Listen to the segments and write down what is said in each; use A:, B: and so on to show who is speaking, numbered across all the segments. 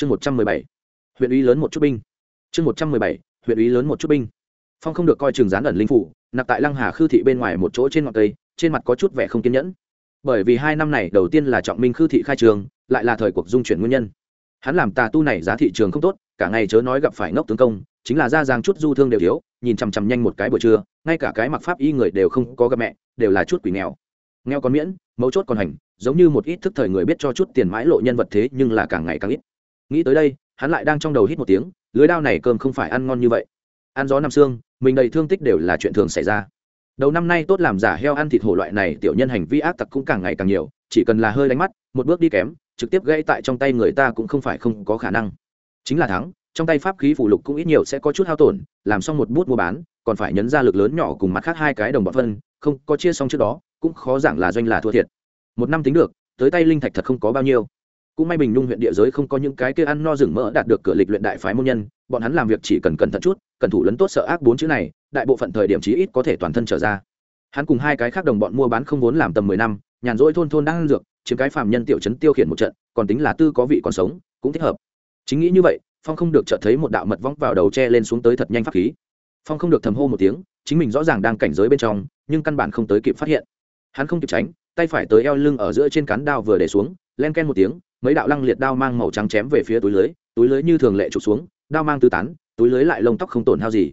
A: chương một trăm mười bảy. Huyện ủy lớn một chút binh. Chương một trăm mười bảy, huyện ủy lớn một chút binh. Phong không được coi trường gián ẩn linh phủ nặc tại lăng hà khư thị bên ngoài một chỗ trên ngọn cây, trên mặt có chút vẻ không kiên nhẫn. Bởi vì hai năm này đầu tiên là trọng minh khư thị khai trường, lại là thời cuộc dung chuyển nguyên nhân. Hắn làm tà tu này giá thị trường không tốt, cả ngày chớ nói gặp phải ngốc tướng công, chính là ra giang chút du thương đều thiếu, nhìn chằm chằm nhanh một cái buổi trưa, ngay cả cái mặc pháp y người đều không có gặp mẹ, đều là chút quỷ nghèo. Nghèo còn miễn, mấu chốt còn hành, giống như một ít thức thời người biết cho chút tiền mãi lộ nhân vật thế nhưng là càng ngày càng ít nghĩ tới đây, hắn lại đang trong đầu hít một tiếng, lưới đao này cơm không phải ăn ngon như vậy. Ăn gió nằm xương, mình đầy thương tích đều là chuyện thường xảy ra. Đầu năm nay tốt làm giả heo ăn thịt hổ loại này tiểu nhân hành vi ác tặc cũng càng ngày càng nhiều, chỉ cần là hơi đánh mắt, một bước đi kém, trực tiếp gãy tại trong tay người ta cũng không phải không có khả năng. Chính là thắng, trong tay pháp khí phủ lục cũng ít nhiều sẽ có chút hao tổn, làm xong một bút mua bán, còn phải nhấn ra lực lớn nhỏ cùng mặt khác hai cái đồng bọn phân, không, có chia xong trước đó, cũng khó giảng là doanh là thua thiệt. Một năm tính được, tới tay linh thạch thật không có bao nhiêu cũng may bình nhung huyện địa giới không có những cái kia ăn no rừng mỡ đạt được cửa lịch luyện đại phái môn nhân, bọn hắn làm việc chỉ cần cẩn thận chút, cẩn thủ lấn tốt sợ ác bốn chữ này, đại bộ phận thời điểm chí ít có thể toàn thân trở ra. Hắn cùng hai cái khác đồng bọn mua bán không vốn làm tầm mười năm, nhàn rỗi thôn thôn đang ăn dược, chiếm cái phàm nhân tiểu chấn tiêu khiển một trận, còn tính là tư có vị còn sống, cũng thích hợp. Chính nghĩ như vậy, phong không được chợt thấy một đạo mật vong vào đầu tre lên xuống tới thật nhanh pháp khí. Phong không được thầm hô một tiếng, chính mình rõ ràng đang cảnh giới bên trong, nhưng căn bản không tới kịp phát hiện. Hắn không kịp tránh, tay phải tới eo lưng ở giữa trên cán đao vừa để xuống, len ken một tiếng mấy đạo lăng liệt đao mang màu trắng chém về phía túi lưới túi lưới như thường lệ trục xuống, đao mang tư tán, túi lưới lại lông tóc không tổn hao gì.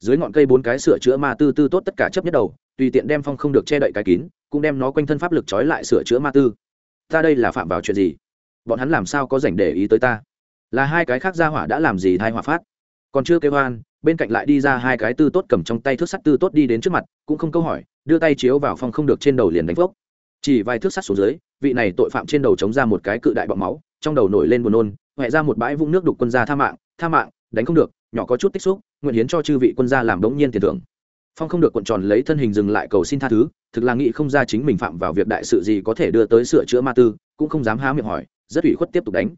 A: Dưới ngọn cây bốn cái sửa chữa ma tư tư tốt tất cả chấp nhất đầu, tùy tiện đem phong không được che đậy cái kín, cũng đem nó quanh thân pháp lực trói lại sửa chữa ma tư. Ta đây là phạm vào chuyện gì? Bọn hắn làm sao có dành để ý tới ta? Là hai cái khác ra hỏa đã làm gì thai hỏa phát? Còn chưa kêu hoan bên cạnh lại đi ra hai cái tư tốt cầm trong tay thước sắt tư tốt đi đến trước mặt, cũng không câu hỏi, đưa tay chiếu vào phong không được trên đầu liền đánh phốc chỉ vài thước sắt xuống dưới, vị này tội phạm trên đầu chống ra một cái cự đại bọng máu, trong đầu nổi lên buồn nôn huệ ra một bãi vũng nước đục quân gia tha mạng tha mạng, đánh không được, nhỏ có chút tích xúc, nguyện hiến cho chư vị quân gia làm đống nhiên tiền thưởng. Phong không được cuộn tròn lấy thân hình dừng lại cầu xin tha thứ, thực là nghĩ không ra chính mình phạm vào việc đại sự gì có thể đưa tới sửa chữa ma tư, cũng không dám há miệng hỏi, rất ủy khuất tiếp tục đánh.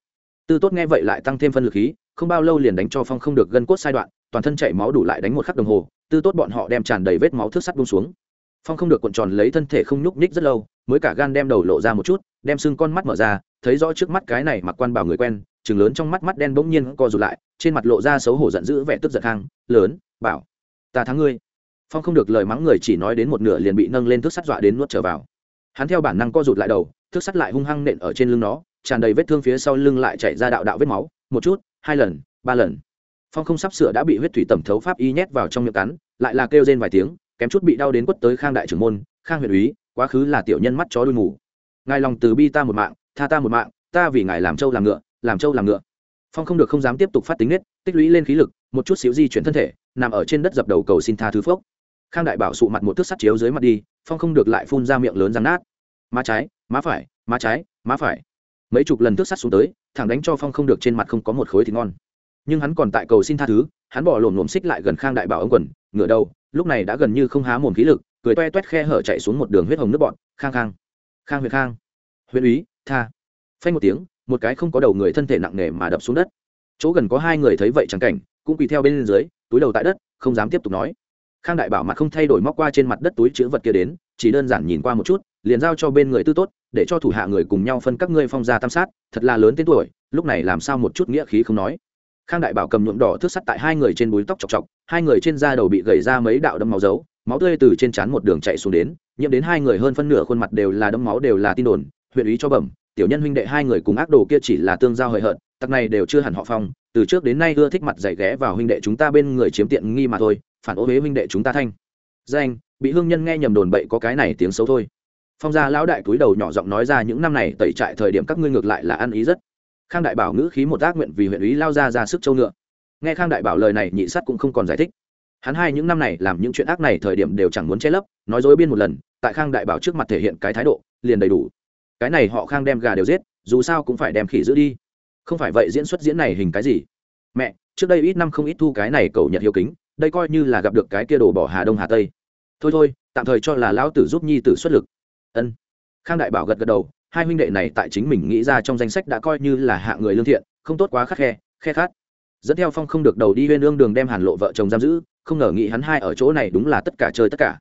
A: Tư tốt nghe vậy lại tăng thêm phân lực khí, không bao lâu liền đánh cho phong không được gân cốt sai đoạn, toàn thân chảy máu đủ lại đánh một khắc đồng hồ, tư tốt bọn họ đem tràn đầy vết máu thước sắt bung xuống phong không được cuộn tròn lấy thân thể không nhúc nhích rất lâu, mới cả gan đem đầu lộ ra một chút, đem xương con mắt mở ra, thấy rõ trước mắt cái này mặc quan bảo người quen chừng lớn trong mắt mắt đen bỗng nhiên co rụt lại, trên mặt lộ ra xấu hổ giận dữ vẻ tức giận hang lớn, bảo, ta thắng ngươi. Phong không được lời mắng người chỉ nói đến một nửa liền bị nâng lên thước sắt dọa đến nuốt trở vào. Hắn theo bản năng co rụt lại đầu, thước sắt lại hung hăng nện ở trên lưng nó, tràn đầy vết thương phía sau lưng lại chảy ra đạo đạo vết máu, một chút, hai lần, ba lần. Phong không sắp sửa đã bị huyết thủy tẩm thấu pháp y nhét vào trong miệng cắn, lại là kêu rên vài tiếng kém chút bị đau đến quất tới khang đại trưởng môn, khang huyện úy, quá khứ là tiểu nhân mắt chó đuôi mù. Ngài lòng từ bi ta một mạng, tha ta một mạng, ta vì ngài làm trâu làm ngựa, làm trâu làm ngựa. Phong không được không dám tiếp tục phát tính nết, tích lũy lên khí lực, một chút xíu di chuyển thân thể, nằm ở trên đất dập đầu cầu xin tha thứ phốc khang đại bảo sụ mặt một thước sắt chiếu dưới mặt đi, phong không được lại phun ra miệng lớn răng nát. Má trái, má phải, má trái, má phải. Mấy chục lần thước sắt xuống tới, thẳng đánh cho phong không được trên mặt không có một khối thịt ngon. Nhưng hắn còn tại cầu xin tha thứ, hắn bỏ lổm lổm xích lại gần khang đại bảo ống quần, ngửa đầu lúc này đã gần như không há mồm khí lực, cười toe toét khe hở chạy xuống một đường huyết hồng nước bọn khang khang khang huyện khang huyện úy, tha. Phanh một tiếng, một cái không có đầu người thân thể nặng nề mà đập xuống đất. Chỗ gần có hai người thấy vậy chẳng cảnh, cũng quỳ theo bên dưới, túi đầu tại đất, không dám tiếp tục nói. Khang đại bảo mặt không thay đổi móc qua trên mặt đất túi chữ vật kia đến, chỉ đơn giản nhìn qua một chút, liền giao cho bên người tư tốt, để cho thủ hạ người cùng nhau phân các ngươi phong gia tam sát, thật là lớn tên tuổi, lúc này làm sao một chút nghĩa khí không nói khang đại bảo cầm nhuộm đỏ thước sắt tại hai người trên búi tóc chọc chọc, hai người trên da đầu bị gầy ra mấy đạo đâm máu dấu, máu tươi từ trên trán một đường chạy xuống đến, nhiễm đến hai người hơn phân nửa khuôn mặt đều là đâm máu đều là tin đồn, huyện ý cho bẩm, tiểu nhân huynh đệ hai người cùng ác đồ kia chỉ là tương giao hời hợt, tặc này đều chưa hẳn họ phong, từ trước đến nay ưa thích mặt dạy ghé vào huynh đệ chúng ta bên người chiếm tiện nghi mà thôi, phản ô huế huynh đệ chúng ta thanh. Danh, bị hương nhân nghe nhầm đồn bậy có cái này tiếng xấu thôi. Phong gia lão đại túi đầu nhỏ giọng nói ra những năm này tẩy trại thời điểm các ngươi ngược lại là ăn ý rất khang đại bảo ngữ khí một ác nguyện vì huyện ý lao ra ra sức châu ngựa. Nghe khang đại bảo lời này, nhị sắt cũng không còn giải thích. Hắn hai những năm này làm những chuyện ác này thời điểm đều chẳng muốn che lấp, nói dối biên một lần, tại khang đại bảo trước mặt thể hiện cái thái độ, liền đầy đủ. Cái này họ khang đem gà đều giết, dù sao cũng phải đem khỉ giữ đi. Không phải vậy diễn xuất diễn này hình cái gì? Mẹ, trước đây ít năm không ít thu cái này cầu nhật hiếu kính, đây coi như là gặp được cái kia đồ bỏ hà đông hà tây. Thôi thôi, tạm thời cho là lão tử giúp nhi tử xuất lực. Ân. Khang đại bảo gật gật đầu hai huynh đệ này tại chính mình nghĩ ra trong danh sách đã coi như là hạ người lương thiện, không tốt quá khắc khe khe khát. Dẫn theo phong không được đầu đi huyên ương đường đem hàn lộ vợ chồng giam giữ, không ngờ nghĩ hắn hai ở chỗ này đúng là tất cả chơi tất cả.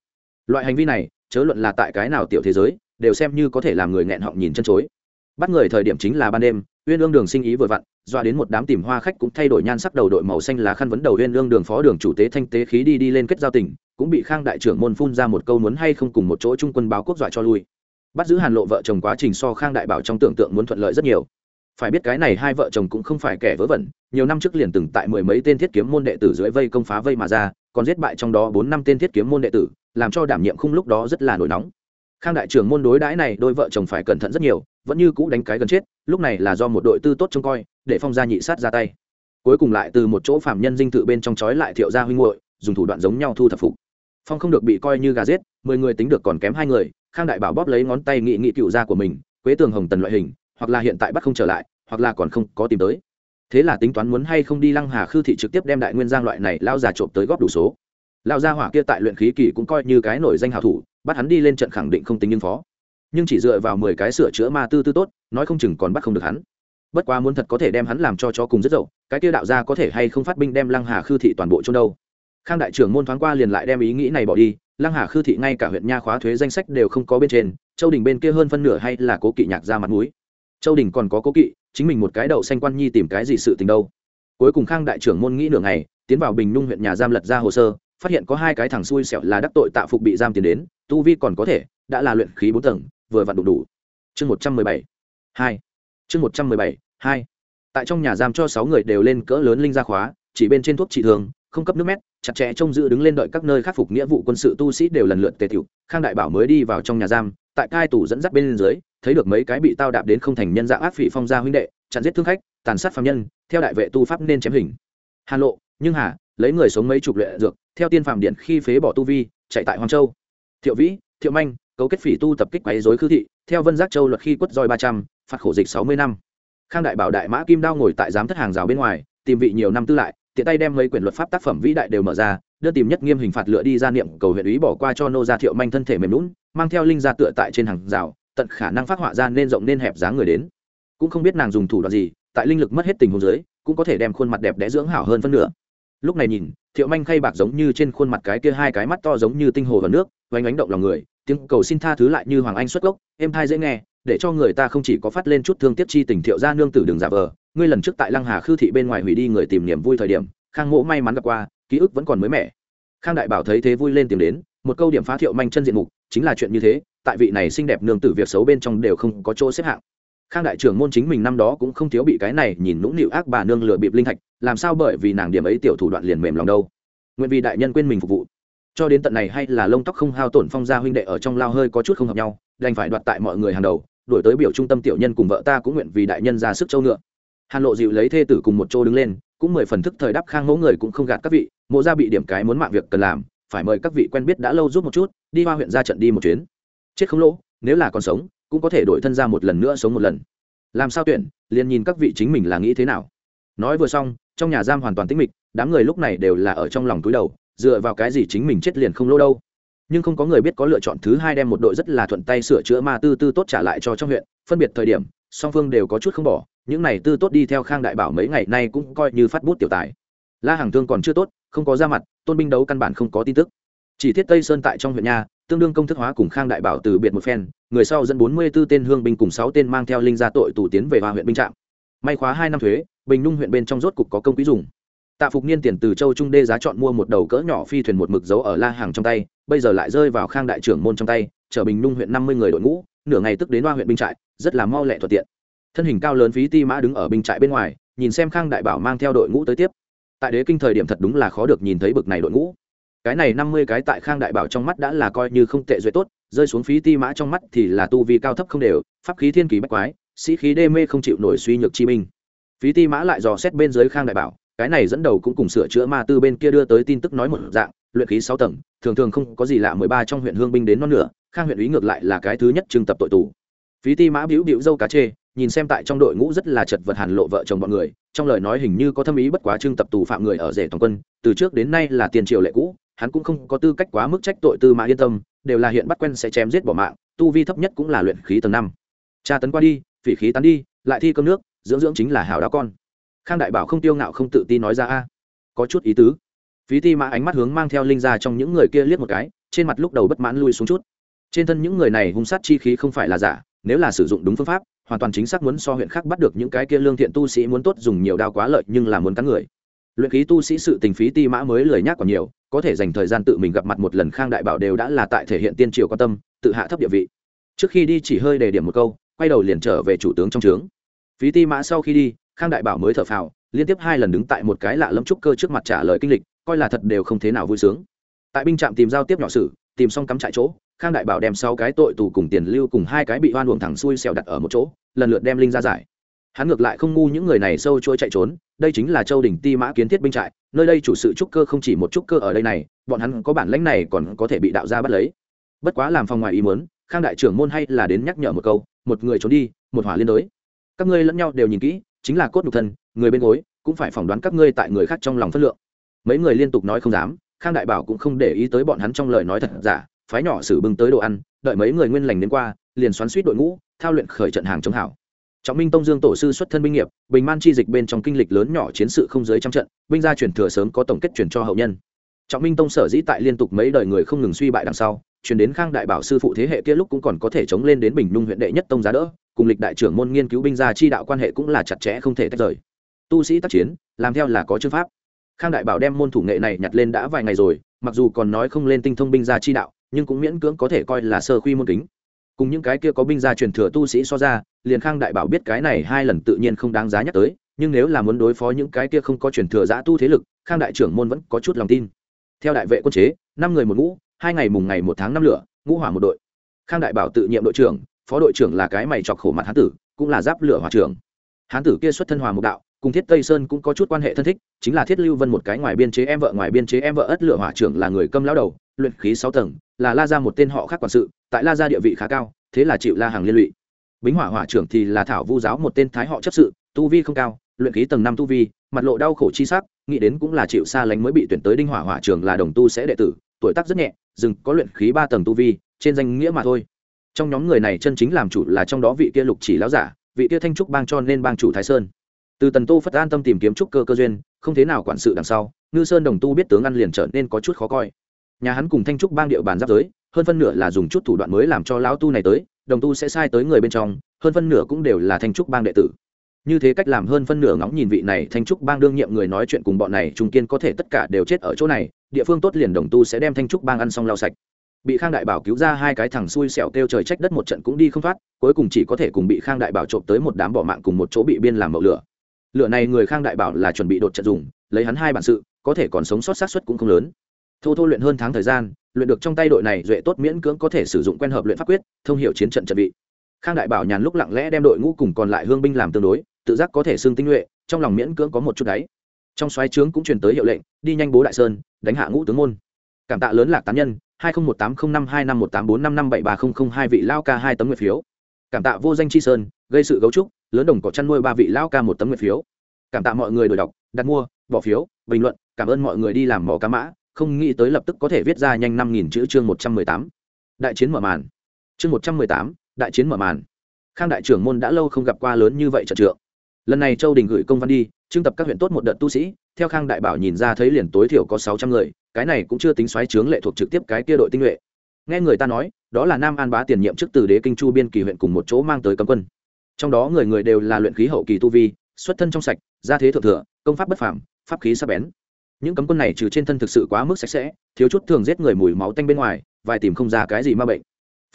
A: Loại hành vi này, chớ luận là tại cái nào tiểu thế giới, đều xem như có thể làm người nghẹn họng nhìn chân chối. Bắt người thời điểm chính là ban đêm uyên ương đường sinh ý vừa vặn, doa đến một đám tìm hoa khách cũng thay đổi nhan sắc đầu đội màu xanh lá khăn vấn đầu uyên ương đường phó đường chủ tế thanh tế khí đi đi lên kết giao tình, cũng bị khang đại trưởng môn phun ra một câu muốn hay không cùng một chỗ trung quân báo quốc dọa cho lui bắt giữ hàn lộ vợ chồng quá trình so khang đại bảo trong tưởng tượng muốn thuận lợi rất nhiều phải biết cái này hai vợ chồng cũng không phải kẻ vớ vẩn nhiều năm trước liền từng tại mười mấy tên thiết kiếm môn đệ tử dưới vây công phá vây mà ra còn giết bại trong đó bốn năm tên thiết kiếm môn đệ tử làm cho đảm nhiệm khung lúc đó rất là nổi nóng khang đại trưởng môn đối đãi này đôi vợ chồng phải cẩn thận rất nhiều vẫn như cũ đánh cái gần chết lúc này là do một đội tư tốt trông coi để phong gia nhị sát ra tay cuối cùng lại từ một chỗ phạm nhân dinh tự bên trong chói lại thiệu gia huynh muội dùng thủ đoạn giống nhau thu thập phục phong không được bị coi như gà giết mười người tính được còn kém hai người khang đại bảo bóp lấy ngón tay nghị nghị cựu gia của mình, quế tường hồng tần loại hình, hoặc là hiện tại bắt không trở lại, hoặc là còn không có tìm tới. Thế là tính toán muốn hay không đi lăng hà khư thị trực tiếp đem đại nguyên giang loại này lao già trộm tới góp đủ số. Lao gia hỏa kia tại luyện khí kỳ cũng coi như cái nổi danh hào thủ, bắt hắn đi lên trận khẳng định không tính nhưng phó. Nhưng chỉ dựa vào mười cái sửa chữa ma tư tư tốt, nói không chừng còn bắt không được hắn. Bất quá muốn thật có thể đem hắn làm cho cho cùng rất dậu, cái kia đạo gia có thể hay không phát binh đem lăng hà khư thị toàn bộ chôn đâu. Khang đại trưởng môn thoáng qua liền lại đem ý nghĩ này bỏ đi lăng hà khư thị ngay cả huyện nha khóa thuế danh sách đều không có bên trên, châu đình bên kia hơn phân nửa hay là cố kỵ nhạc ra mặt mũi. Châu đình còn có cố kỵ, chính mình một cái đậu xanh quan nhi tìm cái gì sự tình đâu. Cuối cùng khang đại trưởng môn nghĩ nửa ngày, tiến vào bình nhung huyện nhà giam lật ra hồ sơ, phát hiện có hai cái thằng xui xẻo là đắc tội tạ phục bị giam tiền đến, tu vi còn có thể, đã là luyện khí bốn tầng, vừa vặn đủ đủ. Chương một trăm mười bảy, hai. Chương một trăm mười bảy, hai. Tại trong nhà giam cho sáu người đều lên cỡ lớn linh gia khóa, chỉ bên trên thuốc trị thường không cấp nước mét chặt chẽ trông giữ đứng lên đợi các nơi khắc phục nghĩa vụ quân sự tu sĩ đều lần lượt tề tiểu khang đại bảo mới đi vào trong nhà giam, tại cai tủ dẫn dắt bên dưới, thấy được mấy cái bị tao đạp đến không thành nhân dạng ác phỉ phong gia huynh đệ, chặn giết thương khách, tàn sát phạm nhân, theo đại vệ tu pháp nên chém hình. Hàn lộ, nhưng hà, lấy người sống mấy chục lệ dược, theo tiên phạm điện khi phế bỏ tu vi, chạy tại hoàng châu. Thiệu vĩ, thiệu manh, cấu kết phỉ tu tập kích quấy dối khư thị, theo vân giác châu luật khi quất roi ba trăm, phạt khổ dịch sáu mươi năm. Khang đại bảo đại mã kim đao ngồi tại giám thất hàng rào bên ngoài, tìm vị nhiều năm tư lại tiện tay đem mấy quyển luật pháp tác phẩm vĩ đại đều mở ra, đưa tìm nhất nghiêm hình phạt lựa đi ra niệm cầu huyện ý bỏ qua cho nô gia thiệu manh thân thể mềm lún mang theo linh ra tựa tại trên hàng rào, tận khả năng phát họa ra nên rộng nên hẹp dáng người đến. Cũng không biết nàng dùng thủ đoạn gì, tại linh lực mất hết tình huống dưới, cũng có thể đem khuôn mặt đẹp đẽ dưỡng hảo hơn phân nửa. Lúc này nhìn, thiệu manh khay bạc giống như trên khuôn mặt cái kia hai cái mắt to giống như tinh hồ vào nước, oanh ánh động lòng người, tiếng cầu xin tha thứ lại như hoàng anh xuất gốc, êm thai dễ nghe để cho người ta không chỉ có phát lên chút thương tiếc chi tình thiệu ra nương tử đường giả vờ, ngươi lần trước tại lăng hà khư thị bên ngoài hủy đi người tìm niềm vui thời điểm, khang mỗ may mắn gặp qua, ký ức vẫn còn mới mẻ. Khang đại bảo thấy thế vui lên tìm đến, một câu điểm phá thiệu manh chân diện mục, chính là chuyện như thế, tại vị này xinh đẹp nương tử việc xấu bên trong đều không có chỗ xếp hạng. Khang đại trưởng môn chính mình năm đó cũng không thiếu bị cái này nhìn nũng nịu ác bà nương lừa bịp linh thạch, làm sao bởi vì nàng điểm ấy tiểu thủ đoạn liền mềm lòng đâu. Nguyện vì đại nhân quên mình phục vụ. Cho đến tận này hay là lông tóc không hao tổn phong gia huynh đệ ở trong lao hơi có chút không hợp nhau, đành phải đoạt tại mọi người hàng đầu đổi tới biểu trung tâm tiểu nhân cùng vợ ta cũng nguyện vì đại nhân ra sức châu ngựa. Hàn lộ dịu lấy thê tử cùng một chỗ đứng lên, cũng mười phần thức thời đáp khang mẫu người cũng không gạt các vị, mộ ra bị điểm cái muốn mạng việc cần làm, phải mời các vị quen biết đã lâu giúp một chút, đi hoa huyện ra trận đi một chuyến. Chết không lỗ, nếu là còn sống, cũng có thể đổi thân ra một lần nữa sống một lần. Làm sao tuyển, liền nhìn các vị chính mình là nghĩ thế nào. Nói vừa xong, trong nhà giam hoàn toàn tĩnh mịch, đám người lúc này đều là ở trong lòng túi đầu, dựa vào cái gì chính mình chết liền không lỗ đâu nhưng không có người biết có lựa chọn thứ hai đem một đội rất là thuận tay sửa chữa ma tư tư tốt trả lại cho trong huyện. Phân biệt thời điểm, song phương đều có chút không bỏ. Những này tư tốt đi theo khang đại bảo mấy ngày nay cũng coi như phát bút tiểu tài. La hàng thương còn chưa tốt, không có ra mặt, tôn binh đấu căn bản không có tin tức. Chỉ thiết tây sơn tại trong huyện nha, tương đương công thức hóa cùng khang đại bảo từ biệt một phen, người sau dẫn bốn mươi 44 tên hương binh cùng sáu tên mang theo linh gia tội tù tiến về hoa huyện binh trạm. May khóa hai năm thuế, bình nhung huyện bên trong rốt cục có công quý dùng tạ phục niên tiền từ châu trung đê giá chọn mua một đầu cỡ nhỏ phi thuyền một mực dấu ở la hàng trong tay, bây giờ lại rơi vào khang đại trưởng môn trong tay chở bình nhung huyện năm mươi người đội ngũ, nửa ngày tức đến hoa huyện binh trại, rất là mau lẹ thuận tiện. Thân hình cao lớn phí ti mã đứng ở binh trại bên ngoài, nhìn xem khang đại bảo mang theo đội ngũ tới tiếp. Tại đế kinh thời điểm thật đúng là khó được nhìn thấy bực này đội ngũ. Cái này năm mươi cái tại khang đại bảo trong mắt đã là coi như không tệ duyệt tốt, rơi xuống phí ti mã trong mắt thì là tu vi cao thấp không đều, pháp khí thiên kỳ bách quái, sĩ khí đê mê không chịu nổi suy nhược chi minh phí ti mã lại dò xét bên dưới khang đại bảo cái này dẫn đầu cũng cùng sửa chữa ma tư bên kia đưa tới tin tức nói một dạng, luyện khí sáu tầng, thường thường không có gì lạ mười ba trong huyện hương binh đến non nửa, khang huyện ý ngược lại là cái thứ nhất trưng tập tội tù. Phí ti mã bĩu bĩu dâu cá chê, nhìn xem tại trong đội ngũ rất là chật vật hàn lộ vợ chồng bọn người, trong lời nói hình như có thâm ý bất quá trưng tập tù phạm người ở rể toàn quân, từ trước đến nay là tiền triều lệ cũ, hắn cũng không có tư cách quá mức trách tội tư mã yên tâm, đều là hiện bắt quen sẽ chém giết bỏ mạng, tu vi thấp nhất cũng là luyện khí tầng năm. Tra tấn qua đi, phỉ khí tán đi, lại thi cơm nước, dưỡng dưỡng chính là hảo đá con khang đại bảo không tiêu ngạo không tự tin nói ra, a, có chút ý tứ. Phí ti mã ánh mắt hướng mang theo linh ra trong những người kia liếc một cái, trên mặt lúc đầu bất mãn lui xuống chút. Trên thân những người này hung sát chi khí không phải là giả, nếu là sử dụng đúng phương pháp, hoàn toàn chính xác muốn so huyện khác bắt được những cái kia lương thiện tu sĩ muốn tốt dùng nhiều đao quá lợi nhưng là muốn cắn người. Luyện khí tu sĩ sự tình phí ti mã mới lười nhác còn nhiều, có thể dành thời gian tự mình gặp mặt một lần khang đại bảo đều đã là tại thể hiện tiên triều quan tâm, tự hạ thấp địa vị. Trước khi đi chỉ hơi đề điểm một câu, quay đầu liền trở về chủ tướng trong trướng. Phí ti mã sau khi đi khang đại bảo mới thở phào, liên tiếp hai lần đứng tại một cái lạ lâm trúc cơ trước mặt trả lời kinh lịch, coi là thật đều không thế nào vui sướng. Tại binh trạm tìm giao tiếp nhỏ sử, tìm xong cắm trại chỗ, khang đại bảo đem sau cái tội tù cùng tiền lưu cùng hai cái bị hoan luồng thẳng xuôi xẻo đặt ở một chỗ, lần lượt đem linh ra giải. Hắn ngược lại không ngu những người này sâu trôi chạy trốn, đây chính là châu đỉnh ti mã kiến thiết binh trại, nơi đây chủ sự trúc cơ không chỉ một trúc cơ ở đây này, bọn hắn có bản lãnh này còn có thể bị đạo gia bắt lấy. Bất quá làm phòng ngoài ý muốn, khang đại trưởng môn hay là đến nhắc nhở một câu, một người trốn đi, một hỏa liên đối. Các ngươi lẫn nhau đều nhìn kỹ chính là cốt nhục thân, người bên gối, cũng phải phỏng đoán các ngươi tại người khác trong lòng phất lượng. Mấy người liên tục nói không dám, khang đại bảo cũng không để ý tới bọn hắn trong lời nói thật giả, phái nhỏ xử bưng tới đồ ăn, đợi mấy người nguyên lành đến qua, liền xoắn suýt đội ngũ, thao luyện khởi trận hàng chống hảo. Trọng minh tông dương tổ sư xuất thân binh nghiệp, bình man chi dịch bên trong kinh lịch lớn nhỏ chiến sự không dưới trăm trận, binh gia truyền thừa sớm có tổng kết truyền cho hậu nhân. Trọng minh tông sở dĩ tại liên tục mấy đời người không ngừng suy bại đằng sau, truyền đến khang đại bảo sư phụ thế hệ kia lúc cũng còn có thể chống lên đến bình nhung huyện đệ nhất tông giá đỡ cùng lịch đại trưởng môn nghiên cứu binh gia chi đạo quan hệ cũng là chặt chẽ không thể tách rời. Tu sĩ tác chiến, làm theo là có chương pháp. Khang đại bảo đem môn thủ nghệ này nhặt lên đã vài ngày rồi, mặc dù còn nói không lên tinh thông binh gia chi đạo, nhưng cũng miễn cưỡng có thể coi là sơ khuy môn kính. Cùng những cái kia có binh gia truyền thừa tu sĩ so ra, liền khang đại bảo biết cái này hai lần tự nhiên không đáng giá nhắc tới, nhưng nếu là muốn đối phó những cái kia không có truyền thừa giã tu thế lực, khang đại trưởng môn vẫn có chút lòng tin. Theo đại vệ quân chế, năm người một ngũ, hai ngày mùng ngày một tháng năm lửa, ngũ hỏa một đội. Khang đại bảo tự nhiệm đội trưởng phó đội trưởng là cái mày chọc khổ mặt hán tử, cũng là giáp lửa hòa trưởng. Hán tử kia xuất thân hòa mục đạo, cùng thiết tây sơn cũng có chút quan hệ thân thích, chính là thiết lưu vân một cái ngoài biên chế em vợ, ngoài biên chế em vợ ất lửa hỏa trưởng là người câm lao đầu, luyện khí sáu tầng, là la ra một tên họ khác quản sự, tại la ra địa vị khá cao, thế là chịu la hàng liên lụy. Bính hỏa hỏa trưởng thì là thảo vu giáo một tên thái họ chấp sự, tu vi không cao, luyện khí tầng năm tu vi, mặt lộ đau khổ chi sắc, nghĩ đến cũng là chịu xa lánh mới bị tuyển tới đinh hỏa hỏa trưởng là đồng tu sẽ đệ tử, tuổi tác rất nhẹ, dừng có luyện khí ba tầng tu vi, trên danh nghĩa mà thôi trong nhóm người này chân chính làm chủ là trong đó vị kia lục chỉ láo giả, vị kia thanh trúc bang cho nên bang chủ thái sơn. Từ tần tô phất an tâm tìm kiếm trúc cơ cơ duyên, không thế nào quản sự đằng sau, ngư sơn đồng tu biết tướng ăn liền trở nên có chút khó coi. Nhà hắn cùng thanh trúc bang địa bàn giáp giới, hơn phân nửa là dùng chút thủ đoạn mới làm cho lão tu này tới, đồng tu sẽ sai tới người bên trong, hơn phân nửa cũng đều là thanh trúc bang đệ tử. Như thế cách làm hơn phân nửa ngóng nhìn vị này thanh trúc bang đương nhiệm người nói chuyện cùng bọn này trung kiên có thể tất cả đều chết ở chỗ này, địa phương tốt liền đồng tu sẽ đem thanh trúc bang ăn xong lau sạch bị khang đại bảo cứu ra hai cái thằng xui xẻo kêu trời trách đất một trận cũng đi không thoát, cuối cùng chỉ có thể cùng bị khang đại bảo trộm tới một đám bỏ mạng cùng một chỗ bị biên làm mậu lửa. Lửa này người khang đại bảo là chuẩn bị đột trận dùng, lấy hắn hai bản sự, có thể còn sống sót xác suất cũng không lớn. Thô thô luyện hơn tháng thời gian, luyện được trong tay đội này duệ tốt miễn cưỡng có thể sử dụng quen hợp luyện pháp quyết, thông hiệu chiến trận trận bị khang đại bảo nhàn lúc lặng lẽ đem đội ngũ cùng còn lại hương binh làm tương đối, tự giác có thể xương tinh nhuệ, trong lòng miễn cưỡng có một chút đáy. Trong xoáy trướng cũng truyền tới hiệu lệnh, đi nhanh bố đại sơn, đánh hạ ngũ tướng môn. Cảm tạ lớn lạc tán nhân hai nghìn một tám năm hai năm một tám bốn năm năm bảy ba hai vị lao ca hai tấm nguyệt phiếu. Cảm tạ vô danh chi sơn, gây sự gấu trúc, lớn đồng có chăn nuôi ba vị lao ca một tấm nguyệt phiếu. Cảm tạ mọi người đổi đọc, đặt mua, bỏ phiếu, bình luận, cảm ơn mọi người đi làm mỏ cá mã, không nghĩ tới lập tức có thể viết ra nhanh năm nghìn chữ chương một trăm mười tám. Đại chiến mở màn. Chương một trăm mười tám, đại chiến mở màn. Khang đại trưởng môn đã lâu không gặp qua lớn như vậy trận trượng. Lần này châu đình gửi công văn đi, trưng tập các huyện tốt một đợt tu sĩ, theo khang đại bảo nhìn ra thấy liền tối thiểu có sáu trăm người cái này cũng chưa tính xoáy trướng lệ thuộc trực tiếp cái kia đội tinh nhuệ. Nghe người ta nói, đó là nam an bá tiền nhiệm chức từ đế kinh chu biên kỳ huyện cùng một chỗ mang tới cấm quân. Trong đó người người đều là luyện khí hậu kỳ tu vi, xuất thân trong sạch, gia thế thượng thừa, công pháp bất phàm, pháp khí sắc bén. Những cấm quân này trừ trên thân thực sự quá mức sạch sẽ, thiếu chút thường giết người mùi máu tanh bên ngoài, vài tìm không ra cái gì ma bệnh.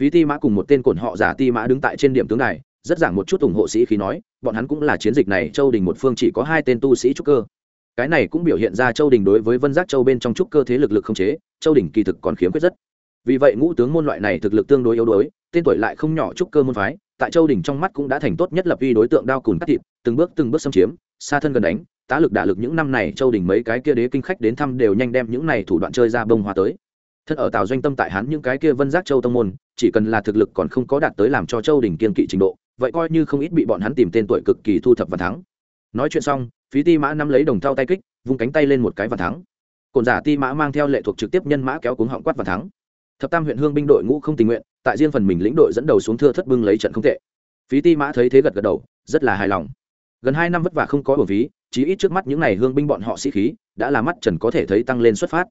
A: Phí ti mã cùng một tên cổn họ giả ti mã đứng tại trên điểm tướng này rất giảng một chút ủng hộ sĩ khí nói, bọn hắn cũng là chiến dịch này, châu đình một phương chỉ có hai tên tu sĩ trúc cơ cái này cũng biểu hiện ra châu đình đối với vân giác châu bên trong trúc cơ thế lực lực không chế, châu đình kỳ thực còn khiếm khuyết rất. Vì vậy ngũ tướng môn loại này thực lực tương đối yếu đuối, tên tuổi lại không nhỏ trúc cơ môn phái, tại châu đình trong mắt cũng đã thành tốt nhất lập vi đối tượng đao cùn cắt thịt, từng bước từng bước xâm chiếm, xa thân gần đánh, tá lực đả lực những năm này châu đình mấy cái kia đế kinh khách đến thăm đều nhanh đem những này thủ đoạn chơi ra bông hoa tới. Thân ở tào doanh tâm tại hắn những cái kia vân giác châu tông môn, chỉ cần là thực lực còn không có đạt tới làm cho châu đình kiên kỵ trình độ, vậy coi như không ít bị bọn hắn tìm tên tuổi cực kỳ thu thập và thắng nói chuyện xong, phí ti mã nắm lấy đồng thau tay kích, vung cánh tay lên một cái và thắng. Cồn giả ti mã mang theo lệ thuộc trực tiếp nhân mã kéo cuống họng quát và thắng. Thập tam huyện hương binh đội ngũ không tình nguyện, tại riêng phần mình lĩnh đội dẫn đầu xuống thưa thất bưng lấy trận không tệ. Phí ti mã thấy thế gật gật đầu, rất là hài lòng. Gần hai năm vất vả không có bổ phí, chí ít trước mắt những n à y hương binh bọn họ sĩ khí, đã là mắt trần có thể thấy tăng lên xuất phát.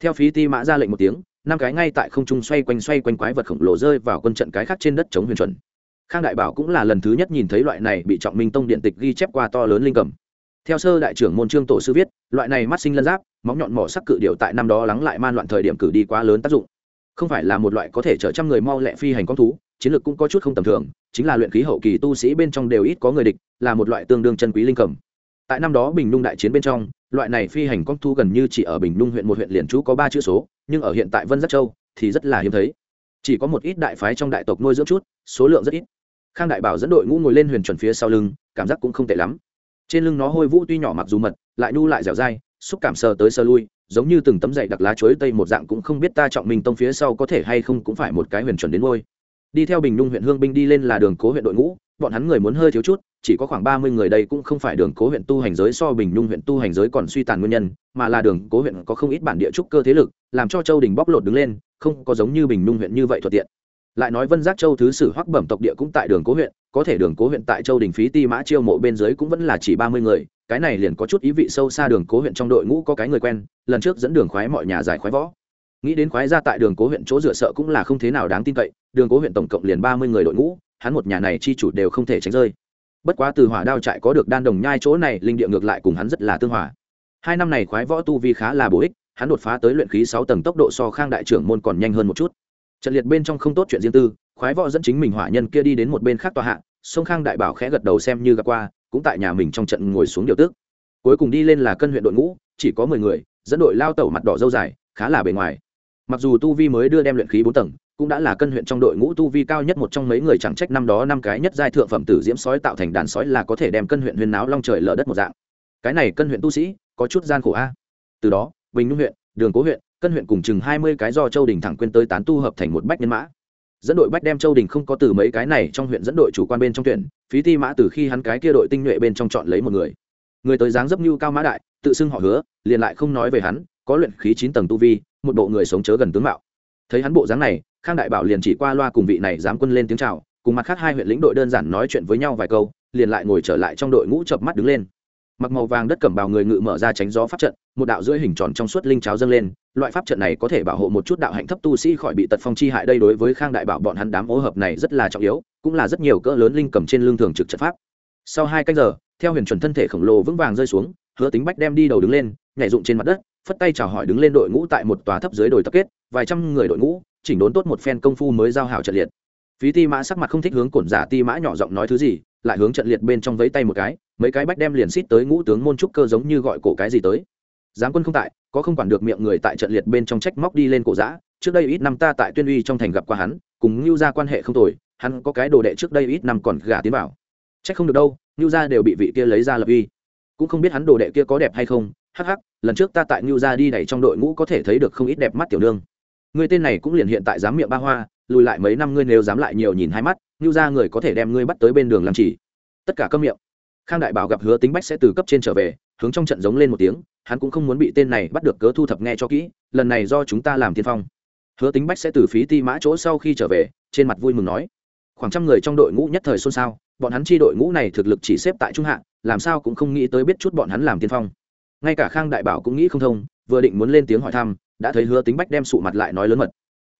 A: Theo phí ti mã ra lệnh một tiếng, năm cái ngay tại không trung xoay quanh xoay quanh quái vật khổng lồ rơi vào quân trận cái khác trên đất chống huyền chuẩn khang đại bảo cũng là lần thứ nhất nhìn thấy loại này bị trọng minh tông điện tịch ghi chép qua to lớn linh cầm. Theo sơ đại trưởng môn trương tổ sư viết, loại này mắt sinh lân giáp, móng nhọn mỏ sắc cự điệu tại năm đó lắng lại man loạn thời điểm cử đi quá lớn tác dụng. Không phải là một loại có thể chở trăm người mau lẹ phi hành con thú, chiến lược cũng có chút không tầm thường, chính là luyện khí hậu kỳ tu sĩ bên trong đều ít có người địch, là một loại tương đương chân quý linh cầm. Tại năm đó bình nung đại chiến bên trong, loại này phi hành con thú gần như chỉ ở bình nung huyện một huyện liền trú có ba chữ số, nhưng ở hiện tại vân giác châu thì rất là hiếm thấy. Chỉ có một ít đại phái trong đại tộc nuôi dưỡng chút, số lượng rất ít khang đại bảo dẫn đội ngũ ngồi lên huyền chuẩn phía sau lưng, cảm giác cũng không tệ lắm. Trên lưng nó hôi vũ tuy nhỏ mặc dù mật, lại nu lại dẻo dai, xúc cảm sờ tới sờ lui, giống như từng tấm dậy đặc lá chuối tây một dạng cũng không biết ta trọng mình tông phía sau có thể hay không cũng phải một cái huyền chuẩn đến ngôi. Đi theo bình Nhung huyện hương binh đi lên là đường cố huyện đội ngũ, bọn hắn người muốn hơi thiếu chút, chỉ có khoảng ba mươi người đây cũng không phải đường cố huyện tu hành giới so bình nhung huyện tu hành giới còn suy tàn nguyên nhân, mà là đường cố huyện có không ít bản địa trúc cơ thế lực, làm cho châu đình bóc lột đứng lên, không có giống như bình nhung huyện như vậy thuận tiện lại nói vân giác châu thứ sử hoắc bẩm tộc địa cũng tại đường cố huyện, có thể đường cố huyện tại châu đình phí ti mã chiêu mộ bên dưới cũng vẫn là chỉ ba mươi người, cái này liền có chút ý vị sâu xa đường cố huyện trong đội ngũ có cái người quen, lần trước dẫn đường khoái mọi nhà giải khoái võ. Nghĩ đến khoái ra tại đường cố huyện chỗ dựa sợ cũng là không thế nào đáng tin cậy, đường cố huyện tổng cộng liền ba mươi người đội ngũ, hắn một nhà này chi chủ đều không thể tránh rơi. Bất quá từ hỏa đao trại có được đan đồng nhai chỗ này, linh địa ngược lại cùng hắn rất là tương hòa. Hai năm này khoái võ tu vi khá là bổ ích, hắn đột phá tới luyện khí sáu tầng tốc độ so khang đại trưởng môn còn nhanh hơn một chút trận liệt bên trong không tốt chuyện riêng tư, khoái võ dẫn chính mình hỏa nhân kia đi đến một bên khác tòa hạ, sông khang đại bảo khẽ gật đầu xem như gặp qua, cũng tại nhà mình trong trận ngồi xuống điều tước cuối cùng đi lên là cân huyện đội ngũ, chỉ có mười người, dẫn đội lao tẩu mặt đỏ dâu dài, khá là bề ngoài. Mặc dù tu vi mới đưa đem luyện khí bốn tầng, cũng đã là cân huyện trong đội ngũ tu vi cao nhất một trong mấy người chẳng trách năm đó năm cái nhất giai thượng phẩm tử diễm sói tạo thành đàn sói là có thể đem cân huyện huyền náo long trời lở đất một dạng. Cái này cân huyện tu sĩ, có chút gian khổ a. Từ đó, bình nhung huyện, đường cố huyện cân huyện cùng chừng hai mươi cái do châu đình thẳng quên tới tán tu hợp thành một bách nhân mã. Dẫn đội bách đem châu đình không có từ mấy cái này trong huyện dẫn đội chủ quan bên trong tuyển, phí ti mã từ khi hắn cái kia đội tinh nhuệ bên trong chọn lấy một người. Người tới dáng dấp như cao mã đại, tự xưng họ hứa, liền lại không nói về hắn, có luyện khí chín tầng tu vi, một bộ người sống chớ gần tướng mạo. Thấy hắn bộ dáng này, khang đại bảo liền chỉ qua loa cùng vị này dám quân lên tiếng chào, cùng mặt khác hai huyện lĩnh đội đơn giản nói chuyện với nhau vài câu, liền lại ngồi trở lại trong đội ngũ chợp mắt đứng lên mặc màu vàng đất cẩm bào người ngự mở ra tránh gió pháp trận, một đạo rưỡi hình tròn trong suốt linh cháo dâng lên. Loại pháp trận này có thể bảo hộ một chút đạo hạnh thấp tu sĩ khỏi bị tật phong chi hại. Đây đối với khang đại bảo bọn hắn đám ô hợp này rất là trọng yếu, cũng là rất nhiều cỡ lớn linh cầm trên lương thường trực trận pháp. Sau hai canh giờ, theo huyền chuẩn thân thể khổng lồ vững vàng rơi xuống, hứa tính bách đem đi đầu đứng lên, nhảy dụng trên mặt đất, phất tay chào hỏi đứng lên đội ngũ tại một tòa thấp dưới đồi tập kết. Vài trăm người đội ngũ, chỉnh đốn tốt một phen công phu mới giao hảo trận liệt. Phí ti mã sắc mặt không thích hướng cổn giả ti mã nhỏ giọng nói thứ gì, lại hướng trận liệt bên trong vấy tay một cái mấy cái bách đem liền xít tới ngũ tướng môn trúc cơ giống như gọi cổ cái gì tới. Giáng quân không tại, có không quản được miệng người tại trận liệt bên trong trách móc đi lên cổ giã, trước đây ít năm ta tại tuyên uy trong thành gặp qua hắn, cùng ngưu ra quan hệ không tồi, hắn có cái đồ đệ trước đây ít năm còn gà tiến bảo trách không được đâu, ngưu ra đều bị vị kia lấy ra lập uy. Cũng không biết hắn đồ đệ kia có đẹp hay không, hắc hắc, lần trước ta tại ngưu ra đi đẩy trong đội ngũ có thể thấy được không ít đẹp mắt tiểu nương. Người tên này cũng liền hiện tại dám miệng ba hoa, lùi lại mấy năm ngươi nếu dám lại nhiều nhìn hai mắt, ngưu ra người có thể đem ngươi bắt tới bên đường làm chỉ. Tất cả câm miệng khang đại bảo gặp hứa tính bách sẽ từ cấp trên trở về, hướng trong trận giống lên một tiếng, hắn cũng không muốn bị tên này bắt được cớ thu thập nghe cho kỹ, lần này do chúng ta làm tiên phong. Hứa tính bách sẽ từ phí ti mã chỗ sau khi trở về, trên mặt vui mừng nói. Khoảng trăm người trong đội ngũ nhất thời xôn xao, bọn hắn chi đội ngũ này thực lực chỉ xếp tại trung hạng làm sao cũng không nghĩ tới biết chút bọn hắn làm tiên phong. Ngay cả khang đại bảo cũng nghĩ không thông, vừa định muốn lên tiếng hỏi thăm, đã thấy hứa tính bách đem sụ mặt lại nói lớn mật.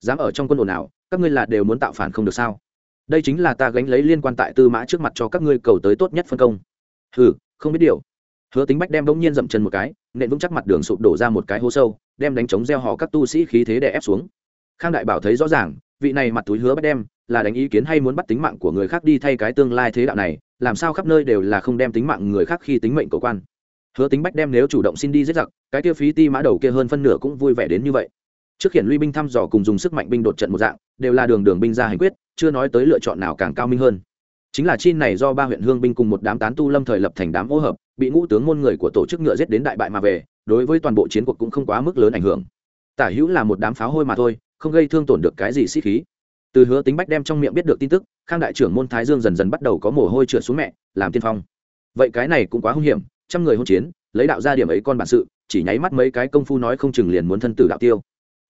A: Dám ở trong quân ồn nào, các ngươi là đều muốn tạo phản không được sao? Đây chính là ta gánh lấy liên quan tại tư mã trước mặt cho các ngươi cầu tới tốt nhất phân công hừ, không biết điều. Hứa tính bách đem bỗng nhiên dậm chân một cái, nện vững chắc mặt đường sụp đổ ra một cái hố sâu, đem đánh chống gieo họ các tu sĩ khí thế để ép xuống. Khang đại bảo thấy rõ ràng, vị này mặt túi hứa bách đem, là đánh ý kiến hay muốn bắt tính mạng của người khác đi thay cái tương lai thế đạo này, làm sao khắp nơi đều là không đem tính mạng người khác khi tính mệnh cầu quan. Hứa tính bách đem nếu chủ động xin đi giết giặc, cái tiêu phí ti mã đầu kia hơn phân nửa cũng vui vẻ đến như vậy. Trước khiển lui binh thăm dò cùng dùng sức mạnh binh đột trận một dạng, đều là đường đường binh ra hành quyết, chưa nói tới lựa chọn nào càng cao minh hơn chính là chi này do ba huyện hương binh cùng một đám tán tu lâm thời lập thành đám ô hợp, bị ngũ tướng môn người của tổ chức ngựa giết đến đại bại mà về, đối với toàn bộ chiến cuộc cũng không quá mức lớn ảnh hưởng. Tả hữu là một đám pháo hôi mà thôi, không gây thương tổn được cái gì sĩ khí. Từ hứa tính bách đem trong miệng biết được tin tức, khang đại trưởng môn thái dương dần dần bắt đầu có mồ hôi trượt xuống mẹ, làm tiên phong. Vậy cái này cũng quá hung hiểm, trăm người hôn chiến, lấy đạo ra điểm ấy con bản sự, chỉ nháy mắt mấy cái công phu nói không chừng liền muốn thân tử đạo tiêu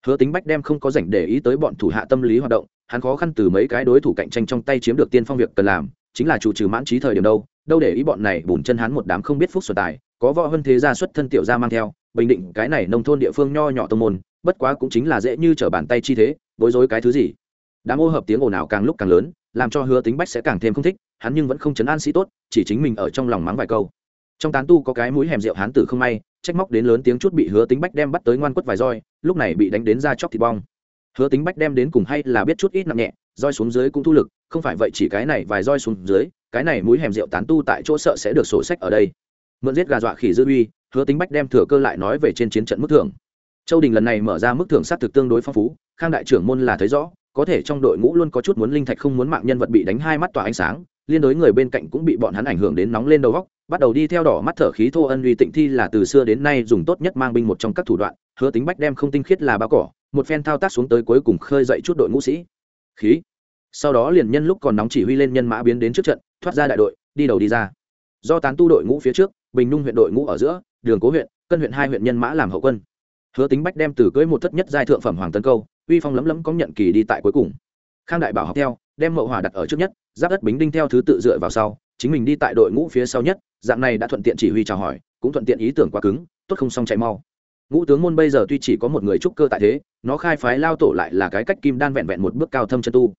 A: hứa tính bách đem không có rảnh để ý tới bọn thủ hạ tâm lý hoạt động, hắn khó khăn từ mấy cái đối thủ cạnh tranh trong tay chiếm được tiên phong việc cần làm, chính là chủ trừ mãn trí thời điểm đâu đâu để ý bọn này bùn chân hắn một đám không biết phúc sở tài, có võ hơn thế gia xuất thân tiểu gia mang theo, bình định cái này nông thôn địa phương nho nhỏ tông môn, bất quá cũng chính là dễ như trở bàn tay chi thế, bối rối cái thứ gì. Đám ô hợp tiếng ồn ào càng lúc càng lớn, làm cho hứa tính bách sẽ càng thêm không thích, hắn nhưng vẫn không chấn an sĩ tốt, chỉ chính mình ở trong lòng mắng vài câu. Trong tán tu có cái mũi hèm rượu hán tử không may trách móc đến lớn tiếng chút bị hứa tính bách đem bắt tới ngoan quất vài roi, lúc này bị đánh đến ra chóc thịt bong. Hứa tính bách đem đến cùng hay là biết chút ít nặng nhẹ, roi xuống dưới cũng thu lực, không phải vậy chỉ cái này vài roi xuống dưới, cái này mũi hèm rượu tán tu tại chỗ sợ sẽ được sổ sách ở đây. Mượn giết gà dọa khỉ dư uy, hứa tính bách đem thừa cơ lại nói về trên chiến trận mức thưởng. Châu đình lần này mở ra mức thưởng sát thực tương đối phong phú, khang đại trưởng môn là thấy rõ, có thể trong đội ngũ luôn có chút muốn linh thạch không muốn mạng nhân vật bị đánh hai mắt tỏa ánh sáng, liên đối người bên cạnh cũng bị bọn hắn ảnh hưởng đến nóng lên đầu góc bắt đầu đi theo đỏ mắt thở khí thô ân uy tịnh thi là từ xưa đến nay dùng tốt nhất mang binh một trong các thủ đoạn, hứa tính bách đem không tinh khiết là bao cỏ, một phen thao tác xuống tới cuối cùng khơi dậy chút đội ngũ sĩ. Khí. Sau đó liền nhân lúc còn nóng chỉ huy lên nhân mã biến đến trước trận, thoát ra đại đội, đi đầu đi ra. Do tán tu đội ngũ phía trước, bình nhung huyện đội ngũ ở giữa, đường cố huyện, cân huyện hai huyện nhân mã làm hậu quân. Hứa tính bách đem từ cưới một thất nhất giai thượng phẩm hoàng tấn câu, uy phong lấm lấm có nhận kỳ đi tại cuối cùng. Khang đại bảo học theo, đem mậu hỏa đặt ở trước nhất, giáp đất bính đinh theo thứ tự dựa vào sau chính mình đi tại đội ngũ phía sau nhất, dạng này đã thuận tiện chỉ huy chào hỏi, cũng thuận tiện ý tưởng quá cứng, tốt không xong chạy mau. Ngũ tướng môn bây giờ tuy chỉ có một người trúc cơ tại thế, nó khai phái lao tổ lại là cái cách kim đan vẹn vẹn một bước cao thâm chân tu.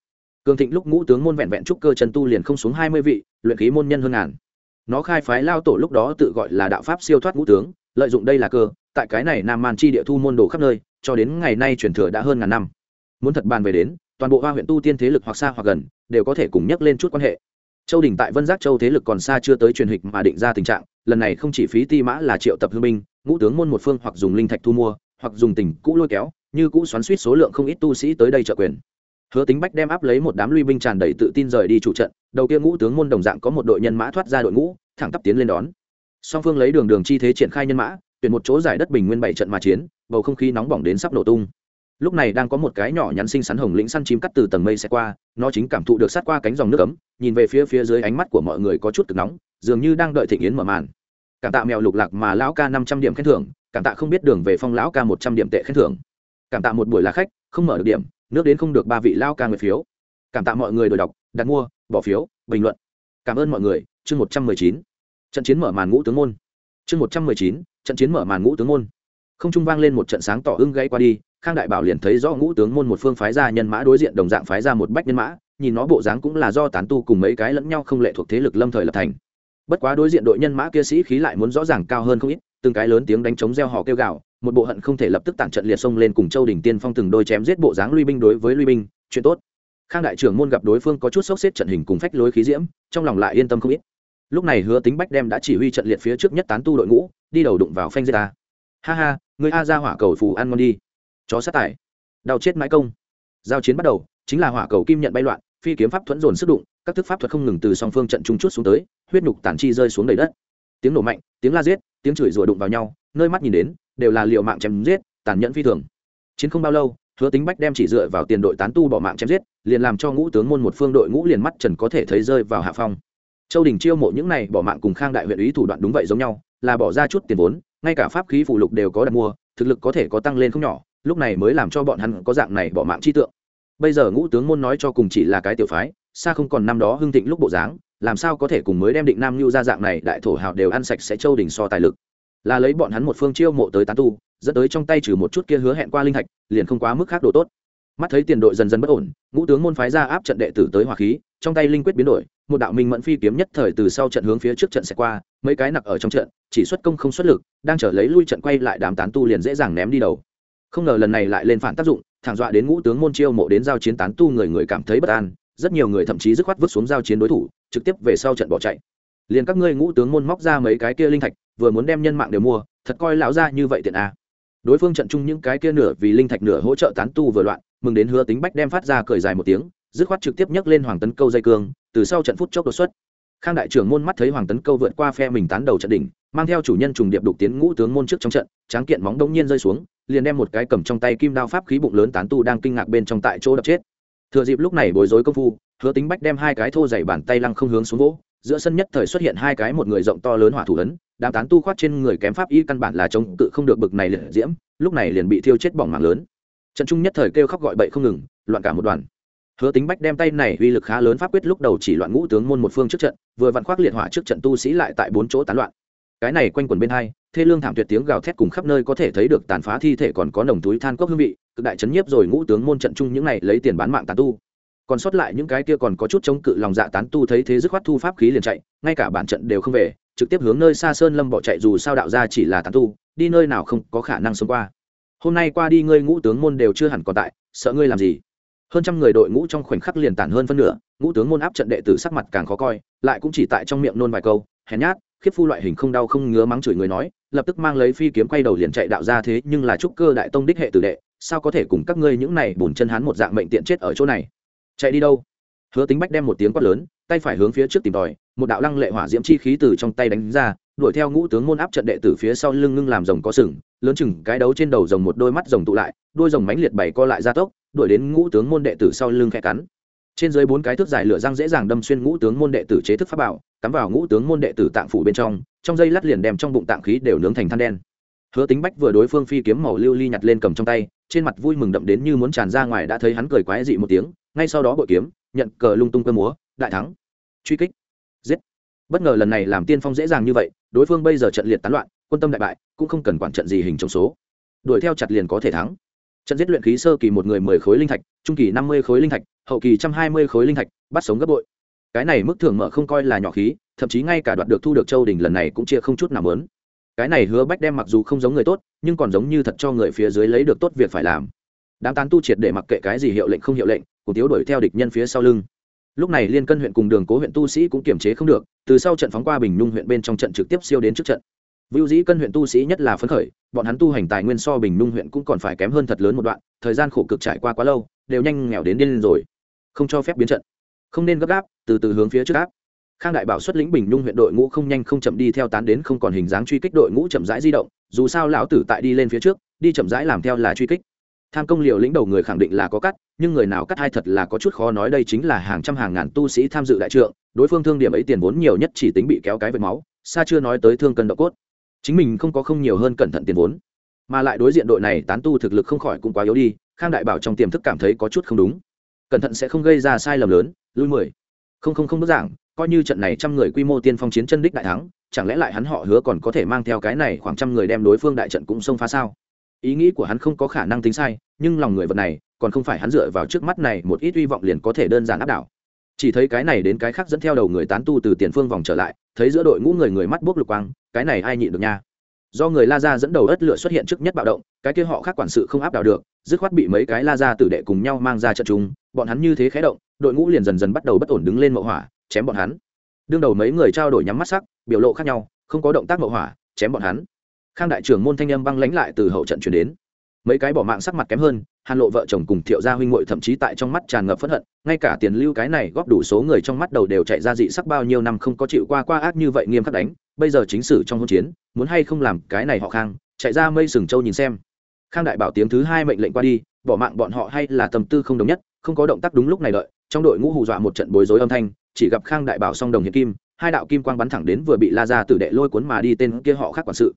A: Cường thịnh lúc ngũ tướng môn vẹn vẹn trúc cơ chân tu liền không xuống hai mươi vị, luyện khí môn nhân hơn ngàn. Nó khai phái lao tổ lúc đó tự gọi là đạo pháp siêu thoát ngũ tướng, lợi dụng đây là cơ, tại cái này nam man chi địa thu môn đồ khắp nơi, cho đến ngày nay truyền thừa đã hơn ngàn năm. Muốn thật bàn về đến, toàn bộ hoa huyện tu tiên thế lực hoặc xa hoặc gần, đều có thể cùng nhắc lên chút quan hệ châu đình tại vân giác châu thế lực còn xa chưa tới truyền hịch mà định ra tình trạng, lần này không chỉ phí ti mã là triệu tập hương binh, ngũ tướng môn một phương hoặc dùng linh thạch thu mua, hoặc dùng tình cũ lôi kéo, như cũ xoắn suýt số lượng không ít tu sĩ tới đây trợ quyền. Hứa tính bách đem áp lấy một đám lui binh tràn đầy tự tin rời đi chủ trận, đầu kia ngũ tướng môn đồng dạng có một đội nhân mã thoát ra đội ngũ, thẳng tắp tiến lên đón. Song phương lấy đường đường chi thế triển khai nhân mã, tuyển một chỗ giải đất bình nguyên bảy trận mà chiến, bầu không khí nóng bỏng đến sắp nổ tung lúc này đang có một cái nhỏ nhắn xinh xắn hồng lĩnh săn chim cắt từ tầng mây xe qua, nó chính cảm thụ được sát qua cánh dòng nước ấm, nhìn về phía phía dưới ánh mắt của mọi người có chút cực nóng, dường như đang đợi thịnh yến mở màn. Cảm tạ mèo lục lạc mà lão ca năm trăm điểm khen thưởng, cảm tạ không biết đường về phong lão ca một trăm điểm tệ khen thưởng. Cảm tạ một buổi là khách, không mở được điểm, nước đến không được ba vị lao ca người phiếu. Cảm tạ mọi người đổi đọc, đặt mua, bỏ phiếu, bình luận. Cảm ơn mọi người, chương một trăm mười chín. Trận chiến mở màn ngũ tướng môn. Chương một trăm mười chín, trận chiến mở màn ngũ tướng môn. Không trung vang lên một trận sáng tỏ ưng gãy qua đi khang đại bảo liền thấy rõ ngũ tướng môn một phương phái ra nhân mã đối diện đồng dạng phái ra một bách nhân mã, nhìn nó bộ dáng cũng là do tán tu cùng mấy cái lẫn nhau không lệ thuộc thế lực lâm thời lập thành. Bất quá đối diện đội nhân mã kia sĩ khí lại muốn rõ ràng cao hơn không ít, từng cái lớn tiếng đánh chống gieo họ kêu gào, một bộ hận không thể lập tức tản trận liệt sông lên cùng châu đình tiên phong từng đôi chém giết bộ dáng luy binh đối với luy binh, chuyện tốt. Khang đại trưởng môn gặp đối phương có chút sốc xếp trận hình cùng phách lối khí diễm, trong lòng lại yên tâm không ít. Lúc này hứa tính bách đem đã chỉ huy trận liệt phía trước nhất tán tu đội ngũ, đi đầu đụng vào phanh dây ta. Ha ha, người a ra hỏa cầu phù ăn ngon đi chó sát tải đau chết mãi công. Giao chiến bắt đầu, chính là hỏa cầu kim nhận bay loạn, phi kiếm pháp thuẫn dồn sức đụng, các thức pháp thuật không ngừng từ song phương trận trung chút xuống tới, huyết nhục tản chi rơi xuống đầy đất. Tiếng nổ mạnh, tiếng la giết, tiếng chửi rủa đụng vào nhau, nơi mắt nhìn đến, đều là liệu mạng chém giết, tàn nhẫn phi thường. Chiến không bao lâu, hứa tính bách đem chỉ dựa vào tiền đội tán tu bỏ mạng chém giết, liền làm cho ngũ tướng môn một phương đội ngũ liền mắt trần có thể thấy rơi vào hạ phong. Châu đình chiêu mộ những này bỏ mạng cùng khang đại huyện ý thủ đoạn đúng vậy giống nhau, là bỏ ra chút tiền vốn, ngay cả pháp khí phụ lục đều có đặt mua, thực lực có thể có tăng lên không nhỏ lúc này mới làm cho bọn hắn có dạng này bỏ mạng chi tượng. Bây giờ ngũ tướng môn nói cho cùng chỉ là cái tiểu phái, xa không còn năm đó hưng thịnh lúc bộ dáng, làm sao có thể cùng mới đem định nam lưu ra dạng này, đại thổ hào đều ăn sạch sẽ châu đình so tài lực. Là lấy bọn hắn một phương chiêu mộ tới tán tu, dẫn tới trong tay trừ một chút kia hứa hẹn qua linh thạch, liền không quá mức khác độ tốt. Mắt thấy tiền đội dần dần bất ổn, ngũ tướng môn phái ra áp trận đệ tử tới hỏa khí, trong tay linh quyết biến đổi, một đạo minh mẫn phi kiếm nhất thời từ sau trận hướng phía trước trận sẽ qua, mấy cái nặc ở trong trận, chỉ xuất công không xuất lực, đang trở lấy lui trận quay lại đám tán tu liền dễ dàng ném đi đầu không ngờ lần này lại lên phản tác dụng thẳng dọa đến ngũ tướng môn chiêu mộ đến giao chiến tán tu người người cảm thấy bất an, rất nhiều người thậm chí dứt khoát vứt xuống giao chiến đối thủ, trực tiếp về sau trận bỏ chạy. Liền các ngươi ngũ tướng môn móc ra mấy cái kia linh thạch, vừa muốn đem nhân mạng đều mua, thật coi lão ra như vậy tiện a đối phương trận chung những cái kia nửa vì linh thạch nửa hỗ trợ tán tu vừa loạn, mừng đến hứa tính bách đem phát ra cười dài một tiếng, dứt khoát trực tiếp nhấc lên hoàng tấn câu dây cương, từ sau trận phút chốc đột xuất. Khang đại trưởng môn mắt thấy hoàng tấn câu vượt qua phe mình tán đầu trận đỉnh, mang theo chủ nhân trùng điệp đục tiến ngũ tướng môn trước trong trận, tráng kiện móng đông nhiên rơi xuống liền đem một cái cầm trong tay kim đao pháp khí bụng lớn tán tu đang kinh ngạc bên trong tại chỗ đập chết. Thừa dịp lúc này bối rối công phu, hứa tính bách đem hai cái thô dày bàn tay lăng không hướng xuống vỗ, giữa sân nhất thời xuất hiện hai cái một người rộng to lớn hỏa thủ ấn, đám tán tu khoát trên người kém pháp y căn bản là chống cự không được bực này liệt diễm, lúc này liền bị thiêu chết bỏng mạng lớn. Trận trung nhất thời kêu khóc gọi bậy không ngừng, loạn cả một đoàn. Hứa tính bách đem tay này uy lực khá lớn pháp quyết lúc đầu chỉ loạn ngũ tướng môn một phương trước trận, vừa vặn khoác liệt hỏa trước trận tu sĩ lại tại bốn chỗ tán loạn. Cái này quanh quẩn bên hai thê lương thảm tuyệt tiếng gào thét cùng khắp nơi có thể thấy được tàn phá thi thể còn có nồng túi than cốc hương vị, cực đại chấn nhiếp rồi ngũ tướng môn trận chung những này lấy tiền bán mạng tàn tu. Còn sót lại những cái kia còn có chút chống cự lòng dạ tán tu thấy thế dứt khoát thu pháp khí liền chạy, ngay cả bản trận đều không về, trực tiếp hướng nơi xa sơn lâm bỏ chạy dù sao đạo ra chỉ là tán tu, đi nơi nào không có khả năng sống qua. Hôm nay qua đi ngươi ngũ tướng môn đều chưa hẳn còn tại, sợ ngươi làm gì? Hơn trăm người đội ngũ trong khoảnh khắc liền tản hơn phân nửa, ngũ tướng môn áp trận đệ tử sắc mặt càng khó coi, lại cũng chỉ tại trong miệng nôn vài câu, hèn nhát, khiếp phu loại hình không đau không ngứa mắng chửi người nói lập tức mang lấy phi kiếm quay đầu liền chạy đạo ra thế, nhưng là trúc cơ đại tông đích hệ tử đệ, sao có thể cùng các ngươi những này bùn chân hắn một dạng mệnh tiện chết ở chỗ này? Chạy đi đâu? Hứa tính bách đem một tiếng quát lớn, tay phải hướng phía trước tìm tòi, một đạo lăng lệ hỏa diễm chi khí từ trong tay đánh ra, đuổi theo ngũ tướng môn áp trận đệ tử phía sau lưng ngưng làm rồng có sừng, lớn chừng cái đấu trên đầu rồng một đôi mắt rồng tụ lại, đôi rồng mánh liệt bảy co lại ra tốc, đuổi đến ngũ tướng môn đệ tử sau lưng khẽ cắn trên dưới bốn cái thước dài lửa răng dễ dàng đâm xuyên ngũ tướng môn đệ tử chế thức pháp bảo, cắm vào ngũ tướng môn đệ tử tạng phủ bên trong trong dây lát liền đem trong bụng tạng khí đều nướng thành than đen. Hứa tính bách vừa đối phương phi kiếm màu lưu ly nhặt lên cầm trong tay, trên mặt vui mừng đậm đến như muốn tràn ra ngoài đã thấy hắn cười quái dị một tiếng, ngay sau đó bội kiếm, nhận cờ lung tung cơ múa, đại thắng. Truy kích. Giết. Bất ngờ lần này làm tiên phong dễ dàng như vậy, đối phương bây giờ trận liệt tán loạn, quân tâm đại bại, cũng không cần quản trận gì hình trong số. Đuổi theo chặt liền có thể thắng. Trận giết luyện khí sơ kỳ một người mười khối linh thạch, trung kỳ năm mươi khối linh thạch hậu kỳ trăm hai mươi khối linh thạch bắt sống gấp bội. Cái này mức thưởng mở không coi là nhỏ khí thậm chí ngay cả đoạt được thu được châu đỉnh lần này cũng chia không chút nào lớn cái này hứa bách đem mặc dù không giống người tốt nhưng còn giống như thật cho người phía dưới lấy được tốt việc phải làm. Đám tán tu triệt để mặc kệ cái gì hiệu lệnh không hiệu lệnh cùng tiếu đuổi theo địch nhân phía sau lưng. Lúc này liên cân huyện cùng đường cố huyện tu sĩ cũng kiềm chế không được từ sau trận phóng qua bình nhung huyện bên trong trận trực tiếp siêu đến trước trận. Vưu Dĩ cân huyện tu sĩ nhất là phấn khởi, bọn hắn tu hành tài nguyên so Bình Nung huyện cũng còn phải kém hơn thật lớn một đoạn, thời gian khổ cực trải qua quá lâu, đều nhanh nghèo đến điên rồi. Không cho phép biến trận. Không nên gấp gáp, từ từ hướng phía trước áp. Khang Đại Bảo xuất lĩnh Bình Nhung huyện đội ngũ không nhanh không chậm đi theo tán đến không còn hình dáng truy kích đội ngũ chậm rãi di động, dù sao lão tử tại đi lên phía trước, đi chậm rãi làm theo là truy kích. Tham công liều lĩnh đầu người khẳng định là có cắt, nhưng người nào cắt hay thật là có chút khó nói đây chính là hàng trăm hàng ngàn tu sĩ tham dự đại trượng, đối phương thương điểm ấy tiền vốn nhiều nhất chỉ tính bị kéo cái vết máu, xa chưa nói tới thương cân độ cốt chính mình không có không nhiều hơn cẩn thận tiền vốn mà lại đối diện đội này tán tu thực lực không khỏi cũng quá yếu đi khang đại bảo trong tiềm thức cảm thấy có chút không đúng cẩn thận sẽ không gây ra sai lầm lớn, lui mười. Không không không đơn giản coi như trận này trăm người quy mô tiên phong chiến chân đích đại thắng, chẳng lẽ lại hắn họ hứa còn có thể mang theo cái này khoảng trăm người đem đối phương đại trận cũng xông phá sao? Ý nghĩ của hắn không có khả năng tính sai, nhưng lòng người vật này, còn không phải hắn dựa vào trước mắt này một ít hy vọng liền có thể đơn giản áp đảo. Chỉ thấy cái này đến cái khác dẫn theo đầu người tán tu từ tiền phương vòng trở lại, thấy giữa đội ngũ người người mắt buốc lục quang, cái này ai nhịn được nha? Do người la ra dẫn đầu ất lửa xuất hiện trước nhất bạo động, cái kia họ khác quản sự không áp đảo được, dứt khoát bị mấy cái la ra tử đệ cùng nhau mang ra trận chung bọn hắn như thế khé động, đội ngũ liền dần dần bắt đầu bất ổn đứng lên mậu hỏa, chém bọn hắn. Đương đầu mấy người trao đổi nhắm mắt sắc, biểu lộ khác nhau, không có động tác mậu hỏa, chém bọn hắn. Khang đại trưởng môn thanh âm băng lánh lại từ hậu trận chuyển đến. Mấy cái bỏ mạng sắc mặt kém hơn, hàn lộ vợ chồng cùng thiệu gia huynh muội thậm chí tại trong mắt tràn ngập phẫn hận, ngay cả tiền lưu cái này góp đủ số người trong mắt đầu đều chạy ra dị sắc bao nhiêu năm không có chịu qua qua ác như vậy nghiêm khắc đánh, bây giờ chính sử trong hôn chiến, muốn hay không làm cái này họ khang, chạy ra mây sừng châu nhìn xem. Khang đại bảo tiếng thứ hai mệnh lệnh qua đi, bỏ mạng bọn họ hay là tâm tư không đồng nhất không có động tác đúng lúc này đợi, trong đội ngũ hù dọa một trận bối rối âm thanh, chỉ gặp khang đại bảo song đồng hiện kim, hai đạo kim quang bắn thẳng đến vừa bị la ra tử đệ lôi cuốn mà đi tên kia họ khác quản sự.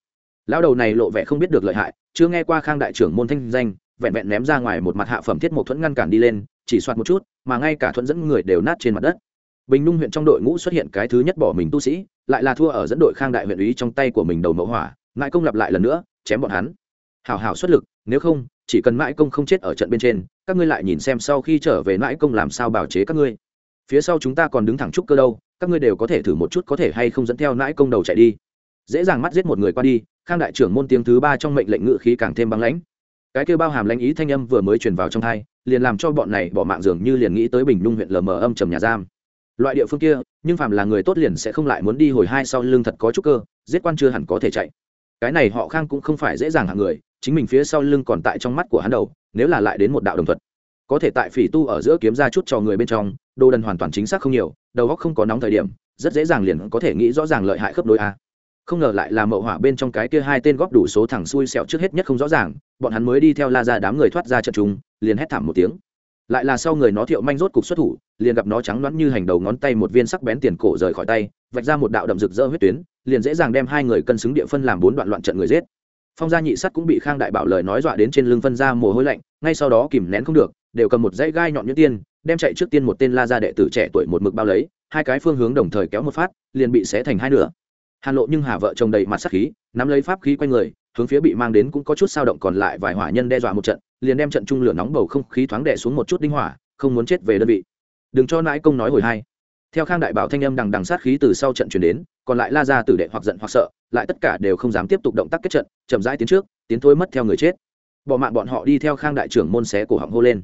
A: Lão đầu này lộ vẻ không biết được lợi hại, chưa nghe qua khang đại trưởng môn thanh danh, vẹn vẹn ném ra ngoài một mặt hạ phẩm thiết một thuẫn ngăn cản đi lên, chỉ soạt một chút, mà ngay cả thuẫn dẫn người đều nát trên mặt đất. Bình nung huyện trong đội ngũ xuất hiện cái thứ nhất bỏ mình tu sĩ, lại là thua ở dẫn đội khang đại huyện ý trong tay của mình đầu mẫu hỏa, ngại công lặp lại lần nữa, chém bọn hắn. Hảo hảo xuất lực, nếu không chỉ cần mãi công không chết ở trận bên trên, các ngươi lại nhìn xem sau khi trở về mãi công làm sao bảo chế các ngươi. Phía sau chúng ta còn đứng thẳng trúc cơ đâu, các ngươi đều có thể thử một chút có thể hay không dẫn theo mãi công đầu chạy đi. Dễ dàng mắt giết một người qua đi, khang đại trưởng môn tiếng thứ ba trong mệnh lệnh ngự khí càng thêm băng lãnh. Cái kêu bao hàm lãnh ý thanh âm vừa mới truyền vào trong thai liền làm cho bọn này bỏ mạng dường như liền nghĩ tới bình nhung huyện lờ mờ âm trầm nhà giam. Loại địa phương kia, nhưng phàm là người tốt liền sẽ không lại muốn đi hồi hai sau lưng thật có chút cơ, giết quan chưa hẳn có thể chạy. Cái này họ khang cũng không phải dễ dàng hạng người chính mình phía sau lưng còn tại trong mắt của hắn đầu, nếu là lại đến một đạo đồng thuật, có thể tại phỉ tu ở giữa kiếm ra chút cho người bên trong, đồ đần hoàn toàn chính xác không nhiều, đầu góc không có nóng thời điểm, rất dễ dàng liền có thể nghĩ rõ ràng lợi hại khớp đôi a. Không ngờ lại là mậu hỏa bên trong cái kia hai tên góp đủ số thẳng xui xẹo trước hết nhất không rõ ràng, bọn hắn mới đi theo la ra đám người thoát ra trận chúng liền hét thảm một tiếng. Lại là sau người nó thiệu manh rốt cục xuất thủ, liền gặp nó trắng loãng như hành đầu ngón tay một viên sắc bén tiền cổ rời khỏi tay, vạch ra một đạo đậm rực rỡ huyết tuyến, liền dễ dàng đem hai người cân xứng địa phân làm bốn đoạn loạn trận người giết phong gia nhị sắt cũng bị khang đại bảo lời nói dọa đến trên lưng phân ra mồ hôi lạnh, ngay sau đó kìm nén không được, đều cầm một dãy gai nhọn như tiên, đem chạy trước tiên một tên la ra đệ tử trẻ tuổi một mực bao lấy, hai cái phương hướng đồng thời kéo một phát, liền bị xé thành hai nửa. Hàn lộ nhưng hà vợ chồng đầy mặt sắc khí, nắm lấy pháp khí quanh người, hướng phía bị mang đến cũng có chút sao động còn lại vài hỏa nhân đe dọa một trận, liền đem trận chung lửa nóng bầu không khí thoáng đè xuống một chút đinh hỏa, không muốn chết về đơn vị. Đừng cho nãi công nói hồi hai theo khang đại bảo thanh âm đằng đằng sát khí từ sau trận chuyển đến, còn lại la ra tử đệ hoặc giận hoặc sợ, lại tất cả đều không dám tiếp tục động tác kết trận, chậm rãi tiến trước, tiến thối mất theo người chết. Bỏ mạng bọn họ đi theo khang đại trưởng môn xé cổ họng hô lên.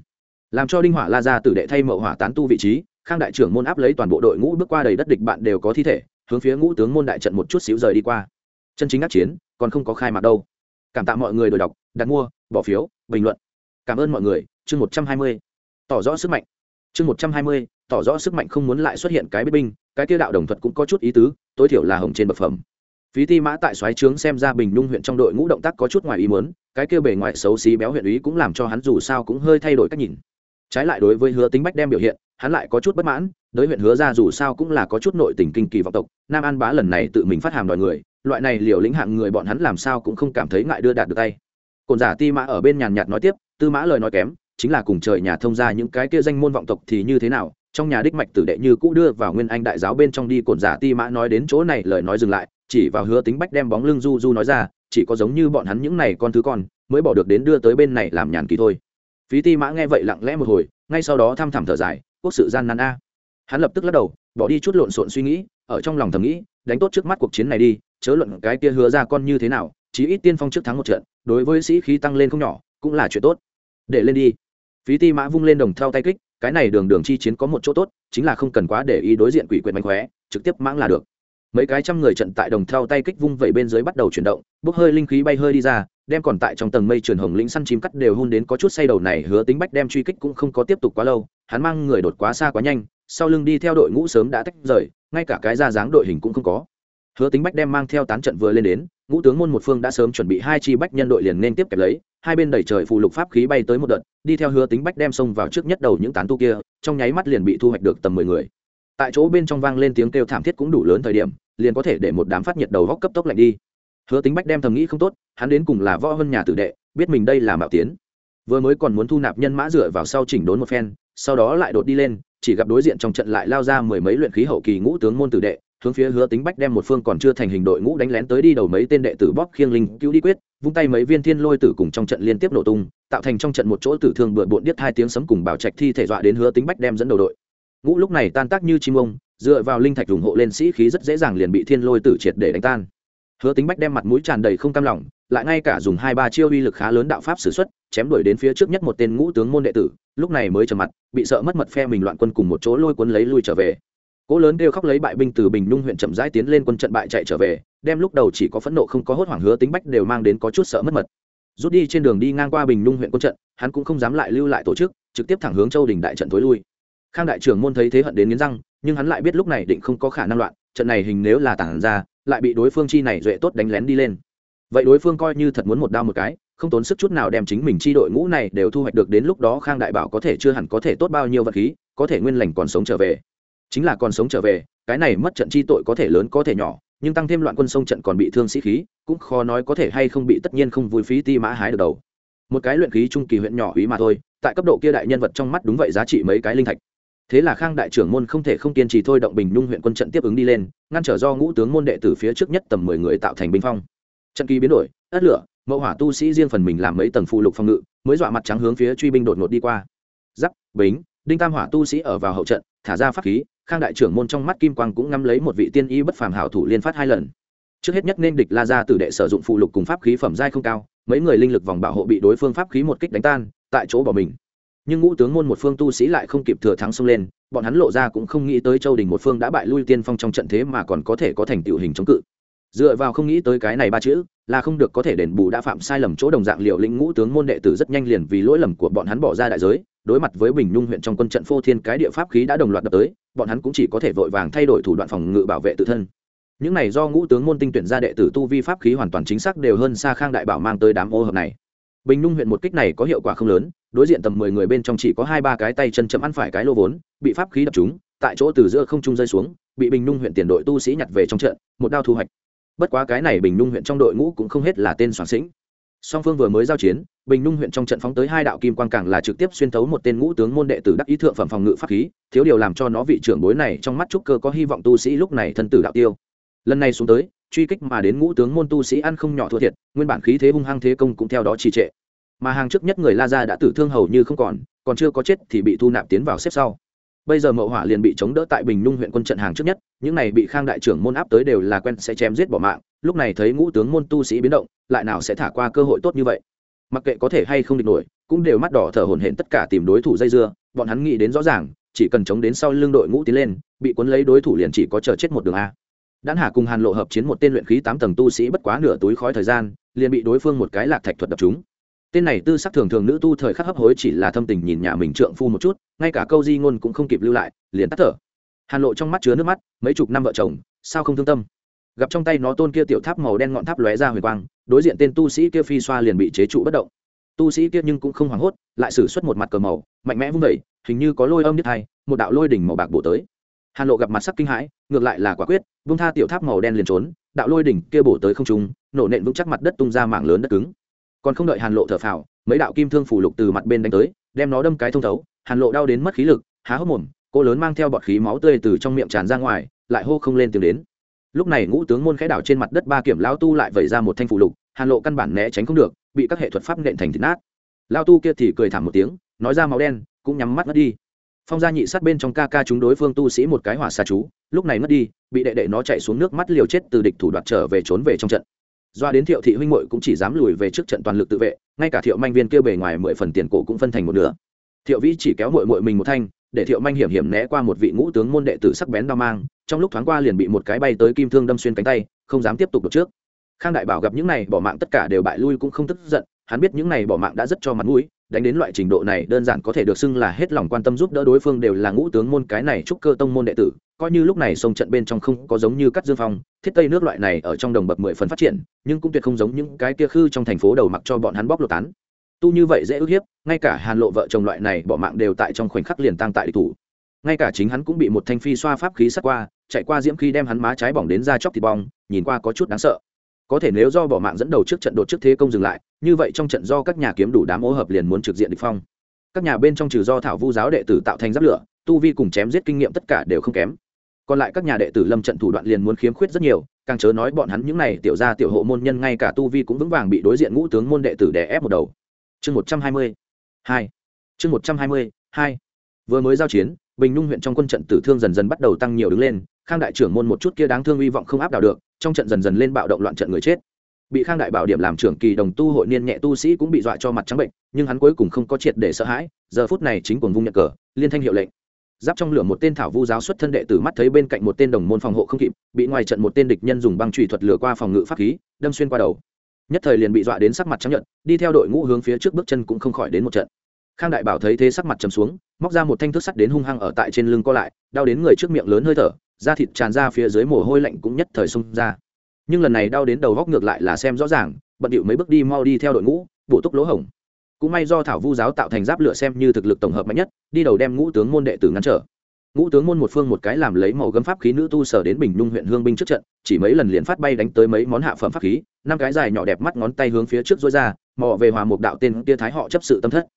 A: Làm cho đinh hỏa la ra tử đệ thay mậu hỏa tán tu vị trí, khang đại trưởng môn áp lấy toàn bộ đội ngũ bước qua đầy đất địch bạn đều có thi thể, hướng phía ngũ tướng môn đại trận một chút xíu rời đi qua. Chân chính ác chiến, còn không có khai mạc đâu. Cảm tạ mọi người đổi đọc, đặt mua, bỏ phiếu, bình luận. Cảm ơn mọi người. Chương một trăm hai mươi. Tỏ rõ sức mạnh. Chương một trăm hai mươi tỏ rõ sức mạnh không muốn lại xuất hiện cái biết binh, cái tiêu đạo đồng thuật cũng có chút ý tứ, tối thiểu là hồng trên bậc phẩm. Phí ti mã tại xoáy trướng xem ra bình nhung huyện trong đội ngũ động tác có chút ngoài ý muốn, cái kia bề ngoài xấu xí béo huyện ý cũng làm cho hắn dù sao cũng hơi thay đổi cách nhìn. Trái lại đối với hứa tính bách đem biểu hiện, hắn lại có chút bất mãn, đối huyện hứa ra dù sao cũng là có chút nội tình kinh kỳ vọng tộc, nam an bá lần này tự mình phát hàm đòi người, loại này liều lĩnh hạng người bọn hắn làm sao cũng không cảm thấy ngại đưa đạt được tay. Cồn giả ti mã ở bên nhàn nhạt nói tiếp, tư mã lời nói kém, chính là cùng trời nhà thông ra những cái kia danh môn vọng tộc thì như thế nào trong nhà đích mạch tử đệ như cũ đưa vào nguyên anh đại giáo bên trong đi cồn giả ti mã nói đến chỗ này, lời nói dừng lại, chỉ vào hứa tính bách đem bóng lưng du du nói ra, chỉ có giống như bọn hắn những này con thứ con, mới bỏ được đến đưa tới bên này làm nhàn kỳ thôi. Phí ti mã nghe vậy lặng lẽ một hồi, ngay sau đó thăm thẳm thở dài, quốc sự gian nan a. Hắn lập tức lắc đầu, bỏ đi chút lộn xộn suy nghĩ, ở trong lòng thầm nghĩ, đánh tốt trước mắt cuộc chiến này đi, chớ luận cái kia hứa ra con như thế nào, chí ít tiên phong trước thắng một trận, đối với sĩ khí tăng lên không nhỏ, cũng là chuyện tốt. Để lên đi. Phí ti mã vung lên đồng thao tay kích cái này đường đường chi chiến có một chỗ tốt, chính là không cần quá để ý đối diện quỷ quyệt mạnh khóe, trực tiếp mãng là được. Mấy cái trăm người trận tại đồng theo tay kích vung vẩy bên dưới bắt đầu chuyển động, bốc hơi linh khí bay hơi đi ra, đem còn tại trong tầng mây truyền hồng lĩnh săn chim cắt đều hôn đến có chút say đầu này, hứa tính bách đem truy kích cũng không có tiếp tục quá lâu, hắn mang người đột quá xa quá nhanh, sau lưng đi theo đội ngũ sớm đã tách rời, ngay cả cái ra dáng đội hình cũng không có. Hứa tính bách đem mang theo tán trận vừa lên đến ngũ tướng môn một phương đã sớm chuẩn bị hai chi bách nhân đội liền nên tiếp kẹp lấy, hai bên đẩy trời phù lục pháp khí bay tới một đợt, đi theo hứa tính bách đem xông vào trước nhất đầu những tán tu kia, trong nháy mắt liền bị thu hoạch được tầm mười người. Tại chỗ bên trong vang lên tiếng kêu thảm thiết cũng đủ lớn thời điểm, liền có thể để một đám phát nhiệt đầu góc cấp tốc lạnh đi. Hứa tính bách đem thầm nghĩ không tốt, hắn đến cùng là võ hơn nhà tử đệ, biết mình đây là mạo tiến. Vừa mới còn muốn thu nạp nhân mã dựa vào sau chỉnh đốn một phen, sau đó lại đột đi lên, chỉ gặp đối diện trong trận lại lao ra mười mấy luyện khí hậu kỳ ngũ tướng môn tử đệ hướng phía hứa tính bách đem một phương còn chưa thành hình đội ngũ đánh lén tới đi đầu mấy tên đệ tử bóp khiêng linh cứu đi quyết, vung tay mấy viên thiên lôi tử cùng trong trận liên tiếp nổ tung, tạo thành trong trận một chỗ tử thương bừa bộn điếc hai tiếng sấm cùng bảo trạch thi thể dọa đến hứa tính bách đem dẫn đầu đội. Ngũ lúc này tan tác như chim ông, dựa vào linh thạch ủng hộ lên sĩ khí rất dễ dàng liền bị thiên lôi tử triệt để đánh tan. Hứa tính bách đem mặt mũi tràn đầy không cam lòng, lại ngay cả dùng hai ba chiêu uy lực khá lớn đạo pháp s ử x u ấ t chém đuổi đến phía trước nhất một tên ngũ tướng môn đệ tử, lúc này mới trầm mặt, bị sợ mất mật phe mình loạn quân cùng một chỗ lôi cuốn lấy lui trở về cỗ lớn đều khóc lấy bại binh từ bình nhung huyện chậm rãi tiến lên quân trận bại chạy trở về, đem lúc đầu chỉ có phẫn nộ không có hốt hoảng hứa tính bách đều mang đến có chút sợ mất mật. Rút đi trên đường đi ngang qua bình nhung huyện quân trận, hắn cũng không dám lại lưu lại tổ chức, trực tiếp thẳng hướng châu đình đại trận thối lui. Khang đại trưởng môn thấy thế hận đến nghiến răng, nhưng hắn lại biết lúc này định không có khả năng loạn, trận này hình nếu là tản ra, lại bị đối phương chi này duệ tốt đánh lén đi lên. Vậy đối phương coi như thật muốn một đao một cái, không tốn sức chút nào đem chính mình chi đội ngũ này đều thu hoạch được đến lúc đó khang đại bảo có thể chưa hẳn có thể tốt bao nhiêu vật khí, có thể nguyên lành còn sống trở về chính là còn sống trở về, cái này mất trận chi tội có thể lớn có thể nhỏ, nhưng tăng thêm loạn quân sông trận còn bị thương sĩ khí, cũng khó nói có thể hay không bị tất nhiên không vui phí ti mã hái được đầu. Một cái luyện khí trung kỳ huyện nhỏ ý mà thôi, tại cấp độ kia đại nhân vật trong mắt đúng vậy giá trị mấy cái linh thạch. Thế là khang đại trưởng môn không thể không kiên trì thôi động bình nhung huyện quân trận tiếp ứng đi lên, ngăn trở do ngũ tướng môn đệ từ phía trước nhất tầm mười người tạo thành binh phong. Trận kỳ biến đổi, ất lửa mẫu hỏa tu sĩ riêng phần mình làm mấy tầng phụ lục phòng ngự, mới dọa mặt trắng hướng phía truy binh đột ngột đi qua. Giáp, bính, đinh tam hỏa tu sĩ ở vào hậu trận, thả ra pháp khí khang đại trưởng môn trong mắt kim quang cũng ngắm lấy một vị tiên y bất phàm hảo thủ liên phát hai lần. Trước hết nhất nên địch la ra tử đệ sử dụng phụ lục cùng pháp khí phẩm giai không cao, mấy người linh lực vòng bảo hộ bị đối phương pháp khí một kích đánh tan, tại chỗ bỏ mình. Nhưng ngũ tướng môn một phương tu sĩ lại không kịp thừa thắng xông lên, bọn hắn lộ ra cũng không nghĩ tới châu đình một phương đã bại lui tiên phong trong trận thế mà còn có thể có thành tựu hình chống cự. Dựa vào không nghĩ tới cái này ba chữ, là không được có thể đền bù đã phạm sai lầm chỗ đồng dạng liệu lĩnh ngũ tướng môn đệ tử rất nhanh liền vì lỗi lầm của bọn hắn bỏ ra đại giới đối mặt với bình nhung huyện trong quân trận phô thiên cái địa pháp khí đã đồng loạt đập tới, bọn hắn cũng chỉ có thể vội vàng thay đổi thủ đoạn phòng ngự bảo vệ tự thân. Những này do ngũ tướng môn tinh tuyển ra đệ tử tu vi pháp khí hoàn toàn chính xác đều hơn xa khang đại bảo mang tới đám ô hợp này. Bình nhung huyện một kích này có hiệu quả không lớn, đối diện tầm mười người bên trong chỉ có hai ba cái tay chân chậm ăn phải cái lô vốn, bị pháp khí đập chúng tại chỗ từ giữa không trung rơi xuống, bị bình nhung huyện tiền đội tu sĩ nhặt về trong trận, một đao thu hoạch. Bất quá cái này bình nhung huyện trong đội ngũ cũng không hết là tên soạn sĩnh song phương vừa mới giao chiến, bình nhung huyện trong trận phóng tới hai đạo kim quang càng là trực tiếp xuyên thấu một tên ngũ tướng môn đệ tử đắc ý thượng phẩm phòng ngự pháp khí, thiếu điều làm cho nó vị trưởng bối này trong mắt trúc cơ có hy vọng tu sĩ lúc này thân tử đạo tiêu. Lần này xuống tới, truy kích mà đến ngũ tướng môn tu sĩ ăn không nhỏ thua thiệt, nguyên bản khí thế hung hăng thế công cũng theo đó trì trệ. Mà hàng trước nhất người la ra đã tử thương hầu như không còn còn chưa có chết thì bị thu nạp tiến vào xếp sau bây giờ mậu hỏa liền bị chống đỡ tại bình nhung huyện quân trận hàng trước nhất, những này bị khang đại trưởng môn áp tới đều là quen sẽ chém giết bỏ mạng, lúc này thấy ngũ tướng môn tu sĩ biến động, lại nào sẽ thả qua cơ hội tốt như vậy? Mặc kệ có thể hay không địch nổi, cũng đều mắt đỏ thở hổn hển tất cả tìm đối thủ dây dưa, bọn hắn nghĩ đến rõ ràng, chỉ cần chống đến sau lưng đội ngũ tiến lên, bị cuốn lấy đối thủ liền chỉ có chờ chết một đường a. Đãn hà cùng hàn lộ hợp chiến một tên luyện khí tám tầng tu sĩ bất quá nửa túi khói thời gian, liền bị đối phương một cái lạc thạch thuật đập chúng tên này tư sắc thường thường nữ tu thời khắc hấp hối chỉ là thâm tình nhìn nhà mình trượng phu một chút, ngay cả câu di ngôn cũng không kịp lưu lại, liền tắt thở. Hàn lộ trong mắt chứa nước mắt, mấy chục năm vợ chồng, sao không thương tâm? Gặp trong tay nó tôn kia tiểu tháp màu đen ngọn tháp lóe ra huyền quang, đối diện tên tu sĩ kia phi xoa liền bị chế trụ bất động. Tu sĩ kia nhưng cũng không hoảng hốt, lại xử suất một mặt cờ màu, mạnh mẽ vung vẩy hình như có lôi âm nhất hai một đạo lôi đỉnh màu bạc bổ tới. Hàn lộ gặp mặt sắc kinh hãi, ngược lại là quả quyết, vung tha tiểu tháp màu đen liền trốn, đạo lôi đỉnh kia bổ tới không trung, nổ nện vững chắc mặt đất tung ra mảng lớn đất cứng còn không đợi hàn lộ thở phào, mấy đạo kim thương phủ lục từ mặt bên đánh tới, đem nó đâm cái thông thấu, hàn lộ đau đến mất khí lực, há hốc mồm, cô lớn mang theo bọt khí máu tươi từ trong miệng tràn ra ngoài, lại hô không lên tiếng đến. Lúc này ngũ tướng môn khẽ đảo trên mặt đất ba kiểm lão tu lại vẩy ra một thanh phủ lục, hàn lộ căn bản né tránh không được, bị các hệ thuật pháp nện thành thịt nát. Lao tu kia thì cười thảm một tiếng, nói ra máu đen, cũng nhắm mắt mất đi. Phong gia nhị sát bên trong ca ca chúng đối phương tu sĩ một cái hỏa xa chú, lúc này mất đi, bị đệ đệ nó chạy xuống nước mắt liều chết từ địch thủ đoạt trở về trốn về trong trận doa đến thiệu thị huynh muội cũng chỉ dám lùi về trước trận toàn lực tự vệ, ngay cả thiệu manh viên kêu bề ngoài mười phần tiền cổ cũng phân thành một nửa. Thiệu vĩ chỉ kéo muội muội mình một thanh, để thiệu manh hiểm hiểm né qua một vị ngũ tướng môn đệ tử sắc bén đao mang, trong lúc thoáng qua liền bị một cái bay tới kim thương đâm xuyên cánh tay, không dám tiếp tục được trước. Khang đại bảo gặp những này bỏ mạng tất cả đều bại lui cũng không tức giận, hắn biết những này bỏ mạng đã rất cho mặt mũi đánh đến loại trình độ này, đơn giản có thể được xưng là hết lòng quan tâm giúp đỡ đối phương đều là ngũ tướng môn cái này trúc cơ tông môn đệ tử, coi như lúc này sông trận bên trong không có giống như cắt dương phong, thiết tây nước loại này ở trong đồng bậc mười phần phát triển, nhưng cũng tuyệt không giống những cái kia khư trong thành phố đầu mặc cho bọn hắn bóc lột tán. Tu như vậy dễ ức hiếp, ngay cả hàn lộ vợ chồng loại này bỏ mạng đều tại trong khoảnh khắc liền tăng tại địch thủ. Ngay cả chính hắn cũng bị một thanh phi xoa pháp khí sắt qua, chạy qua diễm khi đem hắn má trái bỏng đến da chóc thịt bong, nhìn qua có chút đáng sợ có thể nếu do bỏ mạng dẫn đầu trước trận đột trước thế công dừng lại, như vậy trong trận do các nhà kiếm đủ đám ô hợp liền muốn trực diện địch phong. Các nhà bên trong trừ do thảo vu giáo đệ tử tạo thành giáp lửa, tu vi cùng chém giết kinh nghiệm tất cả đều không kém. Còn lại các nhà đệ tử lâm trận thủ đoạn liền muốn khiếm khuyết rất nhiều, càng chớ nói bọn hắn những này tiểu gia tiểu hộ môn nhân ngay cả tu vi cũng vững vàng bị đối diện ngũ tướng môn đệ tử đè ép một đầu. Chương một trăm hai mươi hai. Chương một trăm hai mươi hai. Vừa mới giao chiến, bình nhung huyện trong quân trận tử thương dần dần bắt đầu tăng nhiều đứng lên, khang đại trưởng môn một chút kia đáng thương hy vọng không áp đảo được trong trận dần dần lên bạo động loạn trận người chết. Bị khang đại bảo điểm làm trưởng kỳ đồng tu hội niên nhẹ tu sĩ cũng bị dọa cho mặt trắng bệnh, nhưng hắn cuối cùng không có triệt để sợ hãi, giờ phút này chính quần vung nhận cờ, liên thanh hiệu lệnh. Giáp trong lửa một tên thảo vu giáo xuất thân đệ tử mắt thấy bên cạnh một tên đồng môn phòng hộ không kịp, bị ngoài trận một tên địch nhân dùng băng trụy thuật lửa qua phòng ngự pháp khí, đâm xuyên qua đầu. Nhất thời liền bị dọa đến sắc mặt trắng nhận đi theo đội ngũ hướng phía trước bước chân cũng không khỏi đến một trận. Khang đại bảo thấy thế sắc mặt trầm xuống, móc ra một thanh thức sắt đến hung hăng ở tại trên lưng co lại, đau đến người trước miệng lớn hơi thở da thịt tràn ra phía dưới mồ hôi lạnh cũng nhất thời xung ra. Nhưng lần này đau đến đầu góc ngược lại là xem rõ ràng, bận điệu mấy bước đi mau đi theo đội ngũ, bổ túc lỗ hổng. Cũng may do thảo vu giáo tạo thành giáp lửa xem như thực lực tổng hợp mạnh nhất, đi đầu đem ngũ tướng môn đệ tử ngăn trở. Ngũ tướng môn một phương một cái làm lấy màu gấm pháp khí nữ tu sở đến bình nhung huyện hương binh trước trận, chỉ mấy lần liền phát bay đánh tới mấy món hạ phẩm pháp khí, năm cái dài nhỏ đẹp mắt ngón tay hướng phía trước dối ra, mò về hòa một đạo tên tia thái họ chấp sự tâm thất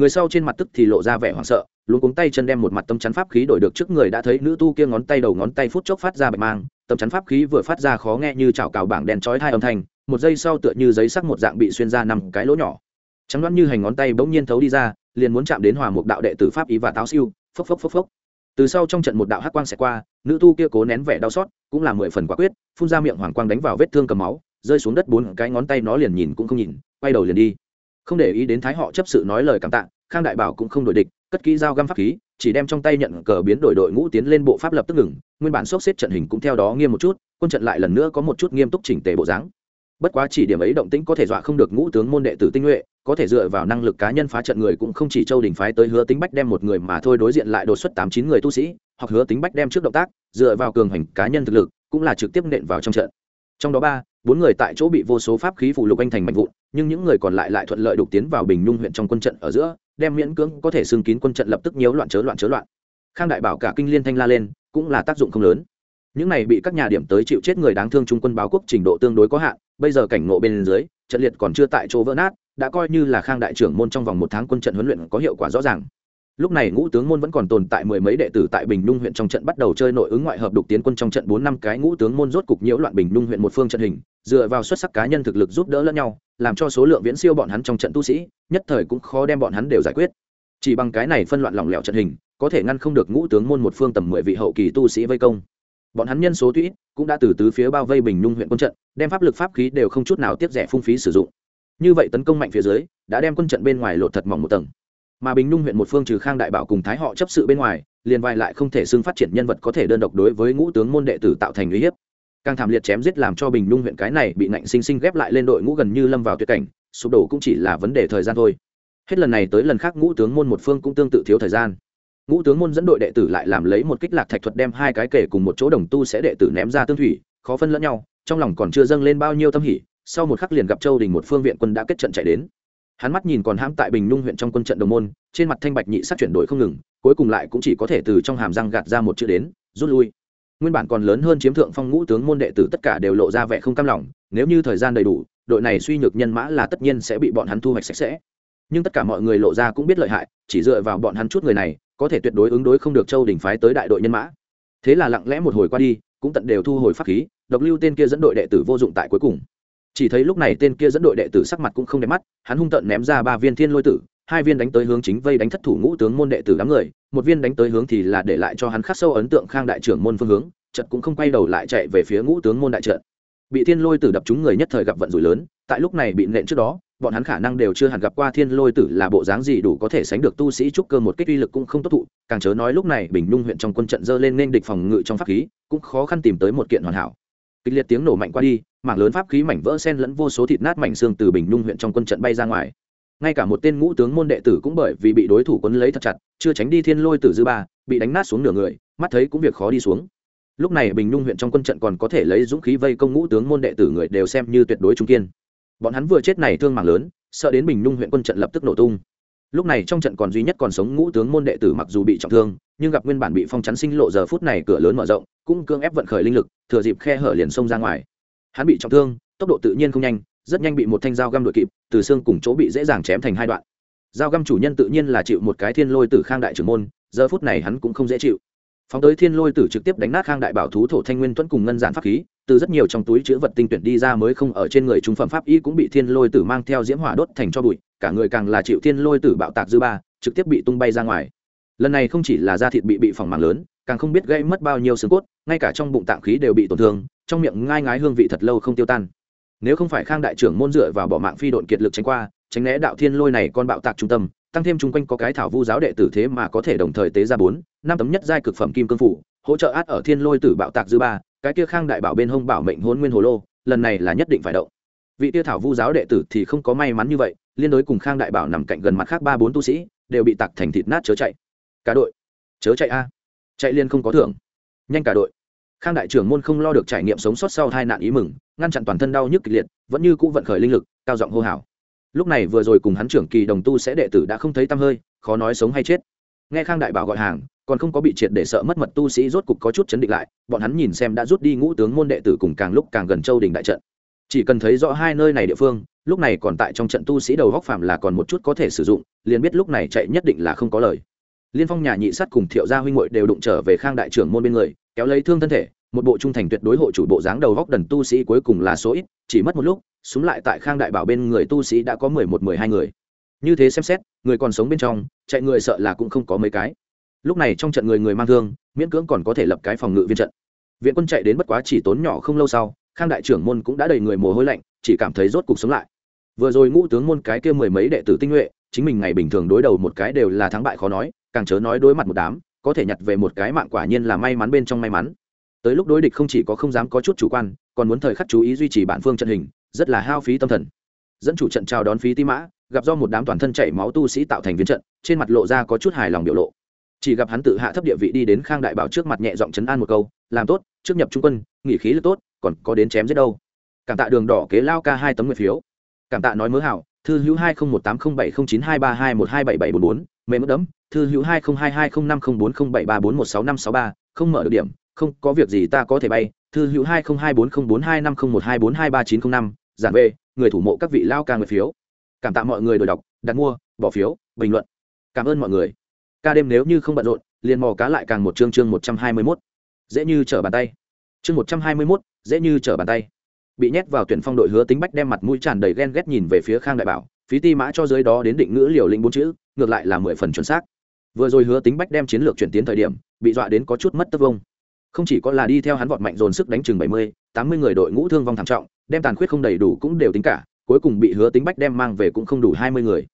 A: người sau trên mặt tức thì lộ ra vẻ hoảng sợ luôn cuống tay chân đem một mặt tâm chắn pháp khí đổi được trước người đã thấy nữ tu kia ngón tay đầu ngón tay phút chốc phát ra bạch mang tâm chắn pháp khí vừa phát ra khó nghe như chảo cào bảng đèn chói thai âm thanh, một giây sau tựa như giấy sắc một dạng bị xuyên ra năm cái lỗ nhỏ. Trắng đoán như hành ngón tay bỗng nhiên thấu đi ra, liền muốn chạm đến hòa một đạo đệ tử pháp ý và táo siêu, phốc phốc phốc phốc. Từ sau trong trận một đạo hắc quang sẽ qua, nữ tu kia cố nén vẻ đau xót, cũng là mười phần quả quyết, phun ra miệng hoàng quang đánh vào vết thương cầm máu, rơi xuống đất bốn cái ngón tay nó liền nhìn cũng không nhìn, quay đầu liền đi không để ý đến thái họ chấp sự nói lời cảm tạ, khang đại bảo cũng không đổi địch, cất kỹ dao găm pháp khí, chỉ đem trong tay nhận cờ biến đổi đội ngũ tiến lên bộ pháp lập tức ngừng, nguyên bản sốc xếp trận hình cũng theo đó nghiêm một chút, quân trận lại lần nữa có một chút nghiêm túc chỉnh tề bộ dáng. Bất quá chỉ điểm ấy động tĩnh có thể dọa không được ngũ tướng môn đệ tử tinh nhuệ, có thể dựa vào năng lực cá nhân phá trận người cũng không chỉ châu đình phái tới hứa tính bách đem một người mà thôi đối diện lại đột xuất tám chín người tu sĩ, hoặc hứa tính bách đem trước động tác, dựa vào cường hành cá nhân thực lực, cũng là trực tiếp nện vào trong trận. Trong đó ba bốn người tại chỗ bị vô số pháp khí phụ lục anh thành mạnh vụn, nhưng những người còn lại lại thuận lợi đục tiến vào bình nhung huyện trong quân trận ở giữa, đem miễn cưỡng có thể xưng kín quân trận lập tức nhiễu loạn chớ loạn chớ loạn. Khang đại bảo cả kinh liên thanh la lên, cũng là tác dụng không lớn. Những này bị các nhà điểm tới chịu chết người đáng thương trung quân báo quốc trình độ tương đối có hạn, bây giờ cảnh ngộ bên dưới, trận liệt còn chưa tại chỗ vỡ nát, đã coi như là khang đại trưởng môn trong vòng một tháng quân trận huấn luyện có hiệu quả rõ ràng. Lúc này ngũ tướng môn vẫn còn tồn tại mười mấy đệ tử tại bình nhung huyện trong trận bắt đầu chơi nội ứng ngoại hợp đục tiến quân trong trận bốn năm cái ngũ tướng môn rốt cục nhiễu loạn bình nhung huyện một phương trận hình dựa vào xuất sắc cá nhân thực lực giúp đỡ lẫn nhau, làm cho số lượng viễn siêu bọn hắn trong trận tu sĩ, nhất thời cũng khó đem bọn hắn đều giải quyết. Chỉ bằng cái này phân loạn lỏng lẻo trận hình, có thể ngăn không được ngũ tướng môn một phương tầm mười vị hậu kỳ tu sĩ vây công. Bọn hắn nhân số tuy cũng đã từ tứ phía bao vây bình nhung huyện quân trận, đem pháp lực pháp khí đều không chút nào tiết rẻ phung phí sử dụng. Như vậy tấn công mạnh phía dưới, đã đem quân trận bên ngoài lột thật mỏng một tầng. Mà bình nhung huyện một phương trừ khang đại bảo cùng thái họ chấp sự bên ngoài, liền vai lại không thể xưng phát triển nhân vật có thể đơn độc đối với ngũ tướng môn đệ tử tạo thành uy hiếp càng thảm liệt chém giết làm cho bình nhung huyện cái này bị nạnh sinh sinh ghép lại lên đội ngũ gần như lâm vào tuyệt cảnh, sụp đổ cũng chỉ là vấn đề thời gian thôi. Hết lần này tới lần khác ngũ tướng môn một phương cũng tương tự thiếu thời gian. Ngũ tướng môn dẫn đội đệ tử lại làm lấy một kích lạc thạch thuật đem hai cái kể cùng một chỗ đồng tu sẽ đệ tử ném ra tương thủy, khó phân lẫn nhau, trong lòng còn chưa dâng lên bao nhiêu tâm hỉ, sau một khắc liền gặp châu đình một phương viện quân đã kết trận chạy đến. Hắn mắt nhìn còn hãm tại bình nhung huyện trong quân trận đồng môn, trên mặt thanh bạch nhị sắc chuyển đổi không ngừng, cuối cùng lại cũng chỉ có thể từ trong hàm răng gạt ra một chữ đến, rút lui nguyên bản còn lớn hơn chiếm thượng phong ngũ tướng môn đệ tử tất cả đều lộ ra vẻ không cam lòng, nếu như thời gian đầy đủ, đội này suy nhược nhân mã là tất nhiên sẽ bị bọn hắn thu hoạch sạch sẽ. Nhưng tất cả mọi người lộ ra cũng biết lợi hại, chỉ dựa vào bọn hắn chút người này, có thể tuyệt đối ứng đối không được châu đình phái tới đại đội nhân mã. Thế là lặng lẽ một hồi qua đi, cũng tận đều thu hồi pháp khí, độc lưu tên kia dẫn đội đệ tử vô dụng tại cuối cùng. Chỉ thấy lúc này tên kia dẫn đội đệ tử sắc mặt cũng không đẹp mắt, hắn hung tận ném ra ba viên thiên lôi tử hai viên đánh tới hướng chính vây đánh thất thủ ngũ tướng môn đệ tử đám người, một viên đánh tới hướng thì là để lại cho hắn khắc sâu ấn tượng khang đại trưởng môn phương hướng trận cũng không quay đầu lại chạy về phía ngũ tướng môn đại trận. Bị thiên lôi tử đập chúng người nhất thời gặp vận rủi lớn, tại lúc này bị nện trước đó, bọn hắn khả năng đều chưa hẳn gặp qua thiên lôi tử là bộ dáng gì đủ có thể sánh được tu sĩ trúc cơ một kích uy lực cũng không tốt thụ, càng chớ nói lúc này bình nhung huyện trong quân trận dơ lên nên địch phòng ngự trong pháp khí, cũng khó khăn tìm tới một kiện hoàn hảo. Kịch liệt tiếng nổ mạnh qua đi, mảng lớn pháp khí mảnh vỡ sen lẫn vô số thịt nát mảnh xương từ bình nhung huyện trong quân trận bay ra ngoài ngay cả một tên ngũ tướng môn đệ tử cũng bởi vì bị đối thủ quấn lấy thật chặt, chưa tránh đi thiên lôi tử dư ba, bị đánh nát xuống nửa người, mắt thấy cũng việc khó đi xuống. Lúc này bình nhung huyện trong quân trận còn có thể lấy dũng khí vây công ngũ tướng môn đệ tử người đều xem như tuyệt đối trung kiên. Bọn hắn vừa chết này thương mạng lớn, sợ đến bình nhung huyện quân trận lập tức nổ tung. Lúc này trong trận còn duy nhất còn sống ngũ tướng môn đệ tử mặc dù bị trọng thương, nhưng gặp nguyên bản bị phong chắn sinh lộ giờ phút này cửa lớn mở rộng, cũng cương ép vận khởi linh lực, thừa dịp khe hở liền xông ra ngoài. Hắn bị trọng thương, tốc độ tự nhiên không nhanh rất nhanh bị một thanh dao găm đội kịp, từ xương cùng chỗ bị dễ dàng chém thành hai đoạn. Dao găm chủ nhân tự nhiên là chịu một cái thiên lôi từ khang đại trưởng môn, giờ phút này hắn cũng không dễ chịu. Phóng tới thiên lôi tử trực tiếp đánh nát khang đại bảo thú thổ thanh nguyên tuấn cùng ngân giản pháp khí, từ rất nhiều trong túi chứa vật tinh tuyển đi ra mới không ở trên người trung phẩm pháp y cũng bị thiên lôi tử mang theo diễm hỏa đốt thành cho bụi, cả người càng là chịu thiên lôi tử bạo tạc dư ba, trực tiếp bị tung bay ra ngoài. Lần này không chỉ là da thịt bị bị phỏng màng lớn, càng không biết gây mất bao nhiêu xương cốt, ngay cả trong bụng tạng khí đều bị tổn thương, trong miệng ngai ngái hương vị thật lâu không tiêu tan nếu không phải khang đại trưởng môn dựa vào bỏ mạng phi độn kiệt lực tránh qua, tránh né đạo thiên lôi này con bạo tạc trung tâm, tăng thêm chung quanh có cái thảo vu giáo đệ tử thế mà có thể đồng thời tế ra bốn, năm tấm nhất giai cực phẩm kim cương phủ, hỗ trợ át ở thiên lôi tử bạo tạc dư ba, cái kia khang đại bảo bên hông bảo mệnh hôn nguyên hồ lô, lần này là nhất định phải động. Vị tia thảo vu giáo đệ tử thì không có may mắn như vậy, liên đối cùng khang đại bảo nằm cạnh gần mặt khác ba bốn tu sĩ, đều bị tạc thành thịt nát chớ chạy. Cả đội. Chớ chạy a. Chạy liên không có thưởng. Nhanh cả đội khang đại trưởng môn không lo được trải nghiệm sống sót sau hai nạn ý mừng, ngăn chặn toàn thân đau nhức kịch liệt, vẫn như cũ vận khởi linh lực, cao giọng hô hào. Lúc này vừa rồi cùng hắn trưởng kỳ đồng tu sẽ đệ tử đã không thấy tăm hơi, khó nói sống hay chết. Nghe khang đại bảo gọi hàng, còn không có bị triệt để sợ mất mật tu sĩ rốt cục có chút chấn định lại, bọn hắn nhìn xem đã rút đi ngũ tướng môn đệ tử cùng càng lúc càng gần châu đình đại trận. Chỉ cần thấy rõ hai nơi này địa phương, lúc này còn tại trong trận tu sĩ đầu góc phạm là còn một chút có thể sử dụng, liền biết lúc này chạy nhất định là không có lời. Liên phong nhà nhị sắt cùng thiệu gia huynh hội đều đụng trở về khang đại trưởng môn bên người kéo lấy thương thân thể, một bộ trung thành tuyệt đối hộ chủ bộ dáng đầu góc đần tu sĩ cuối cùng là số ít, chỉ mất một lúc, súng lại tại khang đại bảo bên người tu sĩ đã có mười một, mười hai người. Như thế xem xét, người còn sống bên trong, chạy người sợ là cũng không có mấy cái. Lúc này trong trận người người mang thương, miễn cưỡng còn có thể lập cái phòng ngự viên trận. Viện quân chạy đến bất quá chỉ tốn nhỏ không lâu sau, khang đại trưởng môn cũng đã đầy người mồ hôi lạnh, chỉ cảm thấy rốt cuộc sống lại. Vừa rồi ngũ tướng môn cái kia mười mấy đệ tử tinh nhuệ, chính mình ngày bình thường đối đầu một cái đều là thắng bại khó nói, càng chớ nói đối mặt một đám có thể nhặt về một cái mạng quả nhiên là may mắn bên trong may mắn. Tới lúc đối địch không chỉ có không dám có chút chủ quan, còn muốn thời khắc chú ý duy trì bản phương trận hình, rất là hao phí tâm thần. Dẫn chủ trận chào đón phí ti mã, gặp do một đám toàn thân chảy máu tu sĩ tạo thành viên trận, trên mặt lộ ra có chút hài lòng biểu lộ. Chỉ gặp hắn tự hạ thấp địa vị đi đến khang đại bảo trước mặt nhẹ giọng chấn an một câu, làm tốt, trước nhập trung quân, nghỉ khí lực tốt, còn có đến chém giết đâu? Cảm tạ đường đỏ kế lao ca hai tấm nguyệt phiếu cảm tạ nói mớ hảo, thư hữu hai không một tám không bảy không chín hai ba hai một hai bảy bảy bốn bốn, mẹ mất đấm, thư hữu hai không hai hai không năm không bốn không bảy ba bốn một sáu năm sáu ba, không mở được điểm, không có việc gì ta có thể bay, thư hữu hai không hai bốn không bốn hai năm không một hai bốn hai ba chín không năm giản về, người thủ mộ các vị lao ca người phiếu. Cảm tạ mọi người đổi đọc, đặt mua, bỏ phiếu, bình luận. Cảm ơn mọi người. Ca đêm nếu như không bận rộn, liền mò cá lại càng một chương chương một trăm hai mươi mốt. Dễ như trở bàn tay. Chương một trăm hai mươi mốt, dễ như trở bàn tay bị nhét vào tuyển phong đội hứa tính bách đem mặt mũi tràn đầy ghen ghét nhìn về phía khang đại bảo, phí ti mã cho dưới đó đến định ngữ liều lĩnh bốn chữ, ngược lại là mười phần chuẩn xác. Vừa rồi hứa tính bách đem chiến lược chuyển tiến thời điểm, bị dọa đến có chút mất tất vông. Không chỉ có là đi theo hắn vọt mạnh dồn sức đánh chừng bảy mươi, tám mươi người đội ngũ thương vong thảm trọng, đem tàn khuyết không đầy đủ cũng đều tính cả, cuối cùng bị hứa tính bách đem mang về cũng không đủ hai mươi người.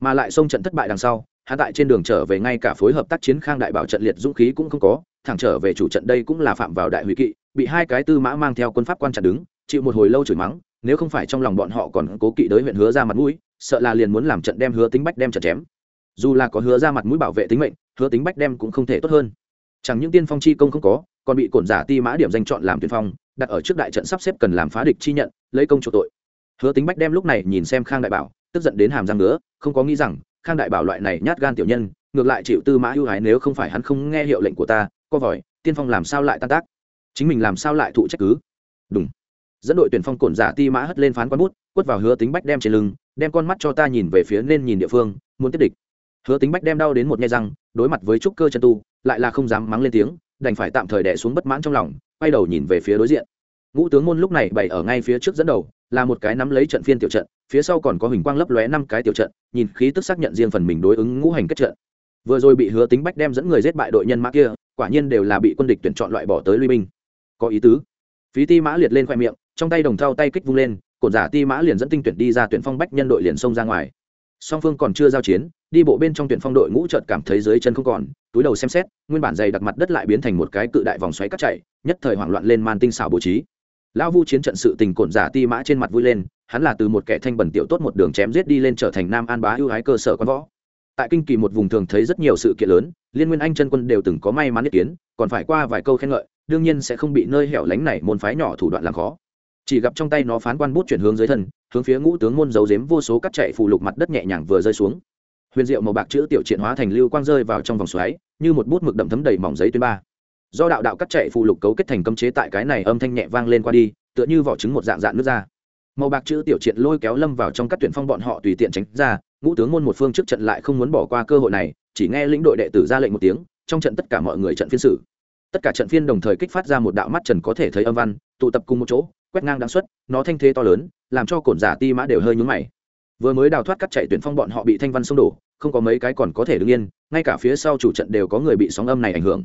A: Mà lại xông trận thất bại đằng sau, hắn tại trên đường trở về ngay cả phối hợp tác chiến khang đại bảo trận liệt dũng khí cũng không có, thẳng trở về chủ trận đây cũng là phạm vào đại hủy kỵ, bị hai cái tư mã mang theo quân pháp quan chặn đứng chịu một hồi lâu chửi mắng, nếu không phải trong lòng bọn họ còn cố kỵ đới huyện hứa ra mặt mũi, sợ là liền muốn làm trận đem hứa tính bách đem trận chém. Dù là có hứa ra mặt mũi bảo vệ tính mệnh, hứa tính bách đem cũng không thể tốt hơn. Chẳng những tiên phong chi công không có, còn bị cổn giả ti mã điểm danh chọn làm tiên phong, đặt ở trước đại trận sắp xếp cần làm phá địch chi nhận, lấy công chủ tội. Hứa tính bách đem lúc này nhìn xem khang đại bảo, tức giận đến hàm răng nữa không có nghĩ rằng, khang đại bảo loại này nhát gan tiểu nhân, ngược lại chịu tư mã ưu ái nếu không phải hắn không nghe hiệu lệnh của ta co vòi, tiên phong làm sao lại tan tác? Chính mình làm sao lại thụ trách cứ? Đúng dẫn đội tuyển phong cổn giả ti mã hất lên phán quán bút, quất vào hứa tính bách đem trên lưng, đem con mắt cho ta nhìn về phía nên nhìn địa phương, muốn tiếp địch. Hứa tính bách đem đau đến một nghe răng, đối mặt với trúc cơ chân tu, lại là không dám mắng lên tiếng, đành phải tạm thời đẻ xuống bất mãn trong lòng, quay đầu nhìn về phía đối diện. Ngũ tướng môn lúc này bày ở ngay phía trước dẫn đầu, là một cái nắm lấy trận phiên tiểu trận, phía sau còn có hình quang lấp lóe năm cái tiểu trận, nhìn khí tức xác nhận riêng phần mình đối ứng ngũ hành kết trận. Vừa rồi bị hứa tính bách đem dẫn người giết bại đội nhân mã kia, quả nhiên đều là bị quân địch tuyển chọn loại bỏ tới lui binh. Có ý tứ. Phí ti mã liệt lên khoe miệng trong tay đồng thau tay kích vung lên cột giả ti mã liền dẫn tinh tuyển đi ra tuyển phong bách nhân đội liền xông ra ngoài. Song phương còn chưa giao chiến, đi bộ bên trong tuyển phong đội ngũ chợt cảm thấy dưới chân không còn, túi đầu xem xét, nguyên bản dày đặc mặt đất lại biến thành một cái cự đại vòng xoáy cắt chạy, nhất thời hoảng loạn lên man tinh xảo bố trí. Lão vu chiến trận sự tình cổn giả ti mã trên mặt vui lên, hắn là từ một kẻ thanh bẩn tiểu tốt một đường chém giết đi lên trở thành nam an bá ưu ái cơ sở quan võ. Tại kinh kỳ một vùng thường thấy rất nhiều sự kiện lớn, liên nguyên anh chân quân đều từng có may mắn ý kiến, còn phải qua vài câu khen ngợi, đương nhiên sẽ không bị nơi hẻo lánh này môn phái nhỏ thủ đoạn làm khó chỉ gặp trong tay nó phán quan bút chuyển hướng dưới thân, hướng phía ngũ tướng môn giấu dếm vô số cắt chạy phù lục mặt đất nhẹ nhàng vừa rơi xuống. Huyền diệu màu bạc chữ tiểu triện hóa thành lưu quang rơi vào trong vòng xoáy, như một bút mực đậm thấm đầy mỏng giấy tuyến ba. Do đạo đạo cắt chạy phù lục cấu kết thành cấm chế tại cái này âm thanh nhẹ vang lên qua đi, tựa như vỏ trứng một dạng dạng nước ra. Màu bạc chữ tiểu triện lôi kéo lâm vào trong các tuyển phong bọn họ tùy tiện tránh ra, ngũ tướng môn một phương trước trận lại không muốn bỏ qua cơ hội này, chỉ nghe lĩnh đội đệ tử ra lệnh một tiếng, trong trận tất cả mọi người trận phiên xử. Tất cả trận phiên đồng thời kích phát ra một đạo mắt trần có thể thấy âm văn, tụ tập cùng một chỗ quét ngang đáng xuất nó thanh thế to lớn, làm cho cổn giả ti mã đều hơi nhúng mày. Vừa mới đào thoát cắt chạy tuyển phong bọn họ bị thanh văn xông đổ, không có mấy cái còn có thể đứng yên, ngay cả phía sau chủ trận đều có người bị sóng âm này ảnh hưởng.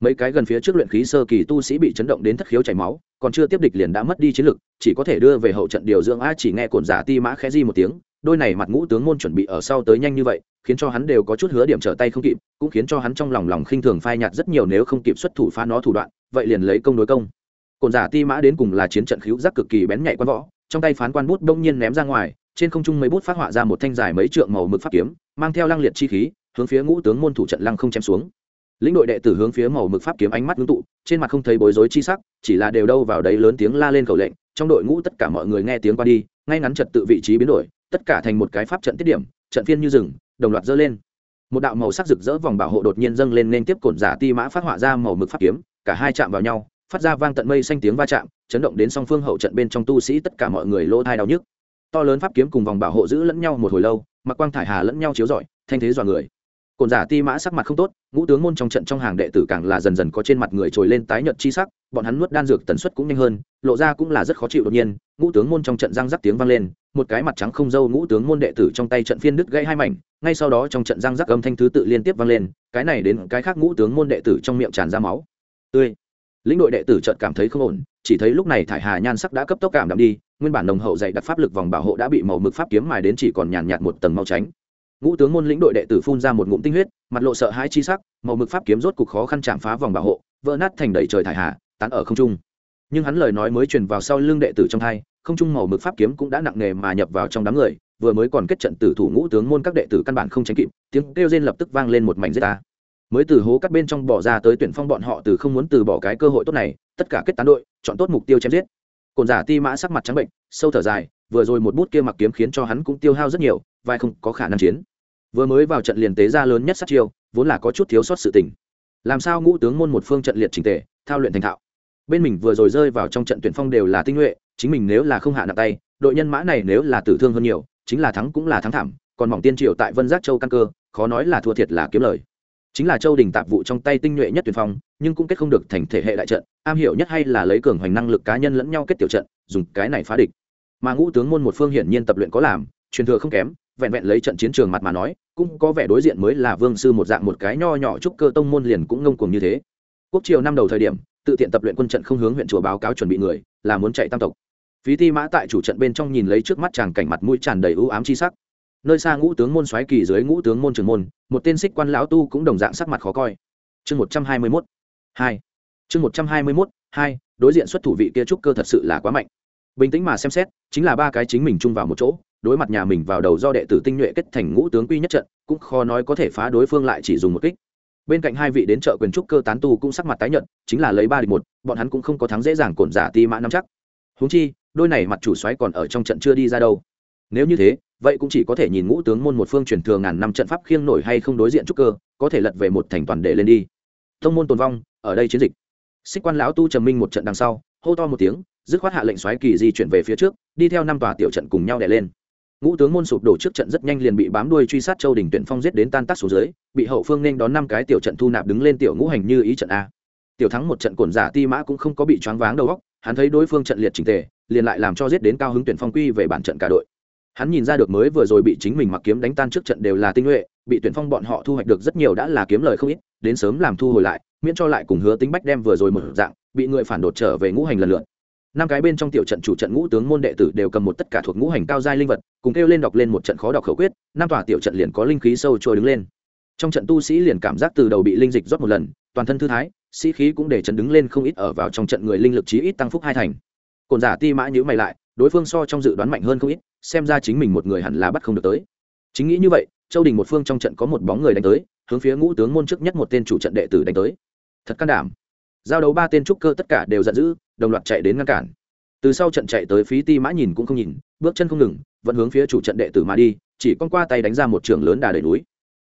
A: Mấy cái gần phía trước luyện khí sơ kỳ tu sĩ bị chấn động đến thất khiếu chảy máu, còn chưa tiếp địch liền đã mất đi chiến lực, chỉ có thể đưa về hậu trận điều dưỡng a chỉ nghe cổn giả ti mã khẽ di một tiếng, đôi này mặt ngũ tướng môn chuẩn bị ở sau tới nhanh như vậy, khiến cho hắn đều có chút hứa điểm trở tay không kịp, cũng khiến cho hắn trong lòng lòng khinh thường phai nhạt rất nhiều nếu không kịp xuất thủ phá nó thủ đoạn, vậy liền lấy công đối công cổn giả ti mã đến cùng là chiến trận khíu giác cực kỳ bén nhạy quan võ, trong tay phán quan bút đông nhiên ném ra ngoài, trên không trung mấy bút phát họa ra một thanh dài mấy trượng màu mực pháp kiếm, mang theo lăng liệt chi khí, hướng phía ngũ tướng môn thủ trận lăng không chém xuống. Lĩnh đội đệ tử hướng phía màu mực pháp kiếm ánh mắt ngưng tụ, trên mặt không thấy bối rối chi sắc, chỉ là đều đâu vào đấy lớn tiếng la lên khẩu lệnh, trong đội ngũ tất cả mọi người nghe tiếng qua đi, ngay ngắn trật tự vị trí biến đổi, tất cả thành một cái pháp trận tiết điểm, trận phiên như rừng, đồng loạt dơ lên. Một đạo màu sắc rực rỡ vòng bảo hộ đột nhiên dâng lên nên tiếp cổn giả ti mã phát họa ra màu mực pháp kiếm, cả hai chạm vào nhau phát ra vang tận mây xanh tiếng va chạm, chấn động đến song phương hậu trận bên trong tu sĩ tất cả mọi người lỗ thai đau nhức. To lớn pháp kiếm cùng vòng bảo hộ giữ lẫn nhau một hồi lâu, mặc quang thải hà lẫn nhau chiếu rọi, thanh thế dọa người. Cồn giả ti mã sắc mặt không tốt, ngũ tướng môn trong trận trong hàng đệ tử càng là dần dần có trên mặt người trồi lên tái nhợt chi sắc, bọn hắn nuốt đan dược tần suất cũng nhanh hơn, lộ ra cũng là rất khó chịu đột nhiên, ngũ tướng môn trong trận răng rắc tiếng vang lên, một cái mặt trắng không dâu ngũ tướng môn đệ tử trong tay trận phiên đứt gãy hai mảnh, ngay sau đó trong trận răng rắc âm thanh thứ tự liên tiếp vang lên, cái này đến cái khác ngũ tướng môn đệ tử trong miệng tràn ra máu. Tươi lĩnh đội đệ tử chợt cảm thấy không ổn, chỉ thấy lúc này thải hà nhan sắc đã cấp tốc cảm đạm đi, nguyên bản nồng hậu dạy đặc pháp lực vòng bảo hộ đã bị màu mực pháp kiếm mài đến chỉ còn nhàn nhạt một tầng mau tránh. Ngũ tướng môn lĩnh đội đệ tử phun ra một ngụm tinh huyết, mặt lộ sợ hãi chi sắc, màu mực pháp kiếm rốt cục khó khăn chạm phá vòng bảo hộ, vỡ nát thành đầy trời thải hà, tán ở không trung. Nhưng hắn lời nói mới truyền vào sau lưng đệ tử trong hai, không trung màu mực pháp kiếm cũng đã nặng nề mà nhập vào trong đám người, vừa mới còn kết trận tử thủ ngũ tướng môn các đệ tử căn bản không tránh kịp, tiếng kêu rên lập tức vang lên một mảnh giết ta mới từ hố cắt bên trong bỏ ra tới tuyển phong bọn họ từ không muốn từ bỏ cái cơ hội tốt này, tất cả kết tán đội, chọn tốt mục tiêu chém giết. Cồn giả ti mã sắc mặt trắng bệnh, sâu thở dài, vừa rồi một bút kia mặc kiếm khiến cho hắn cũng tiêu hao rất nhiều, vai không có khả năng chiến. Vừa mới vào trận liền tế ra lớn nhất sát chiêu, vốn là có chút thiếu sót sự tình. Làm sao ngũ tướng môn một phương trận liệt trình tề, thao luyện thành thạo. Bên mình vừa rồi rơi vào trong trận tuyển phong đều là tinh nhuệ, chính mình nếu là không hạ nặng tay, đội nhân mã này nếu là tử thương hơn nhiều, chính là thắng cũng là thắng thảm, còn mỏng tiên triều tại vân giác châu căn cơ, khó nói là thua thiệt là kiếm lời chính là châu đình tạp vụ trong tay tinh nhuệ nhất tuyển phong, nhưng cũng kết không được thành thể hệ đại trận, am hiểu nhất hay là lấy cường hoành năng lực cá nhân lẫn nhau kết tiểu trận, dùng cái này phá địch. Mà ngũ tướng môn một phương hiển nhiên tập luyện có làm, truyền thừa không kém, vẹn vẹn lấy trận chiến trường mặt mà nói, cũng có vẻ đối diện mới là vương sư một dạng một cái nho nhỏ chúc cơ tông môn liền cũng ngông cuồng như thế. Quốc triều năm đầu thời điểm, tự tiện tập luyện quân trận không hướng huyện chùa báo cáo chuẩn bị người, là muốn chạy tam tộc. Phí ti mã tại chủ trận bên trong nhìn lấy trước mắt chàng cảnh mặt mũi tràn đầy ưu ám chi sắc nơi xa ngũ tướng môn xoáy kỳ dưới ngũ tướng môn trường môn, một tên xích quan lão tu cũng đồng dạng sắc mặt khó coi. Chương một trăm hai mươi mốt, hai. Chương một trăm hai mươi mốt, hai, đối diện xuất thủ vị kia trúc cơ thật sự là quá mạnh. Bình tĩnh mà xem xét, chính là ba cái chính mình chung vào một chỗ, đối mặt nhà mình vào đầu do đệ tử tinh nhuệ kết thành ngũ tướng quy nhất trận, cũng khó nói có thể phá đối phương lại chỉ dùng một kích. Bên cạnh hai vị đến chợ quyền trúc cơ tán tu cũng sắc mặt tái nhận chính là lấy ba địch một, bọn hắn cũng không có thắng dễ dàng cổn giả ti mã nắm chắc. Húng chi, đôi này mặt chủ xoáy còn ở trong trận chưa đi ra đâu. Nếu như thế vậy cũng chỉ có thể nhìn ngũ tướng môn một phương truyền thừa ngàn năm trận pháp khiêng nổi hay không đối diện trúc cơ, có thể lật về một thành toàn để lên đi. Thông môn tồn vong, ở đây chiến dịch. Xích quan lão tu trầm minh một trận đằng sau, hô to một tiếng, dứt khoát hạ lệnh xoáy kỳ di chuyển về phía trước, đi theo năm tòa tiểu trận cùng nhau đè lên. Ngũ tướng môn sụp đổ trước trận rất nhanh liền bị bám đuôi truy sát châu đình tuyển phong giết đến tan tác xuống dưới, bị hậu phương nên đón năm cái tiểu trận thu nạp đứng lên tiểu ngũ hành như ý trận a. Tiểu thắng một trận cổn giả ti mã cũng không có bị choáng váng đầu góc hắn thấy đối phương trận liệt trình tề, liền lại làm cho giết đến cao hứng tuyển phong quy về bản trận cả đội hắn nhìn ra được mới vừa rồi bị chính mình mặc kiếm đánh tan trước trận đều là tinh nhuệ, bị tuyển phong bọn họ thu hoạch được rất nhiều đã là kiếm lời không ít, đến sớm làm thu hồi lại, miễn cho lại cùng hứa tính bách đem vừa rồi một dạng, bị người phản đột trở về ngũ hành lần lượt. Năm cái bên trong tiểu trận chủ trận ngũ tướng môn đệ tử đều cầm một tất cả thuộc ngũ hành cao giai linh vật, cùng kêu lên đọc lên một trận khó đọc khẩu quyết, năm tòa tiểu trận liền có linh khí sâu trôi đứng lên. Trong trận tu sĩ liền cảm giác từ đầu bị linh dịch rót một lần, toàn thân thư thái, sĩ khí cũng để trận đứng lên không ít ở vào trong trận người linh lực chí ít tăng phúc hai thành. Cồn giả ti mã nhữ mày lại, đối phương so trong dự đoán mạnh hơn không ít xem ra chính mình một người hẳn là bắt không được tới. Chính nghĩ như vậy, châu đình một phương trong trận có một bóng người đánh tới, hướng phía ngũ tướng môn trước nhất một tên chủ trận đệ tử đánh tới. Thật can đảm. Giao đấu ba tên trúc cơ tất cả đều giận dữ, đồng loạt chạy đến ngăn cản. Từ sau trận chạy tới phí ti mã nhìn cũng không nhìn, bước chân không ngừng, vẫn hướng phía chủ trận đệ tử mà đi, chỉ con qua tay đánh ra một trường lớn đà đầy núi.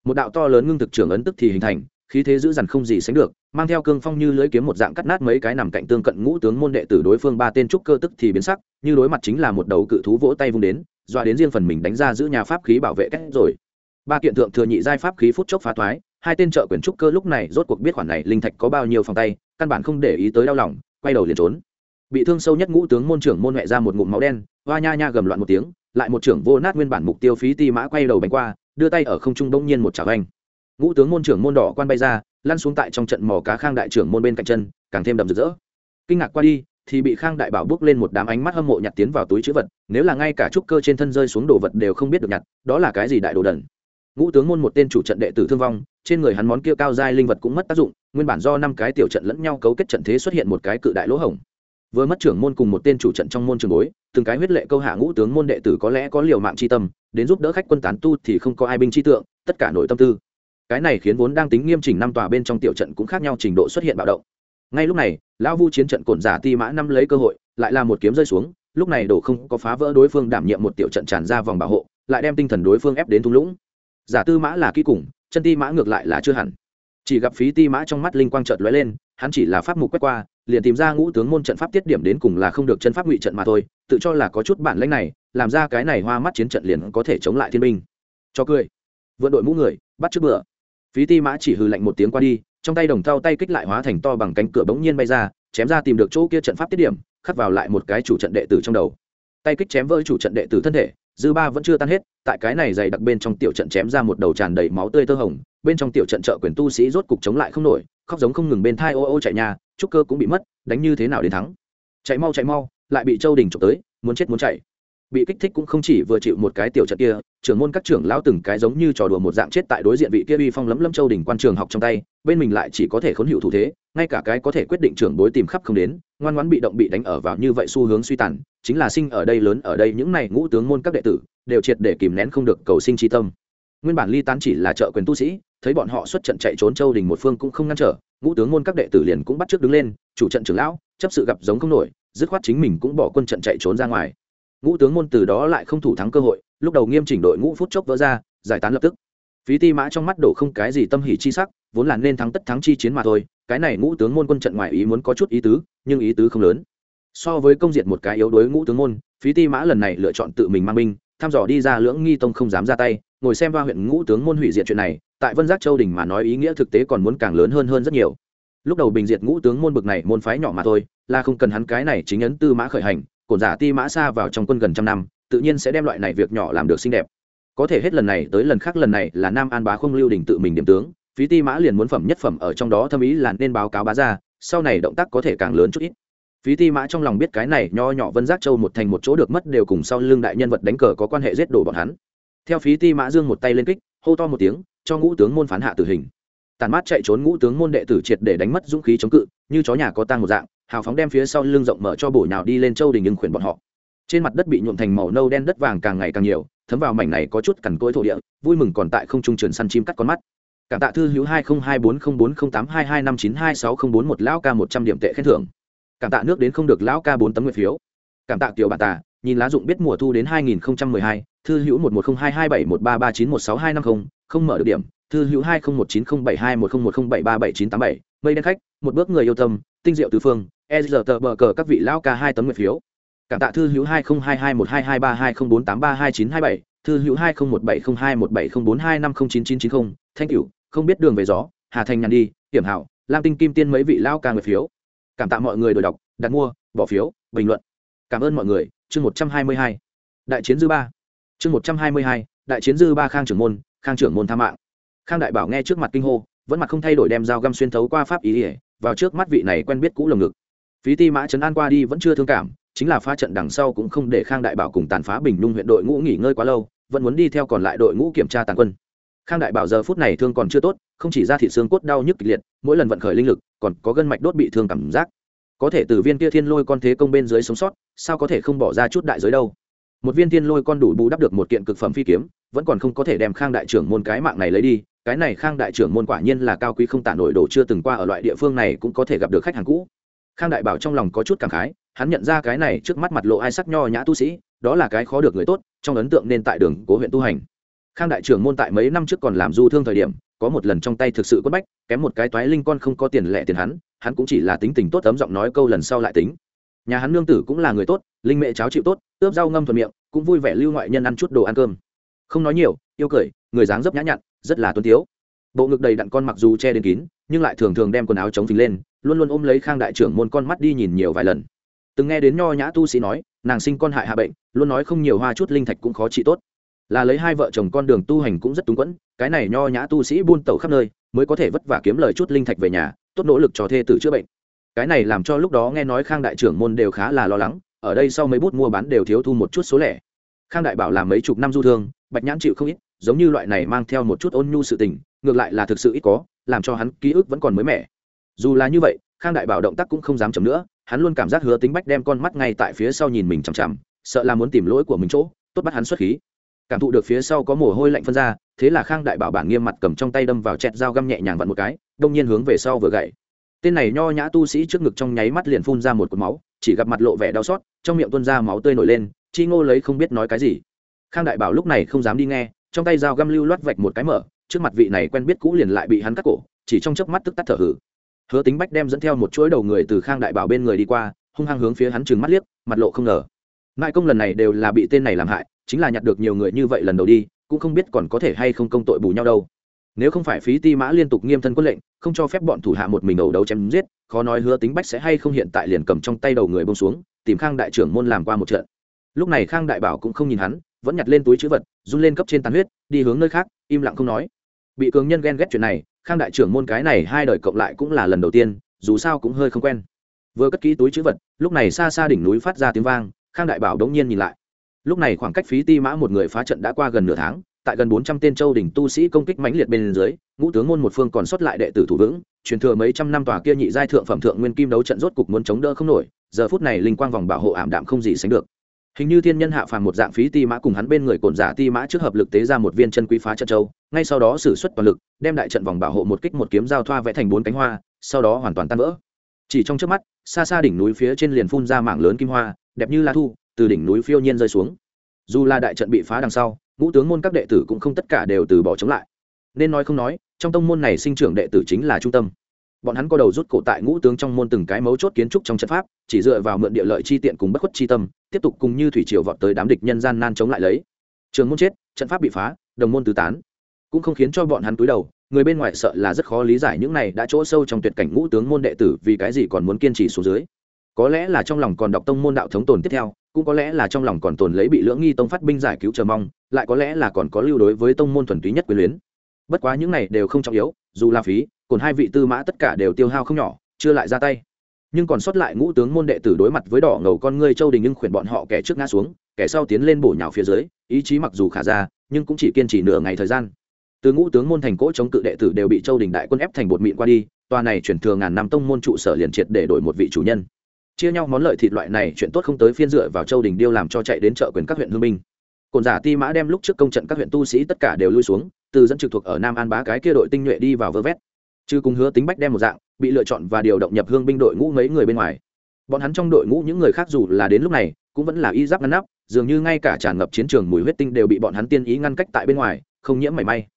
A: Một đạo to lớn ngưng thực trường ấn tức thì hình thành khí thế dữ dằn không gì sánh được, mang theo cương phong như lưới kiếm một dạng cắt nát mấy cái nằm cạnh tương cận ngũ tướng môn đệ tử đối phương ba tên trúc cơ tức thì biến sắc, như đối mặt chính là một đầu cự thú vỗ tay vung đến, dọa đến riêng phần mình đánh ra giữ nhà pháp khí bảo vệ cách rồi. Ba kiện thượng thừa nhị giai pháp khí phút chốc phá thoái, hai tên trợ quyền trúc cơ lúc này rốt cuộc biết khoản này linh thạch có bao nhiêu phòng tay, căn bản không để ý tới đau lòng, quay đầu liền trốn. Bị thương sâu nhất ngũ tướng môn trưởng môn mẹ ra một ngụm máu đen, hoa nha nha gầm loạn một tiếng, lại một trưởng vô nát nguyên bản mục tiêu phí ti mã quay đầu bánh qua, đưa tay ở không trung bỗng nhiên một chảo anh ngũ tướng môn trưởng môn đỏ quan bay ra, lăn xuống tại trong trận mò cá khang đại trưởng môn bên cạnh chân, càng thêm đầm rực rỡ. Kinh ngạc qua đi, thì bị khang đại bảo bước lên một đám ánh mắt hâm mộ nhặt tiến vào túi chữ vật, nếu là ngay cả trúc cơ trên thân rơi xuống đồ vật đều không biết được nhặt, đó là cái gì đại đồ đần. Ngũ tướng môn một tên chủ trận đệ tử thương vong, trên người hắn món kia cao giai linh vật cũng mất tác dụng, nguyên bản do năm cái tiểu trận lẫn nhau cấu kết trận thế xuất hiện một cái cự đại lỗ hổng. Vừa mất trưởng môn cùng một tên chủ trận trong môn trường bối, từng cái huyết lệ câu hạ ngũ tướng môn đệ tử có lẽ có liều mạng chi tâm, đến giúp đỡ khách quân tán tu thì không có ai binh chi tượng, tất cả nội tâm tư cái này khiến vốn đang tính nghiêm chỉnh năm tòa bên trong tiểu trận cũng khác nhau trình độ xuất hiện bạo động. Ngay lúc này, lão vu chiến trận cổn giả ti mã năm lấy cơ hội, lại là một kiếm rơi xuống, lúc này đổ không có phá vỡ đối phương đảm nhiệm một tiểu trận tràn ra vòng bảo hộ, lại đem tinh thần đối phương ép đến thung lũng. Giả tư mã là kỹ củng chân ti mã ngược lại là chưa hẳn. Chỉ gặp phí ti mã trong mắt linh quang trợt lóe lên, hắn chỉ là pháp mục quét qua, liền tìm ra ngũ tướng môn trận pháp tiết điểm đến cùng là không được chân pháp ngụy trận mà thôi, tự cho là có chút bản lãnh này, làm ra cái này hoa mắt chiến trận liền có thể chống lại thiên binh. Cho cười. Vượn đội mũ người, bắt trước bữa phí ti mã chỉ hừ lạnh một tiếng qua đi, trong tay đồng thau tay kích lại hóa thành to bằng cánh cửa bỗng nhiên bay ra, chém ra tìm được chỗ kia trận pháp tiết điểm, khắc vào lại một cái chủ trận đệ tử trong đầu. Tay kích chém vỡ chủ trận đệ tử thân thể, dư ba vẫn chưa tan hết, tại cái này dày đặc bên trong tiểu trận chém ra một đầu tràn đầy máu tươi tơ hồng, bên trong tiểu trận trợ quyền tu sĩ rốt cục chống lại không nổi, khóc giống không ngừng bên thai ô ô chạy nhà, trúc cơ cũng bị mất, đánh như thế nào đến thắng. Chạy mau chạy mau, lại bị châu đình trộm tới, muốn chết muốn chạy bị kích thích cũng không chỉ vừa chịu một cái tiểu trận kia, trưởng môn các trưởng lão từng cái giống như trò đùa một dạng chết tại đối diện vị kia uy phong lấm lâm châu đình quan trường học trong tay, bên mình lại chỉ có thể khốn hữu thủ thế, ngay cả cái có thể quyết định trưởng bối tìm khắp không đến, ngoan ngoãn bị động bị đánh ở vào như vậy xu hướng suy tàn, chính là sinh ở đây lớn ở đây những này ngũ tướng môn các đệ tử, đều triệt để kìm nén không được cầu sinh chi tâm. Nguyên bản ly tán chỉ là trợ quyền tu sĩ, thấy bọn họ xuất trận chạy trốn châu đình một phương cũng không ngăn trở, ngũ tướng môn các đệ tử liền cũng bắt trước đứng lên, chủ trận trưởng lão, chấp sự gặp giống không nổi, dứt khoát chính mình cũng bỏ quân trận chạy trốn ra ngoài ngũ tướng môn từ đó lại không thủ thắng cơ hội, lúc đầu nghiêm chỉnh đội ngũ phút chốc vỡ ra, giải tán lập tức. Phí ti mã trong mắt đổ không cái gì tâm hỉ chi sắc, vốn là nên thắng tất thắng chi chiến mà thôi, cái này ngũ tướng môn quân trận ngoài ý muốn có chút ý tứ, nhưng ý tứ không lớn. So với công diệt một cái yếu đuối ngũ tướng môn, phí ti mã lần này lựa chọn tự mình mang binh thăm dò đi ra lưỡng nghi tông không dám ra tay, ngồi xem ba huyện ngũ tướng môn hủy diệt chuyện này, tại vân giác châu đình mà nói ý nghĩa thực tế còn muốn càng lớn hơn hơn rất nhiều. Lúc đầu bình diệt ngũ tướng môn bực này môn phái nhỏ mà thôi, là không cần hắn cái này chính ấn tư mã khởi hành cổn giả ti mã xa vào trong quân gần trăm năm, tự nhiên sẽ đem loại này việc nhỏ làm được xinh đẹp. Có thể hết lần này tới lần khác lần này là nam an bá không lưu đình tự mình điểm tướng, phí ti mã liền muốn phẩm nhất phẩm ở trong đó thâm ý là nên báo cáo bá ra sau này động tác có thể càng lớn chút ít. Phí ti mã trong lòng biết cái này nho nhỏ vân giác châu một thành một chỗ được mất đều cùng sau lưng đại nhân vật đánh cờ có quan hệ giết đổ bọn hắn. Theo phí ti mã dương một tay lên kích, hô to một tiếng, cho ngũ tướng môn phán hạ tử hình. Tàn mát chạy trốn ngũ tướng môn đệ tử triệt để đánh mất dũng khí chống cự, như chó nhà có tang một dạng hào phóng đem phía sau lưng rộng mở cho bổ nhào đi lên châu đình nhưng khuyển bọn họ. Trên mặt đất bị nhuộm thành màu nâu đen đất vàng càng ngày càng nhiều, thấm vào mảnh này có chút cằn cỗi thổ địa, vui mừng còn tại không trung trường săn chim cắt con mắt. Cảm tạ thư hữu hai nghìn hai bốn không bốn không tám hai hai năm chín hai sáu không bốn một lão ca một trăm điểm tệ khen thưởng. Cảm tạ nước đến không được lão ca bốn tấm nguyện phiếu. Cảm tạ tiểu bà tà, nhìn lá dụng biết mùa thu đến hai nghìn hai, thư hữu một một không hai hai bảy một ba ba chín một sáu hai năm không không mở được điểm. Thư hữu hai không một chín không bảy hai một không một không bảy ba bảy chín tám bảy, mây đen khách, một bước người yêu tâm, tinh diệu tứ phương e tờ bờ cờ các vị lão ca hai tấm nguyện phiếu. Cảm tạ thư hữu hai nghìn hai hai một hai hai ba hai nghìn bốn tám ba hai chín hai bảy, thư hữu hai không một bảy không hai một bảy không bốn hai năm không chín chín chín không thanh cửu không biết đường về gió, hà thành nhàn đi, hiểm hảo, lam tinh kim tiên mấy vị lao ca nguyện phiếu. Cảm tạ mọi người đổi đọc, đặt mua, bỏ phiếu, bình luận. Cảm ơn mọi người, chương một trăm hai mươi hai. Đại chiến dư ba. Chương một trăm hai mươi hai, đại chiến dư ba khang trưởng môn, khang trưởng môn tha mạng. Khang đại bảo nghe trước mặt kinh hô, vẫn mặt không thay đổi đem dao găm xuyên thấu qua pháp ý ỉa, vào trước mắt vị này quen biết cũ lồng ngực phí ti mã trấn an qua đi vẫn chưa thương cảm, chính là phá trận đằng sau cũng không để khang đại bảo cùng tàn phá bình nhung huyện đội ngũ nghỉ ngơi quá lâu, vẫn muốn đi theo còn lại đội ngũ kiểm tra tàn quân. Khang đại bảo giờ phút này thương còn chưa tốt, không chỉ ra thị xương cốt đau nhức kịch liệt, mỗi lần vận khởi linh lực, còn có gân mạch đốt bị thương cảm giác. Có thể từ viên kia thiên lôi con thế công bên dưới sống sót, sao có thể không bỏ ra chút đại giới đâu? Một viên thiên lôi con đủ bù đắp được một kiện cực phẩm phi kiếm, vẫn còn không có thể đem khang đại trưởng môn cái mạng này lấy đi, cái này khang đại trưởng môn quả nhiên là cao quý không tả nổi đồ chưa từng qua ở loại địa phương này cũng có thể gặp được khách hàng cũ khang đại bảo trong lòng có chút cảm khái, hắn nhận ra cái này trước mắt mặt lộ ai sắc nho nhã tu sĩ, đó là cái khó được người tốt, trong ấn tượng nên tại đường cố huyện tu hành. Khang đại trưởng môn tại mấy năm trước còn làm du thương thời điểm, có một lần trong tay thực sự quất bách, kém một cái toái linh con không có tiền lẻ tiền hắn hắn cũng chỉ là tính tình tốt ấm giọng nói câu lần sau lại tính. Nhà hắn nương tử cũng là người tốt, linh mẹ cháo chịu tốt, ướp rau ngâm thuận miệng, cũng vui vẻ lưu ngoại nhân ăn chút đồ ăn cơm. Không nói nhiều, yêu cười, người dáng dấp nhã nhặn, rất là tuân tiếu. Bộ ngực đầy đặn con mặc dù che đến kín nhưng lại thường thường đem quần áo chống phình lên, luôn luôn ôm lấy khang đại trưởng môn con mắt đi nhìn nhiều vài lần. Từng nghe đến nho nhã tu sĩ nói, nàng sinh con hại hạ bệnh, luôn nói không nhiều hoa chút linh thạch cũng khó trị tốt. Là lấy hai vợ chồng con đường tu hành cũng rất túng quẫn, cái này nho nhã tu sĩ buôn tẩu khắp nơi, mới có thể vất vả kiếm lời chút linh thạch về nhà, tốt nỗ lực cho thê tử chữa bệnh. Cái này làm cho lúc đó nghe nói khang đại trưởng môn đều khá là lo lắng, ở đây sau mấy bút mua bán đều thiếu thu một chút số lẻ. Khang đại bảo làm mấy chục năm du thương, bạch nhãn chịu không ít, giống như loại này mang theo một chút ôn nhu sự tình, ngược lại là thực sự ít có làm cho hắn ký ức vẫn còn mới mẻ. Dù là như vậy, khang đại bảo động tác cũng không dám chậm nữa, hắn luôn cảm giác hứa tính bách đem con mắt ngay tại phía sau nhìn mình chằm chằm, sợ là muốn tìm lỗi của mình chỗ, tốt bắt hắn xuất khí. Cảm thụ được phía sau có mồ hôi lạnh phân ra, thế là khang đại bảo bản nghiêm mặt cầm trong tay đâm vào chẹt dao găm nhẹ nhàng vặn một cái, đông nhiên hướng về sau vừa gậy. Tên này nho nhã tu sĩ trước ngực trong nháy mắt liền phun ra một cột máu, chỉ gặp mặt lộ vẻ đau xót, trong miệng tuôn ra máu tươi nổi lên, chi ngô lấy không biết nói cái gì. Khang đại bảo lúc này không dám đi nghe, trong tay dao găm lưu loát vạch một cái mở trước mặt vị này quen biết cũ liền lại bị hắn cắt cổ, chỉ trong chớp mắt tức tắt thở hử hứa tính bách đem dẫn theo một chuỗi đầu người từ khang đại bảo bên người đi qua, hung hăng hướng phía hắn trừng mắt liếc, mặt lộ không ngờ. Mại công lần này đều là bị tên này làm hại, chính là nhặt được nhiều người như vậy lần đầu đi, cũng không biết còn có thể hay không công tội bù nhau đâu. Nếu không phải phí ti mã liên tục nghiêm thân quân lệnh, không cho phép bọn thủ hạ một mình ẩu đấu chém giết, khó nói hứa tính bách sẽ hay không hiện tại liền cầm trong tay đầu người bông xuống, tìm khang đại trưởng môn làm qua một trận. Lúc này khang đại bảo cũng không nhìn hắn, vẫn nhặt lên túi chữ vật, run lên cấp trên tàn huyết, đi hướng nơi khác, im lặng không nói bị cường nhân ghen ghét chuyện này, khang đại trưởng môn cái này hai đời cộng lại cũng là lần đầu tiên, dù sao cũng hơi không quen. Vừa cất kỹ túi chữ vật, lúc này xa xa đỉnh núi phát ra tiếng vang, khang đại bảo đống nhiên nhìn lại. Lúc này khoảng cách phí ti mã một người phá trận đã qua gần nửa tháng, tại gần bốn trăm tên châu đỉnh tu sĩ công kích mãnh liệt bên dưới, ngũ tướng môn một phương còn sót lại đệ tử thủ vững, truyền thừa mấy trăm năm tòa kia nhị giai thượng phẩm thượng nguyên kim đấu trận rốt cục muốn chống đỡ không nổi, giờ phút này linh quang vòng bảo hộ ảm đạm không gì sánh được hình như thiên nhân hạ phàm một dạng phí ti mã cùng hắn bên người cồn giả ti mã trước hợp lực tế ra một viên chân quý phá trận châu, ngay sau đó sử xuất toàn lực, đem đại trận vòng bảo hộ một kích một kiếm giao thoa vẽ thành bốn cánh hoa, sau đó hoàn toàn tan vỡ. Chỉ trong trước mắt, xa xa đỉnh núi phía trên liền phun ra mảng lớn kim hoa, đẹp như la thu, từ đỉnh núi phiêu nhiên rơi xuống. Dù là đại trận bị phá đằng sau, ngũ tướng môn các đệ tử cũng không tất cả đều từ bỏ chống lại. Nên nói không nói, trong tông môn này sinh trưởng đệ tử chính là trung tâm bọn hắn có đầu rút cổ tại ngũ tướng trong môn từng cái mấu chốt kiến trúc trong trận pháp, chỉ dựa vào mượn địa lợi chi tiện cùng bất khuất chi tâm, tiếp tục cùng như thủy triều vọt tới đám địch nhân gian nan chống lại lấy. Trường môn chết, trận pháp bị phá, đồng môn tứ tán. Cũng không khiến cho bọn hắn túi đầu, người bên ngoài sợ là rất khó lý giải những này đã chỗ sâu trong tuyệt cảnh ngũ tướng môn đệ tử vì cái gì còn muốn kiên trì xuống dưới. Có lẽ là trong lòng còn đọc tông môn đạo thống tồn tiếp theo, cũng có lẽ là trong lòng còn tồn lấy bị lưỡng nghi tông phát binh giải cứu chờ mong, lại có lẽ là còn có lưu đối với tông môn thuần túy nhất quyền luyến. Bất quá những này đều không trọng yếu dù là phí, còn hai vị tư mã tất cả đều tiêu hao không nhỏ, chưa lại ra tay. Nhưng còn sót lại ngũ tướng môn đệ tử đối mặt với đỏ ngầu con ngươi châu đình nhưng khuyển bọn họ kẻ trước ngã xuống, kẻ sau tiến lên bổ nhào phía dưới, ý chí mặc dù khả ra, nhưng cũng chỉ kiên trì nửa ngày thời gian. Từ ngũ tướng môn thành cỗ chống cự đệ tử đều bị châu đình đại quân ép thành bột mịn qua đi, tòa này chuyển thường ngàn năm tông môn trụ sở liền triệt để đổi một vị chủ nhân. Chia nhau món lợi thịt loại này chuyện tốt không tới phiên dựa vào châu đình điêu làm cho chạy đến chợ quyền các huyện hương minh cồn giả ti mã đem lúc trước công trận các huyện tu sĩ tất cả đều lui xuống, từ dẫn trực thuộc ở nam an bá cái kia đội tinh nhuệ đi vào vơ vét. Chứ cùng hứa tính bách đem một dạng, bị lựa chọn và điều động nhập hương binh đội ngũ mấy người bên ngoài. Bọn hắn trong đội ngũ những người khác dù là đến lúc này, cũng vẫn là y giáp ngăn nắp, dường như ngay cả tràn ngập chiến trường mùi huyết tinh đều bị bọn hắn tiên ý ngăn cách tại bên ngoài, không nhiễm mảy may.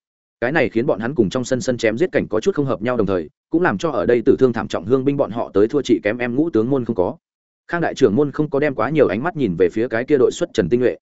A: Cái này khiến bọn hắn cùng trong sân sân chém giết cảnh có chút không hợp nhau đồng thời, cũng làm cho ở đây tử thương thảm trọng hương binh bọn họ tới thua chị kém em ngũ tướng môn không có. Khang đại trưởng môn không có đem quá nhiều ánh mắt nhìn về phía cái kia đội xuất trần tinh nhuệ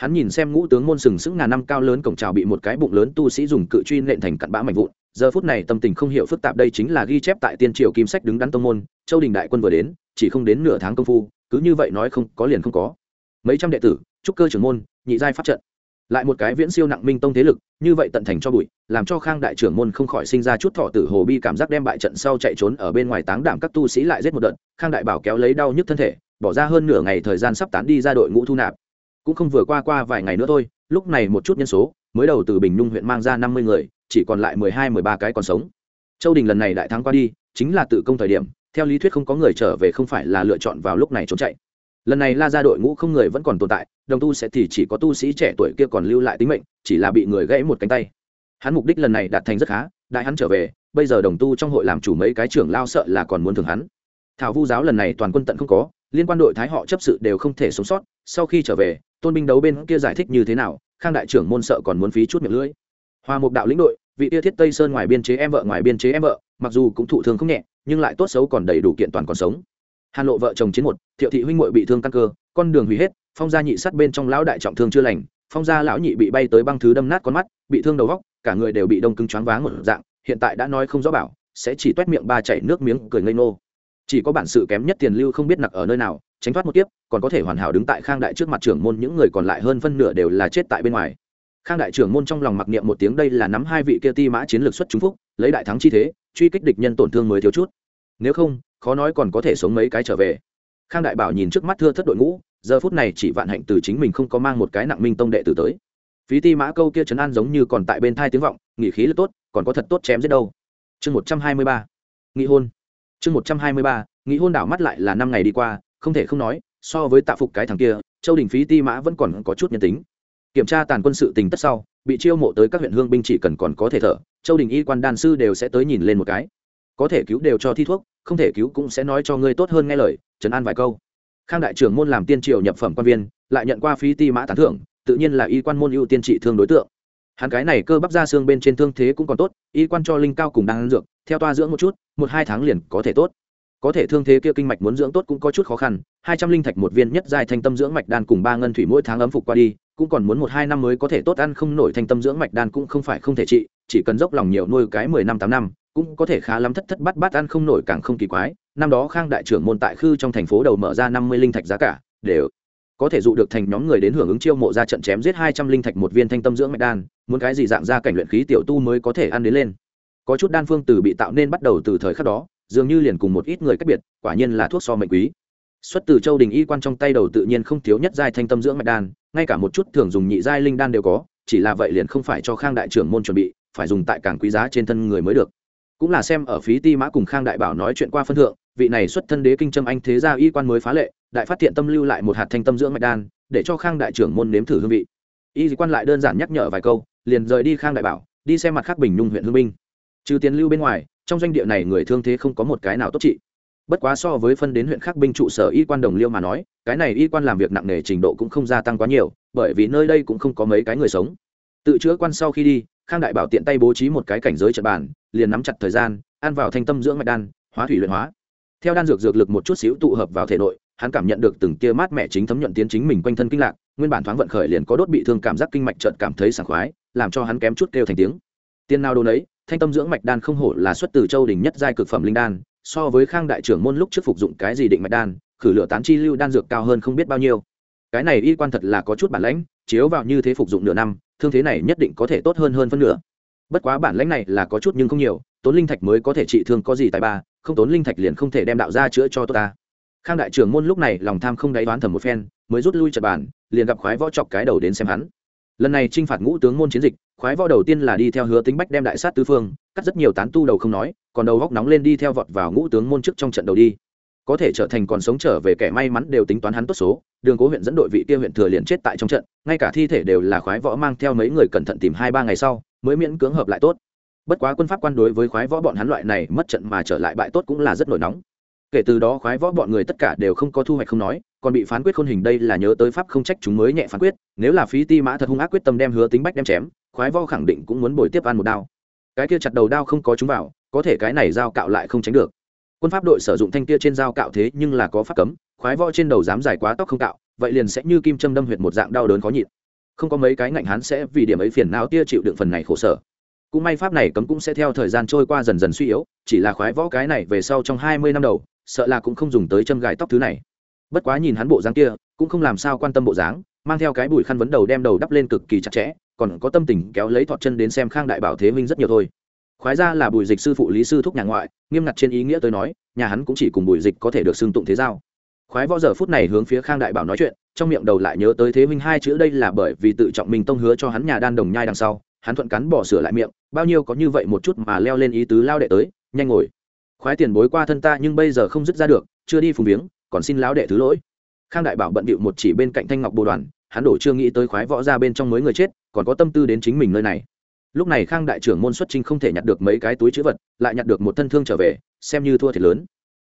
A: hắn nhìn xem ngũ tướng môn sừng sững ngàn năm cao lớn cổng trào bị một cái bụng lớn tu sĩ dùng cự truy nện thành cặn bã mạnh vụn. Giờ phút này tâm tình không hiểu phức tạp đây chính là ghi chép tại tiên triều kim sách đứng đắn tông môn, châu đình đại quân vừa đến, chỉ không đến nửa tháng công phu, cứ như vậy nói không, có liền không có. Mấy trăm đệ tử, trúc cơ trưởng môn, nhị giai pháp trận. Lại một cái viễn siêu nặng minh tông thế lực, như vậy tận thành cho bụi, làm cho khang đại trưởng môn không khỏi sinh ra chút thọ tử hồ bi cảm giác đem bại trận sau chạy trốn ở bên ngoài táng đảm các tu sĩ lại giết một đợt. Khang đại bảo kéo lấy đau nhức thân thể, bỏ ra hơn nửa ngày thời gian sắp tán đi ra đội ngũ thu nạp cũng không vừa qua qua vài ngày nữa thôi, lúc này một chút nhân số mới đầu từ bình nhung huyện mang ra năm mươi người, chỉ còn lại mười hai, mười ba cái còn sống. Châu đình lần này đại thắng qua đi, chính là tự công thời điểm, theo lý thuyết không có người trở về không phải là lựa chọn vào lúc này trốn chạy. Lần này la ra đội ngũ không người vẫn còn tồn tại, đồng tu sẽ thì chỉ có tu sĩ trẻ tuổi kia còn lưu lại tính mệnh, chỉ là bị người gãy một cánh tay. Hắn mục đích lần này đạt thành rất khá, đại hắn trở về, bây giờ đồng tu trong hội làm chủ mấy cái trưởng lao sợ là còn muốn thường hắn thảo vu giáo lần này toàn quân tận không có, liên quan đội thái họ chấp sự đều không thể sống sót. Sau khi trở về, tôn binh đấu bên kia giải thích như thế nào, khang đại trưởng môn sợ còn muốn phí chút miệng lưỡi. Hòa mục đạo lĩnh đội, vị tia thiết tây sơn ngoài biên chế em vợ, ngoài biên chế em vợ, mặc dù cũng thụ thương không nhẹ, nhưng lại tốt xấu còn đầy đủ kiện toàn còn sống. Hàn lộ vợ chồng chiến một, thiệu thị huynh muội bị thương căn cơ, con đường hủy hết, phong gia nhị sát bên trong lão đại trọng thương chưa lành, phong gia lão nhị bị bay tới băng thứ đâm nát con mắt, bị thương đầu góc cả người đều bị đông cứng choáng váng một dạng, hiện tại đã nói không rõ bảo, sẽ chỉ toét miệng ba chảy nước miếng cười ngây ngô chỉ có bản sự kém nhất tiền lưu không biết nặc ở nơi nào, tránh thoát một tiếp còn có thể hoàn hảo đứng tại khang đại trước mặt trưởng môn, những người còn lại hơn phân nửa đều là chết tại bên ngoài. Khang đại trưởng môn trong lòng mặc niệm một tiếng đây là nắm hai vị kia ti mã chiến lược xuất chúng phúc, lấy đại thắng chi thế, truy kích địch nhân tổn thương mới thiếu chút. Nếu không, khó nói còn có thể sống mấy cái trở về. Khang đại bảo nhìn trước mắt thưa thất đội ngũ, giờ phút này chỉ vạn hạnh từ chính mình không có mang một cái nặng minh tông đệ tử tới. Phí ti mã câu kia trấn an giống như còn tại bên thai tiếng vọng, nghỉ khí là tốt, còn có thật tốt chém giết đâu. Chương một trăm hai mươi ba. Nghị hôn chương một trăm hai mươi ba nghĩ hôn đảo mắt lại là năm ngày đi qua, không thể không nói, so với tạ phục cái thằng kia, châu đình phí ti mã vẫn còn có chút nhân tính. Kiểm tra tàn quân sự tình tất sau, bị chiêu mộ tới các huyện hương binh chỉ cần còn có thể thở, châu đình y quan đan sư đều sẽ tới nhìn lên một cái. Có thể cứu đều cho thi thuốc, không thể cứu cũng sẽ nói cho ngươi tốt hơn nghe lời, trấn an vài câu. Khang đại trưởng môn làm tiên triều nhập phẩm quan viên, lại nhận qua phí ti mã tán thưởng, tự nhiên là y quan môn ưu tiên trị thương đối tượng hắn cái này cơ bắp ra xương bên trên thương thế cũng còn tốt, y quan cho linh cao cùng đang dược, theo toa dưỡng một chút, một hai tháng liền có thể tốt. Có thể thương thế kia kinh mạch muốn dưỡng tốt cũng có chút khó khăn, hai trăm linh thạch một viên nhất dài thanh tâm dưỡng mạch đan cùng ba ngân thủy mỗi tháng ấm phục qua đi, cũng còn muốn một hai năm mới có thể tốt ăn không nổi thanh tâm dưỡng mạch đan cũng không phải không thể trị, chỉ cần dốc lòng nhiều nuôi cái mười năm tám năm, cũng có thể khá lắm thất thất bát bát ăn không nổi càng không kỳ quái. Năm đó khang đại trưởng môn tại khư trong thành phố đầu mở ra năm mươi linh thạch giá cả, đều có thể dụ được thành nhóm người đến hưởng ứng chiêu mộ ra trận chém giết hai trăm linh thạch một viên thanh tâm dưỡng mạch đan, muốn cái gì dạng ra cảnh luyện khí tiểu tu mới có thể ăn đến lên. Có chút đan phương từ bị tạo nên bắt đầu từ thời khắc đó, dường như liền cùng một ít người cách biệt, quả nhiên là thuốc so mệnh quý. Xuất từ châu đình y quan trong tay đầu tự nhiên không thiếu nhất giai thanh tâm dưỡng mạch đan, ngay cả một chút thường dùng nhị giai linh đan đều có, chỉ là vậy liền không phải cho khang đại trưởng môn chuẩn bị, phải dùng tại càng quý giá trên thân người mới được. Cũng là xem ở phí ti mã cùng khang đại bảo nói chuyện qua phân thượng vị này xuất thân đế kinh trâm anh thế gia y quan mới phá lệ, đại phát thiện tâm lưu lại một hạt thanh tâm dưỡng mạch đan, để cho khang đại trưởng môn nếm thử hương vị. Y quan lại đơn giản nhắc nhở vài câu, liền rời đi khang đại bảo, đi xem mặt khác bình nhung huyện hương minh trừ tiền lưu bên ngoài, trong doanh địa này người thương thế không có một cái nào tốt trị. Bất quá so với phân đến huyện khác binh trụ sở y quan đồng liêu mà nói, cái này y quan làm việc nặng nề trình độ cũng không gia tăng quá nhiều, bởi vì nơi đây cũng không có mấy cái người sống. Tự chữa quan sau khi đi, khang đại bảo tiện tay bố trí một cái cảnh giới trận bàn, liền nắm chặt thời gian, ăn vào thanh tâm dưỡng mạch đan, hóa thủy luyện hóa theo đan dược dược lực một chút xíu tụ hợp vào thể nội, hắn cảm nhận được từng tia mát mẻ chính thấm nhuận tiến chính mình quanh thân kinh lạc, nguyên bản thoáng vận khởi liền có đốt bị thương cảm giác kinh mạch trợt cảm thấy sảng khoái, làm cho hắn kém chút kêu thành tiếng. Tiên nào đồ đấy thanh tâm dưỡng mạch đan không hổ là xuất từ châu đình nhất giai cực phẩm linh đan, so với khang đại trưởng môn lúc trước phục dụng cái gì định mạch đan, khử lửa tán chi lưu đan dược cao hơn không biết bao nhiêu. Cái này y quan thật là có chút bản lãnh, chiếu vào như thế phục dụng nửa năm, thương thế này nhất định có thể tốt hơn hơn phân nửa. Bất quá bản lãnh này là có chút nhưng không nhiều, tốn linh thạch mới có thể trị thương có gì tài ba không tốn linh thạch liền không thể đem đạo ra chữa cho tôi ta. Khang đại trưởng môn lúc này lòng tham không đáy đoán thầm một phen, mới rút lui trật bàn, liền gặp khoái võ chọc cái đầu đến xem hắn. Lần này t r i n h phạt ngũ tướng môn chiến dịch, khoái võ đầu tiên là đi theo hứa tính bách đem đại sát tứ phương, cắt rất nhiều tán tu đầu không nói, còn đầu góc nóng lên đi theo vọt vào ngũ tướng môn trước trong trận đầu đi. Có thể trở thành còn sống trở về kẻ may mắn đều tính toán hắn tốt số, đường cố huyện dẫn đội vị kia huyện thừa liền chết tại trong trận, ngay cả thi thể đều là khoái võ mang theo mấy người cẩn thận tìm hai ba ngày sau, mới miễn cưỡng hợp lại tốt bất quá quân pháp quan đối với khoái võ bọn hắn loại này mất trận mà trở lại bại tốt cũng là rất nổi nóng. Kể từ đó khoái võ bọn người tất cả đều không có thu hoạch không nói, còn bị phán quyết khôn hình đây là nhớ tới pháp không trách chúng mới nhẹ phán quyết, nếu là phí ti mã thật hung ác quyết tâm đem hứa tính bách đem chém, khoái võ khẳng định cũng muốn bồi tiếp ăn một đao. Cái kia chặt đầu đao không có chúng vào, có thể cái này dao cạo lại không tránh được. Quân pháp đội sử dụng thanh kia trên dao cạo thế nhưng là có pháp cấm, khoái võ trên đầu dám dài quá tóc không cạo, vậy liền sẽ như kim châm đâm huyệt một dạng đau đớn khó nhịn. Không có mấy cái ngạnh hắn sẽ vì điểm ấy phiền não tia chịu đựng phần này khổ sở cũng may pháp này cấm cũng sẽ theo thời gian trôi qua dần dần suy yếu, chỉ là khoái võ cái này về sau trong hai mươi năm đầu, sợ là cũng không dùng tới châm gài tóc thứ này. Bất quá nhìn hắn bộ dáng kia, cũng không làm sao quan tâm bộ dáng, mang theo cái bụi khăn vấn đầu đem đầu đắp lên cực kỳ chặt chẽ, còn có tâm tình kéo lấy thọt chân đến xem khang đại bảo thế minh rất nhiều thôi. Khoái ra là bùi dịch sư phụ lý sư thúc nhà ngoại, nghiêm ngặt trên ý nghĩa tôi nói, nhà hắn cũng chỉ cùng bùi dịch có thể được xưng tụng thế giao. Khoái võ giờ phút này hướng phía khang đại bảo nói chuyện, trong miệng đầu lại nhớ tới thế minh hai chữ đây là bởi vì tự trọng mình tông hứa cho hắn nhà đan đồng nhai đằng sau hắn thuận cắn bỏ sửa lại miệng, bao nhiêu có như vậy một chút mà leo lên ý tứ lao đệ tới, nhanh ngồi. Khoái tiền bối qua thân ta nhưng bây giờ không dứt ra được, chưa đi phùng viếng, còn xin lão đệ thứ lỗi. Khang đại bảo bận bịu một chỉ bên cạnh thanh ngọc bồ đoàn, hắn đổ chưa nghĩ tới khoái võ ra bên trong mới người chết, còn có tâm tư đến chính mình nơi này. Lúc này khang đại trưởng môn xuất trinh không thể nhặt được mấy cái túi chữ vật, lại nhặt được một thân thương trở về, xem như thua thiệt lớn.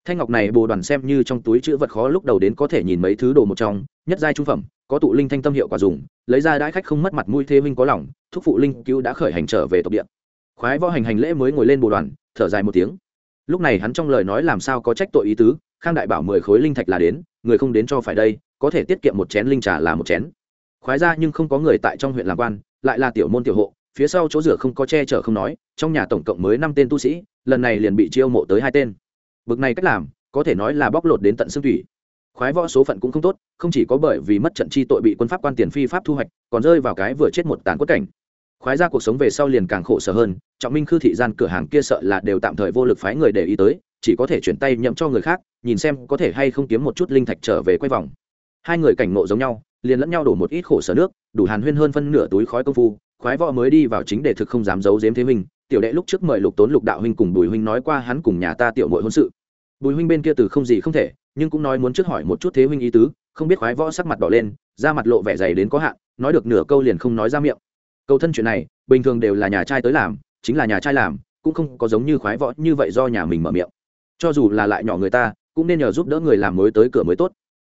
A: Thanh ngọc này bồ đoàn xem như trong túi chữ vật khó lúc đầu đến có thể nhìn mấy thứ đồ một trong, nhất giai trung phẩm có tụ linh thanh tâm hiệu quả dùng, lấy ra đãi khách không mất mặt mũi thế minh có lòng, thúc phụ linh cứu đã khởi hành trở về tộc địa. Khoái võ hành hành lễ mới ngồi lên bồ đoàn, thở dài một tiếng. Lúc này hắn trong lời nói làm sao có trách tội ý tứ, khang đại bảo mười khối linh thạch là đến, người không đến cho phải đây, có thể tiết kiệm một chén linh trà là một chén. Khoái ra nhưng không có người tại trong huyện làm quan, lại là tiểu môn tiểu hộ, phía sau chỗ rửa không có che chở không nói, trong nhà tổng cộng mới năm tên tu sĩ, lần này liền bị chiêu mộ tới hai tên. Bực này cách làm, có thể nói là bóc lột đến tận xương thủy khoái võ số phận cũng không tốt, không chỉ có bởi vì mất trận chi tội bị quân pháp quan tiền phi pháp thu hoạch, còn rơi vào cái vừa chết một tàn quất cảnh khoái ra cuộc sống về sau liền càng khổ sở hơn, trọng minh khư thị gian cửa hàng kia sợ là đều tạm thời vô lực phái người để ý tới, chỉ có thể chuyển tay nhậm cho người khác, nhìn xem có thể hay không kiếm một chút linh thạch trở về quay vòng hai người cảnh ngộ giống nhau, liền lẫn nhau đổ một ít khổ sở nước, đủ hàn huyên hơn phân nửa túi khói công phu, khoái võ mới đi vào chính để thực không dám giấu giếm thế mình. tiểu đệ lúc trước mời lục tốn lục đạo huynh cùng bùi huynh nói qua hắn cùng nhà ta tiểu mội hôn sự bùi huynh bên kia từ không gì không thể nhưng cũng nói muốn trước hỏi một chút thế huynh ý tứ, không biết khoái võ sắc mặt đỏ lên, da mặt lộ vẻ dày đến có hạn, nói được nửa câu liền không nói ra miệng. Câu thân chuyện này, bình thường đều là nhà trai tới làm, chính là nhà trai làm, cũng không có giống như khoái võ như vậy do nhà mình mở miệng. Cho dù là lại nhỏ người ta, cũng nên nhờ giúp đỡ người làm mới tới cửa mới tốt.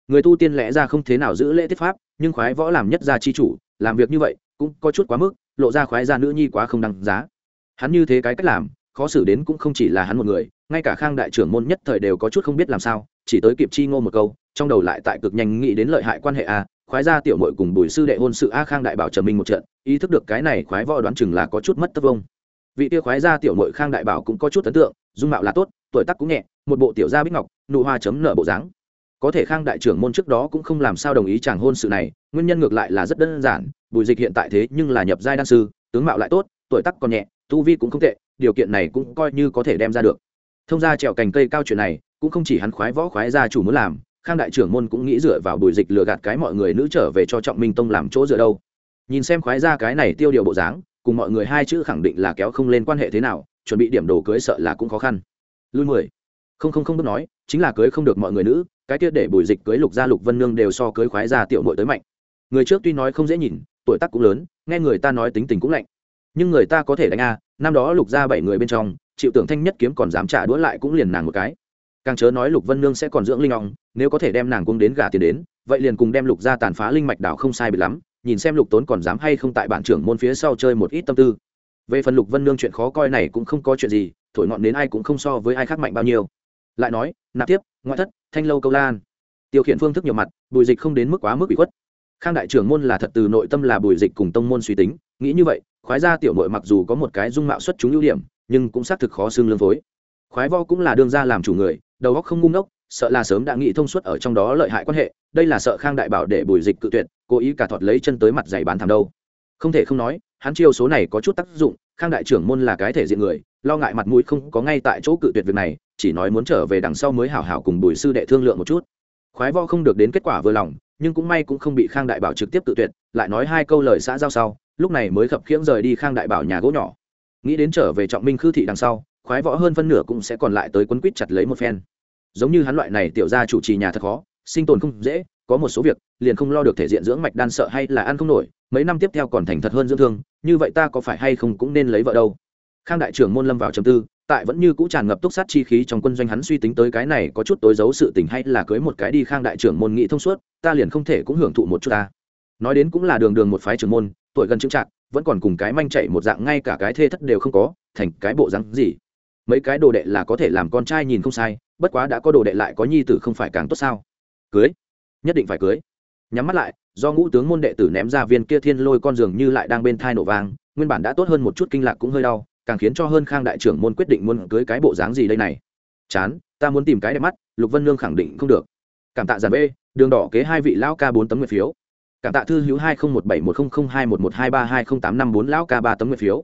A: Người tu tiên lẽ ra không thế nào giữ lễ tiết pháp, nhưng khoái võ làm nhất gia chi chủ, làm việc như vậy, cũng có chút quá mức, lộ ra khoái gia nữ nhi quá không đăng giá. Hắn như thế cái cách làm khó xử đến cũng không chỉ là hắn một người, ngay cả khang đại trưởng môn nhất thời đều có chút không biết làm sao, chỉ tới kịp chi ngô một câu, trong đầu lại tại cực nhanh nghĩ đến lợi hại quan hệ a, khoái gia tiểu mội cùng bùi sư đệ hôn sự a khang đại bảo trầm minh một trận, ý thức được cái này khoái võ đoán chừng là có chút mất tất vông vị tia khoái gia tiểu mội khang đại bảo cũng có chút ấn tượng, dung mạo là tốt, tuổi tác cũng nhẹ, một bộ tiểu gia bích ngọc, nụ hoa chấm nở bộ dáng. Có thể khang đại trưởng môn trước đó cũng không làm sao đồng ý chàng hôn sự này, nguyên nhân ngược lại là rất đơn giản, bùi dịch hiện tại thế nhưng là nhập giai đan sư, tướng mạo lại tốt, tuổi tác còn nhẹ tu vi cũng không tệ, điều kiện này cũng coi như có thể đem ra được. Thông ra trèo cành cây cao chuyện này, cũng không chỉ hắn khoái võ khoái gia chủ muốn làm, khang đại trưởng môn cũng nghĩ dựa vào bùi dịch lừa gạt cái mọi người nữ trở về cho trọng minh tông làm chỗ dựa đâu. Nhìn xem khoái gia cái này tiêu điều bộ dáng, cùng mọi người hai chữ khẳng định là kéo không lên quan hệ thế nào, chuẩn bị điểm đồ cưới sợ là cũng khó khăn. Lui mười. Không không không bước nói, chính là cưới không được mọi người nữ, cái kia để bùi dịch cưới lục gia lục vân nương đều so cưới khoái gia tiểu nội tới mạnh. Người trước tuy nói không dễ nhìn, tuổi tác cũng lớn, nghe người ta nói tính tình cũng lạnh nhưng người ta có thể đánh a, năm đó lục gia bảy người bên trong chịu tưởng thanh nhất kiếm còn dám trả đũa lại cũng liền nàng một cái. Càng chớ nói lục vân nương sẽ còn dưỡng linh ong, nếu có thể đem nàng cung đến gà tiền đến, vậy liền cùng đem lục ra tàn phá linh mạch đảo không sai bị lắm, nhìn xem lục tốn còn dám hay không tại bản trưởng môn phía sau chơi một ít tâm tư. Về phần lục vân nương chuyện khó coi này cũng không có chuyện gì, thổi ngọn đến ai cũng không so với ai khác mạnh bao nhiêu. Lại nói, nạp tiếp, ngoại thất, thanh lâu câu lan. Tiêu khiển phương thức nhiều mặt, bùi dịch không đến mức quá mức bị khuất. Khang đại trưởng môn là thật từ nội tâm là bùi dịch cùng tông môn suy tính, nghĩ như vậy khoái gia tiểu nội mặc dù có một cái dung mạo xuất chúng ưu điểm, nhưng cũng xác thực khó xương lương phối. Khoái vo cũng là đương gia làm chủ người, đầu óc không ngu ngốc, sợ là sớm đã nghĩ thông suốt ở trong đó lợi hại quan hệ, đây là sợ khang đại bảo để bùi dịch cự tuyệt, cố ý cả thọt lấy chân tới mặt giày bán thảm đâu. Không thể không nói, hắn chiêu số này có chút tác dụng, khang đại trưởng môn là cái thể diện người, lo ngại mặt mũi không có ngay tại chỗ cự tuyệt việc này, chỉ nói muốn trở về đằng sau mới hảo hảo cùng bùi sư đệ thương lượng một chút. Khoái vo không được đến kết quả vừa lòng, nhưng cũng may cũng không bị khang đại bảo trực tiếp tự tuyệt, lại nói hai câu lời xã giao sau lúc này mới khập khiễng rời đi khang đại bảo nhà gỗ nhỏ. Nghĩ đến trở về trọng minh khư thị đằng sau, khoái võ hơn phân nửa cũng sẽ còn lại tới quấn quýt chặt lấy một phen. Giống như hắn loại này tiểu ra chủ trì nhà thật khó, sinh tồn không dễ, có một số việc, liền không lo được thể diện dưỡng mạch đan sợ hay là ăn không nổi, mấy năm tiếp theo còn thành thật hơn dưỡng thương, như vậy ta có phải hay không cũng nên lấy vợ đâu. Khang đại trưởng môn lâm vào trầm tư, tại vẫn như cũ tràn ngập túc sát chi khí trong quân doanh hắn suy tính tới cái này có chút tối giấu sự tình hay là cưới một cái đi khang đại trưởng môn nghị thông suốt, ta liền không thể cũng hưởng thụ một chút ta nói đến cũng là đường đường một phái trưởng môn tuổi gần chững chạc vẫn còn cùng cái manh chạy một dạng ngay cả cái thê thất đều không có thành cái bộ rắn gì. Mấy cái đồ đệ là có thể làm con trai nhìn không sai bất quá đã có đồ đệ lại có nhi tử không phải càng tốt sao? Cưới? Nhất định phải cưới. Nhắm mắt lại do ngũ tướng môn đệ tử ném ra viên kia thiên lôi con giường như lại đang bên thai nổ vang nguyên bản đã tốt hơn một chút kinh lạc cũng hơi đau càng khiến cho hơn khang đại trưởng môn quyết định muốn cưới cái bộ dáng gì đây này. Chán ta muốn tìm cái đẹp mắt lục vân lương khẳng định không được. Cảm tạ giàn bê, đường đỏ kế hai vị lão ca bốn tấm nguyện phiếu cảm tạ thư hữu hai nghìn một bảy một nghìn hai một một hai ba hai nghìn tám năm bốn lão ca ba tấm nguyện phiếu.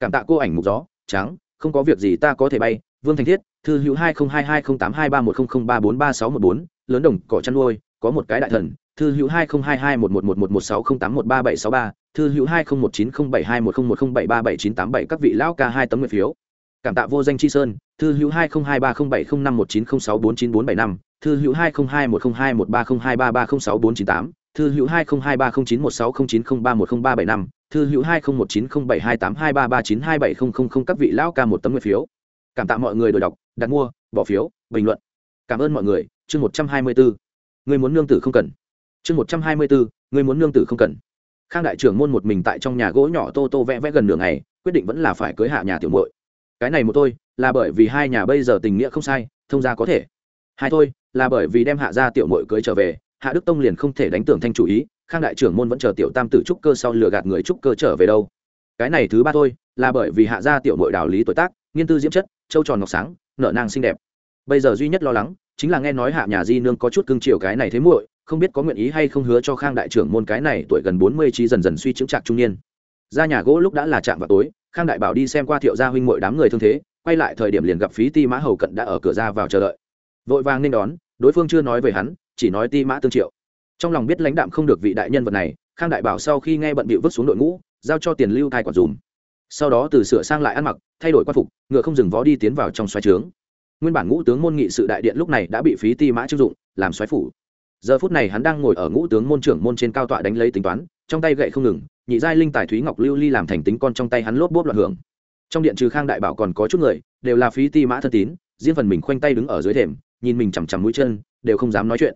A: Cảm tạ cô ảnh mục gió, trắng, không có việc gì ta có thể bay. Vương thành thiết, thư hữu hai nghìn hai hai nghìn tám hai ba một nghìn ba bốn ba sáu một bốn, lớn đồng, cỏ chăn nuôi, có một cái đại thần. Thư hữu hai nghìn hai hai một một một một một sáu không tám một ba bảy sáu ba, thư hữu hai nghìn một chín không bảy hai một không một không bảy ba bảy chín tám bảy, các vị lão ca hai tấm nguyện phiếu. Cảm tạ vô danh chi sơn, thư hữu hai nghìn hai ba không bảy không năm một chín không sáu bốn chín bốn bảy năm, thư hữu hai nghìn hai một không hai một ba không hai ba ba không sáu bốn chín tám thư hữu hai nghìn hai ba chín một sáu chín không ba một ba bảy năm, thư hữu hai nghìn một chín không bảy hai tám hai ba ba chín hai bảy không không không các vị lão ca một tấm nguyện phiếu. Cảm tạ mọi người đổi đọc, đặt mua, bỏ phiếu, bình luận. Cảm ơn mọi người, chương một trăm hai mươi bốn. Người muốn nương tử không cần. Chương một trăm hai mươi bốn, người muốn nương tử không cần. Khang đại trưởng môn một mình tại trong nhà gỗ nhỏ tô tô vẽ vẽ gần nửa ngày, quyết định vẫn là phải cưới hạ nhà tiểu muội. Cái này một tôi, là bởi vì hai nhà bây giờ tình nghĩa không sai, thông gia có thể. Hai thôi là bởi vì đem hạ gia tiểu muội cưới trở về hạ đức tông liền không thể đánh tưởng thanh chủ ý, khang đại trưởng môn vẫn chờ tiểu tam tử trúc cơ sau lừa gạt người trúc cơ trở về đâu. Cái này thứ ba thôi, là bởi vì hạ gia tiểu muội đạo lý tuổi tác, nghiên tư diễm chất châu tròn ngọc sáng nợ nang xinh đẹp. Bây giờ duy nhất lo lắng, chính là nghe nói hạ nhà di nương có chút cưng chiều cái này thế muội, không biết có nguyện ý hay không hứa cho khang đại trưởng môn cái này tuổi gần bốn mươi trí dần dần suy chững trạc trung niên. Ra nhà gỗ lúc đã là chạm vào tối, khang đại bảo đi xem qua thiệu gia huynh mội đám người thương thế, quay lại thời điểm liền gặp phí ti mã hầu cận đã ở cửa ra vào chờ đợi. Vội vàng nên đón đối phương chưa nói về hắn, chỉ nói ti mã tương triệu. Trong lòng biết lãnh đạm không được vị đại nhân vật này, khang đại bảo sau khi nghe bận bịu vứt xuống đội ngũ, giao cho tiền lưu thai quản dùm. Sau đó từ sửa sang lại ăn mặc, thay đổi quan phục, ngựa không dừng vó đi tiến vào trong xoáy trướng. Nguyên bản ngũ tướng môn nghị sự đại điện lúc này đã bị phí ti mã chức dụng, làm xoáy phủ. Giờ phút này hắn đang ngồi ở ngũ tướng môn trưởng môn trên cao tọa đánh lấy tính toán, trong tay gậy không ngừng, nhị giai linh tài thúy ngọc lưu ly làm thành tính con trong tay hắn lốp bốp loạn hưởng. Trong điện trừ khang đại bảo còn có chút người, đều là phí ti mã thân tín, riêng phần mình khoanh tay đứng ở dưới thềm nhìn mình chằm chằm mũi chân, đều không dám nói chuyện.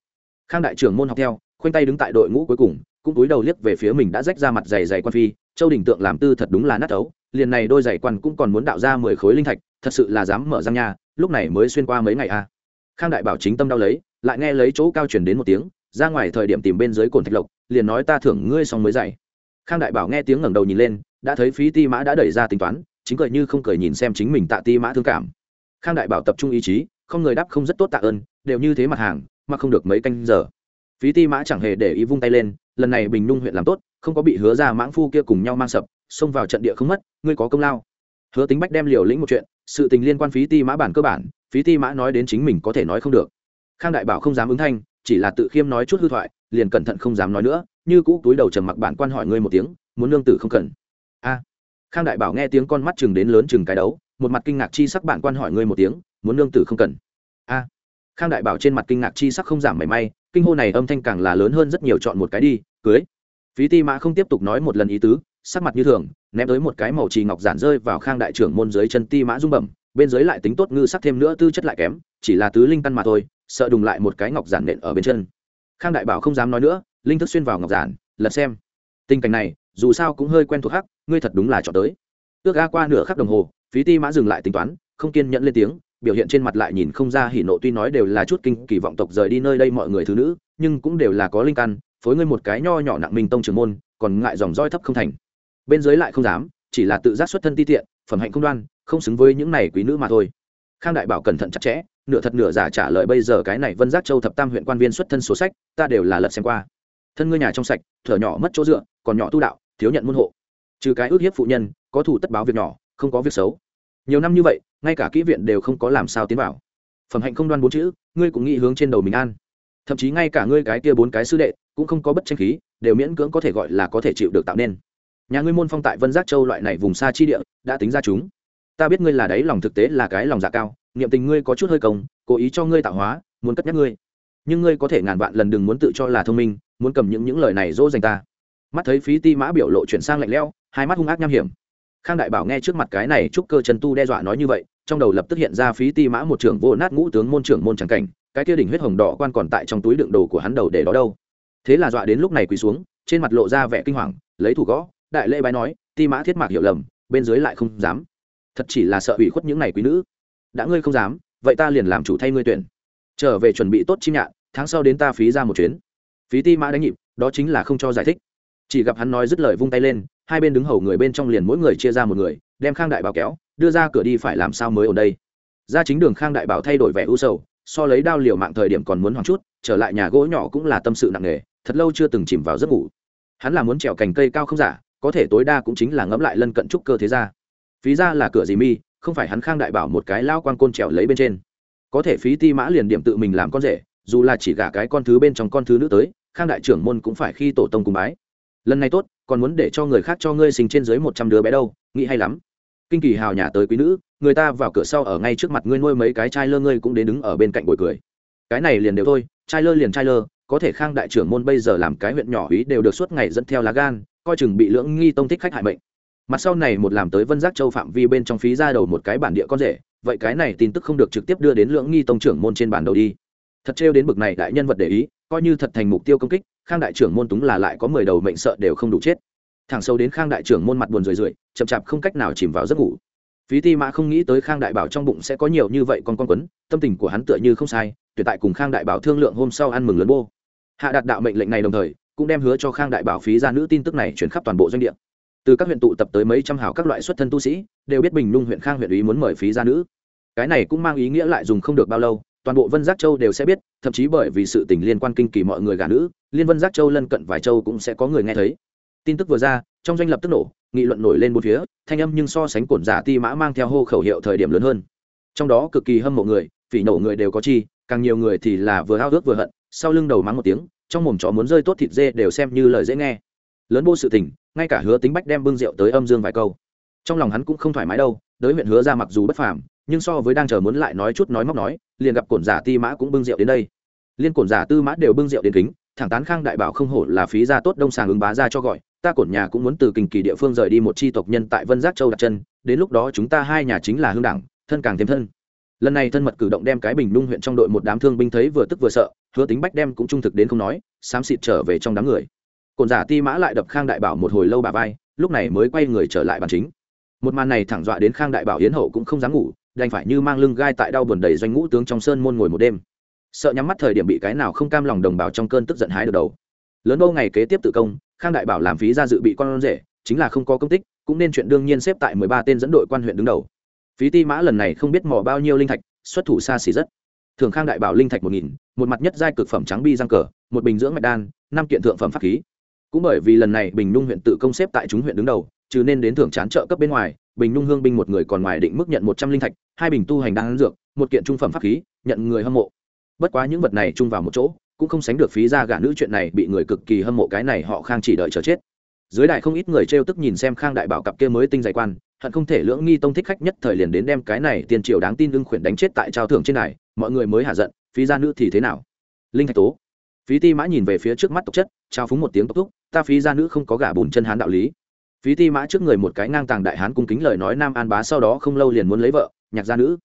A: Khang đại trưởng môn học theo, khoanh tay đứng tại đội ngũ cuối cùng, cũng túi đầu liếc về phía mình đã rách ra mặt dày dày quan phi, châu đình tượng làm tư thật đúng là nát ấu, liền này đôi giày quan cũng còn muốn đạo ra mười khối linh thạch, thật sự là dám mở răng nha, lúc này mới xuyên qua mấy ngày a à. khang đại bảo chính tâm đau lấy, lại nghe lấy chỗ cao chuyển đến một tiếng, ra ngoài thời điểm tìm bên dưới cồn thạch lộc, liền nói ta thưởng ngươi xong mới dạy. Khang đại bảo nghe tiếng ngẩng đầu nhìn lên, đã thấy phí ti mã đã đẩy ra tính toán, chính cười như không cười nhìn xem chính mình tạ ti mã thương cảm. Khang đại bảo tập trung ý chí không người đáp không rất tốt tạ ơn, đều như thế mặt hàng, mà không được mấy canh giờ. Phí ti mã chẳng hề để ý vung tay lên, lần này bình nhung huyện làm tốt, không có bị hứa ra mãng phu kia cùng nhau mang sập, xông vào trận địa không mất, ngươi có công lao. Hứa tính bách đem liều lĩnh một chuyện, sự tình liên quan phí ti mã bản cơ bản, phí ti mã nói đến chính mình có thể nói không được. Khang đại bảo không dám ứng thanh, chỉ là tự khiêm nói chút hư thoại, liền cẩn thận không dám nói nữa, như cũ túi đầu trầm mặc bản quan hỏi ngươi một tiếng, muốn nương tử không cần. A. Khang đại bảo nghe tiếng con mắt chừng đến lớn chừng cái đấu một mặt kinh ngạc chi sắc bản quan hỏi ngươi một tiếng, muốn nương tử không cần. A. Khang đại bảo trên mặt kinh ngạc chi sắc không giảm mảy may, kinh hô này âm thanh càng là lớn hơn rất nhiều chọn một cái đi, cưới. Phí ti mã không tiếp tục nói một lần ý tứ, sắc mặt như thường, ném tới một cái màu trì ngọc giản rơi vào khang đại trưởng môn dưới chân ti mã rung bẩm, bên dưới lại tính tốt ngư sắc thêm nữa tư chất lại kém, chỉ là tứ linh căn mà thôi, sợ đùng lại một cái ngọc giản nện ở bên chân. Khang đại bảo không dám nói nữa, linh thức xuyên vào ngọc giản, lật xem. Tình cảnh này, dù sao cũng hơi quen thuộc hắc, ngươi thật đúng là chọn tới ước ga qua nửa khắc đồng hồ, phí ti mã dừng lại tính toán, không kiên nhẫn lên tiếng, biểu hiện trên mặt lại nhìn không ra hỉ nộ tuy nói đều là chút kinh kỳ vọng tộc rời đi nơi đây mọi người thứ nữ, nhưng cũng đều là có linh căn, phối ngươi một cái nho nhỏ nặng minh tông trưởng môn, còn ngại dòng roi thấp không thành. Bên dưới lại không dám, chỉ là tự giác xuất thân ti tiện, phẩm hạnh không đoan, không xứng với những này quý nữ mà thôi. Khang đại bảo cẩn thận chặt chẽ, nửa thật nửa giả trả lời bây giờ cái này vân giác châu thập tam huyện quan viên xuất thân số sách, ta đều là lật xem qua. Thân ngươi nhà trong sạch, thở nhỏ mất chỗ dựa, còn nhỏ tu đạo, thiếu nhận môn hộ. Trừ cái ước hiếp phụ nhân có thủ tất báo việc nhỏ, không có việc xấu. Nhiều năm như vậy, ngay cả kỹ viện đều không có làm sao tiến vào. Phẩm hạnh không đoan bốn chữ, ngươi cũng nghĩ hướng trên đầu mình an. Thậm chí ngay cả ngươi cái kia bốn cái sư đệ, cũng không có bất tranh khí, đều miễn cưỡng có thể gọi là có thể chịu được tạo nên. Nhà ngươi môn phong tại vân giác châu loại này vùng xa chi địa, đã tính ra chúng. Ta biết ngươi là đấy lòng thực tế là cái lòng dạ cao, niệm tình ngươi có chút hơi công, cố ý cho ngươi tạo hóa, muốn cất nhắc ngươi. Nhưng ngươi có thể ngàn vạn lần đừng muốn tự cho là thông minh, muốn cầm những những lời này dỗ dành ta. Mắt thấy phí ti mã biểu lộ chuyển sang lạnh lẽo, hai mắt hung ác nham hiểm khang đại bảo nghe trước mặt cái này chúc cơ trần tu đe dọa nói như vậy, trong đầu lập tức hiện ra phí ti mã một trưởng vô nát ngũ tướng môn trưởng môn trắng cảnh, cái kia đỉnh huyết hồng đỏ quan còn tại trong túi đựng đồ của hắn đầu để đó đâu. Thế là dọa đến lúc này quỳ xuống, trên mặt lộ ra vẻ kinh hoàng, lấy thủ gõ, đại lễ bái nói, ti mã thiết mạc hiểu lầm, bên dưới lại không dám. Thật chỉ là sợ ủy khuất những này quý nữ. Đã ngươi không dám, vậy ta liền làm chủ thay ngươi tuyển. Trở về chuẩn bị tốt chim nhạn, tháng sau đến ta phí ra một chuyến. Phí ti mã đánh nhịp, đó chính là không cho giải thích chỉ gặp hắn nói dứt lời vung tay lên, hai bên đứng hầu người bên trong liền mỗi người chia ra một người, đem khang đại bảo kéo, đưa ra cửa đi phải làm sao mới ở đây. Ra chính đường khang đại bảo thay đổi vẻ u sầu, so lấy đao liều mạng thời điểm còn muốn hoảng chút, trở lại nhà gỗ nhỏ cũng là tâm sự nặng nề, thật lâu chưa từng chìm vào giấc ngủ. Hắn là muốn trèo cành cây cao không giả, có thể tối đa cũng chính là ngẫm lại lân cận trúc cơ thế ra phí ra là cửa gì mi, không phải hắn khang đại bảo một cái lao quan côn trèo lấy bên trên. Có thể phí ti mã liền điểm tự mình làm con rể, dù là chỉ gả cái con thứ bên trong con thứ nữ tới, khang đại trưởng môn cũng phải khi tổ tông cùng bái lần này tốt, còn muốn để cho người khác cho ngươi sinh trên dưới một trăm đứa bé đâu, nghĩ hay lắm. Kinh kỳ hào nhà tới quý nữ, người ta vào cửa sau ở ngay trước mặt ngươi nuôi mấy cái trai lơ ngươi cũng đến đứng ở bên cạnh bồi cười. Cái này liền đều thôi, trai lơ liền trai lơ, có thể khang đại trưởng môn bây giờ làm cái huyện nhỏ ý đều được suốt ngày dẫn theo lá gan, coi chừng bị lưỡng nghi tông thích khách hại mệnh. Mặt sau này một làm tới vân giác châu phạm vi bên trong phí ra đầu một cái bản địa con rể, vậy cái này tin tức không được trực tiếp đưa đến lưỡng nghi tông trưởng môn trên bản đầu đi. Thật trêu đến bực này đại nhân vật để ý, coi như thật thành mục tiêu công kích khang đại trưởng môn túng là lại có mười đầu mệnh sợ đều không đủ chết. Thẳng sâu đến khang đại trưởng môn mặt buồn rười rượi, chậm chạp không cách nào chìm vào giấc ngủ. Phí ti mã không nghĩ tới khang đại bảo trong bụng sẽ có nhiều như vậy con con quấn, tâm tình của hắn tựa như không sai, tuyệt tại cùng khang đại bảo thương lượng hôm sau ăn mừng lớn bô. Hạ đạt đạo mệnh lệnh này đồng thời, cũng đem hứa cho khang đại bảo phí ra nữ tin tức này chuyển khắp toàn bộ doanh địa. Từ các huyện tụ tập tới mấy trăm hào các loại xuất thân tu sĩ, đều biết bình nung huyện khang huyện ý muốn mời phí gia nữ. Cái này cũng mang ý nghĩa lại dùng không được bao lâu toàn bộ vân giác châu đều sẽ biết, thậm chí bởi vì sự tình liên quan kinh kỳ mọi người gả nữ, liên vân giác châu lân cận vài châu cũng sẽ có người nghe thấy. Tin tức vừa ra, trong doanh lập tức nổ, nghị luận nổi lên một phía, thanh âm nhưng so sánh cổn giả ti mã mang theo hô khẩu hiệu thời điểm lớn hơn. Trong đó cực kỳ hâm mộ người, phỉ nổ người đều có chi, càng nhiều người thì là vừa hao ước vừa hận, sau lưng đầu mắng một tiếng, trong mồm chó muốn rơi tốt thịt dê đều xem như lời dễ nghe. Lớn vô sự tình, ngay cả hứa tính bách đem bưng rượu tới âm dương vài câu. Trong lòng hắn cũng không thoải mái đâu, đới huyện hứa ra mặc dù bất phàm nhưng so với đang chờ muốn lại nói chút nói móc nói, liền gặp cổn giả ti mã cũng bưng rượu đến đây. Liên cổn giả tư mã đều bưng rượu đến kính, thẳng tán khang đại bảo không hổ là phí gia tốt đông sàng ứng bá ra cho gọi, ta cổn nhà cũng muốn từ kinh kỳ địa phương rời đi một chi tộc nhân tại vân giác châu đặt chân, đến lúc đó chúng ta hai nhà chính là hương đảng, thân càng thêm thân. Lần này thân mật cử động đem cái bình nung huyện trong đội một đám thương binh thấy vừa tức vừa sợ, hứa tính bách đem cũng trung thực đến không nói, xám xịt trở về trong đám người. Cổn giả ti mã lại đập khang đại bảo một hồi lâu bà vai, lúc này mới quay người trở lại bàn chính. Một màn này thẳng dọa đến khang đại bảo hiến hậu cũng không dám ngủ đành phải như mang lưng gai tại đau buồn đầy doanh ngũ tướng trong sơn môn ngồi một đêm. Sợ nhắm mắt thời điểm bị cái nào không cam lòng đồng bào trong cơn tức giận hái được đầu. Lớn đâu ngày kế tiếp tự công, khang đại bảo làm phí ra dự bị con rể, chính là không có công tích, cũng nên chuyện đương nhiên xếp tại mười ba tên dẫn đội quan huyện đứng đầu. Phí ti mã lần này không biết mỏ bao nhiêu linh thạch, xuất thủ xa xỉ rất. Thường khang đại bảo linh thạch một nghìn, một mặt nhất giai cực phẩm trắng bi răng cờ, một bình dưỡng mạch đan, năm kiện thượng phẩm pháp khí. Cũng bởi vì lần này bình nung huyện tự công xếp tại chúng huyện đứng đầu, chứ nên đến thưởng chán trợ cấp bên ngoài bình nung hương binh một người còn ngoài định mức nhận một trăm linh thạch, hai bình tu hành đan dược, một kiện trung phẩm pháp khí, nhận người hâm mộ. Bất quá những vật này chung vào một chỗ, cũng không sánh được phí ra gả nữ chuyện này bị người cực kỳ hâm mộ cái này họ khang chỉ đợi chờ chết. Dưới đại không ít người trêu tức nhìn xem khang đại bảo cặp kia mới tinh giải quan, hận không thể lưỡng nghi tông thích khách nhất thời liền đến đem cái này tiền triều đáng tin ưng khuyển đánh chết tại trao thưởng trên này mọi người mới hạ giận, phí ra nữ thì thế nào? Linh thạch tố. Phí ti mã nhìn về phía trước mắt tộc chất, trao phúng một tiếng tộc thúc, ta phí ra nữ không có gả bùn chân hán đạo lý phí ti mã trước người một cái ngang tàng đại hán cung kính lời nói nam an bá sau đó không lâu liền muốn lấy vợ, nhạc gia nữ.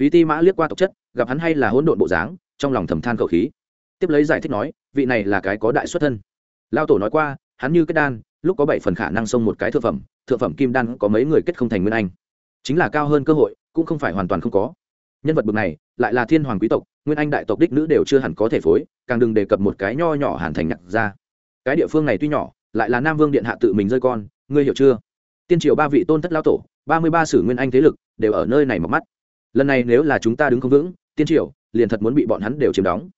A: Phí ti mã liếc qua tộc chất, gặp hắn hay là hỗn độn bộ dáng, trong lòng thầm than khẩu khí. Tiếp lấy giải thích nói, vị này là cái có đại xuất thân. Lao tổ nói qua, hắn như kết đan, lúc có bảy phần khả năng xông một cái thượng phẩm thượng phẩm kim đan có mấy người kết không thành nguyên anh. Chính là cao hơn cơ hội, cũng không phải hoàn toàn không có. Nhân vật bậc này, lại là thiên hoàng quý tộc, nguyên anh đại tộc đích nữ đều chưa hẳn có thể phối, càng đừng đề cập một cái nho nhỏ hàn thành nhặt ra cái địa phương này tuy nhỏ, lại là nam vương điện hạ tự mình rơi con ngươi hiểu chưa? Tiên triều ba vị tôn thất lao tổ, ba mươi ba sử nguyên anh thế lực, đều ở nơi này mọc mắt. Lần này nếu là chúng ta đứng không vững, tiên triều liền thật muốn bị bọn hắn đều chiếm đóng.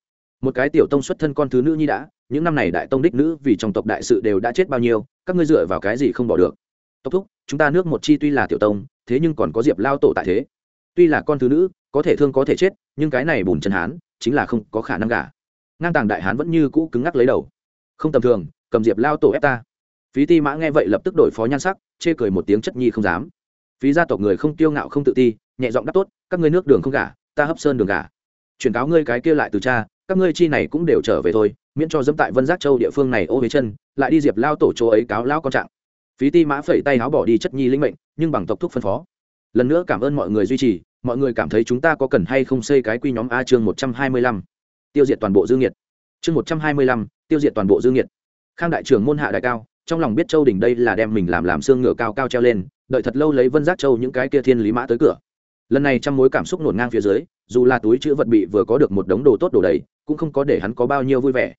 A: Một cái tiểu tông xuất thân con thứ nữ nhi đã, những năm này đại tông đích nữ vì trong tộc đại sự đều đã chết bao nhiêu, các ngươi dựa vào cái gì không bỏ được? Tốc thúc, chúng ta nước một chi tuy là tiểu tông, thế nhưng còn có diệp lao tổ tại thế. Tuy là con thứ nữ, có thể thương có thể chết, nhưng cái này bùn chân hán, chính là không có khả năng gả. Ngang tàng đại hán vẫn như cũ cứng ngắc lấy đầu. Không tầm thường, cầm diệp lao tổ ép ta phí ti mã nghe vậy lập tức đổi phó nhan sắc, chê cười một tiếng chất nhi không dám. Phí gia tộc người không kiêu ngạo không tự ti, nhẹ giọng đáp tốt, các ngươi nước đường không gả, ta hấp sơn đường gả. Chuyển cáo ngươi cái kia lại từ cha, các ngươi chi này cũng đều trở về thôi, miễn cho dẫm tại vân giác châu địa phương này ô huế chân, lại đi diệp lao tổ chỗ ấy cáo lao con trạng. Phí ti mã phẩy tay áo bỏ đi chất nhi linh mệnh, nhưng bằng tộc thúc phân phó. Lần nữa cảm ơn mọi người duy trì, mọi người cảm thấy chúng ta có cần hay không xây cái quy nhóm a chương một trăm hai mươi lăm. Tiêu diệt toàn bộ dương nhiệt chương một trăm hai mươi lăm, tiêu diệt toàn bộ dương nhiệt khang đại trưởng môn hạ đại cao trong lòng biết châu đình đây là đem mình làm làm xương ngựa cao cao treo lên, đợi thật lâu lấy vân giác châu những cái kia thiên lý mã tới cửa. Lần này trong mối cảm xúc nổn ngang phía dưới, dù là túi chữ vật bị vừa có được một đống đồ tốt đồ đầy, cũng không có để hắn có bao nhiêu vui vẻ.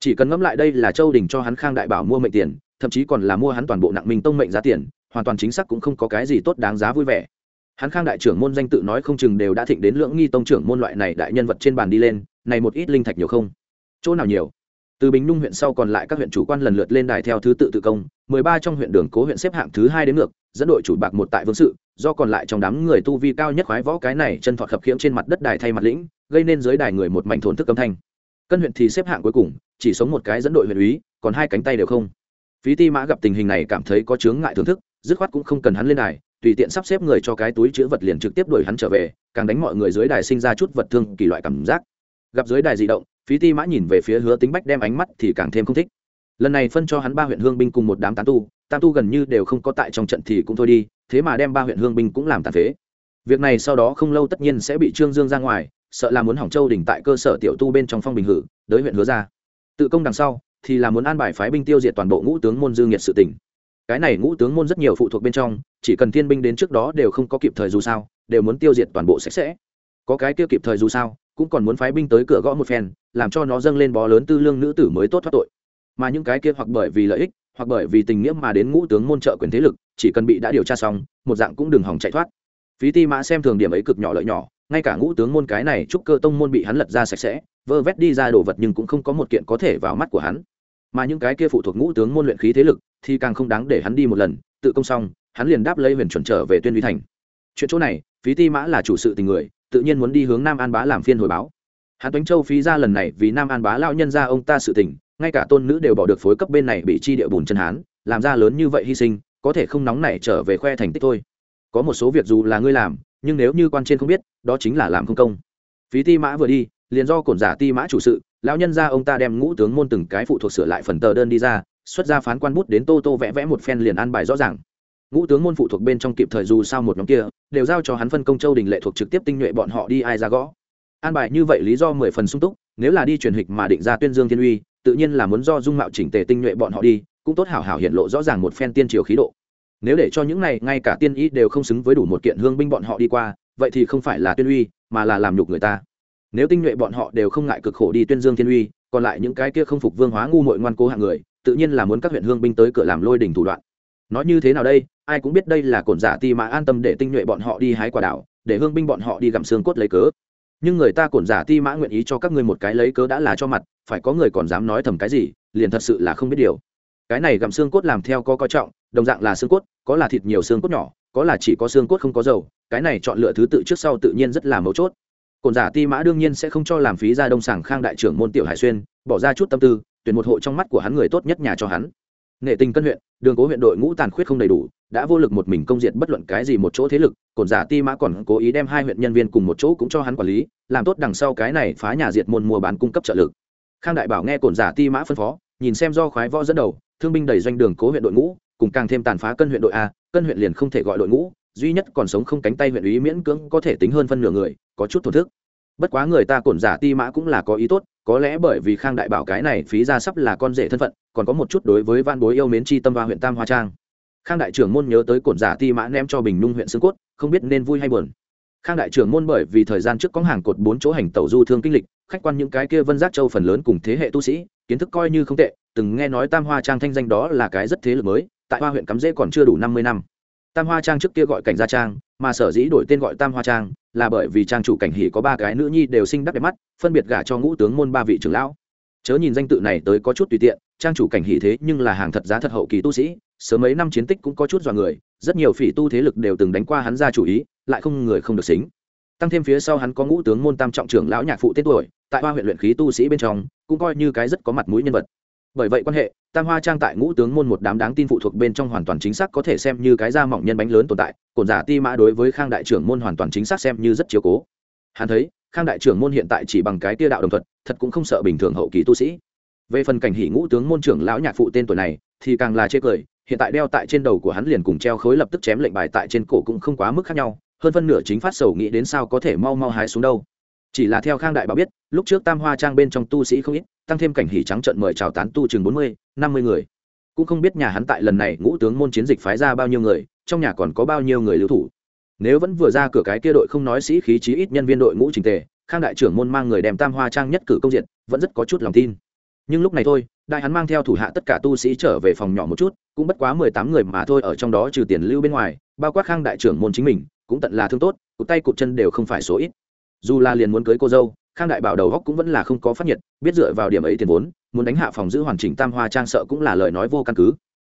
A: Chỉ cần ngẫm lại đây là châu đình cho hắn khang đại bảo mua mệnh tiền, thậm chí còn là mua hắn toàn bộ nặng mình tông mệnh giá tiền, hoàn toàn chính xác cũng không có cái gì tốt đáng giá vui vẻ. Hắn khang đại trưởng môn danh tự nói không chừng đều đã thịnh đến lưỡng nghi tông trưởng môn loại này đại nhân vật trên bàn đi lên, này một ít linh thạch nhiều không? Chỗ nào nhiều? Từ bình nhung huyện sau còn lại các huyện chủ quan lần lượt lên đài theo thứ tự tự công, mười ba trong huyện đường cố huyện xếp hạng thứ hai đến ngược, dẫn đội chủ bạc một tại vương sự, do còn lại trong đám người tu vi cao nhất khoái võ cái này chân thọt khập khiễng trên mặt đất đài thay mặt lĩnh, gây nên dưới đài người một mảnh thốn thức âm thanh. Cân huyện thì xếp hạng cuối cùng, chỉ sống một cái dẫn đội huyện úy, còn hai cánh tay đều không. Phí ti mã gặp tình hình này cảm thấy có chướng ngại thưởng thức, dứt khoát cũng không cần hắn lên đài, tùy tiện sắp xếp người cho cái túi chữ vật liền trực tiếp đuổi hắn trở về, càng đánh mọi người dưới đài sinh ra chút vật thương kỳ loại cảm giác. Gặp dưới đài di động phí ti mã nhìn về phía hứa tính bách đem ánh mắt thì càng thêm không thích. Lần này phân cho hắn ba huyện hương binh cùng một đám tán tu, tam tu gần như đều không có tại trong trận thì cũng thôi đi, thế mà đem ba huyện hương binh cũng làm tàn phế. Việc này sau đó không lâu tất nhiên sẽ bị trương dương ra ngoài, sợ là muốn hỏng châu đỉnh tại cơ sở tiểu tu bên trong phong bình hử đới huyện hứa ra. Tự công đằng sau thì là muốn an bài phái binh tiêu diệt toàn bộ ngũ tướng môn dương nhiệt sự tỉnh cái này ngũ tướng môn rất nhiều phụ thuộc bên trong, chỉ cần thiên binh đến trước đó đều không có kịp thời dù sao, đều muốn tiêu diệt toàn bộ sạch sẽ. Có cái kia kịp thời dù sao cũng còn muốn phái binh tới cửa gõ một phen, làm cho nó dâng lên bó lớn tư lương nữ tử mới tốt thoát tội. Mà những cái kia hoặc bởi vì lợi ích, hoặc bởi vì tình nghĩa mà đến ngũ tướng môn trợ quyền thế lực, chỉ cần bị đã điều tra xong, một dạng cũng đừng hỏng chạy thoát. Phí ti mã xem thường điểm ấy cực nhỏ lợi nhỏ, ngay cả ngũ tướng môn cái này trúc cơ tông môn bị hắn lật ra sạch sẽ, vơ vét đi ra đồ vật nhưng cũng không có một kiện có thể vào mắt của hắn. Mà những cái kia phụ thuộc ngũ tướng môn luyện khí thế lực, thì càng không đáng để hắn đi một lần, tự công xong, hắn liền đáp lấy huyền chuẩn trở về tuyên uy thành. Chuyện chỗ này, phí ti mã là chủ sự tình người tự nhiên muốn đi hướng nam an bá làm phiên hồi báo. Hắn toánh châu phí ra lần này vì nam an bá lao nhân ra ông ta sự tình, ngay cả tôn nữ đều bỏ được phối cấp bên này bị chi địa bùn chân hán, làm ra lớn như vậy hy sinh, có thể không nóng nảy trở về khoe thành tích thôi. Có một số việc dù là ngươi làm, nhưng nếu như quan trên không biết, đó chính là làm không công. Phí ti mã vừa đi, liền do cổn giả ti mã chủ sự, lão nhân ra ông ta đem ngũ tướng môn từng cái phụ thuộc sửa lại phần tờ đơn đi ra, xuất ra phán quan bút đến tô tô vẽ vẽ một phen liền an bài rõ ràng ngũ tướng môn phụ thuộc bên trong kịp thời dù sao một nhóm kia, đều giao cho hắn phân công châu đình lệ thuộc trực tiếp tinh nhuệ bọn họ đi ai ra gõ. An bài như vậy lý do mười phần sung túc, nếu là đi truyền hịch mà định ra tuyên dương thiên uy, tự nhiên là muốn do dung mạo chỉnh tề tinh nhuệ bọn họ đi, cũng tốt hảo hảo hiện lộ rõ ràng một phen tiên triều khí độ. Nếu để cho những này, ngay cả tiên ý đều không xứng với đủ một kiện hương binh bọn họ đi qua, vậy thì không phải là tuyên uy, mà là làm nhục người ta. Nếu tinh nhuệ bọn họ đều không ngại cực khổ đi tuyên dương thiên uy, còn lại những cái kia không phục vương hóa ngu muội ngoan cố hạng người, tự nhiên là muốn các huyện hương binh tới cửa làm lôi đỉnh thủ đoạn. Nói như thế nào đây? Ai cũng biết đây là cổn giả ti mà an tâm để tinh nhuệ bọn họ đi hái quả đảo, để hương binh bọn họ đi gặm xương cốt lấy cớ. Nhưng người ta cổn giả ti mã nguyện ý cho các ngươi một cái lấy cớ đã là cho mặt, phải có người còn dám nói thầm cái gì, liền thật sự là không biết điều. Cái này gặm xương cốt làm theo có coi trọng, đồng dạng là xương cốt, có là thịt nhiều xương cốt nhỏ, có là chỉ có xương cốt không có dầu, cái này chọn lựa thứ tự trước sau tự nhiên rất là mấu chốt. Cổn giả ti mã đương nhiên sẽ không cho làm phí ra đông sảng khang đại trưởng môn tiểu hải xuyên, bỏ ra chút tâm tư, tuyển một hộ trong mắt của hắn người tốt nhất nhà cho hắn. Nghệ tình cân huyện, đường cố huyện đội ngũ tàn khuyết không đầy đủ đã vô lực một mình công diệt bất luận cái gì một chỗ thế lực, cổn giả ti mã còn cố ý đem hai huyện nhân viên cùng một chỗ cũng cho hắn quản lý, làm tốt đằng sau cái này phá nhà diệt môn mua bán cung cấp trợ lực. Khang đại bảo nghe cổn giả ti mã phân phó, nhìn xem do khoái võ dẫn đầu, thương binh đầy doanh đường cố huyện đội ngũ, cùng càng thêm tàn phá cân huyện đội a, cân huyện liền không thể gọi đội ngũ, duy nhất còn sống không cánh tay huyện ý miễn cưỡng có thể tính hơn phân nửa người, có chút thổn thức. Bất quá người ta cổn giả ti mã cũng là có ý tốt, có lẽ bởi vì khang đại bảo cái này phí ra sắp là con rể thân phận, còn có một chút đối với van bối yêu mến chi tâm và huyện tam hoa trang khang đại trưởng môn nhớ tới cổn giả ti mã ném cho bình nhung huyện xương cốt, không biết nên vui hay buồn. Khang đại trưởng môn bởi vì thời gian trước có hàng cột bốn chỗ hành tẩu du thương kinh lịch, khách quan những cái kia vân giác châu phần lớn cùng thế hệ tu sĩ, kiến thức coi như không tệ, từng nghe nói tam hoa trang thanh danh đó là cái rất thế lực mới, tại hoa huyện cắm rễ còn chưa đủ năm mươi năm. Tam hoa trang trước kia gọi cảnh gia trang, mà sở dĩ đổi tên gọi tam hoa trang là bởi vì trang chủ cảnh hỷ có ba cái nữ nhi đều sinh đắc đẹp mắt, phân biệt gả cho ngũ tướng môn ba vị trưởng lão. Chớ nhìn danh tự này tới có chút tùy tiện, trang chủ cảnh hỷ thế nhưng là hàng thật giá thật hậu kỳ tu sĩ sớm mấy năm chiến tích cũng có chút dọa người, rất nhiều phỉ tu thế lực đều từng đánh qua hắn ra chủ ý, lại không người không được xính. Tăng thêm phía sau hắn có ngũ tướng môn tam trọng trưởng lão nhạc phụ tên tuổi, tại hoa huyện luyện khí tu sĩ bên trong, cũng coi như cái rất có mặt mũi nhân vật. Bởi vậy quan hệ, tam hoa trang tại ngũ tướng môn một đám đáng tin phụ thuộc bên trong hoàn toàn chính xác có thể xem như cái da mỏng nhân bánh lớn tồn tại, cổn giả ti mã đối với khang đại trưởng môn hoàn toàn chính xác xem như rất chiếu cố. Hắn thấy, khang đại trưởng môn hiện tại chỉ bằng cái tia đạo đồng thuật, thật cũng không sợ bình thường hậu kỳ tu sĩ. Về phần cảnh hỷ ngũ tướng môn trưởng lão nhạc phụ tên tuổi này, thì càng là chê cười hiện tại đeo tại trên đầu của hắn liền cùng treo khối lập tức chém lệnh bài tại trên cổ cũng không quá mức khác nhau, hơn phân nửa chính phát sầu nghĩ đến sao có thể mau mau hái xuống đâu. Chỉ là theo khang đại bảo biết, lúc trước tam hoa trang bên trong tu sĩ không ít, tăng thêm cảnh hỉ trắng trận mời chào tán tu chừng bốn mươi, năm mươi người. Cũng không biết nhà hắn tại lần này ngũ tướng môn chiến dịch phái ra bao nhiêu người, trong nhà còn có bao nhiêu người lưu thủ. Nếu vẫn vừa ra cửa cái kia đội không nói sĩ khí chí ít nhân viên đội ngũ trình tề, khang đại trưởng môn mang người đem tam hoa trang nhất cử công diện, vẫn rất có chút lòng tin nhưng lúc này thôi, đại hắn mang theo thủ hạ tất cả tu sĩ trở về phòng nhỏ một chút, cũng bất quá mười tám người mà thôi ở trong đó trừ tiền lưu bên ngoài, bao quát khang đại trưởng môn chính mình, cũng tận là thương tốt, cụt tay cụt chân đều không phải số ít. Dù là liền muốn cưới cô dâu, khang đại bảo đầu góc cũng vẫn là không có phát nhiệt, biết dựa vào điểm ấy tiền vốn, muốn đánh hạ phòng giữ hoàn chỉnh tam hoa trang sợ cũng là lời nói vô căn cứ.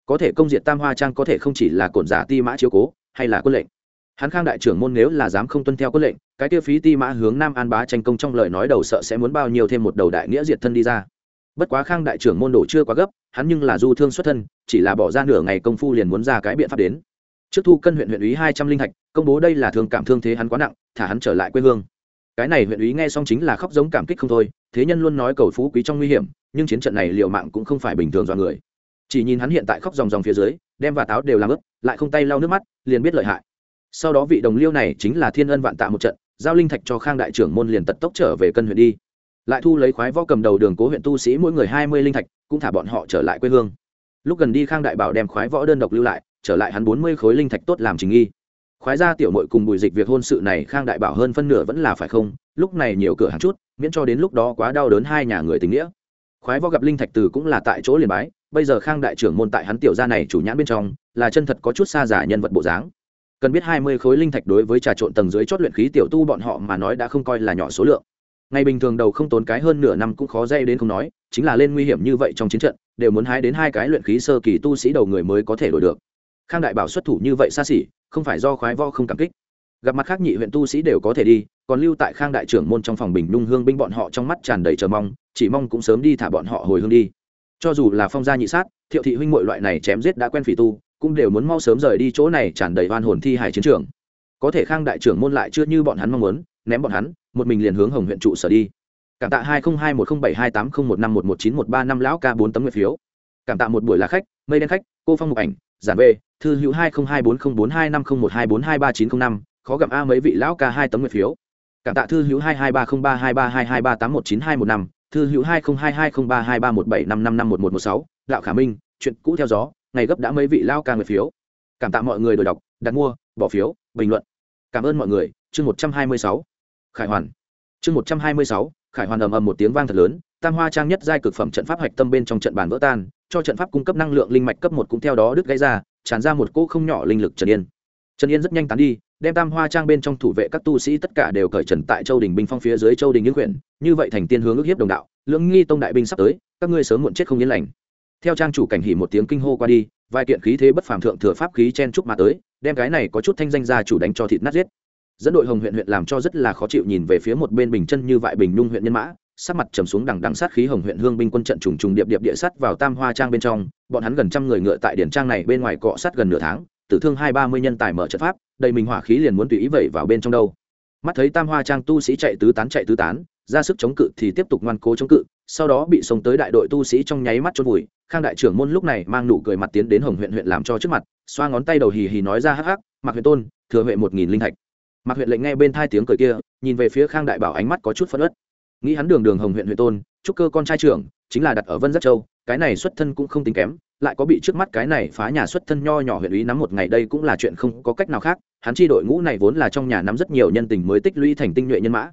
A: Có thể công diện tam hoa trang có thể không chỉ là cổn giả ti mã chiếu cố, hay là quân lệnh. Hắn khang đại trưởng môn nếu là dám không tuân theo quân lệnh, cái tiêu phí ti mã hướng nam an bá tranh công trong lời nói đầu sợ sẽ muốn bao nhiêu thêm một đầu đại nghĩa diệt thân đi ra bất quá khang đại trưởng môn đổ chưa quá gấp, hắn nhưng là du thương xuất thân, chỉ là bỏ ra nửa ngày công phu liền muốn ra cái biện pháp đến. Trước thu cân huyện huyện ý hai trăm linh thạch công bố đây là thương cảm thương thế hắn quá nặng, thả hắn trở lại quê hương. Cái này huyện ý nghe xong chính là khóc giống cảm kích không thôi, thế nhân luôn nói cầu phú quý trong nguy hiểm, nhưng chiến trận này liệu mạng cũng không phải bình thường do người. Chỉ nhìn hắn hiện tại khóc dòng dòng phía dưới, đem và táo đều làm ướp lại không tay lau nước mắt, liền biết lợi hại. Sau đó vị đồng liêu này chính là thiên ân vạn tạ một trận, giao linh thạch cho khang đại trưởng môn liền tật tốc trở về cân huyện đi lại thu lấy khoái võ cầm đầu đường cố huyện tu sĩ mỗi người hai mươi linh thạch, cũng thả bọn họ trở lại quê hương. Lúc gần đi khang đại bảo đem khoái võ đơn độc lưu lại, trở lại hắn bốn mươi khối linh thạch tốt làm trình nghi. Khoái ra tiểu mội cùng bùi dịch việc hôn sự này khang đại bảo hơn phân nửa vẫn là phải không? Lúc này nhiều cửa hàng chút, miễn cho đến lúc đó quá đau đớn hai nhà người tình nghĩa. Khoái võ gặp linh thạch từ cũng là tại chỗ liền bái, bây giờ khang đại trưởng môn tại hắn tiểu gia này chủ nhãn bên trong, là chân thật có chút xa giả nhân vật bộ dáng. Cần biết hai mươi khối linh thạch đối với trà trộn tầng dưới chót luyện khí tiểu tu bọn họ mà nói đã không coi là nhỏ số lượng ngày bình thường đầu không tốn cái hơn nửa năm cũng khó dây đến không nói, chính là lên nguy hiểm như vậy trong chiến trận, đều muốn hái đến hai cái luyện khí sơ kỳ tu sĩ đầu người mới có thể đổi được. Khang đại bảo xuất thủ như vậy xa xỉ, không phải do khoái vo không cảm kích. Gặp mặt khác nhị huyện tu sĩ đều có thể đi, còn lưu tại khang đại trưởng môn trong phòng bình nhung hương binh bọn họ trong mắt tràn đầy chờ mong, chỉ mong cũng sớm đi thả bọn họ hồi hương đi. Cho dù là phong gia nhị sát, thiệu thị huynh mội loại này chém giết đã quen phỉ tu, cũng đều muốn mau sớm rời đi chỗ này tràn đầy oan hồn thi hải chiến trường. Có thể khang đại trưởng môn lại chưa như bọn hắn mong muốn, ném bọn hắn một mình liền hướng hồng huyện trụ sở đi. Cảm tạ hai nghìn hai một bảy hai tám một năm một một chín một ba năm lão ca bốn tấm nguyện phiếu. Cảm tạ một buổi là khách, mây đen khách, cô phong mục ảnh, giản về thư hữu hai hai bốn không bốn hai năm không một hai bốn hai ba chín không năm, khó gặp a mấy vị lão ca hai tấm nguyện phiếu. Cảm tạ thư hữu hai hai ba không ba hai ba hai hai ba tám một chín hai một năm, thư hữu hai không hai hai không ba hai ba một bảy năm năm năm một một một sáu khả minh, chuyện cũ theo gió, ngày gấp đã mấy vị lão ca nguyện phiếu. Cảm tạ mọi người đổi đọc, đặt mua, bỏ phiếu, bình luận. Cảm ơn mọi người, chương một trăm hai mươi sáu khải hoàn. Chương một trăm hai mươi sáu, khải hoàn ầm ầm một tiếng vang thật lớn, tam hoa trang nhất giai cực phẩm trận pháp hạch tâm bên trong trận bàn vỡ tan, cho trận pháp cung cấp năng lượng linh mạch cấp một cũng theo đó đứt gãy ra, tràn ra một cỗ không nhỏ linh lực trần yên. Trần yên rất nhanh tán đi, đem tam hoa trang bên trong thủ vệ các tu sĩ tất cả đều cởi trần tại châu đình binh phong phía dưới châu đình những quyển, như vậy thành tiên hướng ước hiếp đồng đạo, lưỡng nghi tông đại binh sắp tới, các ngươi sớm muộn chết không yên lành. Theo trang chủ cảnh hỉ một tiếng kinh hô qua đi, vài kiện khí thế bất phàm thượng thừa pháp khí chen trúc mà tới, đem cái này có chút thanh danh ra chủ đánh cho thịt nát giết dẫn đội hồng huyện huyện làm cho rất là khó chịu nhìn về phía một bên bình chân như vại bình nhung huyện nhân mã, sắc mặt trầm xuống đằng đằng sát khí hồng huyện hương binh quân trận trùng trùng điệp điệp địa sắt vào tam hoa trang bên trong, bọn hắn gần trăm người ngựa tại điển trang này bên ngoài cọ sát gần nửa tháng, tử thương hai ba mươi nhân tài mở trận pháp, đầy mình hỏa khí liền muốn tùy ý vẩy vào bên trong đâu. Mắt thấy tam hoa trang tu sĩ chạy tứ tán chạy tứ tán, ra sức chống cự thì tiếp tục ngoan cố chống cự, sau đó bị xông tới đại đội tu sĩ trong nháy mắt chôn vùi. Khang đại trưởng môn lúc này mang nụ cười mặt tiến đến hồng huyện huyện làm cho trước mặt, xoa ngón tay đầu hì hì nói ra hắc hắc mặc huyện tôn, thừa huệ một nghìn linh thạch. Mạc huyện lệnh nghe bên thai tiếng cười kia, nhìn về phía khang đại bảo ánh mắt có chút phất ớt nghĩ hắn đường đường hồng huyện huyện tôn, trúc cơ con trai trưởng, chính là đặt ở vân giác châu, cái này xuất thân cũng không tính kém, lại có bị trước mắt cái này phá nhà xuất thân nho nhỏ huyện ý nắm một ngày đây cũng là chuyện không có cách nào khác, hắn chi đội ngũ này vốn là trong nhà nắm rất nhiều nhân tình mới tích lũy thành tinh nhuệ nhân mã.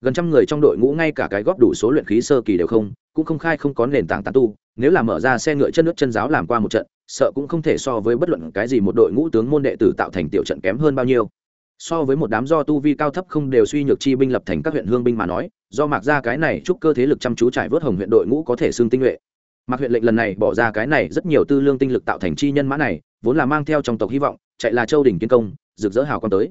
A: Gần trăm người trong đội ngũ ngay cả cái góp đủ số luyện khí sơ kỳ đều không, cũng không khai không có nền tảng tán tu, nếu là mở ra xe ngựa chân nước chân giáo làm qua một trận, sợ cũng không thể so với bất luận cái gì một đội ngũ tướng môn đệ tử tạo thành tiểu trận kém hơn bao nhiêu so với một đám do tu vi cao thấp không đều suy nhược chi binh lập thành các huyện hương binh mà nói, do mạc ra cái này chúc cơ thế lực chăm chú trải vớt hồng huyện đội ngũ có thể xương tinh nhuệ. Mạc huyện lệnh lần này bỏ ra cái này rất nhiều tư lương tinh lực tạo thành chi nhân mã này, vốn là mang theo trong tộc hy vọng, chạy là châu đỉnh kiến công, rực rỡ hào con tới.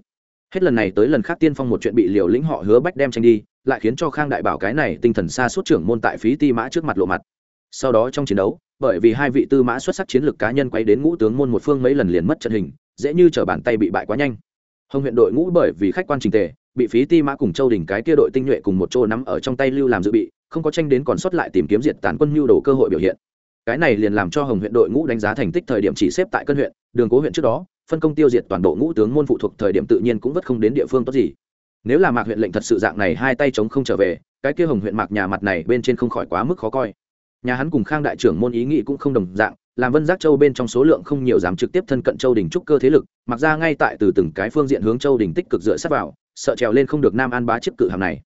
A: Hết lần này tới lần khác tiên phong một chuyện bị liều lĩnh họ hứa bách đem tranh đi, lại khiến cho khang đại bảo cái này tinh thần xa suốt trưởng môn tại phí ti mã trước mặt lộ mặt. Sau đó trong chiến đấu, bởi vì hai vị tư mã xuất sắc chiến lược cá nhân quay đến ngũ tướng môn một phương mấy lần liền mất trận hình, dễ như t bàn tay bị bại quá nhanh hồng huyện đội ngũ bởi vì khách quan trình tề, bị phí ti mã cùng châu đình cái kia đội tinh nhuệ cùng một chỗ nắm ở trong tay lưu làm dự bị, không có tranh đến còn sót lại tìm kiếm diệt tàn quân nhu đồ cơ hội biểu hiện. Cái này liền làm cho hồng huyện đội ngũ đánh giá thành tích thời điểm chỉ xếp tại cân huyện, đường cố huyện trước đó, phân công tiêu diệt toàn bộ ngũ tướng môn phụ thuộc thời điểm tự nhiên cũng vất không đến địa phương tốt gì. Nếu là mạc huyện lệnh thật sự dạng này hai tay chống không trở về, cái kia hồng huyện mạc nhà mặt này bên trên không khỏi quá mức khó coi. Nhà hắn cùng khang đại trưởng môn ý nghị cũng không đồng dạng làm vân giác châu bên trong số lượng không nhiều dám trực tiếp thân cận châu đình trúc cơ thế lực, mặc ra ngay tại từ từng cái phương diện hướng châu đình tích cực dựa sát vào, sợ trèo lên không được nam an bá chiếc cự hàm này.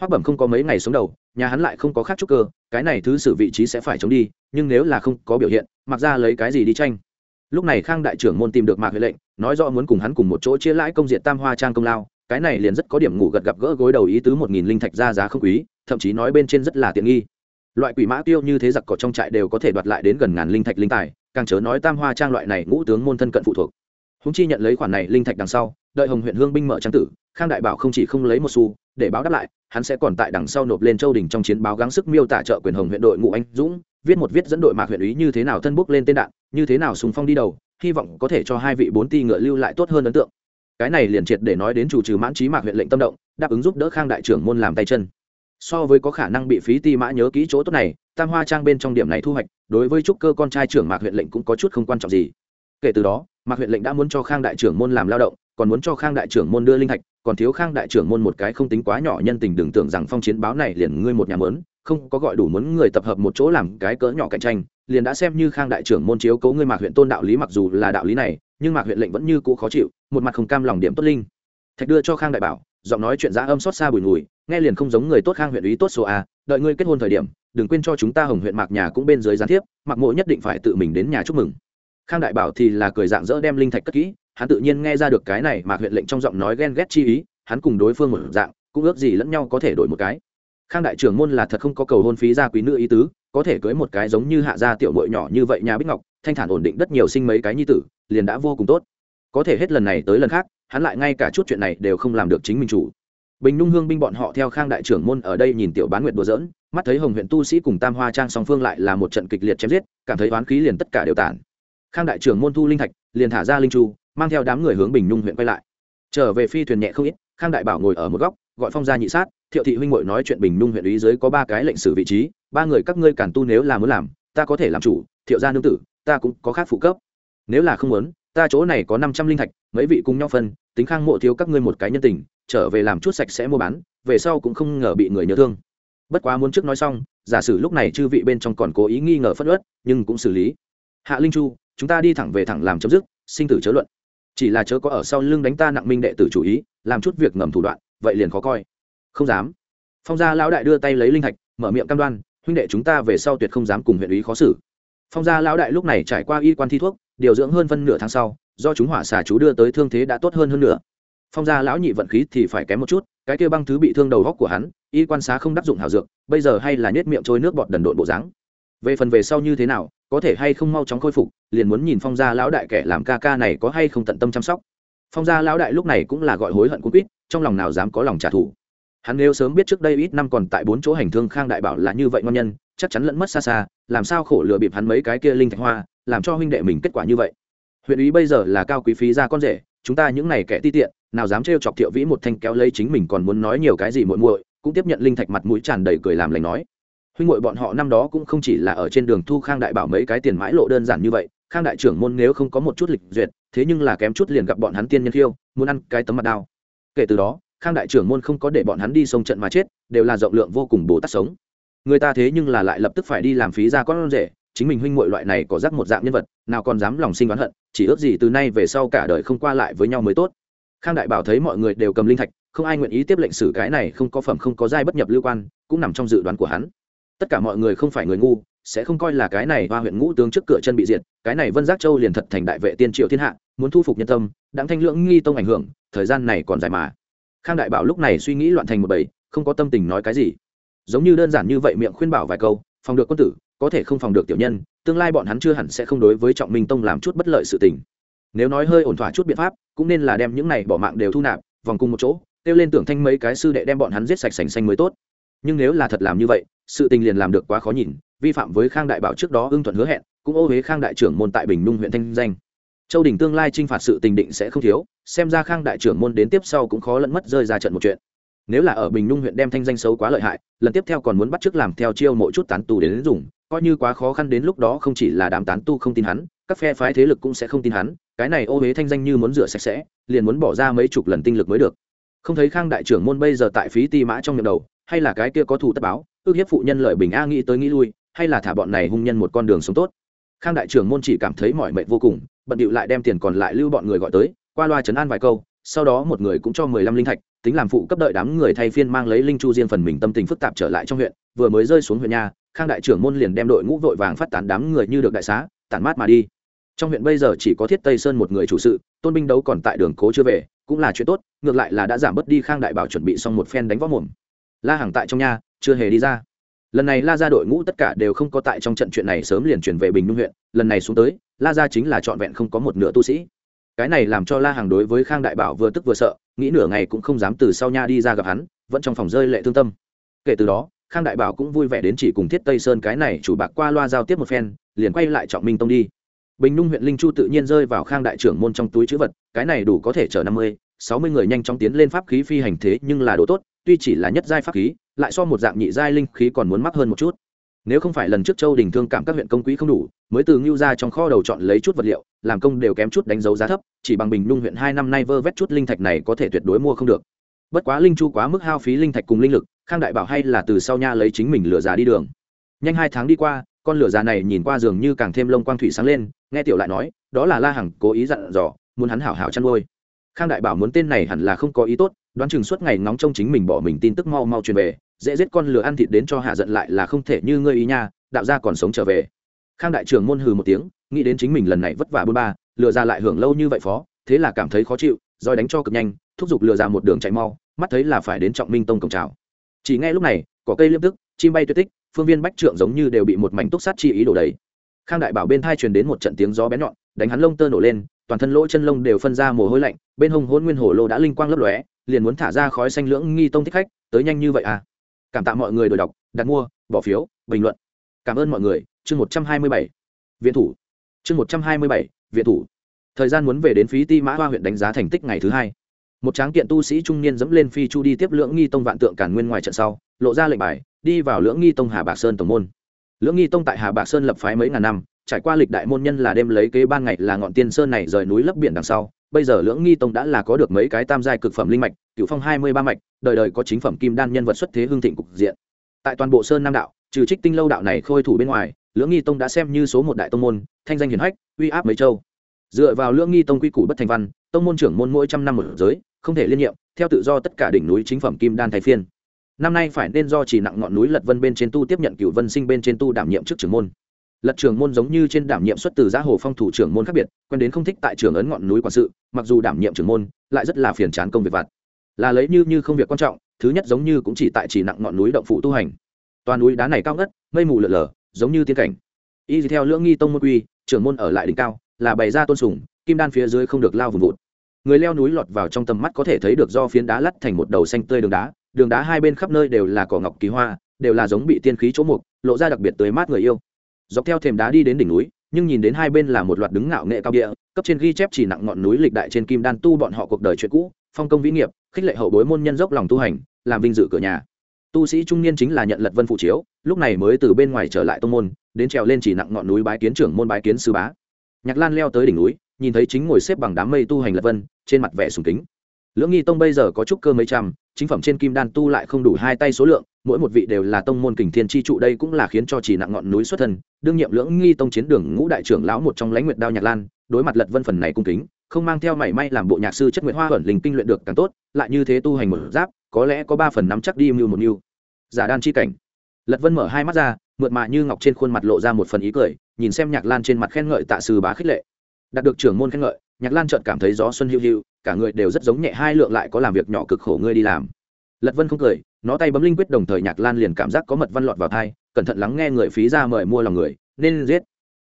A: Hoắc bẩm không có mấy ngày sống đầu, nhà hắn lại không có khác trúc cơ, cái này thứ xử vị trí sẽ phải chống đi, nhưng nếu là không có biểu hiện, mặc ra lấy cái gì đi tranh? Lúc này khang đại trưởng môn tìm được mạc huệ lệnh, nói rõ muốn cùng hắn cùng một chỗ chia lãi công diện tam hoa trang công lao, cái này liền rất có điểm ngủ gật gặp gỡ gối đầu ý tứ một nghìn linh thạch ra giá không quý, thậm chí nói bên trên rất là tiện nghi loại quỷ mã tiêu như thế giặc cỏ trong trại đều có thể đoạt lại đến gần ngàn linh thạch linh tài, càng chớ nói tam hoa trang loại này ngũ tướng môn thân cận phụ thuộc. Húng chi nhận lấy khoản này linh thạch đằng sau, đợi hồng huyện hương binh mở trang tử, khang đại bảo không chỉ không lấy một xu, để báo đáp lại, hắn sẽ còn tại đằng sau nộp lên châu đình trong chiến báo gắng sức miêu tả trợ quyền hồng huyện đội ngũ anh dũng, viết một viết dẫn đội mạc huyện ý như thế nào thân bốc lên tên đạn, như thế nào súng phong đi đầu, hy vọng có thể cho hai vị bốn ti ngựa lưu lại tốt hơn ấn tượng. Cái này liền triệt để nói đến chủ trừ mãn trí mạc huyện lệnh tâm động, đáp ứng giúp đỡ khang đại trưởng môn làm tay chân so với có khả năng bị phí ti mã nhớ kỹ chỗ tốt này, tam hoa trang bên trong điểm này thu hoạch, đối với trúc cơ con trai trưởng mạc huyện lệnh cũng có chút không quan trọng gì. Kể từ đó, mạc huyện lệnh đã muốn cho khang đại trưởng môn làm lao động, còn muốn cho khang đại trưởng môn đưa linh thạch, còn thiếu khang đại trưởng môn một cái không tính quá nhỏ nhân tình đừng tưởng rằng phong chiến báo này liền ngươi một nhà mớn, không có gọi đủ muốn người tập hợp một chỗ làm cái cỡ nhỏ cạnh tranh, liền đã xem như khang đại trưởng môn chiếu cố ngươi mạc huyện tôn đạo lý mặc dù là đạo lý này, nhưng mạc huyện lệnh vẫn như cũ khó chịu, một mặt không cam lòng điểm tốt linh. Thạch đưa cho khang đại bảo, giọng nói chuyện giã âm xót xa bùi ngùi nghe liền không giống người tốt khang huyện ý tốt số a, đợi ngươi kết hôn thời điểm, đừng quên cho chúng ta hồng huyện mạc nhà cũng bên dưới gián tiếp mặc mộ nhất định phải tự mình đến nhà chúc mừng. Khang đại bảo thì là cười dạng dỡ đem linh thạch cất kỹ, hắn tự nhiên nghe ra được cái này mạc huyện lệnh trong giọng nói ghen ghét chi ý, hắn cùng đối phương một dạng, cũng ước gì lẫn nhau có thể đổi một cái. Khang đại trưởng môn là thật không có cầu hôn phí gia quý nữ ý tứ, có thể cưới một cái giống như hạ gia tiểu mội nhỏ như vậy nhà bích ngọc, thanh thản ổn định đất nhiều sinh mấy cái nhi tử, liền đã vô cùng tốt. Có thể hết lần này tới lần khác, hắn lại ngay cả chút chuyện này đều không làm được chính mình chủ bình Nung hương binh bọn họ theo khang đại trưởng môn ở đây nhìn tiểu bán nguyệt đùa dỡn mắt thấy hồng huyện tu sĩ cùng tam hoa trang song phương lại là một trận kịch liệt chém giết, cảm thấy oán khí liền tất cả đều tản. Khang đại trưởng môn thu linh thạch, liền thả ra linh chu, mang theo đám người hướng bình nhung huyện quay lại. Trở về phi thuyền nhẹ không ít, khang đại bảo ngồi ở một góc, gọi phong gia nhị sát, thiệu thị huynh ngội nói chuyện bình nhung huyện ý dưới có ba cái lệnh sử vị trí, ba người các ngươi cản tu nếu là muốn làm, ta có thể làm chủ, thiệu gia nương tử, ta cũng có khác phụ cấp. Nếu là không muốn, ta chỗ này có năm trăm linh thạch, mấy vị cùng nhau phân tính khang mộ thiếu các ngươi một cái nhân tình, trở về làm chút sạch sẽ mua bán, về sau cũng không ngờ bị người nhớ thương. Bất quá muốn trước nói xong, giả sử lúc này chư vị bên trong còn cố ý nghi ngờ phất ớt nhưng cũng xử lý. Hạ linh chu, chúng ta đi thẳng về thẳng làm chấm dứt, sinh tử chớ luận. Chỉ là chớ có ở sau lưng đánh ta nặng minh đệ tử chủ ý, làm chút việc ngầm thủ đoạn, vậy liền khó coi. Không dám. Phong gia lão đại đưa tay lấy linh thạch, mở miệng cam đoan, huynh đệ chúng ta về sau tuyệt không dám cùng huyện ý khó xử. Phong gia lão đại lúc này trải qua y quan thi thuốc, điều dưỡng hơn phân nửa tháng sau do chúng hỏa xà chú đưa tới thương thế đã tốt hơn hơn nữa. Phong gia lão nhị vận khí thì phải kém một chút, cái kia băng thứ bị thương đầu góc của hắn, y quan xá không đắc dụng hảo dược, bây giờ hay là nhét miệng trôi nước bọt đần độn bộ dáng. Về phần về sau như thế nào, có thể hay không mau chóng khôi phục, liền muốn nhìn phong gia lão đại kẻ làm ca ca này có hay không tận tâm chăm sóc. Phong gia lão đại lúc này cũng là gọi hối hận cuốn quýt, trong lòng nào dám có lòng trả thù. Hắn nếu sớm biết trước đây ít năm còn tại bốn chỗ hành thương khang đại bảo là như vậy ngon nhân, chắc chắn lẫn mất xa xa, làm sao khổ lừa bịp hắn mấy cái kia linh thạch hoa, làm cho huynh đệ mình kết quả như vậy huyện ý bây giờ là cao quý phí ra con rể, chúng ta những này kẻ ti tiện, nào dám trêu chọc thiệu vĩ một thanh kéo lấy chính mình còn muốn nói nhiều cái gì muội muội, cũng tiếp nhận linh thạch mặt mũi tràn đầy cười làm lành nói. Huynh muội bọn họ năm đó cũng không chỉ là ở trên đường thu khang đại bảo mấy cái tiền mãi lộ đơn giản như vậy, khang đại trưởng môn nếu không có một chút lịch duyệt, thế nhưng là kém chút liền gặp bọn hắn tiên nhân khiêu, muốn ăn cái tấm mặt đao. Kể từ đó, khang đại trưởng môn không có để bọn hắn đi sông trận mà chết, đều là rộng lượng vô cùng bồ tát sống. Người ta thế nhưng là lại lập tức phải đi làm phí ra con rể chính mình huynh muội loại này có rắc một dạng nhân vật, nào còn dám lòng sinh oán hận, chỉ ước gì từ nay về sau cả đời không qua lại với nhau mới tốt. Khang đại bảo thấy mọi người đều cầm linh thạch, không ai nguyện ý tiếp lệnh xử cái này không có phẩm không có giai bất nhập lưu quan, cũng nằm trong dự đoán của hắn. Tất cả mọi người không phải người ngu, sẽ không coi là cái này hoa huyện ngũ tướng trước cửa chân bị diệt, cái này vân giác châu liền thật thành đại vệ tiên triệu thiên hạ, muốn thu phục nhân tâm, đáng thanh lưỡng nghi tông ảnh hưởng, thời gian này còn dài mà. Khang đại bảo lúc này suy nghĩ loạn thành một bầy, không có tâm tình nói cái gì. Giống như đơn giản như vậy miệng khuyên bảo vài câu phòng được quân tử, có thể không phòng được tiểu nhân, tương lai bọn hắn chưa hẳn sẽ không đối với trọng minh tông làm chút bất lợi sự tình. Nếu nói hơi ổn thỏa chút biện pháp, cũng nên là đem những này bỏ mạng đều thu nạp, vòng cùng một chỗ, kêu lên tưởng thanh mấy cái sư đệ đem bọn hắn giết sạch sành xanh mới tốt. Nhưng nếu là thật làm như vậy, sự tình liền làm được quá khó nhìn, vi phạm với khang đại bảo trước đó ưng thuận hứa hẹn, cũng ô huế khang đại trưởng môn tại bình nung huyện thanh danh. Châu đình tương lai t r i n h phạt sự tình định sẽ không thiếu, xem ra khang đại trưởng môn đến tiếp sau cũng khó lẫn mất rơi ra trận một chuyện nếu là ở bình nung huyện đem thanh danh xấu quá lợi hại, lần tiếp theo còn muốn bắt chước làm theo chiêu mỗi chút tán tù đến dùng, coi như quá khó khăn đến lúc đó không chỉ là đám tán tu không tin hắn, các phe phái thế lực cũng sẽ không tin hắn, cái này ô huế thanh danh như muốn rửa sạch sẽ, liền muốn bỏ ra mấy chục lần tinh lực mới được. Không thấy khang đại trưởng môn bây giờ tại phí ti mã trong miệng đầu, hay là cái kia có thù tất báo, ước hiếp phụ nhân lợi bình a nghĩ tới nghĩ lui, hay là thả bọn này hung nhân một con đường sống tốt. Khang đại trưởng môn chỉ cảm thấy mỏi mệt vô cùng, bận điệu lại đem tiền còn lại lưu bọn người gọi tới, qua loa chấn an vài câu sau đó một người cũng cho mười lăm linh thạch, tính làm phụ cấp đợi đám người thay phiên mang lấy linh chu riêng phần mình tâm tình phức tạp trở lại trong huyện, vừa mới rơi xuống huyện nhà khang đại trưởng môn liền đem đội ngũ vội vàng phát tán đám người như được đại xá, tản mát mà đi. Trong huyện bây giờ chỉ có thiết tây sơn một người chủ sự, tôn binh đấu còn tại đường cố chưa về, cũng là chuyện tốt, ngược lại là đã giảm bớt đi khang đại bảo chuẩn bị xong một phen đánh võ mồm. La hàng tại trong nhà chưa hề đi ra. Lần này la ra đội ngũ tất cả đều không có tại trong trận chuyện này sớm liền chuyển về bình nhung huyện, lần này xuống tới, la ra chính là trọn vẹn không có một nửa tu sĩ cái này làm cho la hàng đối với khang đại bảo vừa tức vừa sợ, nghĩ nửa ngày cũng không dám từ sau nha đi ra gặp hắn, vẫn trong phòng rơi lệ thương tâm. Kể từ đó, khang đại bảo cũng vui vẻ đến chỉ cùng thiết tây sơn cái này chủ bạc qua loa giao tiếp một phen, liền quay lại trọng minh tông đi. Bình nhung huyện linh chu tự nhiên rơi vào khang đại trưởng môn trong túi chữ vật, cái này đủ có thể chở năm mươi, sáu mươi người nhanh chóng tiến lên pháp khí phi hành thế, nhưng là đồ tốt, tuy chỉ là nhất giai pháp khí, lại so một dạng nhị giai linh khí còn muốn mắc hơn một chút. Nếu không phải lần trước châu đình thương cảm các huyện công quỹ không đủ, mới từ ngưu ra trong kho đầu chọn lấy chút vật liệu làm công đều kém chút đánh dấu giá thấp, chỉ bằng bình nhung huyện hai năm nay vơ vét chút linh thạch này có thể tuyệt đối mua không được. Bất quá linh chu quá mức hao phí linh thạch cùng linh lực, khang đại bảo hay là từ sau nha lấy chính mình lửa già đi đường. Nhanh hai tháng đi qua, con lửa già này nhìn qua giường như càng thêm lông quang thủy sáng lên, nghe tiểu lại nói, đó là la hằng cố ý dặn dò, muốn hắn hảo hảo chăn nuôi. Khang đại bảo muốn tên này hẳn là không có ý tốt, đoán chừng suốt ngày ngóng trông chính mình bỏ mình tin tức mau mau truyền về, dễ giết con lừa ăn thịt đến cho hạ giận lại là không thể như ngươi ý nha, đạo gia còn sống trở về. Khang đại trưởng môn hừ một tiếng nghĩ đến chính mình lần này vất vả bôn ba, lừa ra lại hưởng lâu như vậy phó, thế là cảm thấy khó chịu rồi đánh cho cực nhanh, thúc giục lừa ra một đường chạy mau, mắt thấy là phải đến trọng minh tông cổng trào chỉ nghe lúc này có cây liêm tức, chim bay tuyệt tích, phương viên bách trượng giống như đều bị một mảnh túc sát chi ý đổ đầy. Khang đại bảo bên thai truyền đến một trận tiếng gió bén nhọn, đánh hắn lông tơ nổ lên, toàn thân lỗ chân lông đều phân ra mồ hôi lạnh, bên hông hôn nguyên hồ lô đã linh quang lấp lóe, liền muốn thả ra khói xanh lưỡng nghi tông thích khách, tới nhanh như vậy à? Cảm tạ mọi người đổi đọc, đặt mua, bỏ phiếu, bình luận. Cảm ơn mọi người, chương một trăm hai mươi bảy. Viện thủ chương một trăm hai mươi bảy, viện thủ. Thời gian muốn về đến phí ti mã hoa huyện đánh giá thành tích ngày thứ hai. Một tráng kiện tu sĩ trung niên dẫm lên phi chu đi tiếp lưỡng nghi tông vạn tượng cản nguyên ngoài trận sau, lộ ra lệnh bài, đi vào lưỡng nghi tông hà bạc sơn tổng môn. Lưỡng nghi tông tại hà bạc sơn lập phái mấy ngàn năm, trải qua lịch đại môn nhân là đêm lấy kế ban ngày là ngọn tiên sơn này rời núi lấp biển đằng sau, bây giờ lưỡng nghi tông đã là có được mấy cái tam giai cực phẩm linh mạch, cựu phong hai mươi ba mạch, đời đời có chính phẩm kim đan nhân vật xuất thế hương thịnh cục diện. Tại toàn bộ sơn nam đạo, trừ trích tinh lâu đạo này khôi thủ bên ngoài lưỡng nghi tông đã xem như số một đại tông môn, thanh danh hiển hách, uy áp mấy châu. Dựa vào lưỡng nghi tông quy củ bất thành văn, tông môn trưởng môn mỗi trăm năm một giới, không thể liên nhiệm, theo tự do tất cả đỉnh núi chính phẩm kim đan thay phiên. Năm nay phải nên do chỉ nặng ngọn núi lật vân bên trên tu tiếp nhận cựu vân sinh bên trên tu đảm nhiệm chức trưởng môn. Lật trưởng môn giống như trên đảm nhiệm xuất từ giá hồ phong thủ trưởng môn khác biệt, quen đến không thích tại trường ấn ngọn núi quản sự, mặc dù đảm nhiệm trưởng môn, lại rất là phiền chán công việc vặt. Là lấy như như không việc quan trọng, thứ nhất giống như cũng chỉ tại chỉ nặng ngọn núi động phụ tu hành. Toàn núi đá này cao ngất, mây mù lở lở giống như tiên cảnh. Y theo lưỡng nghi tông môn quy, trưởng môn ở lại đỉnh cao, là bày ra tôn sùng, kim đan phía dưới không được lao vùng vụt. Người leo núi lọt vào trong tầm mắt có thể thấy được do phiến đá lắt thành một đầu xanh tươi đường đá đường đá hai bên khắp nơi đều là cỏ ngọc kỳ hoa, đều là giống bị tiên khí chỗ mục, lộ ra đặc biệt tươi mát người yêu. Dọc theo thềm đá đi đến đỉnh núi, nhưng nhìn đến hai bên là một loạt đứng ngạo nghệ cao địa, cấp trên ghi chép chỉ nặng ngọn núi lịch đại trên kim đan tu bọn họ cuộc đời chuyện cũ, phong công vĩ nghiệp, khích lệ hậu bối môn nhân dốc lòng tu hành, làm vinh dự cửa nhà. Tu sĩ trung niên chính là nhận lật vân phụ chiếu lúc này mới từ bên ngoài trở lại tông môn, đến trèo lên chỉ nặng ngọn núi bái kiến trưởng môn bái kiến sư bá. Nhạc lan leo tới đỉnh núi, nhìn thấy chính ngồi xếp bằng đám mây tu hành lật vân, trên mặt vẻ sùng kính. Lưỡng nghi tông bây giờ có chút cơ mấy trăm, chính phẩm trên kim đan tu lại không đủ hai tay số lượng, mỗi một vị đều là tông môn kình thiên chi trụ đây cũng là khiến cho chỉ nặng ngọn núi xuất thân. Đương nhiệm lưỡng nghi tông chiến đường ngũ đại trưởng lão một trong lãnh nguyệt đao nhạc lan, đối mặt lật vân phần này cung kính, không mang theo mảy may làm bộ nhạc sư chất nguyện hoa ẩn linh kinh luyện được càng tốt, lại như thế tu hành một giáp, có lẽ có ba phần nắm chắc đi mưu một mưu. Giả đan chi cảnh lật vân mở hai mắt ra, mượt mà như ngọc trên khuôn mặt lộ ra một phần ý cười, nhìn xem nhạc lan trên mặt khen ngợi tạ sư bá khích lệ. Đạt được trưởng môn khen ngợi, nhạc lan chợt cảm thấy gió xuân hữu hữu cả người đều rất giống nhẹ, hai lượng lại có làm việc nhỏ cực khổ ngươi đi làm. Lật vân không cười, nó tay bấm linh quyết đồng thời nhạc lan liền cảm giác có mật văn lọt vào thai, cẩn thận lắng nghe người phí ra mời mua lòng người, nên giết.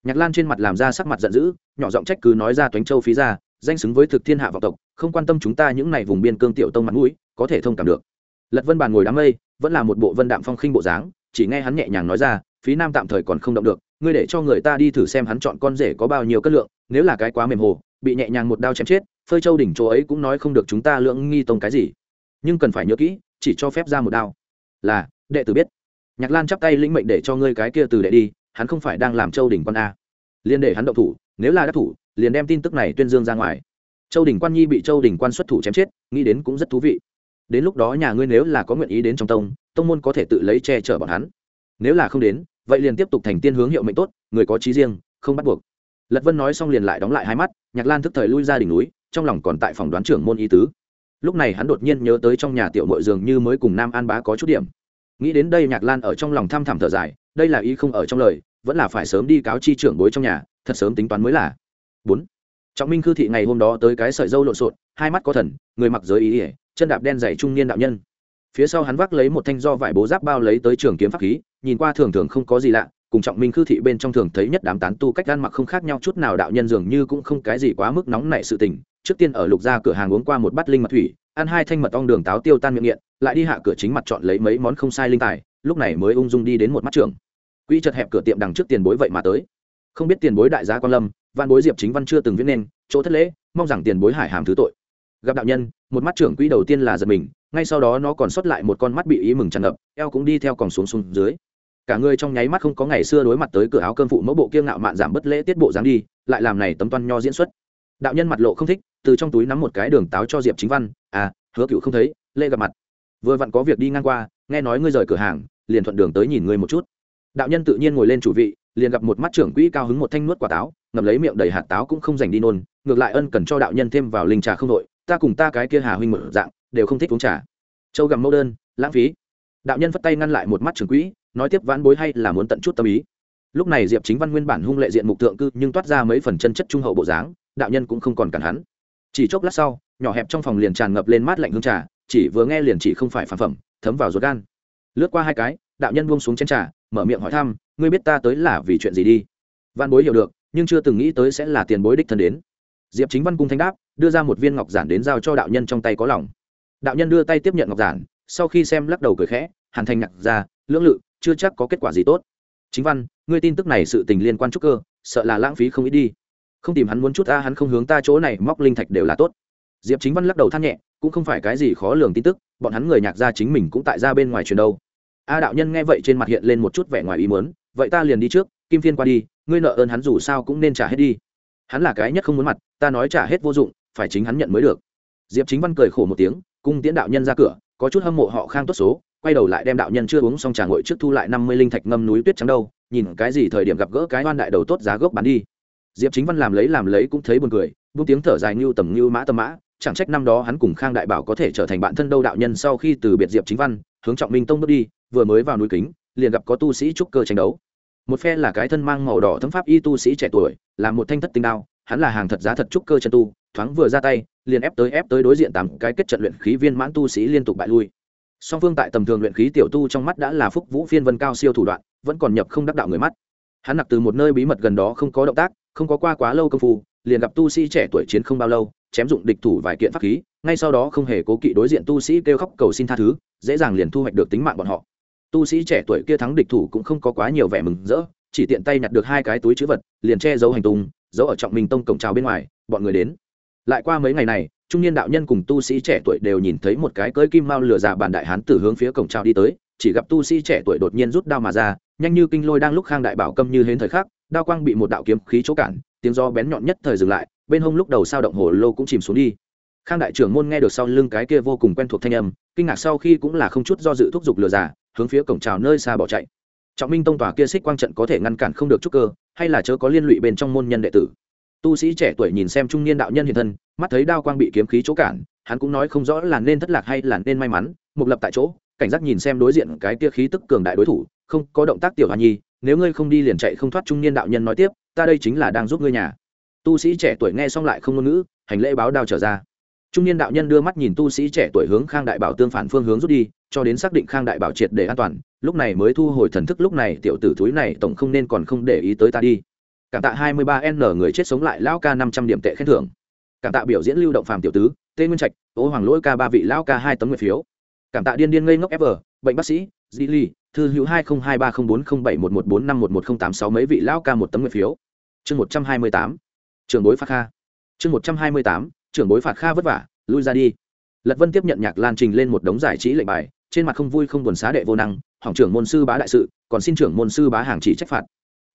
A: Nhạc lan trên mặt làm ra sắc mặt giận dữ, nhỏ giọng trách cứ nói ra toánh châu phí ra, danh xứng với thực thiên hạ vọng tộc, không quan tâm chúng ta những này vùng biên cương tiểu tông mặt mũi, có thể thông cảm được. Lật vân bàn ngồi đám mây, vẫn là một bộ vân đạm phong khinh bộ dáng chỉ nghe hắn nhẹ nhàng nói ra, phí nam tạm thời còn không động được, ngươi để cho người ta đi thử xem hắn chọn con rể có bao nhiêu cất lượng, nếu là cái quá mềm hồ, bị nhẹ nhàng một đao chém chết, phơi châu đỉnh chỗ ấy cũng nói không được chúng ta lưỡng nghi tông cái gì. Nhưng cần phải nhớ kỹ, chỉ cho phép ra một đao. Là, đệ tử biết. Nhạc lan chắp tay lĩnh mệnh để cho ngươi cái kia từ đệ đi, hắn không phải đang làm châu đỉnh con a. Liên để hắn động thủ, nếu là đắc thủ, liền đem tin tức này tuyên dương ra ngoài. Châu đình quan nhi bị châu đình quan xuất thủ chém chết, nghĩ đến cũng rất thú vị đến lúc đó nhà ngươi nếu là có nguyện ý đến trong tông tông môn có thể tự lấy che chở bọn hắn. Nếu là không đến, vậy liền tiếp tục thành tiên hướng hiệu mệnh tốt, người có trí riêng, không bắt buộc. Lật vân nói xong liền lại đóng lại hai mắt, nhạc lan thức thời lui ra đỉnh núi, trong lòng còn tại phòng đoán trưởng môn y tứ. Lúc này hắn đột nhiên nhớ tới trong nhà tiểu mội dường như mới cùng nam an bá có chút điểm. Nghĩ đến đây nhạc lan ở trong lòng thăm thẳm thở dài, đây là ý không ở trong lời, vẫn là phải sớm đi cáo chi trưởng bối trong nhà, thật sớm tính toán mới là. Bốn. Trọng minh khư thị ngày hôm đó tới cái sợi dâu lộn xộn, hai mắt có thần, người mặc giới ý ỉa chân đạp đen dày trung niên đạo nhân. Phía sau hắn vác lấy một thanh do vải bố giáp bao lấy tới trường kiếm pháp khí, nhìn qua thường thường không có gì lạ, cùng trọng minh khư thị bên trong thường thấy nhất đám tán tu cách ăn mặc không khác nhau chút nào đạo nhân dường như cũng không cái gì quá mức nóng nảy sự tình. Trước tiên ở lục gia cửa hàng uống qua một bát linh mật thủy, ăn hai thanh mật ong đường táo tiêu tan miệng nghiện, lại đi hạ cửa chính mặt chọn lấy mấy món không sai linh tài, lúc này mới ung dung đi đến một mắt trường. Quỹ chật hẹp cửa tiệm đằng trước tiền bối vậy mà tới. Không biết tiền bối đại gia quan lâm văn bối diệp chính văn chưa từng viết nên, chỗ thất lễ, mong rằng tiền bối hải hàm thứ tội. Gặp đạo nhân một mắt trưởng quỹ đầu tiên là giật mình, ngay sau đó nó còn xuất lại một con mắt bị ý mừng tràn ngập, eo cũng đi theo còn xuống xuống dưới. Cả người trong nháy mắt không có ngày xưa đối mặt tới cửa áo cơm phụ mẫu bộ kiêng ngạo mạn giảm bất lễ tiết bộ dáng đi, lại làm này tấm toan nho diễn xuất. Đạo nhân mặt lộ không thích, từ trong túi nắm một cái đường táo cho diệp chính văn à hứa cựu không thấy, lê gặp mặt. Vừa vặn có việc đi ngang qua, nghe nói ngươi rời cửa hàng, liền thuận đường tới nhìn ngươi một chút. Đạo nhân tự nhiên ngồi lên chủ vị, liền gặp một mắt trưởng quỹ cao hứng một thanh nuốt quả táo, ngậm lấy miệng đầy hạt táo cũng không dành đi nôn, ngược lại ân cần cho đạo nhân thêm vào linh trà không đội ta cùng ta cái kia hà huynh mở dạng, đều không thích uống trà. Châu gặm mẫu đơn, lãng phí. Đạo nhân phất tay ngăn lại một mắt trường quỹ, nói tiếp vãn bối hay là muốn tận chút tâm ý. Lúc này diệp chính văn nguyên bản hung lệ diện mục tượng cư, nhưng toát ra mấy phần chân chất trung hậu bộ dáng, đạo nhân cũng không còn cản hắn. Chỉ chốc lát sau, nhỏ hẹp trong phòng liền tràn ngập lên mát lạnh hương trà, chỉ vừa nghe liền chỉ không phải phản phẩm, thấm vào ruột gan. Lướt qua hai cái, đạo nhân buông xuống chén trà, mở miệng hỏi thăm, ngươi biết ta tới là vì chuyện gì đi? Văn bối hiểu được, nhưng chưa từng nghĩ tới sẽ là tiền bối đích thân đến. Diệp chính văn cung thanh đáp đưa ra một viên ngọc giản đến giao cho đạo nhân trong tay có lòng. Đạo nhân đưa tay tiếp nhận ngọc giản, sau khi xem lắc đầu cười khẽ, hàn thành ngạc ra, lưỡng lự, chưa chắc có kết quả gì tốt. Chính văn, ngươi tin tức này sự tình liên quan trúc cơ, sợ là lãng phí không ít đi. Không tìm hắn muốn chút ta hắn không hướng ta chỗ này móc linh thạch đều là tốt. Diệp chính văn lắc đầu than nhẹ, cũng không phải cái gì khó lường tin tức, bọn hắn người nhạc gia chính mình cũng tại ra bên ngoài truyền đâu. A đạo nhân nghe vậy trên mặt hiện lên một chút vẻ ngoài ý muốn, vậy ta liền đi trước, kim phiên qua đi, ngươi nợ ơn hắn dù sao cũng nên trả hết đi. Hắn là cái nhất không muốn mặt, ta nói trả hết vô dụng phải chính hắn nhận mới được. Diệp chính văn cười khổ một tiếng, cung tiễn đạo nhân ra cửa, có chút hâm mộ họ khang tốt số, quay đầu lại đem đạo nhân chưa uống xong trà ngội trước thu lại năm mươi linh thạch ngâm núi tuyết trắng đâu, nhìn cái gì thời điểm gặp gỡ cái oan đại đầu tốt giá gốc bán đi. Diệp chính văn làm lấy làm lấy cũng thấy buồn cười, buông tiếng thở dài như tầm như mã tâm mã, chẳng trách năm đó hắn cùng khang đại bảo có thể trở thành bạn thân đâu đạo nhân sau khi từ biệt diệp chính văn, hướng trọng minh tông bước đi, vừa mới vào núi kính, liền gặp có tu sĩ trúc cơ tranh đấu. Một phe là cái thân mang màu đỏ thấm pháp y tu sĩ trẻ tuổi, là một thanh thất tinh đao, hắn là hàng thật giá thật trúc cơ chân tu thoáng vừa ra tay, liền ép tới ép tới đối diện tám cái kết trận luyện khí viên mãn tu sĩ liên tục bại lui. Song phương tại tầm thường luyện khí tiểu tu trong mắt đã là phúc vũ phiên vân cao siêu thủ đoạn, vẫn còn nhập không đắc đạo người mắt. Hắn nặc từ một nơi bí mật gần đó không có động tác, không có qua quá lâu công phu, liền gặp tu sĩ trẻ tuổi chiến không bao lâu, chém dụng địch thủ vài kiện pháp khí, ngay sau đó không hề cố kỵ đối diện tu sĩ kêu khóc cầu xin tha thứ, dễ dàng liền thu hoạch được tính mạng bọn họ. Tu sĩ trẻ tuổi kia thắng địch thủ cũng không có quá nhiều vẻ mừng rỡ, chỉ tiện tay nhặt được hai cái túi chữ vật, liền che giấu hành tung, giấu ở trọng minh tông cổng trào bên ngoài, bọn người đến lại qua mấy ngày này, trung niên đạo nhân cùng tu sĩ trẻ tuổi đều nhìn thấy một cái cơi kim mao lừa giả bản đại hán từ hướng phía cổng trào đi tới, chỉ gặp tu sĩ trẻ tuổi đột nhiên rút đao mà ra, nhanh như kinh lôi đang lúc khang đại bảo câm như hến thời khắc, đao quang bị một đạo kiếm khí chỗ cản, tiếng do bén nhọn nhất thời dừng lại, bên hông lúc đầu sao động hồ lô cũng chìm xuống đi. Khang đại trưởng môn nghe được sau lưng cái kia vô cùng quen thuộc thanh âm, kinh ngạc sau khi cũng là không chút do dự thúc giục lừa giả, hướng phía cổng trào nơi xa bỏ chạy. Trọng minh tông tòa kia xích quang trận có thể ngăn cản không được trúc cơ, hay là chớ có liên lụy bên trong môn nhân đệ tử tu sĩ trẻ tuổi nhìn xem trung niên đạo nhân hiện thân, mắt thấy đao quang bị kiếm khí chỗ cản, hắn cũng nói không rõ là nên thất lạc hay là nên may mắn, mục lập tại chỗ, cảnh giác nhìn xem đối diện cái kia khí tức cường đại đối thủ, không có động tác tiểu hoa nhi, nếu ngươi không đi liền chạy không thoát trung niên đạo nhân nói tiếp, ta đây chính là đang giúp ngươi nhà. Tu sĩ trẻ tuổi nghe xong lại không ngôn ngữ, hành lễ báo đao trở ra. Trung niên đạo nhân đưa mắt nhìn tu sĩ trẻ tuổi hướng khang đại bảo tương phản phương hướng rút đi, cho đến xác định khang đại bảo triệt để an toàn, lúc này mới thu hồi thần thức, lúc này tiểu tử thúi này tổng không nên còn không để ý tới ta đi cảm tạ hai mươi ba n người chết sống lại lão ca năm trăm điểm tệ khen thưởng. Cảm tạ biểu diễn lưu động phàm tiểu tứ tê nguyên trạch ô hoàng lỗi ca ba vị lão ca hai tấm nguyện phiếu. Cảm tạ điên điên ngây ngốc ever, bệnh bác sĩ di ly thư hữu hai nghìn hai ba không bốn không bảy một một bốn năm một một không tám sáu mấy vị lão ca một tấm nguyện phiếu. Chương 128 trưởng bối phạt kha. Chương một trăm hai mươi tám trưởng bối phạt kha vất vả lui ra đi. Lật vân tiếp nhận nhạc lan trình lên một đống giải trí lệnh bài trên mặt không vui không buồn xá đệ vô năng hỏng trưởng môn sư bá đại sự còn xin trưởng môn sư bá hàng chỉ trách phạt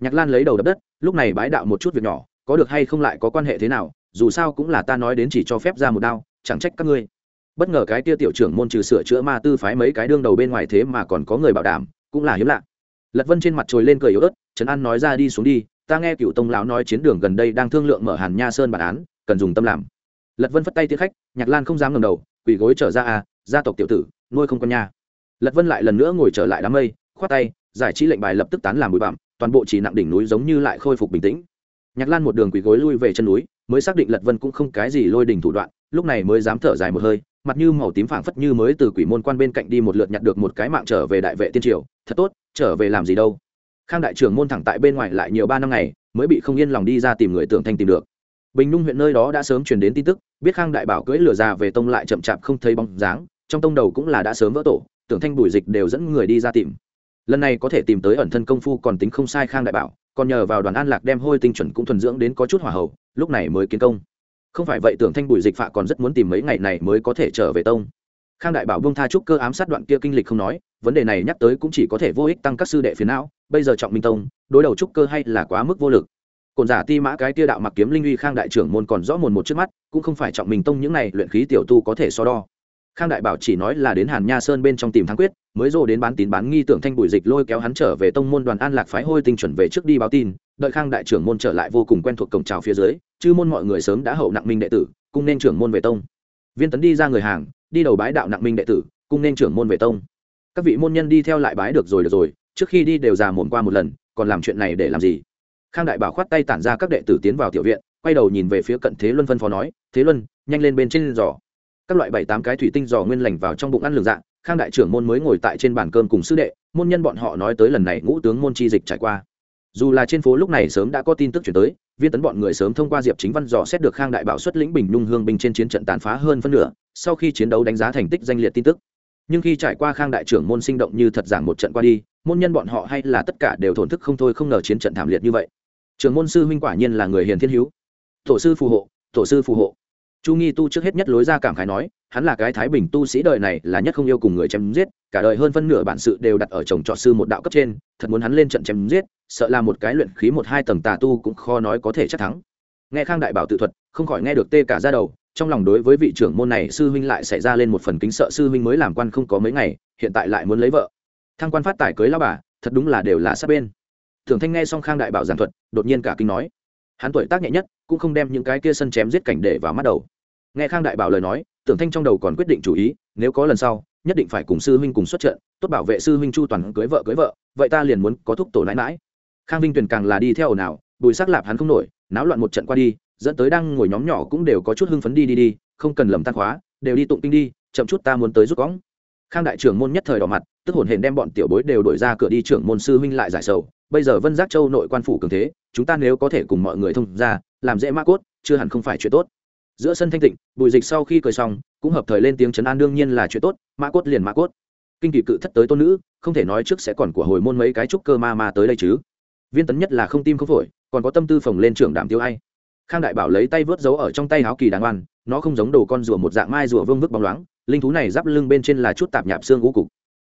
A: nhạc lan lấy đầu đập đất, lúc này bái đạo một chút việc nhỏ, có được hay không lại có quan hệ thế nào, dù sao cũng là ta nói đến chỉ cho phép ra một đao, chẳng trách các ngươi. Bất ngờ cái tia tiểu trưởng môn trừ sửa chữa ma tư phái mấy cái đương đầu bên ngoài thế mà còn có người bảo đảm, cũng là hiếm lạ. Lật vân trên mặt trồi lên cười yếu ớt, trấn an nói ra đi xuống đi, ta nghe cựu tông lão nói chiến đường gần đây đang thương lượng mở hàn nha sơn bản án, cần dùng tâm làm. Lật vân phất tay tiến khách, nhạc lan không dám ngầm đầu, quỳ gối trở ra à gia tộc tiểu tử, nuôi không con nha. Lật vân lại lần nữa ngồi trở lại đám mây, khoát tay giải trí lệnh bài lập tức tán làm bụi bặm, toàn bộ chỉ nặng đỉnh núi giống như lại khôi phục bình tĩnh. Nhạc lan một đường quỳ gối lui về chân núi, mới xác định lật vân cũng không cái gì lôi đỉnh thủ đoạn, lúc này mới dám thở dài một hơi, mặt như màu tím phảng phất như mới từ quỷ môn quan bên cạnh đi một lượt nhặt được một cái mạng trở về đại vệ tiên triều. Thật tốt, trở về làm gì đâu. Khang đại trưởng môn thẳng tại bên ngoài lại nhiều ba năm ngày, mới bị không yên lòng đi ra tìm người tưởng thanh tìm được. Bình nhung huyện nơi đó đã sớm truyền đến tin tức, biết khang đại bảo cưỡi lửa ra về tông lại chậm chạp không thấy bóng dáng, trong tông đầu cũng là đã sớm vỡ tổ, tưởng thanh bùi dịch đều dẫn người đi ra tìm lần này có thể tìm tới ẩn thân công phu còn tính không sai khang đại bảo, còn nhờ vào đoàn an lạc đem hôi tinh chuẩn cũng thuần dưỡng đến có chút hỏa hậu lúc này mới kiến công. Không phải vậy tưởng thanh bùi dịch phạ còn rất muốn tìm mấy ngày này mới có thể trở về tông. Khang đại bảo bông tha trúc cơ ám sát đoạn kia kinh lịch không nói, vấn đề này nhắc tới cũng chỉ có thể vô ích tăng các sư đệ phía não, bây giờ trọng minh tông, đối đầu trúc cơ hay là quá mức vô lực. Cồn giả ti mã cái tia đạo mặc kiếm linh uy khang đại trưởng môn còn rõ mồn một trước mắt, cũng không phải trọng minh tông những này luyện khí tiểu tu có thể so đo khang đại bảo chỉ nói là đến hàn nha sơn bên trong tìm thắng quyết, mới rồ đến bán tín bán nghi tưởng thanh bùi dịch lôi kéo hắn trở về tông môn đoàn an lạc phái hôi tinh chuẩn về trước đi báo tin, đợi khang đại trưởng môn trở lại vô cùng quen thuộc cổng trào phía dưới, chư môn mọi người sớm đã hậu nặng minh đệ tử cung nên trưởng môn về tông. Viên tấn đi ra người hàng, đi đầu bái đạo nặng minh đệ tử cung nên trưởng môn về tông. Các vị môn nhân đi theo lại bái được rồi được rồi, trước khi đi đều già mồm qua một lần, còn làm chuyện này để làm gì? Khang đại bảo khoát tay tản ra các đệ tử tiến vào tiểu viện, quay đầu nhìn về phía cận thế luân phân phó nói, thế luân, nhanh lên bên trên giỏ các loại bảy tám cái thủy tinh giò nguyên lành vào trong bụng ăn lường dạng khang đại trưởng môn mới ngồi tại trên bàn cơm cùng sư đệ, môn nhân bọn họ nói tới lần này ngũ tướng môn chi dịch trải qua. Dù là trên phố lúc này sớm đã có tin tức chuyển tới, viên tấn bọn người sớm thông qua diệp chính văn dò xét được khang đại bảo xuất lĩnh bình nhung hương binh trên chiến trận tàn phá hơn phân nửa, sau khi chiến đấu đánh giá thành tích danh liệt tin tức. Nhưng khi trải qua khang đại trưởng môn sinh động như thật giảng một trận qua đi, môn nhân bọn họ hay là tất cả đều thổn thức không thôi không ngờ chiến trận thảm liệt như vậy. Trưởng môn sư huynh quả nhiên là người hiền thiên hữu tổ sư phù hộ, tổ sư phù hộ chu nghi tu trước hết nhất lối ra cảm khái nói, hắn là cái thái bình tu sĩ đời này là nhất không yêu cùng người chém giết, cả đời hơn phân nửa bản sự đều đặt ở chồng trọt sư một đạo cấp trên, thật muốn hắn lên trận chém giết, sợ là một cái luyện khí một hai tầng tà tu cũng khó nói có thể chắc thắng. Nghe khang đại bảo tự thuật, không khỏi nghe được tê cả ra đầu, trong lòng đối với vị trưởng môn này sư huynh lại xảy ra lên một phần kính sợ sư huynh mới làm quan không có mấy ngày, hiện tại lại muốn lấy vợ. Thăng quan phát tài cưới lao bà, thật đúng là đều là sát bên. Thường thanh nghe xong khang đại bảo giảng thuật, đột nhiên cả kinh nói hắn tuổi tác nhẹ nhất, cũng không đem những cái kia sân chém giết cảnh để vào mắt đầu. Nghe khang đại bảo lời nói, tưởng thanh trong đầu còn quyết định chủ ý, nếu có lần sau, nhất định phải cùng sư huynh cùng xuất trận, tốt bảo vệ sư huynh chu toàn cưới vợ cưới vợ, vậy ta liền muốn có thúc tổ nãi mãi khang vinh tuyền càng là đi theo ồn ào, bùi sắc lạp hắn không nổi, náo loạn một trận qua đi, dẫn tới đang ngồi nhóm nhỏ cũng đều có chút hưng phấn đi đi đi, không cần lầm tan khóa, đều đi tụng kinh đi, chậm chút ta muốn tới rút cóng khang đại trưởng môn nhất thời đỏ mặt tức hồn hển đem bọn tiểu bối đều đổi ra cửa đi trưởng môn sư huynh lại giải sầu. Bây giờ vân giác châu nội quan phủ cường thế, chúng ta nếu có thể cùng mọi người thông ra, làm dễ mã cốt, chưa hẳn không phải chuyện tốt. Giữa sân thanh tịnh, bùi dịch sau khi cười xong, cũng hợp thời lên tiếng chấn an đương nhiên là chuyện tốt mã cốt liền mã cốt. Kinh kỳ cự thất tới tôn nữ, không thể nói trước sẽ còn của hồi môn mấy cái trúc cơ ma ma tới đây chứ. Viên tấn nhất là không tim không phổi, còn có tâm tư phồng lên trưởng đảm tiêu ai. Khang đại bảo lấy tay vớt dấu ở trong tay áo kỳ đàng oan, nó không giống đồ con rùa một dạng mai rùa vương vức bóng loáng, linh thú này giáp lưng bên trên là chút tạp nhạp xương ngũ cục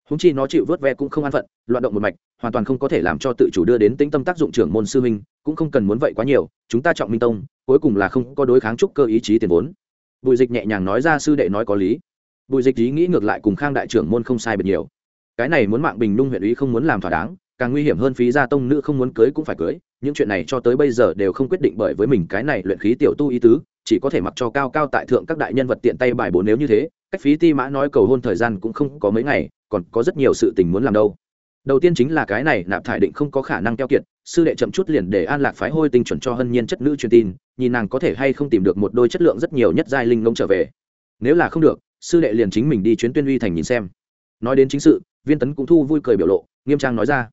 A: húng chi nó chịu vớt ve cũng không an phận, loạn động một mạch, hoàn toàn không có thể làm cho tự chủ đưa đến tính tâm tác dụng trưởng môn sư minh cũng không cần muốn vậy quá nhiều, chúng ta trọng minh tông, cuối cùng là không có đối kháng trúc cơ ý chí tiền vốn. Bùi dịch nhẹ nhàng nói ra sư đệ nói có lý. Bùi dịch ý nghĩ ngược lại cùng khang đại trưởng môn không sai biệt nhiều. Cái này muốn mạng bình nung huyện ý không muốn làm thỏa đáng càng nguy hiểm hơn phí gia tông nữ không muốn cưới cũng phải cưới, những chuyện này cho tới bây giờ đều không quyết định bởi với mình cái này luyện khí tiểu tu ý tứ, chỉ có thể mặc cho cao cao tại thượng các đại nhân vật tiện tay bài bố nếu như thế, cách phí ti mã nói cầu hôn thời gian cũng không có mấy ngày, còn có rất nhiều sự tình muốn làm đâu. Đầu tiên chính là cái này, nạp thải định không có khả năng keo kiệt, sư đệ chậm chút liền để an lạc phái hôi tinh chuẩn cho hân nhiên chất nữ truyền tin, nhìn nàng có thể hay không tìm được một đôi chất lượng rất nhiều nhất giai linh ngông trở về. Nếu là không được, sư đệ liền chính mình đi chuyến tuyên uy thành nhìn xem. Nói đến chính sự, viên tấn cũng thu vui cười biểu lộ, nghiêm trang nói ra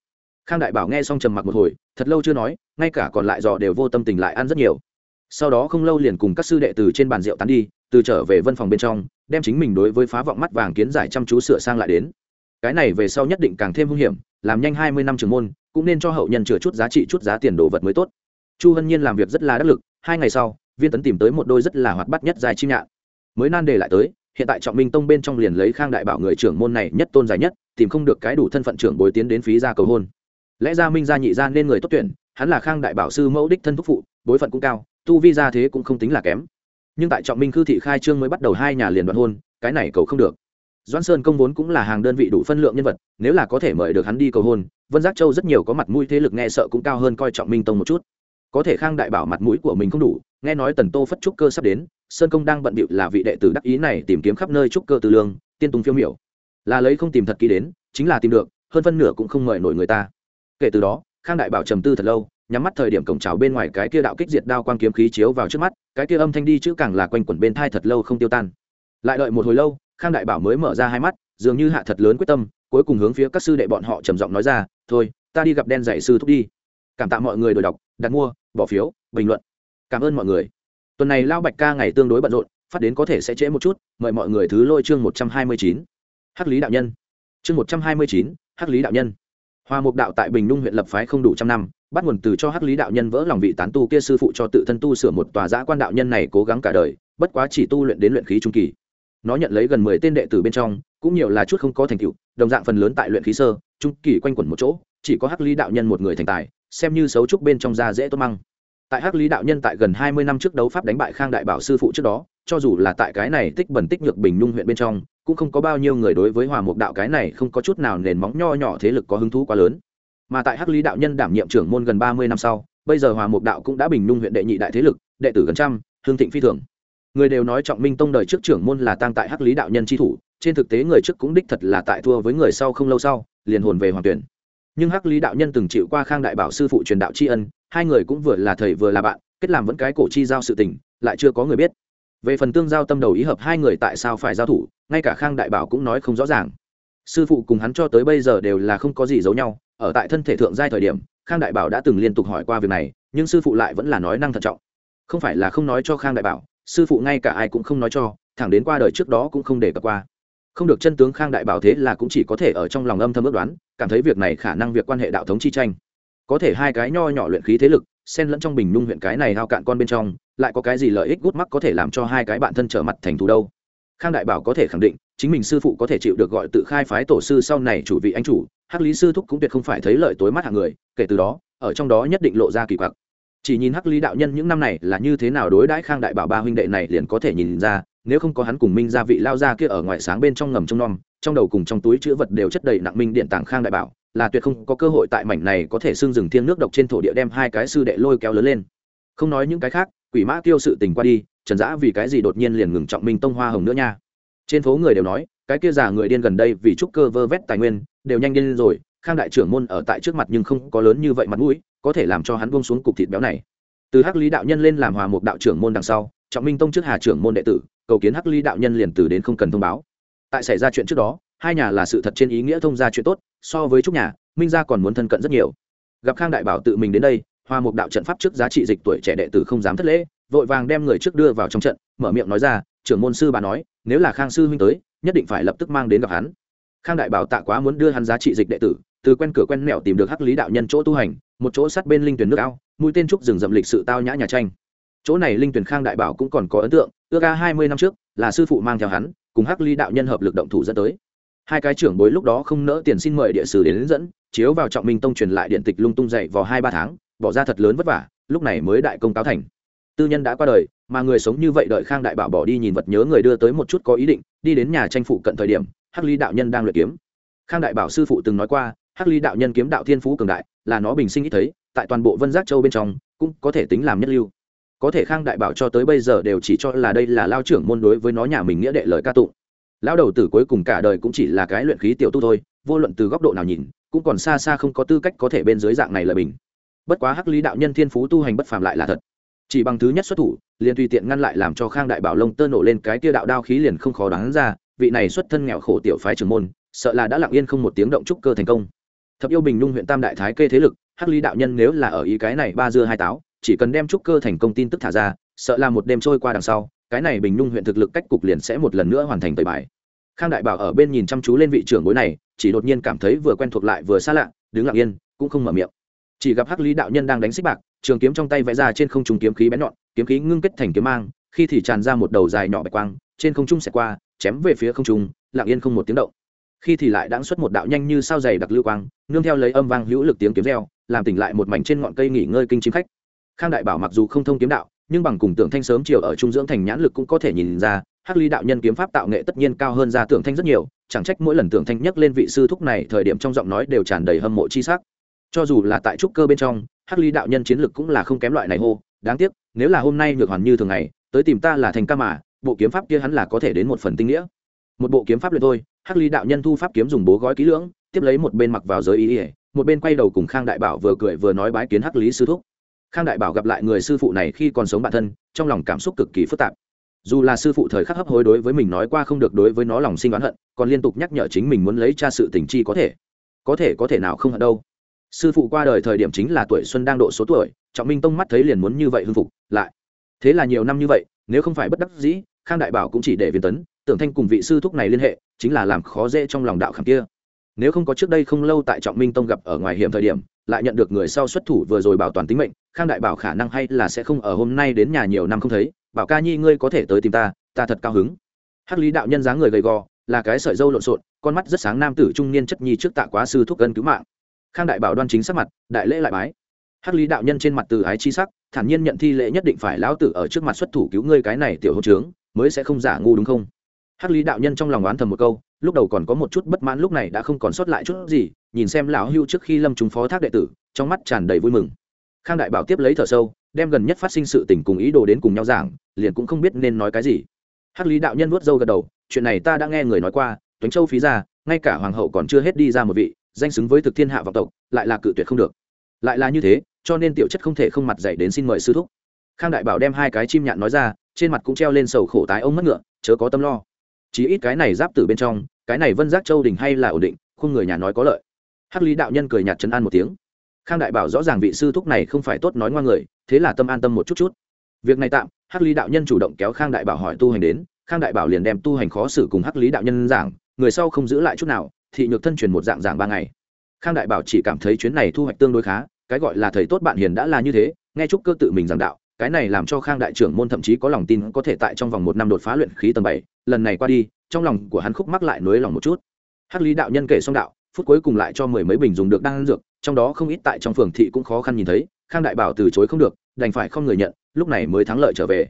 A: khang đại bảo nghe xong trầm mặc một hồi, thật lâu chưa nói, ngay cả còn lại dò đều vô tâm tình lại ăn rất nhiều. Sau đó không lâu liền cùng các sư đệ từ trên bàn rượu tán đi, từ trở về văn phòng bên trong, đem chính mình đối với phá vọng mắt vàng kiến giải chăm chú sửa sang lại đến. Cái này về sau nhất định càng thêm hung hiểm, làm nhanh hai mươi năm trường môn, cũng nên cho hậu nhân chừa chút giá trị chút giá tiền đồ vật mới tốt. Chu hân nhiên làm việc rất là đắc lực, hai ngày sau, viên tấn tìm tới một đôi rất là hoạt bát nhất dài chim nhạn. Mới nan đề lại tới, hiện tại trọng minh tông bên trong liền lấy khang đại bảo người trưởng môn này nhất tôn dài nhất, tìm không được cái đủ thân phận trưởng bồi tiến đến phí ra cầu hôn lẽ ra minh gia nhị gia nên người tốt tuyển, hắn là khang đại bảo sư mẫu đích thân thúc phụ, bối phận cũng cao, tu vi ra thế cũng không tính là kém. Nhưng tại trọng minh khư thị khai trương mới bắt đầu hai nhà liền đoạn hôn, cái này cầu không được. Doãn sơn công vốn cũng là hàng đơn vị đủ phân lượng nhân vật, nếu là có thể mời được hắn đi cầu hôn, vân giác châu rất nhiều có mặt mũi thế lực nghe sợ cũng cao hơn coi trọng minh tông một chút. Có thể khang đại bảo mặt mũi của mình không đủ, nghe nói tần tô phất trúc cơ sắp đến, sơn công đang bận bịu là vị đệ tử đắc ý này tìm kiếm khắp nơi trúc cơ tư lương, tiên tùng phiêu miểu. Là lấy không tìm thật kỹ đến, chính là tìm được, hơn phân nửa cũng không mời nổi người ta kể từ đó, khang đại bảo trầm tư thật lâu, nhắm mắt thời điểm cổng trào bên ngoài cái kia đạo kích diệt đao quang kiếm khí chiếu vào trước mắt, cái kia âm thanh đi chữ càng là quanh quẩn bên thai thật lâu không tiêu tan. Lại đợi một hồi lâu, khang đại bảo mới mở ra hai mắt, dường như hạ thật lớn quyết tâm, cuối cùng hướng phía các sư đệ bọn họ trầm giọng nói ra, thôi, ta đi gặp đen dạy sư thúc đi. Cảm tạ mọi người đổi đọc, đặt mua, bỏ phiếu, bình luận. Cảm ơn mọi người. Tuần này lao bạch ca ngày tương đối bận rộn, phát đến có thể sẽ trễ một chút, mời mọi người thứ lôi chương một trăm hai mươi chín. Hắc lý đạo nhân. Chương một trăm hai mươi chín, hắc lý đạo nhân hoa mục đạo tại bình nhung huyện lập phái không đủ trăm năm, bắt nguồn từ cho hắc lý đạo nhân vỡ lòng vị tán tu kia sư phụ cho tự thân tu sửa một tòa giã quan đạo nhân này cố gắng cả đời, bất quá chỉ tu luyện đến luyện khí trung kỳ. Nó nhận lấy gần mười tên đệ tử bên trong, cũng nhiều là chút không có thành tựu, đồng dạng phần lớn tại luyện khí sơ, trung kỳ quanh quẩn một chỗ, chỉ có hắc lý đạo nhân một người thành tài, xem như xấu trúc bên trong da dễ tốt măng. Tại hắc lý đạo nhân tại gần hai mươi năm trước đấu pháp đánh bại khang đại bảo sư phụ trước đó, cho dù là tại cái này tích bẩn tích nhược bình nhung huyện bên trong cũng không có bao nhiêu người đối với hòa mục đạo cái này không có chút nào nền móng nho nhỏ thế lực có hứng thú quá lớn. Mà tại hắc lý đạo nhân đảm nhiệm trưởng môn gần ba mươi năm sau, bây giờ hòa mục đạo cũng đã bình nhung huyện đệ nhị đại thế lực, đệ tử gần trăm, hương thịnh phi thường. Người đều nói trọng minh tông đời trước trưởng môn là tăng tại hắc lý đạo nhân tri thủ, trên thực tế người trước cũng đích thật là tại thua với người sau không lâu sau, liền hồn về hoàng tuyển. Nhưng hắc lý đạo nhân từng chịu qua khang đại bảo sư phụ truyền đạo tri ân, hai người cũng vừa là thầy vừa là bạn, kết làm vẫn cái cổ chi giao sự tình, lại chưa có người biết về phần tương giao tâm đầu ý hợp hai người tại sao phải giao thủ, ngay cả khang đại bảo cũng nói không rõ ràng. Sư phụ cùng hắn cho tới bây giờ đều là không có gì giấu nhau, ở tại thân thể thượng giai thời điểm, khang đại bảo đã từng liên tục hỏi qua việc này, nhưng sư phụ lại vẫn là nói năng thận trọng. Không phải là không nói cho khang đại bảo, sư phụ ngay cả ai cũng không nói cho, thẳng đến qua đời trước đó cũng không để cập qua. Không được chân tướng khang đại bảo thế là cũng chỉ có thể ở trong lòng âm thầm ước đoán, cảm thấy việc này khả năng việc quan hệ đạo thống chi tranh. Có thể hai cái nho nhỏ luyện khí thế lực xen lẫn trong bình nhung huyện cái này hao cạn con bên trong, lại có cái gì lợi ích gút mắc có thể làm cho hai cái bạn thân trở mặt thành thù đâu? Khang đại bảo có thể khẳng định, chính mình sư phụ có thể chịu được gọi tự khai phái tổ sư sau này chủ vị anh chủ, hắc lý sư thúc cũng tuyệt không phải thấy lợi tối mắt hạng người, kể từ đó, ở trong đó nhất định lộ ra kỳ quặc. Chỉ nhìn hắc lý đạo nhân những năm này là như thế nào đối đãi khang đại bảo ba huynh đệ này liền có thể nhìn ra, nếu không có hắn cùng minh gia vị lao ra kia ở ngoài sáng bên trong ngầm trong nom trong đầu cùng trong túi chữ vật đều chất đầy nặng minh điện tàng khang đại bảo là tuyệt không có cơ hội tại mảnh này có thể xương rừng thiên nước độc trên thổ địa đem hai cái sư đệ lôi kéo lớn lên. Không nói những cái khác, quỷ mã tiêu sự tình qua đi, trần giã vì cái gì đột nhiên liền ngừng trọng minh tông hoa hồng nữa nha? Trên phố người đều nói, cái kia già người điên gần đây vì trúc cơ vơ vét tài nguyên, đều nhanh điên rồi, khang đại trưởng môn ở tại trước mặt nhưng không có lớn như vậy mặt mũi, có thể làm cho hắn buông xuống cục thịt béo này. Từ hắc lý đạo nhân lên làm hòa một đạo trưởng môn đằng sau, trọng minh tông trước hà trưởng môn đệ tử, cầu kiến hắc lý đạo nhân liền từ đến không cần thông báo. Tại xảy ra chuyện trước đó hai nhà là sự thật trên ý nghĩa thông gia chuyện tốt, so với trúc nhà, minh gia còn muốn thân cận rất nhiều. Gặp khang đại bảo tự mình đến đây, hoa mục đạo trận pháp trước giá trị dịch tuổi trẻ đệ tử không dám thất lễ, vội vàng đem người trước đưa vào trong trận, mở miệng nói ra, trưởng môn sư bà nói, nếu là khang sư huynh tới, nhất định phải lập tức mang đến gặp hắn. Khang đại bảo tạ quá muốn đưa hắn giá trị dịch đệ tử, từ quen cửa quen mẹo tìm được hắc lý đạo nhân chỗ tu hành, một chỗ sát bên linh tuyển nước ao, mũi tên trúc rừng rậm lịch sự tao nhã nhà tranh. Chỗ này linh tuyển khang đại bảo cũng còn có ấn tượng, ước ga hai mươi năm trước, là sư phụ mang theo hắn, cùng hắc lý đạo nhân hợp lực động thủ dẫn tới hai cái trưởng bối lúc đó không nỡ tiền xin mời địa sử đến, đến dẫn chiếu vào trọng minh tông truyền lại điện tịch lung tung dậy vào hai ba tháng bỏ ra thật lớn vất vả lúc này mới đại công cáo thành. Tư nhân đã qua đời mà người sống như vậy đợi khang đại bảo bỏ đi nhìn vật nhớ người đưa tới một chút có ý định đi đến nhà tranh phụ cận thời điểm hắc ly đạo nhân đang luyện kiếm. Khang đại bảo sư phụ từng nói qua hắc ly đạo nhân kiếm đạo thiên phú cường đại là nó bình sinh ít thấy tại toàn bộ vân giác châu bên trong cũng có thể tính làm nhất lưu. Có thể khang đại bảo cho tới bây giờ đều chỉ cho là đây là lao trưởng môn đối với nó nhà mình nghĩa đệ lời ca tụng lão đầu tử cuối cùng cả đời cũng chỉ là cái luyện khí tiểu tu thôi, vô luận từ góc độ nào nhìn, cũng còn xa xa không có tư cách có thể bên dưới dạng này là bình. Bất quá hắc lý đạo nhân thiên phú tu hành bất phàm lại là thật. Chỉ bằng thứ nhất xuất thủ, liền tùy tiện ngăn lại làm cho khang đại bảo lông tơ nổ lên cái tia đạo đao khí liền không khó đoán ra, vị này xuất thân nghèo khổ tiểu phái trưởng môn, sợ là đã lặng yên không một tiếng động trúc cơ thành công. Thập yêu bình nhung huyện tam đại thái kê thế lực, hắc lý đạo nhân nếu là ở ý cái này ba dưa hai táo, chỉ cần đem trúc cơ thành công tin tức thả ra, sợ là một đêm trôi qua đằng sau cái này bình nhung huyện thực lực cách cục liền sẽ một lần nữa hoàn thành tẩy bài. Khang đại bảo ở bên nhìn chăm chú lên vị trưởng bối này, chỉ đột nhiên cảm thấy vừa quen thuộc lại vừa xa lạ, đứng lặng yên, cũng không mở miệng. Chỉ gặp hắc lý đạo nhân đang đánh xích bạc, trường kiếm trong tay vẽ ra trên không trung kiếm khí bén nhọn, kiếm khí ngưng kết thành kiếm mang, khi thì tràn ra một đầu dài nhỏ bạch quang, trên không trung xẹt qua, chém về phía không trung, lặng yên không một tiếng động. Khi thì lại đãng xuất một đạo nhanh như sao dày đặc lưu quang, nương theo lấy âm vang hữu lực tiếng kiếm reo, làm tỉnh lại một mảnh trên ngọn cây nghỉ ngơi kinh chim khách. Khang đại bảo mặc dù không thông kiếm đạo nhưng bằng cùng tưởng thanh sớm chiều ở trung dưỡng thành nhãn lực cũng có thể nhìn ra, hắc ly đạo nhân kiếm pháp tạo nghệ tất nhiên cao hơn ra tưởng thanh rất nhiều, chẳng trách mỗi lần tưởng thanh nhắc lên vị sư thúc này thời điểm trong giọng nói đều tràn đầy hâm mộ chi sắc. Cho dù là tại trúc cơ bên trong, hắc ly đạo nhân chiến lực cũng là không kém loại này hô, đáng tiếc, nếu là hôm nay nhược hoàn như thường ngày, tới tìm ta là thành ca mà, bộ kiếm pháp kia hắn là có thể đến một phần tinh nghĩa. Một bộ kiếm pháp luyện thôi, hắc ly đạo nhân thu pháp kiếm dùng bố gói kỹ lưỡng, tiếp lấy một bên mặc vào giới ý ỉa một bên quay đầu cùng khang đại bảo vừa cười vừa nói bái kiến hắc lý sư thúc khang đại bảo gặp lại người sư phụ này khi còn sống bản thân, trong lòng cảm xúc cực kỳ phức tạp. Dù là sư phụ thời khắc hấp hối đối với mình nói qua không được đối với nó lòng sinh oán hận, còn liên tục nhắc nhở chính mình muốn lấy cha sự tình chi có thể. Có thể có thể nào không hận đâu. Sư phụ qua đời thời điểm chính là tuổi xuân đang độ số tuổi, trọng minh tông mắt thấy liền muốn như vậy hưng phục, lại. Thế là nhiều năm như vậy, nếu không phải bất đắc dĩ, khang đại bảo cũng chỉ để viên tấn, tưởng thanh cùng vị sư thúc này liên hệ, chính là làm khó dễ trong lòng đạo khảm kia nếu không có trước đây không lâu tại trọng minh tông gặp ở ngoài hiểm thời điểm, lại nhận được người sau xuất thủ vừa rồi bảo toàn tính mệnh, khang đại bảo khả năng hay là sẽ không ở hôm nay đến nhà nhiều năm không thấy. Bảo ca nhi, ngươi có thể tới tìm ta ta thật cao hứng. Hắc lý đạo nhân dáng người gầy gò, là cái sợi dâu lộn xộn, con mắt rất sáng nam tử trung niên chất nhi trước tạ quá sư thúc cân cứu mạng. Khang đại bảo đoan chính sắc mặt, đại lễ lại bái. Hắc lý đạo nhân trên mặt từ ái chi sắc, thản nhiên nhận thi lễ nhất định phải lão tử ở trước mặt xuất thủ cứu ngươi cái này tiểu hậu trướng, mới sẽ không giả ngu đúng không? Hắc lý đạo nhân trong lòng oán thầm một câu lúc đầu còn có một chút bất mãn lúc này đã không còn sót lại chút gì, nhìn xem lão hưu trước khi lâm chúng phó thác đệ tử, trong mắt tràn đầy vui mừng. Khang đại bảo tiếp lấy thở sâu, đem gần nhất phát sinh sự tình cùng ý đồ đến cùng nhau giảng, liền cũng không biết nên nói cái gì. Hắc lý đạo nhân vuốt râu gật đầu, chuyện này ta đã nghe người nói qua, tuấn châu phí ra, ngay cả hoàng hậu còn chưa hết đi ra một vị, danh xứng với thực thiên hạ vọng tộc, lại là cự tuyệt không được. Lại là như thế, cho nên tiểu chất không thể không mặt dạy đến xin mời sư thúc. Khang đại bảo đem hai cái chim nhạn nói ra, trên mặt cũng treo lên sầu khổ tái ông mất ngựa, chớ có tâm lo chỉ ít cái này giáp tử bên trong, cái này vân giác châu đình hay là ổn định, không người nhà nói có lợi. Hắc lý đạo nhân cười nhạt chấn an một tiếng. Khang đại bảo rõ ràng vị sư thúc này không phải tốt nói ngoan người, thế là tâm an tâm một chút chút. Việc này tạm, hắc lý đạo nhân chủ động kéo khang đại bảo hỏi tu hành đến, khang đại bảo liền đem tu hành khó xử cùng hắc lý đạo nhân giảng, người sau không giữ lại chút nào, thị nhược thân truyền một dạng giảng ba ngày. Khang đại bảo chỉ cảm thấy chuyến này thu hoạch tương đối khá, cái gọi là thầy tốt bạn hiền đã là như thế, nghe chúc cơ tự mình giảng đạo, cái này làm cho khang đại trưởng môn thậm chí có lòng tin có thể tại trong vòng một năm đột phá luyện khí tầng bảy lần này qua đi, trong lòng của hắn khúc mắc lại nới lòng một chút. Hắc lý đạo nhân kể xong đạo, phút cuối cùng lại cho mười mấy bình dùng được đan dược, trong đó không ít tại trong phường thị cũng khó khăn nhìn thấy, khang đại bảo từ chối không được, đành phải không người nhận, lúc này mới thắng lợi trở về.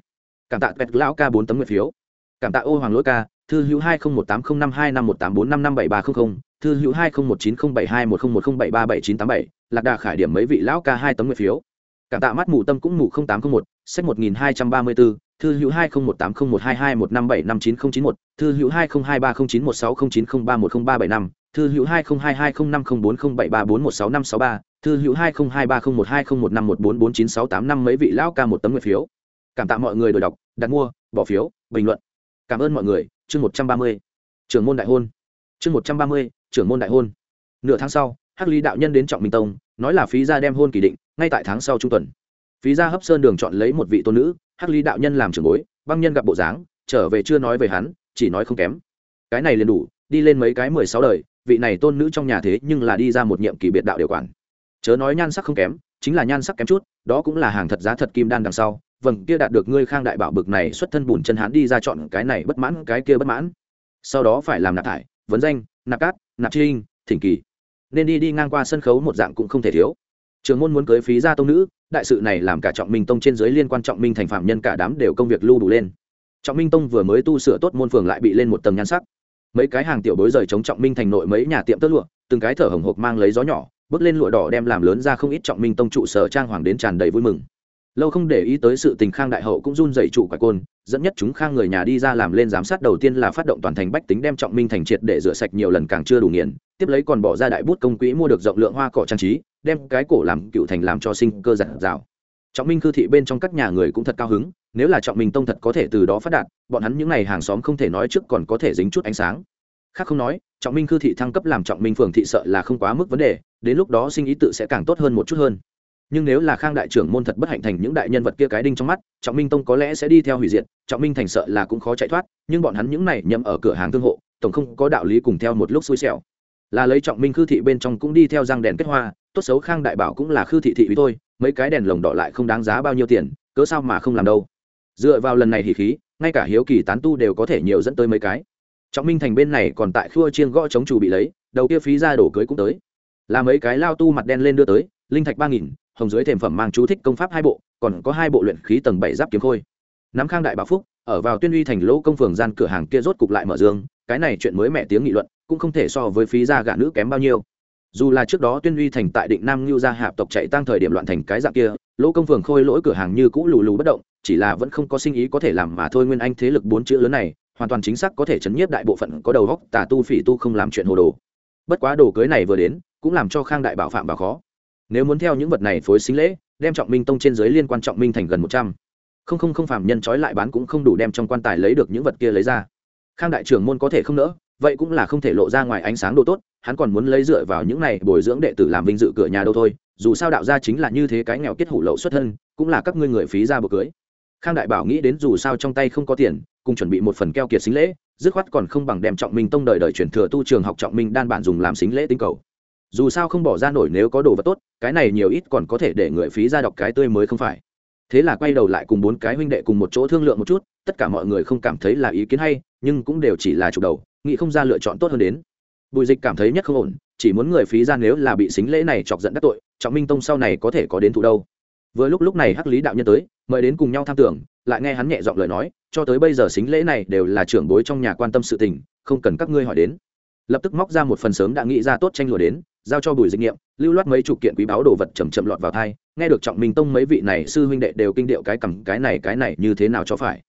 A: Cảm tạ pet lão ca bốn tấm nguyện phiếu. Cảm tạ ô hoàng lỗi ca, thư hữu hai không một tám không năm hai năm một tám bốn năm năm bảy ba không không, thư hữu hai không một chín không bảy hai một không một không bảy ba bảy chín tám bảy, lạc đà khải điểm mấy vị lão ca hai tấm nguyện phiếu. Cảm tạ mắt mù tâm cũng mù không tám không một, sách một nghìn hai trăm ba mươi bốn thư hữu hai nghìn một tám không một hai hai một năm bảy năm chín không chín một, thư hữu hai không hai ba không chín một sáu không chín không ba một không ba bảy năm, thư hữu hai không hai hai không năm không bốn không bảy ba bốn một sáu năm sáu ba, thư hữu hai không hai ba không một hai không một năm một bốn bốn chín sáu tám năm mấy vị lão ca một tấm nguyện phiếu. Cảm tạ mọi người đổi đọc, đặt mua, bỏ phiếu, bình luận. Cảm ơn mọi người, chương một trăm ba mươi. Trưởng môn đại hôn. Chương một trăm ba mươi, trưởng môn đại hôn. Nửa tháng sau, hắc lý đạo nhân đến trọng minh tông, nói là phí gia đem hôn kỳ định, ngay tại tháng sau trung tuần. Phí gia hấp sơn đường chọn lấy một vị tôn nữ hắc lý đạo nhân làm trưởng bối, băng nhân gặp bộ dáng, trở về chưa nói về hắn, chỉ nói không kém. Cái này liền đủ, đi lên mấy cái mười sáu đời, vị này tôn nữ trong nhà thế nhưng là đi ra một nhiệm kỳ biệt đạo điều quản. Chớ nói nhan sắc không kém, chính là nhan sắc kém chút, đó cũng là hàng thật giá thật kim đan đằng sau. Vâng kia đạt được ngươi khang đại bảo bực này xuất thân bùn chân hắn đi ra chọn cái này bất mãn, cái kia bất mãn. Sau đó phải làm nạp thải, vấn danh, nạp cát, nạp trinh, thỉnh kỳ. Nên đi đi ngang qua sân khấu một dạng cũng không thể thiếu trường môn muốn cưới phí gia tông nữ, đại sự này làm cả trọng minh tông trên giới liên quan trọng minh thành phạm nhân cả đám đều công việc lưu đủ lên. Trọng minh tông vừa mới tu sửa tốt môn phường lại bị lên một tầng nhan sắc. Mấy cái hàng tiểu bối rời chống trọng minh thành nội mấy nhà tiệm tớt lụa, từng cái thở hồng hộc mang lấy gió nhỏ, bước lên lụa đỏ đem làm lớn ra không ít trọng minh tông trụ sở trang hoàng đến tràn đầy vui mừng. Lâu không để ý tới sự tình khang đại hậu cũng run dậy trụ quả côn, dẫn nhất chúng khang người nhà đi ra làm lên giám sát đầu tiên là phát động toàn thành bách tính đem trọng minh thành triệt để rửa sạch nhiều lần càng chưa đủ nghiền tiếp lấy còn bỏ ra đại bút công quỹ mua được rộng lượng hoa cỏ trang trí, đem cái cổ làm cựu thành làm cho sinh cơ giản rào trọng minh cư thị bên trong các nhà người cũng thật cao hứng, nếu là trọng minh tông thật có thể từ đó phát đạt, bọn hắn những n à y hàng xóm không thể nói trước còn có thể dính chút ánh sáng. Khác không nói, trọng minh cư thị thăng cấp làm trọng minh phường thị sợ là không quá mức vấn đề, đến lúc đó sinh ý tự sẽ càng tốt hơn một chút hơn. Nhưng nếu là khang đại trưởng môn thật bất hạnh thành những đại nhân vật kia cái đinh trong mắt, trọng minh tông có lẽ sẽ đi theo hủy diệt, trọng minh thành sợ là cũng khó chạy thoát, nhưng bọn hắn những này nhầm ở cửa hàng thương hộ, tổng không có đạo lý cùng theo một lúc xui xẻo là lấy trọng minh khư thị bên trong cũng đi theo răng đèn kết hoa, tốt xấu khang đại bảo cũng là khư thị thị ý thôi, mấy cái đèn lồng đỏ lại không đáng giá bao nhiêu tiền, cớ sao mà không làm đâu. Dựa vào lần này thì khí, ngay cả hiếu kỳ tán tu đều có thể nhiều dẫn tới mấy cái. Trọng minh thành bên này còn tại khua chiên gõ chống chủ bị lấy, đầu kia phí ra đổ cưới cũng tới. Là mấy cái lao tu mặt đen lên đưa tới, linh thạch ba nghìn, hồng dưới thềm phẩm mang chú thích công pháp hai bộ, còn có hai bộ luyện khí tầng bảy giáp kiếm khôi. Nắm khang đại bảo phúc, ở vào tuyên uy thành lỗ công phường gian cửa hàng kia rốt cục lại mở dương, cái này chuyện mới mẹ tiếng nghị luận cũng không thể so với phí gia gạ nữ kém bao nhiêu. Dù là trước đó tuyên uy thành tại định nam lưu gia hạp tộc chạy tăng thời điểm loạn thành cái dạng kia, lỗ công phường khôi lỗi cửa hàng như cũ lù lù bất động, chỉ là vẫn không có sinh ý có thể làm mà thôi, nguyên anh thế lực bốn chữ lớn này, hoàn toàn chính xác có thể chấn nhiếp đại bộ phận có đầu góc, tà tu phỉ tu không làm chuyện hồ đồ. Bất quá đồ cưới này vừa đến, cũng làm cho khang đại bảo phạm vào khó. Nếu muốn theo những vật này phối xính lễ, đem trọng minh tông trên giới liên quan trọng minh thành gần một trăm. Không không không phạm nhân trói lại bán cũng không đủ đem trong quan tài lấy được những vật kia lấy ra. Khang đại trưởng môn có thể không nỡ vậy cũng là không thể lộ ra ngoài ánh sáng đồ tốt, hắn còn muốn lấy dựa vào những này bồi dưỡng đệ tử làm vinh dự cửa nhà đâu thôi, dù sao đạo gia chính là như thế cái nghèo kết hủ lậu xuất thân, cũng là các ngươi người phí ra bữa cưới. Khang đại bảo nghĩ đến dù sao trong tay không có tiền, cùng chuẩn bị một phần keo kiệt xính lễ, dứt khoát còn không bằng đem trọng minh tông đời đời chuyển thừa tu trường học trọng minh đan bản dùng làm xính lễ tinh cầu. Dù sao không bỏ ra nổi nếu có đồ vật tốt, cái này nhiều ít còn có thể để người phí ra đọc cái tươi mới không phải. Thế là quay đầu lại cùng bốn cái huynh đệ cùng một chỗ thương lượng một chút, tất cả mọi người không cảm thấy là ý kiến hay, nhưng cũng đều chỉ là chụp đầu nghĩ không ra lựa chọn tốt hơn đến. Bùi dịch cảm thấy nhất không ổn, chỉ muốn người phí ra nếu là bị xính lễ này chọc giận các tội, trọng minh tông sau này có thể có đến thụ đâu. Vừa lúc lúc này hắc lý đạo nhân tới, mời đến cùng nhau tham tưởng, lại nghe hắn nhẹ giọng lời nói, cho tới bây giờ xính lễ này đều là trưởng bối trong nhà quan tâm sự tình, không cần các ngươi hỏi đến. Lập tức móc ra một phần sớm đã nghĩ ra tốt tranh lụa đến, giao cho bùi dịch nghiệm, lưu loát mấy chục kiện quý báu đồ vật chầm chậm lọt vào thai, nghe được trọng minh tông mấy vị này sư huynh đệ đều kinh điệu cái cầm cái này cái này như thế nào cho phải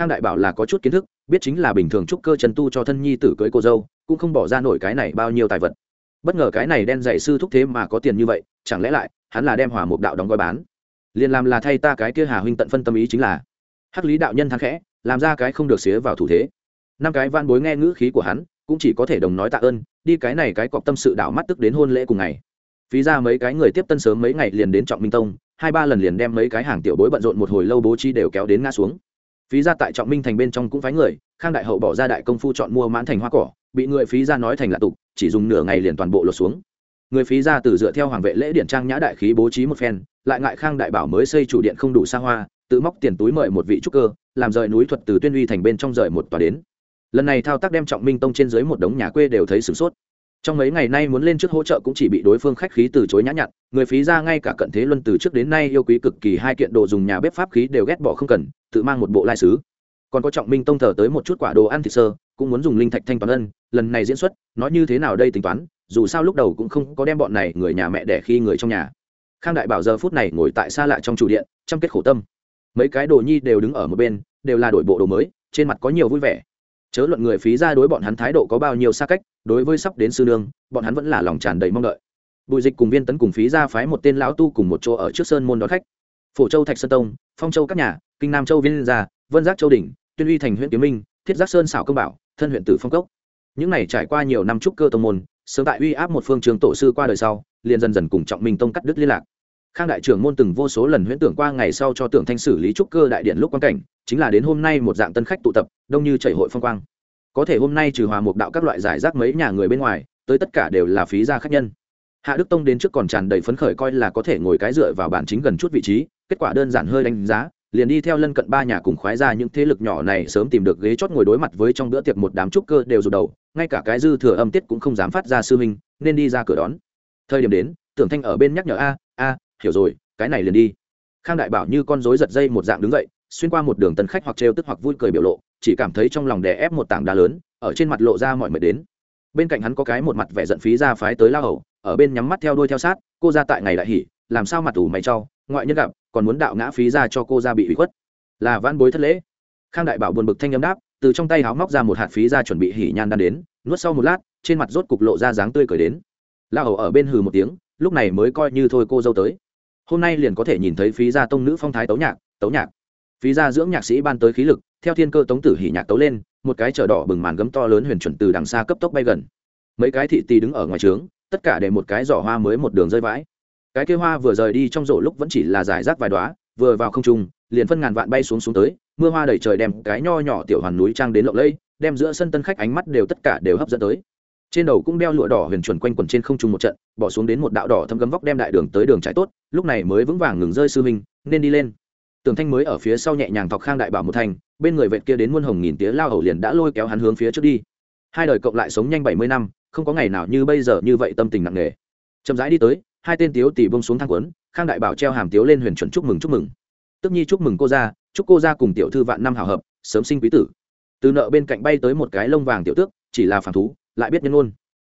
A: khang đại bảo là có chút kiến thức, biết chính là bình thường trúc cơ trần tu cho thân nhi tử cưới cô dâu, cũng không bỏ ra nổi cái này bao nhiêu tài vật. Bất ngờ cái này đen dạy sư thúc thế mà có tiền như vậy, chẳng lẽ lại, hắn là đem hỏa mục đạo đóng gói bán? Liền làm là thay ta cái kia hà huynh tận phân tâm ý chính là. Hắc lý đạo nhân thắng khẽ, làm ra cái không được xía vào thủ thế. Năm cái van bối nghe ngữ khí của hắn, cũng chỉ có thể đồng nói tạ ơn, đi cái này cái cọp tâm sự đạo mắt tức đến hôn lễ cùng ngày. Phí ra mấy cái người tiếp tân sớm mấy ngày liền đến trọng minh tông, hai ba lần liền đem mấy cái hàng tiểu bối bận rộn một hồi lâu bố trí đều kéo đến ngã xuống phí ra tại trọng minh thành bên trong cũng phái người, khang đại hậu bỏ ra đại công phu chọn mua mãn thành hoa cỏ, bị người phí ra nói thành là tục, chỉ dùng nửa ngày liền toàn bộ lột xuống. Người phí ra từ dựa theo hoàng vệ lễ điện trang nhã đại khí bố trí một phen, lại ngại khang đại bảo mới xây chủ điện không đủ xa hoa, tự móc tiền túi mời một vị trúc cơ, làm rời núi thuật từ tuyên uy thành bên trong rời một tòa đến. Lần này thao tác đem trọng minh tông trên dưới một đống nhà quê đều thấy sửng sốt trong mấy ngày nay muốn lên trước hỗ trợ cũng chỉ bị đối phương khách khí từ chối nhã nhặn, người phí ra ngay cả cận thế luân từ trước đến nay yêu quý cực kỳ hai kiện đồ dùng nhà bếp pháp khí đều ghét bỏ không cần, tự mang một bộ lai sứ. Còn có trọng minh tông thờ tới một chút quả đồ ăn thịt sơ, cũng muốn dùng linh thạch thanh toán ân, lần này diễn xuất, nói như thế nào đây tính toán, dù sao lúc đầu cũng không có đem bọn này người nhà mẹ đẻ khi người trong nhà. Khang đại bảo giờ phút này ngồi tại xa lạ trong chủ điện, chăm kết khổ tâm. Mấy cái đồ nhi đều đứng ở một bên, đều là đổi bộ đồ mới, trên mặt có nhiều vui vẻ. Chớ luận người phí ra đối bọn hắn thái độ có bao nhiêu xa cách đối với sắp đến sư nương, bọn hắn vẫn là lòng tràn đầy mong đợi. Bùi dịch cùng viên tấn cùng phí ra phái một tên lão tu cùng một chỗ ở trước sơn môn đón khách. Phổ châu thạch sơn tông, phong châu các nhà, kinh nam châu viên gia, vân giác châu đình tuyên uy thành huyện kiếm minh, thiết giác sơn xảo công bảo, thân huyện tử phong cốc. Những này trải qua nhiều năm trúc cơ tông môn, sớm tại uy áp một phương trường tổ sư qua đời sau, liền dần dần cùng trọng minh tông cắt đứt liên lạc. Khang đại trưởng môn từng vô số lần huyễn tưởng qua ngày sau cho tưởng thanh xử lý trúc cơ đại điện lúc quan cảnh, chính là đến hôm nay một dạng tân khách tụ tập, đông như chảy hội phong quang có thể hôm nay trừ hòa mục đạo các loại giải rác mấy nhà người bên ngoài, tới tất cả đều là phí gia khách nhân. Hạ đức tông đến trước còn tràn đầy phấn khởi coi là có thể ngồi cái dựa vào bản chính gần chút vị trí, kết quả đơn giản hơi đánh giá, liền đi theo lân cận ba nhà cùng khoái ra những thế lực nhỏ này sớm tìm được ghế chót ngồi đối mặt với trong bữa tiệc một đám trúc cơ đều rụt đầu, ngay cả cái dư thừa âm tiết cũng không dám phát ra sư minh nên đi ra cửa đón. Thời điểm đến, tưởng thanh ở bên nhắc nhở, a a, hiểu rồi, cái này liền đi. Khang đại bảo như con rối giật dây một dạng đứng dậy, xuyên qua một đường tân khách hoặc trêu tức hoặc vui cười biểu lộ chỉ cảm thấy trong lòng đè ép một tảng đá lớn, ở trên mặt lộ ra mọi mệt đến. Bên cạnh hắn có cái một mặt vẻ giận phí ra phái tới lao hầu, ở bên nhắm mắt theo đuôi theo sát, cô ra tại ngày đại hỉ làm sao mặt ủ mày cho, ngoại nhân gặp, còn muốn đạo ngã phí ra cho cô ra bị hủy khuất. Là van bối thất lễ. Khang đại bảo buồn bực thanh âm đáp, từ trong tay háo móc ra một hạt phí ra chuẩn bị hỉ nhan đan đến, nuốt sau một lát, trên mặt rốt cục lộ ra dáng tươi cười đến. La hầu ở bên hừ một tiếng, lúc này mới coi như thôi cô dâu tới. Hôm nay liền có thể nhìn thấy phí gia tông nữ phong thái tấu nhạc tấu nhạc phí gia dưỡng nhạc sĩ ban tới khí lực, theo thiên cơ tống tử hỉ nhạc tấu lên, một cái chở đỏ bừng màn gấm to lớn huyền chuẩn từ đằng xa cấp tốc bay gần. Mấy cái thị tì đứng ở ngoài trướng, tất cả để một cái giỏ hoa mới một đường rơi vãi. Cái kia hoa vừa rời đi trong rổ lúc vẫn chỉ là giải rác vài đoá vừa vào không trung, liền phân ngàn vạn bay xuống xuống tới, mưa hoa đầy trời đem cái nho nhỏ tiểu hoàn núi trang đến lộng lẫy, đem giữa sân tân khách ánh mắt đều tất cả đều hấp dẫn tới. Trên đầu cũng đeo lụa đỏ huyền chuẩn quanh quần trên không trung một trận, bỏ xuống đến một đạo đỏ thâm gấm vóc đem đại đường tới đường trái tốt, lúc này mới vững vàng ngừng rơi sư minh nên đi lên tường thanh mới ở phía sau nhẹ nhàng thọc khang đại bảo một thành bên người vẹn kia đến muôn hồng nghìn tía lao hầu liền đã lôi kéo hắn hướng phía trước đi. Hai đời cộng lại sống nhanh bảy mươi năm, không có ngày nào như bây giờ như vậy tâm tình nặng nề. Chậm rãi đi tới, hai tên tiếu tỉ bông xuống thang quấn, khang đại bảo treo hàm tiếu lên huyền chuẩn chúc mừng chúc mừng. Tức nhi chúc mừng cô ra chúc cô ra cùng tiểu thư vạn năm hào hợp, sớm sinh quý tử. Từ nợ bên cạnh bay tới một cái lông vàng tiểu tước, chỉ là phản thú, lại biết nhân ôn.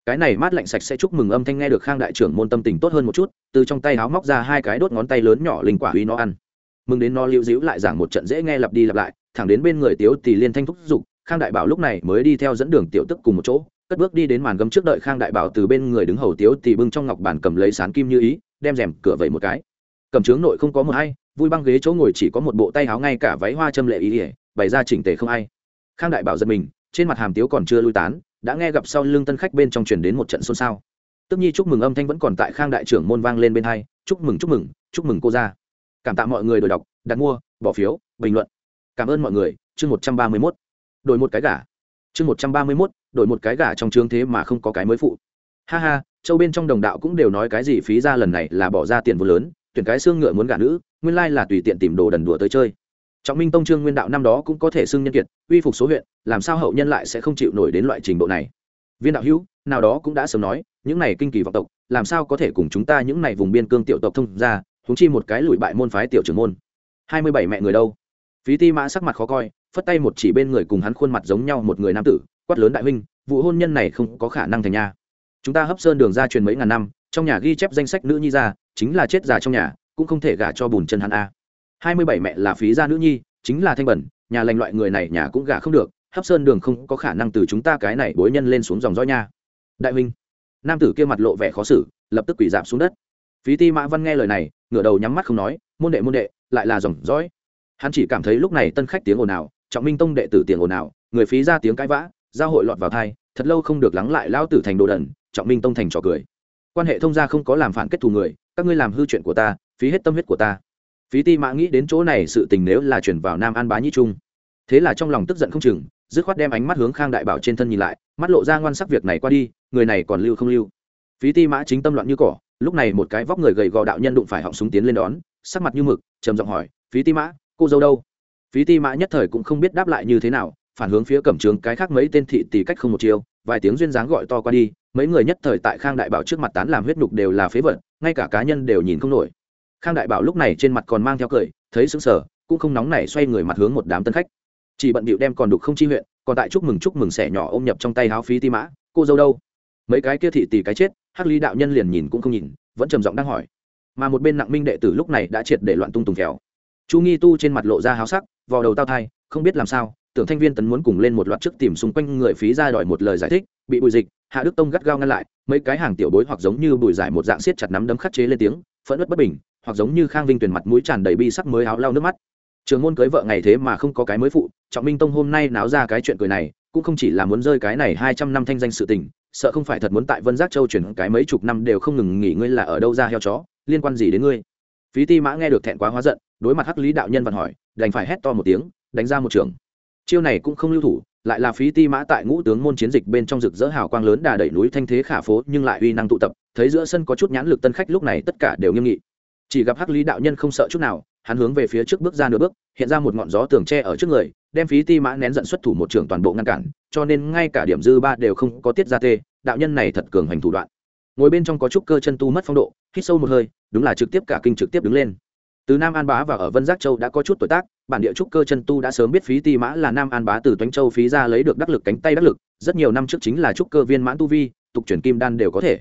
A: cái này mát lạnh sạch sẽ chúc mừng âm thanh nghe được khang đại trưởng môn tâm tình tốt hơn một chút, từ trong tay háo móc ra hai cái đốt ngón tay lớn nhỏ linh quả uy nó ăn mừng đến nó lưu dĩu lại giảng một trận dễ nghe lặp đi lặp lại, thẳng đến bên người tiếu tỷ liên thanh thúc giục, khang đại bảo lúc này mới đi theo dẫn đường tiểu tức cùng một chỗ, cất bước đi đến màn gấm trước đợi khang đại bảo từ bên người đứng hầu tiếu tỷ bưng trong ngọc bản cầm lấy sán kim như ý, đem rèm cửa vẩy một cái. Cầm trướng nội không có một ai, vui băng ghế chỗ ngồi chỉ có một bộ tay áo ngay cả váy hoa châm lệ ý ỉa, bày ra chỉnh tề không ai. Khang đại bảo giật mình, trên mặt hàm tiếu còn chưa lui tán, đã nghe gặp sau lưng tân khách bên trong truyền đến một trận xôn xao. Tức nhi chúc mừng âm thanh vẫn còn tại khang đại trưởng môn vang lên bên hai, chúc mừng chúc mừng chúc mừng cô ra cảm tạ mọi người đổi đọc, đặt mua, bỏ phiếu, bình luận. Cảm ơn mọi người. Chương một trăm ba mươi mốt. Đổi một cái gà. Chương một trăm ba mươi mốt, đổi một cái gà trong chương thế mà không có cái mới phụ. Ha ha, châu bên trong đồng đạo cũng đều nói cái gì phí ra lần này là bỏ ra tiền vô lớn, tuyển cái xương ngựa muốn gả nữ, nguyên lai là tùy tiện tìm đồ đần đùa tới chơi. Trọng minh tông trương nguyên đạo năm đó cũng có thể xưng nhân kiệt, uy phục số huyện, làm sao hậu nhân lại sẽ không chịu nổi đến loại trình độ này? Viên đạo hữu, nào đó cũng đã sớm nói, những này kinh kỳ vọng tộc, làm sao có thể cùng chúng ta những này vùng biên cương tiểu tộc thông ra huống chi một cái lùi bại môn phái tiểu trưởng môn. Hai mươi bảy mẹ người đâu? Phí ti mã sắc mặt khó coi, phất tay một chỉ bên người cùng hắn khuôn mặt giống nhau một người nam tử, quát lớn đại huynh, vụ hôn nhân này không có khả năng thành nha. Chúng ta hấp sơn đường ra truyền mấy ngàn năm, trong nhà ghi chép danh sách nữ nhi ra, chính là chết già trong nhà, cũng không thể gả cho bùn chân hắn a. Hai mươi bảy mẹ là phí gia nữ nhi, chính là thanh bẩn, nhà lành loại người này nhà cũng gả không được, hấp sơn đường không có khả năng từ chúng ta cái này bối nhân lên xuống dòng dõi nha. Đại huynh. Nam tử kia mặt lộ vẻ khó xử, lập tức quỷ giảm xuống đất phí ti mã văn nghe lời này, ngửa đầu nhắm mắt không nói, môn đệ môn đệ, lại là dòng dõi. Hắn chỉ cảm thấy lúc này tân khách tiếng ồn ào, trọng minh tông đệ tử tiếng ồn ào, người phí ra tiếng cãi vã, giao hội lọt vào thai, thật lâu không được lắng lại lao tử thành đồ đần, trọng minh tông thành trò cười. Quan hệ thông gia không có làm phản kết thù người, các ngươi làm hư chuyện của ta, phí hết tâm huyết của ta. Phí ti mã nghĩ đến chỗ này sự tình nếu là chuyển vào nam an bá Nhĩ trung. Thế là trong lòng tức giận không chừng, dứt khoát đem ánh mắt hướng khang đại bảo trên thân nhìn lại, mắt lộ ra ngoan sắc việc này qua đi, người này còn lưu không lưu. Phí ti mã chính tâm loạn như cỏ lúc này một cái vóc người gầy gò đạo nhân đụng phải họng súng tiến lên đón, sắc mặt như mực, trầm giọng hỏi, phí ti mã, cô dâu đâu? Phí ti mã nhất thời cũng không biết đáp lại như thế nào, phản hướng phía cẩm trường cái khác mấy tên thị tỷ cách không một chiều vài tiếng duyên dáng gọi to qua đi, mấy người nhất thời tại khang đại bảo trước mặt tán làm huyết nhục đều là phế vật, ngay cả cá nhân đều nhìn không nổi. Khang đại bảo lúc này trên mặt còn mang theo cười, thấy sững sờ, cũng không nóng nảy xoay người mặt hướng một đám tân khách. Chỉ bận bịu đem còn đục không chi huyện, còn tại chúc mừng chúc mừng sẻ nhỏ ôm nhập trong tay háo phí ti mã, cô dâu đâu? Mấy cái kia thị tỷ cái chết hắc lý đạo nhân liền nhìn cũng không nhìn, vẫn trầm giọng đang hỏi. Mà một bên nặng minh đệ tử lúc này đã triệt để loạn tung tùng khéo chu nghi tu trên mặt lộ ra háo sắc vào đầu tao thai, không biết làm sao, tưởng thanh viên tấn muốn cùng lên một loạt trước tìm xung quanh người phí ra đòi một lời giải thích, bị bùi dịch, hạ đức tông gắt gao ngăn lại, mấy cái hàng tiểu bối hoặc giống như bùi giải một dạng siết chặt nắm đấm khắc chế lên tiếng, phẫn nứt bất bình, hoặc giống như khang vinh tuyển mặt mũi tràn đầy bi sắc mới áo lau nước mắt. Trường môn cưới vợ ngày thế mà không có cái mới phụ, trọng minh tông hôm nay náo ra cái chuyện cười này, cũng không chỉ là muốn rơi cái này hai trăm năm thanh danh sự tình sợ không phải thật muốn tại vân giác châu chuyển cái mấy chục năm đều không ngừng nghỉ ngươi là ở đâu ra heo chó, liên quan gì đến ngươi? Phí ti mã nghe được thẹn quá hóa giận, đối mặt hắc lý đạo nhân vặn hỏi, đành phải hét to một tiếng, đánh ra một trường. Chiêu này cũng không lưu thủ, lại là phí ti mã tại ngũ tướng môn chiến dịch bên trong rực rỡ hào quang lớn đà đẩy núi thanh thế khả phố, nhưng lại uy năng tụ tập, thấy giữa sân có chút nhãn lực tân khách lúc này tất cả đều nghiêm nghị. Chỉ gặp hắc lý đạo nhân không sợ chút nào, hắn hướng về phía trước bước ra nửa bước, hiện ra một ngọn gió tường tre ở trước người, đem phí ti mã nén giận xuất thủ một trường toàn bộ ngăn cản cho nên ngay cả điểm dư ba đều không có tiết ra tê, đạo nhân này thật cường hành thủ đoạn. Ngồi bên trong có chút cơ chân tu mất phong độ, hít sâu một hơi, đúng là trực tiếp cả kinh trực tiếp đứng lên. Từ nam an bá và ở vân giác châu đã có chút tuổi tác, bản địa trúc cơ chân tu đã sớm biết phí ti mã là nam an bá từ toánh châu phí ra lấy được đắc lực cánh tay đắc lực, rất nhiều năm trước chính là trúc cơ viên mãn tu vi, tục chuyển kim đan đều có thể.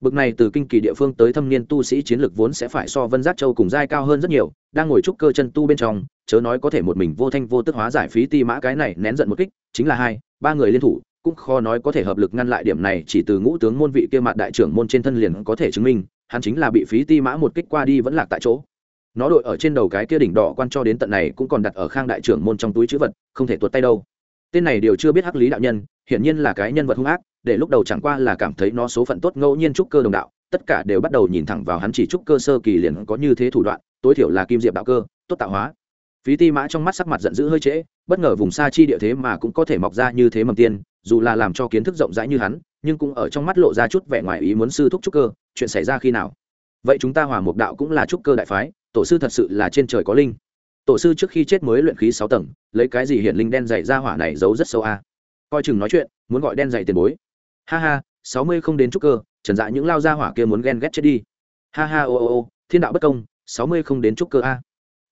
A: Bực này từ kinh kỳ địa phương tới thâm niên tu sĩ chiến lược vốn sẽ phải so vân giác châu cùng giai cao hơn rất nhiều, đang ngồi trúc cơ chân tu bên trong, chớ nói có thể một mình vô thanh vô tức hóa giải phí ti mã cái này nén giận một kích, chính là hai ba người liên thủ, cũng khó nói có thể hợp lực ngăn lại điểm này, chỉ từ ngũ tướng môn vị kia mặt đại trưởng môn trên thân liền có thể chứng minh, hắn chính là bị phí ti mã một kích qua đi vẫn lạc tại chỗ. Nó đội ở trên đầu cái kia đỉnh đỏ quan cho đến tận này cũng còn đặt ở khang đại trưởng môn trong túi chữ vật, không thể tuột tay đâu. Tên này đều chưa biết hắc lý đạo nhân, hiển nhiên là cái nhân vật hung ác, để lúc đầu chẳng qua là cảm thấy nó số phận tốt ngẫu nhiên trúc cơ đồng đạo, tất cả đều bắt đầu nhìn thẳng vào hắn chỉ trúc cơ sơ kỳ liền có như thế thủ đoạn, tối thiểu là kim diệp đạo cơ, tốt tạo hóa phí ti mã trong mắt sắc mặt giận dữ hơi trễ, bất ngờ vùng xa chi địa thế mà cũng có thể mọc ra như thế mầm tiên, dù là làm cho kiến thức rộng rãi như hắn, nhưng cũng ở trong mắt lộ ra chút vẻ ngoài ý muốn sư thúc trúc cơ, chuyện xảy ra khi nào? Vậy chúng ta hòa mục đạo cũng là trúc cơ đại phái, tổ sư thật sự là trên trời có linh. Tổ sư trước khi chết mới luyện khí sáu tầng, lấy cái gì hiện linh đen dày ra hỏa này giấu rất sâu a? Coi chừng nói chuyện, muốn gọi đen dày tiền bối. Ha ha, sáu mươi không đến trúc cơ, trần dạ những lao ra hỏa kia muốn ghen ghét chết đi. Ha ha, ô ô ô, thiên đạo bất công, sáu mươi không đến trúc cơ a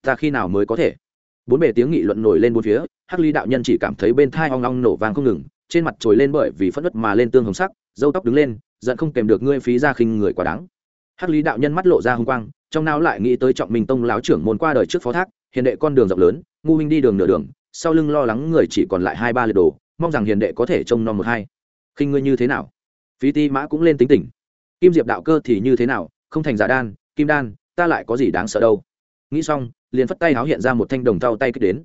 A: ta khi nào mới có thể? Bốn bề tiếng nghị luận nổi lên bốn phía, hắc ly đạo nhân chỉ cảm thấy bên thai ong ong nổ vàng không ngừng, trên mặt trồi lên bởi vì phất đất mà lên tương hồng sắc dâu tóc đứng lên, giận không kèm được ngươi phí ra khinh người quá đáng. Hắc lý đạo nhân mắt lộ ra hung quang, trong não lại nghĩ tới trọng minh tông láo trưởng môn qua đời trước phó thác, hiền đệ con đường rộng lớn, ngu minh đi đường nửa đường, sau lưng lo lắng người chỉ còn lại hai ba lượt đồ, mong rằng hiền đệ có thể trông nom một hai. Khinh ngươi như thế nào? Phí ti mã cũng lên tính tình. Kim diệp đạo cơ thì như thế nào? Không thành giả đan, kim đan, ta lại có gì đáng sợ đâu. Nghĩ xong liền phất tay háo hiện ra một thanh đồng thau tay kích đến.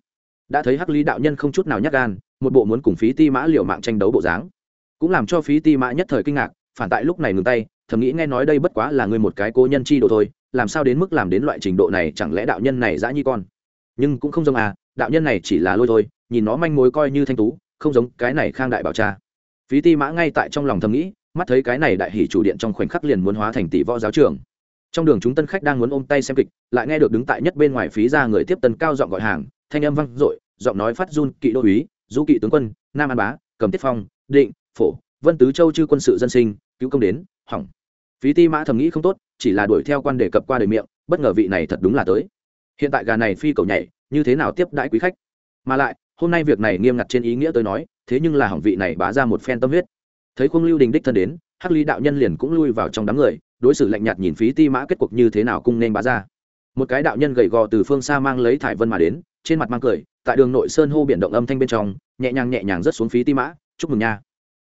A: Đã thấy hắc lý đạo nhân không chút nào nhắc gan, một bộ muốn cùng phí ti mã liều mạng tranh đấu bộ dáng. Cũng làm cho phí ti mã nhất thời kinh ngạc, phản tại lúc này ngừng tay, thầm nghĩ nghe nói đây bất quá là ngươi một cái cố nhân chi độ thôi, làm sao đến mức làm đến loại trình độ này, chẳng lẽ đạo nhân này dã nhi con? Nhưng cũng không giống à đạo nhân này chỉ là lôi thôi, nhìn nó manh mối coi như thanh tú, không giống cái này khang đại bảo cha. Phí ti mã ngay tại trong lòng thầm nghĩ, mắt thấy cái này đại hỷ chủ điện trong khoảnh khắc liền muốn hóa thành tỷ võ giáo trường trong đường chúng tân khách đang muốn ôm tay xem kịch, lại nghe được đứng tại nhất bên ngoài phí ra người tiếp tân cao giọng gọi hàng, thanh âm vang dội, giọng nói phát run, kỵ đô úy, du kỵ tướng quân, nam an bá, cầm tiết phong, định, phổ, vân tứ châu chư quân sự dân sinh, cứu công đến, hỏng. Phí ti mã thầm nghĩ không tốt, chỉ là đuổi theo quan đề cập qua đời miệng, bất ngờ vị này thật đúng là tới. Hiện tại gà này phi cầu nhảy, như thế nào tiếp đãi quý khách? Mà lại, hôm nay việc này nghiêm ngặt trên ý nghĩa tôi nói, thế nhưng là hỏng vị này bá ra một phen tâm huyết. Thấy khung lưu đình đích thân đến, hắc ly đạo nhân liền cũng lui vào trong đám người đối xử lạnh nhạt nhìn phí ti mã kết cuộc như thế nào cung nên bá ra. Một cái đạo nhân gầy gò từ phương xa mang lấy thải vân mà đến, trên mặt mang cười, tại đường nội sơn hô biển động âm thanh bên trong, nhẹ nhàng nhẹ nhàng rớt xuống phí ti mã, chúc mừng nha.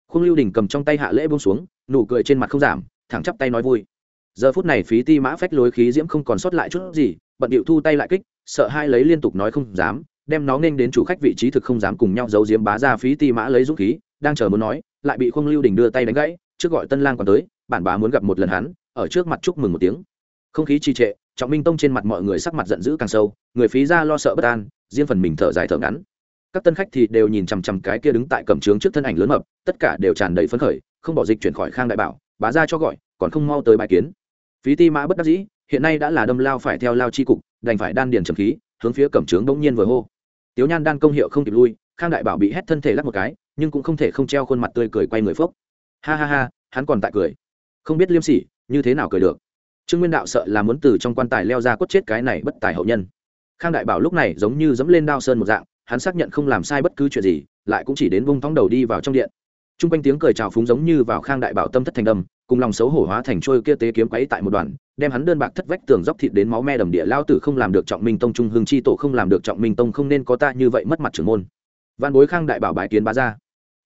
A: Khung lưu đình cầm trong tay hạ lễ buông xuống, nụ cười trên mặt không giảm, thẳng chắp tay nói vui. Giờ phút này phí ti mã phách lối khí diễm không còn sót lại chút gì, bận điệu thu tay lại kích, sợ hai lấy liên tục nói không dám, đem nó nên đến chủ khách vị trí thực không dám cùng nhau giấu diếm bá ra phí ti mã lấy dũng khí, đang chờ muốn nói, lại bị khung lưu đình đưa tay đánh gãy, trước gọi tân lang còn tới, bản bá muốn gặp một lần hắn ở trước mặt chúc mừng một tiếng. Không khí trì trệ, trọng minh tông trên mặt mọi người sắc mặt giận dữ càng sâu, người phí ra lo sợ bất an, riêng phần mình thở dài thở ngắn. Các tân khách thì đều nhìn chằm chằm cái kia đứng tại cẩm trướng trước thân ảnh lớn mập, tất cả đều tràn đầy phấn khởi, không bỏ dịch chuyển khỏi khang đại bảo, bá ra cho gọi, còn không mau tới bài kiến. Phí ti mã bất đắc dĩ, hiện nay đã là đâm lao phải theo lao chi cục, đành phải đan điền trầm khí, hướng phía cẩm trướng bỗng nhiên vừa hô. Tiếu nhan đan công hiệu không kịp lui, khang đại bảo bị hét thân thể lắc một cái, nhưng cũng không thể không treo khuôn mặt tươi cười quay người phốc. Ha ha ha, hắn còn tại cười. Không biết liêm sỉ như thế nào cười được? Trương nguyên đạo sợ là muốn từ trong quan tài leo ra cốt chết cái này bất tài hậu nhân. Khang đại bảo lúc này giống như dẫm lên đao sơn một dạng, hắn xác nhận không làm sai bất cứ chuyện gì, lại cũng chỉ đến vung thóng đầu đi vào trong điện. T r u n g quanh tiếng cười trào phúng giống như vào khang đại bảo tâm thất thành đầm cùng lòng xấu hổ hóa thành trôi kia tế kiếm quấy tại một đoàn, đem hắn đơn bạc thất vách tường dốc thịt đến máu me đầm địa lao tử không làm được trọng minh tông trung hương chi tổ không làm được trọng minh tông không nên có ta như vậy mất mặt trưởng môn. Văn bối khang đại bảo bài kiến bá ra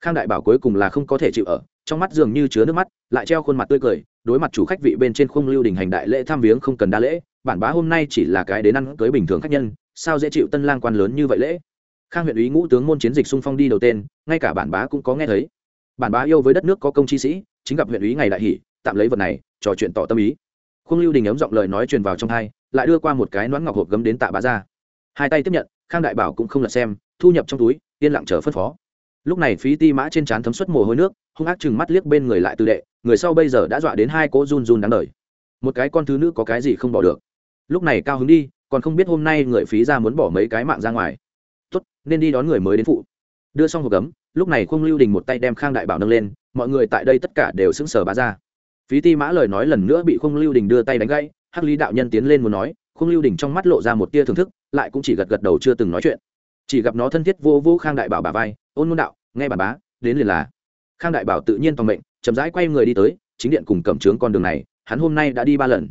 A: khang đại bảo cuối cùng là không có thể chịu ở, trong mắt dường như chứa nước mắt, lại treo khuôn mặt tươi cười đối mặt chủ khách vị bên trên khung lưu đình hành đại lễ tham viếng không cần đa lễ, bản bá hôm nay chỉ là cái đến ăn cưới bình thường khách nhân, sao dễ chịu tân lang quan lớn như vậy lễ? Khang huyện ý ngũ tướng môn chiến dịch xung phong đi đầu tên, ngay cả bản bá cũng có nghe thấy. Bản bá yêu với đất nước có công chi sĩ, chính gặp huyện ý ngày đại hỷ, tạm lấy vật này, trò chuyện tỏ tâm ý. Khung lưu đình ấm giọng lời nói truyền vào trong hai, lại đưa qua một cái nón ngọc hộp gấm đến tạ bá ra. Hai tay tiếp nhận, khang đại bảo cũng không lật xem, thu nhập trong túi, yên lặng chờ phân phó. Lúc này phí ti mã trên trán thấm suất mồ hôi nước, hung ác chừng mắt liếc bên người lại tư đệ người sau bây giờ đã dọa đến hai cỗ run run đáng đời. Một cái con thứ nữ có cái gì không bỏ được. Lúc này cao hứng đi, còn không biết hôm nay người phí ra muốn bỏ mấy cái mạng ra ngoài. Tốt, nên đi đón người mới đến phụ. Đưa xong hộp gấm, lúc này khung lưu đình một tay đem khang đại bảo nâng lên, mọi người tại đây tất cả đều sững sờ bá ra. Phí ti mã lời nói lần nữa bị khung lưu đình đưa tay đánh gãy, hắc lý đạo nhân tiến lên muốn nói, khung lưu đình trong mắt lộ ra một tia thưởng thức, lại cũng chỉ gật gật đầu chưa từng nói chuyện. Chỉ gặp nó thân thiết vô vô khang đại bảo bà vai, ôn môn đạo, nghe bà bá, đến liền là. Khang đại bảo tự nhiên toàn mệnh chậm rãi quay người đi tới, chính điện cùng cẩm trướng con đường này, hắn hôm nay đã đi ba lần.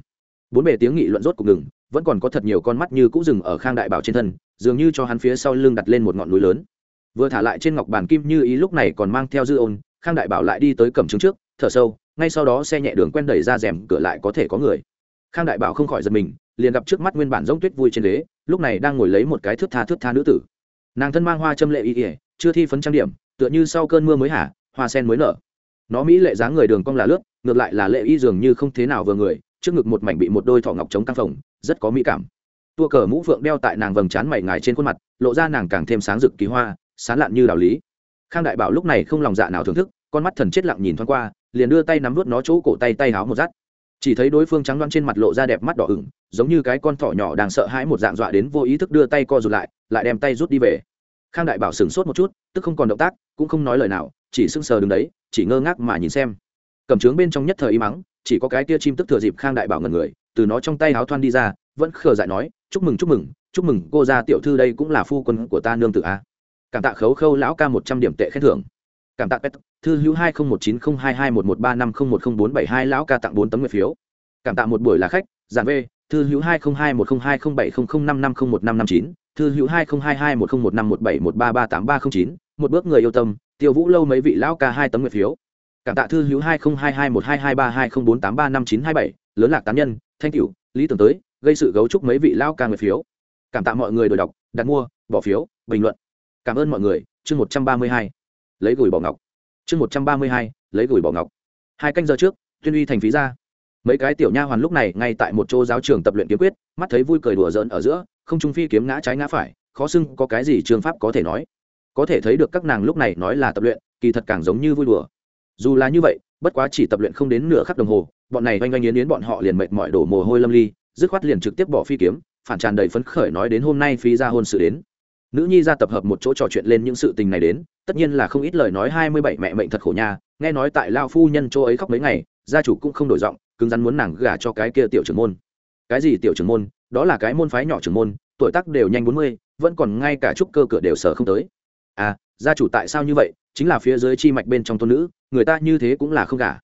A: Bốn bề tiếng nghị luận rốt cục ngừng, vẫn còn có thật nhiều con mắt như cũ rừng ở khang đại bảo trên thân, dường như cho hắn phía sau lưng đặt lên một ngọn núi lớn. Vừa thả lại trên ngọc bàn kim như ý lúc này còn mang theo dư ôn, khang đại bảo lại đi tới cẩm trướng trước, thở sâu, ngay sau đó xe nhẹ đường quen đẩy ra rèm cửa lại có thể có người. Khang đại bảo không khỏi giật mình, liền gặp trước mắt nguyên bản giống tuyết vui trên đế, lúc này đang ngồi lấy một cái thước tha thước tha nữ tử. Nàng thân mang hoa châm lệ y ỉa chưa thi phấn trang điểm, tựa như sau cơn mưa mới hả hoa sen mới nở nó mỹ lệ dáng người đường cong là lướt, ngược lại là lệ y dường như không thế nào vừa người, trước ngực một mảnh bị một đôi thỏ ngọc chống căng phồng, rất có mỹ cảm. Tua cờ mũ phượng đeo tại nàng vầng trán mày ngài trên khuôn mặt, lộ ra nàng càng thêm sáng rực kỳ hoa, sán lạn như đạo lý. Khang đại bảo lúc này không lòng dạ nào thưởng thức, con mắt thần chết lặng nhìn thoáng qua, liền đưa tay nắm vút nó chỗ cổ tay tay háo một rát. Chỉ thấy đối phương trắng đoan trên mặt lộ ra đẹp mắt đỏ ửng, giống như cái con thỏ nhỏ đang sợ hãi một dạng dọa đến vô ý thức đưa tay co rụt lại lại đem tay rút đi về. Khang đại bảo sửng sốt một chút, tức không còn động tác, cũng không nói lời nào, chỉ sững sờ đứng đấy chỉ ngơ ngác mà nhìn xem. Cầm trướng bên trong nhất thời im mắng, chỉ có cái tia chim tức thừa dịp khang đại bảo ngần người, từ nó trong tay áo thoan đi ra, vẫn khờ dại nói, chúc mừng chúc mừng chúc mừng, cô gia tiểu thư đây cũng là phu quân của ta nương tử a. Cảm tạ khấu khâu lão ca một trăm điểm tệ khen thưởng. Cảm tạ pet, thư hữu hai nghìn một chín không hai hai một một ba năm không một không bốn bảy hai, lão ca tặng bốn tấm nguyện phiếu. Cảm tạ một buổi là khách, giản v thư hữu hai không hai một không hai không bảy không không năm năm không một năm năm chín, thư hữu hai không hai hai một không một năm một bảy một ba ba tám ba không chín, một bước người yêu tâm tiêu vũ lâu mấy vị lão ca hai tấm nguyện phiếu. Cảm tạ thư hữu hai không hai hai một hai hai ba hai không bốn tám ba năm chín hai bảy, lớn lạc tám nhân, thanh cửu lý tưởng tới, gây sự gấu trúc mấy vị lão ca nguyện phiếu. Cảm tạ mọi người đổi đọc, đặt mua, bỏ phiếu, bình luận. Cảm ơn mọi người, chương một trăm ba mươi hai. Lấy gửi bỏ ngọc. Chương một trăm ba mươi hai, lấy gửi bỏ ngọc. Hai canh giờ trước, tuyên uy thành phí ra. Mấy cái tiểu nha hoàn lúc này ngay tại một chỗ giáo trường tập luyện kiếm quyết, mắt thấy vui cười đùa giỡn ở giữa, không trung phi kiếm ngã trái ngã phải, khó xưng có cái gì trường pháp có thể nói có thể thấy được các nàng lúc này nói là tập luyện, kỳ thật càng giống như vui đùa. Dù là như vậy, bất quá chỉ tập luyện không đến nửa khắc đồng hồ, bọn này oanh oanh yến yến bọn họ liền mệt mỏi đổ mồ hôi lâm ly, dứt khoát liền trực tiếp bỏ phi kiếm, phản tràn đầy phấn khởi nói đến hôm nay phí ra hôn sự đến. Nữ nhi ra tập hợp một chỗ trò chuyện lên những sự tình này đến, tất nhiên là không ít lời nói hai mươi bảy mẹ mệnh thật khổ nha, nghe nói tại lao phu nhân chỗ ấy khóc mấy ngày, gia chủ cũng không đổi giọng, cứng rắn muốn nàng gả cho cái kia tiểu trưởng môn. Cái gì tiểu trưởng môn? Đó là cái môn phái nhỏ trưởng môn, tuổi tác đều nhanh bốn mươi, vẫn còn ngay cả chút cơ cửa đều sở không tới à gia chủ tại sao như vậy? Chính là phía dưới chi mạch bên trong tôn nữ, người ta như thế cũng là không gả.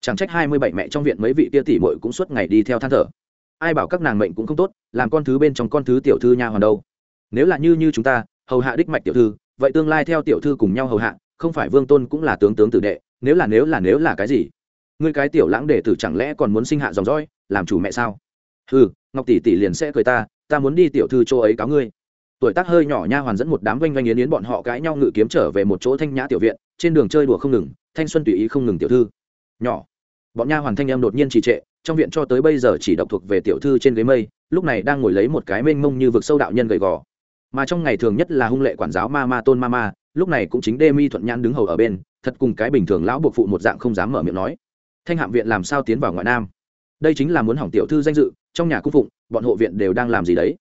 A: Chẳng trách hai mươi bảy mẹ trong viện mấy vị tia tỷ muội cũng suốt ngày đi theo than thở. Ai bảo các nàng mệnh cũng không tốt, làm con thứ bên trong con thứ tiểu thư nha hoàn đâu. Nếu là như như chúng ta, hầu hạ đích mạch tiểu thư, vậy tương lai theo tiểu thư cùng nhau hầu hạ, không phải vương tôn cũng là tướng tướng tử đệ, nếu là nếu là nếu là cái gì? Ngươi cái tiểu lãng đệ tử chẳng lẽ còn muốn sinh hạ dòng dõi, làm chủ mẹ sao? Ừ ngọc tỷ tỷ liền sẽ cười ta ta muốn đi tiểu thư chỗ ấy cáo ngươi tuổi tác hơi nhỏ nha hoàn dẫn một đám vanh vanh yến yến bọn họ cãi nhau ngự kiếm trở về một chỗ thanh nhã tiểu viện, trên đường chơi đùa không ngừng, thanh xuân tùy ý không ngừng tiểu thư. Nhỏ. Bọn nha hoàn thanh em đột nhiên trì trệ, trong viện cho tới bây giờ chỉ độc thuộc về tiểu thư trên ghế mây, lúc này đang ngồi lấy một cái mênh mông như vực sâu đạo nhân gầy gò. Mà trong ngày thường nhất là hung lệ quản giáo ma ma tôn ma ma, lúc này cũng chính đê mi thuận nhãn đứng hầu ở bên, thật cùng cái bình thường lão buộc phụ một dạng không dám mở miệng nói. Thanh hạm viện làm sao tiến vào ngoại nam? Đây chính là muốn hỏng tiểu thư danh dự, trong nhà cung phụng, bọn hộ viện đều đang làm gì đấy?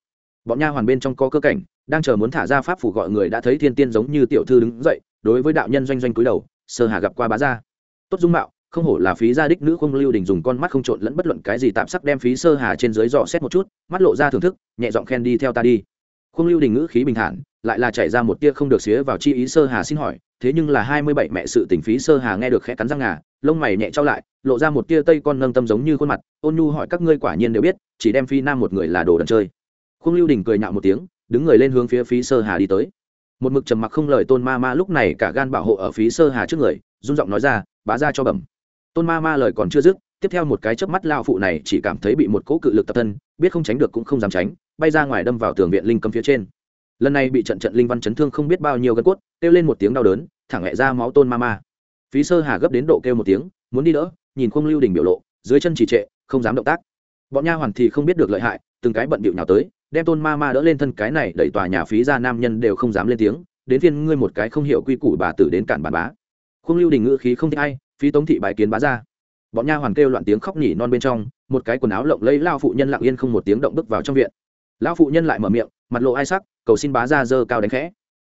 A: Bọn nha hoàn bên trong có cơ cảnh, đang chờ muốn thả ra pháp phủ gọi người đã thấy thiên tiên giống như tiểu thư đứng dậy, đối với đạo nhân doanh doanh cúi đầu, sơ hà gặp qua bá gia. Tốt dung mạo, không hổ là phí gia đích nữ không lưu đình dùng con mắt không trộn lẫn bất luận cái gì tạm sắc đem phí sơ hà trên dưới dò xét một chút, mắt lộ ra thưởng thức, nhẹ giọng khen đi theo ta đi. Không lưu đình ngữ khí bình thản, lại là chảy ra một tia không được xía vào chi ý sơ hà xin hỏi, thế nhưng là hai mươi bảy mẹ sự tình phí sơ hà nghe được khẽ cắn răng ngà, lông mày nhẹ trao lại, lộ ra một tia tây con nâng tâm giống như khuôn mặt, ôn nhu hỏi các ngươi quả nhiên đều biết, chỉ đem phi nam một người là đồ đần chơi. Khung lưu đình cười nhạo một tiếng, đứng người lên hướng phía phí sơ hà đi tới. Một mực trầm mặc không lời tôn ma ma lúc này cả gan bảo hộ ở phí sơ hà trước người, run giọng nói ra, bá ra cho bẩm. Tôn ma ma lời còn chưa dứt, tiếp theo một cái chớp mắt lao phụ này chỉ cảm thấy bị một cỗ cự lực tập thân, biết không tránh được cũng không dám tránh, bay ra ngoài đâm vào tường viện linh cấm phía trên. Lần này bị trận trận linh văn chấn thương không biết bao nhiêu gân cốt, kêu lên một tiếng đau đớn, thẳng hẹ ra máu tôn ma ma. Phí sơ hà gấp đến độ kêu một tiếng, muốn đi đỡ, nhìn khung lưu đình biểu lộ, dưới chân chỉ trệ, không dám động tác. Bọn nha hoàn thì không biết được lợi hại, từng cái bận bịu nhào tới đem tôn ma ma đỡ lên thân cái này, đẩy tòa nhà phí ra nam nhân đều không dám lên tiếng, đến phiên ngươi một cái không hiểu quy củ bà tử đến cản bà bá. Khung lưu đình ngữ khí không thích ai, phí tống thị bài kiến bá ra. Bọn nha hoàn kêu loạn tiếng khóc nhỉ non bên trong, một cái quần áo lộng lấy lao phụ nhân lặng yên không một tiếng động bước vào trong viện. Lão phụ nhân lại mở miệng, mặt lộ ai sắc, cầu xin bá ra dơ cao đánh khẽ.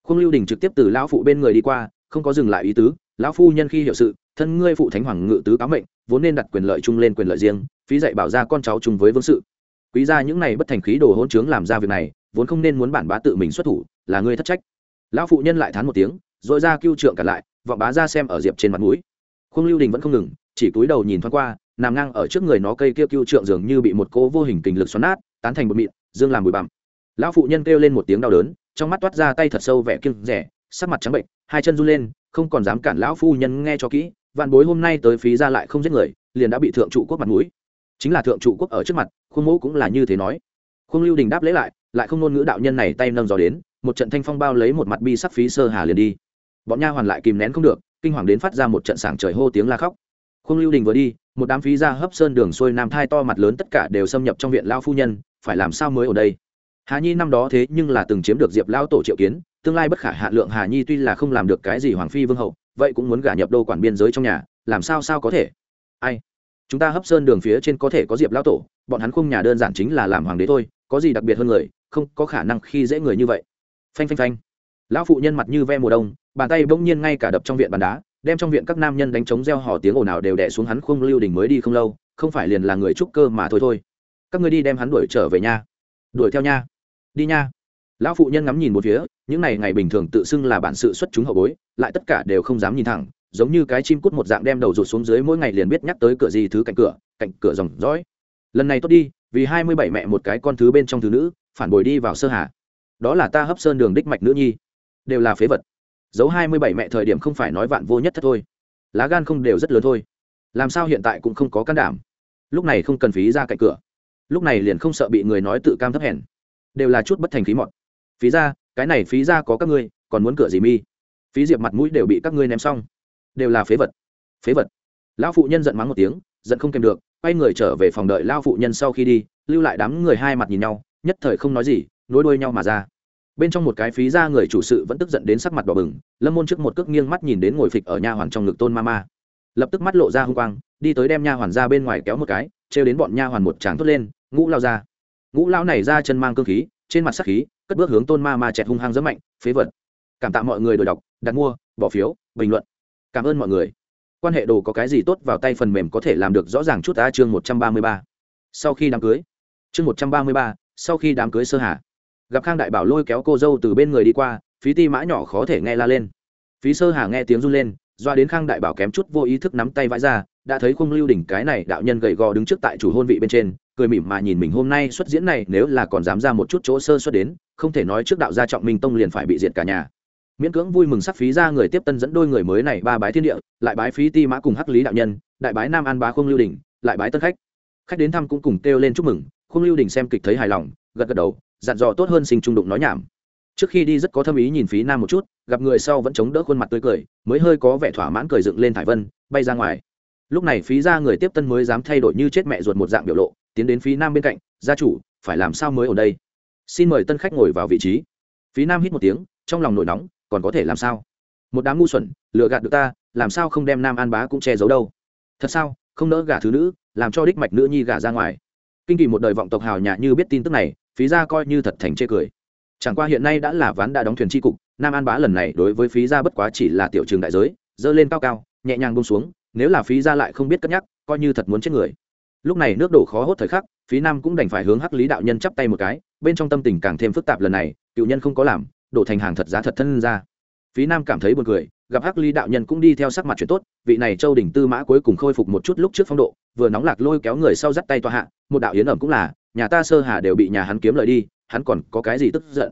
A: Khung lưu đình trực tiếp từ lão phụ bên người đi qua, không có dừng lại ý tứ, lão phu nhân khi hiểu sự, thân ngươi phụ thánh hoàng ngự tứ cáo mệnh, vốn nên đặt quyền lợi chung lên quyền lợi riêng, phí dạy bảo ra con cháu chung với vương sự quý ra những này bất thành khí đồ hỗn trướng làm ra việc này, vốn không nên muốn bản bá tự mình xuất thủ, là ngươi thất trách. Lão phụ nhân lại thán một tiếng dội ra cưu trượng cả lại, vọng bá ra xem ở diệp trên mặt mũi. Khung lưu đình vẫn không ngừng, chỉ cúi đầu nhìn thoáng qua, nằm ngang ở trước người nó cây kia cưu trượng dường như bị một cỗ vô hình kình lực xoắn nát, tán thành một mịn, dương làm bụi bặm. Lão phụ nhân kêu lên một tiếng đau đớn, trong mắt toát ra tay thật sâu vẻ kiêng rẻ, sắc mặt trắng bệnh, hai chân run lên, không còn dám cản lão phu nhân nghe cho kỹ, vạn bối hôm nay tới phí ra lại không giết người, liền đã bị thượng trụ quốc mặt mũi chính là thượng trụ quốc ở trước mặt khuôn mẫu cũng là như thế nói. Khuôn lưu đình đáp lấy lại lại không ngôn ngữ đạo nhân này tay nâng gió đến, một trận thanh phong bao lấy một mặt bi sắc phí sơ hà liền đi. Bọn nha hoàn lại kìm nén không được, kinh hoàng đến phát ra một trận sảng trời hô tiếng la khóc. Khuôn lưu đình vừa đi, một đám phí ra hấp sơn đường xuôi nam thai to mặt lớn tất cả đều xâm nhập trong viện lao phu nhân, phải làm sao mới ở đây? Hà nhi năm đó thế nhưng là từng chiếm được diệp lao tổ triệu kiến, tương lai bất khả hạ lượng hà nhi tuy là không làm được cái gì hoàng phi vương hậu, vậy cũng muốn gả nhập đô quản biên giới trong nhà, làm sao sao có thể? Ai? Chúng ta hấp sơn đường phía trên có thể có diệp lão tổ, bọn hắn khung nhà đơn giản chính là làm hoàng đế thôi, có gì đặc biệt hơn người, không có khả năng khi dễ người như vậy. Phanh phanh phanh. Lão phụ nhân mặt như ve mùa đông, bàn tay bỗng nhiên ngay cả đập trong viện bàn đá, đem trong viện các nam nhân đánh trống reo hò tiếng ồn ào đều đẻ xuống hắn khung lưu đình mới đi không lâu, không phải liền là người trúc cơ mà thôi thôi. Các ngươi đi đem hắn đuổi trở về nha. Đuổi theo nha. Đi nha. Lão phụ nhân ngắm nhìn một phía, những này ngày bình thường tự xưng là bản sự xuất chúng hậu bối, lại tất cả đều không dám nhìn thẳng giống như cái chim cút một dạng đem đầu rụt xuống dưới mỗi ngày liền biết nhắc tới cửa gì thứ cạnh cửa cạnh cửa dòng dõi. Lần này tốt đi, vì hai mươi bảy mẹ một cái con thứ bên trong thứ nữ, phản bồi đi vào sơ hà. Đó là ta hấp sơn đường đích mạch nữ nhi. Đều là phế vật. Giấu hai mươi bảy mẹ thời điểm không phải nói vạn vô nhất thất thôi. Lá gan không đều rất lớn thôi. Làm sao hiện tại cũng không có can đảm. Lúc này không cần phí ra cạnh cửa. Lúc này liền không sợ bị người nói tự cam thấp hèn. Đều là chút bất thành khí mọt. Phí ra, cái này phí ra có các ngươi, còn muốn cửa gì mi? Phí diệp mặt mũi đều bị các ngươi ném xong đều là phế vật. Phế vật. Lão phụ nhân giận mắng một tiếng, giận không kèm được, quay người trở về phòng đợi lao phụ nhân sau khi đi, lưu lại đám người hai mặt nhìn nhau, nhất thời không nói gì, nối đuôi nhau mà ra. Bên trong một cái phí ra người chủ sự vẫn tức giận đến sắc mặt đỏ bừng, lâm môn trước một cước nghiêng mắt nhìn đến ngồi phịch ở nha hoàn trong ngực tôn ma ma lập tức mắt lộ ra h u n g quang, đi tới đem nha hoàn ra bên ngoài kéo một cái, trêu đến bọn nha hoàn một tràng thốt lên, ngũ lao ra. Ngũ lao này ra chân mang cơ khí, trên mặt sắc khí, cất bước hướng tôn ma ma chẹt hung hăng rất mạnh, phế vật. Cảm tạ mọi người đổi đọc, đặt mua, bỏ phiếu, bình luận cảm ơn mọi người. Quan hệ đồ có cái gì tốt vào tay phần mềm có thể làm được rõ ràng chút ta chương một trăm ba mươi ba. Sau khi đám cưới. Chương một trăm ba mươi ba, sau khi đám cưới sơ hạ gặp khang đại bảo lôi kéo cô dâu từ bên người đi qua, phí ti mã nhỏ khó thể nghe la lên. Phí sơ hà nghe tiếng run lên, doa đến khang đại bảo kém chút vô ý thức nắm tay vãi ra, đã thấy khung lưu đỉnh cái này đạo nhân gầy gò đứng trước tại chủ hôn vị bên trên, cười mỉm mà nhìn mình hôm nay xuất diễn này, nếu là còn dám ra một chút chỗ sơ xuất đến, không thể nói trước đạo gia trọng minh tông liền phải bị diệt cả nhà miễn cưỡng vui mừng sắc phí ra người tiếp tân dẫn đôi người mới này ba bái thiên địa, lại bái phí ti mã cùng hắc lý đạo nhân, đại bái nam an bá khung lưu đỉnh lại bái tân khách. Khách đến thăm cũng cùng kêu lên chúc mừng khung lưu đỉnh xem kịch thấy hài lòng, gật gật đầu, dặn dò tốt hơn sinh trung đụng nói nhảm. Trước khi đi rất có thâm ý nhìn phí nam một chút, gặp người sau vẫn chống đỡ khuôn mặt tươi cười, mới hơi có vẻ thỏa mãn cười dựng lên thải vân, bay ra ngoài. Lúc này phí ra người tiếp tân mới dám thay đổi như chết mẹ ruột một dạng biểu lộ, tiến đến phí nam bên cạnh, gia chủ, phải làm sao mới ở đây? Xin mời tân khách ngồi vào vị trí. Phí nam hít một tiếng, trong lòng nổi nóng còn có thể làm sao? Một đám ngu xuẩn, lừa gạt được ta, làm sao không đem nam an bá cũng che giấu đâu? Thật sao? Không nỡ gả thứ nữ, làm cho đích mạch nữ nhi gả ra ngoài. Kinh kỳ một đời vọng tộc hào nhà như biết tin tức này, phí gia coi như thật thành chê cười. Chẳng qua hiện nay đã là ván đã đóng thuyền tri cục, nam an bá lần này đối với phí gia bất quá chỉ là tiểu trường đại giới dơ lên cao cao, nhẹ nhàng bông xuống, nếu là phí gia lại không biết cất nhắc, coi như thật muốn chết người. Lúc này nước đổ khó hốt thời khắc, phí nam cũng đành phải hướng hắc lý đạo nhân chắp tay một cái, bên trong tâm tình càng thêm phức tạp lần này, cựu nhân không có làm đổ thành hàng thật giá thật thân ra. Phí nam cảm thấy buồn cười, gặp hắc Ly đạo nhân cũng đi theo sắc mặt chuyện tốt, vị này châu đỉnh tư mã cuối cùng khôi phục một chút lúc trước phong độ, vừa nóng lạc lôi kéo người sau dắt tay tòa hạ, một đạo yến ẩm cũng là, nhà ta sơ hà đều bị nhà hắn kiếm lời đi, hắn còn có cái gì tức giận.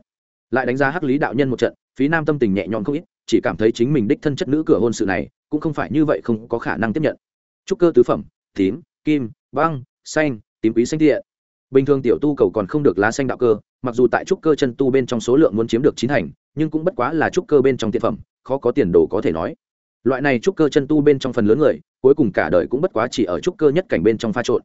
A: Lại đánh giá hắc lý đạo nhân một trận, phí nam tâm tình nhẹ nhõm không ít, chỉ cảm thấy chính mình đích thân chất nữ cửa hôn sự này, cũng không phải như vậy không có khả năng tiếp nhận. Trúc cơ tứ phẩm, tím, kim, băng, xanh, tím quý xanh thiện bình thường tiểu tu cầu còn không được lá xanh đạo cơ, mặc dù tại trúc cơ chân tu bên trong số lượng muốn chiếm được chín thành, nhưng cũng bất quá là trúc cơ bên trong tiện phẩm, khó có tiền đồ có thể nói. Loại này trúc cơ chân tu bên trong phần lớn người, cuối cùng cả đời cũng bất quá chỉ ở trúc cơ nhất cảnh bên trong pha trộn.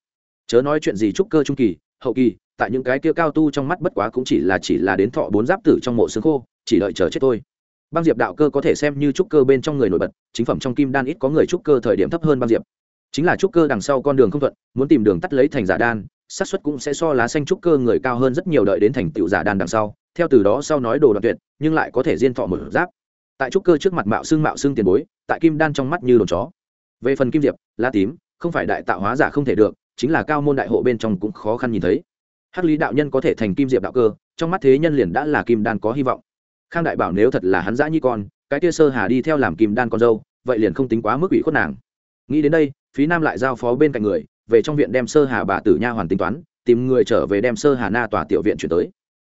A: Chớ nói chuyện gì trúc cơ trung kỳ, hậu kỳ, tại những cái kia cao tu trong mắt bất quá cũng chỉ là chỉ là đến thọ bốn giáp tử trong mộ xương khô, chỉ đợi chờ chết thôi. Băng diệp đạo cơ có thể xem như trúc cơ bên trong người nổi bật, chính phẩm trong kim đan ít có người trúc cơ thời điểm thấp hơn băng diệp. Chính là trúc cơ đằng sau con đường không thuận, muốn tìm đường tắt lấy thành giả đan xác suất cũng sẽ so lá xanh trúc cơ người cao hơn rất nhiều đợi đến thành tựu giả đan đằng sau, theo từ đó sau nói đồ đoạn tuyệt, nhưng lại có thể diên thọ một giáp. Tại trúc cơ trước mặt mạo xương mạo xương tiền bối, tại kim đan trong mắt như đồn chó. Về phần kim diệp, lá tím, không phải đại tạo hóa giả không thể được, chính là cao môn đại hộ bên trong cũng khó khăn nhìn thấy. Hắc lý đạo nhân có thể thành kim diệp đạo cơ, trong mắt thế nhân liền đã là kim đan có hy vọng. Khang đại bảo nếu thật là hắn dã nhi con, cái kia sơ hà đi theo làm kim đan con dâu, vậy liền không tính quá mức ủy khuất nàng. Nghĩ đến đây, phí nam lại giao phó bên cạnh người về trong viện đem sơ hà bà tử nha hoàn tính toán, tìm người trở về đem sơ hà na tòa tiểu viện chuyển tới.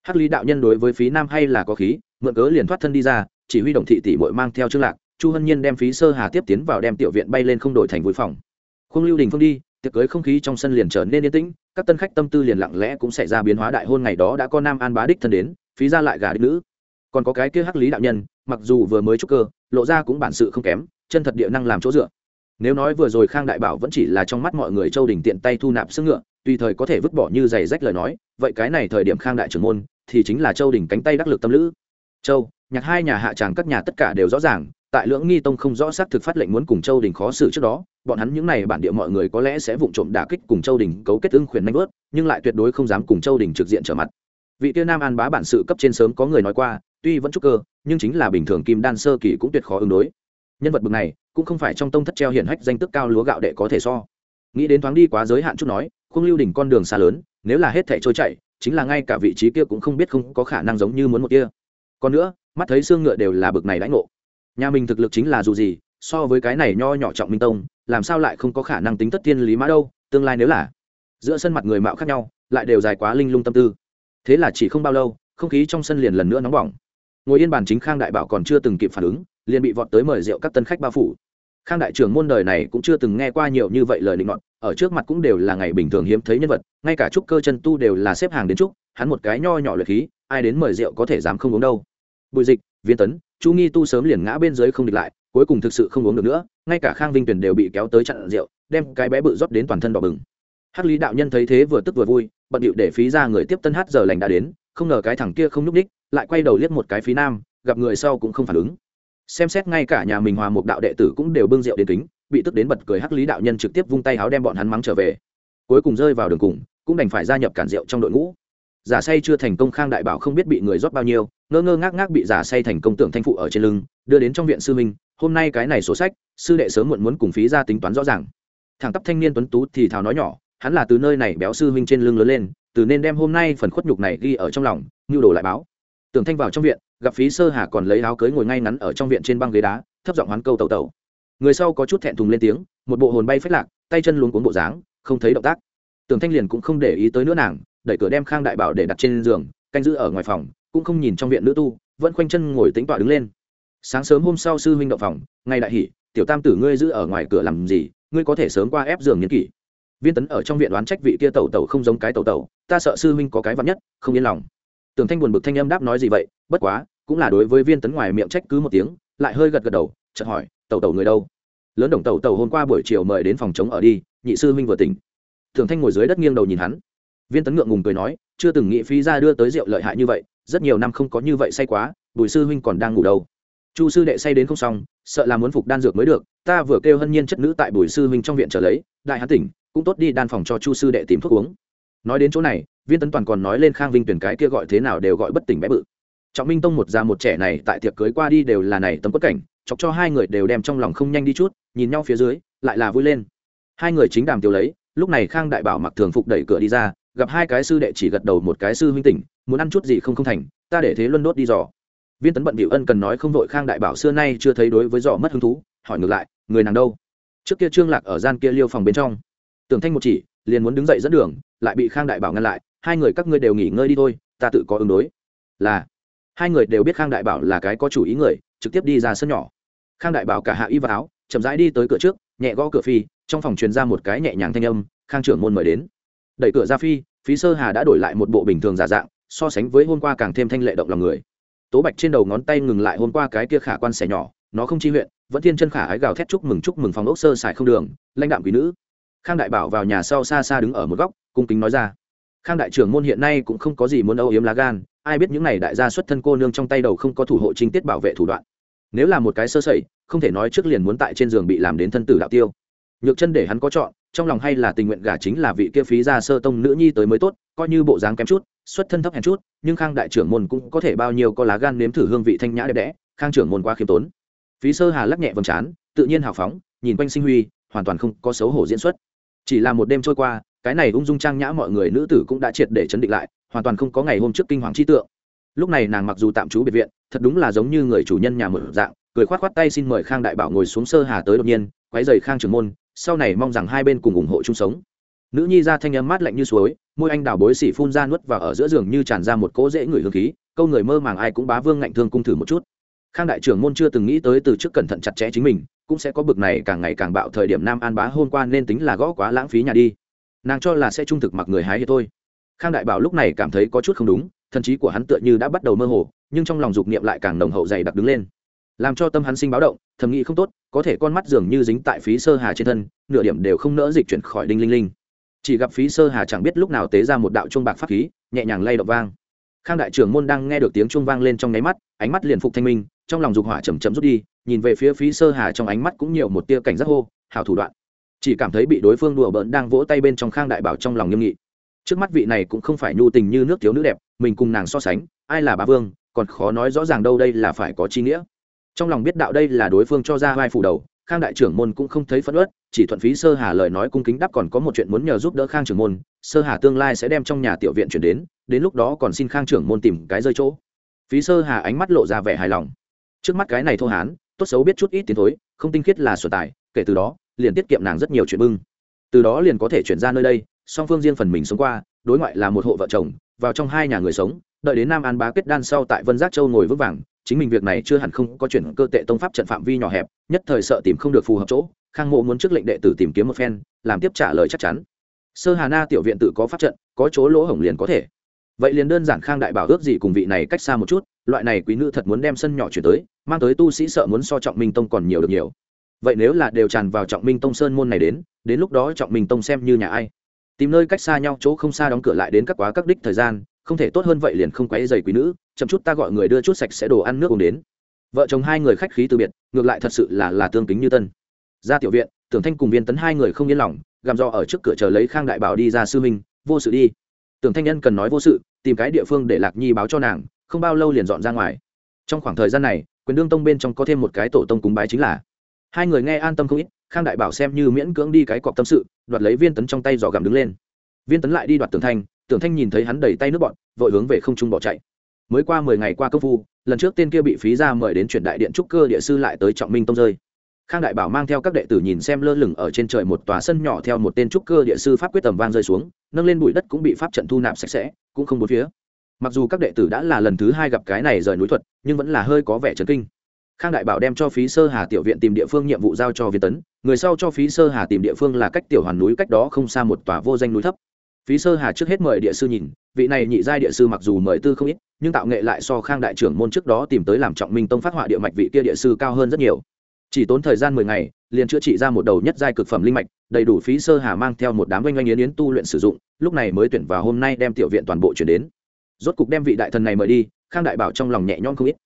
A: Hắc lý đạo nhân đối với phí nam hay là có khí, mượn cớ liền thoát thân đi ra, chỉ huy đồng thị tỷ bội mang theo trương lạc, chu hân nhiên đem phí sơ hà tiếp tiến vào đem tiểu viện bay lên không đổi thành vui phòng. Khung lưu đình phương đi, tiệc cưới không khí trong sân liền trở nên yên tĩnh, các tân khách tâm tư liền lặng lẽ cũng xảy ra biến hóa đại hôn ngày đó đã có nam an bá đích thân đến, phí ra lại gà đích nữ. Còn có cái kia hắc lý đạo nhân, mặc dù vừa mới trúc cơ, lộ ra cũng bản sự không kém, chân thật địa năng làm chỗ dựa nếu nói vừa rồi khang đại bảo vẫn chỉ là trong mắt mọi người châu đình tiện tay thu nạp xương ngựa tùy thời có thể vứt bỏ như giày rách lời nói, vậy cái này thời điểm khang đại trưởng môn thì chính là châu đình cánh tay đắc lực tâm lữ. Châu, nhạc hai nhà hạ tràng các nhà tất cả đều rõ ràng, tại lưỡng nghi tông không rõ xác thực phát lệnh muốn cùng châu đình khó xử trước đó, bọn hắn những n à y bản địa mọi người có lẽ sẽ vụng trộm đả kích cùng châu đình cấu kết ưng khuyển nanh vớt nhưng lại tuyệt đối không dám cùng châu đình trực diện trở mặt. Vị tiêu nam an bá bản sự cấp trên sớm có người nói qua, tuy vẫn chúc cơ, nhưng chính là bình thường kim đan sơ kỳ cũng tuyệt khó ứng đối nhân vật bực này, cũng không phải trong tông thất treo hiển hách danh tức cao lúa gạo đệ có thể so. Nghĩ đến thoáng đi quá giới hạn chút nói khung lưu đỉnh con đường xa lớn, nếu là hết thẻ trôi chạy chính là ngay cả vị trí kia cũng không biết không có khả năng giống như muốn một kia. Còn nữa, mắt thấy xương ngựa đều là bực này lãnh ngộ. Nhà mình thực lực chính là dù gì, so với cái này nho nhỏ trọng minh tông, làm sao lại không có khả năng tính tất thiên lý mã đâu, tương lai nếu là giữa sân mặt người mạo khác nhau, lại đều dài quá linh lung tâm tư. Thế là chỉ không bao lâu, không khí trong sân liền lần nữa nóng bỏng. Ngồi yên bàn chính khang đại bảo còn chưa từng kịp phản ứng liền bị vọt tới mời rượu các tân khách bao phủ. Khang đại trưởng môn đời này cũng chưa từng nghe qua nhiều như vậy lời định luận ở trước mặt cũng đều là ngày bình thường hiếm thấy nhân vật, ngay cả trúc cơ chân tu đều là xếp hàng đến trúc, hắn một cái nho nhỏ luyện khí, ai đến mời rượu có thể dám không uống đâu. Bùi dịch, viên tấn, chu nghi tu sớm liền ngã bên dưới không địch lại, cuối cùng thực sự không uống được nữa, ngay cả khang vinh tuyển đều bị kéo tới chặn rượu, đem cái bé bự rót đến toàn thân đỏ bừng. Hắc lý đạo nhân thấy thế vừa tức vừa vui, bận điệu để phí ra người tiếp tân hát giờ lành đã đến, không ngờ cái thằng kia không nhúc ních lại quay đầu liếc một cái phí nam, gặp người sau cũng không phản ứng xem xét ngay cả nhà mình hòa một đạo đệ tử cũng đều bưng rượu đến kính, bị tức đến bật cười hắc lý đạo nhân trực tiếp vung tay áo đem bọn hắn mắng trở về. Cuối cùng rơi vào đường cùng, cũng đành phải gia nhập cản rượu trong đội ngũ. Giả say chưa thành công khang đại bảo không biết bị người rót bao nhiêu, ngơ ngơ ngác ngác bị giả say thành công tưởng thanh phụ ở trên lưng, đưa đến trong viện sư minh hôm nay cái này sổ sách, sư đệ sớm muộn muốn cùng phí ra tính toán rõ ràng. Thằng tắp thanh niên tuấn tú thì thào nói nhỏ, hắn là từ nơi này béo sư minh trên lưng lớn lên, từ nên đem hôm nay phần khuất nhục này ghi ở trong lòng, nhu đồ lại báo. Tưởng thanh vào trong viện gặp phí sơ hà còn lấy áo cưới ngồi ngay ngắn ở trong viện trên băng ghế đá, thấp giọng hoán câu tàu tàu người sau có chút thẹn thùng lên tiếng, một bộ hồn bay phết lạc, tay chân luống cuống bộ dáng, không thấy động tác. Tưởng thanh liền cũng không để ý tới nữa nàng, đẩy cửa đem khang đại bảo để đặt trên giường, canh giữ ở ngoài phòng, cũng không nhìn trong viện nữ tu, vẫn khoanh chân ngồi tính tọa đứng lên. Sáng sớm hôm sau sư huynh động phòng, ngay đại hỉ, tiểu tam tử ngươi giữ ở ngoài cửa làm gì, ngươi có thể sớm qua ép giường nhân kỷ. Viên tấn ở trong viện đoán trách vị kia tẩu tẩu không giống cái tẩu tẩu, ta sợ sư huynh có cái vắn nhất, không yên lòng tưởng thanh buồn bực thanh âm đáp nói gì vậy, bất quá, cũng là đối với viên tấn ngoài miệng trách cứ một tiếng, lại hơi gật gật đầu, chợt hỏi, tẩu tẩu người đâu? Lớn đồng tẩu tẩu hôm qua buổi chiều mời đến phòng chống ở đi, nhị sư huynh vừa tỉnh. Tưởng thanh ngồi dưới đất nghiêng đầu nhìn hắn. Viên tấn ngượng ngùng cười nói, chưa từng nghĩ phí ra đưa tới rượu lợi hại như vậy, rất nhiều năm không có như vậy say quá, bùi sư huynh còn đang ngủ đâu. Chu sư đệ say đến không xong, sợ là muốn phục đan dược mới được, ta vừa kêu hân nhiên chất nữ tại bùi sư huynh trong viện trở lấy, đại hán tỉnh, cũng tốt đi đan phòng cho chu sư đệ tìm thuốc uống nói đến chỗ này, viên tấn toàn còn nói lên khang vinh tuyển cái kia gọi thế nào đều gọi bất tỉnh bé bự. Trọng minh tông một già một trẻ này tại tiệc cưới qua đi đều là này tấm quất cảnh, chọc cho hai người đều đem trong lòng không nhanh đi chút, nhìn nhau phía dưới, lại là vui lên. Hai người chính đàm tiêu lấy, lúc này khang đại bảo mặc thường phục đẩy cửa đi ra, gặp hai cái sư đệ chỉ gật đầu một cái sư huynh tỉnh, muốn ăn chút gì không không thành, ta để thế luân đốt đi dò. Viên tấn bận bịu ân cần nói không vội khang đại bảo xưa nay chưa thấy đối với dò mất hứng thú, hỏi ngược lại, người nàng đâu? Trước kia trương lạc ở gian kia liêu phòng bên trong. Tưởng thanh một chỉ liền muốn đứng dậy dẫn đường, lại bị khang đại bảo ngăn lại, hai người các ngươi đều nghỉ ngơi đi thôi, ta tự có ứng đối. Là, hai người đều biết khang đại bảo là cái có chủ ý người, trực tiếp đi ra sân nhỏ. Khang đại bảo cả hạ y và áo, chậm rãi đi tới cửa trước, nhẹ gõ cửa phi, trong phòng truyền ra một cái nhẹ nhàng thanh âm, khang trưởng môn mời đến. Đẩy cửa ra phi, phí sơ hà đã đổi lại một bộ bình thường giả dạng, so sánh với hôm qua càng thêm thanh lệ động lòng người. Tố bạch trên đầu ngón tay ngừng lại hôm qua cái kia khả quan xẻ nhỏ, nó không chi huyện, vẫn thiên chân khả ái gào thét chúc mừng chúc mừng phòng ốc sơ xài không đường, lãnh đạm quý nữ khang đại bảo vào nhà sau xa xa đứng ở một góc, cung kính nói ra. Khang đại trưởng môn hiện nay cũng không có gì muốn âu yếm lá gan, ai biết những này đại gia xuất thân cô nương trong tay đầu không có thủ hộ chính tiết bảo vệ thủ đoạn. Nếu là một cái sơ sẩy, không thể nói trước liền muốn tại trên giường bị làm đến thân tử đạo tiêu. Nhược chân để hắn có chọn, trong lòng hay là tình nguyện gả chính là vị kia phí gia sơ tông nữ nhi tới mới tốt, coi như bộ dáng kém chút, xuất thân thấp hèn chút, nhưng khang đại trưởng môn cũng có thể bao nhiêu có lá gan nếm thử hương vị thanh nhã đẹp đẽ, khang trưởng môn quá khiêm tốn. Phí sơ hà lắc nhẹ vầng trán, tự nhiên hào phóng, nhìn quanh sinh huy, hoàn toàn không có xấu hổ diễn xuất chỉ là một đêm trôi qua, cái này ung dung trang nhã mọi người nữ tử cũng đã triệt để chấn định lại, hoàn toàn không có ngày hôm trước kinh hoàng chi tượng. Lúc này nàng mặc dù tạm trú biệt viện, thật đúng là giống như người chủ nhân nhà mở dạng, cười khoát khoát tay xin mời khang đại bảo ngồi xuống sơ hà tới đột nhiên, quấy giày khang trưởng môn, sau này mong rằng hai bên cùng ủng hộ chung sống. Nữ nhi ra thanh âm mát lạnh như suối, môi anh đào bối xỉ phun ra nuốt vào ở giữa giường như tràn ra một cỗ dễ người hương khí, câu người mơ màng ai cũng bá vương ngạnh thương cung thử một chút khang đại trưởng môn chưa từng nghĩ tới từ trước cẩn thận chặt chẽ chính mình, cũng sẽ có bực này càng ngày càng bạo thời điểm nam an bá hôm qua nên tính là gõ quá lãng phí nhà đi. Nàng cho là sẽ trung thực mặc người hái hay thôi. Khang đại bảo lúc này cảm thấy có chút không đúng, thần trí của hắn tựa như đã bắt đầu mơ hồ, nhưng trong lòng dục niệm lại càng nồng hậu dày đặc đứng lên. Làm cho tâm hắn sinh báo động, thầm nghĩ không tốt, có thể con mắt dường như dính tại phí sơ hà trên thân, nửa điểm đều không nỡ dịch chuyển khỏi đinh linh linh. Chỉ gặp phí sơ hà chẳng biết lúc nào tế ra một đạo chuông bạc pháp khí, nhẹ nhàng lay động vang khang đại trưởng môn đang nghe được tiếng chuông vang lên trong nháy mắt, ánh mắt liền phục thanh minh, trong lòng dục hỏa chầm chậm rút đi, nhìn về phía phí sơ hà trong ánh mắt cũng nhiều một tia cảnh giác hô, hảo thủ đoạn. Chỉ cảm thấy bị đối phương đùa bỡn đang vỗ tay bên trong khang đại bảo trong lòng nghiêm nghị. Trước mắt vị này cũng không phải nhu tình như nước thiếu nữ đẹp, mình cùng nàng so sánh, ai là bá vương, còn khó nói rõ ràng đâu đây là phải có chi nghĩa. Trong lòng biết đạo đây là đối phương cho ra vai phủ đầu, khang đại trưởng môn cũng không thấy phẫn uất, chỉ thuận phí sơ hà lời nói cung kính đáp còn có một chuyện muốn nhờ giúp đỡ khang trưởng môn, sơ hà tương lai sẽ đem trong nhà tiểu viện chuyển đến đến lúc đó còn xin khang trưởng môn tìm cái rơi chỗ. Phí sơ hà ánh mắt lộ ra vẻ hài lòng. Trước mắt cái này thô hán, tốt xấu biết chút ít tiến thối, không tinh khiết là sở tài, kể từ đó, liền tiết kiệm nàng rất nhiều chuyện bưng. Từ đó liền có thể chuyển ra nơi đây, song phương riêng phần mình sống qua, đối ngoại là một hộ vợ chồng, vào trong hai nhà người sống, đợi đến nam an bá kết đan sau tại vân giác châu ngồi vững vàng, chính mình việc này chưa hẳn không có chuyển cơ tệ tông pháp trận phạm vi nhỏ hẹp, nhất thời sợ tìm không được phù hợp chỗ, khang mộ muốn trước lệnh đệ tử tìm kiếm một phen, làm tiếp trả lời chắc chắn. Sơ hà na tiểu viện tự có pháp trận, có chỗ lỗ hổng liền có thể vậy liền đơn giản khang đại bảo ước gì cùng vị này cách xa một chút, loại này quý nữ thật muốn đem sân nhỏ chuyển tới, mang tới tu sĩ sợ muốn so trọng minh tông còn nhiều được nhiều. Vậy nếu là đều tràn vào trọng minh tông sơn môn này đến đến lúc đó trọng minh tông xem như nhà ai? Tìm nơi cách xa nhau chỗ không xa đóng cửa lại đến các quá các đích thời gian, không thể tốt hơn vậy liền không quấy dày quý nữ, chậm chút ta gọi người đưa chút sạch sẽ đồ ăn nước uống đến. Vợ chồng hai người khách khí từ biệt, ngược lại thật sự là là tương kính như tân. Ra tiểu viện, tưởng thanh cùng viên tấn hai người không yên lòng gàm do ở trước cửa chờ lấy khang đại bảo đi ra sư minh vô sự đi tưởng thanh nhân cần nói vô sự, tìm cái địa phương để lạc nhi báo cho nàng, không bao lâu liền dọn ra ngoài. Trong khoảng thời gian này, quyền đương tông bên trong có thêm một cái tổ tông cúng bái chính là, hai người nghe an tâm không ít, khang đại bảo xem như miễn cưỡng đi cái cọp tâm sự, đoạt lấy viên tấn trong tay dò gầm đứng lên. Viên tấn lại đi đoạt tưởng thanh tưởng thanh nhìn thấy hắn đầy tay nước bọn vội hướng về không trung bỏ chạy. Mới qua mười ngày qua công phu, lần trước tên kia bị phí ra mời đến chuyển đại điện trúc cơ địa sư lại tới trọng minh tông rơi khang đại bảo mang theo các đệ tử nhìn xem lơ lửng ở trên trời một tòa sân nhỏ theo một tên trúc cơ địa sư pháp quyết tầm vang rơi xuống, nâng lên bụi đất cũng bị pháp trận thu nạp sạch sẽ, cũng không bốn phía. Mặc dù các đệ tử đã là lần thứ hai gặp cái này rời núi thuật, nhưng vẫn là hơi có vẻ trấn kinh. Khang đại bảo đem cho phí sơ hà tiểu viện tìm địa phương nhiệm vụ giao cho viên tấn, người sau cho phí sơ hà tìm địa phương là cách tiểu hoàn núi cách đó không xa một tòa vô danh núi thấp. Phí sơ hà trước hết mời địa sư nhìn, vị này nhị giai địa sư mặc dù mời tư không ít, nhưng tạo nghệ lại so khang đại trưởng môn trước đó tìm tới làm trọng minh tông phát họa địa mạch vị kia địa sư cao hơn rất nhiều chỉ tốn thời gian mười ngày, liền chữa trị ra một đầu nhất giai cực phẩm linh mạch, đầy đủ phí sơ hà mang theo một đám oanh oanh yến yến tu luyện sử dụng, lúc này mới tuyển vào hôm nay đem tiểu viện toàn bộ chuyển đến. Rốt cục đem vị đại thần này mời đi, khang đại bảo trong lòng nhẹ nhõm không ít.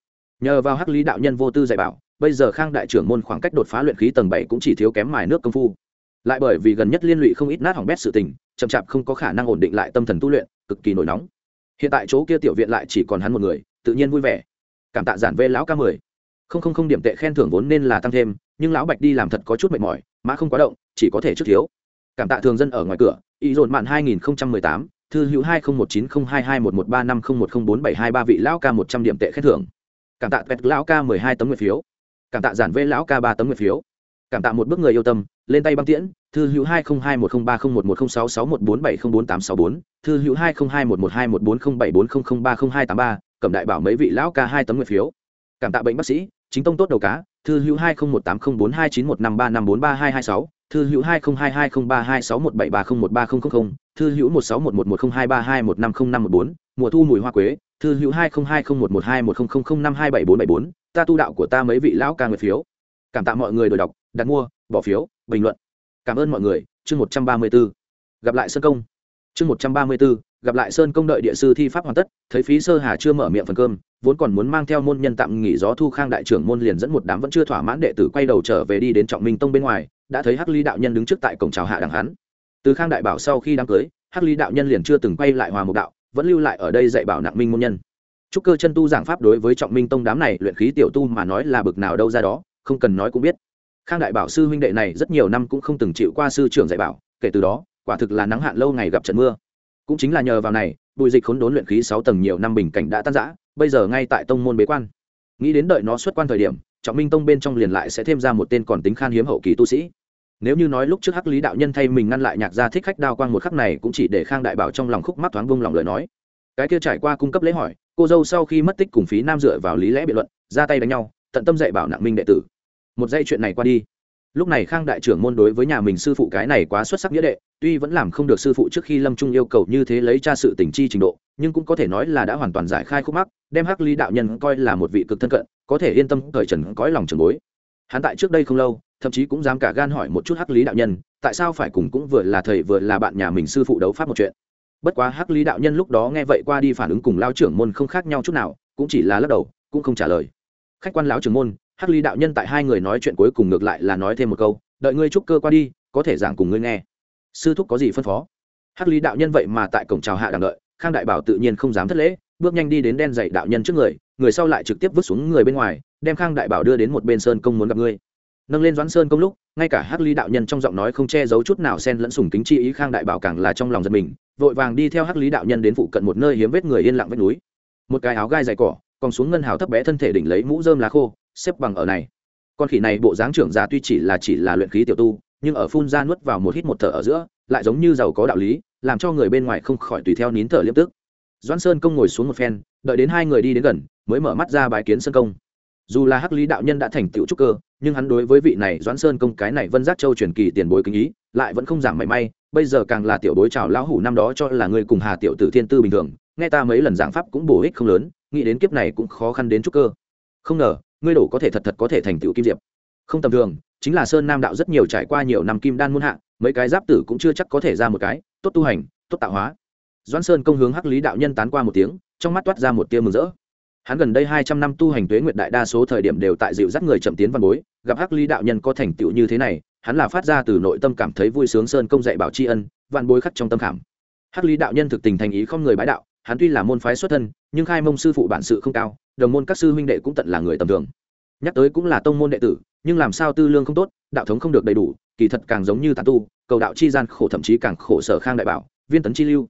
A: Nhờ vào hắc lý đạo nhân vô tư dạy bảo, bây giờ khang đại trưởng môn khoảng cách đột phá luyện khí tầng bảy cũng chỉ thiếu kém mài nước công phu. Lại bởi vì gần nhất liên lụy không ít nát hỏng bét sự tình, chậm chạp không có khả năng ổn định lại tâm thần tu luyện, cực kỳ nổi nóng. Hiện tại chỗ kia tiểu viện lại chỉ còn hắn một người, tự nhiên vui vẻ. Cảm tạ giản vê lão ca mười không không không điểm tệ khen thưởng vốn nên là tăng thêm, nhưng lão bạch đi làm thật có chút mệt mỏi mã không quá động, chỉ có thể trước thiếu. Cảm tạ thường dân ở ngoài cửa, ý dồn mạn hai nghìn mười tám, thư hữu hai nghìn một chín không hai hai một một ba năm không một không bốn bảy hai ba vị lão ca một trăm điểm tệ khen thưởng. Cảm tạ pet lão ca mười hai tấm nguyện phiếu. Cảm tạ giản vê lão ca ba tấm nguyện phiếu. Cảm tạ một bước người yêu tâm, lên tay băng tiễn, thư hữu hai không hai một không ba không một một không sáu sáu một bốn bảy không bốn tám sáu bốn, thư hữu hai không hai một một hai một bốn không bảy bốn không không ba không hai tám ba, cẩm đại bảo mấy vị lão ca hai tấm nguyện phiếu. Cảm tạ bệnh bác sĩ chính tông tốt đầu cá, thư hữu hai không một tám không bốn hai chín một năm ba năm bốn ba hai hai sáu, thư hữu hai không hai hai không ba hai sáu một bảy ba không một ba không không không, thư hữu một sáu một một một không hai ba hai một năm không năm một bốn, mùa thu mùi hoa quế, thư hữu hai không hai không một một hai một không không không năm hai bảy bốn bảy bốn, ta tu đạo của ta mấy vị lão ca nguyện phiếu. Cảm tạ mọi người đổi đọc, đặt mua, bỏ phiếu, bình luận. Cảm ơn mọi người, chương một trăm ba mươi b ố gặp lại sơn công. Chương một trăm ba mươi b ố gặp lại sơn công đợi địa sư thi pháp hoàn tất, thấy phí sơ hà chưa mở miệng phần cơm vốn còn muốn mang theo môn nhân tạm nghỉ gió thu khang đại trưởng môn liền dẫn một đám vẫn chưa thỏa mãn đệ tử quay đầu trở về đi đến trọng minh tông bên ngoài, đã thấy hắc ly đạo nhân đứng trước tại cổng chào hạ đằng hắn. Từ khang đại bảo sau khi đám cưới, hắc ly đạo nhân liền chưa từng quay lại hòa mục đạo, vẫn lưu lại ở đây dạy bảo nặng minh môn nhân. Chúc cơ chân tu giảng pháp đối với trọng minh tông đám này luyện khí tiểu tu mà nói là bực nào đâu ra đó, không cần nói cũng biết. Khang đại bảo sư huynh đệ này rất nhiều năm cũng không từng chịu qua sư trưởng dạy bảo, kể từ đó, quả thực là nắng hạn lâu ngày gặp trận mưa. Cũng chính là nhờ vào này, bùi dịch khốn đốn luyện khí sáu tầng nhiều năm bình cảnh đã tan giã bây giờ ngay tại tông môn bế quan. Nghĩ đến đợi nó xuất quan thời điểm, trọng minh tông bên trong liền lại sẽ thêm ra một tên còn tính khan hiếm hậu kỳ tu sĩ. Nếu như nói lúc trước hắc lý đạo nhân thay mình ngăn lại nhạc gia thích khách đao quang một khắc này cũng chỉ để khang đại bảo trong lòng khúc mắt thoáng vung lòng lời nói. Cái kia trải qua cung cấp lễ hỏi, cô dâu sau khi mất tích cùng phí nam dựa vào lý lẽ biện luận, ra tay đánh nhau, tận tâm dạy bảo nặng minh đệ tử. Một dây chuyện này qua đi lúc này khang đại trưởng môn đối với nhà mình sư phụ cái này quá xuất sắc nghĩa đệ, tuy vẫn làm không được sư phụ trước khi lâm trung yêu cầu như thế lấy cha sự tình chi trình độ, nhưng cũng có thể nói là đã hoàn toàn giải khai khúc mắc, đem hắc lý đạo nhân coi là một vị cực thân cận, có thể yên tâm cởi trần cõi lòng trường bối. Hắn tại trước đây không lâu, thậm chí cũng dám cả gan hỏi một chút hắc lý đạo nhân, tại sao phải cùng cũng vừa là thầy vừa là bạn nhà mình sư phụ đấu pháp một chuyện. Bất quá hắc lý đạo nhân lúc đó nghe vậy qua đi phản ứng cùng lao trưởng môn không khác nhau chút nào, cũng chỉ là lắc đầu, cũng không trả lời. Khách quan lão trưởng môn hắc Ly đạo nhân tại hai người nói chuyện cuối cùng ngược lại là nói thêm một câu, đợi ngươi trúc cơ qua đi, có thể giảng cùng ngươi nghe. Sư thúc có gì phân phó? Hắc Ly đạo nhân vậy mà tại cổng chào hạ đằng đợi, khang đại bảo tự nhiên không dám thất lễ, bước nhanh đi đến đen dạy đạo nhân trước người người sau lại trực tiếp vứt xuống người bên ngoài, đem khang đại bảo đưa đến một bên sơn công muốn gặp ngươi. Nâng lên doãn sơn công lúc, ngay cả hắc Ly đạo nhân trong giọng nói không che giấu chút nào xen lẫn sùng kính chi ý, khang đại bảo càng là trong lòng giật mình, vội vàng đi theo hắc lý đạo nhân đến phụ cận một nơi hiếm vết người yên lặng vết núi. Một cái áo gai dày cỏ, còn xuống ngân hào thấp bé thân thể đỉnh lấy mũ rơm lá khô xếp bằng ở này. Con khỉ này bộ dáng trưởng già tuy chỉ là chỉ là luyện khí tiểu tu, nhưng ở phun ra nuốt vào một hít một thở ở giữa, lại giống như giàu có đạo lý, làm cho người bên ngoài không khỏi tùy theo nín thở liếp tức. Doãn sơn công ngồi xuống một phen, đợi đến hai người đi đến gần, mới mở mắt ra bài kiến sơn công. Dù là hắc lý đạo nhân đã thành tựu trúc cơ, nhưng hắn đối với vị này doãn sơn công cái này vân giác châu truyền kỳ tiền bối kinh ý, lại vẫn không giảm mảy may, bây giờ càng là tiểu bối chào lão hủ năm đó cho là người cùng hà tiểu tử thiên tư bình thường, nghe ta mấy lần giảng pháp cũng bổ ích không lớn, nghĩ đến kiếp này cũng khó khăn đến trúc cơ. Không ngờ ngươi đổ có thể thật thật có thể thành tựu kim diệp. Không tầm thường, chính là sơn nam đạo rất nhiều trải qua nhiều năm kim đan muôn hạ, mấy cái giáp tử cũng chưa chắc có thể ra một cái, tốt tu hành, tốt tạo hóa. Doãn sơn công hướng hắc lý đạo nhân tán qua một tiếng, trong mắt toát ra một tia mừng rỡ. Hắn gần đây hai trăm năm tu hành tuế nguyệt đại đa số thời điểm đều tại dịu dắt người chậm tiến văn bối, gặp hắc lý đạo nhân có thành tựu như thế này, hắn là phát ra từ nội tâm cảm thấy vui sướng sơn công dạy bảo tri ân, văn bối khắc trong tâm khảm. Hắc lý đạo nhân thực tình thành ý không người bái đạo, hắn tuy là môn phái xuất thân, nhưng khai mông sư phụ bản sự không cao đồng môn các sư huynh đệ cũng tận là người tầm thường. Nhắc tới cũng là tông môn đệ tử, nhưng làm sao tư lương không tốt, đạo thống không được đầy đủ, kỳ thật càng giống như tàn tu, cầu đạo chi gian khổ thậm chí càng khổ sở khang đại bảo, viên tấn chi lưu.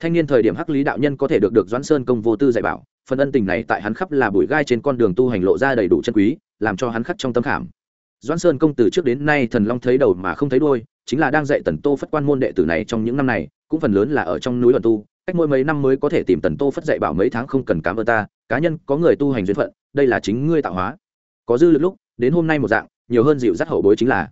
A: Thanh niên thời điểm hắc lý đạo nhân có thể được được doãn sơn công vô tư dạy bảo, phần ân tình này tại hắn khắp là bụi gai trên con đường tu hành lộ ra đầy đủ chân quý, làm cho hắn khắc trong tâm khảm. Doãn sơn công từ trước đến nay thần long thấy đầu mà không thấy đôi chính là đang dạy tần tô phất quan môn đệ tử này trong những năm này, cũng phần lớn là ở trong núi đoàn tu cách mỗi mấy năm mới có thể tìm tần tô phất dạy bảo mấy tháng không cần cảm ơn ta, cá nhân có người tu hành duyên phận, đây là chính ngươi tạo hóa. Có dư lực lúc, đến hôm nay một dạng, nhiều hơn dịu dắt hậu bối chính là.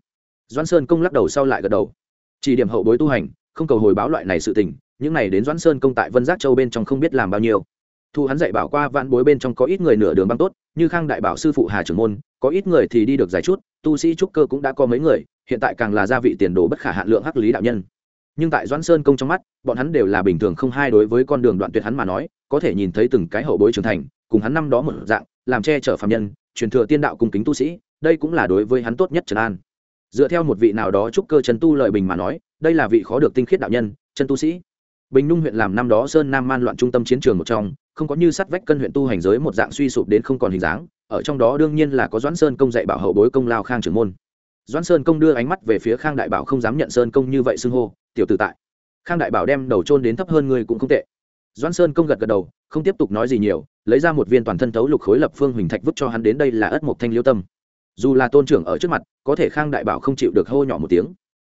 A: Doãn sơn công lắc đầu sau lại gật đầu. Chỉ điểm hậu bối tu hành, không cầu hồi báo loại này sự tình, những này đến doãn sơn công tại vân giác châu bên trong không biết làm bao nhiêu. Thu hắn dạy bảo qua vạn bối bên trong có ít người nửa đường băng tốt, như khang đại bảo sư phụ hà trưởng môn, có ít người thì đi được dài chút, tu sĩ trúc cơ cũng đã có mấy người, hiện tại càng là gia vị tiền đồ bất khả hạn lượng hắc lý đạo nhân nhưng tại doãn sơn công trong mắt, bọn hắn đều là bình thường không hai đối với con đường đoạn tuyệt hắn mà nói, có thể nhìn thấy từng cái hậu bối trưởng thành, cùng hắn năm đó một dạng, làm che chở phạm nhân, truyền thừa tiên đạo cung kính tu sĩ, đây cũng là đối với hắn tốt nhất trần an. Dựa theo một vị nào đó trúc cơ trần tu lợi bình mà nói, đây là vị khó được tinh khiết đạo nhân, chân tu sĩ. Bình nhung huyện làm năm đó sơn nam man loạn trung tâm chiến trường một trong, không có như sắt vách cân huyện tu hành giới một dạng suy sụp đến không còn hình dáng, ở trong đó đương nhiên là có doãn sơn công dạy bảo hậu bối công lao khang trưởng môn doãn sơn công đưa ánh mắt về phía khang đại bảo không dám nhận sơn công như vậy xưng hô, tiểu tự tại, khang đại bảo đem đầu trôn đến thấp hơn người cũng không tệ. Doãn sơn công gật gật đầu, không tiếp tục nói gì nhiều, lấy ra một viên toàn thân thấu lục khối lập phương huỳnh thạch vứt cho hắn đến đây là ất mộc thanh liêu tâm. Dù là tôn trưởng ở trước mặt, có thể khang đại bảo không chịu được hô nhỏ một tiếng.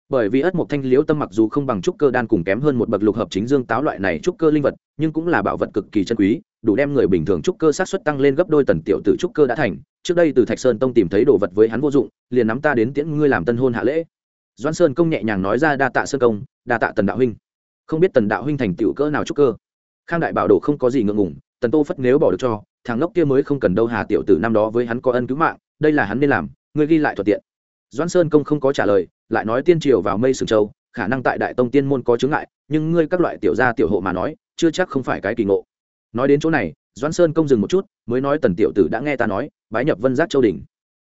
A: Bởi vì ất mộc thanh liễu tâm mặc dù không bằng trúc cơ đan cùng kém hơn một bậc lục hợp chính dương táo loại này trúc cơ linh vật, nhưng cũng là bảo vật cực kỳ chân quý, đủ đem người bình thường trúc cơ sát xuất tăng lên gấp đôi tần tiểu tử trúc cơ đã thành trước đây từ thạch sơn tông tìm thấy đồ vật với hắn vô dụng, liền nắm ta đến tiễn ngươi làm tân hôn hạ lễ. Doan sơn công nhẹ nhàng nói ra đa tạ sơn công, đa tạ tần đạo huynh. Không biết tần đạo huynh thành tựu cỡ nào trúc cơ. Khang đại bảo đồ không có gì ngượng ngùng, tần tô phất nếu bỏ được cho, thằng ngốc kia mới không cần đâu hà tiểu tử năm đó với hắn có ân cứu mạng, đây là hắn nên làm, ngươi ghi lại thuận tiện. Doãn sơn công không có trả lời, lại nói tiên triều vào mây sừng châu, khả năng tại đại tông tiên môn có chướng ngại, nhưng ngươi các loại tiểu gia tiểu hộ mà nói, chưa chắc không phải cái kỳ ngộ. Nói đến chỗ này doãn sơn công dừng một chút, mới nói tần tiểu tử đã nghe ta nói, bái nhập vân giác châu đình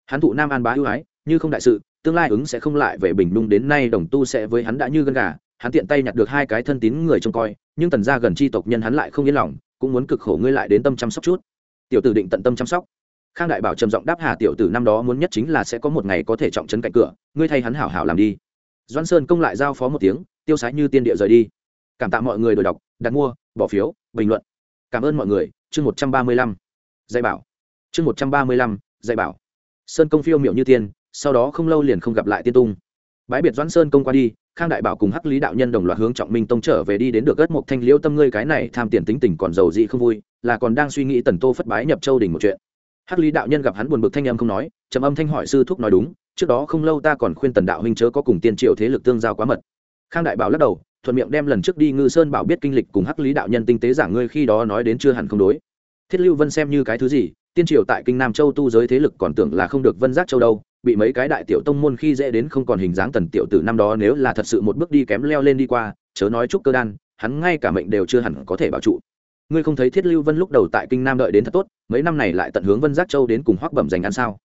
A: hắn thụ nam an bá ưu ái, như không đại sự, tương lai ứng sẽ không lại về bình nung đến nay đồng tu sẽ với hắn đã như gân gà, hắn tiện tay nhặt được hai cái thân tín người trông coi, nhưng tần gia gần chi tộc nhân hắn lại không yên lòng, cũng muốn cực khổ ngươi lại đến tâm chăm sóc chút. Tiểu tử định tận tâm chăm sóc. Khang đại bảo trầm giọng đáp hà tiểu tử năm đó muốn nhất chính là sẽ có một ngày có thể trọng trấn cạnh cửa, ngươi thay hắn hảo hảo làm đi. Doan sơn công lại giao phó một tiếng, tiêu sái như tiên địa rời đi. Cảm tạ mọi người đổi đọc, đặt mua, bỏ phiếu, bình luận cảm ơn mọi người, chương một trăm ba mươi lăm. Dạy bảo. Chương một trăm ba mươi lăm, dạy bảo. Sơn công phiêu miệu như tiên, sau đó không lâu liền không gặp lại tiên tung. Bãi biệt doãn sơn công qua đi, khang đại bảo cùng hắc lý đạo nhân đồng loạt hướng trọng minh tông trở về đi đến được ất mộc thanh liễu tâm ngươi cái này tham tiền tính tình còn giàu dị không vui, là còn đang suy nghĩ tần tô phất bái nhập châu đình một chuyện. Hắc lý đạo nhân gặp hắn buồn bực thanh âm không nói, trầm âm thanh hỏi sư thúc nói đúng, trước đó không lâu ta còn khuyên tần đạo huynh chớ có cùng tiên triều thế lực tương giao quá mật. Khang đại bảo lắc đầu thuận miệng đem lần trước đi ngư sơn bảo biết kinh lịch cùng hắc lý đạo nhân tinh tế giảng ngươi khi đó nói đến chưa hẳn không đối. Thiết lưu vân xem như cái thứ gì, tiên triều tại kinh nam châu tu giới thế lực còn tưởng là không được vân giác châu đâu, bị mấy cái đại tiểu tông môn khi dễ đến không còn hình dáng tần tiểu tử năm đó nếu là thật sự một bước đi kém leo lên đi qua, chớ nói chúc cơ đan, hắn ngay cả mệnh đều chưa hẳn có thể bảo trụ. Ngươi không thấy thiết lưu vân lúc đầu tại kinh nam đợi đến thật tốt, mấy năm này lại tận hướng vân giác châu đến cùng hoắc bẩm giành ăn sao?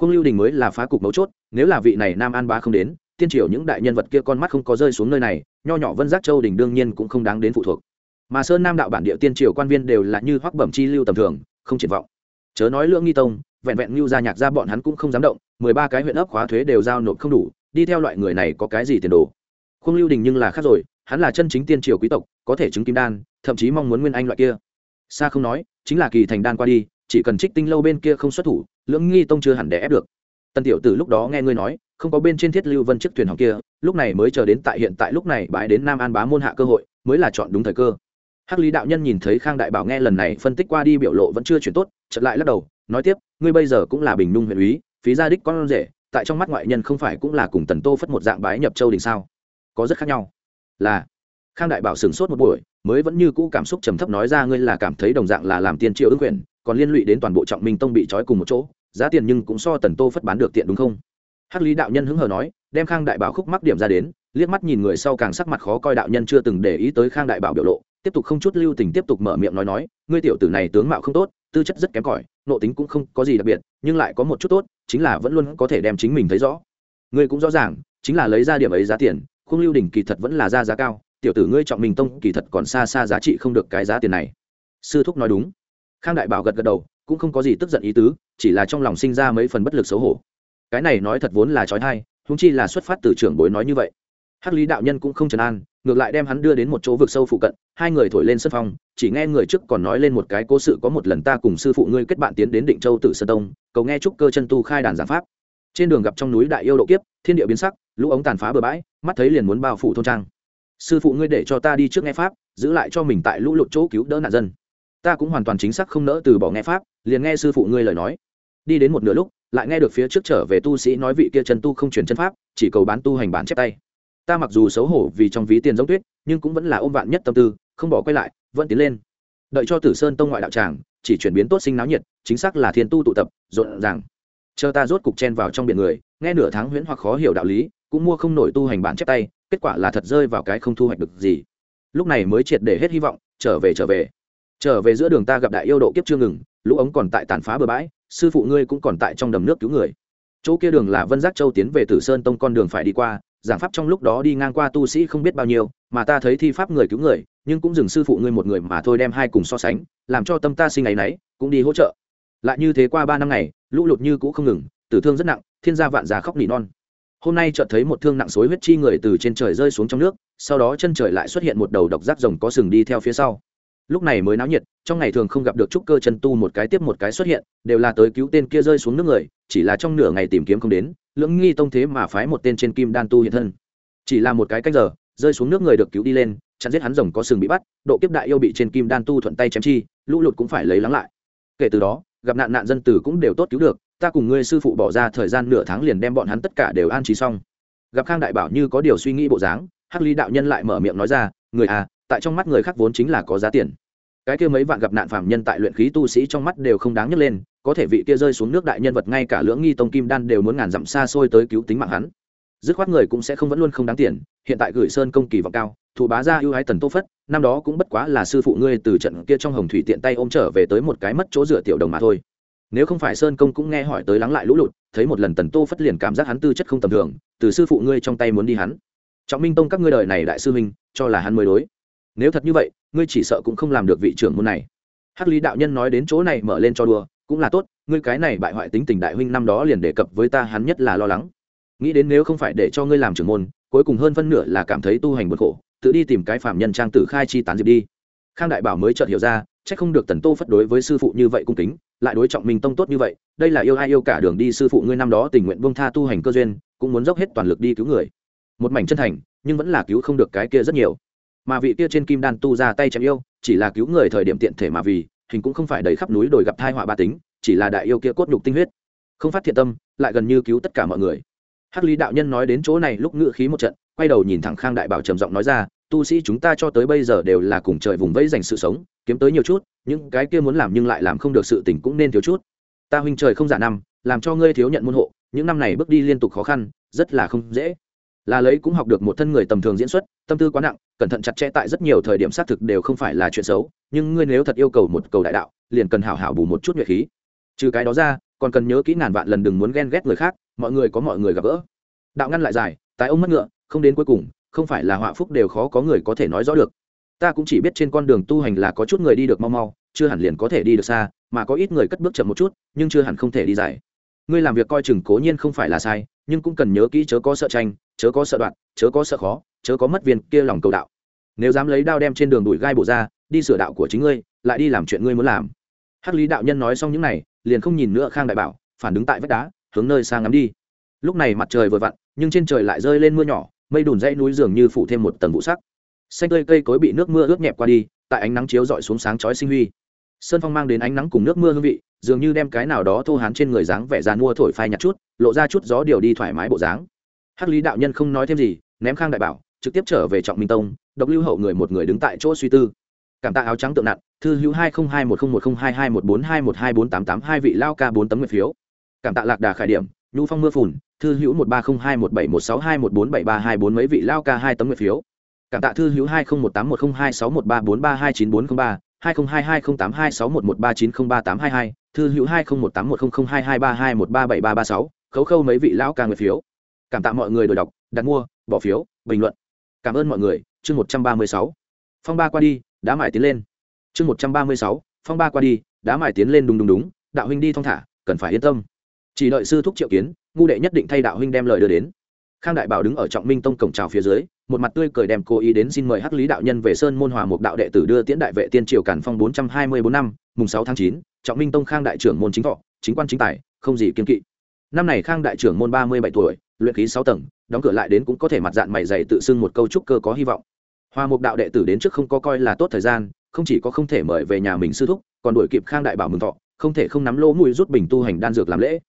A: Khung lưu đình mới là phá cục mấu chốt, nếu là vị này nam an ba không đến, tiên triều những đại nhân vật kia con mắt không có rơi xuống nơi này nho nhỏ vân giác châu đình đương nhiên cũng không đáng đến phụ thuộc. Mà sơn nam đạo bản địa tiên triều quan viên đều là như hoắc bẩm chi lưu tầm thường, không triển vọng. Chớ nói lưỡng nghi tông, vẹn vẹn lưu gia nhạc ra bọn hắn cũng không dám động, mười ba cái huyện ấp khóa thuế đều giao nộp không đủ, đi theo loại người này có cái gì tiền đồ? Khung lưu đình nhưng là khác rồi, hắn là chân chính tiên triều quý tộc, có thể chứng kim đan, thậm chí mong muốn nguyên anh loại kia. Xa không nói, chính là kỳ thành đan qua đi, chỉ cần trích tinh lâu bên kia không xuất thủ, lưỡng nghi tông chưa hẳn để ép được. Tân tiểu tử lúc đó nghe ngươi nói không có bên trên thiết lưu vân chiếc thuyền hỏng kia, lúc này mới chờ đến tại hiện tại lúc này bãi đến nam an bá môn hạ cơ hội, mới là chọn đúng thời cơ. Hắc lý đạo nhân nhìn thấy khang đại bảo nghe lần này phân tích qua đi biểu lộ vẫn chưa chuyển tốt chật lại lắc đầu, nói tiếp, ngươi bây giờ cũng là bình nung huyện úy, phí gia đích con rể, tại trong mắt ngoại nhân không phải cũng là cùng tần tô phất một dạng bái nhập châu đình sao? Có rất khác nhau. Là. Khang đại bảo sửng sốt một buổi, mới vẫn như cũ cảm xúc trầm thấp nói ra, ngươi là cảm thấy đồng dạng là làm tiền triệu ứng quyền, còn liên lụy đến toàn bộ trọng minh tông bị trói cùng một chỗ, giá tiền nhưng cũng so tần tô phất bán được tiện đúng không? Hắc lý đạo nhân hứng hờ nói, đem khang đại bảo khúc mắc điểm ra đến, liếc mắt nhìn người sau càng sắc mặt khó coi đạo nhân chưa từng để ý tới khang đại bảo biểu lộ, tiếp tục không chút lưu tình tiếp tục mở miệng nói nói, ngươi tiểu tử này tướng mạo không tốt, tư chất rất kém cỏi nộ tính cũng không có gì đặc biệt, nhưng lại có một chút tốt, chính là vẫn luôn có thể đem chính mình thấy rõ. Ngươi cũng rõ ràng, chính là lấy ra điểm ấy giá tiền, khung lưu đỉnh kỳ thật vẫn là ra giá cao, tiểu tử ngươi trọng mình tông kỳ thật còn xa xa giá trị không được cái giá tiền này. Sư thúc nói đúng. Khang đại bảo gật gật đầu, cũng không có gì tức giận ý tứ, chỉ là trong lòng sinh ra mấy phần bất lực xấu hổ cái này nói thật vốn là trói thai húng chi là xuất phát từ trưởng bối nói như vậy. Hắc lý đạo nhân cũng không trấn an, ngược lại đem hắn đưa đến một chỗ vực sâu phụ cận, hai người thổi lên sân phong, chỉ nghe người trước còn nói lên một cái cố sự có một lần ta cùng sư phụ ngươi kết bạn tiến đến định châu tự sơn tông, cầu nghe trúc cơ chân tu khai đàn giảng pháp. Trên đường gặp trong núi đại yêu độ kiếp, thiên địa biến sắc, lũ ống tàn phá bờ bãi, mắt thấy liền muốn bao phủ thôn trang. Sư phụ ngươi để cho ta đi trước nghe pháp, giữ lại cho mình tại lũ lụt chỗ cứu đỡ nạn dân. Ta cũng hoàn toàn chính xác không nỡ từ bỏ nghe pháp, liền nghe sư phụ ngươi lời nói đi đến một nửa lúc, lại nghe được phía trước trở về tu sĩ nói vị kia chân tu không chuyển chân pháp, chỉ cầu bán tu hành bán chép tay. Ta mặc dù xấu hổ vì trong ví tiền giống tuyết, nhưng cũng vẫn là ôm vạn nhất tâm tư, không bỏ quay lại, vẫn tiến lên. Đợi cho tử sơn tông ngoại đạo tràng, chỉ chuyển biến tốt sinh náo nhiệt, chính xác là thiên tu tụ tập, rộn ràng. Chờ ta rốt cục chen vào trong biển người, nghe nửa tháng huyễn hoặc khó hiểu đạo lý, cũng mua không nổi tu hành bản chép tay, kết quả là thật rơi vào cái không thu hoạch được gì. Lúc này mới triệt để hết hy vọng, trở về trở về. Trở về giữa đường ta gặp đại yêu độ kiếp chưa ngừng, lũ ống còn tại tàn phá bờ bãi sư phụ ngươi cũng còn tại trong đầm nước cứu người. Chỗ kia đường là vân giác châu tiến về tử sơn tông con đường phải đi qua, giảng pháp trong lúc đó đi ngang qua tu sĩ không biết bao nhiêu, mà ta thấy thi pháp người cứu người, nhưng cũng dừng sư phụ ngươi một người mà thôi đem hai cùng so sánh, làm cho tâm ta sinh ngày nấy, cũng đi hỗ trợ. Lại như thế qua ba năm ngày, lũ lụt như cũ không ngừng, tử thương rất nặng, thiên gia vạn già khóc nỉ non. Hôm nay chợt thấy một thương nặng xối huyết chi người từ trên trời rơi xuống trong nước, sau đó chân trời lại xuất hiện một đầu độc giác rồng có sừng đi theo phía sau lúc này mới náo nhiệt, trong ngày thường không gặp được trúc cơ chân tu một cái tiếp một cái xuất hiện, đều là tới cứu tên kia rơi xuống nước người, chỉ là trong nửa ngày tìm kiếm không đến, lưỡng nghi tông thế mà phái một tên trên kim đan tu hiện thân. Chỉ là một cái cách giờ, rơi xuống nước người được cứu đi lên, chặn giết hắn rồng có sừng bị bắt, độ kiếp đại yêu bị trên kim đan tu thuận tay chém chi, lũ lụt cũng phải lấy lắng lại. Kể từ đó, gặp nạn nạn dân tử cũng đều tốt cứu được, ta cùng ngươi sư phụ bỏ ra thời gian nửa tháng liền đem bọn hắn tất cả đều an trí xong. Gặp khang đại bảo như có điều suy nghĩ bộ dáng, hắc ly đạo nhân lại mở miệng nói ra, người à tại trong mắt người khác vốn chính là có giá tiền. Cái kia mấy vạn gặp nạn phạm nhân tại luyện khí tu sĩ trong mắt đều không đáng nhấc lên, có thể vị kia rơi xuống nước đại nhân vật ngay cả lưỡng nghi tông kim đan đều muốn ngàn dặm xa xôi tới cứu tính mạng hắn. Dứt khoát người cũng sẽ không vẫn luôn không đáng tiền, hiện tại gửi sơn công kỳ vọng cao, thủ bá gia ưu ái tần tô phất, năm đó cũng bất quá là sư phụ ngươi từ trận kia trong hồng thủy tiện tay ôm trở về tới một cái mất chỗ dựa tiểu đồng mà thôi. Nếu không phải sơn công cũng nghe hỏi tới lắng lại lũ lụt, thấy một lần tần tô phất liền cảm giác hắn tư chất không tầm thường, từ sư phụ ngươi trong tay muốn đi hắn. Trọng minh tông các ngươi đời này đại sư minh cho là hắn mới đối nếu thật như vậy, ngươi chỉ sợ cũng không làm được vị trưởng môn này. Hắc lý đạo nhân nói đến chỗ này mở lên cho đùa, cũng là tốt, ngươi cái này bại hoại tính tình đại huynh năm đó liền đề cập với ta, hắn nhất là lo lắng. Nghĩ đến nếu không phải để cho ngươi làm trưởng môn, cuối cùng hơn phân nửa là cảm thấy tu hành bật khổ, tự đi tìm cái phạm nhân trang tử khai chi tán diệp đi. Khang đại bảo mới chợt hiểu ra, chắc không được tần tô phất đối với sư phụ như vậy cung kính, lại đối trọng minh tông tốt như vậy, đây là yêu ai yêu cả đường đi sư phụ ngươi năm đó tình nguyện buông tha tu hành cơ duyên, cũng muốn dốc hết toàn lực đi cứu người. Một mảnh chân thành, nhưng vẫn là cứu không được cái kia rất nhiều mà vị kia trên kim đan tu ra tay chém yêu, chỉ là cứu người thời điểm tiện thể mà vì, hình cũng không phải đầy khắp núi đồi gặp thai họa ba tính, chỉ là đại yêu kia cốt nhục tinh huyết. Không phát thiện tâm, lại gần như cứu tất cả mọi người. Hắc lý đạo nhân nói đến chỗ này lúc ngự khí một trận, quay đầu nhìn thẳng khang đại bảo trầm giọng nói ra, tu sĩ chúng ta cho tới bây giờ đều là cùng trời vùng vẫy dành sự sống, kiếm tới nhiều chút, những cái kia muốn làm nhưng lại làm không được sự tỉnh cũng nên thiếu chút. Ta huynh trời không giả năm, làm cho ngươi thiếu nhận môn hộ, những năm này bước đi liên tục khó khăn, rất là không dễ là lấy cũng học được một thân người tầm thường diễn xuất, tâm tư quá nặng, cẩn thận chặt chẽ tại rất nhiều thời điểm xác thực đều không phải là chuyện xấu, nhưng ngươi nếu thật yêu cầu một cầu đại đạo, liền cần hảo hảo bù một chút nhuệ khí. Trừ cái đó ra, còn cần nhớ kỹ ngàn vạn lần đừng muốn ghen ghét người khác, mọi người có mọi người gặp gỡ. Đạo ngăn lại dài, tái ông mất ngựa, không đến cuối cùng, không phải là họa phúc đều khó có người có thể nói rõ được. Ta cũng chỉ biết trên con đường tu hành là có chút người đi được mau mau, chưa hẳn liền có thể đi được xa, mà có ít người cất bước chậm một chút, nhưng chưa hẳn không thể đi dài. Ngươi làm việc coi chừng cố nhiên không phải là sai, nhưng cũng cần nhớ kỹ chớ có sợ tranh chớ có sợ đoạn, chớ có sợ khó, chớ có mất viên kia lòng cầu đạo. Nếu dám lấy đao đem trên đường đuổi gai bổ ra, đi sửa đạo của chính ngươi, lại đi làm chuyện ngươi muốn làm. Hắc lý đạo nhân nói xong những này, liền không nhìn nữa khang đại bảo, phản đứng tại vách đá, hướng nơi sang ngắm đi. Lúc này mặt trời vừa vặn, nhưng trên trời lại rơi lên mưa nhỏ, mây đùn dãy núi dường như phủ thêm một tầng vụ sắc. Xanh tươi cây cối bị nước mưa ướt nhẹp qua đi, tại ánh nắng chiếu rọi xuống sáng chói sinh huy. Sơn phong mang đến ánh nắng cùng nước mưa hương vị, dường như đem cái nào đó thô hán trên người dáng vẻ dàn mua thổi phai nhặt chút, lộ ra chút gió điều đi thoải mái bộ dáng hắc lý đạo nhân không nói thêm gì, ném khang đại bảo, trực tiếp trở về trọng minh tông, độc lưu hậu người một người đứng tại chỗ suy tư. Cảm tạ áo trắng tượng nặng, thư hữu hai không hai một không một không hai hai một bốn hai một hai bốn tám tám hai vị lao ca bốn tấm nguyện phiếu. Cảm tạ lạc đà khải điểm, nhu phong mưa phùn, thư hữu một ba không hai một bảy một sáu hai một bốn bảy ba hai bốn mấy vị lao ca hai tấm nguyện phiếu. Cảm tạ thư hữu hai không một tám một không hai sáu một ba bốn ba hai chín bốn không ba, hai không hai hai không tám hai sáu một một ba chín không ba tám hai hai, thư hữu hai không một tám một không không hai hai ba hai một ba bảy ba ba sáu, khấu khâu mấy vị lão ca nguyện phiếu cảm tạ mọi người đổi đọc, đặt mua, bỏ phiếu, bình luận. Cảm ơn mọi người. Chương một trăm ba mươi sáu. Phong ba qua đi đã mải tiến lên. Chương một trăm ba mươi sáu. Phong ba qua đi đã mải tiến lên đúng đúng đúng. Đạo huynh đi thong thả, cần phải yên tâm. Chỉ đợi sư thúc triệu kiến, ngu đệ nhất định thay đạo huynh đem lời đưa đến. Khang đại bảo đứng ở trọng minh tông cổng trào phía dưới, một mặt tươi cười đem cố ý đến xin mời hắc lý đạo nhân về sơn môn hòa một đạo đệ tử đưa tiễn đại vệ tiên triều cản phong bốn trăm hai mươi bốn năm, mùng sáu tháng chín, trọng minh tông khang đại trưởng môn chính thọ, chính quan chính tài, không gì kiên kỵ. Năm này khang đại trưởng môn ba mươi bảy tuổi luyện khí sáu tầng, đóng cửa lại đến cũng có thể mặt dạng mày dày tự xưng một câu trúc cơ có hy vọng. Hoa mục đạo đệ tử đến trước không có coi là tốt thời gian, không chỉ có không thể mời về nhà mình sư thúc, còn đuổi kịp khang đại bảo mừng thọ, không thể không nắm lỗ mùi rút bình tu hành đan dược làm lễ.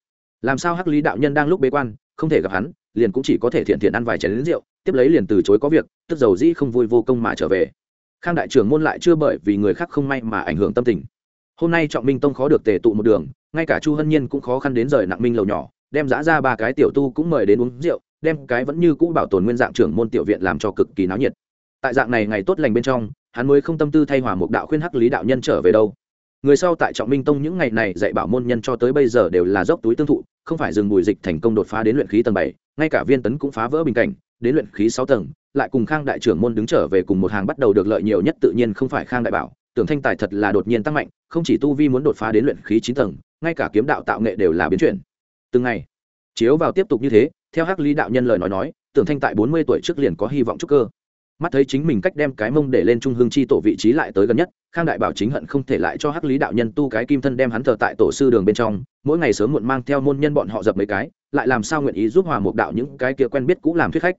A: Làm sao hắc lý đạo nhân đang lúc bế quan, không thể gặp hắn, liền cũng chỉ có thể thiện thiện ăn vài chén lính rượu, tiếp lấy liền từ chối có việc, tức dầu dĩ không vui vô công mà trở về. Khang đại trưởng môn lại chưa bởi vì người khác không may mà ảnh hưởng tâm tình. Hôm nay trọng minh tông khó được tề tụ một đường, ngay cả chu hân nhiên cũng khó khăn đến rời nặng minh lầu nhỏ đem giã ra ba cái tiểu tu cũng mời đến uống rượu, đem cái vẫn như cũ bảo tồn nguyên dạng trưởng môn tiểu viện làm cho cực kỳ náo nhiệt. Tại dạng này ngày tốt lành bên trong, hắn mới không tâm tư thay hòa một đạo khuyên hắc lý đạo nhân trở về đâu. Người sau tại trọng minh tông những ngày này dạy bảo môn nhân cho tới bây giờ đều là dốc túi tương thụ, không phải dừng bùi dịch thành công đột phá đến luyện khí tầng bảy, ngay cả viên tấn cũng phá vỡ bình cảnh, đến luyện khí sáu tầng, lại cùng khang đại trưởng môn đứng trở về cùng một hàng bắt đầu được lợi nhiều nhất tự nhiên không phải khang đại bảo, tưởng thanh tài thật là đột nhiên tăng mạnh, không chỉ tu vi muốn đột phá đến luyện khí chín tầng, ngay cả kiếm đạo tạo nghệ đều là biến chuyển từng ngày, chiếu vào tiếp tục như thế, theo hắc lý đạo nhân lời nói nói, tưởng thanh tại bốn mươi tuổi trước liền có hy vọng trúc cơ. Mắt thấy chính mình cách đem cái mông để lên trung hương chi tổ vị trí lại tới gần nhất, khang đại bảo chính hận không thể lại cho hắc lý đạo nhân tu cái kim thân đem hắn thờ tại tổ sư đường bên trong, mỗi ngày sớm muộn mang theo môn nhân bọn họ dập mấy cái, lại làm sao nguyện ý giúp hòa Mục đạo những cái kia quen biết cũ làm thuyết khách.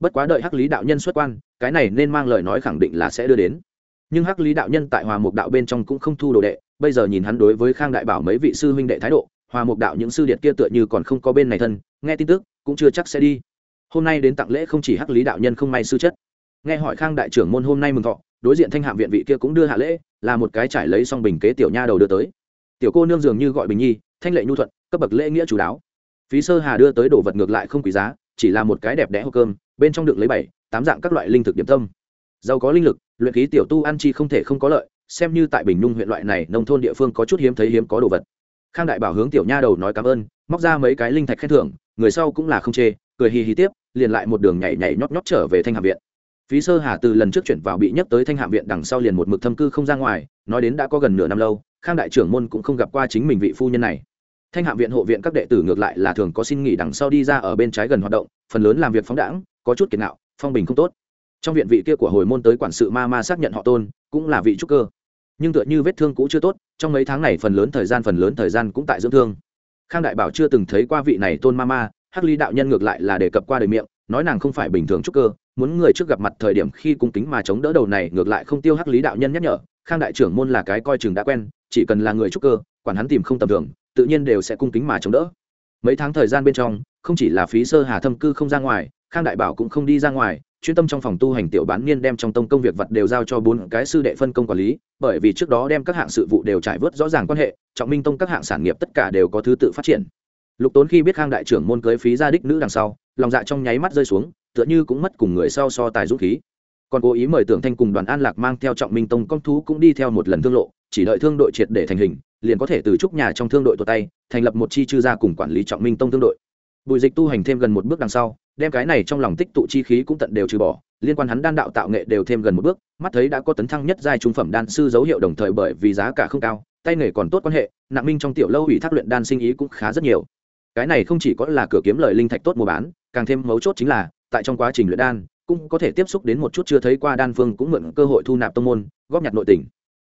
A: Bất quá đợi hắc lý đạo nhân xuất quan, cái này nên mang lời nói khẳng định là sẽ đưa đến. Nhưng hắc lý đạo nhân tại hòa mục đạo bên trong cũng không thu đồ đệ, bây giờ nhìn hắn đối với khang đại bảo mấy vị sư huynh đệ thái độ hòa mục đạo những sư điện kia tựa như còn không có bên này thân, nghe tin tức, cũng chưa chắc sẽ đi. Hôm nay đến tặng lễ không chỉ hắc lý đạo nhân không may sư chất. Nghe hỏi khang đại trưởng môn hôm nay mừng thọ, đối diện thanh hạm viện vị kia cũng đưa hạ lễ, là một cái trải lấy xong bình kế tiểu nha đầu đưa tới. Tiểu cô nương dường như gọi bình nhi, thanh lệ nhu thuận, cấp bậc lễ nghĩa chủ đáo. Phí sơ hà đưa tới đồ vật ngược lại không quý giá, chỉ là một cái đẹp đẽ hộp cơm, bên trong đựng lấy bảy, tám dạng các loại linh thực điểm tâm. Giàu có linh lực, luyện khí tiểu tu ăn chi không thể không có lợi, xem như tại bình nhung huyện loại này nông thôn địa phương có chút hiếm thấy hiếm có đồ vật khang đại bảo hướng tiểu nha đầu nói cảm ơn, móc ra mấy cái linh thạch khen thưởng, người sau cũng là không chê, cười hì hì tiếp, liền lại một đường nhảy nhảy nhót nhót trở về thanh Hạm viện. Phí sơ hà từ lần trước chuyển vào bị nhấc tới thanh hạm viện đằng sau liền một mực thâm cư không ra ngoài, nói đến đã có gần nửa năm lâu, khang đại trưởng môn cũng không gặp qua chính mình vị phu nhân này. Thanh hạm viện hộ viện các đệ tử ngược lại là thường có xin nghỉ đằng sau đi ra ở bên trái gần hoạt động, phần lớn làm việc phóng đãng, có chút kiệt nạo, phong bình không tốt. Trong viện vị kia của hồi môn tới quản sự ma ma xác nhận họ tôn, cũng là vị trúc cơ nhưng tựa như vết thương cũ chưa tốt, trong mấy tháng này phần lớn thời gian phần lớn thời gian cũng tại dưỡng thương. Khang đại bảo chưa từng thấy qua vị này tôn ma ma hắc ly đạo nhân ngược lại là đề cập qua đời miệng, nói nàng không phải bình thường trúc cơ, muốn người trước gặp mặt thời điểm khi cung kính mà chống đỡ đầu này ngược lại không tiêu hắc lý đạo nhân nhắc nhở, khang đại trưởng môn là cái coi chừng đã quen, chỉ cần là người trúc cơ, quản hắn tìm không tầm thường, tự nhiên đều sẽ cung kính mà chống đỡ. Mấy tháng thời gian bên trong, không chỉ là phí sơ hà thâm cư không ra ngoài, khang đại bảo cũng không đi ra ngoài chuyên tâm trong phòng tu hành tiểu bán niên đem trong tông công việc vật đều giao cho bốn cái sư đệ phân công quản lý, bởi vì trước đó đem các hạng sự vụ đều trải vớt rõ ràng quan hệ, trọng minh tông các hạng sản nghiệp tất cả đều có thứ tự phát triển. Lục tốn khi biết khang đại trưởng môn cưới phí gia đích nữ đằng sau, lòng dạ trong nháy mắt rơi xuống, tựa như cũng mất cùng người sau so tài dũng khí. Còn cố ý mời tưởng thanh cùng đoàn an lạc mang theo trọng minh tông công thú cũng đi theo một lần thương lộ, chỉ đợi thương đội triệt để thành hình, liền có thể từ trúc nhà trong thương đội tuột tay, thành lập một chi chư gia cùng quản lý trọng minh tông thương đội. Bùi dịch tu hành thêm gần một bước đằng sau đem cái này trong lòng tích tụ chi khí cũng tận đều trừ bỏ, liên quan hắn đan đạo tạo nghệ đều thêm gần một bước, mắt thấy đã có tấn thăng nhất giai trung phẩm đan sư dấu hiệu đồng thời bởi vì giá cả không cao, tay nghề còn tốt quan hệ, nặng minh trong tiểu lâu ủy thác luyện đan sinh ý cũng khá rất nhiều. Cái này không chỉ có là cửa kiếm lời linh thạch tốt mua bán, càng thêm mấu chốt chính là, tại trong quá trình luyện đan, cũng có thể tiếp xúc đến một chút chưa thấy qua đan phương cũng mượn cơ hội thu nạp tông môn, góp nhặt nội tình.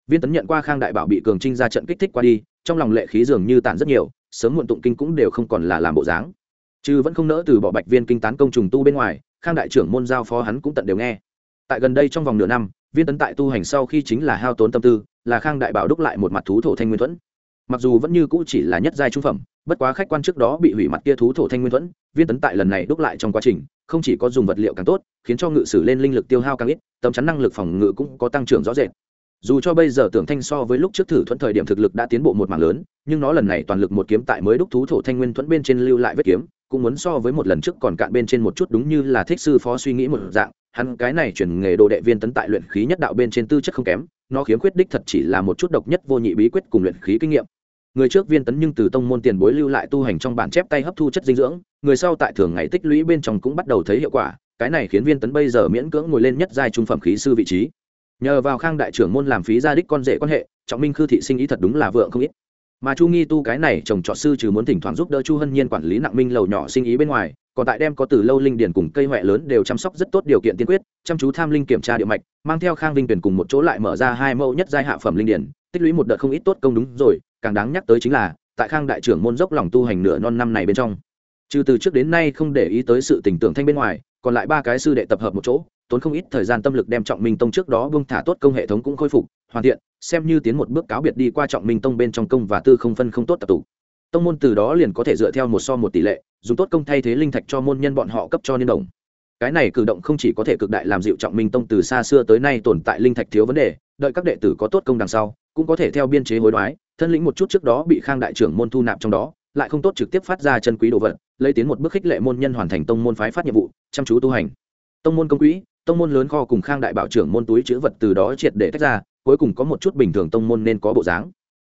A: Viên tấn nhận qua khang đại bảo bị cường trinh ra trận kích thích qua đi, trong lòng lệ khí dường như tản rất nhiều, sớm muộn tụng kinh cũng đều không còn là làm bộ dáng chứ vẫn không nỡ từ bỏ bạch viên kinh tán công trùng tu bên ngoài, khang đại trưởng môn giao phó hắn cũng tận đều nghe. Tại gần đây trong vòng nửa năm, viên tấn tại tu hành sau khi chính là hao tốn tâm tư, là khang đại bảo đúc lại một mặt thú thổ thanh nguyên thuẫn. Mặc dù vẫn như cũ chỉ là nhất giai trung phẩm, bất quá khách quan trước đó bị hủy mặt kia thú thổ thanh nguyên thuẫn, viên tấn tại lần này đúc lại trong quá trình, không chỉ có dùng vật liệu càng tốt, khiến cho ngự sử lên linh lực tiêu hao càng ít tầm chắn năng lực phòng ngự cũng có tăng trưởng rõ rệt. Dù cho bây giờ tưởng thanh so với lúc trước thử thuẫn thời điểm thực lực đã tiến bộ một mảng lớn, nhưng nó lần này toàn lực một kiếm tại mới đúc thú thổ thanh nguyên thuẫn bên trên lưu lại vết kiếm cũng muốn so với một lần trước còn cạn bên trên một chút đúng như là thích sư phó suy nghĩ một dạng, hắn cái này chuyển nghề đồ đệ viên tấn tại luyện khí nhất đạo bên trên tư chất không kém, nó khiếm khuyết đích thật chỉ là một chút độc nhất vô nhị bí quyết cùng luyện khí kinh nghiệm. Người trước viên tấn nhưng từ tông môn tiền bối lưu lại tu hành trong bản chép tay hấp thu chất dinh dưỡng, người sau tại thường ngày tích lũy bên trong cũng bắt đầu thấy hiệu quả, cái này khiến viên tấn bây giờ miễn cưỡng ngồi lên nhất giai trung phẩm khí sư vị trí. Nhờ vào khang đại trưởng môn làm phí gia đích con rể quan hệ, trọng minh khư thị sinh ý thật đúng là vượng không ít mà chu nghi tu cái này chồng trọt sư trừ muốn thỉnh thoảng giúp đỡ chu hân nhiên quản lý nặng minh lầu nhỏ sinh ý bên ngoài, còn tại đem có từ lâu linh điển cùng cây huệ lớn đều chăm sóc rất tốt điều kiện tiên quyết, chăm chú tham linh kiểm tra địa mạch, mang theo khang Linh tuyển cùng một chỗ lại mở ra hai mẫu nhất giai hạ phẩm linh điển tích lũy một đợt không ít tốt công đúng rồi, càng đáng nhắc tới chính là, tại khang đại trưởng môn dốc lòng tu hành nửa non năm này bên trong. Trừ từ trước đến nay không để ý tới sự tình tưởng thanh bên ngoài, còn lại ba cái sư đệ tập hợp một chỗ, tốn không ít thời gian tâm lực đem trọng minh tông trước đó bông thả tốt công hệ thống cũng khôi phục, hoàn thiện xem như tiến một bước cáo biệt đi qua trọng minh tông bên trong công và tư không phân không tốt tập tụ. Tông môn từ đó liền có thể dựa theo một so một tỷ lệ, dùng tốt công thay thế linh thạch cho môn nhân bọn họ cấp cho niên đồng. Cái này cử động không chỉ có thể cực đại làm dịu trọng minh tông từ xa xưa tới nay tồn tại linh thạch thiếu vấn đề, đợi các đệ tử có tốt công đằng sau, cũng có thể theo biên chế hối đoái, thân lĩnh một chút trước đó bị khang đại trưởng môn thu nạp trong đó, lại không tốt trực tiếp phát ra chân quý đồ vật, lấy tiến một bước khích lệ môn nhân hoàn thành tông môn phái phát nhiệm vụ, chăm chú tu hành. Tông môn công quỹ, tông môn lớn kho cùng khang đại bảo trưởng môn túi chữ vật từ đó triệt để tách ra cuối cùng có một chút bình thường tông môn nên có bộ dáng.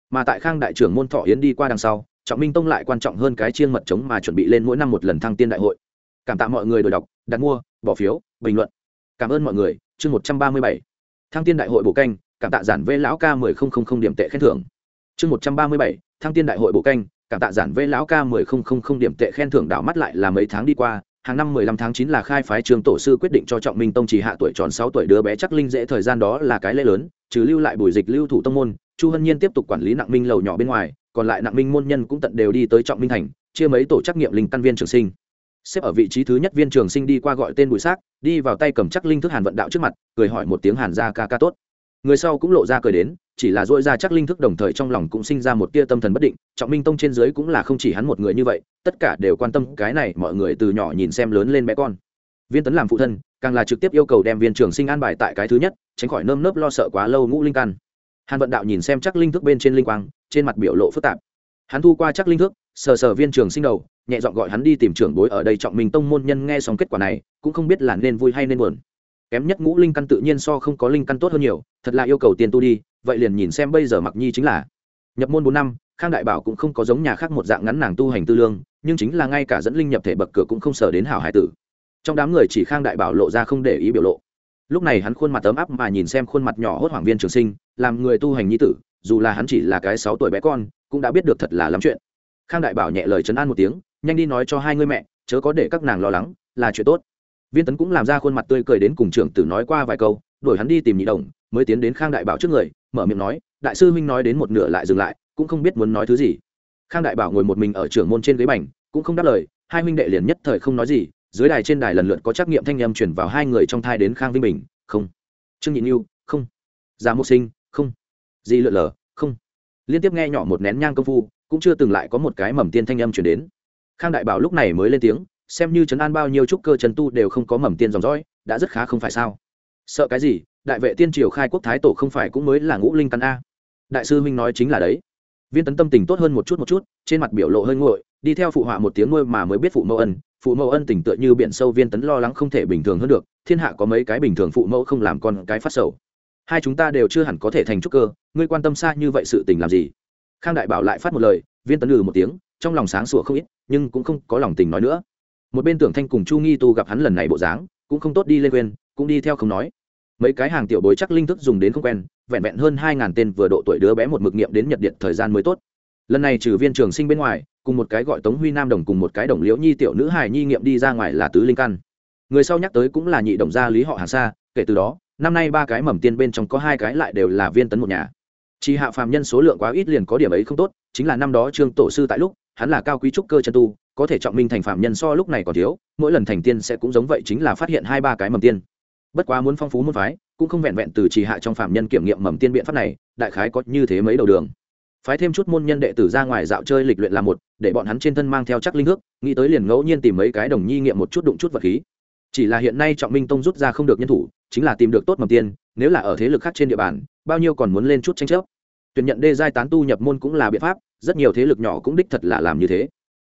A: Mà tại khang đại trưởng môn thọ yến đi qua đằng sau, trọng minh tông lại quan trọng hơn cái chiên mật chống mà chuẩn bị lên mỗi năm một lần thăng tiên đại hội. Cảm tạ mọi người đổi đọc, đặt mua, bỏ phiếu, bình luận. Cảm ơn mọi người, chương một trăm ba mươi bảy. Thăng tiên đại hội bổ canh, cảm tạ giản vê lão ca mười không không không điểm tệ khen thưởng. Chương một trăm ba mươi bảy, thăng tiên đại hội bổ canh, cảm tạ giản vê lão ca mười không không không điểm tệ khen thưởng đảo mắt lại là mấy tháng đi qua hàng năm mười lăm tháng chín là khai phái trường tổ sư quyết định cho trọng minh tông chỉ hạ tuổi tròn sáu tuổi đứa bé chắc linh dễ thời gian đó là cái lễ lớn, trừ lưu lại bùi dịch lưu thủ tông môn, chu hân nhiên tiếp tục quản lý nặng minh lầu nhỏ bên ngoài, còn lại nặng minh môn nhân cũng tận đều đi tới trọng minh thành, chia mấy tổ trắc nghiệm linh căn viên trường sinh. Xếp ở vị trí thứ nhất viên trường sinh đi qua gọi tên bùi xác, đi vào tay cầm chắc linh thức hàn vận đạo trước mặt, cười hỏi một tiếng hàn gia ca ca tốt người sau cũng lộ ra cười đến, chỉ là dội ra chắc linh thức đồng thời trong lòng cũng sinh ra một tia tâm thần bất định, trọng minh tông trên dưới cũng là không chỉ hắn một người như vậy, tất cả đều quan tâm cái này mọi người từ nhỏ nhìn xem lớn lên bé con. Viên tấn làm phụ thân, càng là trực tiếp yêu cầu đem viên trường sinh an bài tại cái thứ nhất, tránh khỏi nơm nớp lo sợ quá lâu ngũ linh căn. Hàn vận đạo nhìn xem chắc linh thức bên trên linh quang, trên mặt biểu lộ phức tạp. Hắn thu qua chắc linh thức, sờ sờ viên trường sinh đầu, nhẹ dọn gọi hắn đi tìm trưởng bối ở đây trọng minh tông môn nhân nghe xong kết quả này, cũng không biết là nên vui hay nên buồn kém nhất ngũ linh căn tự nhiên so không có linh căn tốt hơn nhiều, thật là yêu cầu tiền tu đi, vậy liền nhìn xem bây giờ mặc nhi chính là. Nhập môn bốn năm, khang đại bảo cũng không có giống nhà khác một dạng ngắn nàng tu hành tư lương, nhưng chính là ngay cả dẫn linh nhập thể bậc cửa cũng không sở đến hảo hải tử. Trong đám người chỉ khang đại bảo lộ ra không để ý biểu lộ. Lúc này hắn khuôn mặt ấm áp mà nhìn xem khuôn mặt nhỏ hốt hoảng viên trường sinh, làm người tu hành nhi tử, dù là hắn chỉ là cái sáu tuổi bé con, cũng đã biết được thật là lắm chuyện. Khang đại bảo nhẹ lời chấn an một tiếng, nhanh đi nói cho hai người mẹ, chớ có để các nàng lo lắng, là chuyện tốt viên tấn cũng làm ra khuôn mặt tươi cười đến cùng trưởng tử nói qua vài câu, đuổi hắn đi tìm nhị đồng, mới tiến đến khang đại bảo trước người, mở miệng nói, đại sư huynh nói đến một nửa lại dừng lại, cũng không biết muốn nói thứ gì. Khang đại bảo ngồi một mình ở trưởng môn trên ghế bành, cũng không đáp lời, hai huynh đệ liền nhất thời không nói gì, dưới đài trên đài lần lượt có trắc nghiệm thanh â m chuyển vào hai người trong thai đến khang vinh bình, không. Trương nhị yêu không. Già mục sinh, không. Di lượn lờ, không. Liên tiếp nghe nhỏ một nén nhang công phu, cũng chưa từng lại có một cái mầm tiên thanh âm chuyển đến. Khang đại bảo lúc này mới lên tiếng xem như trấn an bao nhiêu trúc cơ trần tu đều không có mầm tiên dòng dõi, đã rất khá không phải sao? Sợ cái gì? Đại vệ tiên triều khai quốc thái tổ không phải cũng mới là ngũ linh căn a? Đại sư minh nói chính là đấy. Viên tấn tâm tình tốt hơn một chút một chút, trên mặt biểu lộ hơi nguội, đi theo phụ họa một tiếng nuôi mà mới biết phụ mẫu ân. Phụ mẫu ân tình tựa như biển sâu viên tấn lo lắng không thể bình thường hơn được, thiên hạ có mấy cái bình thường phụ mẫu không làm con cái phát sầu. Hai chúng ta đều chưa hẳn có thể thành trúc cơ, ngươi quan tâm xa như vậy sự tình làm gì? Khang đại bảo lại phát một lời, viên tấn lừ một tiếng, trong lòng sáng sủa không ít, nhưng cũng không có lòng tình nói nữa một bên tưởng thanh cùng chu nghi tu gặp hắn lần này bộ dáng, cũng không tốt đi lên quên, cũng đi theo không nói. Mấy cái hàng tiểu bối chắc linh thức dùng đến không quen, vẹn vẹn hơn hai ngàn tên vừa độ tuổi đứa bé một mực nghiệm đến nhật điện thời gian mới tốt. Lần này trừ viên trường sinh bên ngoài, cùng một cái gọi tống huy nam đồng cùng một cái đồng liễu nhi tiểu nữ hài nhi nghiệm đi ra ngoài là tứ linh căn. Người sau nhắc tới cũng là nhị đồng gia lý họ hàng xa kể từ đó, năm nay ba cái mầm tiên bên trong có hai cái lại đều là viên tấn một nhà. Chỉ hạ phàm nhân số lượng quá ít liền có điểm ấy không tốt, chính là năm đó trương tổ sư tại lúc, hắn là cao quý trúc cơ chân tu có thể trọng minh thành phạm nhân so lúc này còn thiếu, mỗi lần thành tiên sẽ cũng giống vậy chính là phát hiện hai ba cái mầm tiên. Bất quá muốn phong phú môn phái, cũng không vẹn vẹn từ trì hạ trong phạm nhân kiểm nghiệm mầm tiên biện pháp này, đại khái có như thế mấy đầu đường. Phái thêm chút môn nhân đệ tử ra ngoài dạo chơi lịch luyện là một, để bọn hắn trên thân mang theo chắc linh hước nghĩ tới liền ngẫu nhiên tìm mấy cái đồng nhi nghiệm một chút đụng chút vật khí. Chỉ là hiện nay trọng minh tông rút ra không được nhân thủ, chính là tìm được tốt mầm tiên, nếu là ở thế lực khác trên địa bàn, bao nhiêu còn muốn lên chút tranh chấp. Tuyển nhận đê giai tán tu nhập môn cũng là biện pháp, rất nhiều thế lực nhỏ cũng đích thật là làm như thế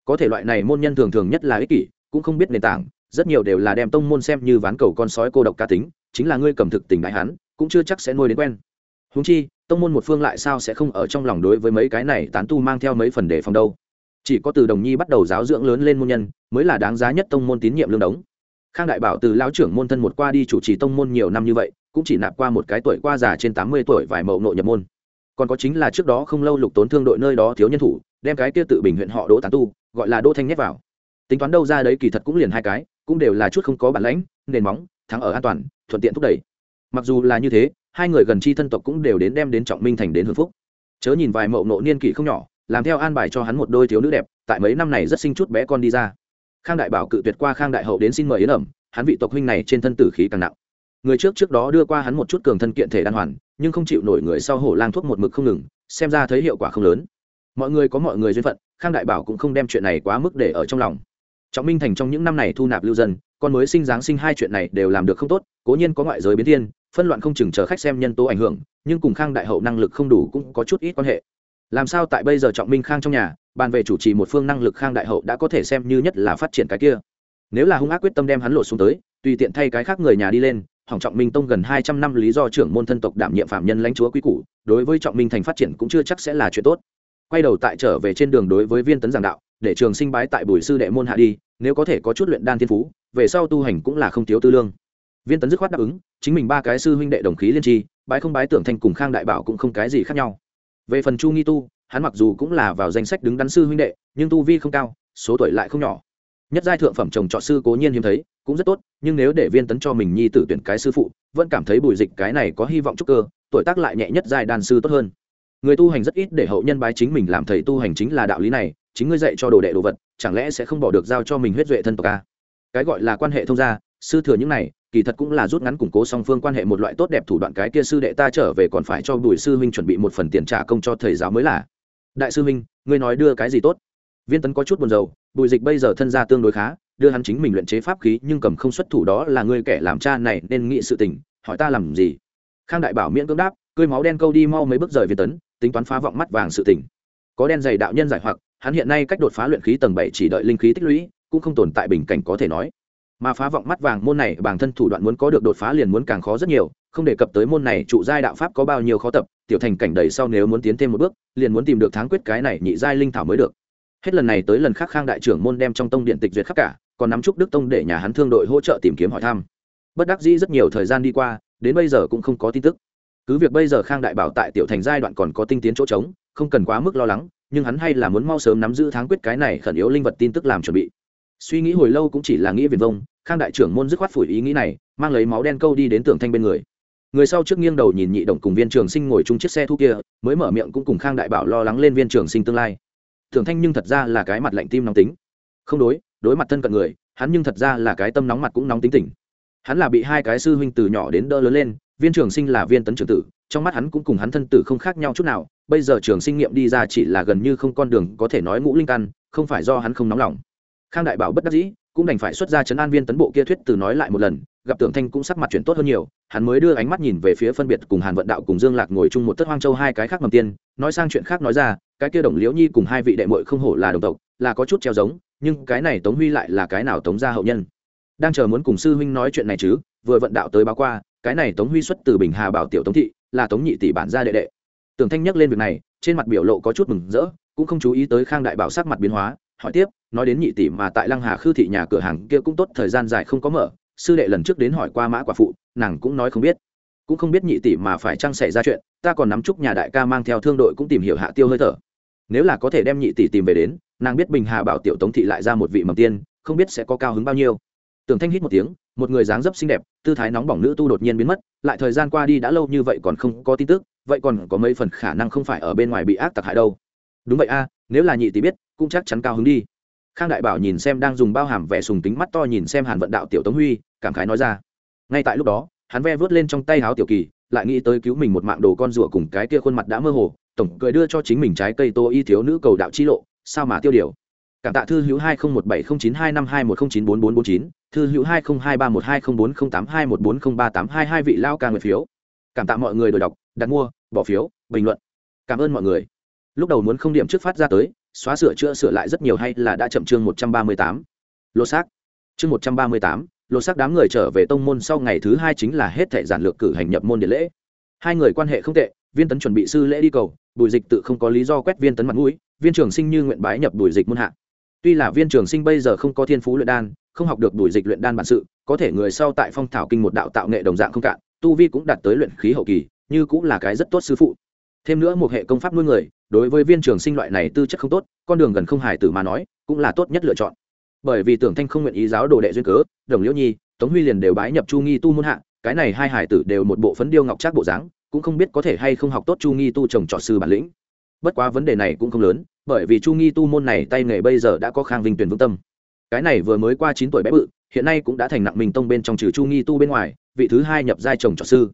A: có thể loại này môn nhân thường thường nhất là ích kỷ, cũng không biết nền tảng, rất nhiều đều là đem tông môn xem như ván cầu con sói cô độc cá tính, chính là ngươi cầm thực tình đại hắn, cũng chưa chắc sẽ nuôi đến quen. Húng chi, tông môn một phương lại sao sẽ không ở trong lòng đối với mấy cái này tán tu mang theo mấy phần đề phòng đâu. Chỉ có từ đồng nhi bắt đầu giáo dưỡng lớn lên môn nhân, mới là đáng giá nhất tông môn tín nhiệm lương đống. Khang đại bảo từ lão trưởng môn thân một qua đi chủ trì tông môn nhiều năm như vậy, cũng chỉ nạp qua một cái tuổi qua già trên tám mươi tuổi vài mậu nội nhập môn. Còn có chính là trước đó không lâu lục tốn thương đội nơi đó thiếu nhân thủ, đem cái kia tự bình huyện họ đỗ tán tu gọi là đỗ thanh nhét vào. Tính toán đâu ra đấy kỳ thật cũng liền hai cái, cũng đều là chút không có bản lãnh, nền móng, thắng ở an toàn, thuận tiện thúc đẩy. Mặc dù là như thế, hai người gần chi thân tộc cũng đều đến đem đến trọng minh thành đến hưng phúc. Chớ nhìn vài mậu nộ niên kỷ không nhỏ, làm theo an bài cho hắn một đôi thiếu nữ đẹp, tại mấy năm này rất sinh chút bé con đi ra. Khang đại bảo cự tuyệt qua khang đại hậu đến xin mời yến ẩm, hắn vị tộc huynh này trên thân tử khí càng nặng. Người trước trước đó đưa qua hắn một chút cường thân kiện thể đan hoàn, nhưng không chịu nổi người sau hổ lang thuốc một mực không ngừng, xem ra thấy hiệu quả không lớn. Mọi người có mọi người duyên phận khang đại bảo cũng không đem chuyện này quá mức để ở trong lòng. Trọng minh thành trong những năm này thu nạp lưu dân, con mới sinh giáng sinh hai chuyện này đều làm được không tốt, cố nhiên có ngoại giới biến thiên, phân loạn không chừng chờ khách xem nhân tố ảnh hưởng, nhưng cùng khang đại hậu năng lực không đủ cũng có chút ít quan hệ. Làm sao tại bây giờ trọng minh khang trong nhà, bàn về chủ trì một phương năng lực khang đại hậu đã có thể xem như nhất là phát triển cái kia. Nếu là hung ác quyết tâm đem hắn lộ xuống tới, tùy tiện thay cái khác người nhà đi lên, hỏng trọng minh tông gần hai trăm năm lý do trưởng môn thân tộc đảm nhiệm phạm nhân lãnh chúa quý cũ đối với trọng minh thành phát triển cũng chưa chắc sẽ là chuyện tốt quay đầu tại trở về trên đường đối với viên tấn giảng đạo, để trường sinh bái tại bùi sư đệ môn hạ đi, nếu có thể có chút luyện đan thiên phú, về sau tu hành cũng là không thiếu tư lương. Viên tấn dứt khoát đáp ứng, chính mình ba cái sư huynh đệ đồng khí liên tri, bái không bái tưởng thành cùng khang đại bảo cũng không cái gì khác nhau. Về phần chu nghi tu, hắn mặc dù cũng là vào danh sách đứng đắn sư huynh đệ, nhưng tu vi không cao, số tuổi lại không nhỏ. Nhất giai thượng phẩm chồng trọ sư cố nhiên hiếm thấy, cũng rất tốt, nhưng nếu để viên tấn cho mình nhi tử tuyển cái sư phụ, vẫn cảm thấy bùi dịch cái này có hy vọng chúc cơ, tuổi tác lại nhẹ nhất giai đàn sư tốt hơn người tu hành rất ít để hậu nhân bái chính mình làm thầy tu hành chính là đạo lý này, chính ngươi dạy cho đồ đệ đồ vật, chẳng lẽ sẽ không bỏ được giao cho mình huyết duệ thân tộc ca cái gọi là quan hệ thông gia, sư thừa những này, kỳ thật cũng là rút ngắn củng cố song phương quan hệ một loại tốt đẹp thủ đoạn cái kia sư đệ ta trở về còn phải cho bùi sư huynh chuẩn bị một phần tiền trả công cho thầy giáo mới là. Đại sư huynh, ngươi nói đưa cái gì tốt? Viên tấn có chút buồn rầu, bùi dịch bây giờ thân gia tương đối khá, đưa hắn chính mình luyện chế pháp khí nhưng cầm không xuất thủ đó là ngươi kẻ làm cha này nên nghĩ sự tình, hỏi ta làm gì? Khang đại bảo miễn cưỡng đáp cơi máu đen câu đi mau mấy bước rời viên tấn tính toán phá vọng mắt vàng sự tình. Có đen dày đạo nhân giải hoặc, hắn hiện nay cách đột phá luyện khí tầng bảy chỉ đợi linh khí tích lũy, cũng không tồn tại bình cảnh có thể nói. Mà phá vọng mắt vàng môn này, bản thân thủ đoạn muốn có được đột phá liền muốn càng khó rất nhiều, không đề cập tới môn này trụ giai đạo pháp có bao nhiêu khó tập, tiểu thành cảnh đầy sau nếu muốn tiến thêm một bước, liền muốn tìm được tháng quyết cái này nhị giai linh thảo mới được. Hết lần này tới lần khác khang đại trưởng môn đem trong tông điện tịch duyệt khắp cả, còn nắm chúc đức tông để nhà hắn thương đội hỗ trợ tìm kiếm hỏi thăm. Bất đắc dĩ rất nhiều thời gian đi qua, đến bây giờ cũng không có tin tức cứ việc bây giờ khang đại bảo tại tiểu thành giai đoạn còn có tinh tiến chỗ trống, không cần quá mức lo lắng, nhưng hắn hay là muốn mau sớm nắm giữ tháng quyết cái này khẩn yếu linh vật tin tức làm chuẩn bị. Suy nghĩ hồi lâu cũng chỉ là nghĩ viền vông, khang đại trưởng môn dứt khoát phủi ý nghĩ này, mang lấy máu đen câu đi đến tường thanh bên người. Người sau trước nghiêng đầu nhìn nhị động cùng viên trường sinh ngồi chung chiếc xe thu kia, mới mở miệng cũng cùng khang đại bảo lo lắng lên viên trường sinh tương lai. Tưởng thanh nhưng thật ra là cái mặt lạnh tim nóng tính. Không đối đối mặt thân cận người, hắn nhưng thật ra là cái tâm nóng mặt cũng nóng tính tỉnh. Hắn là bị hai cái sư huynh từ nhỏ đến đỡ lớn lên viên trường sinh là viên tấn trưởng tử, trong mắt hắn cũng cùng hắn thân tử không khác nhau chút nào, bây giờ trường sinh nghiệm đi ra chỉ là gần như không con đường có thể nói ngũ linh căn, không phải do hắn không nóng lòng. Khang đại bảo bất đắc dĩ, cũng đành phải xuất ra chấn an viên tấn bộ kia thuyết từ nói lại một lần, gặp tưởng thanh cũng sắc mặt chuyển tốt hơn nhiều, hắn mới đưa ánh mắt nhìn về phía phân biệt cùng hàn vận đạo cùng dương lạc ngồi chung một tất hoang châu hai cái khác mầm tiên, nói sang chuyện khác nói ra, cái kia đồng liễu nhi cùng hai vị đệ mội không hổ là đồng tộc, là có chút treo giống, nhưng cái này tống huy lại là cái nào tống gia hậu nhân? Đang chờ muốn cùng sư huynh nói chuyện này chứ, vừa vận đạo tới báo qua cái này tống huy xuất từ bình hà bảo tiểu tống thị, là tống nhị tỷ bản gia đệ đệ. Tưởng thanh nhắc lên việc này, trên mặt biểu lộ có chút mừng rỡ, cũng không chú ý tới khang đại bảo sắc mặt biến hóa, hỏi tiếp, nói đến nhị tỷ mà tại lăng hà khư thị nhà cửa hàng kia cũng tốt, thời gian dài không có mở, sư đệ lần trước đến hỏi qua mã quả phụ, nàng cũng nói không biết. Cũng không biết nhị tỷ mà phải chăng xảy ra chuyện, ta còn nắm chúc nhà đại ca mang theo thương đội cũng tìm hiểu hạ tiêu hơi thở. Nếu là có thể đem nhị tỷ tìm về đến, nàng biết bình hà bảo tiểu tống thị lại ra một vị mầm tiên, không biết sẽ có cao hứng bao nhiêu. Tưởng thanh hít một tiếng một người dáng dấp xinh đẹp, tư thái nóng bỏng nữ tu đột nhiên biến mất, lại thời gian qua đi đã lâu như vậy còn không có tin tức, vậy còn có mấy phần khả năng không phải ở bên ngoài bị ác tặc hại đâu. Đúng vậy a, nếu là nhị tỷ biết, cũng chắc chắn cao hứng đi. Khang đại bảo nhìn xem đang dùng bao hàm vẻ sùng tính mắt to nhìn xem hàn vận đạo tiểu tống huy, cảm khái nói ra. Ngay tại lúc đó, hắn ve vớt lên trong tay háo tiểu kỳ, lại nghĩ tới cứu mình một mạng đồ con rùa cùng cái kia khuôn mặt đã mơ hồ, tổng cười đưa cho chính mình trái cây tô y thiếu nữ cầu đạo chi lộ, sao mà tiêu điều cảm tạ thư hữu hai nghìn một bảy không chín hai năm hai một không chín bốn bốn bốn chín, thư hữu hai nghìn hai ba một hai không bốn không tám hai một bốn không ba tám hai hai vị lao ca nguyện phiếu. Cảm tạ mọi người đổi đọc, đặt mua, bỏ phiếu, bình luận. Cảm ơn mọi người. Lúc đầu muốn không điểm trước phát ra tới, xóa sửa chữa sửa lại rất nhiều hay là đã chậm chương một trăm ba mươi tám. Lô xác. Chương một trăm ba mươi tám, lô xác đám người trở về tông môn sau ngày thứ hai chính là hết thể giản lược cử hành nhập môn điện lễ. Hai người quan hệ không tệ, viên tấn chuẩn bị sư lễ đi cầu, bùi dịch tự không có lý do quét viên tấn mặt mũi, viên trường sinh như nguyện bái nhập bùi dịch môn hạ tuy là viên trường sinh bây giờ không có thiên phú luyện đan, không học được đuổi dịch luyện đan bản sự, có thể người sau tại phong thảo kinh một đạo tạo nghệ đồng dạng không cạn, tu vi cũng đạt tới luyện khí hậu kỳ, như cũng là cái rất tốt sư phụ. Thêm nữa một hệ công pháp nuôi người, đối với viên trường sinh loại này tư chất không tốt, con đường gần không hài tử mà nói, cũng là tốt nhất lựa chọn. Bởi vì tưởng thanh không nguyện ý giáo đồ đệ duyên cớ, đồng liễu nhi, tống huy liền đều bái nhập chu nghi tu muôn hạ, cái này hai hải tử đều một bộ phấn điêu ngọc trác bộ dáng, cũng không biết có thể hay không học tốt chu nghi tu trồng trọt sư bản lĩnh. Bất quá vấn đề này cũng không lớn bởi vì chu nghi tu môn này tay nghề bây giờ đã có khang vinh tuyển vững tâm. Cái này vừa mới qua chín tuổi bé bự, hiện nay cũng đã thành nặng mình tông bên trong trừ chu nghi tu bên ngoài, vị thứ hai nhập giai chồng trọ sư.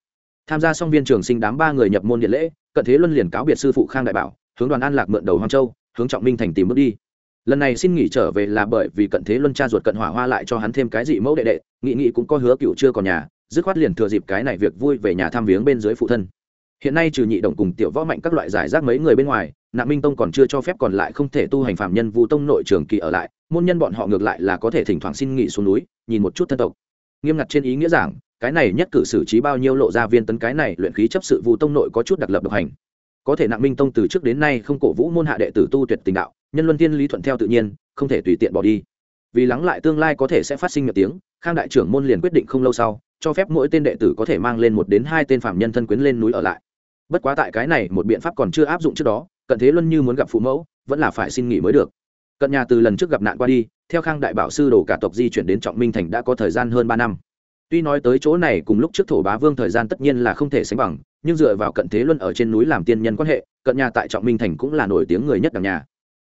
A: Tham gia xong viên trường sinh đám ba người nhập môn điện lễ, cận thế luân liền cáo biệt sư phụ khang đại bảo, hướng đoàn an lạc mượn đầu hoàng châu, hướng trọng minh thành tìm bước đi. Lần này xin nghỉ trở về là bởi vì cận thế luân cha ruột cận hỏa hoa lại cho hắn thêm cái dị mẫu đệ đệ, nghị nghị cũng có hứa cựu chưa còn nhà, dứt khoát liền thừa dịp cái này việc vui về nhà thăm viếng bên dưới phụ thân hiện nay trừ nhị động cùng tiểu võ mạnh các loại giải rác mấy người bên ngoài nạn minh tông còn chưa cho phép còn lại không thể tu hành phạm nhân vũ tông nội trường kỳ ở lại, môn nhân bọn họ ngược lại là có thể thỉnh thoảng xin nghỉ xuống núi, nhìn một chút thân tộc. Nghiêm ngặt trên ý nghĩa giảng, cái này nhất cử xử trí bao nhiêu lộ ra viên tấn cái này luyện khí chấp sự vũ tông nội có chút đặc lập độc hành. Có thể nạn minh tông từ trước đến nay không cổ vũ môn hạ đệ tử tu tuyệt tình đạo, nhân luân tiên lý thuận theo tự nhiên, không thể tùy tiện bỏ đi. Vì lắng lại tương lai có thể sẽ phát sinh miệng tiếng, khang đại trưởng môn liền quyết định không lâu sau, cho phép mỗi tên đệ tử có thể mang lên một đến hai tên phạm nhân thân quyến lên núi ở lại bất quá tại cái này, một biện pháp còn chưa áp dụng trước đó, cận thế luân như muốn gặp phụ mẫu, vẫn là phải xin nghỉ mới được. Cận nhà từ lần trước gặp nạn qua đi, theo khang đại bảo sư đồ cả tộc di chuyển đến trọng minh thành đã có thời gian hơn ba năm. Tuy nói tới chỗ này cùng lúc trước thổ bá vương thời gian tất nhiên là không thể sánh bằng, nhưng dựa vào cận thế luân ở trên núi làm tiên nhân quan hệ, cận nhà tại trọng minh thành cũng là nổi tiếng người nhất đằng nhà.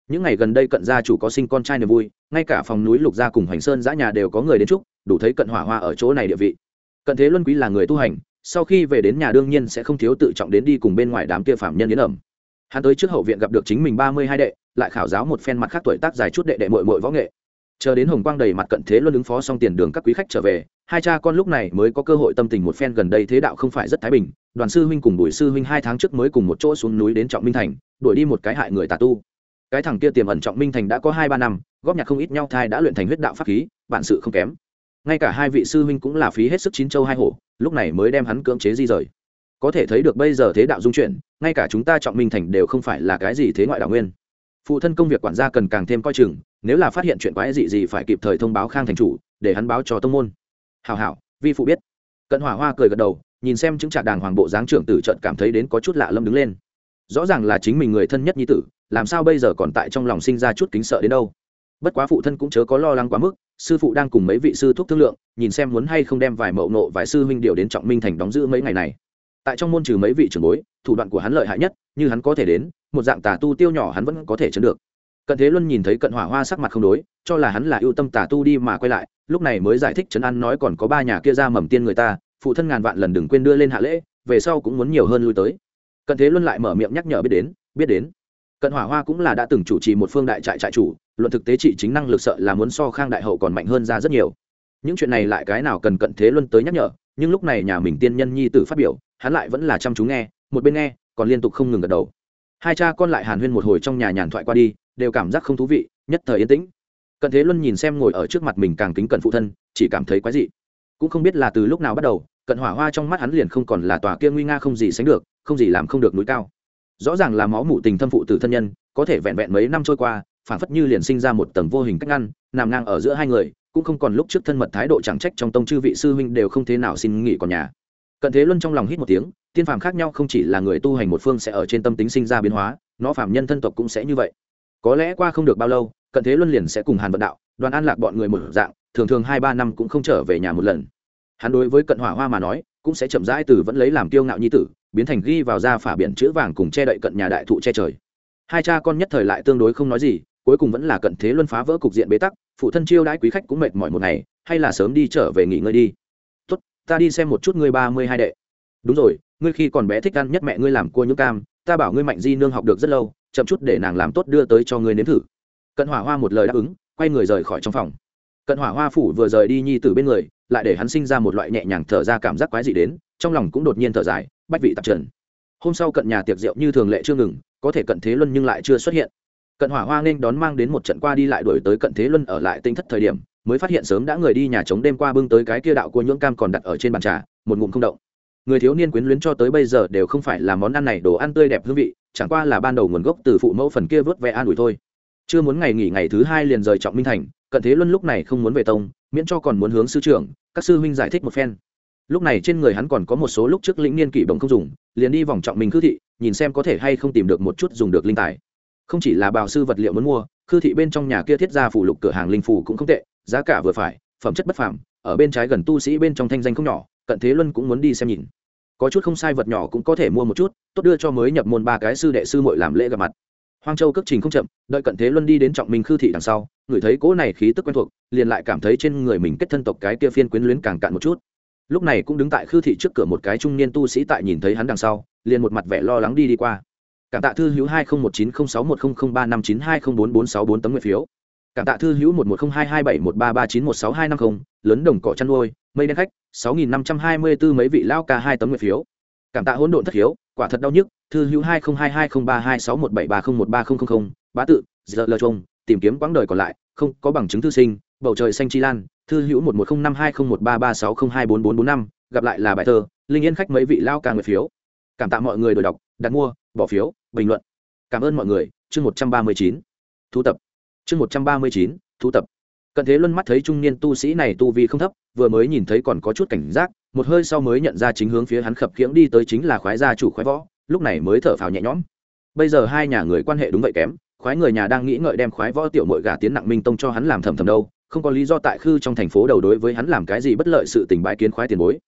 A: Những ngày gần đây cận gia chủ có sinh con trai niềm vui, ngay cả phòng núi lục gia cùng hoành sơn giã nhà đều có người đến chúc, đủ thấy cận hỏa hoa ở chỗ này địa vị. Cận thế luân quý là người tu hành sau khi về đến nhà đương nhiên sẽ không thiếu tự trọng đến đi cùng bên ngoài đám kia phạm nhân đến ẩm. Hắn tới trước hậu viện gặp được chính mình ba mươi hai đệ, lại khảo giáo một phen mặt khác tuổi tác dài chút đệ đệ mội mội võ nghệ. Chờ đến hồng quang đầy mặt cận thế luôn ứng phó xong tiền đường các quý khách trở về, hai cha con lúc này mới có cơ hội tâm tình một phen gần đây thế đạo không phải rất thái bình, đoàn sư huynh cùng bùi sư huynh hai tháng trước mới cùng một chỗ xuống núi đến trọng minh thành, đuổi đi một cái hại người tà tu. Cái thằng kia tiềm ẩn trọng minh thành đã có hai ba năm, góp nhặt không ít nhau thai đã luyện thành huyết đạo pháp khí, bản sự không kém. Ngay cả hai vị sư huynh cũng là phí hết sức chín châu hai hổ lúc này mới đem hắn cưỡng chế di rời. Có thể thấy được bây giờ thế đạo dung chuyển, ngay cả chúng ta trọng minh thành đều không phải là cái gì thế ngoại đạo nguyên. Phụ thân công việc quản gia cần càng thêm coi chừng, nếu là phát hiện chuyện quái dị gì phải kịp thời thông báo khang thành chủ, để hắn báo cho tông môn. Hào hảo, vi phụ biết. Cận hỏa hoa cười gật đầu, nhìn xem chứng trạc đàng hoàng bộ dáng trưởng tử trận cảm thấy đến có chút lạ lâm đứng lên. Rõ ràng là chính mình người thân nhất nhi tử, làm sao bây giờ còn tại trong lòng sinh ra chút kính sợ đến đâu? Bất quá phụ thân cũng chớ có lo lắng quá mức, sư phụ đang cùng mấy vị sư thúc thương lượng, nhìn xem muốn hay không đem vài mậu nộ vài sư huynh điều đến trọng minh thành đóng giữ mấy ngày này. Tại trong môn trừ mấy vị trưởng bối, thủ đoạn của hắn lợi hại nhất, như hắn có thể đến, một dạng tà tu tiêu nhỏ hắn vẫn có thể chấn được. Cận thế luân nhìn thấy cận hỏa hoa sắc mặt không đối, cho là hắn là ưu tâm tà tu đi mà quay lại, lúc này mới giải thích trấn an nói còn có ba nhà kia ra mầm tiên người ta, phụ thân ngàn vạn lần đừng quên đưa lên hạ lễ, về sau cũng muốn nhiều hơn lui tới. Cận thế luân lại mở miệng nhắc nhở biết đến biết đến cận hỏa hoa cũng là đã từng chủ trì một phương đại trại trại chủ, luận thực tế trị chính năng lực sợ là muốn so khang đại hậu còn mạnh hơn ra rất nhiều. Những chuyện này lại cái nào cần cận thế luân tới nhắc nhở, nhưng lúc này nhà mình tiên nhân nhi tử phát biểu, hắn lại vẫn là chăm chú nghe, một bên nghe, còn liên tục không ngừng gật đầu. Hai cha con lại hàn huyên một hồi trong nhà nhàn thoại qua đi, đều cảm giác không thú vị, nhất thời yên tĩnh. Cận thế luân nhìn xem ngồi ở trước mặt mình càng kính cận phụ thân, chỉ cảm thấy quái dị. Cũng không biết là từ lúc nào bắt đầu, cận hỏa hoa trong mắt hắn liền không còn là tòa kia nguy nga không gì sánh được, không gì làm không được núi cao rõ ràng là máu mủ tình thâm phụ từ thân nhân, có thể vẹn vẹn mấy năm trôi qua phản phất như liền sinh ra một tầng vô hình cách ngăn, nằm ngang ở giữa hai người, cũng không còn lúc trước thân mật thái độ chẳng trách trong tông chư vị sư huynh đều không thế nào xin nghỉ còn nhà. Cận thế luân trong lòng hít một tiếng, tiên phàm khác nhau không chỉ là người tu hành một phương sẽ ở trên tâm tính sinh ra biến hóa, nó phàm nhân thân tộc cũng sẽ như vậy. Có lẽ qua không được bao lâu, cận thế luân liền sẽ cùng hàn vận đạo, đoàn an lạc bọn người một dạng, thường thường hai ba năm cũng không trở về nhà một lần. Hắn đối với cận hỏa hoa mà nói, cũng sẽ chậm rãi từ vẫn lấy làm kiêu ngạo nhi tử biến thành ghi vào ra phả biển chữ vàng cùng che đậy cận nhà đại thụ che trời. Hai cha con nhất thời lại tương đối không nói gì, cuối cùng vẫn là cận thế luân phá vỡ cục diện bế tắc, phụ thân chiêu đãi quý khách cũng mệt mỏi một ngày, hay là sớm đi trở về nghỉ ngơi đi. Tốt, ta đi xem một chút ngươi ba mươi hai đệ. Đúng rồi, ngươi khi còn bé thích ăn nhất mẹ ngươi làm cua nhũ cam, ta bảo ngươi mạnh di nương học được rất lâu, chậm chút để nàng làm tốt đưa tới cho ngươi nếm thử. Cận hỏa hoa một lời đáp ứng, quay người rời khỏi trong phòng. Cận hỏa hoa phủ vừa rời đi nhi từ bên người, lại để hắn sinh ra một loại nhẹ nhàng thở ra cảm giác quái dị đến, trong lòng cũng đột nhiên thở dài bách vị tạp trần. Hôm sau cận nhà tiệc rượu như thường lệ chưa ngừng, có thể cận thế luân nhưng lại chưa xuất hiện. Cận hỏa hoa nên đón mang đến một trận qua đi lại đổi tới cận thế luân ở lại tinh thất thời điểm, mới phát hiện sớm đã người đi nhà trống đêm qua bưng tới cái kia đạo của nhưỡng cam còn đặt ở trên bàn trà, một ngụm không động. Người thiếu niên quyến luyến cho tới bây giờ đều không phải là món ăn này đồ ăn tươi đẹp hương vị, chẳng qua là ban đầu nguồn gốc từ phụ mẫu phần kia vớt vẽ an ủi thôi. Chưa muốn ngày nghỉ ngày thứ hai liền rời trọng minh thành, cận thế luân lúc này không muốn về tông, miễn cho còn muốn hướng sư trưởng, các sư huynh giải thích một phen lúc này trên người hắn còn có một số lúc trước lĩnh niên kỷ bồng không dùng, liền đi vòng trọng mình khư thị, nhìn xem có thể hay không tìm được một chút dùng được linh tài. Không chỉ là bào sư vật liệu muốn mua, khư thị bên trong nhà kia thiết ra phủ lục cửa hàng linh phủ cũng không tệ, giá cả vừa phải, phẩm chất bất phàm, ở bên trái gần tu sĩ bên trong thanh danh không nhỏ, cận thế luân cũng muốn đi xem nhìn. Có chút không sai vật nhỏ cũng có thể mua một chút, tốt đưa cho mới nhập môn ba cái sư đệ sư muội làm lễ gặp mặt. Hoang châu cất trình không chậm, đợi cận thế luân đi đến trọng minh khư thị đằng sau ngửi thấy cỗ này khí tức quen thuộc, liền lại cảm thấy trên người mình kết thân tộc cái kia phiên quyến luyến càng cạn một chút lúc này cũng đứng tại khư thị trước cửa một cái trung niên tu sĩ tại nhìn thấy hắn đằng sau, liền một mặt vẻ lo lắng đi đi qua. Cảm tạ thư hữu hai nghìn một chín không sáu một không không ba năm chín hai không bốn bốn sáu bốn tấm nguyện phiếu. Cảm tạ thư hữu một một không hai hai bảy một ba ba chín một sáu hai năm không, lớn đồng cỏ chăn nuôi, mây đen khách, sáu nghìn năm trăm hai mươi bốn mấy vị lao ca hai tấm nguyện phiếu. Cảm tạ hỗn độn thất hiếu, quả thật đau nhức, thư hữu hai không hai hai không ba hai sáu một bảy ba không một ba không không không, bá tự, giờ lờ trông, tìm kiếm quãng đời còn lại, không có bằng chứng thư sinh bầu trời xanh chi lan, thư hữu một một không năm hai không một ba ba sáu không hai bốn bốn bốn năm, gặp lại là bài thơ, linh yên khách mấy vị lao ca người phiếu. Cảm tạ mọi người đổi đọc, đặt mua, bỏ phiếu, bình luận. Cảm ơn mọi người, chương một trăm ba mươi chín. Thu tập. Chương một trăm ba mươi chín, thu tập. Cận thế luân mắt thấy trung niên tu sĩ này tu vi không thấp, vừa mới nhìn thấy còn có chút cảnh giác, một hơi sau mới nhận ra chính hướng phía hắn khập khiễng đi tới chính là khoái gia chủ khoái võ, lúc này mới thở phào nhẹ nhõm. Bây giờ hai nhà người quan hệ đúng vậy kém, khoái người nhà đang nghĩ ngợi đem khoái võ tiểu mội gà tiến nặng minh tông cho hắn làm thầm thầm đâu không có lý do tại khư trong thành phố đầu đối với hắn làm cái gì bất lợi sự tình bái kiến khoái tiền bối.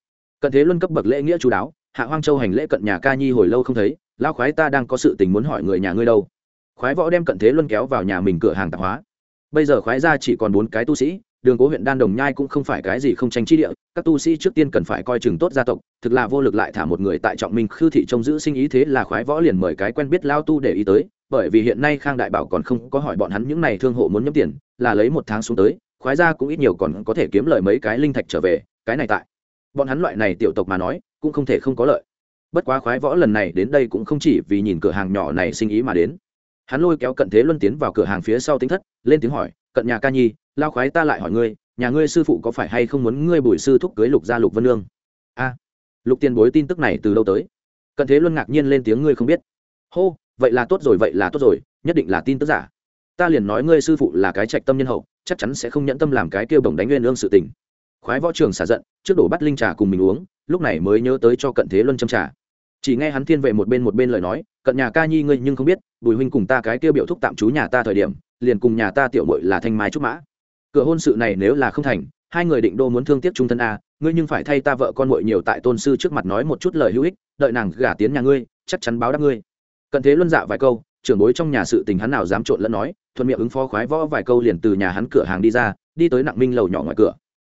A: Cận thế luân cấp bậc lễ nghĩa chú đáo, hạ hoang châu hành lễ cận nhà ca nhi hồi lâu không thấy lao khoái ta đang có sự tình muốn hỏi người nhà ngươi đâu. Khoái võ đem cận thế luân kéo vào nhà mình cửa hàng tạp hóa. Bây giờ khoái ra chỉ còn bốn cái tu sĩ, đường cố huyện đan đồng nhai cũng không phải cái gì không tranh chi địa, các tu sĩ trước tiên cần phải coi chừng tốt gia tộc, thực là vô lực lại thả một người tại trọng minh khư thị trông giữ sinh ý thế là khoái võ liền mời cái quen biết lao tu để ý tới, bởi vì hiện nay khang đại bảo còn không có hỏi bọn hắn những này thương hộ muốn nhấm tiền, là lấy một tháng xuống tới khoái ra cũng ít nhiều còn có thể kiếm lời mấy cái linh thạch trở về, cái này tại. Bọn hắn loại này tiểu tộc mà nói, cũng không thể không có lợi. Bất quá khoái võ lần này đến đây cũng không chỉ vì nhìn cửa hàng nhỏ này sinh ý mà đến. Hắn lôi kéo cận thế luân tiến vào cửa hàng phía sau tính thất, lên tiếng hỏi, cận nhà ca nhi, lao khoái ta lại hỏi ngươi, nhà ngươi sư phụ có phải hay không muốn ngươi bùi sư thúc cưới lục gia lục vân lương a, lục tiền bối tin tức này từ lâu tới? Cận thế luân ngạc nhiên lên tiếng, ngươi không biết. Hô, vậy là tốt rồi, vậy là tốt rồi, nhất định là tin tức giả. Ta liền nói ngươi sư phụ là cái trạch tâm nhân hậu chắc chắn sẽ không nhẫn tâm làm cái kêu bổng đánh nguyên lương sự tình. Khoái võ trường xả giận, trước đổ bắt linh trà cùng mình uống, lúc này mới nhớ tới cho cận thế luân châm trà. Chỉ nghe hắn thiên vệ một bên một bên lời nói, cận nhà ca nhi ngươi nhưng không biết, bùi huynh cùng ta cái kêu biểu thúc tạm trú nhà ta thời điểm, liền cùng nhà ta tiểu mội là thanh mai trúc mã. Cửa hôn sự này nếu là không thành, hai người định đô muốn thương tiếc trung thân a, ngươi nhưng phải thay ta vợ con mội nhiều tại tôn sư trước mặt nói một chút lời hữu ích, đợi nàng gả tiến nhà ngươi, chắc chắn báo đáp ngươi. Cận thế luân dạ vài câu, trưởng bối trong nhà sự tình hắn nào dám trộn lẫn nói thuận miệng ứng phó khoái võ vài câu liền từ nhà hắn cửa hàng đi ra, đi tới nặng minh lầu nhỏ ngoài cửa.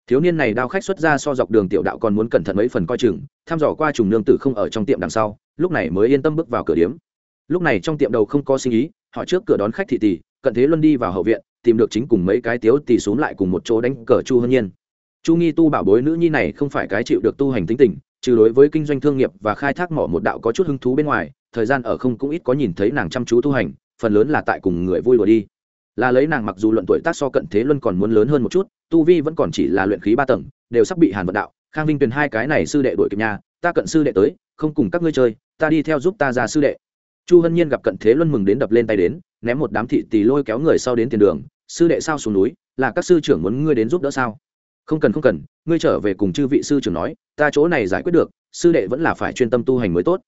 A: Thiếu niên này đao khách xuất ra so dọc đường tiểu đạo còn muốn cẩn thận mấy phần coi chừng, thăm dò qua trùng nương tử không ở trong tiệm đằng sau, lúc này mới yên tâm bước vào cửa điếm. Lúc này trong tiệm đầu không có sinh ý, họ trước cửa đón khách thị tỷ, cận thế luân đi vào hậu viện, tìm được chính cùng mấy cái tiếu tỷ xuống lại cùng một chỗ đánh cờ chu hân nhiên. Chu nghi tu bảo bối nữ nhi này không phải cái chịu được tu hành tính tình, trừ đối với kinh doanh thương nghiệp và khai thác mỏ một đạo có chút hứng thú bên ngoài, thời gian ở không cũng ít có nhìn thấy nàng chăm chú tu hành phần lớn là tại cùng người vui đùa đi. Là lấy nàng mặc dù luận tuổi tác so cận thế luân còn muốn lớn hơn một chút, tu vi vẫn còn chỉ là luyện khí ba tầng, đều sắp bị hàn vận đạo, khang vinh tuyền hai cái này sư đệ đuổi kịp nhà, ta cận sư đệ tới, không cùng các ngươi chơi, ta đi theo giúp ta ra sư đệ. Chu hân nhiên gặp cận thế luân mừng đến đập lên tay đến, ném một đám thị tỳ lôi kéo người sau đến tiền đường, sư đệ sao xuống núi, là các sư trưởng muốn ngươi đến giúp đỡ sao? Không cần không cần, ngươi trở về cùng chư vị sư trưởng nói, ta chỗ này giải quyết được, sư đệ vẫn là phải chuyên tâm tu hành mới tốt.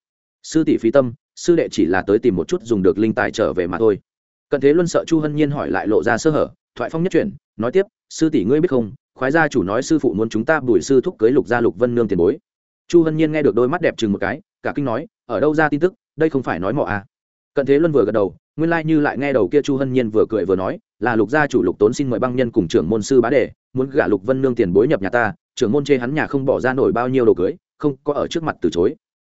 A: Sư tỷ phí tâm sư đệ chỉ là tới tìm một chút dùng được linh tài trở về mà thôi. Cận thế luân sợ chu hân nhiên hỏi lại lộ ra sơ hở, thoại phong nhất chuyển, nói tiếp, sư tỷ ngươi biết không, khoái gia chủ nói sư phụ muốn chúng ta bùi sư thúc cưới lục gia lục vân nương tiền bối. Chu hân nhiên nghe được đôi mắt đẹp chừng một cái, cả kinh nói, ở đâu ra tin tức, đây không phải nói mọ à. Cận thế luân vừa gật đầu, nguyên lai như lại nghe đầu kia chu hân nhiên vừa cười vừa nói, là lục gia chủ lục tốn xin mời băng nhân cùng trưởng môn sư bá đề, muốn gả lục vân nương tiền bối nhập nhà ta, trưởng môn chê hắn nhà không bỏ ra nổi bao nhiêu đồ cưới, không có ở trước mặt từ chối.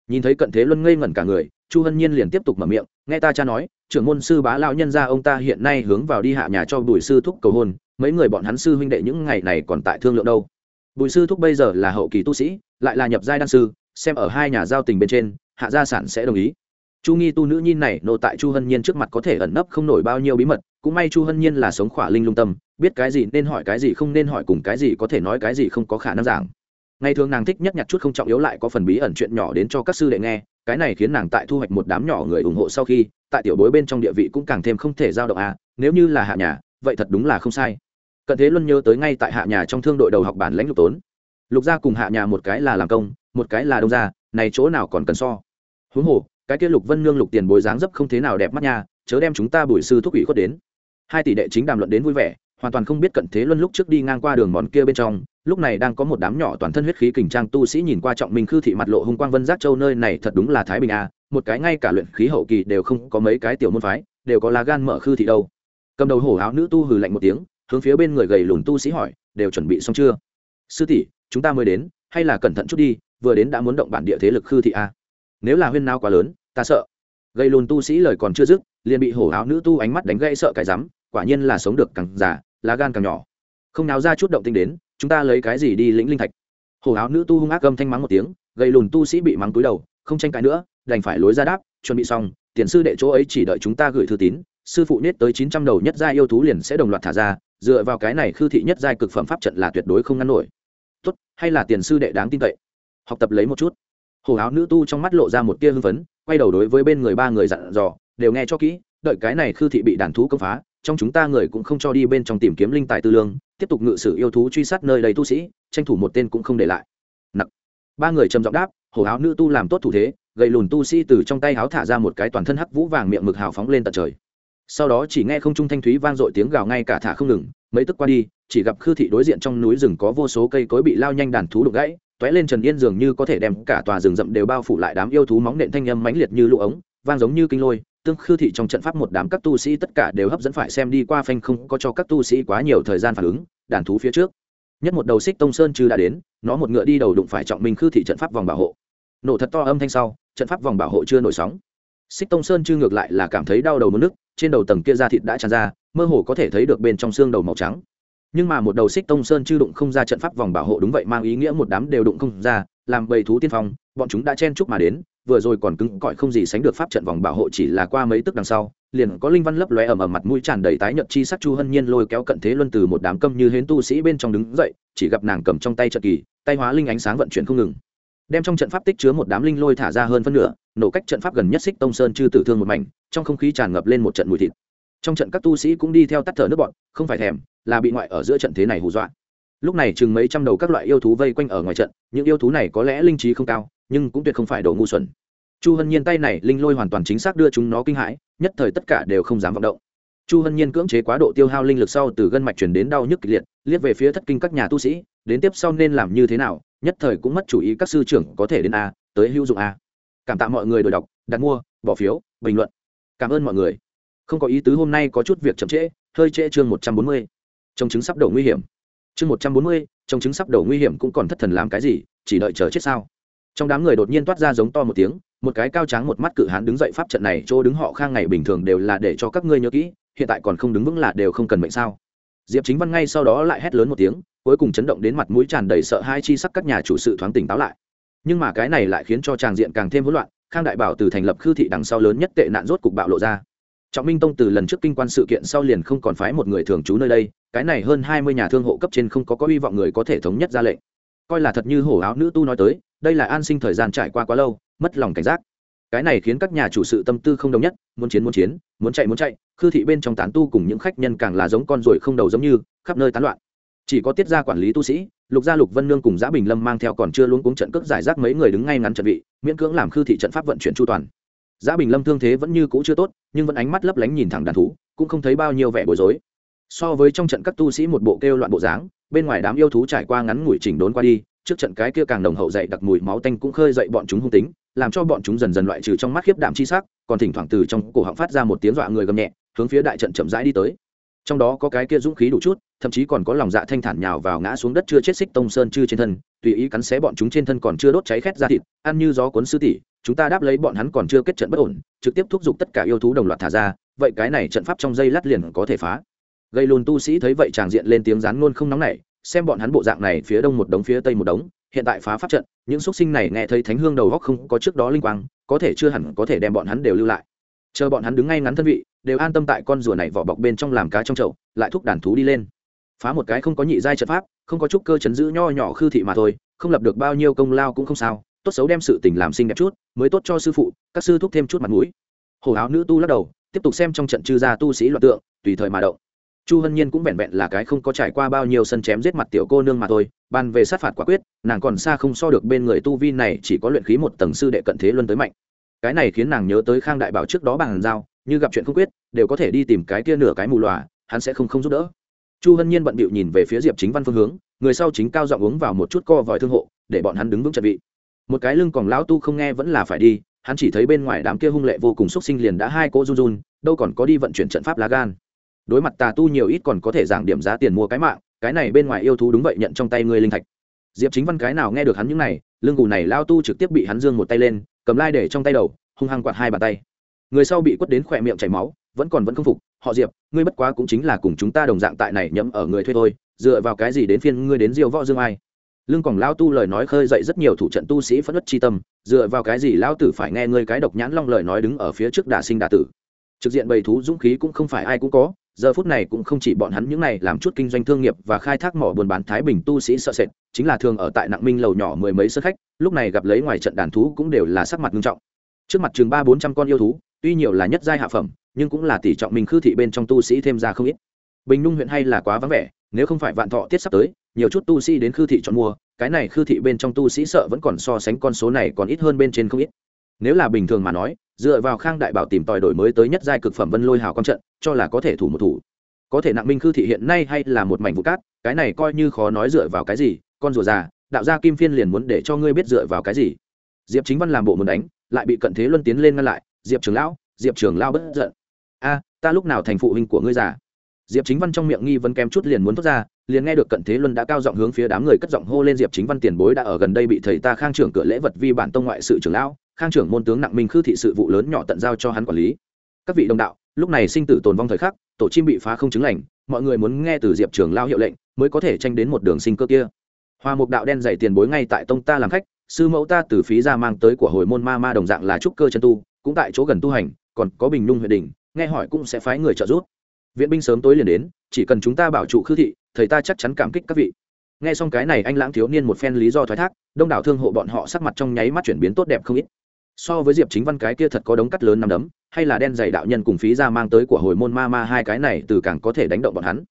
A: Nhìn thấy cận thế luân ngây ngẩn cả người chu hân nhiên liền tiếp tục mở miệng, nghe ta cha nói, trưởng môn sư bá lao nhân ra ông ta hiện nay hướng vào đi hạ nhà cho bùi sư thúc cầu hôn, mấy người bọn hắn sư huynh đệ những ngày này còn tại thương lượng đâu. Bùi sư thúc bây giờ là hậu kỳ tu sĩ, lại là nhập giai đan sư, xem ở hai nhà giao tình bên trên, hạ gia sản sẽ đồng ý. Chu nghi tu nữ nhi này nô tại chu hân nhiên trước mặt có thể ẩn nấp không nổi bao nhiêu bí mật, cũng may chu hân nhiên là sống khỏa linh lung tâm, biết cái gì nên hỏi cái gì không nên hỏi cùng cái gì có thể nói cái gì không có khả năng giảng. Ngày thường nàng thích nhất nhặt chút không trọng yếu lại có phần bí ẩn chuyện nhỏ đến cho các sư đệ nghe cái này khiến nàng tại thu hoạch một đám nhỏ người ủng hộ sau khi, tại tiểu bối bên trong địa vị cũng càng thêm không thể giao động à nếu như là hạ nhà, vậy thật đúng là không sai. Cận thế luân nhớ tới ngay tại hạ nhà trong thương đội đầu học bản lãnh lục tốn. Lục gia cùng hạ nhà một cái là làm công, một cái là đông gia, này chỗ nào còn cần so. Huống hồ, cái kia lục vân nương lục tiền bối dáng dấp không thế nào đẹp mắt nha, chớ đem chúng ta bùi sư thúc ủy khuất đến. Hai tỷ đệ chính đàm luận đến vui vẻ, hoàn toàn không biết cận thế luân lúc trước đi ngang qua đường món kia bên trong lúc này đang có một đám nhỏ toàn thân huyết khí kình trang tu sĩ nhìn qua trọng minh khư thị mặt lộ hung quang vân giác châu nơi này thật đúng là thái bình a, một cái ngay cả luyện khí hậu kỳ đều không có mấy cái tiểu môn phái, đều có lá gan mở khư thị đâu. Cầm đầu hổ áo nữ tu hừ lạnh một tiếng, hướng phía bên người gầy lùn tu sĩ hỏi, đều chuẩn bị xong chưa? Sư tỷ, chúng ta mới đến, hay là cẩn thận chút đi, vừa đến đã muốn động bản địa thế lực khư thị a. Nếu là huyên nao quá lớn, ta sợ. Gây lùn tu sĩ lời còn chưa dứt, liền bị hổ áo nữ tu ánh mắt đánh gãy sợ cái rắm, quả nhiên là sống được càng già, lá gan càng nhỏ. Không náo ra chút động tinh đến chúng ta lấy cái gì đi lĩnh linh thạch? Hổ áo nữ tu hung ác gầm thanh mắng một tiếng gây lùn tu sĩ bị mắng túi đầu, không tranh cãi nữa, đành phải lối ra đáp, chuẩn bị xong, tiền sư đệ chỗ ấy chỉ đợi chúng ta gửi thư tín, sư phụ nết tới chín trăm đầu nhất gia yêu thú liền sẽ đồng loạt thả ra, dựa vào cái này khư thị nhất giai cực phẩm pháp trận là tuyệt đối không ngăn nổi. Tốt, hay là tiền sư đệ đáng tin cậy? Học tập lấy một chút. Hồ áo nữ tu trong mắt lộ ra một tia hưng phấn, quay đầu đối với bên người ba người dặn dò, đều nghe cho kỹ, đợi cái này khư thị bị đàn thú công phá, trong chúng ta người cũng không cho đi bên trong tìm kiếm linh tài tư lương tiếp tục ngự sử yêu thú truy sát nơi đầy tu sĩ, tranh thủ một tên cũng không để lại. Nặc. Ba người trầm giọng đáp hồ áo nữ tu làm tốt thủ thế, gầy lùn tu sĩ từ trong tay áo thả ra một cái toàn thân hắc vũ vàng miệng mực hào phóng lên tận trời. Sau đó chỉ nghe không trung thanh thúy vang dội tiếng gào ngay cả thả không ngừng, mấy tức qua đi, chỉ gặp khư thị đối diện trong núi rừng có vô số cây cối bị lao nhanh đàn thú đục gãy t lên trần yên dường như có thể đem cả tòa rừng rậm đều bao phủ lại đám yêu thú móng nện thanh âm mãnh liệt như lũ ống, vang giống như kinh lôi tương khư thị trong trận pháp một đám các tu sĩ tất cả đều hấp dẫn phải xem đi qua phanh không có cho các tu sĩ quá nhiều thời gian phản ứng, đàn thú phía trước. Nhất một đầu xích tông sơn chư đã đến, nó một ngựa đi đầu đụng phải trọng minh khư thị trận pháp vòng bảo hộ. Nổ thật to âm thanh sau, trận pháp vòng bảo hộ chưa nổi sóng. Xích tông sơn chư ngược lại là cảm thấy đau đầu mất nước, trên đầu tầng kia da thịt đã tràn ra, mơ hồ có thể thấy được bên trong xương đầu màu trắng. Nhưng mà một đầu xích tông sơn chư đụng không ra trận pháp vòng bảo hộ đúng vậy mang ý nghĩa một đám đều đụng không ra, làm bầy thú tiên phong, bọn chúng đã chen chúc mà đến vừa rồi còn cứng cỏi không gì sánh được pháp trận vòng bảo hộ chỉ là qua mấy tức đằng sau, liền có linh văn lấp lóe ầm ầm mặt mũi tràn đầy tái nhợt chi sắc chu hân nhiên lôi kéo cận thế luân từ một đám câm như hến tu sĩ bên trong đứng dậy, chỉ gặp nàng cầm trong tay trận kỳ, tay hóa linh ánh sáng vận chuyển không ngừng. Đem trong trận pháp tích chứa một đám linh lôi thả ra hơn phân nửa, nổ cách trận pháp gần nhất xích tông sơn chư tử thương một mảnh, trong không khí tràn ngập lên một trận mùi thịt. Trong trận các tu sĩ cũng đi theo tắt thở nước bọn, không phải thèm, là bị ngoại ở giữa trận thế này hù dọa. Lúc này chừng mấy trăm đầu các loại yêu thú vây quanh ở ngoài trận, những yêu thú này có lẽ linh trí không cao nhưng cũng tuyệt không phải đồ ngu xuẩn. Chu hân nhiên tay này linh lôi hoàn toàn chính xác đưa chúng nó kinh hãi, nhất thời tất cả đều không dám vọng động. Chu hân nhiên cưỡng chế quá độ tiêu hao linh lực sau từ gân mạch chuyển đến đau nhức kịch liệt, liếc về phía thất kinh các nhà tu sĩ, đến tiếp sau nên làm như thế nào, nhất thời cũng mất chủ ý các sư trưởng có thể đến a, tới hữu dụng a. Cảm tạ mọi người đổi đọc, đặt mua, bỏ phiếu, bình luận. Cảm ơn mọi người. Không có ý tứ hôm nay có chút việc chậm trễ, hơi trễ chương một trăm bốn mươi. Trông chứng sắp đổ nguy hiểm. Chương một trăm bốn mươi trong chứng sắp đổ nguy hiểm cũng còn thất thần làm cái gì, chỉ đợi chờ chết sao? Trong đám người đột nhiên toát ra giống to một tiếng, một cái cao tráng một mắt cự hán đứng dậy pháp trận này, chỗ đứng họ khang ngày bình thường đều là để cho các ngươi nhớ kỹ, hiện tại còn không đứng vững là đều không cần mệnh sao? Diệp chính văn ngay sau đó lại hét lớn một tiếng, cuối cùng chấn động đến mặt mũi tràn đầy sợ hai chi sắc các nhà chủ sự thoáng tỉnh táo lại. Nhưng mà cái này lại khiến cho tràng diện càng thêm hỗn loạn, khang đại bảo từ thành lập khư thị đằng sau lớn nhất tệ nạn rốt cục bạo lộ ra. Trọng minh tông từ lần trước kinh quan sự kiện sau liền không còn phái một người thường trú nơi đây, cái này hơn hai mươi nhà thương hộ cấp trên không có có hy vọng người có thể thống nhất ra lệnh. Coi là thật như hổ áo nữ tu nói tới đây là an sinh thời gian trải qua quá lâu, mất lòng cảnh giác. Cái này khiến các nhà chủ sự tâm tư không đồng nhất, muốn chiến muốn chiến, muốn chạy muốn chạy, khư thị bên trong tán tu cùng những khách nhân càng là giống con ruồi không đầu giống như, khắp nơi tán loạn. Chỉ có tiết gia quản lý tu sĩ, lục gia lục vân nương cùng giã bình lâm mang theo còn chưa luôn cuống trận cước giải rác mấy người đứng ngay ngắn trận vị, miễn cưỡng làm khư thị trận pháp vận chuyển chu toàn. Giã bình lâm thương thế vẫn như cũ chưa tốt, nhưng vẫn ánh mắt lấp lánh nhìn thẳng đàn thú, cũng không thấy bao nhiêu vẻ bối rối. So với trong trận các tu sĩ một bộ kêu loạn bộ dáng, bên ngoài đám yêu thú trải qua ngắn ngủi chỉnh đốn qua đi trước trận cái kia càng đồng hậu dậy đặc mùi máu tanh cũng khơi dậy bọn chúng hung tính, làm cho bọn chúng dần dần loại trừ trong mắt khiếp đạm chi sắc, còn thỉnh thoảng từ trong cổ họng phát ra một tiếng dọa người gầm nhẹ, hướng phía đại trận chậm rãi đi tới. Trong đó có cái kia dũng khí đủ chút, thậm chí còn có lòng dạ thanh thản nhào vào ngã xuống đất chưa chết xích tông sơn chư trên thân, tùy ý cắn xé bọn chúng trên thân còn chưa đốt cháy khét ra thịt, ăn như gió cuốn sư tỷ, chúng ta đáp lấy bọn hắn còn chưa kết trận bất ổn, trực tiếp thúc giục tất cả yêu thú đồng loạt thả ra, vậy cái này trận pháp trong dây lát liền có thể phá. Gây lùn tu sĩ thấy vậy tràng diện lên tiếng rán luôn không nóng nảy xem bọn hắn bộ dạng này phía đông một đống phía tây một đống, hiện tại phá pháp trận, những xúc sinh này nghe thấy thánh hương đầu góc không có trước đó linh quang, có thể chưa hẳn có thể đem bọn hắn đều lưu lại. Chờ bọn hắn đứng ngay ngắn thân vị, đều an tâm tại con rùa này vỏ bọc bên trong làm cá trong chậu, lại thúc đàn thú đi lên. Phá một cái không có nhị giai trận pháp, không có chút cơ chấn giữ nho nhỏ khư thị mà thôi, không lập được bao nhiêu công lao cũng không sao, tốt xấu đem sự tình làm xinh đẹp chút, mới tốt cho sư phụ, các sư thúc thêm chút mặt mũi. Hồ áo nữ tu lắc đầu, tiếp tục xem trong trận chư gia tu sĩ loạt tượng, tùy thời mà động chu hân nhiên cũng vẹn vẹn là cái không có trải qua bao nhiêu sân chém giết mặt tiểu cô nương mà thôi bàn về sát phạt quả quyết, nàng còn xa không so được bên người tu vi này, chỉ có luyện khí một tầng sư đệ cận thế luân tới mạnh. Cái này khiến nàng nhớ tới khang đại bảo trước đó bằng giao, như gặp chuyện không quyết, đều có thể đi tìm cái kia nửa cái mù lòa, hắn sẽ không không giúp đỡ. Chu hân nhiên bận bịu nhìn về phía diệp chính văn phương hướng, người sau chính cao giọng uống vào một chút co vòi thương hộ, để bọn hắn đứng vững trận vị. Một cái lưng còn lão tu không nghe vẫn là phải đi, hắn chỉ thấy bên ngoài đám kia hung lệ vô cùng xúc sinh liền đã hai cỗ run run, đâu còn có đi vận chuyển trận pháp lá gan đối mặt tà tu nhiều ít còn có thể giảm điểm giá tiền mua cái mạng, cái này bên ngoài yêu thú đúng vậy nhận trong tay ngươi linh thạch. Diệp chính văn cái nào nghe được hắn những này, lưng gù này lao tu trực tiếp bị hắn dương một tay lên, cầm lai để trong tay đầu, hung hăng quạt hai bàn tay. Người sau bị quất đến khỏe miệng chảy máu, vẫn còn vẫn không phục, họ diệp, ngươi bất quá cũng chính là cùng chúng ta đồng dạng tại này nhẫm ở người thuê thôi, dựa vào cái gì đến phiên ngươi đến diêu võ dương ai? Lưng còn lao tu lời nói khơi dậy rất nhiều thủ trận tu sĩ phất đất chi tâm, dựa vào cái gì lao tử phải nghe ngươi cái độc nhãn long lời nói đứng ở phía trước đà sinh đà tử. Trực diện bầy thú dũng khí cũng không phải ai cũng có giờ phút này cũng không chỉ bọn hắn những này làm chút kinh doanh thương nghiệp và khai thác mỏ buôn bán thái bình tu sĩ sợ sệt, chính là thường ở tại nặng minh lầu nhỏ mười mấy sân khách, lúc này gặp lấy ngoài trận đàn thú cũng đều là sắc mặt nghiêm trọng. Trước mặt chừng ba bốn trăm con yêu thú, tuy nhiều là nhất giai hạ phẩm, nhưng cũng là tỷ trọng mình khư thị bên trong tu sĩ thêm ra không ít. Bình nhung huyện hay là quá vắng vẻ, nếu không phải vạn thọ tiết sắp tới, nhiều chút tu sĩ đến khư thị chọn mua, cái này khư thị bên trong tu sĩ sợ vẫn còn so sánh con số này còn ít hơn bên trên không ít. Nếu là bình thường mà nói dựa vào khang đại bảo tìm tòi đổi mới tới nhất giai cực phẩm vân lôi hào quang trận, cho là có thể thủ một thủ. Có thể nặng minh khư thị hiện nay hay là một mảnh vụ cát, cái này coi như khó nói dựa vào cái gì, con rùa già, đạo gia kim phiên liền muốn để cho ngươi biết dựa vào cái gì. Diệp chính văn làm bộ muốn đánh, lại bị cận thế luân tiến lên ngăn lại, diệp trường lão, diệp trường lao bất giận. A, ta lúc nào thành phụ huynh của ngươi già? Diệp chính văn trong miệng nghi vấn kém chút liền muốn thoát ra, liền nghe được cận thế luân đã cao giọng hướng phía đám người cất giọng hô lên diệp chính văn tiền bối đã ở gần đây bị thầy ta khang trưởng cửa lễ vật vi bản tông ngoại sự trưởng lão, khang trưởng môn tướng nặng minh khư thị sự vụ lớn nhỏ tận giao cho hắn quản lý. Các vị đồng đạo, lúc này sinh tử tồn vong thời khắc, tổ chim bị phá không chứng lành, mọi người muốn nghe từ diệp trưởng lao hiệu lệnh, mới có thể tranh đến một đường sinh cơ kia. Hoa mục đạo đen dạy tiền bối ngay tại tông ta làm khách, sư mẫu ta từ phí ra mang tới của hồi môn ma ma đồng dạng là trúc cơ chân tu, cũng tại chỗ gần tu hành, còn có bình nhung huyện đình nghe hỏi cũng sẽ phái người trợ giúp viện binh sớm tối liền đến, chỉ cần chúng ta bảo trụ khư thị, thầy ta chắc chắn cảm kích các vị. Nghe xong cái này, anh lãng thiếu niên một phen lý do thoái thác, đông đảo thương hộ bọn họ sắc mặt trong nháy mắt chuyển biến tốt đẹp không ít. So với diệp chính văn cái kia thật có đống cắt lớn nằm đấm, hay là đen dày đạo nhân cùng phí ra mang tới của hồi môn ma ma hai cái này từ càng có thể đánh động bọn hắn.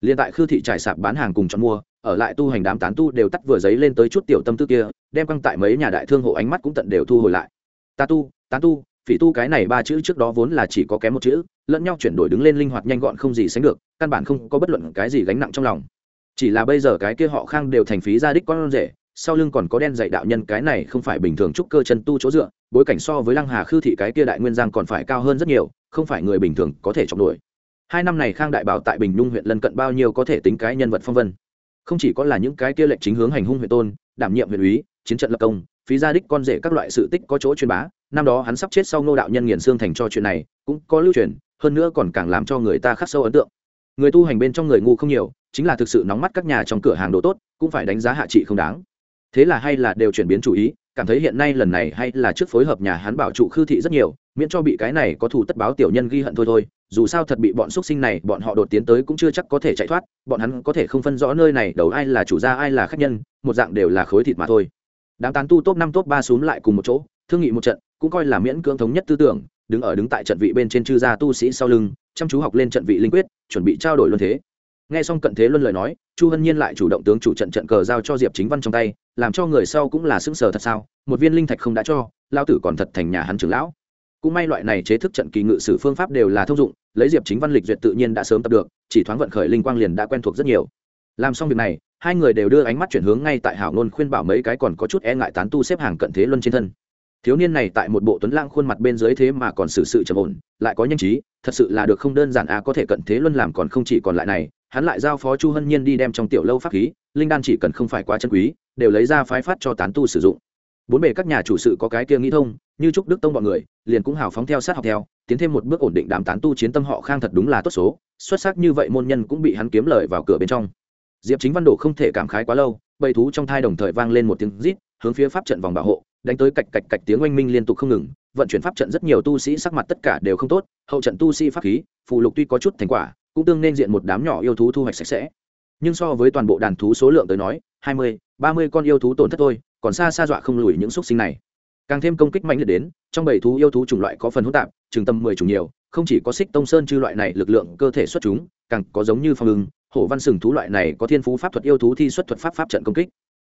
A: Liên tại khư thị trải sạp bán hàng cùng chọn mua, ở lại tu hành đám tán tu đều tắt vừa giấy lên tới chút tiểu tâm tư kia, đem căng tại mấy nhà đại thương hộ ánh mắt cũng tận đều thu hồi lại. Ta tu tán tu phỉ tu cái này ba chữ trước đó vốn là chỉ có kém một chữ, lẫn nhau chuyển đổi đứng lên linh hoạt nhanh gọn không gì sánh được, căn bản không có bất luận cái gì gánh nặng trong lòng. Chỉ là bây giờ cái kia họ khang đều thành phí gia đích con rể, sau lưng còn có đen dạy đạo nhân cái này không phải bình thường trúc cơ chân tu chỗ dựa, bối cảnh so với lăng hà khư thị cái kia đại nguyên giang còn phải cao hơn rất nhiều, không phải người bình thường có thể chọn nổi hai năm này khang đại bảo tại bình nhung huyện lân cận bao nhiêu có thể tính cái nhân vật phong vân. Không chỉ có là những cái kia lệnh chính hướng hành hung huyện tôn, đảm nhiệm huyện úy, chiến trận lập công, phí gia đích con rể các loại sự tích có chỗ truyền bá năm đó hắn sắp chết sau ngô đạo nhân nghiền xương thành cho chuyện này, cũng có lưu truyền, hơn nữa còn càng làm cho người ta khắc sâu ấn tượng. Người tu hành bên trong người ngu không nhiều, chính là thực sự nóng mắt các nhà trong cửa hàng đồ tốt, cũng phải đánh giá hạ trị không đáng. Thế là hay là đều chuyển biến chủ ý, cảm thấy hiện nay lần này hay là trước phối hợp nhà hắn bảo trụ khư thị rất nhiều, miễn cho bị cái này có thù tất báo tiểu nhân ghi hận thôi thôi, dù sao thật bị bọn x sinh này, bọn họ đột tiến tới cũng chưa chắc có thể chạy thoát, bọn hắn có thể không phân rõ nơi này đầu ai là chủ gia, ai là khách nhân, một dạng đều là khối thịt mà thôi. Đám tán tu top năm, top ba xúm lại cùng một chỗ, thương nghị một trận cũng coi là miễn cưỡng thống nhất tư tưởng, đứng ở đứng tại trận vị bên trên chư gia tu sĩ sau lưng, chăm chú học lên trận vị linh quyết, chuẩn bị trao đổi luân thế. Nghe xong cận thế luân lời nói, chu hân nhiên lại chủ động tướng chủ trận trận cờ giao cho diệp chính văn trong tay, làm cho người sau cũng là sững sờ thật sao, một viên linh thạch không đã cho, lao tử còn thật thành nhà hắn trưởng lão. Cũng may loại này chế thức trận kỳ ngự sử phương pháp đều là thông dụng, lấy diệp chính văn lịch duyệt tự nhiên đã sớm tập được, chỉ thoáng vận khởi linh quang liền đã quen thuộc rất nhiều. Làm xong việc này, hai người đều đưa ánh mắt chuyển hướng ngay tại hảo nôn khuyên bảo mấy cái còn có chút e ngại tán tu xếp hàng cận thế luân trên thân thiếu niên này tại một bộ tuấn lang khuôn mặt bên dưới thế mà còn xử sự trầm ổn, lại có nhanh trí, thật sự là được không đơn giản à có thể cận thế luân làm còn không chỉ còn lại này, hắn lại giao phó chu hân nhiên đi đem trong tiểu lâu pháp khí, linh đan chỉ cần không phải quá chân quý, đều lấy ra phái phát cho tán tu sử dụng. Bốn bề các nhà chủ sự có cái kia nghĩ thông, như trúc đức tông bọn người, liền cũng hào phóng theo sát học theo, tiến thêm một bước ổn định đàm tán tu chiến tâm họ khang thật đúng là tốt số, xuất sắc như vậy môn nhân cũng bị hắn kiếm lời vào cửa bên trong. Diệp chính văn đồ không thể cảm khái quá lâu, bầy thú trong thai đồng thời vang lên một tiếng rít, hướng phía pháp trận vòng bảo hộ đánh tới cạch cạch cạch tiếng oanh minh liên tục không ngừng, vận chuyển pháp trận rất nhiều tu sĩ sắc mặt tất cả đều không tốt, hậu trận tu sĩ pháp khí phụ lục tuy có chút thành quả, cũng tương nên diện một đám nhỏ yêu thú thu hoạch sạch sẽ. Nhưng so với toàn bộ đàn thú số lượng tới nói, hai mươi, ba mươi con yêu thú tổn thất thôi, còn xa xa dọa không lùi những xúc sinh này. Càng thêm công kích mạnh liệt đến, trong bảy thú yêu thú chủng loại có phần hỗn tạp, chừng tầm mười chủng nhiều, không chỉ có xích tông sơn chư loại này lực lượng cơ thể xuất chúng, càng có giống như phong ưng, hổ văn sừng thú loại này có thiên phú pháp thuật yêu thú thi xuất thuật pháp pháp trận công kích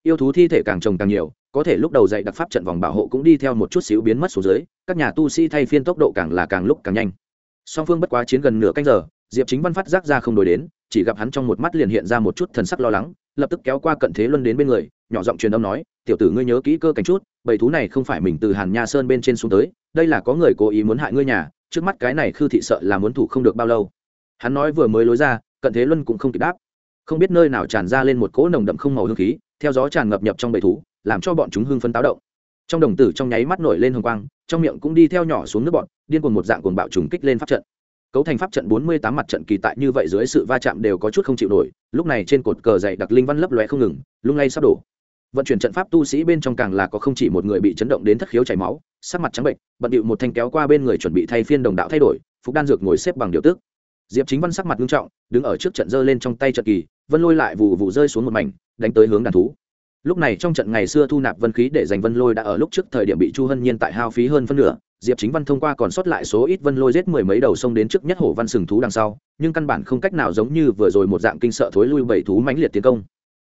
A: yêu thú thi thể càng trồng càng nhiều, có thể lúc đầu dạy đặc pháp trận vòng bảo hộ cũng đi theo một chút xíu biến mất xuống dưới, các nhà tu sĩ thay phiên tốc độ càng là càng lúc càng nhanh. Song phương bất quá chiến gần nửa canh giờ, diệp chính văn phát giác ra không đổi đến, chỉ gặp hắn trong một mắt liền hiện ra một chút thần sắc lo lắng, lập tức kéo qua cận thế luân đến bên người, nhỏ giọng truyền âm nói, tiểu tử ngươi nhớ kỹ cơ cảnh chút, bầy thú này không phải mình từ hàn nha sơn bên trên xuống tới, đây là có người cố ý muốn hại ngươi nhà, trước mắt cái này khư thị sợ là muốn thủ không được bao lâu. Hắn nói vừa mới lối ra, cận thế luân cũng không kịp đáp. Không biết nơi nào tràn ra lên một cỗ nồng đậm không màu hương khí theo gió tràn ngập nhập trong bầy thú, làm cho bọn chúng hưng phấn táo động. Trong đồng tử trong nháy mắt nổi lên hồng quang, trong miệng cũng đi theo nhỏ xuống nước bọn điên cuồng một dạng cuồng bạo trùng kích lên pháp trận. Cấu thành pháp trận bốn mươi tám mặt trận kỳ tại như vậy dưới sự va chạm đều có chút không chịu nổi, lúc này trên cột cờ dày đặc linh văn lấp lóe không ngừng, lung lay sắp đổ. Vận chuyển trận pháp tu sĩ bên trong càng là có không chỉ một người bị chấn động đến thất khiếu chảy máu, sắc mặt trắng bệnh, bận điệu một thanh kéo qua bên người chuẩn bị thay phiên đồng đạo thay đổi, phục đan dược ngồi xếp bằng điều tức. Diệp chính văn sắc mặt nghiêm trọng, đứng ở trước trận dơ lên trong tay trận kỳ vân lôi lại vụ vụ rơi xuống một mảnh, đánh tới hướng đàn thú. Lúc này trong trận ngày xưa thu nạp vân khí để giành vân lôi đã ở lúc trước thời điểm bị chu hân nhiên tại hao phí hơn phân nửa, diệp chính văn thông qua còn sót lại số ít vân lôi giết mười mấy đầu sông đến trước nhất hổ văn sừng thú đằng sau, nhưng căn bản không cách nào giống như vừa rồi một dạng kinh sợ thối lui bảy thú mãnh liệt tiến công.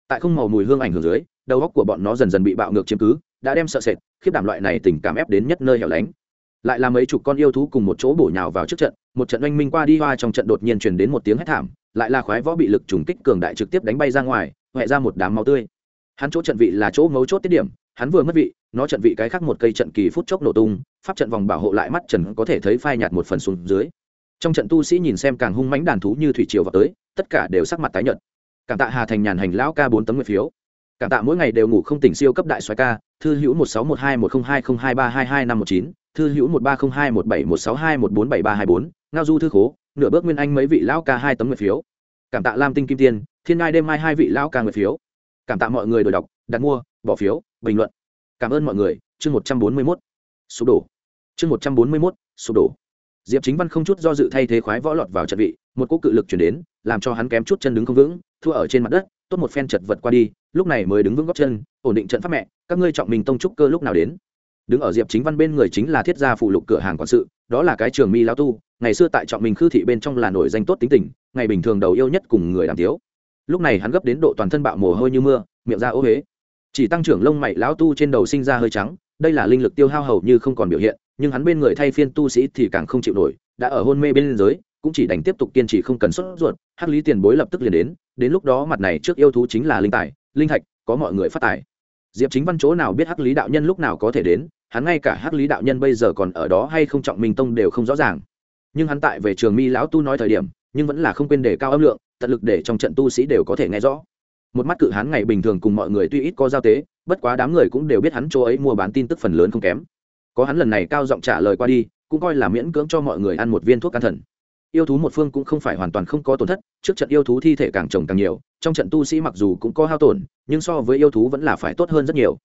A: Tại không màu mùi hương ảnh hưởng dưới, đầu óc của bọn nó dần dần bị bạo ngược chiếm cứ, đã đem sợ sệt, khiếp đảm loại này tình cảm ép đến nhất nơi hẻo lánh. Lại là mấy chục con yêu thú cùng một chỗ bổ nhào vào trước trận, một trận oanh minh qua đi hoa trong trận đột nhiên truyền đến một tiếng hét thảm lại là khoái võ bị lực trùng kích cường đại trực tiếp đánh bay ra ngoài huệ ra một đám máu tươi. Hắn chỗ trận vị là chỗ mấu chốt tiết điểm, hắn vừa mất vị, nó trận vị cái khác một cây trận kỳ phút chốc nổ tung, pháp trận vòng bảo hộ lại mắt trần có thể thấy phai nhạt một phần xuống dưới. Trong trận tu sĩ nhìn xem càng hung mãnh đàn thú như thủy triều vào tới, tất cả đều sắc mặt tái nhợt. Cảm tạ hà thành nhàn hành lão ca bốn tấm nguyện phiếu. Cảm tạ mỗi ngày đều ngủ không tỉnh siêu cấp đại xoái ca, thư hữu một sáu một hai một không hai không hai ba hai hai năm một chín, thư hữu một ba không hai một bảy một sáu hai một bốn bảy ba hai bốn, ngao du thư khố nửa bước nguyên anh mấy vị lão ca hai tấm nguyện phiếu. Cảm tạ lam tinh kim tiên, thiên ngai đêm mai hai vị lão ca nguyện phiếu. Cảm tạ mọi người đổi đọc, đặt mua, bỏ phiếu, bình luận. Cảm ơn mọi người. Chương một trăm bốn mươi mốt. Sụp đổ. Chương một trăm bốn mươi mốt. Sụp đổ. Diệp chính văn không chút do dự thay thế khoái võ lọt vào trận vị, một cỗ cự lực chuyển đến, làm cho hắn kém chút chân đứng không vững, thua ở trên mặt đất, tốt một phen chật vật qua đi, lúc này mới đứng vững góc chân, ổn định trận pháp mẹ, các ngươi trọng mình tông trúc cơ lúc nào đến đứng ở diệp chính văn bên người chính là thiết gia phụ lục cửa hàng quản sự, đó là cái trường mi lao tu, ngày xưa tại trọng mình khư thị bên trong là nổi danh tốt tính tình, ngày bình thường đầu yêu nhất cùng người đàm tiếu lúc này hắn gấp đến độ toàn thân bạo mồ hôi như mưa, miệng ra ô huế chỉ tăng trưởng lông mày lão tu trên đầu sinh ra hơi trắng, đây là linh lực tiêu hao hầu như không còn biểu hiện, nhưng hắn bên người thay phiên tu sĩ thì càng không chịu nổi, đã ở hôn mê bên giới, cũng chỉ đành tiếp tục kiên trì không cần xuất ruột, hắc lý tiền bối lập tức liền đến đến lúc đó mặt này trước yêu thú chính là linh tài, linh thạch, có mọi người phát tài diệp chính văn chỗ nào biết hắc lý đạo nhân lúc nào có thể đến, hắn ngay cả hắc lý đạo nhân bây giờ còn ở đó hay không trọng minh tông đều không rõ ràng. Nhưng hắn tại về trường mi lão tu nói thời điểm, nhưng vẫn là không quên đề cao âm lượng, tận lực để trong trận tu sĩ đều có thể nghe rõ. Một mắt cự hắn ngày bình thường cùng mọi người tuy ít có giao tế, bất quá đám người cũng đều biết hắn chỗ ấy mua bán tin tức phần lớn không kém. Có hắn lần này cao giọng trả lời qua đi, cũng coi là miễn cưỡng cho mọi người ăn một viên thuốc can thần yêu thú một phương cũng không phải hoàn toàn không có tổn thất, trước trận yêu thú thi thể càng trồng càng nhiều, trong trận tu sĩ mặc dù cũng có hao tổn, nhưng so với yêu thú vẫn là phải tốt hơn rất nhiều.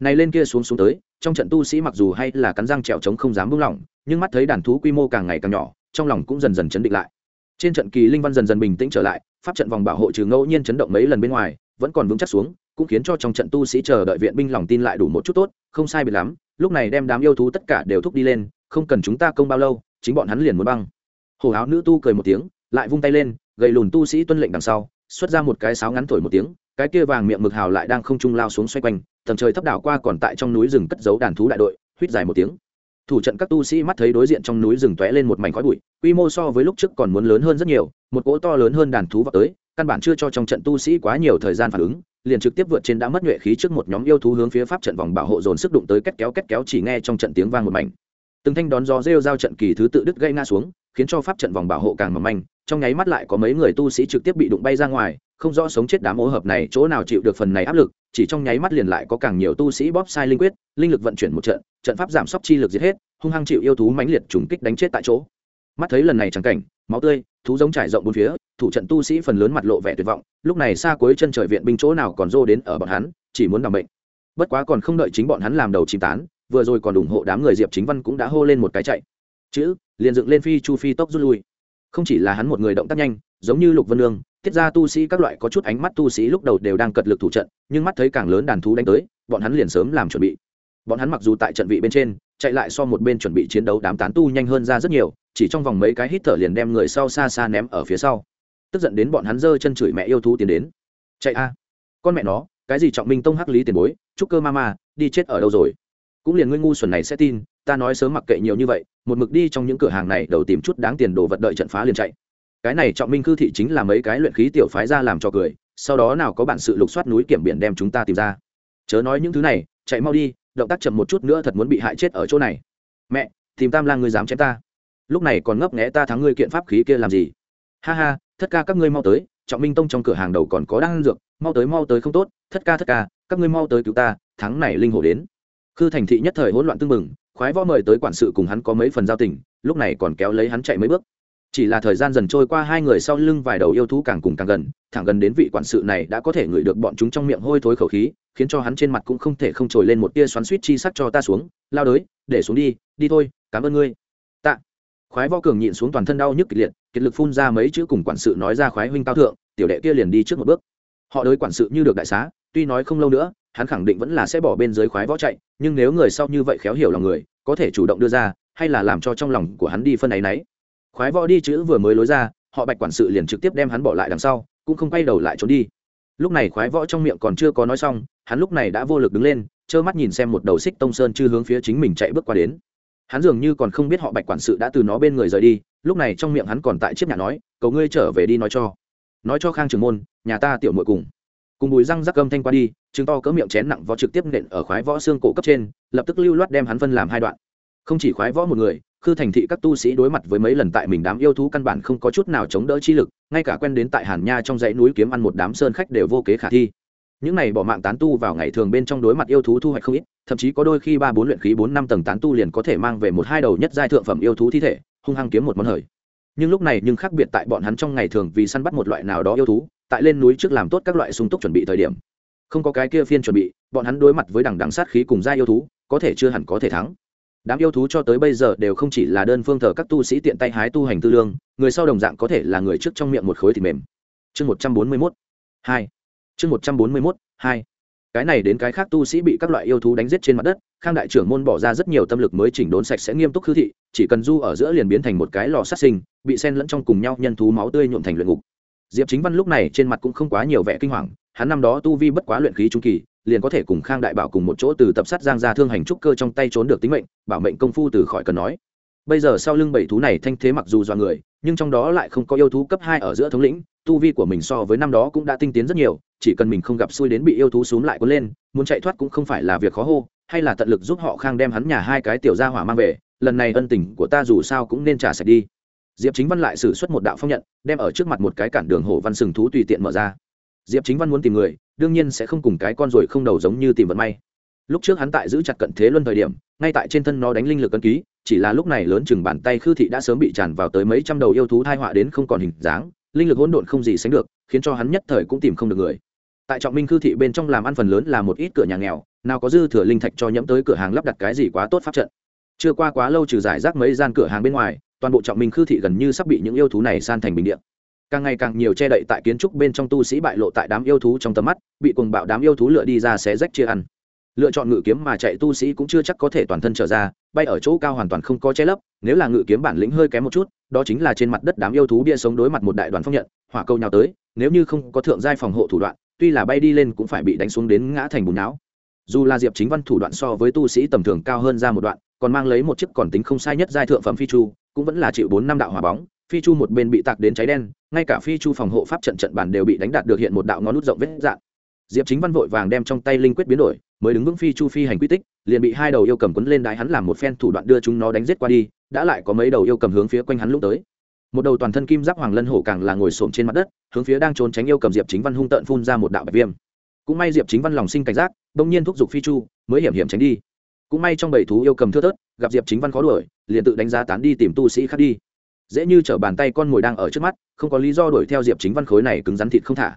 A: Này lên kia xuống xuống tới, trong trận tu sĩ mặc dù hay là cắn răng trèo trống không dám buông lỏng, nhưng mắt thấy đàn thú quy mô càng ngày càng nhỏ, trong lòng cũng dần dần chấn định lại. Trên trận kỳ linh văn dần dần bình tĩnh trở lại, pháp trận vòng bảo hộ trừ ngẫu nhiên chấn động mấy lần bên ngoài, vẫn còn vững chắc xuống, cũng khiến cho trong trận tu sĩ chờ đợi viện binh lòng tin lại đủ một chút tốt, không sai biệt lắm, lúc này đem đám yêu thú tất cả đều thúc đi lên, không cần chúng ta công bao lâu, chính bọn hắn liền muốn băng hồ áo nữ tu cười một tiếng, lại vung tay lên, gầy lùn tu sĩ tuân lệnh đằng sau, xuất ra một cái sáo ngắn thổi một tiếng, cái kia vàng miệng mực hào lại đang không trung lao xuống xoay quanh, tầng trời thấp đảo qua còn tại trong núi rừng cất giấu đàn thú đại đội huýt dài một tiếng. Thủ trận các tu sĩ mắt thấy đối diện trong núi rừng tóe lên một mảnh khói bụi, quy mô so với lúc trước còn muốn lớn hơn rất nhiều, một cỗ to lớn hơn đàn thú vào tới, căn bản chưa cho trong trận tu sĩ quá nhiều thời gian phản ứng, liền trực tiếp vượt trên đã mất nhuệ khí trước một nhóm yêu thú hướng phía pháp trận vòng bảo hộ dồn sức đụng tới kết kéo kết kéo chỉ nghe trong trận tiếng vang một mảnh từng thanh đón gió rêu giao trận kỳ thứ tự đứt gây nga xuống, khiến cho pháp trận vòng bảo hộ càng mỏng manh. Trong nháy mắt lại có mấy người tu sĩ trực tiếp bị đụng bay ra ngoài, không rõ sống chết đám ô hợp này chỗ nào chịu được phần này áp lực, chỉ trong nháy mắt liền lại có càng nhiều tu sĩ bóp sai linh quyết, linh lực vận chuyển một trận trận pháp giảm sốc chi lực giết hết, hung hăng chịu yêu thú mãnh liệt trùng kích đánh chết tại chỗ. Mắt thấy lần này chẳng cảnh, máu tươi, thú giống trải rộng bốn phía, thủ trận tu sĩ phần lớn mặt lộ vẻ tuyệt vọng, lúc này xa cuối chân trời viện binh chỗ nào còn rô đến ở bọn hắn, chỉ muốn đảm bệnh bất quá còn không đợi chính bọn hắn làm đầu chìm tán vừa rồi còn ủng hộ đám người diệp chính văn cũng đã hô lên một cái chạy. Chữ, liền dựng lên phi chu phi tốc rút lui. Không chỉ là hắn một người động tác nhanh, giống như lục vân lương, tiết ra tu sĩ các loại có chút ánh mắt tu sĩ lúc đầu đều đang cật lực thủ trận, nhưng mắt thấy càng lớn đàn thú đánh tới, bọn hắn liền sớm làm chuẩn bị. Bọn hắn mặc dù tại trận vị bên trên, chạy lại so một bên chuẩn bị chiến đấu đám tán tu nhanh hơn ra rất nhiều, chỉ trong vòng mấy cái hít thở liền đem người sau xa xa ném ở phía sau. Tức giận đến bọn hắn giơ chân chửi mẹ yêu thú tiến đến. Chạy a! Con mẹ nó, cái gì trọng minh tông hắc lý tiền bối trúc cơ ma ma, đi chết ở đâu rồi? Cũng liền ngươi ngu xuẩn này sẽ tin, ta nói sớm mặc kệ nhiều như vậy, một mực đi trong những cửa hàng này đầu tìm chút đáng tiền đồ vật đợi trận phá liền chạy. Cái này trọng minh cư thị chính là mấy cái luyện khí tiểu phái ra làm cho cười, sau đó nào có bản sự lục soát núi kiểm biển đem chúng ta tìm ra. Chớ nói những thứ này, chạy mau đi, động tác chậm một chút nữa thật muốn bị hại chết ở chỗ này. Mẹ, tìm tam lang ngươi dám chém ta. Lúc này còn ngấp nghẽ ta thắng ngươi kiện pháp khí kia làm gì? Ha ha, thất ca các ngươi mau tới, trọng minh tông trong cửa hàng đầu còn có đang dược, mau tới mau tới không tốt, thất ca thất ca, các ngươi mau tới cứu ta, thắng này linh hồ đến khư thành thị nhất thời hỗn loạn tưng mừng, khoái võ mời tới quản sự cùng hắn có mấy phần giao tình lúc này còn kéo lấy hắn chạy mấy bước. Chỉ là thời gian dần trôi qua hai người sau lưng vài đầu yêu thú càng cùng càng gần thẳng gần đến vị quản sự này đã có thể ngửi được bọn chúng trong miệng hôi thối khẩu khí khiến cho hắn trên mặt cũng không thể không trồi lên một tia xoắn suýt chi sắc cho ta xuống lao đới để xuống đi đi thôi cảm ơn ngươi. Tạ. Khoái võ cường nhịn xuống toàn thân đau nhức kịch liệt kiệt lực phun ra mấy chữ cùng quản sự nói ra khoái huynh cao thượng tiểu đệ kia liền đi trước một bước. Họ đới quản sự như được đại xá tuy nói không lâu nữa hắn khẳng định vẫn là sẽ bỏ bên dưới khoái võ chạy, nhưng nếu người sau như vậy khéo hiểu lòng người, có thể chủ động đưa ra, hay là làm cho trong lòng của hắn đi phân ấy nấy. Khoái võ đi chữ vừa mới lối ra, họ bạch quản sự liền trực tiếp đem hắn bỏ lại đằng sau, cũng không quay đầu lại trốn đi. Lúc này khoái võ trong miệng còn chưa có nói xong, hắn lúc này đã vô lực đứng lên, trơ mắt nhìn xem một đầu xích tông sơn chư hướng phía chính mình chạy bước qua đến. Hắn dường như còn không biết họ bạch quản sự đã từ nó bên người rời đi, lúc này trong miệng hắn còn tại chiếc nhà nói, cầu ngươi trở về đi nói cho. Nói cho khang trường môn, nhà ta tiểu muội cùng cùng bùi răng rắc gâm thanh qua đi chứng to cỡ miệng chén nặng võ trực tiếp nện ở khoái võ xương cổ cấp trên, lập tức lưu loát đem hắn phân làm hai đoạn. Không chỉ khoái võ một người, khư thành thị các tu sĩ đối mặt với mấy lần tại mình đám yêu thú căn bản không có chút nào chống đỡ chi lực, ngay cả quen đến tại hàn nha trong dãy núi kiếm ăn một đám sơn khách đều vô kế khả thi. Những này bỏ mạng tán tu vào ngày thường bên trong đối mặt yêu thú thu hoạch không ít, thậm chí có đôi khi ba bốn luyện khí bốn năm tầng tán tu liền có thể mang về một hai đầu nhất giai thượng phẩm yêu thú thi thể, hung hăng kiếm một món hời. Nhưng lúc này nhưng khác biệt tại bọn hắn trong ngày thường vì săn bắt một loại nào đó yêu thú tại lên núi trước làm tốt các loại sung túc chuẩn bị thời điểm. Không có cái kia phiên chuẩn bị, bọn hắn đối mặt với đằng đằng sát khí cùng gia yêu thú, có thể chưa hẳn có thể thắng. Đám yêu thú cho tới bây giờ đều không chỉ là đơn phương thờ các tu sĩ tiện tay hái tu hành tư lương, người sau đồng dạng có thể là người trước trong miệng một khối thịt mềm. Chương một trăm bốn mươi mốt, hai. Chương một trăm bốn mươi mốt, hai. Cái này đến cái khác tu sĩ bị các loại yêu thú đánh giết trên mặt đất, khang đại trưởng môn bỏ ra rất nhiều tâm lực mới chỉnh đốn sạch sẽ nghiêm túc khư thị, chỉ cần du ở giữa liền biến thành một cái lò sát sinh, bị sen lẫn trong cùng nhau nhân thú máu tươi nhuộm thành luyện ngục diệp chính văn lúc này trên mặt cũng không quá nhiều vẻ kinh hoàng, hắn năm đó tu vi bất quá luyện khí trung kỳ, liền có thể cùng khang đại bảo cùng một chỗ từ tập sát giang ra thương hành trúc cơ trong tay trốn được tính mệnh, bảo mệnh công phu từ khỏi cần nói. Bây giờ sau lưng bảy thú này thanh thế mặc dù do người, nhưng trong đó lại không có yêu thú cấp hai ở giữa thống lĩnh, tu vi của mình so với năm đó cũng đã tinh tiến rất nhiều, chỉ cần mình không gặp xui đến bị yêu thú xúm lại cuốn lên, muốn chạy thoát cũng không phải là việc khó hô, hay là tận lực giúp họ khang đem hắn nhà hai cái tiểu gia hỏa mang về, lần này ân tình của ta dù sao cũng nên trả sạch đi diệp chính văn lại xử suất một đạo phong nhận, đem ở trước mặt một cái cản đường hổ văn sừng thú tùy tiện mở ra. Diệp chính văn muốn tìm người, đương nhiên sẽ không cùng cái con ruồi không đầu giống như tìm vận may. Lúc trước hắn tại giữ chặt cận thế luân thời điểm, ngay tại trên thân nó đánh linh lực cân ký, chỉ là lúc này lớn chừng bàn tay khư thị đã sớm bị tràn vào tới mấy trăm đầu yêu thú thai họa đến không còn hình dáng, linh lực hỗn độn không gì sánh được, khiến cho hắn nhất thời cũng tìm không được người. Tại trọng minh khư thị bên trong làm ăn phần lớn là một ít cửa nhà nghèo, nào có dư thừa linh thạch cho nhẫm tới cửa hàng lắp đặt cái gì quá tốt pháp trận. Chưa qua quá lâu trừ giải rác mấy gian cửa hàng bên ngoài toàn bộ trọng minh khư thị gần như sắp bị những yêu thú này san thành bình điện càng ngày càng nhiều che đậy tại kiến trúc bên trong tu sĩ bại lộ tại đám yêu thú trong tầm mắt, bị cuồng bạo đám yêu thú lựa đi ra xé rách chia ăn. Lựa chọn ngự kiếm mà chạy tu sĩ cũng chưa chắc có thể toàn thân trở ra, bay ở chỗ cao hoàn toàn không có che lấp, nếu là ngự kiếm bản lĩnh hơi kém một chút, đó chính là trên mặt đất đám yêu thú bia sống đối mặt một đại đoàn phong nhận, hỏa câu nhào tới, nếu như không có thượng giai phòng hộ thủ đoạn, tuy là bay đi lên cũng phải bị đánh xuống đến ngã thành bùn não dù là diệp chính văn thủ đoạn so với tu sĩ tầm thường cao hơn ra một đoạn, còn mang lấy một chiếc còn tính không sai nhất giai thượng phẩm phi chu cũng vẫn là chịu bốn năm đạo hỏa bóng, phi chu một bên bị tạc đến cháy đen, ngay cả phi chu phòng hộ pháp trận trận bản đều bị đánh đạt được hiện một đạo ngón nút rộng vết dạn. Diệp chính văn vội vàng đem trong tay linh quyết biến đổi, mới đứng vững phi chu phi hành quy tích, liền bị hai đầu yêu cầm quấn lên đái hắn làm một phen thủ đoạn đưa chúng nó đánh giết qua đi, đã lại có mấy đầu yêu cầm hướng phía quanh hắn lúc tới. Một đầu toàn thân kim giáp hoàng lân hổ càng là ngồi xổm trên mặt đất, hướng phía đang trốn tránh yêu cầm diệp chính văn hung tợn phun ra một đạo bạch viêm. Cũng may diệp chính văn lòng sinh cảnh giác bỗng nhiên thúc giục phi chu, mới hiểm hiểm tránh đi. Cũng may trong bảy thú yêu cầm thưa thớt, gặp diệp chính văn khó đuổi liền tự đánh giá tán đi tìm tu sĩ khác đi. Dễ như t bàn tay con mồi đang ở trước mắt, không có lý do đuổi theo diệp chính văn khối này cứng rắn thịt không thả.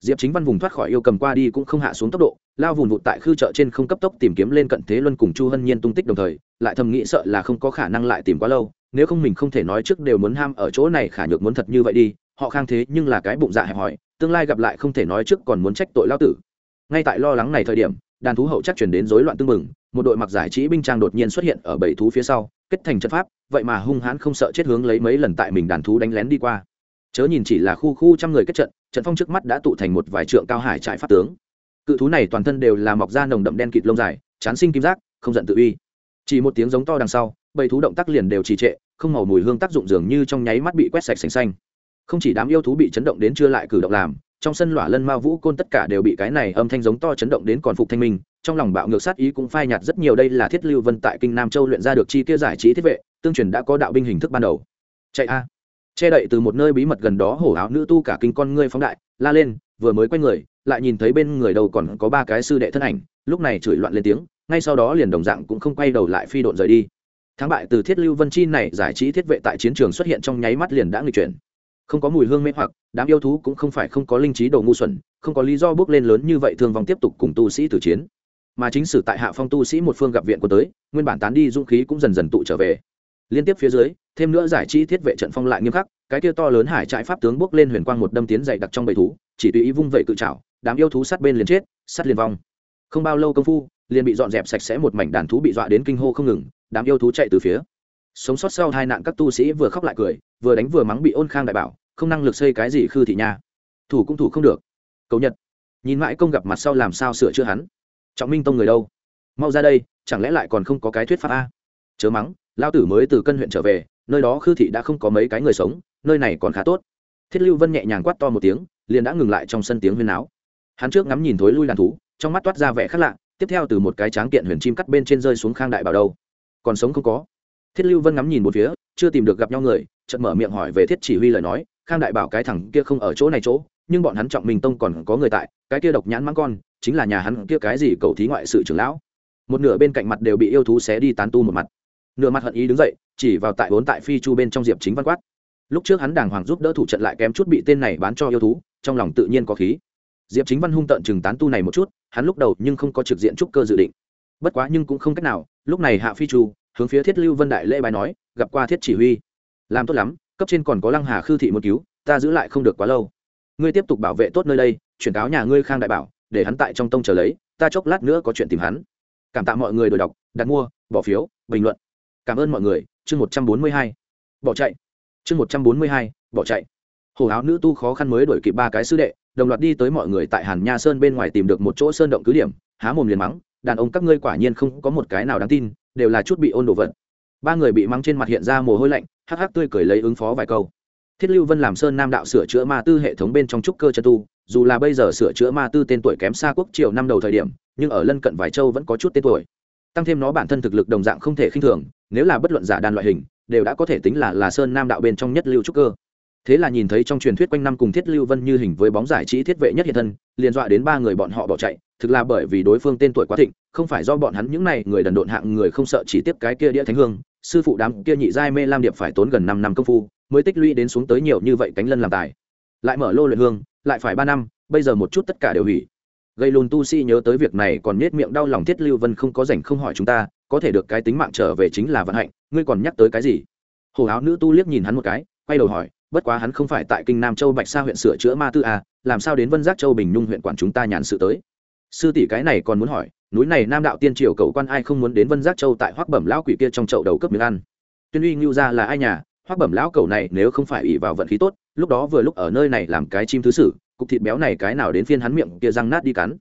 A: Diệp chính văn vùng thoát khỏi yêu cầm qua đi cũng không hạ xuống tốc độ, lao vùng vụt tại khư chợ trên không cấp tốc tìm kiếm lên cận thế luân cùng chu hân nhiên tung tích đồng thời, lại thầm nghĩ sợ là không có khả năng lại tìm quá lâu, nếu không mình không thể nói trước đều muốn ham ở chỗ này khả nhược muốn thật như vậy đi, họ khang thế nhưng là cái bụng dạ hẹp hòi, tương lai gặp lại không thể nói trước còn muốn trách tội lao tử. Ngay tại lo lắng này thời điểm, đàn thú hậu chắc chuyển đến rối loạn tương mừng một đội mặc giải trí binh trang đột nhiên xuất hiện ở bảy thú phía sau, kết thành trận pháp, vậy mà hung hãn không sợ chết hướng lấy mấy lần tại mình đàn thú đánh lén đi qua. Chớ nhìn chỉ là khu khu trăm người kết trận trận phong trước mắt đã tụ thành một vài trượng cao hải trại pháp tướng. Cự thú này toàn thân đều là mọc da nồng đậm đen kịt lông dài, chán sinh kim giác, không giận tự uy. Chỉ một tiếng giống to đằng sau bầy thú động tác liền đều trì trệ, không màu mùi hương tác dụng dường như trong nháy mắt bị quét sạch sành xanh. Không chỉ đám yêu thú bị chấn động đến chưa lại cử động làm, trong sân lỏa lân ma vũ côn tất cả đều bị cái này âm thanh giống to chấn động đến còn phục thanh minh trong lòng bạo ngược sát ý cũng phai nhạt rất nhiều. Đây là thiết lưu vân tại kinh nam châu luyện ra được chi kia giải trí thiết vệ, tương truyền đã có đạo binh hình thức ban đầu. Chạy a. Che đậy từ một nơi bí mật gần đó hổ áo nữ tu cả kinh con ngươi phóng đại, la lên, vừa mới quay người, lại nhìn thấy bên người đầu còn có ba cái sư đệ thân ảnh, lúc này chửi loạn lên tiếng, ngay sau đó liền đồng dạng cũng không quay đầu lại phi độn rời đi. Thắng bại từ thiết lưu vân chi này, giải trí thiết vệ tại chiến trường xuất hiện trong nháy mắt liền đã nghịch chuyển. Không có mùi hương mê hoặc, đám yêu thú cũng không phải không có linh trí đồ ngu xuẩn, không có lý do bước lên lớn như vậy, thương vong tiếp tục cùng tu sĩ tử chiến mà chính sử tại hạ phong tu sĩ một phương gặp viện của tới, nguyên bản tán đi dũng khí cũng dần dần tụ trở về. Liên tiếp phía dưới, thêm nữa giải chi thiết vệ trận phong lại nghiêm khắc, cái kia to lớn hải trại pháp tướng bước lên huyền quang một đâm tiến dày đặc trong bầy thú, chỉ tùy ý vung vẩy cự trảo, đám yêu thú sát bên liền chết, sát liền vong. Không bao lâu công phu, liền bị dọn dẹp sạch sẽ một mảnh đàn thú bị dọa đến kinh hô không ngừng, đám yêu thú chạy từ phía. Sống sót sau hai nạn các tu sĩ vừa khóc lại cười, vừa đánh vừa mắng bị ôn khang đại bảo, không năng lực xây cái gì khư thị nha. Thủ cũng thủ không được. Cầu nhật. Nhìn mãi công gặp mặt sau làm sao sửa chữa hắn? Trọng minh tông người đâu? Mau ra đây, chẳng lẽ lại còn không có cái thuyết pháp a? Chớ mắng lao tử mới từ cân huyện trở về, nơi đó khư thị đã không có mấy cái người sống, nơi này còn khá tốt. Thiết lưu vân nhẹ nhàng quát to một tiếng, liền đã ngừng lại trong sân tiếng huyên áo hắn trước ngắm nhìn thối lui đàn thú, trong mắt toát ra vẻ khác lạ, tiếp theo từ một cái tráng kiện huyền chim cắt bên trên rơi xuống khang đại bảo đâu. Còn sống không có. Thiết lưu vân ngắm nhìn một phía, chưa tìm được gặp nhau người, chợt mở miệng hỏi về thiết chỉ huy lời nói, khang đại bảo cái thằng kia không ở chỗ này chỗ, nhưng bọn hắn trọng minh tông còn có người tại, cái kia độc nhãn mắng con chính là nhà hắn kia cái gì cầu thí ngoại sự trưởng lão. Một nửa bên cạnh mặt đều bị yêu thú xé đi tán tu một mặt. Nửa mặt hận ý đứng dậy, chỉ vào tại vốn tại phi chu bên trong diệp chính văn quát. Lúc trước hắn đàng hoàng giúp đỡ thủ trận lại kém chút bị tên này bán cho yêu thú, trong lòng tự nhiên có khí. Diệp chính văn hung tợn chừng tán tu này một chút, hắn lúc đầu nhưng không có trực diện trúc cơ dự định. Bất quá nhưng cũng không cách nào, lúc này hạ phi chu, hướng phía thiết lưu vân đại lễ bài nói, gặp qua thiết chỉ huy. Làm tốt lắm, cấp trên còn có lăng hà khư thị một cứu, ta giữ lại không được quá lâu. Ngươi tiếp tục bảo vệ tốt nơi đây, chuyển cáo nhà ngươi khang đại bảo để hắn tại trong tông chờ lấy, ta chốc lát nữa có chuyện tìm hắn. Cảm tạ mọi người đổi đọc, đặt mua, bỏ phiếu, bình luận. Cảm ơn mọi người, chương một trăm bốn mươi hai. Bỏ chạy. Chương một trăm bốn mươi hai, bỏ chạy. Hồ áo nữ tu khó khăn mới đổi kịp ba cái sư đệ, đồng loạt đi tới mọi người tại hàn nha sơn bên ngoài tìm được một chỗ sơn động cứ điểm, há mồm liền mắng, đàn ông các ngươi quả nhiên không có một cái nào đáng tin, đều là chút bị ôn đồ vật. Ba người bị mắng trên mặt hiện ra mồ hôi lạnh, hắc hắc tươi cười lấy ứng phó vài câu thiết lưu vân làm sơn nam đạo sửa chữa ma tư hệ thống bên trong trúc cơ chân tu, dù là bây giờ sửa chữa ma tư tên tuổi kém xa quốc triều năm đầu thời điểm, nhưng ở lân cận vài châu vẫn có chút tên tuổi. Tăng thêm nó bản thân thực lực đồng dạng không thể khinh thường, nếu là bất luận giả đàn loại hình, đều đã có thể tính là là sơn nam đạo bên trong nhất lưu trúc cơ. Thế là nhìn thấy trong truyền thuyết quanh năm cùng thiết lưu vân như hình với bóng giải trí thiết vệ nhất hiện thân, liền dọa đến ba người bọn họ bỏ chạy, thực là bởi vì đối phương tên tuổi quá thịnh, không phải do bọn hắn những này người đần độn hạng người không sợ chỉ tiếp cái kia đĩa thánh hương, sư phụ đám kia nhị giai mê lam điệp phải tốn gần năm năm công phu mới tích lũy đến xuống tới nhiều như vậy cánh lân làm tài. Lại mở lô luyện hương lại phải ba năm bây giờ một chút tất cả đều hủy. Gây lùn tu si nhớ tới việc này còn nết miệng đau lòng thiết lưu vân không có rảnh không hỏi chúng ta có thể được cái tính mạng trở về chính là vận hạnh ngươi còn nhắc tới cái gì? Hồ áo nữ tu liếc nhìn hắn một cái quay đầu hỏi bất quá hắn không phải tại kinh nam châu bạch sa huyện sửa chữa ma tư à, làm sao đến vân giác châu bình nhung huyện quản chúng ta nhàn sự tới? Sư tỷ cái này còn muốn hỏi núi này nam đạo tiên triều cầu quan ai không muốn đến vân giác châu tại hoắc bẩm lão quỷ kia trong chậu đầu cấp miếng ăn? Tuyên uy ngưu ra là ai nhà hoác bẩm lão cầu này nếu không phải ủy vào vận khí tốt, lúc đó vừa lúc ở nơi này làm cái chim thứ sử, cục thịt béo này cái nào đến phiên hắn miệng kia răng nát đi cắn.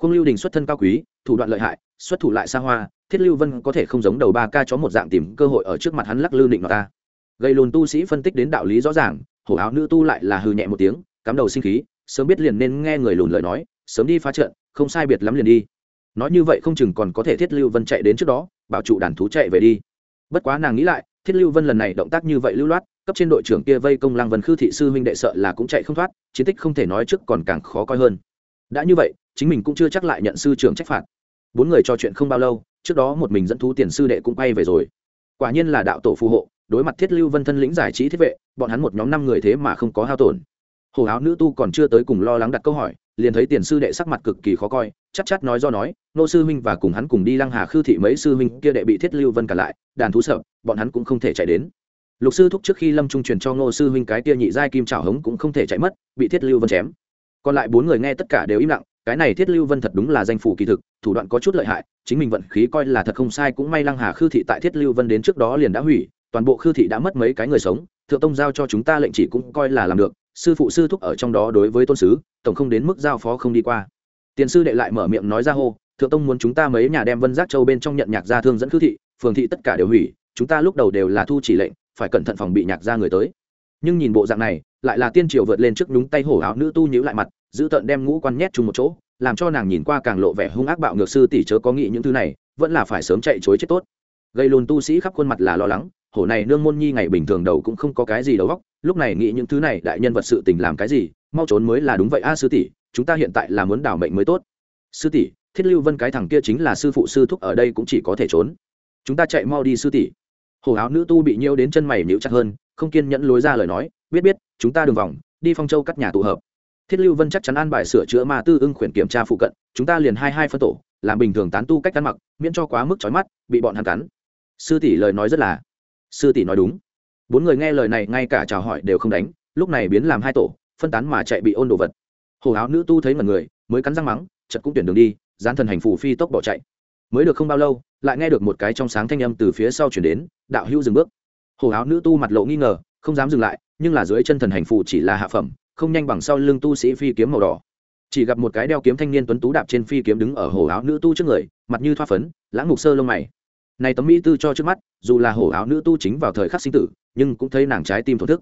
A: Khung lưu đình xuất thân cao quý, thủ đoạn lợi hại, xuất thủ lại xa hoa, thiết lưu vân có thể không giống đầu ba ca chó một dạng tìm cơ hội ở trước mặt hắn lắc lư định nói ta. Gây lùn tu sĩ phân tích đến đạo lý rõ ràng, hổ áo nữ tu lại là hư nhẹ một tiếng, cắm đầu sinh khí, sớm biết liền nên nghe người lùn lời nói, sớm đi phá trận, không sai biệt lắm liền đi. Nói như vậy không chừng còn có thể thiết lưu vân chạy đến trước đó, bảo trụ đàn thú chạy về đi. Bất quá nàng nghĩ lại thiết lưu vân lần này động tác như vậy lưu loát, cấp trên đội trưởng kia vây công lăng vân khư thị sư huynh đệ sợ là cũng chạy không thoát, chiến tích không thể nói trước còn càng khó coi hơn. Đã như vậy, chính mình cũng chưa chắc lại nhận sư trưởng trách phạt. Bốn người trò chuyện không bao lâu, trước đó một mình dẫn thú tiền sư đệ cũng bay về rồi. Quả nhiên là đạo tổ phù hộ, đối mặt thiết lưu vân thân lĩnh giải trí thiết vệ, bọn hắn một nhóm năm người thế mà không có hao tổn. Hồ áo nữ tu còn chưa tới cùng lo lắng đặt câu hỏi, liền thấy tiền sư đệ sắc mặt cực kỳ khó coi chắc chắn nói do nói, nô sư huynh và cùng hắn cùng đi lăng hà khư thị mấy sư huynh kia đệ bị thiết lưu vân cả lại, đàn thú sợ bọn hắn cũng không thể chạy đến. Lục sư thúc trước khi lâm trung truyền cho ngô sư huynh cái kia nhị giai kim trào hống cũng không thể chạy mất, bị thiết lưu vân chém. Còn lại bốn người nghe tất cả đều im lặng, cái này thiết lưu vân thật đúng là danh phủ kỳ thực, thủ đoạn có chút lợi hại, chính mình vận khí coi là thật không sai cũng may lăng hà khư thị tại thiết lưu vân đến trước đó liền đã hủy, toàn bộ khư thị đã mất mấy cái người sống, thượng tông giao cho chúng ta lệnh chỉ cũng coi là làm được, sư phụ sư thúc ở trong đó đối với tôn sứ, tổng không đến mức giao phó không đi qua. Tiền sư đệ lại mở miệng nói ra hô, thượng tông muốn chúng ta mấy nhà đem vân giác châu bên trong nhận nhạc gia thương dẫn khư thị, phường thị tất cả đều hủy chúng ta lúc đầu đều là thu chỉ lệnh, phải cẩn thận phòng bị nhạc gia người tới. Nhưng nhìn bộ dạng này, lại là tiên triều vượt lên trước nhúng tay hổ áo nữ tu nhữ lại mặt, giữ tận đem ngũ quan nhét chung một chỗ, làm cho nàng nhìn qua càng lộ vẻ hung ác bạo ngược sư tỷ chớ có nghĩ những thứ này, vẫn là phải sớm chạy chối chết tốt. Gây lùn tu sĩ khắp khuôn mặt là lo lắng, hổ này nương môn nhi ngày bình thường đầu cũng không có cái gì đầu góc lúc này nghĩ những thứ này, đại nhân vật sự tình làm cái gì, mau trốn mới là đúng vậy. A, sư tỷ, chúng ta hiện tại là muốn đảo mệnh mới tốt. Sư tỷ, thiết lưu vân cái thằng kia chính là sư phụ sư thúc ở đây cũng chỉ có thể trốn. Chúng ta chạy mau đi, sư tỷ hổ áo nữ tu bị nhiễu đến chân mày níu chặt hơn, không kiên nhẫn lối ra lời nói, biết biết, chúng ta đường vòng, đi phong châu cắt nhà tụ hợp. Thiết lưu vân chắc chắn an bài sửa chữa ma tư ưng khuyển kiểm tra phụ cận, chúng ta liền hai hai phân tổ, làm bình thường tán tu cách ăn mặc, miễn cho quá mức trói mắt, bị bọn hắn cắn. Sư tỷ lời nói rất là sư tỷ nói đúng. Bốn người nghe lời này ngay cả chào hỏi đều không đánh, lúc này biến làm hai tổ, phân tán mà chạy bị ôn đồ vật. Hồ áo nữ tu thấy mọi người, mới cắn răng mắng chật cũng tuyển đường đi gián thần hành phù phi tốc bỏ chạy mới được không bao lâu, lại nghe được một cái trong sáng thanh âm từ phía sau chuyển đến, đạo hữu dừng bước. Hồ áo nữ tu mặt lộ nghi ngờ, không dám dừng lại, nhưng là dưới chân thần hành phụ chỉ là hạ phẩm, không nhanh bằng sau lưng tu sĩ phi kiếm màu đỏ. Chỉ gặp một cái đeo kiếm thanh niên tuấn tú đạp trên phi kiếm đứng ở hồ áo nữ tu trước người, mặt như thoa phấn, lãng mục sơ lông mày. Này tấm mỹ tư cho trước mắt, dù là hổ áo nữ tu chính vào thời khắc sinh tử, nhưng cũng thấy nàng trái tim thổ thức.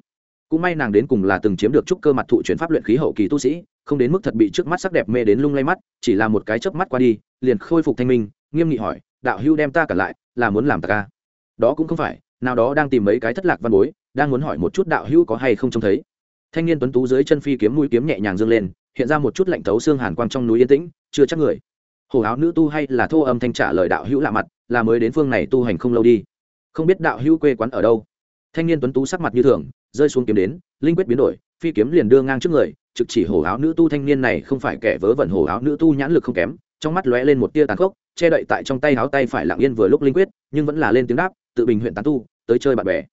A: Cũng may nàng đến cùng là từng chiếm được chút cơ mặt thụ chuyển pháp luyện khí hậu kỳ tu sĩ, không đến mức thật bị trước mắt sắc đẹp mê đến lung lay mắt, chỉ là một cái chớp mắt qua đi, liền khôi phục thanh minh nghiêm nghị hỏi, đạo hưu đem ta cả lại, là muốn làm ta ca đó cũng không phải, nào đó đang tìm mấy cái thất lạc văn bối, đang muốn hỏi một chút đạo hưu có hay không trông thấy. Thanh niên tuấn tú dưới chân phi kiếm mũi kiếm nhẹ nhàng dâng lên, hiện ra một chút lạnh thấu xương hàn quang trong núi yên tĩnh, chưa chắc người. Hồ áo nữ tu hay là thô âm thanh trả lời đạo hữu lạ mặt, là mới đến phương này tu hành không lâu đi. Không biết đạo hữu quê quán ở đâu? Thanh niên tuấn tú sắc mặt như thường, rơi xuống kiếm đến, linh quyết biến đổi, phi kiếm liền đưa ngang trước người, trực chỉ hổ áo nữ tu thanh niên này không phải kẻ vớ vẩn hổ áo nữ tu nhãn lực không kém, trong mắt lóe lên một tia tàn khốc che đậy tại trong tay áo tay phải lặng yên vừa lúc linh quyết, nhưng vẫn là lên tiếng đáp, tự bình huyện tán tu, tới chơi bạn bè.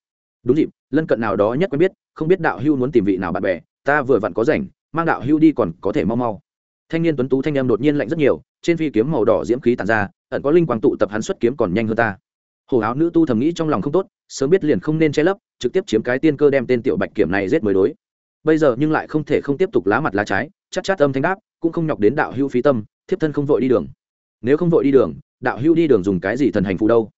A: Đúng dịp, lân cận nào đó nhất quen biết, không biết đạo hưu muốn tìm vị nào bạn bè, ta vừa vặn có rảnh, mang đạo hưu đi còn có thể mau mau. Thanh niên tuấn tú thanh em đột nhiên lạnh rất nhiều, trên phi kiếm màu đỏ diễm khí tàn ra, ẩn có linh quang tụ tập hắn xuất kiếm còn nhanh hơn ta. Hồ áo nữ tu thầm nghĩ trong lòng không tốt, sớm biết liền không nên che lấp, trực tiếp chiếm cái tiên cơ đem tên tiểu bạch kiểm này giết mới đối. Bây giờ nhưng lại không thể không tiếp tục lá mặt lá trái chắc chát âm thanh đáp, cũng không nhọc đến đạo hưu phí tâm, thiếp thân không vội đi đường nếu không vội đi đường, đạo hữu đi đường dùng cái gì thần hành phụ đâu?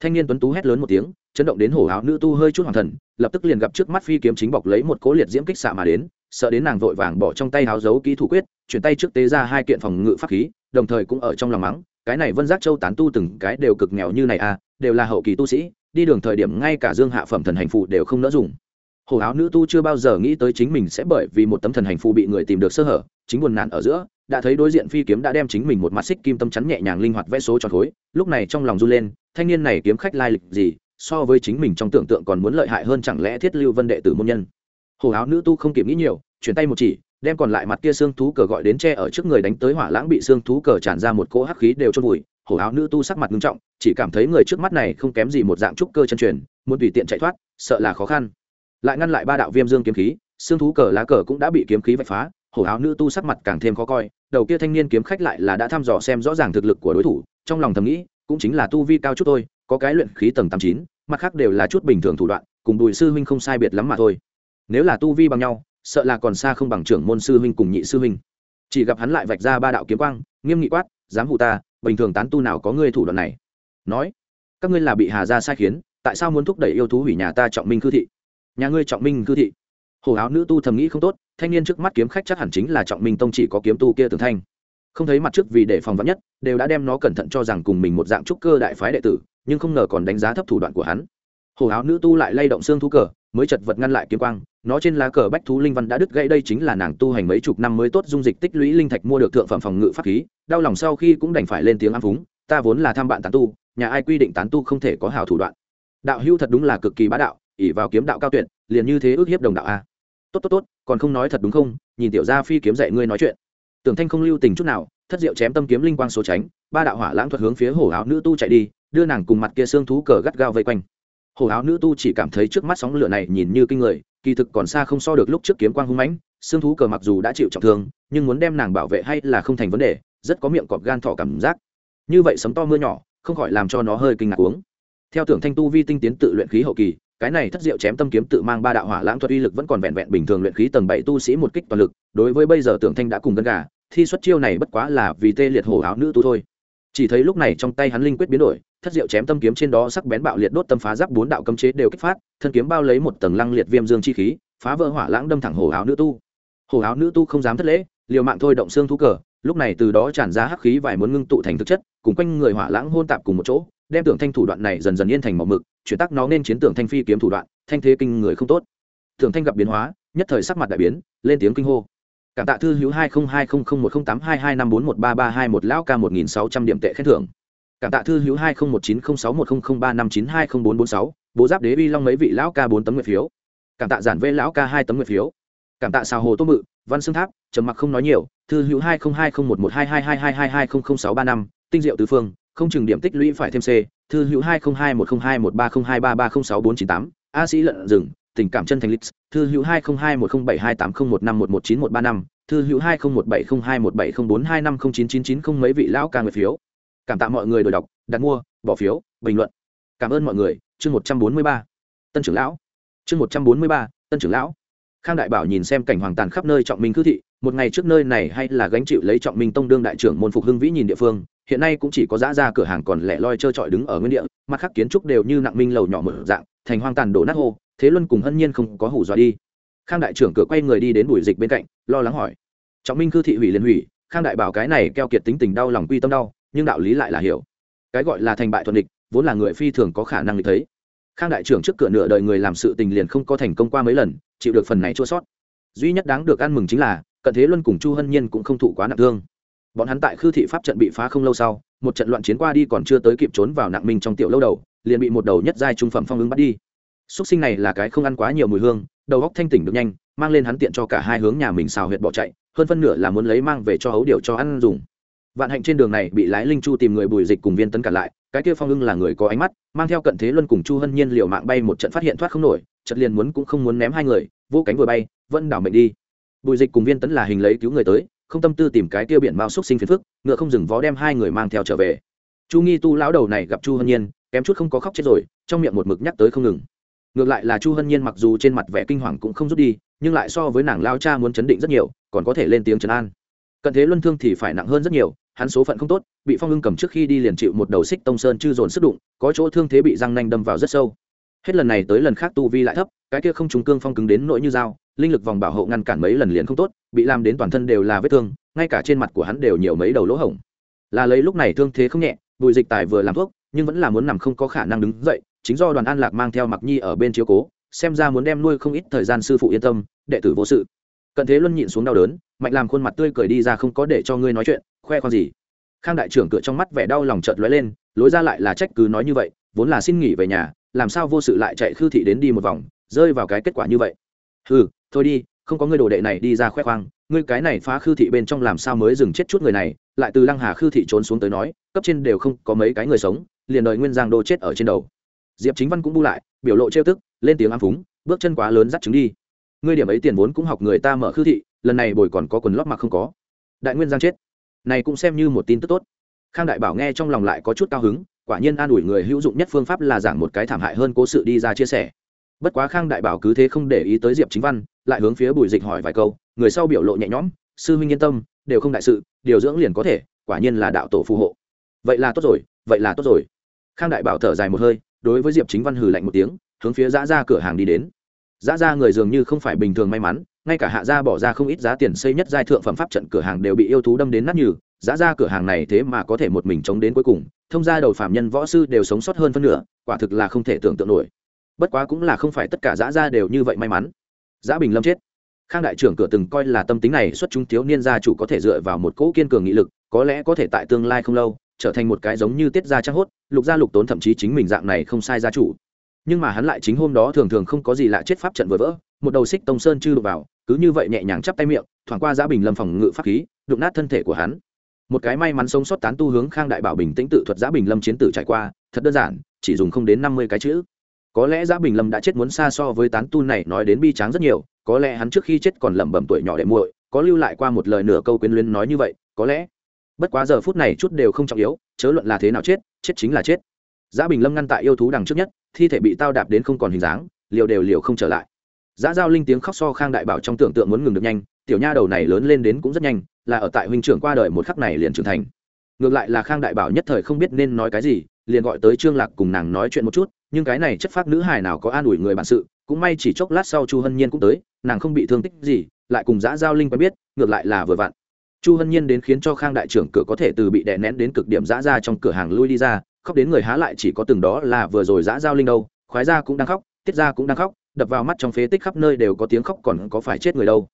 A: Thanh niên tuấn tú hét lớn một tiếng, chấn động đến hổ áo nữ tu hơi chút hoàng thần, lập tức liền gặp trước mắt phi kiếm chính bọc lấy một cố liệt diễm kích xạ mà đến, sợ đến nàng vội vàng bỏ trong tay háo giấu kỹ thủ quyết, chuyển tay trước tế ra hai kiện phòng ngự pháp khí, đồng thời cũng ở trong lòng mắng, cái này vân giác châu tán tu từng cái đều cực nghèo như này à đều là hậu kỳ tu sĩ, đi đường thời điểm ngay cả dương hạ phẩm thần hành phụ đều không nỡ dùng. Hồ áo nữ tu chưa bao giờ nghĩ tới chính mình sẽ bởi vì một tấm thần hành phụ bị người tìm được sơ hở, chính buồn nản ở giữa đã thấy đối diện phi kiếm đã đem chính mình một mắt xích kim tâm chắn nhẹ nhàng linh hoạt vẽ số cho khối, lúc này trong lòng run lên, thanh niên này kiếm khách lai lịch gì, so với chính mình trong tưởng tượng còn muốn lợi hại hơn chẳng lẽ thiết lưu vân đệ tử môn nhân. Hồ áo nữ tu không kịp nghĩ nhiều, chuyển tay một chỉ, đem còn lại mặt kia xương thú cờ gọi đến tre ở trước người đánh tới hỏa lãng bị xương thú cờ tràn ra một cỗ hắc khí đều chôn vùi hổ áo nữ tu sắc mặt nghiêm trọng, chỉ cảm thấy người trước mắt này không kém gì một dạng trúc cơ chân truyền, muốn tùy tiện chạy thoát, sợ là khó khăn. Lại ngăn lại ba đạo viêm dương kiếm khí, xương thú cờ lá cờ cũng đã bị kiếm khí vạch phá hổ áo nữ tu sắc mặt càng thêm khó coi, đầu kia thanh niên kiếm khách lại là đã thăm dò xem rõ ràng thực lực của đối thủ, trong lòng thầm nghĩ, cũng chính là tu vi cao chút thôi, có cái luyện khí tầng tám chín, mặt khác đều là chút bình thường thủ đoạn, cùng bùi sư huynh không sai biệt lắm mà thôi. Nếu là tu vi bằng nhau, sợ là còn xa không bằng trưởng môn sư huynh cùng nhị sư huynh. Chỉ gặp hắn lại vạch ra ba đạo kiếm quang, nghiêm nghị quát, dám hụ ta, bình thường tán tu nào có ngươi thủ đoạn này? Nói, các ngươi là bị hà gia sai khiến, tại sao muốn thúc đẩy yêu thú hủy nhà ta trọng minh cư thị? Nhà ngươi trọng minh cư thị? Hồ áo nữ tu thầm nghĩ không tốt, thanh niên trước mắt kiếm khách chắc hẳn chính là trọng minh tông chỉ có kiếm tu kia tường thanh. Không thấy mặt trước vì để phòng vắn nhất, đều đã đem nó cẩn thận cho rằng cùng mình một dạng trúc cơ đại phái đệ tử, nhưng không ngờ còn đánh giá thấp thủ đoạn của hắn. Hồ áo nữ tu lại lay động xương thú cờ, mới chật vật ngăn lại kiếm quang, nó trên lá cờ bách thú linh văn đã đứt gãy đây chính là nàng tu hành mấy chục năm mới tốt dung dịch tích lũy linh thạch mua được thượng phẩm phòng ngự pháp khí, đau lòng sau khi cũng đành phải lên tiếng ám phúng, ta vốn là tham bạn tán tu, nhà ai quy định tán tu không thể có hảo thủ đoạn. Đạo hưu thật đúng là cực kỳ bá đạo ỉ vào kiếm đạo cao tuyệt, liền như thế ước hiếp đồng đạo a tốt tốt tốt, còn không nói thật đúng không? Nhìn tiểu gia phi kiếm dạy ngươi nói chuyện. Tưởng thanh không lưu tình chút nào, thất diệu chém tâm kiếm linh quang số tránh, ba đạo hỏa lãng thuật hướng phía hổ áo nữ tu chạy đi, đưa nàng cùng mặt kia xương thú cờ gắt gao vây quanh. Hổ áo nữ tu chỉ cảm thấy trước mắt sóng lửa này nhìn như kinh người, kỳ thực còn xa không so được lúc trước kiếm quang hung mãnh, xương thú cờ mặc dù đã chịu trọng thương, nhưng muốn đem nàng bảo vệ hay là không thành vấn đề, rất có miệng cọp gan thỏ cảm giác. Như vậy sấm to mưa nhỏ, không khỏi làm cho nó hơi kinh ngạc uống. Theo tưởng thanh tu vi tinh tiến tự luyện khí hậu kỳ cái này thất diệu chém tâm kiếm tự mang ba đạo hỏa lãng thuật uy lực vẫn còn vẹn vẹn bình thường luyện khí tầng bảy tu sĩ một kích toàn lực, đối với bây giờ tưởng thanh đã cùng gân gà, thi xuất chiêu này bất quá là vì tê liệt hổ áo nữ tu thôi. Chỉ thấy lúc này trong tay hắn linh quyết biến đổi, thất diệu chém tâm kiếm trên đó sắc bén bạo liệt đốt tâm phá giáp bốn đạo cấm chế đều kích phát, thân kiếm bao lấy một tầng lăng liệt viêm dương chi khí, phá vỡ hỏa lãng đâm thẳng hổ áo nữ tu. Hổ áo nữ tu không dám thất lễ, liều mạng thôi động xương thú cờ, lúc này từ đó tràn ra hắc khí vài muốn ngưng tụ thành thực chất, cùng quanh người hỏa lãng hôn tạp cùng một chỗ, đem tưởng thanh thủ đoạn này dần dần yên thành màu mực chuyển tác nó nên chiến tưởng thanh phi kiếm thủ đoạn, thanh thế kinh người không tốt. Tưởng thanh gặp biến hóa, nhất thời sắc mặt đại biến, lên tiếng kinh hô. Cảm tạ thư hữu hai không hai không không một không tám hai hai năm bốn một ba ba hai một lão ca một nghìn sáu trăm điểm tệ khen thưởng. Cảm tạ thư hữu hai không một chín không sáu một không không ba năm chín hai không bốn bốn sáu, bố giáp đế uy long mấy vị lão ca bốn tấm nguyệt phiếu. Cảm tạ giản vê lão ca hai tấm nguyệt phiếu. Cảm tạ xào hồ tô mự, văn xương tháp, trầm mặc không nói nhiều, thư hữu hai không hai không một một hai hai hai hai hai hai không không sáu ba năm, tinh diệu tứ phương không chừng điểm tích lũy phải thêm c, thư hữu hai không hai một không hai một ba không hai ba ba không sáu bốn chín tám, a sĩ lợn rừng tình cảm chân thành lịch thư hữu hai không hai một không bảy hai tám không một năm một một chín một ba năm, thư hữu hai không một bảy không hai một bảy không bốn hai năm không chín chín chín không mấy vị lão ca người phiếu. Cảm tạ mọi người đổi đọc, đặt mua, bỏ phiếu, bình luận. Cảm ơn mọi người, chương một trăm bốn mươi ba. Tân trưởng lão. Chương một trăm bốn mươi ba, tân trưởng lão. Khang đại bảo nhìn xem cảnh hoàng tàn khắp nơi trọng minh cư thị, một ngày trước nơi này hay là gánh chịu lấy trọng minh tông đương đại trưởng môn phục hưng vĩ nhìn địa phương hiện nay cũng chỉ có giã ra cửa hàng còn lẻ loi trơ trọi đứng ở nguyên địa, mặt khác kiến trúc đều như nặng minh lầu nhỏ mở dạng, thành hoang tàn đổ nát hô, thế luân cùng hân nhiên không có hủ dọa đi. Khang đại trưởng cửa quay người đi đến bùi dịch bên cạnh, lo lắng hỏi. Trọng minh cư thị hủy liền hủy, khang đại bảo cái này keo kiệt tính tình đau lòng quy tâm đau, nhưng đạo lý lại là hiểu. Cái gọi là thành bại thuận địch, vốn là người phi thường có khả năng thấy khang đại trưởng trước cửa nửa đời người làm sự tình liền không có thành công qua mấy lần, chịu được phần này chua sót. Duy nhất đáng được ăn mừng chính là, cận thế luân cùng chu hân nhiên cũng không thụ quá nặng thương bọn hắn tại khư thị pháp trận bị phá không lâu sau, một trận loạn chiến qua đi còn chưa tới kịp trốn vào nặng minh trong tiểu lâu đầu, liền bị một đầu nhất giai trung phẩm phong ứng bắt đi. Xúc sinh này là cái không ăn quá nhiều mùi hương, đầu góc thanh tỉnh được nhanh, mang lên hắn tiện cho cả hai hướng nhà mình xào huyệt bỏ chạy, hơn phân nửa là muốn lấy mang về cho hấu điều cho ăn dùng. Vạn hạnh trên đường này bị lái linh chu tìm người bùi dịch cùng viên tấn cả lại, cái kia phong ưng là người có ánh mắt, mang theo cận thế luân cùng chu hân nhiên liều mạng bay một trận phát hiện thoát không nổi chật liền muốn cũng không muốn ném hai người vô cánh vừa bay, vẫn đảo mệnh đi. Bùi dịch cùng viên tấn là hình lấy cứu người tới không tâm tư tìm cái tiêu biển mao xúc sinh phiền phức, ngựa không dừng vó đem hai người mang theo trở về. Chu nghi tu lão đầu này gặp chu hân nhiên, kém chút không có khóc chết rồi, trong miệng một mực nhắc tới không ngừng. Ngược lại là chu hân nhiên mặc dù trên mặt vẻ kinh hoàng cũng không rút đi, nhưng lại so với nàng lao cha muốn chấn định rất nhiều, còn có thể lên tiếng trấn an. Cận thế luân thương thì phải nặng hơn rất nhiều, hắn số phận không tốt, bị phong ưng cầm trước khi đi liền chịu một đầu xích tông sơn chư dồn sức đụng, có chỗ thương thế bị răng nanh đâm vào rất sâu. Hết lần này tới lần khác tu vi lại thấp, cái kia không trùng cương phong cứng đến nỗi như dao linh lực vòng bảo hộ ngăn cản mấy lần liền không tốt, bị làm đến toàn thân đều là vết thương, ngay cả trên mặt của hắn đều nhiều mấy đầu lỗ hổng. Là lấy lúc này thương thế không nhẹ, bùi dịch tài vừa làm thuốc, nhưng vẫn là muốn nằm không có khả năng đứng dậy, chính do đoàn an lạc mang theo mặc nhi ở bên chiếu cố, xem ra muốn đem nuôi không ít thời gian sư phụ yên tâm, đệ tử vô sự. Cận thế luân nhịn xuống đau đớn, mạnh làm khuôn mặt tươi cười đi ra không có để cho ngươi nói chuyện, khoe khoang gì. Khang đại trưởng cửa trong mắt vẻ đau lòng chợt lóe lên, lối ra lại là trách cứ nói như vậy, vốn là xin nghỉ về nhà, làm sao vô sự lại chạy khư thị đến đi một vòng, rơi vào cái kết quả như vậy. Ừ thôi đi, không có người đồ đệ này đi ra khoe khoang, ngươi cái này phá khư thị bên trong làm sao mới dừng chết chút người này, lại từ lăng hà khư thị trốn xuống tới nói, cấp trên đều không có mấy cái người sống, liền đợi nguyên giang đô chết ở trên đầu. Diệp chính văn cũng bu lại, biểu lộ trêu tức, lên tiếng ám phúng, bước chân quá lớn dắt chứng đi. Ngươi điểm ấy tiền vốn cũng học người ta mở khư thị, lần này bồi còn có quần lót mặc không có. Đại nguyên giang chết. Này cũng xem như một tin tức tốt. Khang đại bảo nghe trong lòng lại có chút cao hứng, quả nhiên an ủi người hữu dụng nhất phương pháp là giảng một cái thảm hại hơn cố sự đi ra chia sẻ bất quá khang đại bảo cứ thế không để ý tới diệp chính văn, lại hướng phía bùi dịch hỏi vài câu, người sau biểu lộ nhẹ nhõm, sư huynh yên tâm, đều không đại sự, điều dưỡng liền có thể, quả nhiên là đạo tổ phù hộ. Vậy là tốt rồi, vậy là tốt rồi. Khang đại bảo thở dài một hơi, đối với diệp chính văn hừ lạnh một tiếng, hướng phía giã ra cửa hàng đi đến. Giã ra người dường như không phải bình thường may mắn, ngay cả hạ gia bỏ ra không ít giá tiền xây nhất giai thượng phẩm pháp trận cửa hàng đều bị yêu thú đâm đến nát nhừ Giá ra cửa hàng này thế mà có thể một mình chống đến cuối cùng, thông gia đầu phạm nhân võ sư đều sống sót hơn phân nửa, quả thực là không thể tưởng tượng nổi bất quá cũng là không phải tất cả giã ra đều như vậy may mắn. Giã bình lâm chết. Khang đại trưởng cửa từng coi là tâm tính này xuất chúng thiếu niên gia chủ có thể dựa vào một cỗ kiên cường nghị lực, có lẽ có thể tại tương lai không lâu, trở thành một cái giống như tiết gia trang hốt, lục gia lục tốn thậm chí chính mình dạng này không sai gia chủ. Nhưng mà hắn lại chính hôm đó thường thường không có gì lạ chết pháp trận vừa vỡ, một đầu xích tông sơn chư đục vào, cứ như vậy nhẹ nhàng chắp tay miệng, thoảng qua giã bình lâm phòng ngự pháp khí, đụng nát thân thể của hắn. Một cái may mắn sống sót tán tu hướng khang đại bảo bình tĩnh tự thuật giã bình lâm chiến tử trải qua, thật đơn giản, chỉ dùng không đến năm mươi cái chữ có lẽ giã bình lâm đã chết muốn xa so với tán tu này nói đến bi tráng rất nhiều, có lẽ hắn trước khi chết còn lẩm bẩm tuổi nhỏ để muội, có lưu lại qua một lời nửa câu quyến luyến nói như vậy, có lẽ. Bất quá giờ phút này chút đều không trọng yếu, chớ luận là thế nào chết chết chính là chết. Giã bình lâm ngăn tại yêu thú đằng trước nhất, thi thể bị tao đạp đến không còn hình dáng, liều đều liều không trở lại. Giã giao linh tiếng khóc so khang đại bảo trong tưởng tượng muốn ngừng được nhanh, tiểu nha đầu này lớn lên đến cũng rất nhanh, là ở tại huynh trưởng qua đời một khắc này liền trưởng thành. Ngược lại là khang đại bảo nhất thời không biết nên nói cái gì liền gọi tới trương lạc cùng nàng nói chuyện một chút, nhưng cái này chất phác nữ hài nào có an ủi người bản sự, cũng may chỉ chốc lát sau chu hân nhiên cũng tới, nàng không bị thương tích gì, lại cùng giã giao linh quen biết, ngược lại là vừa vặn. Chu hân nhiên đến khiến cho khang đại trưởng cửa có thể từ bị đè nén đến cực điểm giã ra trong cửa hàng lui đi ra, khóc đến người há lại chỉ có từng đó là vừa rồi giã giao linh đâu, khoái ra cũng đang khóc, tiết ra cũng đang khóc, đập vào mắt trong phế tích khắp nơi đều có tiếng khóc còn có phải chết người đâu.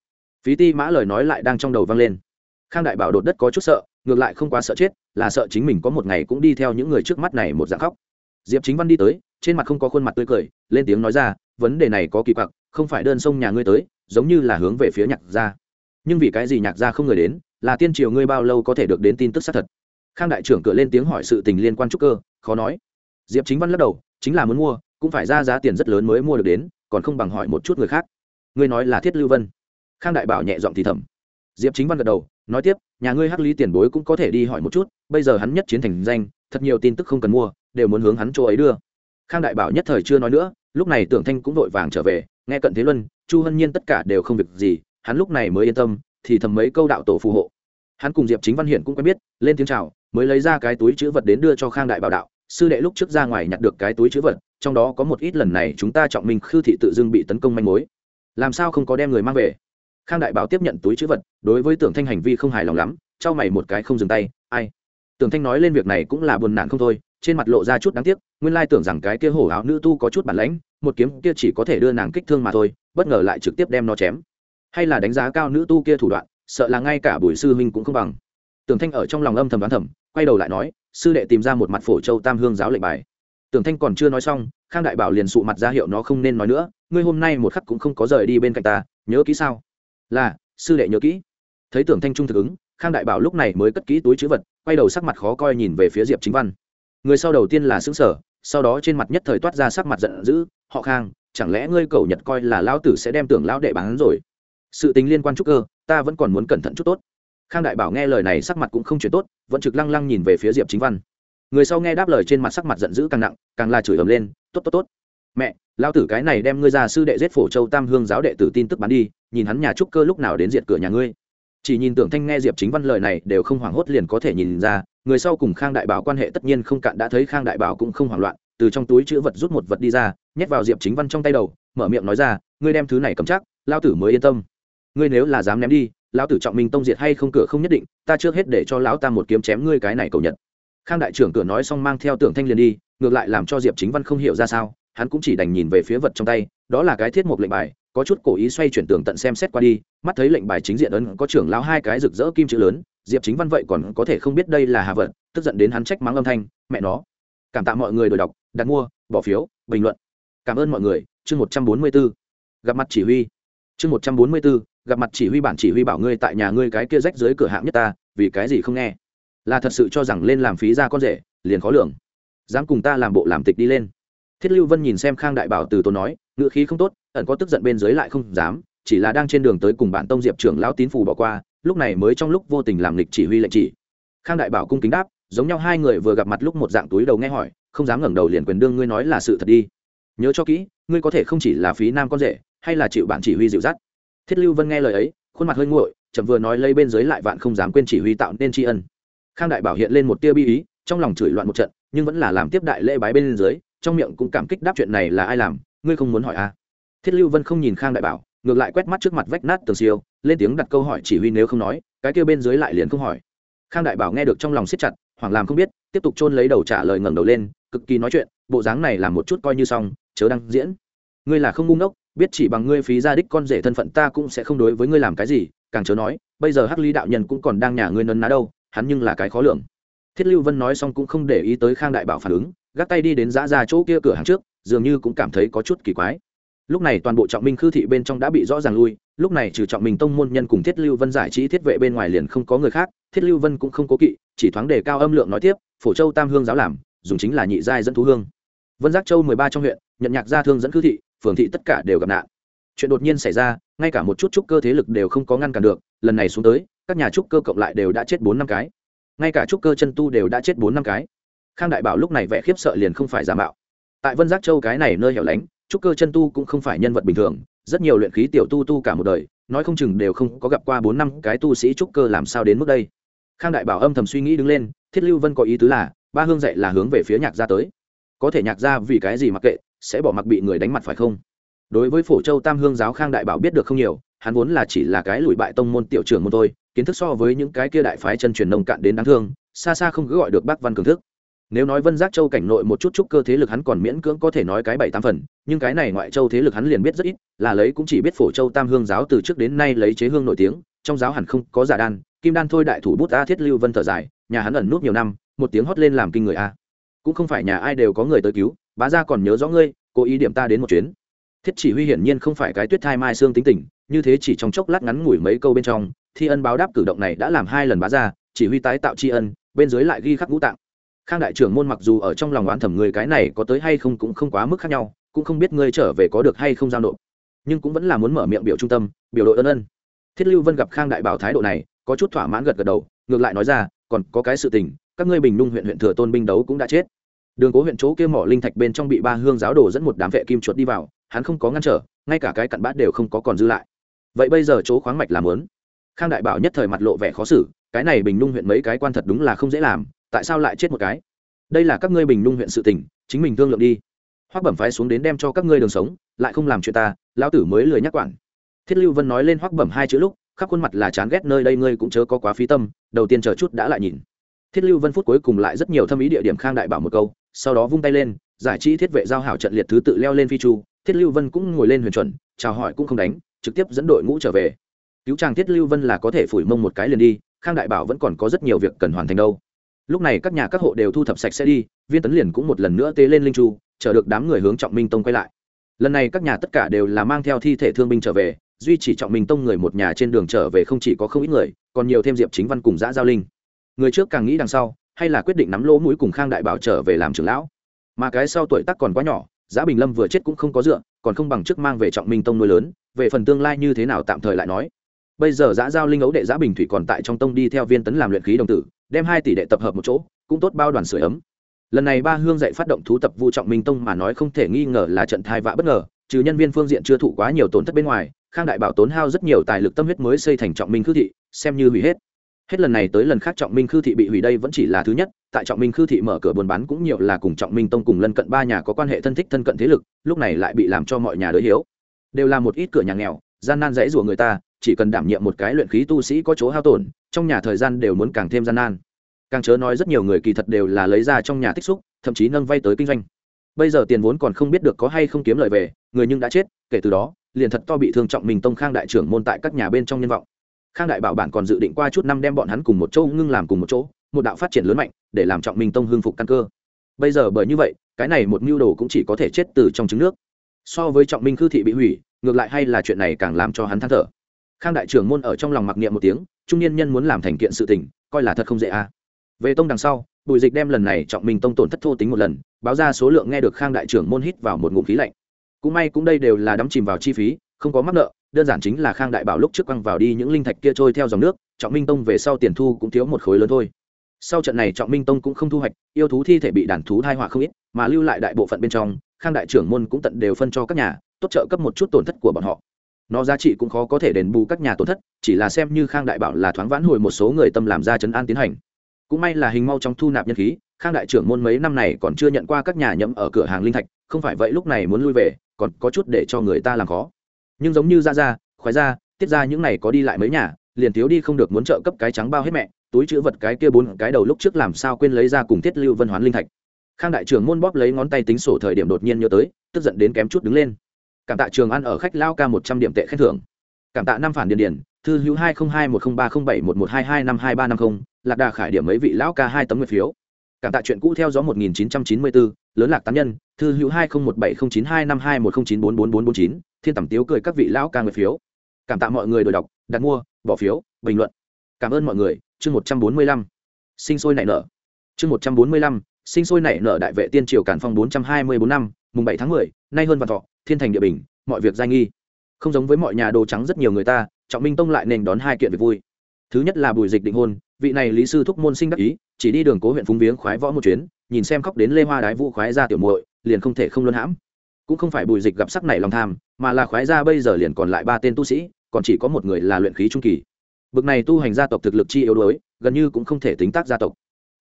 A: Phí ti mã lời nói lại đang trong đầu vang lên. Khang đại bảo đột đất có chút sợ ngược lại không quá sợ chết, là sợ chính mình có một ngày cũng đi theo những người trước mắt này một dạng khóc. Diệp chính văn đi tới, trên mặt không có khuôn mặt tươi cười, lên tiếng nói ra, vấn đề này có kỳ quặc, không phải đơn sông nhà ngươi tới, giống như là hướng về phía nhạc gia. Nhưng vì cái gì nhạc gia không người đến, là tiên triều ngươi bao lâu có thể được đến tin tức xác thật? Khang đại trưởng cửa lên tiếng hỏi sự tình liên quan trúc cơ, khó nói. Diệp chính văn lắc đầu, chính là muốn mua, cũng phải ra giá tiền rất lớn mới mua được đến, còn không bằng hỏi một chút người khác. Ngươi nói là thiết lưu vân. Khang đại bảo nhẹ giọng thì thầm. Diệp chính văn gật đầu nói tiếp, nhà ngươi hắc lý tiền bối cũng có thể đi hỏi một chút, bây giờ hắn nhất chiến thành danh, thật nhiều tin tức không cần mua, đều muốn hướng hắn chỗ ấy đưa. Khang đại bảo nhất thời chưa nói nữa, lúc này tưởng thanh cũng vội vàng trở về, nghe cận thế luân, chu hân nhiên tất cả đều không việc gì, hắn lúc này mới yên tâm, thì thầm mấy câu đạo tổ phù hộ. Hắn cùng diệp chính văn hiển cũng quen biết, lên tiếng chào, mới lấy ra cái túi chữ vật đến đưa cho khang đại bảo đạo, sư đệ lúc trước ra ngoài nhặt được cái túi chữ vật, trong đó có một ít lần này chúng ta trọng minh khư thị tự dưng bị tấn công manh mối. Làm sao không có đem người mang về? Khang đại bảo tiếp nhận túi chữ vật, đối với tưởng thanh hành vi không hài lòng lắm, trao mày một cái không dừng tay, ai? Tưởng thanh nói lên việc này cũng là buồn nản không thôi, trên mặt lộ ra chút đáng tiếc, nguyên lai tưởng rằng cái kia hổ áo nữ tu có chút bản lãnh, một kiếm kia chỉ có thể đưa nàng kích thương mà thôi, bất ngờ lại trực tiếp đem nó chém. Hay là đánh giá cao nữ tu kia thủ đoạn, sợ là ngay cả Bùi sư huynh cũng không bằng. Tưởng thanh ở trong lòng âm thầm đoán thầm, quay đầu lại nói, sư đệ tìm ra một mặt phổ châu tam hương giáo lệnh bài. Tưởng thanh còn chưa nói xong, khang đại bảo liền sụ mặt ra hiệu nó không nên nói nữa, ngươi hôm nay một khắc cũng không có rời đi bên cạnh ta, nhớ kỹ sao? Là, sư đệ nhớ kỹ. Thấy tưởng thanh trung thực ứng, khang đại bảo lúc này mới cất kỹ túi chữ vật, quay đầu sắc mặt khó coi nhìn về phía diệp chính văn. Người sau đầu tiên là xứng sở sau đó trên mặt nhất thời toát ra sắc mặt giận dữ, họ khang, chẳng lẽ ngươi cầu nhật coi là lão tử sẽ đem tưởng lão đệ bán rồi? Sự tình liên quan trúc cơ, ta vẫn còn muốn cẩn thận chút tốt. Khang đại bảo nghe lời này sắc mặt cũng không chuyển tốt, vẫn trực lăng lăng nhìn về phía diệp chính văn. Người sau nghe đáp lời trên mặt sắc mặt giận dữ càng nặng, càng là chửi ầm lên, tốt tốt tốt. Mẹ lao tử cái này đem ngươi ra sư đệ giết phổ châu tam hương giáo đệ tử tin tức bán đi nhìn hắn nhà trúc cơ lúc nào đến diệt cửa nhà ngươi. Chỉ nhìn tưởng thanh nghe diệp chính văn lời này đều không hoảng hốt liền có thể nhìn ra, người sau cùng khang đại bảo quan hệ tất nhiên không cạn, đã thấy khang đại bảo cũng không hoảng loạn, từ trong túi chữ vật rút một vật đi ra, nhét vào diệp chính văn trong tay đầu, mở miệng nói ra, ngươi đem thứ này cầm chắc lao tử mới yên tâm. Ngươi nếu là dám ném đi, lão tử trọng minh tông diệt hay không cửa không nhất định, ta trước hết để cho lão ta một kiếm chém ngươi cái này cầu nhật. Khang đại trưởng cửa nói xong mang theo tưởng thanh liền đi, ngược lại làm cho diệp chính văn không hiểu ra sao, hắn cũng chỉ đành nhìn về phía vật trong tay, đó là cái thiết mục lệnh bài có chút cổ ý xoay chuyển tường tận xem xét qua đi, mắt thấy lệnh bài chính diện ấn có trưởng lão hai cái rực rỡ kim chữ lớn, diệp chính văn vậy còn có thể không biết đây là hà vật tức giận đến hắn trách mắng âm thanh, mẹ nó, cảm tạ mọi người đổi đọc, đặt mua, bỏ phiếu, bình luận. Cảm ơn mọi người. Chương một trăm bốn mươi b gặp mặt chỉ huy. Chương một trăm bốn mươi b gặp mặt chỉ huy bản chỉ huy bảo ngươi tại nhà ngươi cái kia rách dưới cửa hạng nhất ta, vì cái gì không nghe? Là thật sự cho rằng lên làm phí ra con rể, liền khó lường. Dám cùng ta làm bộ làm tịch đi lên. Thiết lưu vân nhìn xem khang đại bảo từ tốn nói ngựa khí không tốt, ẩn có tức giận bên dưới lại không dám, chỉ là đang trên đường tới cùng bản tông diệp trưởng lão tín phù bỏ qua, lúc này mới trong lúc vô tình làm lịch chỉ huy lệnh chỉ. Khang đại bảo cung kính đáp, giống nhau hai người vừa gặp mặt lúc một dạng túi đầu nghe hỏi, không dám ngẩng đầu liền quyền đương ngươi nói là sự thật đi. Nhớ cho kỹ, ngươi có thể không chỉ là phí nam con rể, hay là chịu bản chỉ huy dịu dắt. Thiết lưu vân nghe lời ấy, khuôn mặt hơi nguội, chậm vừa nói lây bên dưới lại vạn không dám quên chỉ huy tạo nên tri ân. Khang đại bảo hiện lên một tia bi ý, trong lòng chửi loạn một trận, nhưng vẫn là làm tiếp đại lễ bái bên dưới, trong miệng cũng cảm kích đáp chuyện này là ai làm ngươi không muốn hỏi à? Thiết lưu vân không nhìn khang đại bảo, ngược lại quét mắt trước mặt vách nát tường siêu, lên tiếng đặt câu hỏi chỉ huy nếu không nói, cái kia bên dưới lại liền không hỏi. Khang đại bảo nghe được trong lòng siết chặt, hoảng làm không biết, tiếp tục chôn lấy đầu trả lời ngẩng đầu lên, cực kỳ nói chuyện, bộ dáng này làm một chút coi như xong, chớ đăng diễn. Ngươi là không ngu ngốc, biết chỉ bằng ngươi phí gia đích con rể thân phận ta cũng sẽ không đối với ngươi làm cái gì, càng chớ nói, bây giờ hắc ly đạo nhân cũng còn đang nhà ngươi nấn ná đâu, hắn nhưng là cái khó lường. Thiết lưu vân nói xong cũng không để ý tới khang đại bảo phản ứng, gác tay đi đến giã ra chỗ kia cửa hàng trước dường như cũng cảm thấy có chút kỳ quái. Lúc này toàn bộ trọng minh khư thị bên trong đã bị rõ ràng lui, lúc này trừ trọng minh tông môn nhân cùng thiết lưu vân giải trí thiết vệ bên ngoài liền không có người khác, thiết lưu vân cũng không cố kỵ, chỉ thoáng đề cao âm lượng nói tiếp, phổ châu tam hương giáo làm, dùng chính là nhị giai dẫn thú hương. Vân giác châu mười ba trong huyện nhận nhạc gia thương dẫn khư thị, phường thị tất cả đều gặp nạn. Chuyện đột nhiên xảy ra, ngay cả một chút trúc cơ thế lực đều không có ngăn cản được, lần này xuống tới, các nhà trúc cơ cộng lại đều đã chết bốn năm cái. Ngay cả trúc cơ chân tu đều đã chết bốn năm cái. Khang đại bảo lúc này vẻ khiếp sợ liền không phải giả mạo tại vân giác châu cái này nơi hẻo lánh, trúc cơ chân tu cũng không phải nhân vật bình thường, rất nhiều luyện khí tiểu tu tu cả một đời, nói không chừng đều không có gặp qua bốn năm cái tu sĩ trúc cơ làm sao đến mức đây. Khang đại bảo âm thầm suy nghĩ đứng lên, thiết lưu vân có ý tứ là, ba hương dạy là hướng về phía nhạc gia tới. Có thể nhạc gia vì cái gì mặc kệ, sẽ bỏ mặc bị người đánh mặt phải không? Đối với phổ châu tam hương giáo khang đại bảo biết được không nhiều, hắn vốn là chỉ là cái lùi bại tông môn tiểu trưởng môn thôi, kiến thức so với những cái kia đại phái chân truyền nông cạn đến đáng thương, xa xa không cứ gọi được bác văn cường thức nếu nói vân giác châu cảnh nội một chút chút cơ thế lực hắn còn miễn cưỡng có thể nói cái bảy tám phần, nhưng cái này ngoại châu thế lực hắn liền biết rất ít, là lấy cũng chỉ biết phổ châu tam hương giáo từ trước đến nay lấy chế hương nổi tiếng, trong giáo hẳn không có giả đan kim đan thôi đại thủ bút a thiết lưu vân thở dài, nhà hắn ẩn nút nhiều năm, một tiếng hót lên làm kinh người a. Cũng không phải nhà ai đều có người tới cứu, bá gia còn nhớ rõ ngươi, cố ý điểm ta đến một chuyến. Thiết chỉ huy hiển nhiên không phải cái tuyết thai mai xương tính tình, như thế chỉ trong chốc lát ngắn ngủi mấy câu bên trong, thi ân báo đáp cử động này đã làm hai lần bá gia, chỉ huy tái tạo tri ân, bên dưới lại ghi khắc ngũ tạng khang đại trưởng môn mặc dù ở trong lòng oán thẩm người cái này có tới hay không cũng không quá mức khác nhau, cũng không biết ngươi trở về có được hay không giao nộp. Nhưng cũng vẫn là muốn mở miệng biểu trung tâm, biểu đội ân ân. Thiết lưu vân gặp khang đại bảo thái độ này, có chút thỏa mãn gật gật đầu, ngược lại nói ra, còn có cái sự tình, các ngươi bình nung huyện huyện thừa tôn binh đấu cũng đã chết. Đường cố huyện chỗ kia mỏ linh thạch bên trong bị ba hương giáo đồ dẫn một đám vệ kim chuột đi vào, hắn không có ngăn trở, ngay cả cái cặn bát đều không có còn dư lại. Vậy bây giờ chỗ khoáng mạch làm lớn. Khang đại bảo nhất thời mặt lộ vẻ khó xử, cái này bình nung huyện mấy cái quan thật đúng là không dễ làm tại sao lại chết một cái? Đây là các ngươi bình nung huyện sự tình, chính mình thương lượng đi. Hoác bẩm phái xuống đến đem cho các ngươi đường sống, lại không làm chuyện ta, lão tử mới lười nhắc quản. Thiết lưu vân nói lên hoác bẩm hai chữ lúc, khắp khuôn mặt là chán ghét nơi đây ngươi cũng chớ có quá phí tâm, đầu tiên chờ chút đã lại nhìn. Thiết lưu vân phút cuối cùng lại rất nhiều thâm ý địa điểm khang đại bảo một câu, sau đó vung tay lên, giải trí thiết vệ giao hảo trận liệt thứ tự leo lên phi chu, thiết lưu vân cũng ngồi lên huyền chuẩn, chào hỏi cũng không đánh, trực tiếp dẫn đội ngũ trở về. Cứu chàng thiết lưu vân là có thể phủi mông một cái liền đi, khang đại bảo vẫn còn có rất nhiều việc cần hoàn thành đâu lúc này các nhà các hộ đều thu thập sạch sẽ đi, viên tấn liền cũng một lần nữa tế lên linh chu, chờ được đám người hướng trọng minh tông quay lại. Lần này các nhà tất cả đều là mang theo thi thể thương binh trở về, duy chỉ trọng minh tông người một nhà trên đường trở về không chỉ có không ít người, còn nhiều thêm diệp chính văn cùng giã giao linh. Người trước càng nghĩ đằng sau, hay là quyết định nắm lỗ mũi cùng khang đại bảo trở về làm trưởng lão. Mà cái sau tuổi tác còn quá nhỏ, giã bình lâm vừa chết cũng không có dựa, còn không bằng chức mang về trọng minh tông nuôi lớn, về phần tương lai như thế nào tạm thời lại nói. Bây giờ giã giao linh ấu đệ giã bình thủy còn tại trong tông đi theo viên tấn làm luyện khí đồng tử đem hai tỷ đệ tập hợp một chỗ, cũng tốt bao đoàn sửa ấm. Lần này ba hương dạy phát động thú tập vu trọng minh tông mà nói không thể nghi ngờ là trận thai vạ bất ngờ, trừ nhân viên phương diện chưa thụ quá nhiều tổn thất bên ngoài, khang đại bảo tốn hao rất nhiều tài lực tâm huyết mới xây thành trọng minh khư thị, xem như hủy hết. Hết lần này tới lần khác trọng minh khư thị bị hủy đây vẫn chỉ là thứ nhất, tại trọng minh khư thị mở cửa buôn bán cũng nhiều là cùng trọng minh tông cùng lân cận ba nhà có quan hệ thân thích thân cận thế lực, lúc này lại bị làm cho mọi nhà đới hiếu. Đều là một ít cửa nhà nghèo, gian nan dãy rủa người ta, chỉ cần đảm nhiệm một cái luyện khí tu sĩ có chỗ hao tổn trong nhà thời gian đều muốn càng thêm gian nan. Càng chớ nói rất nhiều người kỳ thật đều là lấy ra trong nhà tích xúc, thậm chí nâng vay tới kinh doanh. Bây giờ tiền vốn còn không biết được có hay không kiếm lời về, người nhưng đã chết, kể từ đó, liền thật to bị thương trọng mình tông khang đại trưởng môn tại các nhà bên trong nhân vọng. Khang đại bảo bản còn dự định qua chút năm đem bọn hắn cùng một chỗ ngưng làm cùng một chỗ, một đạo phát triển lớn mạnh, để làm trọng minh tông hưng phục căn cơ. Bây giờ bởi như vậy, cái này một mưu đồ cũng chỉ có thể chết từ trong trứng nước. So với trọng minh khư thị bị hủy, ngược lại hay là chuyện này càng làm cho hắn than thở. Khang đại trưởng môn ở trong lòng mặc niệm một tiếng trung niên nhân muốn làm thành kiện sự tình, coi là thật không dễ a à. về tông đằng sau, bùi dịch đem lần này trọng minh tông tổn thất thô tính một lần, báo ra số lượng nghe được khang đại trưởng môn hít vào một ngụm khí lạnh. Cũng may cũng đây đều là đắm chìm vào chi phí, không có mắc nợ, đơn giản chính là khang đại bảo lúc trước quăng vào đi những linh thạch kia trôi theo dòng nước, trọng minh tông về sau tiền thu cũng thiếu một khối lớn thôi. Sau trận này trọng minh tông cũng không thu hoạch, yêu thú thi thể bị đàn thú thai họa không ít, mà lưu lại đại bộ phận bên trong, khang đại trưởng môn cũng tận đều phân cho các nhà, tốt trợ cấp một chút tổn thất của bọn họ nó giá trị cũng khó có thể đền bù các nhà tổn thất, chỉ là xem như khang đại bảo là thoáng vãn hồi một số người tâm làm ra chấn an tiến hành. Cũng may là hình mau trong thu nạp nhân khí, khang đại trưởng môn mấy năm này còn chưa nhận qua các nhà nhẫm ở cửa hàng linh thạch, không phải vậy lúc này muốn lui về, còn có chút để cho người ta làm khó. Nhưng giống như ra ra khoái ra tiết ra những này có đi lại mấy nhà, liền thiếu đi không được muốn trợ cấp cái trắng bao hết mẹ, túi chữ vật cái kia bốn cái đầu lúc trước làm sao quên lấy ra cùng tiết lưu vân hoán linh thạch. Khang đại trưởng môn bóp lấy ngón tay tính sổ thời điểm đột nhiên nhớ tới, tức giận đến kém chút đứng lên cảm tạ trường ăn ở khách lao ca một trăm điểm tệ khen thưởng. Cảm tạ năm phản điền điền, thư hữu hai không hai một không ba không bảy một một hai hai năm hai ba năm không, lạc đà khải điểm mấy vị lão ca hai tấm nguyệt phiếu. Cảm tạ chuyện cũ theo gió một nghìn chín trăm chín mươi bốn lớn lạc tán nhân, thư hữu hai không một bảy không chín hai năm hai một không chín bốn bốn bốn bốn chín, thiên tẩm tiếu cười các vị lão ca nguyệt phiếu. Cảm tạ mọi người đổi đọc, đặt mua, bỏ phiếu, bình luận. Cảm ơn mọi người, chương một trăm bốn mươi lăm. Sinh sôi nảy nở. Chương một trăm bốn mươi lăm, sinh sôi nảy nở đại vệ tiên triều cản phong bốn trăm hai mươi bốn năm mùng bảy tháng mười, nay hơn vạn thọ, thiên thành địa bình, mọi việc giai nghi. Không giống với mọi nhà đồ trắng rất nhiều người ta, trọng minh tông lại nền đón hai kiện việc vui. Thứ nhất là bùi dịch định hôn, vị này lý sư thúc môn sinh đắc ý, chỉ đi đường cố huyện phúng viếng khoái võ một chuyến, nhìn xem khóc đến lê hoa đái vũ khoái ra tiểu muội, liền không thể không luân hãm. Cũng không phải bùi dịch gặp sắc này lòng tham, mà là khoái ra bây giờ liền còn lại ba tên tu sĩ, còn chỉ có một người là luyện khí trung kỳ. Bực này tu hành gia tộc thực lực chi yếu đuối, gần như cũng không thể tính tác gia tộc.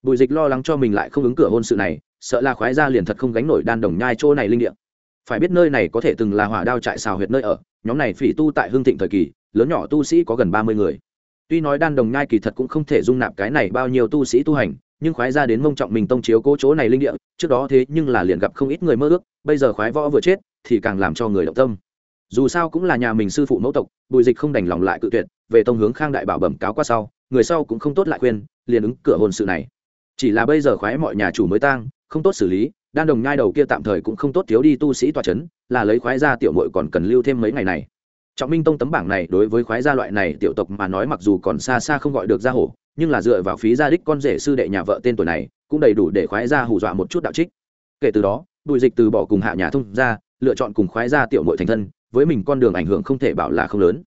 A: Bùi dịch lo lắng cho mình lại không ứng cửa hôn sự này sợ là khoái ra liền thật không gánh nổi đan đồng nhai chỗ này linh địa. Phải biết nơi này có thể từng là hỏa đao trại xào huyệt nơi ở, nhóm này phỉ tu tại hương thịnh thời kỳ, lớn nhỏ tu sĩ có gần ba mươi người. Tuy nói đan đồng nhai kỳ thật cũng không thể dung nạp cái này bao nhiêu tu sĩ tu hành, nhưng khoái ra đến mông trọng mình tông chiếu cố chỗ này linh địa, trước đó thế nhưng là liền gặp không ít người mơ ước, bây giờ khoái võ vừa chết, thì càng làm cho người động tâm. Dù sao cũng là nhà mình sư phụ mẫu tộc, bùi dịch không đành lòng lại cự tuyệt, về tông hướng khang đại bảo bẩm cáo qua sau, người sau cũng không tốt lại khuyên, liền ứng cửa hôn sự này. Chỉ là bây giờ khoái mọi nhà chủ mới tang không tốt xử lý, đan đồng nhai đầu kia tạm thời cũng không tốt thiếu đi tu sĩ tòa c h ấ n là lấy khoái gia tiểu mội còn cần lưu thêm mấy ngày này. Trọng minh tông tấm bảng này đối với khoái gia loại này tiểu tộc mà nói mặc dù còn xa xa không gọi được gia hổ, nhưng là dựa vào phí gia đích con rể sư đệ nhà vợ tên tuổi này, cũng đầy đủ để khoái gia hù dọa một chút đạo trích. Kể từ đó, bùi dịch từ bỏ cùng hạ nhà thông ra lựa chọn cùng khoái gia tiểu mội thành thân, với mình con đường ảnh hưởng không thể bảo là không lớn.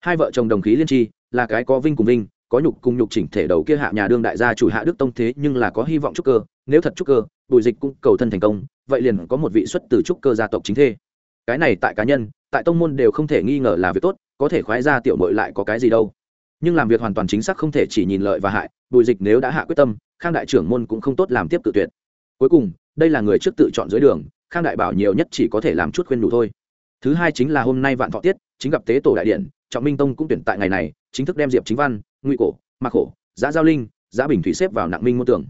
A: Hai vợ chồng đồng khí liên tri, là cái có vinh cùng vinh, có nhục cùng nhục chỉnh thể đầu kia hạ nhà đương đại gia chủ hạ đức tông thế nhưng là có hy vọng chúc cơ nếu thật trúc cơ, bùi dịch cũng cầu thân thành công, vậy liền có một vị xuất từ trúc cơ gia tộc chính thê. Cái này tại cá nhân, tại tông môn đều không thể nghi ngờ là việc tốt, có thể khoái ra tiểu mội lại có cái gì đâu. Nhưng làm việc hoàn toàn chính xác không thể chỉ nhìn lợi và hại, bùi dịch nếu đã hạ quyết tâm, khang đại trưởng môn cũng không tốt làm tiếp tự tuyệt. Cuối cùng, đây là người trước tự chọn dưới đường, khang đại bảo nhiều nhất chỉ có thể làm chút khuyên đủ thôi. Thứ hai chính là hôm nay vạn thọ tiết, chính gặp tế tổ đại điện, trọng minh tông cũng tuyển tại ngày này, chính thức đem diệp chính văn nguy cổ, mạc khổ, giã giao linh, giã bình thủy xếp vào nặng minh môn tưởng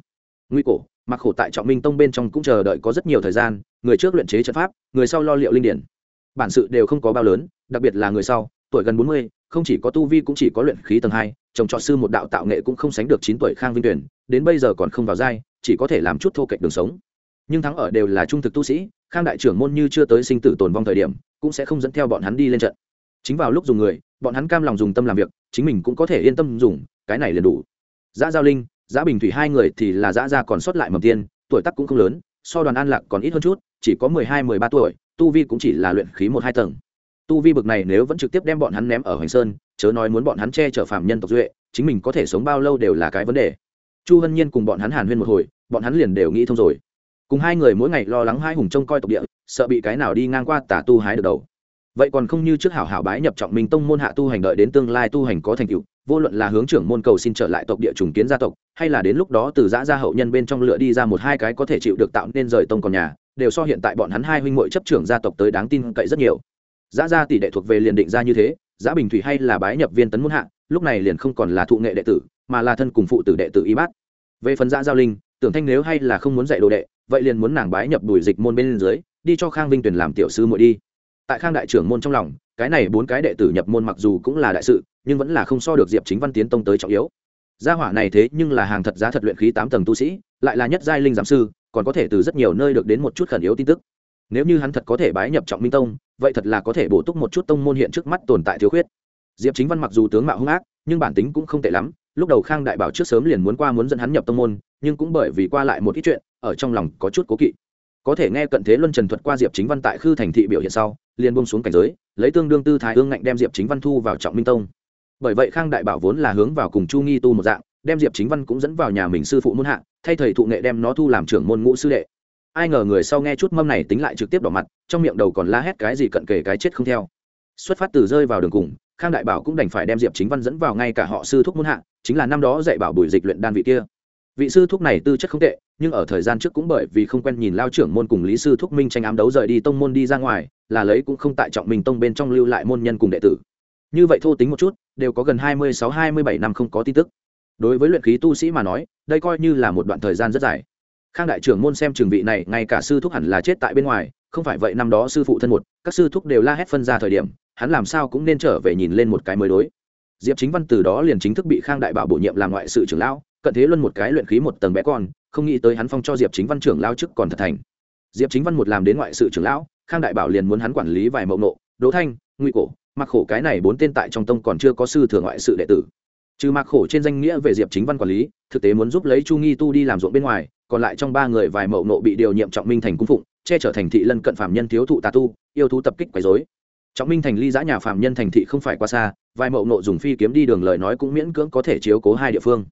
A: nguy cổ mặc khổ tại trọng minh tông bên trong cũng chờ đợi có rất nhiều thời gian, người trước luyện chế trận pháp, người sau lo liệu linh điển. Bản sự đều không có bao lớn, đặc biệt là người sau, tuổi gần bốn mươi, không chỉ có tu vi cũng chỉ có luyện khí tầng hai chồng trọ sư một đạo tạo nghệ cũng không sánh được chín tuổi khang vinh tuyển, đến bây giờ còn không vào giai, chỉ có thể làm chút thô kệch đường sống. Nhưng thắng ở đều là trung thực tu sĩ, khang đại trưởng môn như chưa tới sinh tử tồn vong thời điểm, cũng sẽ không dẫn theo bọn hắn đi lên trận. Chính vào lúc dùng người, bọn hắn cam lòng dùng tâm làm việc, chính mình cũng có thể yên tâm dùng, cái này liền đủ. Giã giao linh giã bình thủy hai người thì là giã ra còn sót lại mầm tiên tuổi tác cũng không lớn, so đoàn an lạc còn ít hơn chút, chỉ có mười hai, mười ba tuổi, tu vi cũng chỉ là luyện khí một hai tầng. Tu vi bực này nếu vẫn trực tiếp đem bọn hắn ném ở hoành sơn, chớ nói muốn bọn hắn che chở phạm nhân tộc duệ, chính mình có thể sống bao lâu đều là cái vấn đề. Chu hân nhiên cùng bọn hắn hàn huyên một hồi, bọn hắn liền đều nghĩ thông rồi. Cùng hai người mỗi ngày lo lắng hai hùng trông coi tộc địa, sợ bị cái nào đi ngang qua tả tu hái được đầu. Vậy còn không như trước hảo hảo bái nhập trọng minh tông môn hạ tu hành đợi đến tương lai tu hành có thành tựu vô luận là hướng trưởng môn cầu xin trở lại tộc địa trùng kiến gia tộc, hay là đến lúc đó từ giã gia hậu nhân bên trong lựa đi ra một hai cái có thể chịu được tạo nên rời tông còn nhà, đều so hiện tại bọn hắn hai huynh muội chấp trưởng gia tộc tới đáng tin cậy rất nhiều. Giã gia tỷ đệ thuộc về liền định ra như thế, giã bình thủy hay là bái nhập viên tấn môn hạ, lúc này liền không còn là thụ nghệ đệ tử, mà là thân cùng phụ tử đệ tử y bát. Về phần giã giao linh, tưởng thanh nếu hay là không muốn dạy đồ đệ, vậy liền muốn nàng bái nhập đùi dịch môn bên dưới, đi cho khang vinh tuyển làm tiểu sư muội đi tại khang đại trưởng môn trong lòng, cái này bốn cái đệ tử nhập môn mặc dù cũng là đại sự, nhưng vẫn là không so được diệp chính văn tiến tông tới trọng yếu. Gia hỏa này thế nhưng là hàng thật giá thật luyện khí tám tầng tu sĩ, lại là nhất giai linh giám sư, còn có thể từ rất nhiều nơi được đến một chút khẩn yếu tin tức. Nếu như hắn thật có thể bái nhập trọng minh tông, vậy thật là có thể bổ túc một chút tông môn hiện trước mắt tồn tại thiếu khuyết. Diệp chính văn mặc dù tướng mạo hung ác, nhưng bản tính cũng không tệ lắm, lúc đầu khang đại bảo trước sớm liền muốn qua muốn dẫn hắn nhập tông môn, nhưng cũng bởi vì qua lại một ít chuyện, ở trong lòng có chút cố kỵ. Có thể nghe cận thế luân trần thuật qua diệp chính văn tại khư thành thị biểu hiện sau liền buông xuống cảnh giới, lấy tương đương tư thái ương ngạnh đem diệp chính văn thu vào trọng minh tông. Bởi vậy khang đại bảo vốn là hướng vào cùng chu nghi tu một dạng, đem diệp chính văn cũng dẫn vào nhà mình sư phụ muôn hạ, thay thầy thụ nghệ đem nó thu làm trưởng môn ngũ sư đệ. Ai ngờ người sau nghe chút mâm này tính lại trực tiếp đỏ mặt, trong miệng đầu còn la hét cái gì cận kề cái chết không theo. Xuất phát từ rơi vào đường cùng, khang đại bảo cũng đành phải đem diệp chính văn dẫn vào ngay cả họ sư thúc muôn hạ, chính là năm đó dạy bảo bùi dịch luyện đan vị kia vị sư thúc này tư chất không tệ, nhưng ở thời gian trước cũng bởi vì không quen nhìn lao trưởng môn cùng lý sư thúc minh tranh ám đấu rời đi tông môn đi ra ngoài, là lấy cũng không tại trọng mình tông bên trong lưu lại môn nhân cùng đệ tử. Như vậy thô tính một chút, đều có gần hai mươi sáu, hai mươi bảy năm không có tin tức. Đối với luyện khí tu sĩ mà nói, đây coi như là một đoạn thời gian rất dài. Khang đại trưởng môn xem trường vị này, ngay cả sư thúc hẳn là chết tại bên ngoài, không phải vậy năm đó sư phụ thân một, các sư thúc đều la hét phân ra thời điểm, hắn làm sao cũng nên trở về nhìn lên một cái mới đối. Diệp chính văn từ đó liền chính thức bị khang đại bảo bổ nhiệm làm ngoại sự trưởng lão cận thế luân một cái luyện khí một tầng bé con, không nghĩ tới hắn phong cho diệp chính văn trưởng lao chức còn thật thành. Diệp chính văn một làm đến ngoại sự trưởng lão, khang đại bảo liền muốn hắn quản lý vài mậu nộ, đỗ thanh, ngụy cổ mặc khổ cái này bốn tên tại trong tông còn chưa có sư thừa ngoại sự đệ tử. Trừ mặc khổ trên danh nghĩa về diệp chính văn quản lý, thực tế muốn giúp lấy chu nghi tu đi làm ruộng bên ngoài, còn lại trong ba người vài mậu nộ bị điều nhiệm trọng minh thành cung phụng, che trở thành thị lân cận phạm nhân thiếu thụ tà tu, yêu thú tập kích quấy dối trọng minh thành ly giã nhà phạm nhân thành thị không phải quá xa, vài mậu nộ dùng phi kiếm đi đường lời nói cũng miễn cưỡng có thể chiếu cố hai địa phương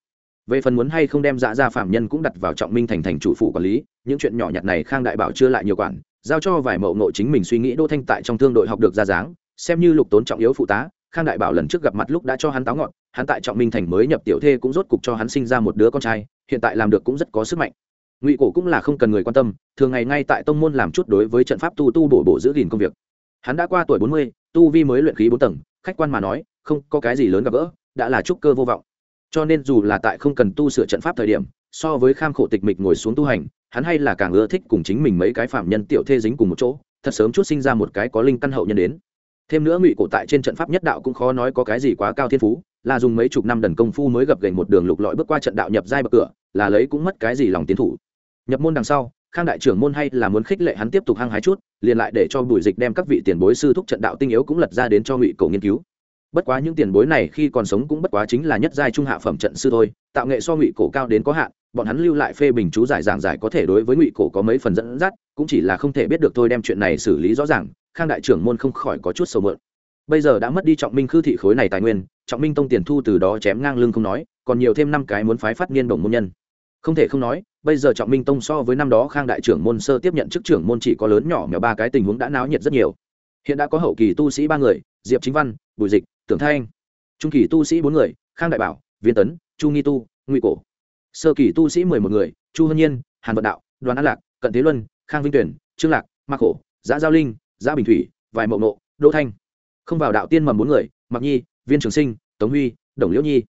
A: về phần muốn hay không đem dạ dã ra phạm nhân cũng đặt vào trọng minh thành thành chủ phụ quản lý, những chuyện nhỏ nhặt này khang đại bảo chưa lại nhiều quản, giao cho vài mậu nội chính mình suy nghĩ đỗ thanh tại trong thương đội học được ra dáng, xem như lục tốn trọng yếu phụ tá, khang đại bảo lần trước gặp mặt lúc đã cho hắn táo ngọn, hắn tại trọng minh thành mới nhập tiểu thê cũng rốt cục cho hắn sinh ra một đứa con trai, hiện tại làm được cũng rất có sức mạnh. Ngụy cổ cũng là không cần người quan tâm, thường ngày ngay tại tông môn làm chút đối với trận pháp tu tu bổ bổ giữ gìn công việc. Hắn đã qua tuổi bốn mươi, tu vi mới luyện khí bốn tầng, khách quan mà nói, không có cái gì lớn gặp gỡ, đã là trúc cơ vô vọng cho nên dù là tại không cần tu sửa trận pháp thời điểm, so với kham khổ tịch mịch ngồi xuống tu hành, hắn hay là càng ưa thích cùng chính mình mấy cái phạm nhân tiểu thê dính cùng một chỗ, thật sớm chút sinh ra một cái có linh căn hậu nhân đến. Thêm nữa ngụy cổ tại trên trận pháp nhất đạo cũng khó nói có cái gì quá cao thiên phú, là dùng mấy chục năm đần công phu mới gặp gành một đường lục lọi bước qua trận đạo nhập giai bậc cửa, là lấy cũng mất cái gì lòng tiến thủ. Nhập môn đằng sau, khang đại trưởng môn hay là muốn khích lệ hắn tiếp tục hăng hái chút, liền lại để cho bùi dịch đem các vị tiền bối sư thúc trận đạo tinh yếu cũng lật ra đến cho ngụy cổ nghiên cứu bất quá những tiền bối này khi còn sống cũng bất quá chính là nhất giai trung hạ phẩm trận sư thôi, tạo nghệ so ngụy cổ cao đến có hạn, bọn hắn lưu lại phê bình chú giải giảng giải có thể đối với ngụy cổ có mấy phần dẫn dắt, cũng chỉ là không thể biết được thôi đem chuyện này xử lý rõ ràng, khang đại trưởng môn không khỏi có chút sầu mượn bây giờ đã mất đi trọng minh khư thị khối này tài nguyên, trọng minh tông tiền thu từ đó chém ngang lưng không nói, còn nhiều thêm năm cái muốn phái phát niên đồng môn nhân. Không thể không nói, bây giờ trọng minh tông so với năm đó khang đại trưởng môn sơ tiếp nhận chức trưởng môn chỉ có lớn nhỏ mèo ba cái tình huống đã náo nhiệt rất nhiều. Hiện đã có hậu kỳ tu sĩ ba người, diệp chính văn, bùi dịch tưởng thanh. Trung kỳ tu sĩ bốn người, khang đại bảo, viên tấn, chu nghi tu, ngụy cổ. Sơ kỳ tu sĩ mười một người, chu hân nhiên, hàn vận đạo, đoàn an lạc, cận thế luân, khang vinh tuyển, trương lạc mạc khổ, giã giao linh, giã bình thủy, vài mậu nộ, đỗ thanh. Không vào đạo tiên mầm bốn người mặc nhi, viên trường sinh, tống huy, đồng liễu nhi.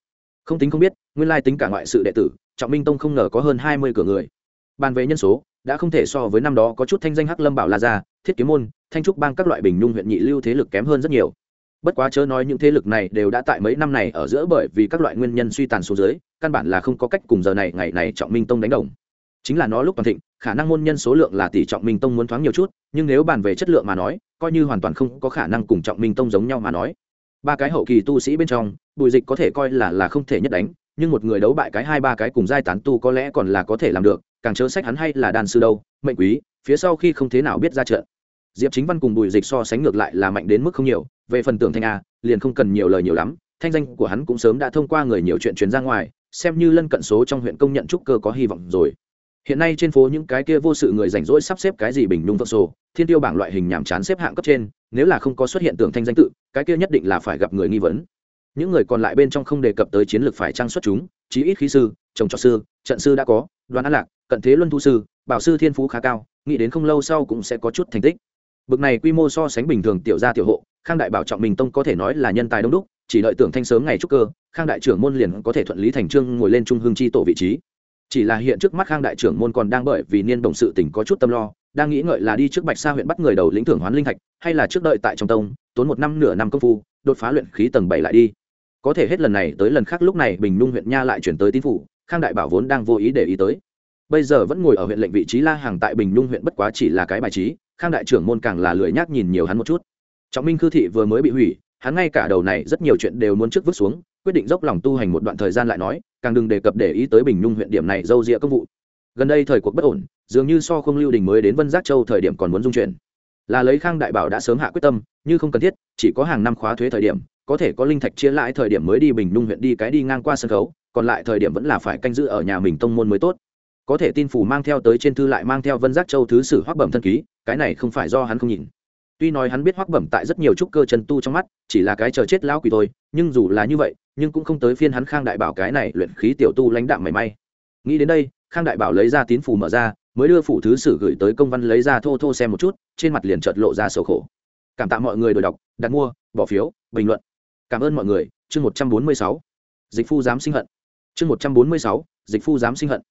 A: Không tính không biết, nguyên lai tính cả ngoại sự đệ tử, trọng minh tông không ngờ có hơn hai mươi cửa người. Bàn về nhân số, đã không thể so với năm đó có chút thanh danh hắc lâm bảo la gia, thiết kiếm môn, thanh trúc bang các loại bình nhung huyện nhị lưu thế lực kém hơn rất nhiều bất quá chớ nói những thế lực này đều đã tại mấy năm này ở giữa bởi vì các loại nguyên nhân suy tàn số dưới, căn bản là không có cách cùng giờ này, ngày này trọng minh tông đánh đồng. Chính là nó lúc toàn thịnh, khả năng môn nhân số lượng là tỷ trọng minh tông muốn thoáng nhiều chút, nhưng nếu bàn về chất lượng mà nói, coi như hoàn toàn không có khả năng cùng trọng minh tông giống nhau mà nói. Ba cái hậu kỳ tu sĩ bên trong, bùi dịch có thể coi là là không thể nhất đánh, nhưng một người đấu bại cái hai ba cái cùng giai tán tu có lẽ còn là có thể làm được, càng chớ sách hắn hay là đàn sư đâu, mệnh quý, phía sau khi không thế nào biết ra trận diệp chính văn cùng bùi dịch so sánh ngược lại là mạnh đến mức không nhiều, về phần tưởng thanh a, liền không cần nhiều lời nhiều lắm, thanh danh của hắn cũng sớm đã thông qua người nhiều chuyện truyền ra ngoài, xem như lân cận số trong huyện công nhận trúc cơ có hy vọng rồi. Hiện nay trên phố những cái kia vô sự người rảnh rỗi sắp xếp cái gì bình nhung vợ sổ, thiên tiêu bảng loại hình nhàm chán xếp hạng cấp trên, nếu là không có xuất hiện tưởng thanh danh tự, cái kia nhất định là phải gặp người nghi vấn. Những người còn lại bên trong không đề cập tới chiến lược phải trang xuất chúng, chí ít khí sư, trồng trọt sư, trận sư đã có, đoàn an lạc, cận thế luân thu sư, bảo sư thiên phú khá cao, nghĩ đến không lâu sau cũng sẽ có chút thành tích bực này quy mô so sánh bình thường tiểu gia tiểu hộ, khang đại bảo trọng mình tông có thể nói là nhân tài đông đúc, chỉ đợi tưởng thanh sớm ngày trúc cơ, khang đại trưởng môn liền có thể thuận lý thành trương ngồi lên trung hương chi tổ vị trí. Chỉ là hiện trước mắt khang đại trưởng môn còn đang bởi vì niên đồng sự tỉnh có chút tâm lo, đang nghĩ ngợi là đi trước bạch sa huyện bắt người đầu lĩnh thưởng hoán linh thạch, hay là trước đợi tại trong tông, tốn một năm nửa năm công phu, đột phá luyện khí tầng bảy lại đi. Có thể hết lần này tới lần khác lúc này bình nhung huyện nha lại chuyển tới tín phủ, khang đại bảo vốn đang vô ý để ý tới. Bây giờ vẫn ngồi ở huyện lệnh vị trí la hàng tại bình nhung huyện bất quá chỉ là cái bài trí khang đại trưởng môn càng là lười nhác nhìn nhiều hắn một chút. Trọng minh khư thị vừa mới bị hủy, hắn ngay cả đầu này rất nhiều chuyện đều muốn trước vứt xuống, quyết định dốc lòng tu hành một đoạn thời gian lại nói, càng đừng đề cập để ý tới bình nhung huyện điểm này dâu rịa công vụ. Gần đây thời cuộc bất ổn, dường như so không lưu đình mới đến vân giác châu thời điểm còn muốn dung chuyển. Là lấy khang đại bảo đã sớm hạ quyết tâm, như không cần thiết, chỉ có hàng năm khóa thuế thời điểm, có thể có linh thạch chia lại thời điểm mới đi bình nhung huyện đi cái đi ngang qua sân khấu, còn lại thời điểm vẫn là phải canh giữ ở nhà mình tông môn mới tốt có thể tin phủ mang theo tới trên thư lại mang theo vân giác châu thứ sử hoắc bẩm thân ký, cái này không phải do hắn không nhìn. Tuy nói hắn biết hoắc bẩm tại rất nhiều trúc cơ chân tu trong mắt, chỉ là cái chờ chết lão quỷ thôi, nhưng dù là như vậy, nhưng cũng không tới phiên hắn khang đại bảo cái này luyện khí tiểu tu lãnh đạm mảy may. Nghĩ đến đây, khang đại bảo lấy ra tín phủ mở ra, mới đưa phủ thứ sử gửi tới công văn lấy ra thô thô xem một chút, trên mặt liền chợt lộ ra sầu khổ. Cảm tạ mọi người đổi đọc, đặt mua, bỏ phiếu, bình luận. Cảm ơn mọi người, chương một trăm bốn mươi sáu. Dịch phu dám sinh hận. Chương một trăm bốn mươi sáu, dịch phu dám sinh hận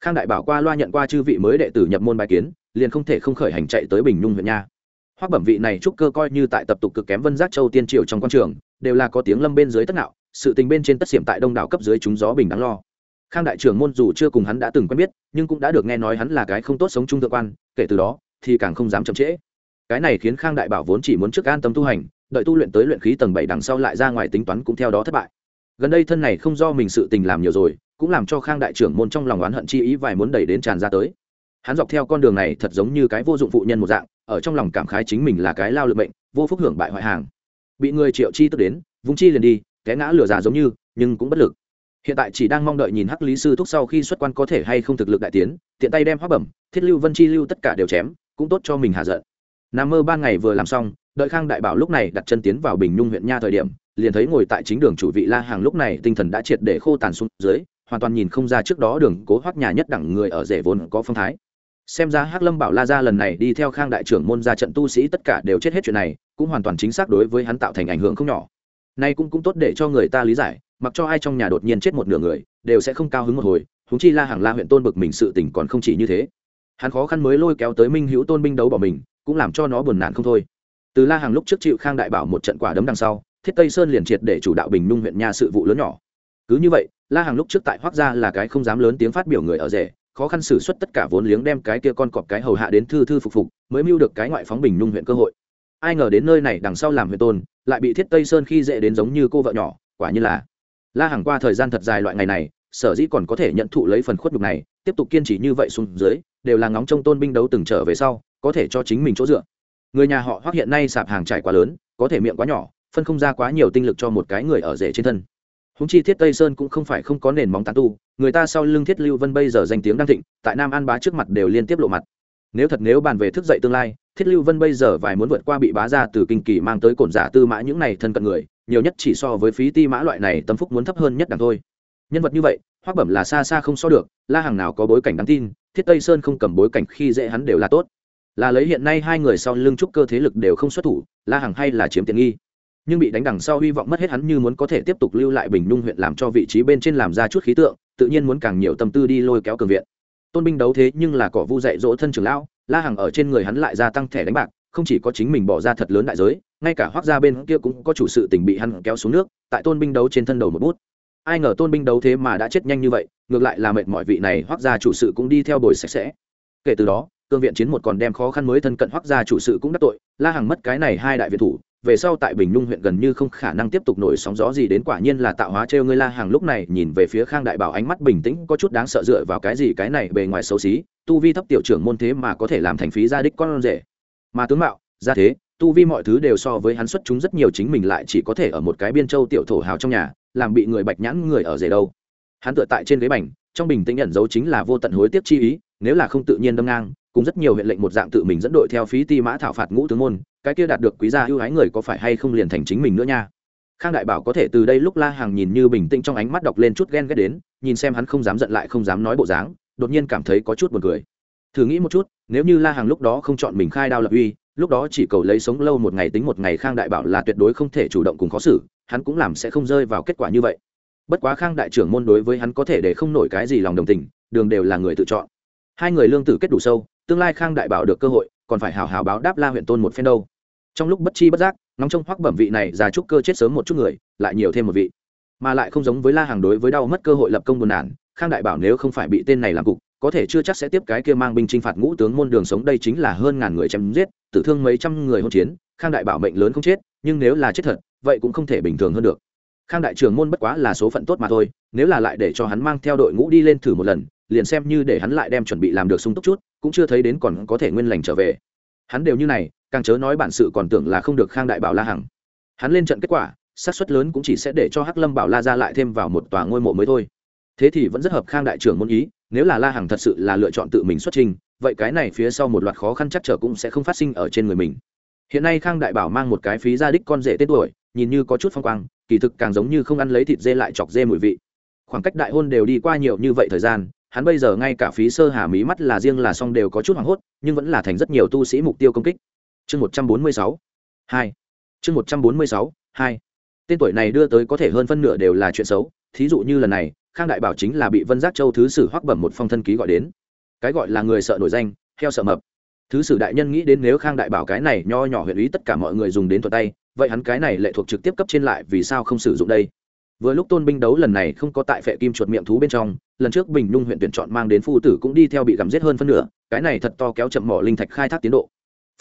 A: khang đại bảo qua loa nhận qua chư vị mới đệ tử nhập môn bài kiến, liền không thể không khởi hành chạy tới bình nhung huyện nha. Hoắc bẩm vị này trúc cơ coi như tại tập tục cực kém vân giác châu tiên triều trong quan trường, đều là có tiếng lâm bên dưới tất nạo sự tình bên trên tất xiểm tại đông đảo cấp dưới chúng gió bình đáng lo. Khang đại trưởng môn dù chưa cùng hắn đã từng quen biết, nhưng cũng đã được nghe nói hắn là cái không tốt sống trung thượng quan, kể từ đó, thì càng không dám chậm trễ. Cái này khiến khang đại bảo vốn chỉ muốn trước an tâm tu hành, đợi tu luyện tới luyện khí tầng bảy đằng sau lại ra ngoài tính toán cũng theo đó thất bại gần đây thân này không do mình sự tình làm nhiều rồi, cũng làm cho khang đại trưởng môn trong lòng oán hận chi ý vài muốn đẩy đến tràn ra tới. Hắn dọc theo con đường này thật giống như cái vô dụng phụ nhân một dạng, ở trong lòng cảm khái chính mình là cái lao lượng bệnh vô phúc hưởng bại hoại hàng. Bị người triệu chi tức đến, vung chi liền đi, té ngã lửa già giống như, nhưng cũng bất lực. Hiện tại chỉ đang mong đợi nhìn hắc lý sư thúc sau khi xuất quan có thể hay không thực lực đại tiến, tiện tay đem hóa bẩm, thiết lưu vân chi lưu tất cả đều chém, cũng tốt cho mình hạ giận. Nam mơ ban ngày vừa làm xong, đợi khang đại bảo lúc này đặt chân tiến vào bình nhung huyện nha thời điểm liền thấy ngồi tại chính đường chủ vị la hàng lúc này tinh thần đã triệt để khô tàn xuống dưới, hoàn toàn nhìn không ra trước đó đường cố hoắc nhà nhất đẳng người ở rể vốn có phong thái. Xem ra hắc lâm bảo la gia lần này đi theo khang đại trưởng môn ra trận tu sĩ tất cả đều chết hết chuyện này, cũng hoàn toàn chính xác đối với hắn tạo thành ảnh hưởng không nhỏ. Nay cũng cũng tốt để cho người ta lý giải, mặc cho ai trong nhà đột nhiên chết một nửa người, đều sẽ không cao hứng một hồi, huống chi la hàng la huyện tôn bực mình sự tình còn không chỉ như thế. Hắn khó khăn mới lôi kéo tới minh hữu tôn binh đấu bỏ mình, cũng làm cho nó buồn nản không thôi. Từ la hàng lúc trước chịu khang đại bảo một trận quả đấm đằng sau thiết tây sơn liền triệt để chủ đạo bình nhung huyện nha sự vụ lớn nhỏ. Cứ như vậy, la hàng lúc trước tại hoác gia là cái không dám lớn tiếng phát biểu người ở rể, khó khăn xử suất tất cả vốn liếng đem cái kia con cọp cái hầu hạ đến thư thư phục phục, mới mưu được cái ngoại phóng bình nhung huyện cơ hội. Ai ngờ đến nơi này đằng sau làm huyện tôn, lại bị thiết tây sơn khi dễ đến giống như cô vợ nhỏ, quả như là. La hàng qua thời gian thật dài loại ngày này, sở dĩ còn có thể nhận thụ lấy phần khuất nhục này, tiếp tục kiên trì như vậy xuống dưới, đều là ngóng trông tôn binh đấu từng trở về sau, có thể cho chính mình chỗ dựa. Người nhà họ hoác hiện nay sạp hàng trải quá lớn, có thể miệng quá nhỏ phân không ra quá nhiều tinh lực cho một cái người ở rể trên thân. Húng chi thiết tây sơn cũng không phải không có nền móng tán tu, người ta sau lưng thiết lưu vân bây giờ danh tiếng đang thịnh, tại nam an bá trước mặt đều liên tiếp lộ mặt. Nếu thật nếu bàn về thức dậy tương lai, thiết lưu vân bây giờ vài muốn vượt qua bị bá ra từ kinh kỳ mang tới cổn giả tư mã những này thân cận người, nhiều nhất chỉ so với phí ti mã loại này tâm phúc muốn thấp hơn nhất đẳng thôi. Nhân vật như vậy hoác bẩm là xa xa không so được, la hàng nào có bối cảnh đáng tin, thiết tây sơn không cầm bối cảnh khi dễ hắn đều là tốt. Là lấy hiện nay hai người sau lưng trúc cơ thế lực đều không xuất thủ, la hàng hay là chiếm tiện nghi nhưng bị đánh đằng sau hy vọng mất hết hắn như muốn có thể tiếp tục lưu lại bình nhung huyện làm cho vị trí bên trên làm ra chút khí tượng, tự nhiên muốn càng nhiều tâm tư đi lôi kéo cường viện. Tôn binh đấu thế nhưng là cỏ vu dạy dỗ thân trưởng lão, la hàng ở trên người hắn lại gia tăng thẻ đánh bạc, không chỉ có chính mình bỏ ra thật lớn đại giới, ngay cả hoác gia bên kia cũng có chủ sự tình bị hắn kéo xuống nước, tại tôn binh đấu trên thân đầu một bút. Ai ngờ tôn binh đấu thế mà đã chết nhanh như vậy, ngược lại là mệt mọi vị này hoác gia chủ sự cũng đi theo bồi sạch sẽ. Kể từ đó cương viện chiến một còn đem khó khăn mới thân cận hoác gia chủ sự cũng đắc tội, la hàng mất cái này hai đại viện thủ về sau tại bình nhung huyện gần như không khả năng tiếp tục nổi sóng gió gì đến quả nhiên là tạo hóa trêu ngươi la hàng lúc này nhìn về phía khang đại bảo ánh mắt bình tĩnh, có chút đáng sợ dựa vào cái gì cái này bề ngoài xấu xí, tu vi thấp tiểu trưởng môn thế mà có thể làm thành phí gia đích con rể. Mà tướng mạo ra thế, tu vi mọi thứ đều so với hắn xuất chúng rất nhiều chính mình lại chỉ có thể ở một cái biên châu tiểu thổ hào trong nhà, làm bị người bạch nhãn người ở rể đâu. Hắn tựa tại trên ghế bành trong bình tĩnh nhận dấu chính là vô tận hối tiếc chi ý, nếu là không tự nhiên đâm ngang, cùng rất nhiều huyện lệnh một dạng tự mình dẫn đội theo phí ti mã thảo phạt ngũ tướng môn, cái kia đạt được quý gia ưu ái người có phải hay không liền thành chính mình nữa nha. Khang đại bảo có thể từ đây lúc la hàng nhìn như bình tĩnh trong ánh mắt đọc lên chút ghen ghét đến, nhìn xem hắn không dám giận lại không dám nói bộ dáng, đột nhiên cảm thấy có chút buồn cười. Thử nghĩ một chút, nếu như la hàng lúc đó không chọn mình khai đao lập uy, lúc đó chỉ cầu lấy sống lâu một ngày tính một ngày khang đại bảo là tuyệt đối không thể chủ động cùng khó xử, hắn cũng làm sẽ không rơi vào kết quả như vậy bất quá khang đại trưởng môn đối với hắn có thể để không nổi cái gì lòng đồng tình, đường đều là người tự chọn. Hai người lương tử kết đủ sâu, tương lai khang đại bảo được cơ hội, còn phải hào hào báo đáp la huyện tôn một phen đâu. Trong lúc bất chi bất giác, nóng trong hoắc bẩm vị này già trúc cơ chết sớm một chút người, lại nhiều thêm một vị. Mà lại không giống với la hàng đối với đau mất cơ hội lập công buồn nản, khang đại bảo nếu không phải bị tên này làm cục, có thể chưa chắc sẽ tiếp cái kia mang binh chinh phạt ngũ tướng môn đường sống, đây chính là hơn ngàn người chém giết, tử thương mấy trăm người hôn chiến, khang đại bảo mệnh lớn không chết, nhưng nếu là chết thật, vậy cũng không thể bình thường hơn được khang đại trưởng môn bất quá là số phận tốt mà thôi, nếu là lại để cho hắn mang theo đội ngũ đi lên thử một lần, liền xem như để hắn lại đem chuẩn bị làm được sung túc chút, cũng chưa thấy đến còn có thể nguyên lành trở về. Hắn đều như này, càng chớ nói bản sự còn tưởng là không được khang đại bảo la hằng. Hắn lên trận kết quả, xác suất lớn cũng chỉ sẽ để cho hắc lâm bảo la ra lại thêm vào một tòa ngôi mộ mới thôi. Thế thì vẫn rất hợp khang đại trưởng môn ý, nếu là la hằng thật sự là lựa chọn tự mình xuất trình, vậy cái này phía sau một loạt khó khăn chắc trở cũng sẽ không phát sinh ở trên người mình. Hiện nay khang đại bảo mang một cái phí gia đích con rể tên tuổi, nhìn như có chút phong quang kỳ thực càng giống như không ăn lấy thịt dê lại chọc dê mùi vị. Khoảng cách đại hôn đều đi qua nhiều như vậy thời gian, hắn bây giờ ngay cả phí sơ hà mí mắt là riêng là xong đều có chút hoảng hốt, nhưng vẫn là thành rất nhiều tu sĩ mục tiêu công kích. Chương một trăm bốn mươi sáu, hai. Chương một trăm bốn mươi sáu, hai. Tên tuổi này đưa tới có thể hơn phân nửa đều là chuyện xấu, thí dụ như lần này, khang đại bảo chính là bị vân giác châu thứ sử hoắc bẩm một phong thân ký gọi đến. Cái gọi là người sợ nổi danh, heo sợ mập. Thứ sử đại nhân nghĩ đến nếu khang đại bảo cái này nho nhỏ huyện ý tất cả mọi người dùng đến thuật tay vậy hắn cái này lệ thuộc trực tiếp cấp trên lại vì sao không sử dụng đây? Vừa lúc tôn binh đấu lần này không có tại phệ kim chuột miệng thú bên trong, lần trước bình nhung huyện tuyển chọn mang đến phu tử cũng đi theo bị gặm giết hơn phân nửa, cái này thật to kéo chậm mỏ linh thạch khai thác tiến độ.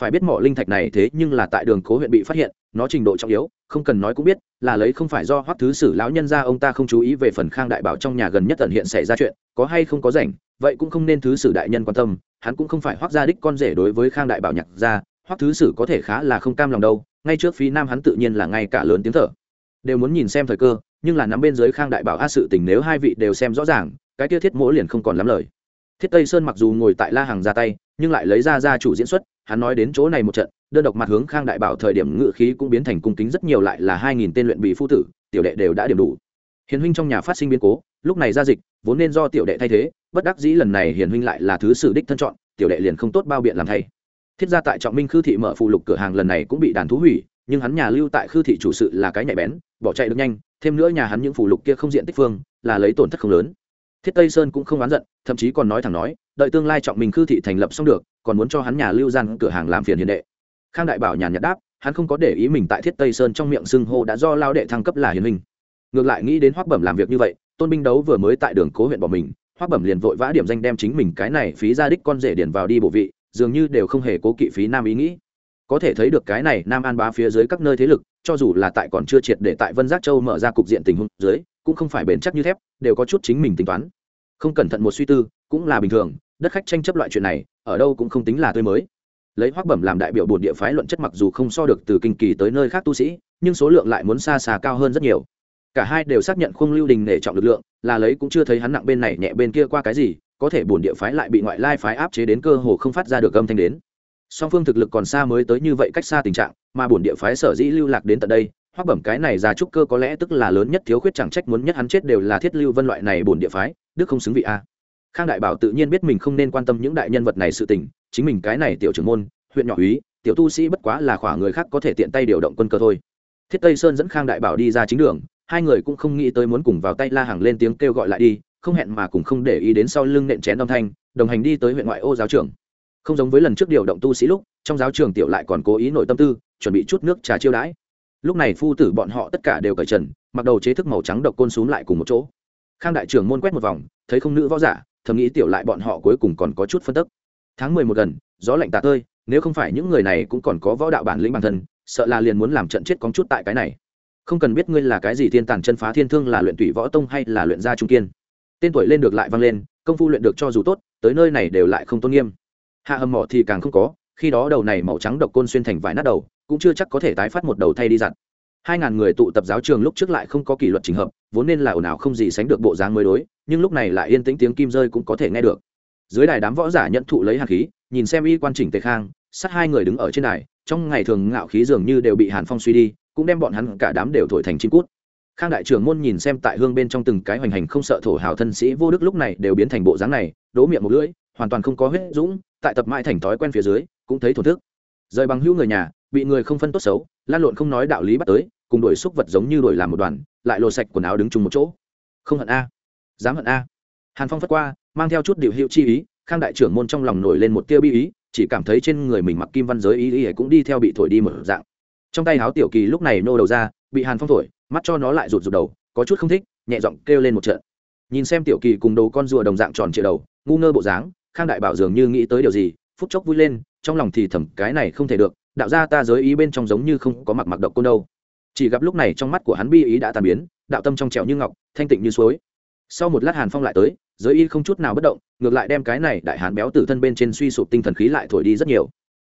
A: Phải biết mỏ linh thạch này thế nhưng là tại đường cố huyện bị phát hiện, nó trình độ trọng yếu, không cần nói cũng biết, là lấy không phải do hoắc thứ sử lão nhân ra ông ta không chú ý về phần khang đại bảo trong nhà gần nhất tận hiện xảy ra chuyện, có hay không có rảnh, vậy cũng không nên thứ sử đại nhân quan tâm, hắn cũng không phải hoắc gia đích con rể đối với khang đại bảo nhạc gia hoắc thứ sử có thể khá là không cam lòng đâu ngay trước phí nam hắn tự nhiên là ngay cả lớn tiếng thở. Đều muốn nhìn xem thời cơ, nhưng là nắm bên dưới khang đại bảo a sự tình nếu hai vị đều xem rõ ràng, cái kia thiết mỗ liền không còn lắm lời. Thiết tây sơn mặc dù ngồi tại la hàng ra tay, nhưng lại lấy ra ra chủ diễn xuất, hắn nói đến chỗ này một trận, đơn độc mặt hướng khang đại bảo thời điểm ngự khí cũng biến thành cung kính rất nhiều lại là hai nghìn tên luyện bị phu tử, tiểu đệ đều đã điểm đủ. Hiền huynh trong nhà phát sinh biến cố, lúc này ra dịch, vốn nên do tiểu đệ thay thế, bất đắc dĩ lần này hiền huynh lại là thứ sử đích thân chọn, tiểu đệ liền không tốt bao biện làm thay thiết ra tại trọng minh khư thị mở phụ lục cửa hàng lần này cũng bị đàn thú hủy, nhưng hắn nhà lưu tại khư thị chủ sự là cái nhạy bén, bỏ chạy được nhanh, thêm nữa nhà hắn những phụ lục kia không diện tích phương, là lấy tổn thất không lớn. Thiết tây sơn cũng không oán giận, thậm chí còn nói thẳng nói, đợi tương lai trọng minh khư thị thành lập xong được, còn muốn cho hắn nhà lưu gian cửa hàng làm phiền hiền đệ. Khang đại bảo nhàn nhạt đáp, hắn không có để ý mình tại thiết tây sơn trong miệng xưng hô đã do lao đệ thăng cấp là hiền minh ngược lại nghĩ đến hoác bẩm làm việc như vậy, tôn binh đấu vừa mới tại đường cố huyện bỏ mình hoác bẩm liền vội vã điểm danh đem chính mình cái này phí ra đích con rể điển vào đi bộ vị dường như đều không hề cố kỵ phí nam ý nghĩ. Có thể thấy được cái này nam an bá phía dưới các nơi thế lực, cho dù là tại còn chưa triệt để tại vân giác châu mở ra cục diện tình huống dưới, cũng không phải bền chắc như thép, đều có chút chính mình tính toán. Không cẩn thận một suy tư, cũng là bình thường, đất khách tranh chấp loại chuyện này, ở đâu cũng không tính là tươi mới. Lấy hoác bẩm làm đại biểu bồn địa phái luận chất mặc dù không so được từ kinh kỳ tới nơi khác tu sĩ, nhưng số lượng lại muốn xa xa cao hơn rất nhiều. Cả hai đều xác nhận khung lưu đình nể trọng lực lượng, là lấy cũng chưa thấy hắn nặng bên này nhẹ bên kia qua cái gì có thể bổn địa phái lại bị ngoại lai phái áp chế đến cơ hồ không phát ra được âm thanh đến. Song phương thực lực còn xa mới tới như vậy cách xa tình trạng, mà bổn địa phái sở dĩ lưu lạc đến tận đây, hoắc bẩm cái này ra trúc cơ có lẽ tức là lớn nhất thiếu khuyết chẳng trách muốn nhất hắn chết đều là thiết lưu vân loại này bổn địa phái, đức không xứng vị a. Khang đại bảo tự nhiên biết mình không nên quan tâm những đại nhân vật này sự tình, chính mình cái này tiểu trưởng môn, huyện nhỏ úy, tiểu tu sĩ bất quá là khỏa người khác có thể tiện tay điều động quân cơ thôi. Thiết tây sơn dẫn khang đại bảo đi ra chính đường, hai người cũng không nghĩ tới muốn cùng vào tay la hàng lên tiếng kêu gọi lại đi không hẹn mà cùng không để ý đến sau lưng nện chén âm thanh, đồng hành đi tới huyện ngoại ô giáo trường. Không giống với lần trước điều động tu sĩ lúc, trong giáo trường tiểu lại còn cố ý nội tâm tư, chuẩn bị chút nước trà chiêu đãi. Lúc này phu tử bọn họ tất cả đều cởi trần, mặc đầu chế thức màu trắng độc côn xuống lại cùng một chỗ. Khang đại trưởng môn quét một vòng, thấy không nữ võ giả, thầm nghĩ tiểu lại bọn họ cuối cùng còn có chút phân tức. Tháng mười một gần, gió lạnh tạt tơi, nếu không phải những người này cũng còn có võ đạo bản lĩnh bản thân, sợ là liền muốn làm trận chết con chút tại cái này. Không cần biết ngươi là cái gì thiên tàn chân phá thiên thương là luyện tùy võ tông hay là luyện gia trung kiên tên tuổi lên được lại vang lên, công phu luyện được cho dù tốt, tới nơi này đều lại không tôn nghiêm. Hạ hầm mỏ thì càng không có, khi đó đầu này màu trắng độc côn xuyên thành vải nát đầu, cũng chưa chắc có thể tái phát một đầu thay đi dặn. Hai ngàn người tụ tập giáo trường lúc trước lại không có kỷ luật trình hợp, vốn nên là ồn ào không gì sánh được bộ dáng mới đối, nhưng lúc này lại yên tĩnh tiếng kim rơi cũng có thể nghe được. Dưới đài đám võ giả nhận thụ lấy hàn khí, nhìn xem y quan chỉnh tề khang, sát hai người đứng ở trên đài, trong ngày thường ngạo khí dường như đều bị hàn phong suy đi, cũng đem bọn hắn cả đám đều thổi thành chim cút khang đại trưởng môn nhìn xem tại hương bên trong từng cái hoành hành không sợ thổ hào thân sĩ vô đức lúc này đều biến thành bộ dáng này, đố miệng một lưỡi, hoàn toàn không có huyết dũng, tại tập mãi thành thói quen phía dưới, cũng thấy thổn thức. Rời bằng hữu người nhà, bị người không phân tốt xấu, lan lộn không nói đạo lý bắt tới, cùng đuổi xúc vật giống như đuổi làm một đoàn, lại lột sạch quần áo đứng chung một chỗ. Không hận a. Dám hận a. Hàn phong phất qua, mang theo chút điệu hiệu chi ý, khang đại trưởng môn trong lòng nổi lên một tia bi ý, chỉ cảm thấy trên người mình mặc kim văn giới ý ý cũng đi theo bị thổi đi một dạng. Trong tay háo tiểu kỳ lúc này nô đầu ra, bị hàn phong thổi mắt cho nó lại rụt rụt đầu, có chút không thích, nhẹ giọng kêu lên một trận. Nhìn xem tiểu kỳ cùng đồ con rùa đồng dạng tròn trịa đầu, ngu ngơ bộ dáng, khang đại bảo dường như nghĩ tới điều gì, phút chốc vui lên, trong lòng thì thầm, cái này không thể được, đạo ra ta giới ý bên trong giống như không có mặc mặc độc côn đâu. Chỉ gặp lúc này trong mắt của hắn bi ý đã tàn biến, đạo tâm trong trẻo như ngọc, thanh tịnh như suối. Sau một lát hàn phong lại tới, giới y không chút nào bất động, ngược lại đem cái này đại hàn béo từ thân bên trên suy sụp tinh thần khí lại thổi đi rất nhiều.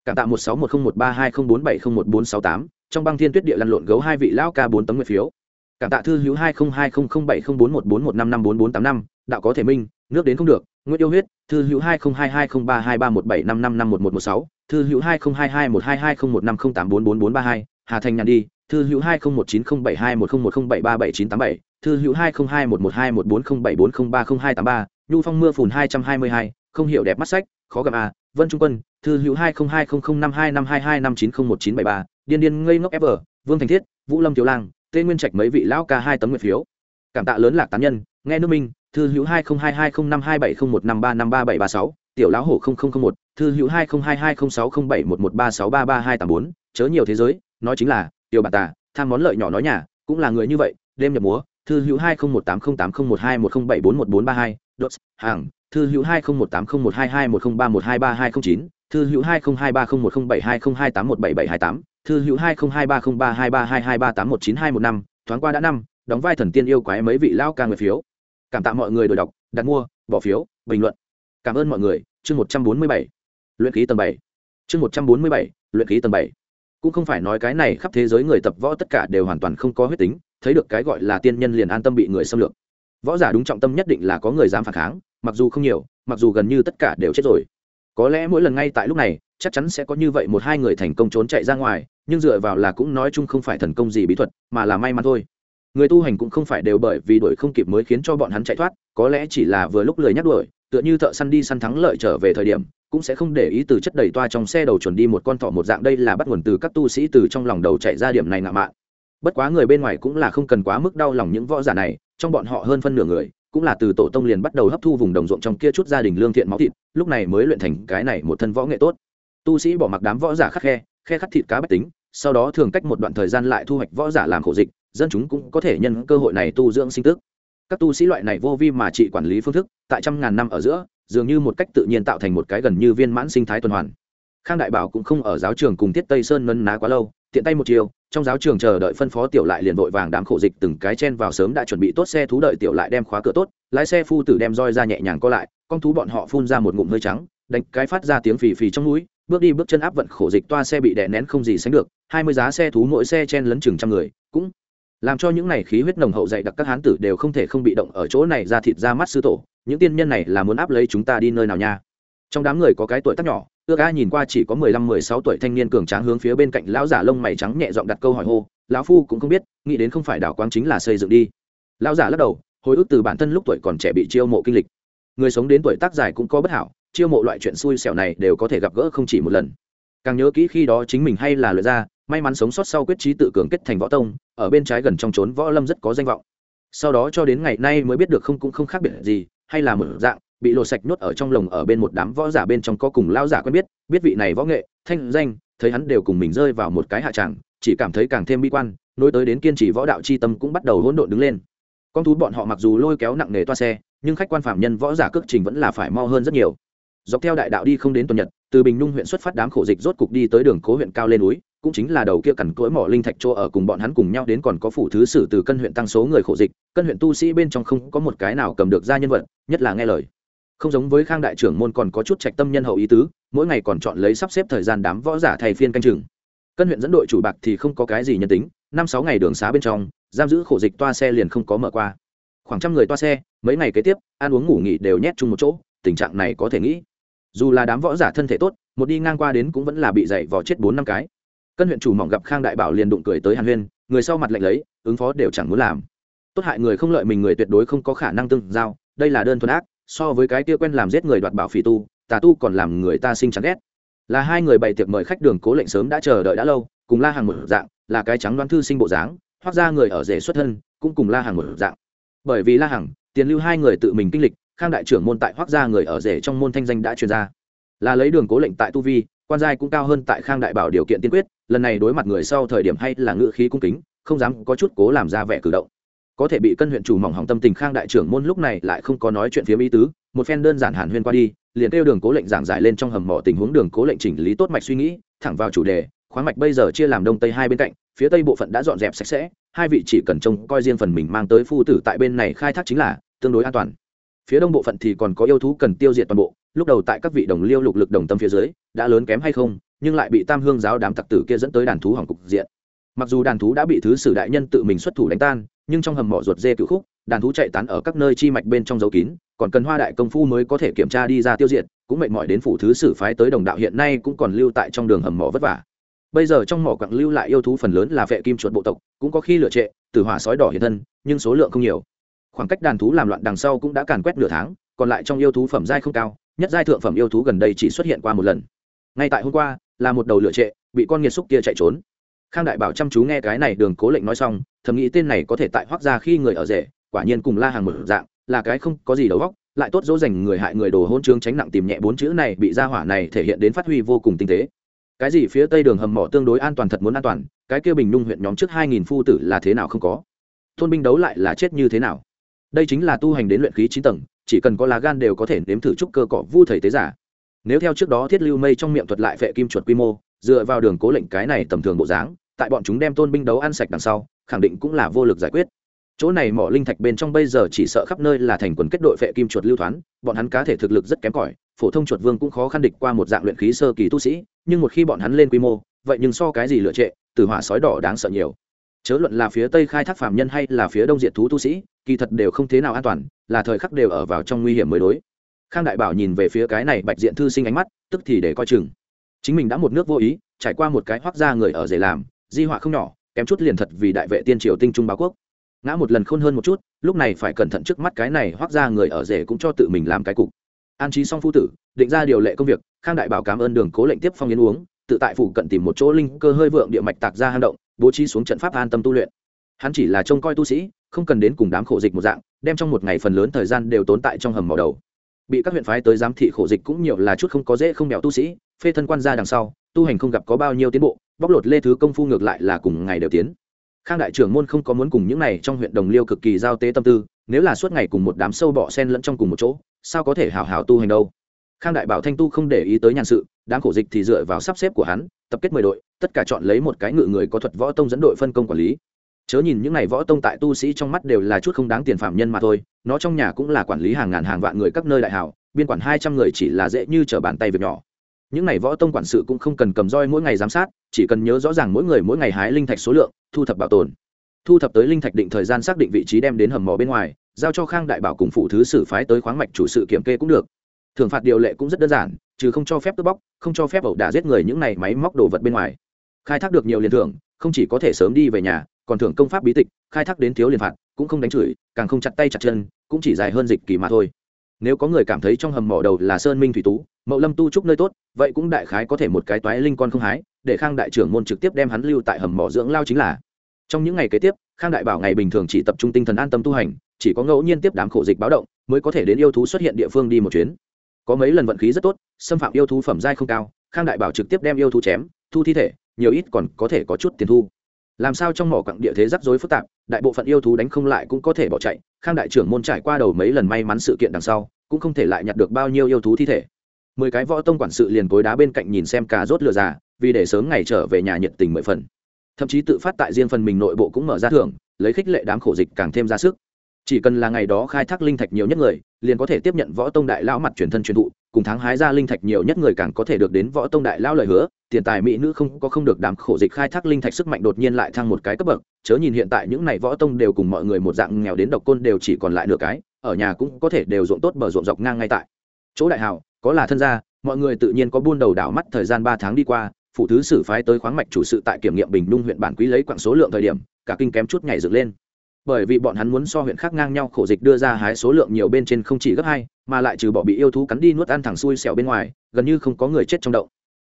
A: Cảm tạ một sáu một không một ba hai không bốn bảy không một bốn sáu tám trong băng thiên tuyết địa lăn lộn gấu hai vị lão ca bốn tấm nguyện phiếu cảm tạ thư hữu hai không hai không không bảy không bốn một bốn một năm năm bốn bốn tám năm đạo có thể minh nước đến không được nguyễn yêu huyết thư hữu hai không hai hai không ba hai ba một bảy năm năm năm một một một sáu thư hữu hai không hai hai một hai hai không một năm không tám bốn bốn bốn ba hai hà thành nhàn đi thư hữu hai không một chín không bảy hai một không một không bảy ba bảy chín tám bảy thư hữu hai không hai một một hai một bốn không bảy bốn không ba không hai tám ba nhu phong mưa phùn hai trăm hai mươi hai không hiểu đẹp mắt sách khó gặp à vân trung quân thư hữu hai không hai không không năm hai năm hai hai năm chín không một chín bảy ba điên điên ngây ngốc ever, vương thành thiết, vũ lâm tiểu lang, tê nguyên trạch mấy vị lão ca hai tấm nguyện phiếu. Cảm tạ lớn lạc tán nhân, nghe nước minh, thư hữu hai không hai hai không năm hai bảy không một năm ba năm ba bảy ba sáu, tiểu lão hổ không không không một, thư hữu hai không hai hai không sáu không bảy một một ba sáu ba ba hai tám bốn, chớ nhiều thế giới, nói chính là, tiểu bà tà, tham món lợi nhỏ nói nhà, cũng là người như vậy, đêm nhập múa, thư hữu hai không một tám không tám không một hai một không bảy bốn một bốn ba hai, đốt, hàng, thư hữu hai không một tám không một hai hai một không ba một hai ba hai không chín, thư hữu hai không hai ba không một không bảy hai không hai tám một bảy bảy hai tám thư hữu hai không hai ba không ba hai ba hai hai ba tám một chín hai một năm, thoáng qua đã năm, đóng vai thần tiên yêu quái mấy vị lao ca người phiếu. Cảm tạ mọi người đổi đọc, đặt mua, bỏ phiếu, bình luận. Cảm ơn mọi người, chương một trăm bốn mươi bảy. Luyện khí tầng bảy. Chương một trăm bốn mươi bảy, luyện khí tầng bảy. Cũng không phải nói cái này khắp thế giới người tập võ tất cả đều hoàn toàn không có huyết tính, thấy được cái gọi là tiên nhân liền an tâm bị người xâm lược. Võ giả đúng trọng tâm nhất định là có người dám phản kháng, mặc dù không nhiều, mặc dù gần như tất cả đều chết rồi. Có lẽ mỗi lần ngay tại lúc này chắc chắn sẽ có như vậy một hai người thành công trốn chạy ra ngoài, nhưng dựa vào là cũng nói chung không phải thần công gì bí thuật, mà là may mắn thôi. Người tu hành cũng không phải đều bởi vì đuổi không kịp mới khiến cho bọn hắn chạy thoát, có lẽ chỉ là vừa lúc lười nhắc đuổi, tựa như thợ săn đi săn thắng lợi trở về thời điểm, cũng sẽ không để ý từ chất đầy toa trong xe đầu chuẩn đi một con thỏ một dạng đây là bắt nguồn từ các tu sĩ từ trong lòng đầu chạy ra điểm này ngạo mạn. Bất quá người bên ngoài cũng là không cần quá mức đau lòng những võ giả này, trong bọn họ hơn phân nửa người, cũng là từ tổ tông liền bắt đầu hấp thu vùng đồng ruộng trong kia chút gia đình lương thiện máu thịt, lúc này mới luyện thành cái này một thân võ nghệ tốt tu sĩ bỏ mặc đám võ giả khắc khe khe khắc thịt cá bách tính, sau đó thường cách một đoạn thời gian lại thu hoạch võ giả làm khổ dịch, dân chúng cũng có thể nhân cơ hội này tu dưỡng sinh tức. Các tu sĩ loại này vô vi mà trị quản lý phương thức, tại trăm ngàn năm ở giữa, dường như một cách tự nhiên tạo thành một cái gần như viên mãn sinh thái tuần hoàn. Khang đại bảo cũng không ở giáo trường cùng tiết tây sơn nân ná quá lâu, tiện tay một chiều, trong giáo trường chờ đợi phân phó tiểu lại liền vội vàng đám khổ dịch từng cái chen vào sớm đã chuẩn bị tốt xe thú đợi tiểu lại đem khóa cửa tốt, lái xe phu tử đem roi ra nhẹ nhàng co lại, con thú bọn họ phun ra một ngụm hơi trắng, đánh cái phát ra tiếng phì phì trong núi bước đi bước chân áp vận khổ dịch toa xe bị đè nén không gì sánh được, hai mươi giá xe thú mỗi xe chen lấn chừng trăm người, cũng làm cho những này khí huyết nồng hậu dạy đặc các hán tử đều không thể không bị động ở chỗ này ra thịt ra mắt sư tổ, những tiên nhân này là muốn áp lấy chúng ta đi nơi nào nha? Trong đám người có cái tuổi tác nhỏ, ước a nhìn qua chỉ có mười lăm, mười sáu tuổi thanh niên cường tráng hướng phía bên cạnh lão giả lông mày trắng nhẹ giọng đặt câu hỏi hô, lão phu cũng không biết, nghĩ đến không phải đảo quang chính là xây dựng đi. Lão giả lắc đầu, hồi ức từ bản thân lúc tuổi còn trẻ bị chiêu mộ kinh lịch. Người sống đến tuổi tác dài cũng có bất hảo chiêu mộ loại chuyện xui xẻo này đều có thể gặp gỡ không chỉ một lần. Càng nhớ kỹ khi đó chính mình hay là luyện ra, may mắn sống sót sau quyết trí tự cường kết thành võ tông, ở bên trái gần trong trốn võ lâm rất có danh vọng. Sau đó cho đến ngày nay mới biết được không cũng không khác biệt gì, hay là một dạng, bị lột sạch nhốt ở trong lồng ở bên một đám võ giả bên trong có cùng lao giả quen biết biết vị này võ nghệ, thanh danh, thấy hắn đều cùng mình rơi vào một cái hạ tràng chỉ cảm thấy càng thêm bi quan, nối tới đến kiên trì võ đạo c h i tâm cũng bắt đầu hỗn độn đứng lên. Con thú bọn họ mặc dù lôi kéo nặng nề toa xe, nhưng khách quan phạm nhân võ giả cước trình vẫn là phải mau hơn rất nhiều dọc theo đại đạo đi không đến tuần nhật, từ bình nung huyện xuất phát đám khổ dịch rốt cục đi tới đường cố huyện cao lên núi, cũng chính là đầu kia cằn cỗi mỏ linh thạch chỗ ở cùng bọn hắn cùng nhau đến còn có phủ thứ sử từ cân huyện tăng số người khổ dịch, cân huyện tu sĩ bên trong không có một cái nào cầm được ra nhân vật, nhất là nghe lời. Không giống với khang đại trưởng môn còn có chút trạch tâm nhân hậu ý tứ, mỗi ngày còn chọn lấy sắp xếp thời gian đám võ giả thay phiên canh chừng. Cân huyện dẫn đội chủ bạc thì không có cái gì nhân tính, năm sáu ngày đường xá bên trong, giam giữ khổ dịch toa xe liền không có mở qua. Khoảng trăm người toa xe, mấy ngày kế tiếp, ăn uống ngủ nghỉ đều nhét chung một chỗ, tình trạng này có thể nghĩ dù là đám võ giả thân thể tốt, một đi ngang qua đến cũng vẫn là bị dày vò chết bốn năm cái. Cân huyện chủ mỏng gặp khang đại bảo liền đụng cười tới hàn huyên, người sau mặt lệnh lấy, ứng phó đều chẳng muốn làm. Tốt hại người không lợi mình người tuyệt đối không có khả năng tương giao, đây là đơn thuần ác, so với cái kia quen làm giết người đoạt bảo phỉ tu, tà tu còn làm người ta sinh chán ghét. Là hai người bày tiệc mời khách đường cố lệnh sớm đã chờ đợi đã lâu, cùng la hàng một dạng, là cái trắng đoán thư sinh bộ dáng, hoặc ra người ở rể xuất thân, cũng cùng la hàng một dạng. Bởi vì la hàng tiền lưu hai người tự mình kinh lịch khang đại trưởng môn tại hoác gia người ở rể trong môn thanh danh đã truyền ra. Là lấy đường cố lệnh tại tu vi, quan giai cũng cao hơn tại khang đại bảo điều kiện tiên quyết, lần này đối mặt người sau thời điểm hay là ngự khí cung kính, không dám có chút cố làm ra vẻ cử động. Có thể bị cân huyện chủ mỏng hỏng tâm tình khang đại trưởng môn lúc này lại không có nói chuyện phía mỹ tứ, một phen đơn giản hàn huyên qua đi, liền kêu đường cố lệnh giảng giải lên trong hầm mỏ tình huống đường cố lệnh chỉnh lý tốt mạch suy nghĩ, thẳng vào chủ đề, khoáng mạch bây giờ chia làm đông tây hai bên cạnh, phía tây bộ phận đã dọn dẹp sạch sẽ, hai vị chỉ cần trông coi riêng phần mình mang tới phu tử tại bên này khai thác chính là tương đối an toàn phía đông bộ phận thì còn có yêu thú cần tiêu diệt toàn bộ, lúc đầu tại các vị đồng liêu lục lực đồng tâm phía dưới, đã lớn kém hay không, nhưng lại bị tam hương giáo đám tặc tử kia dẫn tới đàn thú hỏng cục diện. Mặc dù đàn thú đã bị thứ sử đại nhân tự mình xuất thủ đánh tan, nhưng trong hầm mỏ ruột dê cựu khúc, đàn thú chạy tán ở các nơi chi mạch bên trong dấu kín, còn cần hoa đại công phu mới có thể kiểm tra đi ra tiêu diệt, cũng mệt mỏi đến phủ thứ sử phái tới đồng đạo hiện nay cũng còn lưu tại trong đường hầm mỏ vất vả. Bây giờ trong mỏ quặng lưu lại yêu thú phần lớn là vệ kim chuột bộ tộc, cũng có khi lựa trệ từ hỏa sói đỏ hiện thân, nhưng số lượng không nhiều khoảng cách đàn thú làm loạn đằng sau cũng đã càn quét nửa tháng, còn lại trong yêu thú phẩm giai không cao, nhất giai thượng phẩm yêu thú gần đây chỉ xuất hiện qua một lần. Ngay tại hôm qua, là một đầu lửa trệ, bị con nghiệt xúc kia chạy trốn. Khang đại bảo chăm chú nghe cái này đường cố lệnh nói xong, thầm nghĩ tên này có thể tại hoác ra khi người ở rể, quả nhiên cùng la hàng một dạng, là cái không có gì đầu góc lại tốt dỗ dành người hại người đồ hôn trương tránh nặng tìm nhẹ bốn chữ này bị ra hỏa này thể hiện đến phát huy vô cùng tinh tế. Cái gì phía tây đường hầm mỏ tương đối an toàn thật muốn an toàn, cái kia bình Nhung huyện nhóm trước hai nghìn phu tử là thế nào không có. Thôn binh đấu lại là chết như thế nào? Đây chính là tu hành đến luyện khí chín tầng, chỉ cần có lá gan đều có thể nếm thử trúc cơ cọ vu thầy tế giả. Nếu theo trước đó thiết lưu mây trong miệng thuật lại vệ kim chuột quy mô, dựa vào đường cố lệnh cái này tầm thường bộ dáng, tại bọn chúng đem tôn binh đấu ăn sạch đằng sau, khẳng định cũng là vô lực giải quyết. Chỗ này mỏ linh thạch bên trong bây giờ chỉ sợ khắp nơi là thành quần kết đội vệ kim chuột lưu thoán, bọn hắn cá thể thực lực rất kém cỏi, phổ thông chuột vương cũng khó khăn địch qua một dạng luyện khí sơ kỳ tu sĩ, nhưng một khi bọn hắn lên quy mô, vậy nhưng so cái gì lựa trệ, từ hỏa sói đỏ đáng sợ nhiều. Chớ luận là phía tây khai thác phàm nhân hay là phía đông diện thú tu sĩ kỳ thật đều không thế nào an toàn, là thời khắc đều ở vào trong nguy hiểm mới đối. Khang đại bảo nhìn về phía cái này bạch diện thư sinh ánh mắt, tức thì để coi chừng. Chính mình đã một nước vô ý, trải qua một cái hoác ra người ở dễ làm, di họa không nhỏ, kém chút liền thật vì đại vệ tiên triều tinh trung báo quốc. Ngã một lần khôn hơn một chút, lúc này phải cẩn thận trước mắt cái này hoác ra người ở rể cũng cho tự mình làm cái cục. An trí xong phu tử, định ra điều lệ công việc, khang đại bảo cảm ơn đường cố lệnh tiếp phong yến uống, tự tại phủ cận tìm một chỗ linh cơ hơi vượng địa mạch tạc ra hang động, bố trí xuống trận pháp an tâm tu luyện. Hắn chỉ là trông coi tu sĩ không cần đến cùng đám khổ dịch một dạng, đem trong một ngày phần lớn thời gian đều tốn tại trong hầm màu đầu. Bị các huyện phái tới giám thị khổ dịch cũng nhiều là chút không có dễ không mèo tu sĩ, phê thân quan ra đằng sau, tu hành không gặp có bao nhiêu tiến bộ, bóc lột lê thứ công phu ngược lại là cùng ngày đều tiến. Khang đại trưởng môn không có muốn cùng những này trong huyện đồng liêu cực kỳ giao tế tâm tư, nếu là suốt ngày cùng một đám sâu bọ sen lẫn trong cùng một chỗ, sao có thể hào hào tu hành đâu? Khang đại bảo thanh tu không để ý tới nhàn sự, đám khổ dịch thì dựa vào sắp xếp của hắn, tập kết mười đội, tất cả chọn lấy một cái ngự người có thuật võ tông dẫn đội phân công quản lý chớ nhìn những ngày võ tông tại tu sĩ trong mắt đều là chút không đáng tiền phạm nhân mà thôi, nó trong nhà cũng là quản lý hàng ngàn hàng vạn người các nơi đại hảo, biên quản hai trăm người chỉ là dễ như trở bàn tay việc nhỏ. Những ngày võ tông quản sự cũng không cần cầm roi mỗi ngày giám sát, chỉ cần nhớ rõ ràng mỗi người mỗi ngày hái linh thạch số lượng, thu thập bảo tồn. Thu thập tới linh thạch định thời gian xác định vị trí đem đến hầm mỏ bên ngoài, giao cho khang đại bảo cùng phụ thứ xử phái tới khoáng mạch chủ sự kiểm kê cũng được. Thường phạt điều lệ cũng rất đơn giản, trừ không cho phép cướp bóc, không cho phép ẩu đả giết người những này máy móc đồ vật bên ngoài. Khai thác được nhiều liền thưởng, không chỉ có thể sớm đi về nhà còn thưởng công pháp bí tịch, khai thác đến thiếu liền phạt, cũng không đánh chửi, càng không chặt tay chặt chân, cũng chỉ dài hơn dịch kỳ mà thôi. Nếu có người cảm thấy trong hầm mỏ đầu là sơn minh thủy tú, mậu lâm tu trúc nơi tốt, vậy cũng đại khái có thể một cái toái linh con không hái, để khang đại trưởng môn trực tiếp đem hắn lưu tại hầm mỏ dưỡng lao chính là. Trong những ngày kế tiếp, khang đại bảo ngày bình thường chỉ tập trung tinh thần an tâm tu hành, chỉ có ngẫu nhiên tiếp đám khổ dịch báo động, mới có thể đến yêu thú xuất hiện địa phương đi một chuyến. Có mấy lần vận khí rất tốt, xâm phạm yêu thú phẩm giai không cao, khang đại bảo trực tiếp đem yêu thú chém, thu thi thể, nhiều ít còn có thể có chút tiền thu làm sao trong mỏ quặng địa thế rắc rối phức tạp, đại bộ phận yêu thú đánh không lại cũng có thể bỏ chạy, khang đại trưởng môn trải qua đầu mấy lần may mắn sự kiện đằng sau, cũng không thể lại nhặt được bao nhiêu yêu thú thi thể. Mười cái võ tông quản sự liền cối đá bên cạnh nhìn xem cà rốt lừa già, vì để sớm ngày trở về nhà nhiệt tình mười phần. Thậm chí tự phát tại riêng phần mình nội bộ cũng mở ra thưởng, lấy khích lệ đám khổ dịch càng thêm ra sức. Chỉ cần là ngày đó khai thác linh thạch nhiều nhất người, liền có thể tiếp nhận võ tông đại lão mặt truyền thân truyền thụ cùng tháng hái ra linh thạch nhiều nhất người càng có thể được đến võ tông đại lao lời hứa, tiền tài mỹ nữ không có không được đám khổ dịch khai thác linh thạch sức mạnh đột nhiên lại thăng một cái cấp bậc, chớ nhìn hiện tại những này võ tông đều cùng mọi người một dạng nghèo đến độc côn đều chỉ còn lại nửa cái, ở nhà cũng có thể đều ruộng tốt bờ ruộng dọc ngang ngay tại. Chỗ đại hào có là thân gia, mọi người tự nhiên có buôn đầu đảo mắt thời gian ba tháng đi qua, phụ thứ xử phái tới khoáng mạch chủ sự tại kiểm nghiệm bình nung huyện bản quý lấy quặng số lượng thời điểm, cả kinh kém chút ngày dựng lên bởi vì bọn hắn muốn so huyện khác ngang nhau, khổ dịch đưa ra hái số lượng nhiều bên trên không chỉ gấp hai, mà lại trừ bỏ bị yêu thú cắn đi nuốt ăn thẳng xuôi xẻo bên ngoài, gần như không có người chết trong động.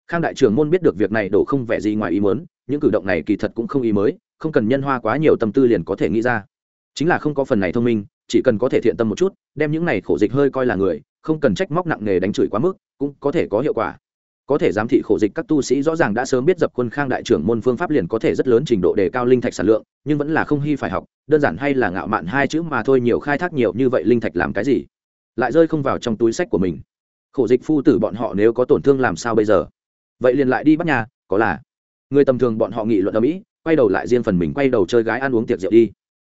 A: Khang đại trưởng môn biết được việc này, đổ không vẻ gì ngoài ý muốn, những cử động này kỳ thật cũng không ý mới, không cần nhân hoa quá nhiều tâm tư liền có thể nghĩ ra. Chính là không có phần này thông minh, chỉ cần có thể thiện tâm một chút, đem những này khổ dịch hơi coi là người, không cần trách móc nặng nề đánh chửi quá mức, cũng có thể có hiệu quả có thể giám thị khổ dịch các tu sĩ rõ ràng đã sớm biết dập quân khang đại trưởng môn phương pháp liền có thể rất lớn trình độ đề cao linh thạch sản lượng, nhưng vẫn là không hy phải học, đơn giản hay là ngạo mạn hai chữ mà thôi nhiều khai thác nhiều như vậy linh thạch làm cái gì? Lại rơi không vào trong túi sách của mình. Khổ dịch phu tử bọn họ nếu có tổn thương làm sao bây giờ? Vậy liền lại đi bắt nhà, có là. Người tầm thường bọn họ nghị luận ở mỹ quay đầu lại riêng phần mình quay đầu chơi gái ăn uống tiệc rượu đi.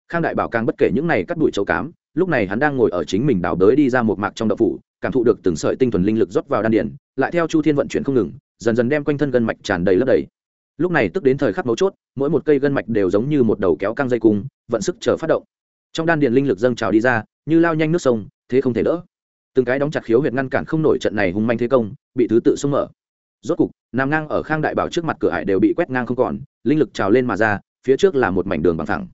A: Khang đại bảo càng bất kể những này cắt đuổi chấu cám lúc này hắn đang ngồi ở chính mình đào đới đi ra một mạc trong đậu phủ, cảm thụ được từng sợi tinh thuần linh lực rót vào đan điển lại theo chu thiên vận chuyển không ngừng, dần dần đem quanh thân gân mạch tràn đầy lấp đầy. Lúc này tức đến thời khắc mấu chốt, mỗi một cây gân mạch đều giống như một đầu kéo căng dây cung, vận sức chờ phát động. Trong đan điền linh lực dâng trào đi ra, như lao nhanh nước sông, thế không thể đỡ. Từng cái đóng chặt khiếu huyệt ngăn cản không nổi trận này hung manh thế công, bị thứ tự xông mở. Rốt cục, nằm ngang ở khang đại bảo trước mặt cửa hải đều bị quét ngang không còn, linh lực trào lên mà ra, phía trước là một mảnh đường bằng thẳng.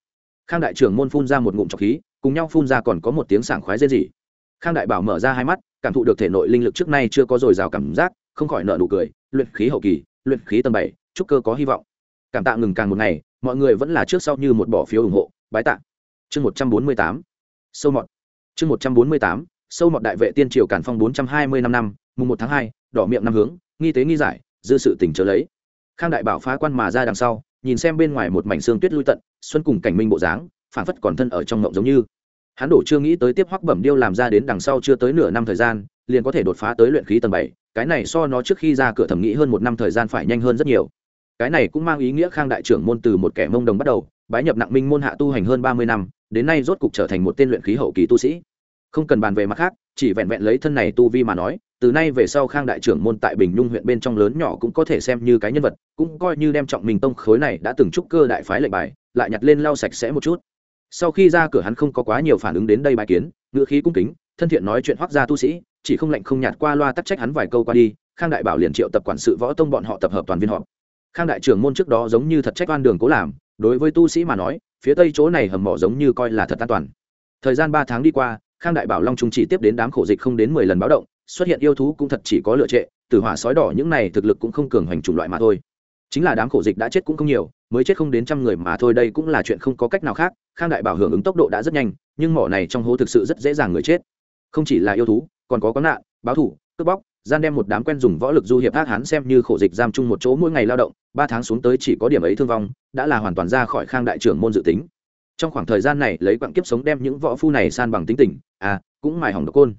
A: Khang đại trưởng môn phun ra một ngụm trọc khí cùng nhau phun ra còn có một tiếng sảng khoái dễ gì khang đại bảo mở ra hai mắt, cảm thụ được thể nội linh lực trước nay chưa có dồi dào cảm giác, không khỏi nợ nụ cười, luyện khí hậu kỳ, luyện khí tầng bảy, chúc cơ có hy vọng. Cảm tạ ngừng càng một ngày, mọi người vẫn là trước sau như một bỏ phiếu ủng hộ, bái tạ. Chương một trăm bốn mươi tám, sâu mọt. Chương một trăm bốn mươi tám, sâu mọt đại vệ tiên triều cản phong bốn trăm hai mươi năm năm, mùng một tháng hai, đỏ miệng năm hướng, nghi tế nghi giải, dư sự tỉnh trở lấy. Khang đại bảo phá quan mà ra đằng sau, nhìn xem bên ngoài một mảnh xương tuyết lui tận, xuân cùng cảnh minh bộ dáng phản phất còn thân ở trong ngộng giống như hắn đổ chưa nghĩ tới tiếp hoắc bẩm điêu làm ra đến đằng sau chưa tới nửa năm thời gian, liền có thể đột phá tới luyện khí tầng bảy. Cái này so nó trước khi ra cửa thẩm nghĩ hơn một năm thời gian phải nhanh hơn rất nhiều. Cái này cũng mang ý nghĩa khang đại trưởng môn từ một kẻ mông đồng bắt đầu, bái nhập nặng minh môn hạ tu hành hơn ba mươi năm, đến nay rốt cục trở thành một tên luyện khí hậu kỳ tu sĩ. Không cần bàn về mặt khác, chỉ vẹn vẹn lấy thân này tu vi mà nói, từ nay về sau khang đại trưởng môn tại bình nhung huyện bên trong lớn nhỏ cũng có thể xem như cái nhân vật, cũng coi như đem trọng mình tông khối này đã từng trúc cơ đại phái lệnh bài, lại nhặt lên lau sạch sẽ một chút sau khi ra cửa hắn không có quá nhiều phản ứng đến đây bài kiến, ngữ khí cung kính, thân thiện nói chuyện hoác gia tu sĩ, chỉ không lạnh không nhạt qua loa tắc trách hắn vài câu qua đi, khang đại bảo liền triệu tập quản sự võ tông bọn họ tập hợp toàn viên họp. Khang đại trưởng môn trước đó giống như thật trách oan đường cố làm, đối với tu sĩ mà nói, phía tây chỗ này hầm mỏ giống như coi là thật an toàn. Thời gian ba tháng đi qua, khang đại bảo long trung chỉ tiếp đến đám khổ dịch không đến mười lần báo động, xuất hiện yêu thú cũng thật chỉ có lựa trệ từ hỏa sói đỏ những này thực lực cũng không cường hành chủng loại mà thôi chính là đám khổ dịch đã chết cũng không nhiều, mới chết không đến trăm người mà thôi, đây cũng là chuyện không có cách nào khác, khang đại bảo hưởng ứng tốc độ đã rất nhanh, nhưng mỏ này trong hố thực sự rất dễ dàng người chết. Không chỉ là yêu thú, còn có có nạn báo thủ, cướp bóc, gian đem một đám quen dùng võ lực du hiệp ác hán xem như khổ dịch giam chung một chỗ mỗi ngày lao động, ba tháng xuống tới chỉ có điểm ấy thương vong, đã là hoàn toàn ra khỏi khang đại trưởng môn dự tính. Trong khoảng thời gian này, lấy quặng kiếp sống đem những võ phu này san bằng tính tình à cũng mài hỏng độc côn.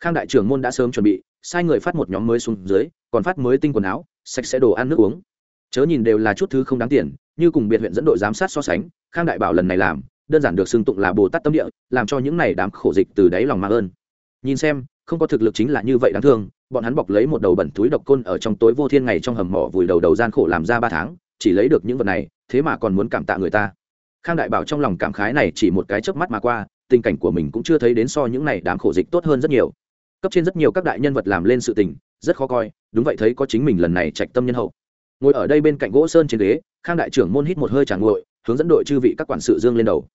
A: Khang đại trưởng môn đã sớm chuẩn bị, sai người phát một nhóm mới xuống dưới, còn phát mới tinh quần áo, sạch sẽ đồ ăn nước uống chớ nhìn đều là chút thứ không đáng tiền, như cùng biệt huyện dẫn đội giám sát so sánh, khang đại bảo lần này làm, đơn giản được xưng tụng là bồ tát tâm địa, làm cho những này đám khổ dịch từ đáy lòng mạng ơn. Nhìn xem, không có thực lực chính là như vậy đáng thương, bọn hắn bọc lấy một đầu bẩn túi độc côn ở trong tối vô thiên ngày trong hầm mỏ vùi đầu đầu gian khổ làm ra ba tháng, chỉ lấy được những vật này, thế mà còn muốn cảm tạ người ta. Khang đại bảo trong lòng cảm khái này chỉ một cái chớp mắt mà qua, tình cảnh của mình cũng chưa thấy đến so những này đám khổ dịch tốt hơn rất nhiều. Cấp trên rất nhiều các đại nhân vật làm lên sự tình, rất khó coi, đúng vậy thấy có chính mình lần này trạch tâm nhân hậu ngồi ở đây bên cạnh gỗ sơn trên ghế, khang đại trưởng môn hít một hơi tràn nguội, hướng dẫn đội chư vị các quản sự dương lên đầu.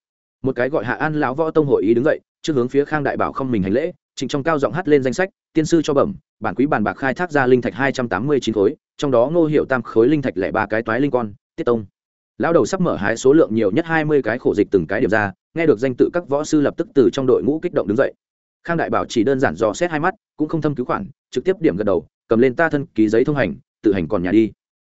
A: Một cái gọi hạ an lão võ tông hội ý đứng dậy, trước hướng phía khang đại bảo không mình hành lễ, trịnh trong cao giọng hát lên danh sách, tiên sư cho bẩm, bản quý bàn bạc khai thác ra linh thạch hai trăm tám mươi chín khối, trong đó ngô hiệu tam khối linh thạch lẻ ba cái toái linh con, tiết tông. Lão đầu sắp mở hái số lượng nhiều nhất hai mươi cái khổ dịch từng cái điểm ra, nghe được danh tự các võ sư lập tức từ trong đội ngũ kích động đứng dậy. Khang đại bảo chỉ đơn giản dò xét hai mắt, cũng không thâm cứu khoản, trực tiếp điểm gật đầu, cầm lên ta thân ký giấy thông hành, tự hành còn nhà đi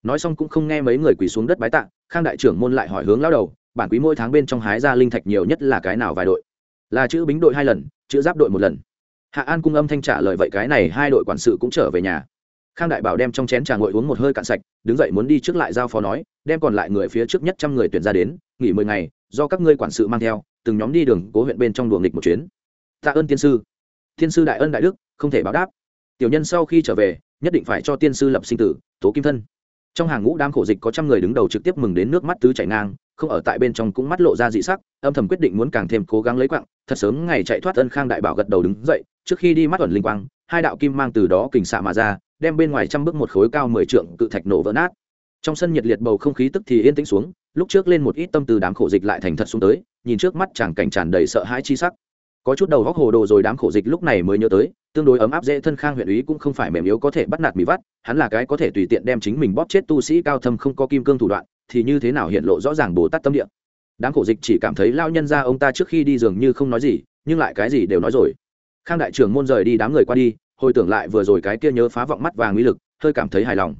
A: nói xong cũng không nghe mấy người quỳ xuống đất bái tạ, khang đại trưởng môn lại hỏi hướng lão đầu, bản quý mỗi tháng bên trong hái ra linh thạch nhiều nhất là cái nào vài đội? Là chữ bính đội hai lần, chữ giáp đội một lần. Hạ an cung âm thanh trả lời, vậy cái này hai đội quản sự cũng trở về nhà. Khang đại bảo đem trong chén trà ngội uống một hơi cạn sạch, đứng dậy muốn đi trước lại giao phó nói, đem còn lại người phía trước nhất trăm người tuyển ra đến, nghỉ mười ngày, do các ngươi quản sự mang theo, từng nhóm đi đường, cố huyện bên trong đùa nghịch một chuyến. Tạ ơn tiên sư. Tiên sư đại ân đại đức, không thể báo đáp. Tiểu nhân sau khi trở về, nhất định phải cho tiên sư lập sinh tử, tố kim thân trong hàng ngũ đám khổ dịch có trăm người đứng đầu trực tiếp mừng đến nước mắt tứ chảy ngang, không ở tại bên trong cũng mắt lộ ra dị sắc, âm thầm quyết định muốn càng thêm cố gắng lấy quặng thật sớm ngày chạy thoát ân khang đại bảo gật đầu đứng dậy, trước khi đi mắt ẩn linh quang, hai đạo kim mang từ đó kình xạ mà ra, đem bên ngoài trăm bước một khối cao mười trượng cự thạch nổ vỡ nát. Trong sân nhiệt liệt bầu không khí tức thì yên tĩnh xuống, lúc trước lên một ít tâm từ đám khổ dịch lại thành thật xuống tới, nhìn trước mắt chàng cảnh tràn đầy sợ hãi chi sắc. Có chút đầu góc hồ đồ rồi đám khổ dịch lúc này mới nhớ tới tương đối ấm áp dễ thân khang huyện ý cũng không phải mềm yếu có thể bắt nạt mì vắt, hắn là cái có thể tùy tiện đem chính mình bóp chết tu sĩ cao thâm không có kim cương thủ đoạn, thì như thế nào hiện lộ rõ ràng bồ tát tâm địa. Đám khổ dịch chỉ cảm thấy lao nhân ra ông ta trước khi đi dường như không nói gì, nhưng lại cái gì đều nói rồi. Khang đại trưởng môn rời đi đám người qua đi, hồi tưởng lại vừa rồi cái kia nhớ phá vọng mắt vàng uy lực, hơi cảm thấy hài lòng.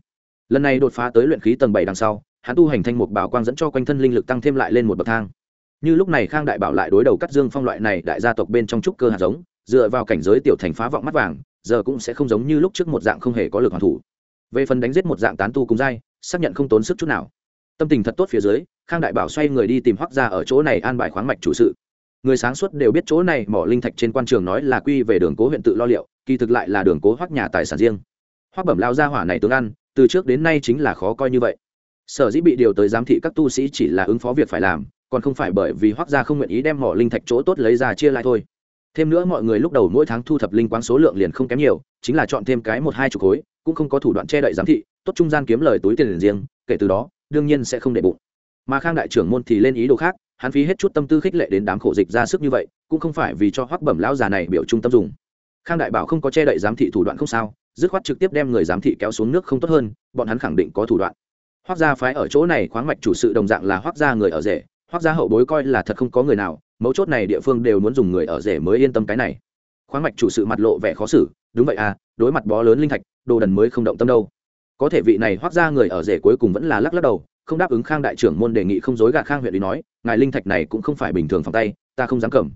A: Lần này đột phá tới luyện khí tầng bảy đằng sau, hắn tu hành thanh mục bảo quang dẫn cho quanh thân linh lực tăng thêm lại lên một bậc thang. Như lúc này khang đại bảo lại đối đầu cắt dương phong loại này đại gia tộc bên trong trúc cơ hạt giống dựa vào cảnh giới tiểu thành phá vọng mắt vàng, giờ cũng sẽ không giống như lúc trước một dạng không hề có lực hoàn thủ. Về phần đánh giết một dạng tán tu cùng dai xác nhận không tốn sức chút nào. Tâm tình thật tốt phía dưới, khang đại bảo xoay người đi tìm hoác ra ở chỗ này an bài khoáng mạch chủ sự. Người sáng suốt đều biết chỗ này mỏ linh thạch trên quan trường nói là quy về đường cố huyện tự lo liệu, kỳ thực lại là đường cố hoác nhà tài sản riêng. Hoác bẩm lao ra hỏa này tướng ăn, từ trước đến nay chính là khó coi như vậy. Sở dĩ bị điều tới giám thị các tu sĩ chỉ là ứng phó việc phải làm, còn không phải bởi vì hoác gia không nguyện ý đem mỏ linh thạch chỗ tốt lấy ra chia lại thôi thêm nữa mọi người lúc đầu mỗi tháng thu thập linh quang số lượng liền không kém nhiều, chính là chọn thêm cái một hai chục khối, cũng không có thủ đoạn che đậy giám thị, tốt trung gian kiếm lời túi tiền riêng, kể từ đó, đương nhiên sẽ không để bụng. Mà khang đại trưởng môn thì lên ý đồ khác, hắn phí hết chút tâm tư khích lệ đến đám khổ dịch ra sức như vậy, cũng không phải vì cho hoắc bẩm lão già này biểu trung tâm dùng. Khang đại bảo không có che đậy giám thị thủ đoạn không sao, dứt khoát trực tiếp đem người giám thị kéo xuống nước không tốt hơn, bọn hắn khẳng định có thủ đoạn. Hoắc gia phái ở chỗ này khoáng mạch chủ sự đồng dạng là hoắc gia người ở rể, hoắc gia hậu bối coi là thật không có người nào mấu chốt này địa phương đều muốn dùng người ở rể mới yên tâm cái này. Khoáng mạch chủ sự mặt lộ vẻ khó xử, đúng vậy à đối mặt bó lớn linh thạch, đồ đần mới không động tâm đâu. Có thể vị này hoác ra người ở rể cuối cùng vẫn là lắc lắc đầu, không đáp ứng khang đại trưởng môn đề nghị không dối gạt khang huyện ý nói, ngài linh thạch này cũng không phải bình thường phòng tay, ta không dám cầm.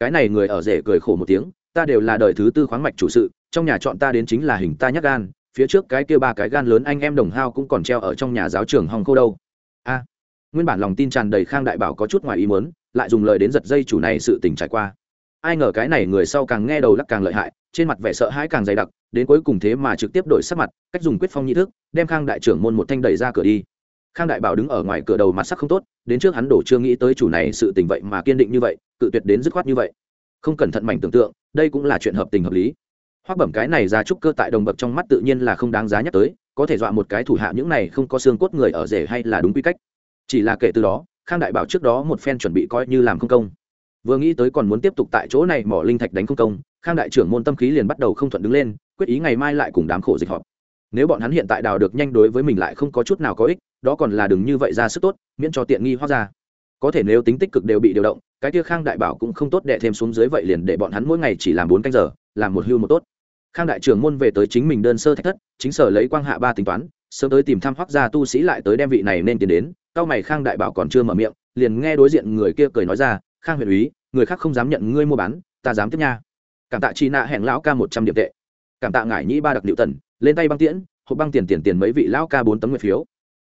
A: Cái này người ở rể cười khổ một tiếng, ta đều là đời thứ tư khoáng mạch chủ sự, trong nhà chọn ta đến chính là hình ta nhắc gan, phía trước cái kia ba cái gan lớn anh em đồng hao cũng còn treo ở trong nhà giáo trường hòng khô đâu. A, nguyên bản lòng tin tràn đầy khang đại bảo có chút ngoài ý muốn lại dùng lời đến giật dây chủ này sự tình trải qua. Ai ngờ cái này người sau càng nghe đầu lắc càng lợi hại, trên mặt vẻ sợ hãi càng dày đặc, đến cuối cùng thế mà trực tiếp đổi sắc mặt, cách dùng quyết phong nhị thức, đem khang đại trưởng môn một thanh đẩy ra cửa đi. Khang đại bảo đứng ở ngoài cửa đầu mặt sắc không tốt, đến trước hắn đổ chưa nghĩ tới chủ này sự tình vậy mà kiên định như vậy, cự tuyệt đến dứt khoát như vậy. Không cẩn thận mảnh tưởng tượng, đây cũng là chuyện hợp tình hợp lý. Hoác bẩm cái này ra trúc cơ tại đồng bậc trong mắt tự nhiên là không đáng giá nhắc tới, có thể dọa một cái thủ hạ những này không có xương cốt người ở rể hay là đúng quy cách. Chỉ là kể từ đó khang đại bảo trước đó một phen chuẩn bị coi như làm không công. Vừa nghĩ tới còn muốn tiếp tục tại chỗ này mỏ linh thạch đánh không công, khang đại trưởng môn tâm khí liền bắt đầu không thuận đứng lên, quyết ý ngày mai lại cùng đám khổ dịch họp. Nếu bọn hắn hiện tại đào được nhanh đối với mình lại không có chút nào có ích, đó còn là đừng như vậy ra sức tốt, miễn cho tiện nghi hóa ra. Có thể nếu tính tích cực đều bị điều động, cái kia khang đại bảo cũng không tốt đệ thêm xuống dưới vậy liền để bọn hắn mỗi ngày chỉ làm bốn canh giờ, làm một hưu một tốt. Khang đại trưởng môn về tới chính mình đơn sơ thách thất, chính sở lấy quang hạ ba tính toán sớm tới tìm thăm hoác gia tu sĩ lại tới đem vị này nên tiến đến, cao mày khang đại bảo còn chưa mở miệng, liền nghe đối diện người kia cười nói ra, khang huyện úy, người khác không dám nhận ngươi mua bán, ta dám tiếp nha. Cảm tạ chi nạ hẹn lão ca một trăm điểm tệ. Cảm tạ ngải nhĩ ba đặc liệu tần, lên tay băng tiễn, hộp băng tiền tiền tiền mấy vị lão ca bốn tấm nguyệt phiếu.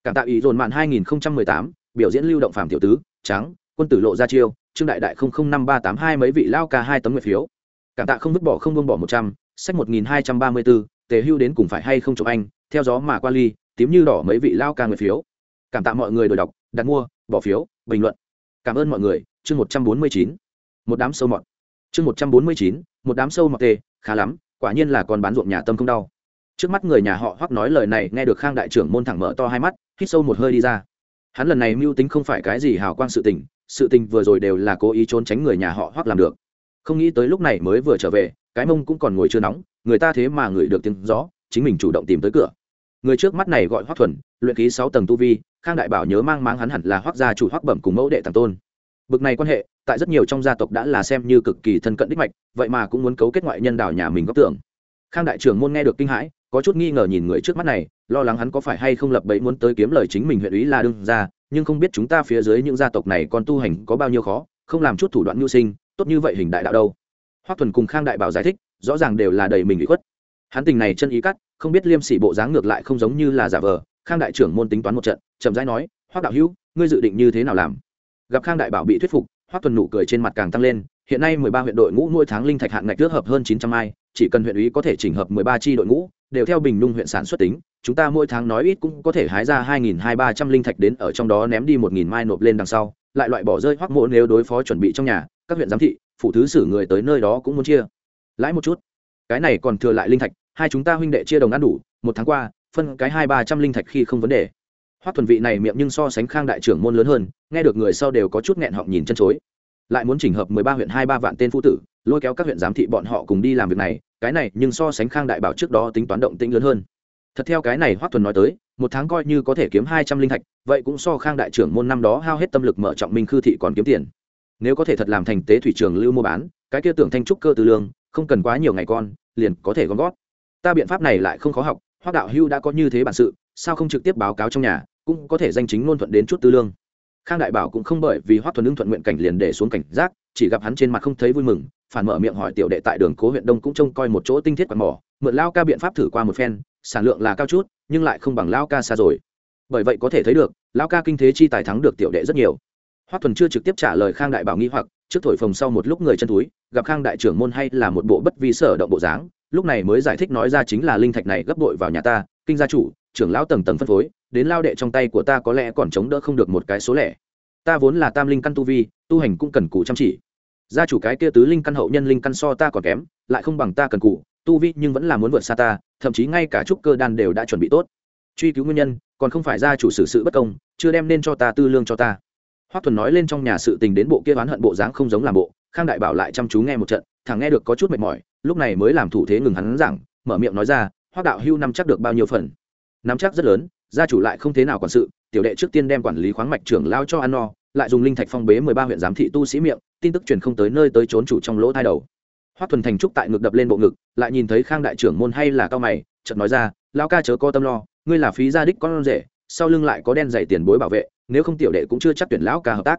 A: Cảm tạ ý dồn mạn hai nghìn không trăm mười tám, biểu diễn lưu động phạm tiểu tứ trắng quân tử lộ ra chiêu, trương đại đại không không năm ba tám hai mấy vị lão ca hai tấm nguyệt phiếu. Cảm tạ không vứt bỏ không buông bỏ một trăm, sách một nghìn hai trăm ba mươi bốn tề hưu đến cùng phải hay không chụp anh theo gió mà qua ly, tím như đỏ mấy vị lao ca người phiếu. Cảm tạ mọi người đổi đọc, đặt mua, bỏ phiếu, bình luận. Cảm ơn mọi người, chương một trăm bốn mươi chín. Một đám sâu mọt. Chương một trăm bốn mươi chín, một đám sâu mọt tê, khá lắm, quả nhiên là con bán ruộng nhà tâm không đau. Trước mắt người nhà họ hoắc nói lời này, nghe được khang đại trưởng môn thẳng mở to hai mắt, hít sâu một hơi đi ra. Hắn lần này mưu tính không phải cái gì hào quang sự tình sự tình vừa rồi đều là cố ý trốn tránh người nhà họ hoắc làm được. Không nghĩ tới lúc này mới vừa trở về, cái mông cũng còn ngồi chưa nóng, người ta thế mà ngửi được tiếng gió, chính mình chủ động tìm tới cửa người trước mắt này gọi hoắc thuần, luyện khí sáu tầng tu vi, khang đại bảo nhớ mang máng hắn hẳn là hoắc gia chủ hoắc bẩm cùng mẫu đệ thằng tôn. Bực này quan hệ, tại rất nhiều trong gia tộc đã là xem như cực kỳ thân cận đích mạch, vậy mà cũng muốn cấu kết ngoại nhân đảo nhà mình góp tưởng. Khang đại trưởng môn nghe được kinh hãi, có chút nghi ngờ nhìn người trước mắt này, lo lắng hắn có phải hay không lập bẫy muốn tới kiếm lời chính mình huyện ý là đương ra nhưng không biết chúng ta phía dưới những gia tộc này còn tu hành có bao nhiêu khó, không làm chút thủ đoạn mưu sinh, tốt như vậy hình đại đạo đâu. Hoắc thuần cùng khang đại bảo giải thích, rõ ràng đều là đầy mình bị khuất hắn tình này chân ý cắt, không biết liêm sỉ bộ dáng ngược lại không giống như là giả vờ, khang đại trưởng môn tính toán một trận, chậm rãi nói hoác đạo hữu, ngươi dự định như thế nào làm? Gặp khang đại bảo bị thuyết phục, hoắc thuần nụ cười trên mặt càng tăng lên, hiện nay mười ba huyện đội ngũ mỗi tháng linh thạch hạn ngạch ước hợp hơn chín trăm ai, chỉ cần huyện ủy có thể chỉnh hợp mười ba tri đội ngũ, đều theo bình nung huyện sản xuất tính, chúng ta mỗi tháng nói ít cũng có thể hái ra hai nghìn hai ba trăm linh thạch đến ở trong đó ném đi một nghìn mai nộp lên đằng sau, lại loại bỏ rơi hoắc mộ nếu đối phó chuẩn bị trong nhà, các huyện giám thị phụ thứ xử người tới nơi đó cũng muốn chia. Lãi một chút. Cái này còn thừa lại linh thạch hai chúng ta huynh đệ chia đồng ăn đủ, một tháng qua, phân cái hai ba trăm linh thạch khi không vấn đề. Hoắc thuần vị này miệng nhưng so sánh khang đại trưởng môn lớn hơn, nghe được người sau đều có chút nghẹn họng nhìn chân chối. Lại muốn chỉnh hợp mười ba huyện hai ba vạn tên phu tử, lôi kéo các huyện giám thị bọn họ cùng đi làm việc này, cái này nhưng so sánh khang đại bảo trước đó tính toán động tĩnh lớn hơn. Thật theo cái này hoắc thuần nói tới, một tháng coi như có thể kiếm hai trăm linh thạch, vậy cũng so khang đại trưởng môn năm đó hao hết tâm lực mở trọng minh khư thị còn kiếm tiền. Nếu có thể thật làm thành tế thủy trường lưu mua bán, cái kia tưởng thanh trúc cơ tư lương, không cần quá nhiều ngày con, liền có thể gom gót ta biện pháp này lại không khó học hoác đạo hưu đã có như thế bản sự, sao không trực tiếp báo cáo trong nhà, cũng có thể danh chính ngôn thuận đến chút tư lương. Khang đại bảo cũng không bởi vì hoác thuần ưng thuận nguyện cảnh liền để xuống cảnh giác, chỉ gặp hắn trên mặt không thấy vui mừng, phản mở miệng hỏi tiểu đệ tại đường cố huyện đông cũng trông coi một chỗ tinh thiết quạt mỏ, mượn lao ca biện pháp thử qua một phen, sản lượng là cao chút, nhưng lại không bằng lao ca xa rồi. Bởi vậy có thể thấy được, lao ca kinh thế chi tài thắng được tiểu đệ rất nhiều. Hoác thuần chưa trực tiếp trả lời khang đại bảo nghi hoặc, trước thổi phồng sau một lúc người chân túi, gặp khang đại trưởng môn hay là một bộ bất vi sở động bộ dáng lúc này mới giải thích nói ra chính là linh thạch này gấp bội vào nhà ta, kinh gia chủ, trưởng lão tầng tầng phân phối, đến lao đệ trong tay của ta có lẽ còn chống đỡ không được một cái số lẻ. Ta vốn là tam linh căn tu vi, tu hành cũng cần cù chăm chỉ. Gia chủ cái kia tứ linh căn hậu nhân linh căn so ta còn kém, lại không bằng ta cần cù, tu vi nhưng vẫn là muốn vượt xa ta, thậm chí ngay cả trúc cơ đan đều đã chuẩn bị tốt. Truy cứu nguyên nhân, còn không phải gia chủ xử sự bất công, chưa đem nên cho ta tư lương cho ta. Hoắc thuần nói lên trong nhà sự tình đến bộ kia oán hận bộ dáng không giống làm bộ khang đại bảo lại chăm chú nghe một trận thằng nghe được có chút mệt mỏi, lúc này mới làm thủ thế ngừng hắn giảng, mở miệng nói ra hoác đạo hưu năm chắc được bao nhiêu phần? Nắm chắc rất lớn, gia chủ lại không thế nào quản sự, tiểu đệ trước tiên đem quản lý khoáng mạch trưởng lao cho ăn no, lại dùng linh thạch phong bế mười ba huyện giám thị tu sĩ miệng, tin tức truyền không tới nơi tới trốn chủ trong lỗ thai đầu. Hoác thuần thành trúc tại ngực đập lên bộ ngực, lại nhìn thấy khang đại trưởng môn hay là cao mày, chợt nói ra lao ca chớ có tâm lo, ngươi là phí gia đích con rể, sau lưng lại có đen dày tiền bối bảo vệ, nếu không tiểu đệ cũng chưa chắc tuyển lão ca hợp tác.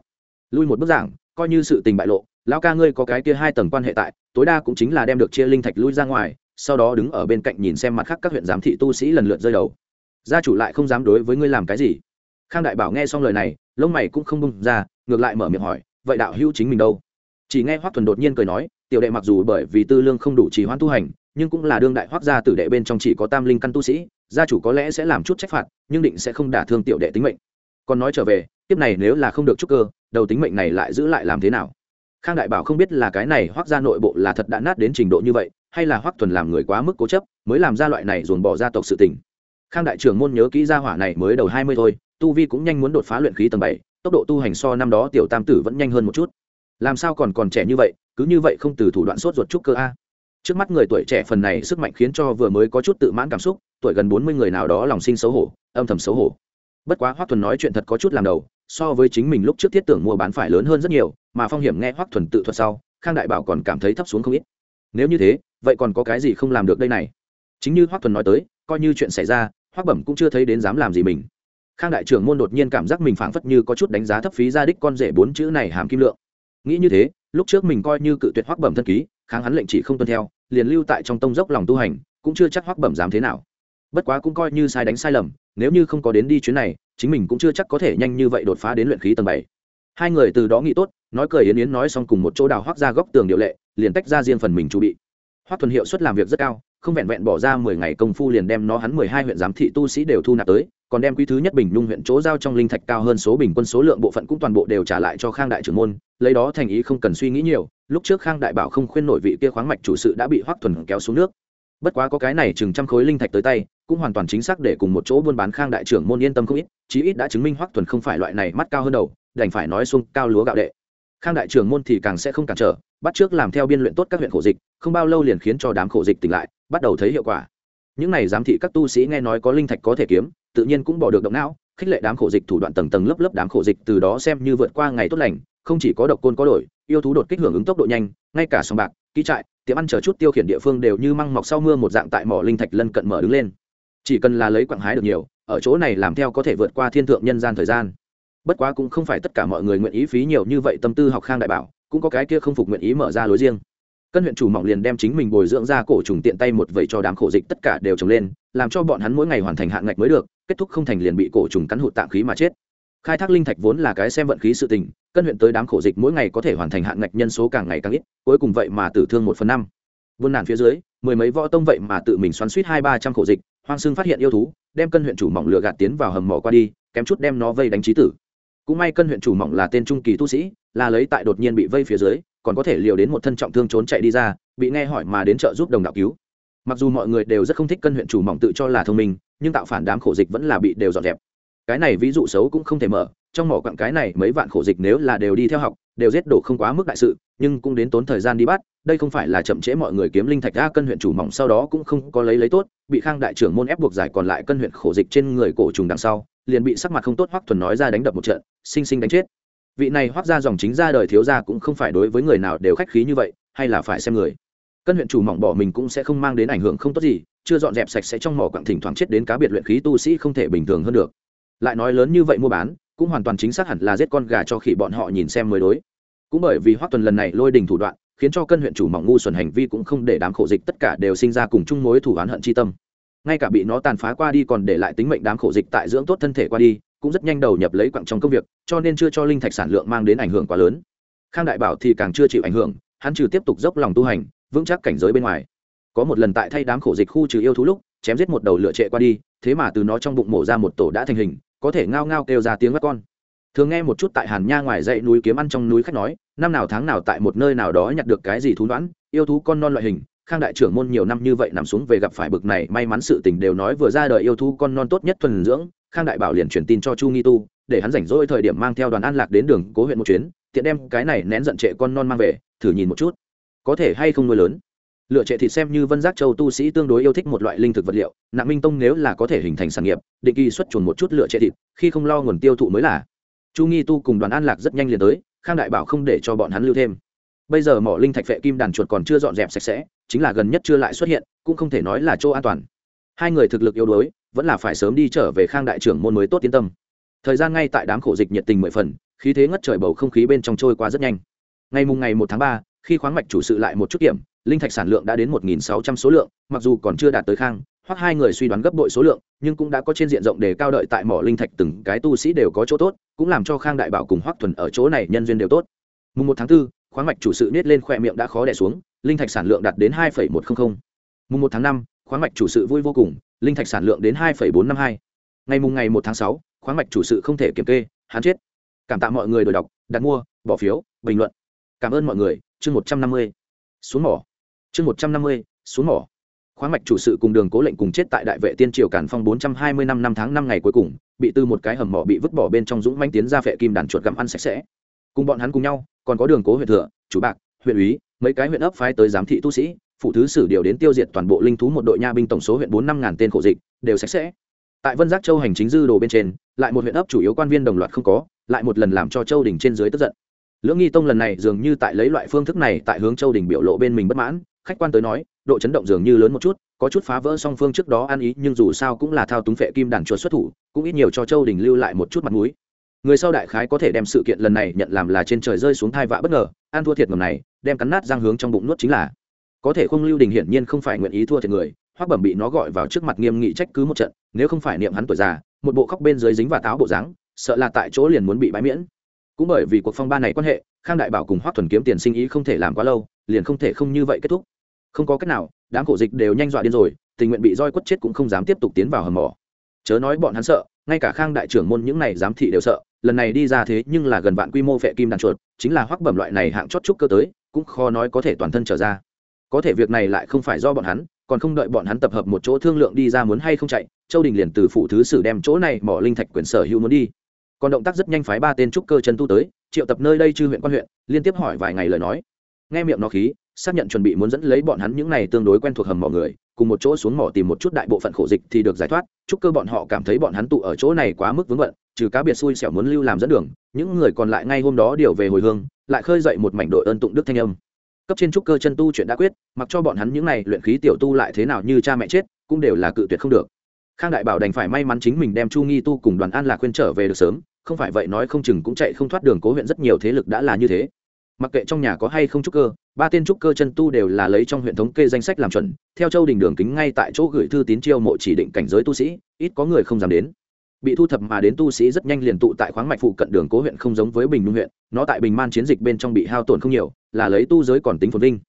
A: Lui một bước giảng, coi như sự tình bại lộ lão ca ngươi có cái kia hai tầng quan hệ tại, tối đa cũng chính là đem được chia linh thạch lui ra ngoài, sau đó đứng ở bên cạnh nhìn xem mặt khác các huyện giám thị tu sĩ lần lượt rơi đầu. Gia chủ lại không dám đối với ngươi làm cái gì. Khang đại bảo nghe xong lời này, lông mày cũng không bung ra, ngược lại mở miệng hỏi, vậy đạo hữu chính mình đâu? Chỉ nghe hoắc thuần đột nhiên cười nói, tiểu đệ mặc dù bởi vì tư lương không đủ trì hoãn tu hành, nhưng cũng là đương đại hoắc gia tử đệ bên trong chỉ có tam linh căn tu sĩ, gia chủ có lẽ sẽ làm chút trách phạt, nhưng định sẽ không đả thương tiểu đệ tính mệnh. Còn nói trở về tiếp này nếu là không được trúc cơ, đầu tính mệnh này lại giữ lại làm thế nào? Khang đại bảo không biết là cái này hoác gia nội bộ là thật đã nát đến trình độ như vậy, hay là hoác thuần làm người quá mức cố chấp, mới làm ra loại này dồn bỏ gia tộc sự tình. Khang đại trưởng môn nhớ kỹ gia hỏa này mới đầu hai mươi thôi, tu vi cũng nhanh muốn đột phá luyện khí tầng bảy, tốc độ tu hành so năm đó tiểu tam tử vẫn nhanh hơn một chút. Làm sao còn còn trẻ như vậy, cứ như vậy không từ thủ đoạn sốt ruột trúc cơ a. Trước mắt người tuổi trẻ phần này sức mạnh khiến cho vừa mới có chút tự mãn cảm xúc, tuổi gần bốn mươi người nào đó lòng sinh xấu hổ, âm thầm xấu hổ. Bất quá hoác thuần nói chuyện thật có chút làm đầu, so với chính mình lúc trước thiết tưởng mua bán phải lớn hơn rất nhiều mà phong hiểm nghe hoắc thuần tự thuật sau, khang đại bảo còn cảm thấy thấp xuống không ít. Nếu như thế, vậy còn có cái gì không làm được đây này? Chính như hoắc thuần nói tới, coi như chuyện xảy ra, hoắc bẩm cũng chưa thấy đến dám làm gì mình. Khang đại trưởng môn đột nhiên cảm giác mình phảng phất như có chút đánh giá thấp phí gia đích con rể bốn chữ này hàm kim lượng. Nghĩ như thế, lúc trước mình coi như cự tuyệt hoắc bẩm thân ký kháng hắn lệnh chỉ không tuân theo, liền lưu tại trong tông dốc lòng tu hành, cũng chưa chắc hoắc bẩm dám thế nào. Bất quá cũng coi như sai đánh sai lầm, nếu như không có đến đi chuyến này, chính mình cũng chưa chắc có thể nhanh như vậy đột phá đến luyện khí tầng bảy. Hai người từ đó nghĩ tốt nói cười yến yến nói xong cùng một chỗ đào hoác ra góc tường điệu lệ, liền tách ra riêng phần mình chu bị. Hoác thuần hiệu suất làm việc rất cao, không vẹn vẹn bỏ ra mười ngày công phu liền đem nó hắn mười hai huyện giám thị tu sĩ đều thu nạp tới, còn đem quý thứ nhất bình nhung huyện chỗ giao trong linh thạch cao hơn số bình quân số lượng bộ phận cũng toàn bộ đều trả lại cho khang đại trưởng môn, lấy đó thành ý không cần suy nghĩ nhiều, lúc trước khang đại bảo không khuyên nổi vị kia khoáng mạch chủ sự đã bị hoác thuần kéo xuống nước. Bất quá có cái này chừng trăm khối linh thạch tới tay, cũng hoàn toàn chính xác để cùng một chỗ buôn bán khang đại trưởng môn yên tâm không ít, chí ít đã chứng minh hoác thuần không phải loại này mắt cao hơn đầu, đành phải nói xuông cao lúa gạo đệ khang đại trưởng môn thì càng sẽ không cản trở, bắt trước làm theo biên luyện tốt các huyện khổ dịch, không bao lâu liền khiến cho đám khổ dịch tỉnh lại, bắt đầu thấy hiệu quả. Những này giám thị các tu sĩ nghe nói có linh thạch có thể kiếm, tự nhiên cũng bỏ được động não, khích lệ đám khổ dịch thủ đoạn tầng tầng lớp lớp đám khổ dịch từ đó xem như vượt qua ngày tốt lành, không chỉ có độc côn có đổi, yêu thú đột kích hưởng ứng tốc độ nhanh, ngay cả sòng bạc, ký trại, tiệm ăn chờ chút tiêu khiển địa phương đều như măng mọc sau mưa một dạng tại mỏ linh thạch lân cận mở đứng lên. Chỉ cần là lấy quặng hái được nhiều, ở chỗ này làm theo có thể vượt qua thiên thượng nhân gian thời gian bất quá cũng không phải tất cả mọi người nguyện ý phí nhiều như vậy tâm tư học khang đại bảo, cũng có cái kia không phục nguyện ý mở ra lối riêng. Cân huyện chủ mỏng liền đem chính mình bồi dưỡng ra cổ trùng tiện tay một vậy cho đám khổ dịch tất cả đều trồng lên, làm cho bọn hắn mỗi ngày hoàn thành hạn ngạch mới được, kết thúc không thành liền bị cổ trùng cắn hụt tạm khí mà chết. Khai thác linh thạch vốn là cái xem vận khí sự tình, cân huyện tới đám khổ dịch mỗi ngày có thể hoàn thành hạn ngạch nhân số càng ngày càng ít, cuối cùng vậy mà tử thương một phần năm. Buôn nản phía dưới, mười mấy võ tông vậy mà tự mình xoắn suýt hai ba trăm khổ dịch, hoang sưng phát hiện yêu thú, đem cân huyện chủ mỏng lừa gạt tiến vào hầm mỏ qua đi, kém chút đem nó vây đánh trí tử cũng may cân huyện chủ mỏng là tên trung kỳ tu sĩ, là lấy tại đột nhiên bị vây phía dưới, còn có thể liều đến một thân trọng thương trốn chạy đi ra, bị nghe hỏi mà đến chợ giúp đồng đạo cứu. Mặc dù mọi người đều rất không thích cân huyện chủ mỏng tự cho là thông minh, nhưng tạo phản đám khổ dịch vẫn là bị đều dọn dẹp. Cái này ví dụ xấu cũng không thể mở, trong mỏ quặng cái này mấy vạn khổ dịch nếu là đều đi theo học, đều giết đổ không quá mức đại sự, nhưng cũng đến tốn thời gian đi bắt, đây không phải là chậm trễ mọi người kiếm linh thạch ra cân huyện chủ mỏng sau đó cũng không có lấy lấy tốt, bị khang đại trưởng môn ép buộc giải còn lại cân huyện khổ dịch trên người cổ trùng đằng sau, liền bị sắc mặt không tốt hoắc thuần nói ra đánh đập một trận sinh sinh đánh chết. Vị này hóa ra dòng chính ra đời thiếu gia cũng không phải đối với người nào đều khách khí như vậy, hay là phải xem người. Cân huyện chủ mỏng bỏ mình cũng sẽ không mang đến ảnh hưởng không tốt gì, chưa dọn dẹp sạch sẽ trong mỏ quặng thỉnh thoảng chết đến cá biệt luyện khí tu sĩ không thể bình thường hơn được. Lại nói lớn như vậy mua bán, cũng hoàn toàn chính xác hẳn là giết con gà cho khỉ bọn họ nhìn xem mới đối. Cũng bởi vì hóa tuần lần này lôi đình thủ đoạn, khiến cho cân huyện chủ mỏng ngu xuẩn hành vi cũng không để đám khổ dịch tất cả đều sinh ra cùng chung mối thủ oán hận chi tâm. Ngay cả bị nó tàn phá qua đi còn để lại tính mệnh đám khổ dịch tại dưỡng tốt thân thể qua đi cũng rất nhanh đầu nhập lấy quặng trong công việc, cho nên chưa cho linh thạch sản lượng mang đến ảnh hưởng quá lớn. Khang đại bảo thì càng chưa chịu ảnh hưởng, hắn trừ tiếp tục dốc lòng tu hành, vững chắc cảnh giới bên ngoài. Có một lần tại thay đám khổ dịch khu trừ yêu thú lúc, chém giết một đầu lửa trệ qua đi, thế mà từ nó trong bụng mổ ra một tổ đã thành hình, có thể ngao ngao kêu ra tiếng mắt con. Thường nghe một chút tại hàn nha ngoài dãy núi kiếm ăn trong núi khách nói, năm nào tháng nào tại một nơi nào đó nhặt được cái gì thú đoán, yêu thú con non loại hình, khang đại trưởng môn nhiều năm như vậy nằm xuống về gặp phải bực này, may mắn sự tình đều nói vừa ra đời yêu thú con non tốt nhất thuần dưỡng khang đại bảo liền truyền tin cho chu nghi tu, để hắn rảnh rỗi thời điểm mang theo đoàn an lạc đến đường cố huyện một chuyến, tiện đem cái này nén giận trệ con non mang về, thử nhìn một chút. Có thể hay không nuôi lớn? Lựa trệ thịt xem như vân giác châu tu sĩ tương đối yêu thích một loại linh thực vật liệu, nặng minh tông nếu là có thể hình thành sản nghiệp, định kỳ xuất chuồn một chút lựa trệ thịt, khi không lo nguồn tiêu thụ mới là. Chu nghi tu cùng đoàn an lạc rất nhanh liền tới, khang đại bảo không để cho bọn hắn lưu thêm. Bây giờ mỏ linh thạch vệ kim đàn chuột còn chưa dọn dẹp sạch sẽ, chính là gần nhất chưa lại xuất hiện, cũng không thể nói là chỗ an toàn. Hai người thực lực yếu đuối vẫn là phải sớm đi trở về khang đại trưởng môn mới tốt tiến tâm. Thời gian ngay tại đám khổ dịch nhiệt tình mười phần khí thế ngất trời bầu không khí bên trong trôi qua rất nhanh. Ngày mùng ngày một tháng ba khi khoáng mạch chủ sự lại một chút điểm linh thạch sản lượng đã đến một nghìn sáu trăm số lượng mặc dù còn chưa đạt tới khang hoặc hai người suy đoán gấp bội số lượng nhưng cũng đã có trên diện rộng để cao đợi tại mỏ linh thạch từng cái tu sĩ đều có chỗ tốt cũng làm cho khang đại bảo cùng hoắc thuần ở chỗ này nhân duyên đều tốt. Mùng một tháng 4, khoáng mạch chủ sự nết lên khoe miệng đã khó đẻ xuống linh thạch sản lượng đạt đến hai một trăm linh mùng một tháng năm khoáng mạch chủ sự vui vô cùng linh thạch sản lượng đến hai bốn trăm năm hai. Ngày mùng ngày một tháng sáu, khoáng mạch chủ sự không thể kiểm kê, hắn chết. Cảm tạ mọi người đổi đọc, đặt mua, bỏ phiếu, bình luận. Cảm ơn mọi người, chương một trăm năm mươi. Xuống mỏ. Chương một trăm năm mươi, xuống mỏ. Khoáng mạch chủ sự cùng đường cố lệnh cùng chết tại đại vệ tiên triều cản phong bốn trăm hai mươi năm năm tháng năm ngày cuối cùng, bị từ một cái hầm mỏ bị vứt bỏ bên trong dũng manh tiến ra vệ kim đàn chuột gặm ăn sạch sẽ. Cùng bọn hắn cùng nhau, còn có đường cố huyện thừa, chủ bạc, huyện úy, mấy cái huyện ấp phái tới giám thị tu sĩ phụ thứ sử điều đến tiêu diệt toàn bộ linh thú một đội nha binh tổng số huyện bốn năm ngàn tên khổ dịch, đều sạch sẽ. Tại vân giác châu hành chính dư đồ bên trên, lại một huyện ấp chủ yếu quan viên đồng loạt không có, lại một lần làm cho châu đình trên dưới tức giận. Lưỡng nghi tông lần này dường như tại lấy loại phương thức này tại hướng châu đình biểu lộ bên mình bất mãn, khách quan tới nói, độ chấn động dường như lớn một chút, có chút phá vỡ song phương trước đó ăn ý, nhưng dù sao cũng là thao túng phệ kim đàn chuột xuất thủ, cũng ít nhiều cho châu đình lưu lại một chút mặt mũi. Người sau đại khái có thể đem sự kiện lần này nhận làm là trên trời rơi xuống thai vạ bất ngờ, ăn thua thiệt ngầm này, đem cắn nát răng hướng trong bụng nuốt chính là có thể không lưu đình hiển nhiên không phải nguyện ý thua thiệt người, hoắc bẩm bị nó gọi vào trước mặt nghiêm nghị trách cứ một trận, nếu không phải niệm hắn tuổi già, một bộ khóc bên dưới dính và táo bộ dáng, sợ là tại chỗ liền muốn bị bãi miễn. Cũng bởi vì cuộc phong ba này quan hệ, khang đại bảo cùng hoắc thuần kiếm tiền sinh ý không thể làm quá lâu, liền không thể không như vậy kết thúc. Không có cách nào, đám cổ dịch đều nhanh dọa điên rồi, tình nguyện bị roi quất chết cũng không dám tiếp tục tiến vào hầm mỏ. Chớ nói bọn hắn sợ, ngay cả khang đại trưởng môn những này giám thị đều sợ, lần này đi ra thế nhưng là gần vạn quy mô phệ kim đàn chuột, chính là hoắc bẩm loại này hạng chót chút cơ tới, cũng khó nói có thể toàn thân trở ra có thể việc này lại không phải do bọn hắn, còn không đợi bọn hắn tập hợp một chỗ thương lượng đi ra muốn hay không chạy, châu đình liền từ phụ thứ sử đem chỗ này mỏ linh thạch quyền sở hữu muốn đi. Còn động tác rất nhanh phái ba tên trúc cơ chân tu tới, triệu tập nơi đây chư huyện quan huyện, liên tiếp hỏi vài ngày lời nói. Nghe miệng nó khí, xác nhận chuẩn bị muốn dẫn lấy bọn hắn những này tương đối quen thuộc hầm mỏ người, cùng một chỗ xuống mỏ tìm một chút đại bộ phận khổ dịch thì được giải thoát chúc cơ bọn họ cảm thấy bọn hắn tụ ở chỗ này quá mức vướng bận, trừ cá biệt xui xẻo muốn lưu làm dẫn đường, những người còn lại ngay hôm đó điều về hồi hương, lại khơi dậy một mảnh đội ơn tụng đức thanh âm cấp trên trúc cơ chân tu chuyện đã quyết, mặc cho bọn hắn những này luyện khí tiểu tu lại thế nào như cha mẹ chết, cũng đều là cự tuyệt không được. Khang đại bảo đành phải may mắn chính mình đem chu nghi tu cùng đoàn an lạc khuyên trở về được sớm, không phải vậy nói không chừng cũng chạy không thoát đường cố huyện rất nhiều thế lực đã là như thế. Mặc kệ trong nhà có hay không trúc cơ, ba tên trúc cơ chân tu đều là lấy trong huyện thống kê danh sách làm chuẩn, theo châu đình đường kính ngay tại chỗ gửi thư tín chiêu mộ chỉ định cảnh giới tu sĩ, ít có người không dám đến bị thu thập mà đến tu sĩ rất nhanh liền tụ tại khoáng mạch phụ cận đường cố huyện không giống với bình nhung huyện, nó tại bình man chiến dịch bên trong bị hao tổn không nhiều, là lấy tu giới còn tính phồn vinh.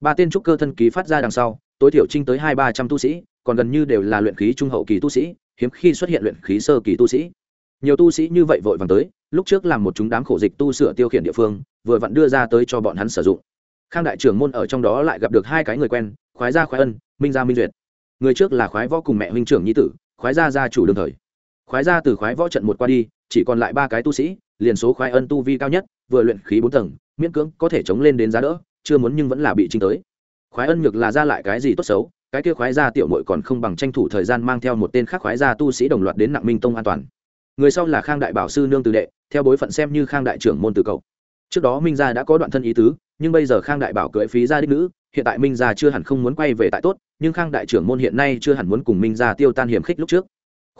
A: Ba tên trúc cơ thân ký phát ra đằng sau, tối thiểu trinh tới hai ba trăm tu sĩ, còn gần như đều là luyện khí trung hậu kỳ tu sĩ, hiếm khi xuất hiện luyện khí sơ kỳ tu sĩ. Nhiều tu sĩ như vậy vội vàng tới, lúc trước làm một chúng đám khổ dịch tu sửa tiêu khiển địa phương, vừa vặn đưa ra tới cho bọn hắn sử dụng. Khang đại trưởng môn ở trong đó lại gặp được hai cái người quen, khoái gia khoái ân, minh gia minh duyệt. Người trước là khoái võ cùng mẹ huynh trưởng nhi tử, khoái gia gia chủ đương thời khoái ra từ khoái võ trận một qua đi, chỉ còn lại ba cái tu sĩ, liền số khoái ân tu vi cao nhất, vừa luyện khí bốn tầng, miễn cưỡng có thể chống lên đến giá đỡ, chưa muốn nhưng vẫn là bị chính tới. Khoái ân ngược là ra lại cái gì tốt xấu, cái kia khoái gia tiểu muội còn không bằng tranh thủ thời gian mang theo một tên khác khoái gia tu sĩ đồng loạt đến nặng minh tông an toàn. Người sau là khang đại bảo sư nương từ đệ, theo bối phận xem như khang đại trưởng môn từ cậu. Trước đó minh gia đã có đoạn thân ý tứ, nhưng bây giờ khang đại bảo cưỡi phí gia đích nữ, hiện tại minh gia chưa hẳn không muốn quay về tại tốt, nhưng khang đại trưởng môn hiện nay chưa hẳn muốn cùng minh gia tiêu tan hiểm khích lúc trước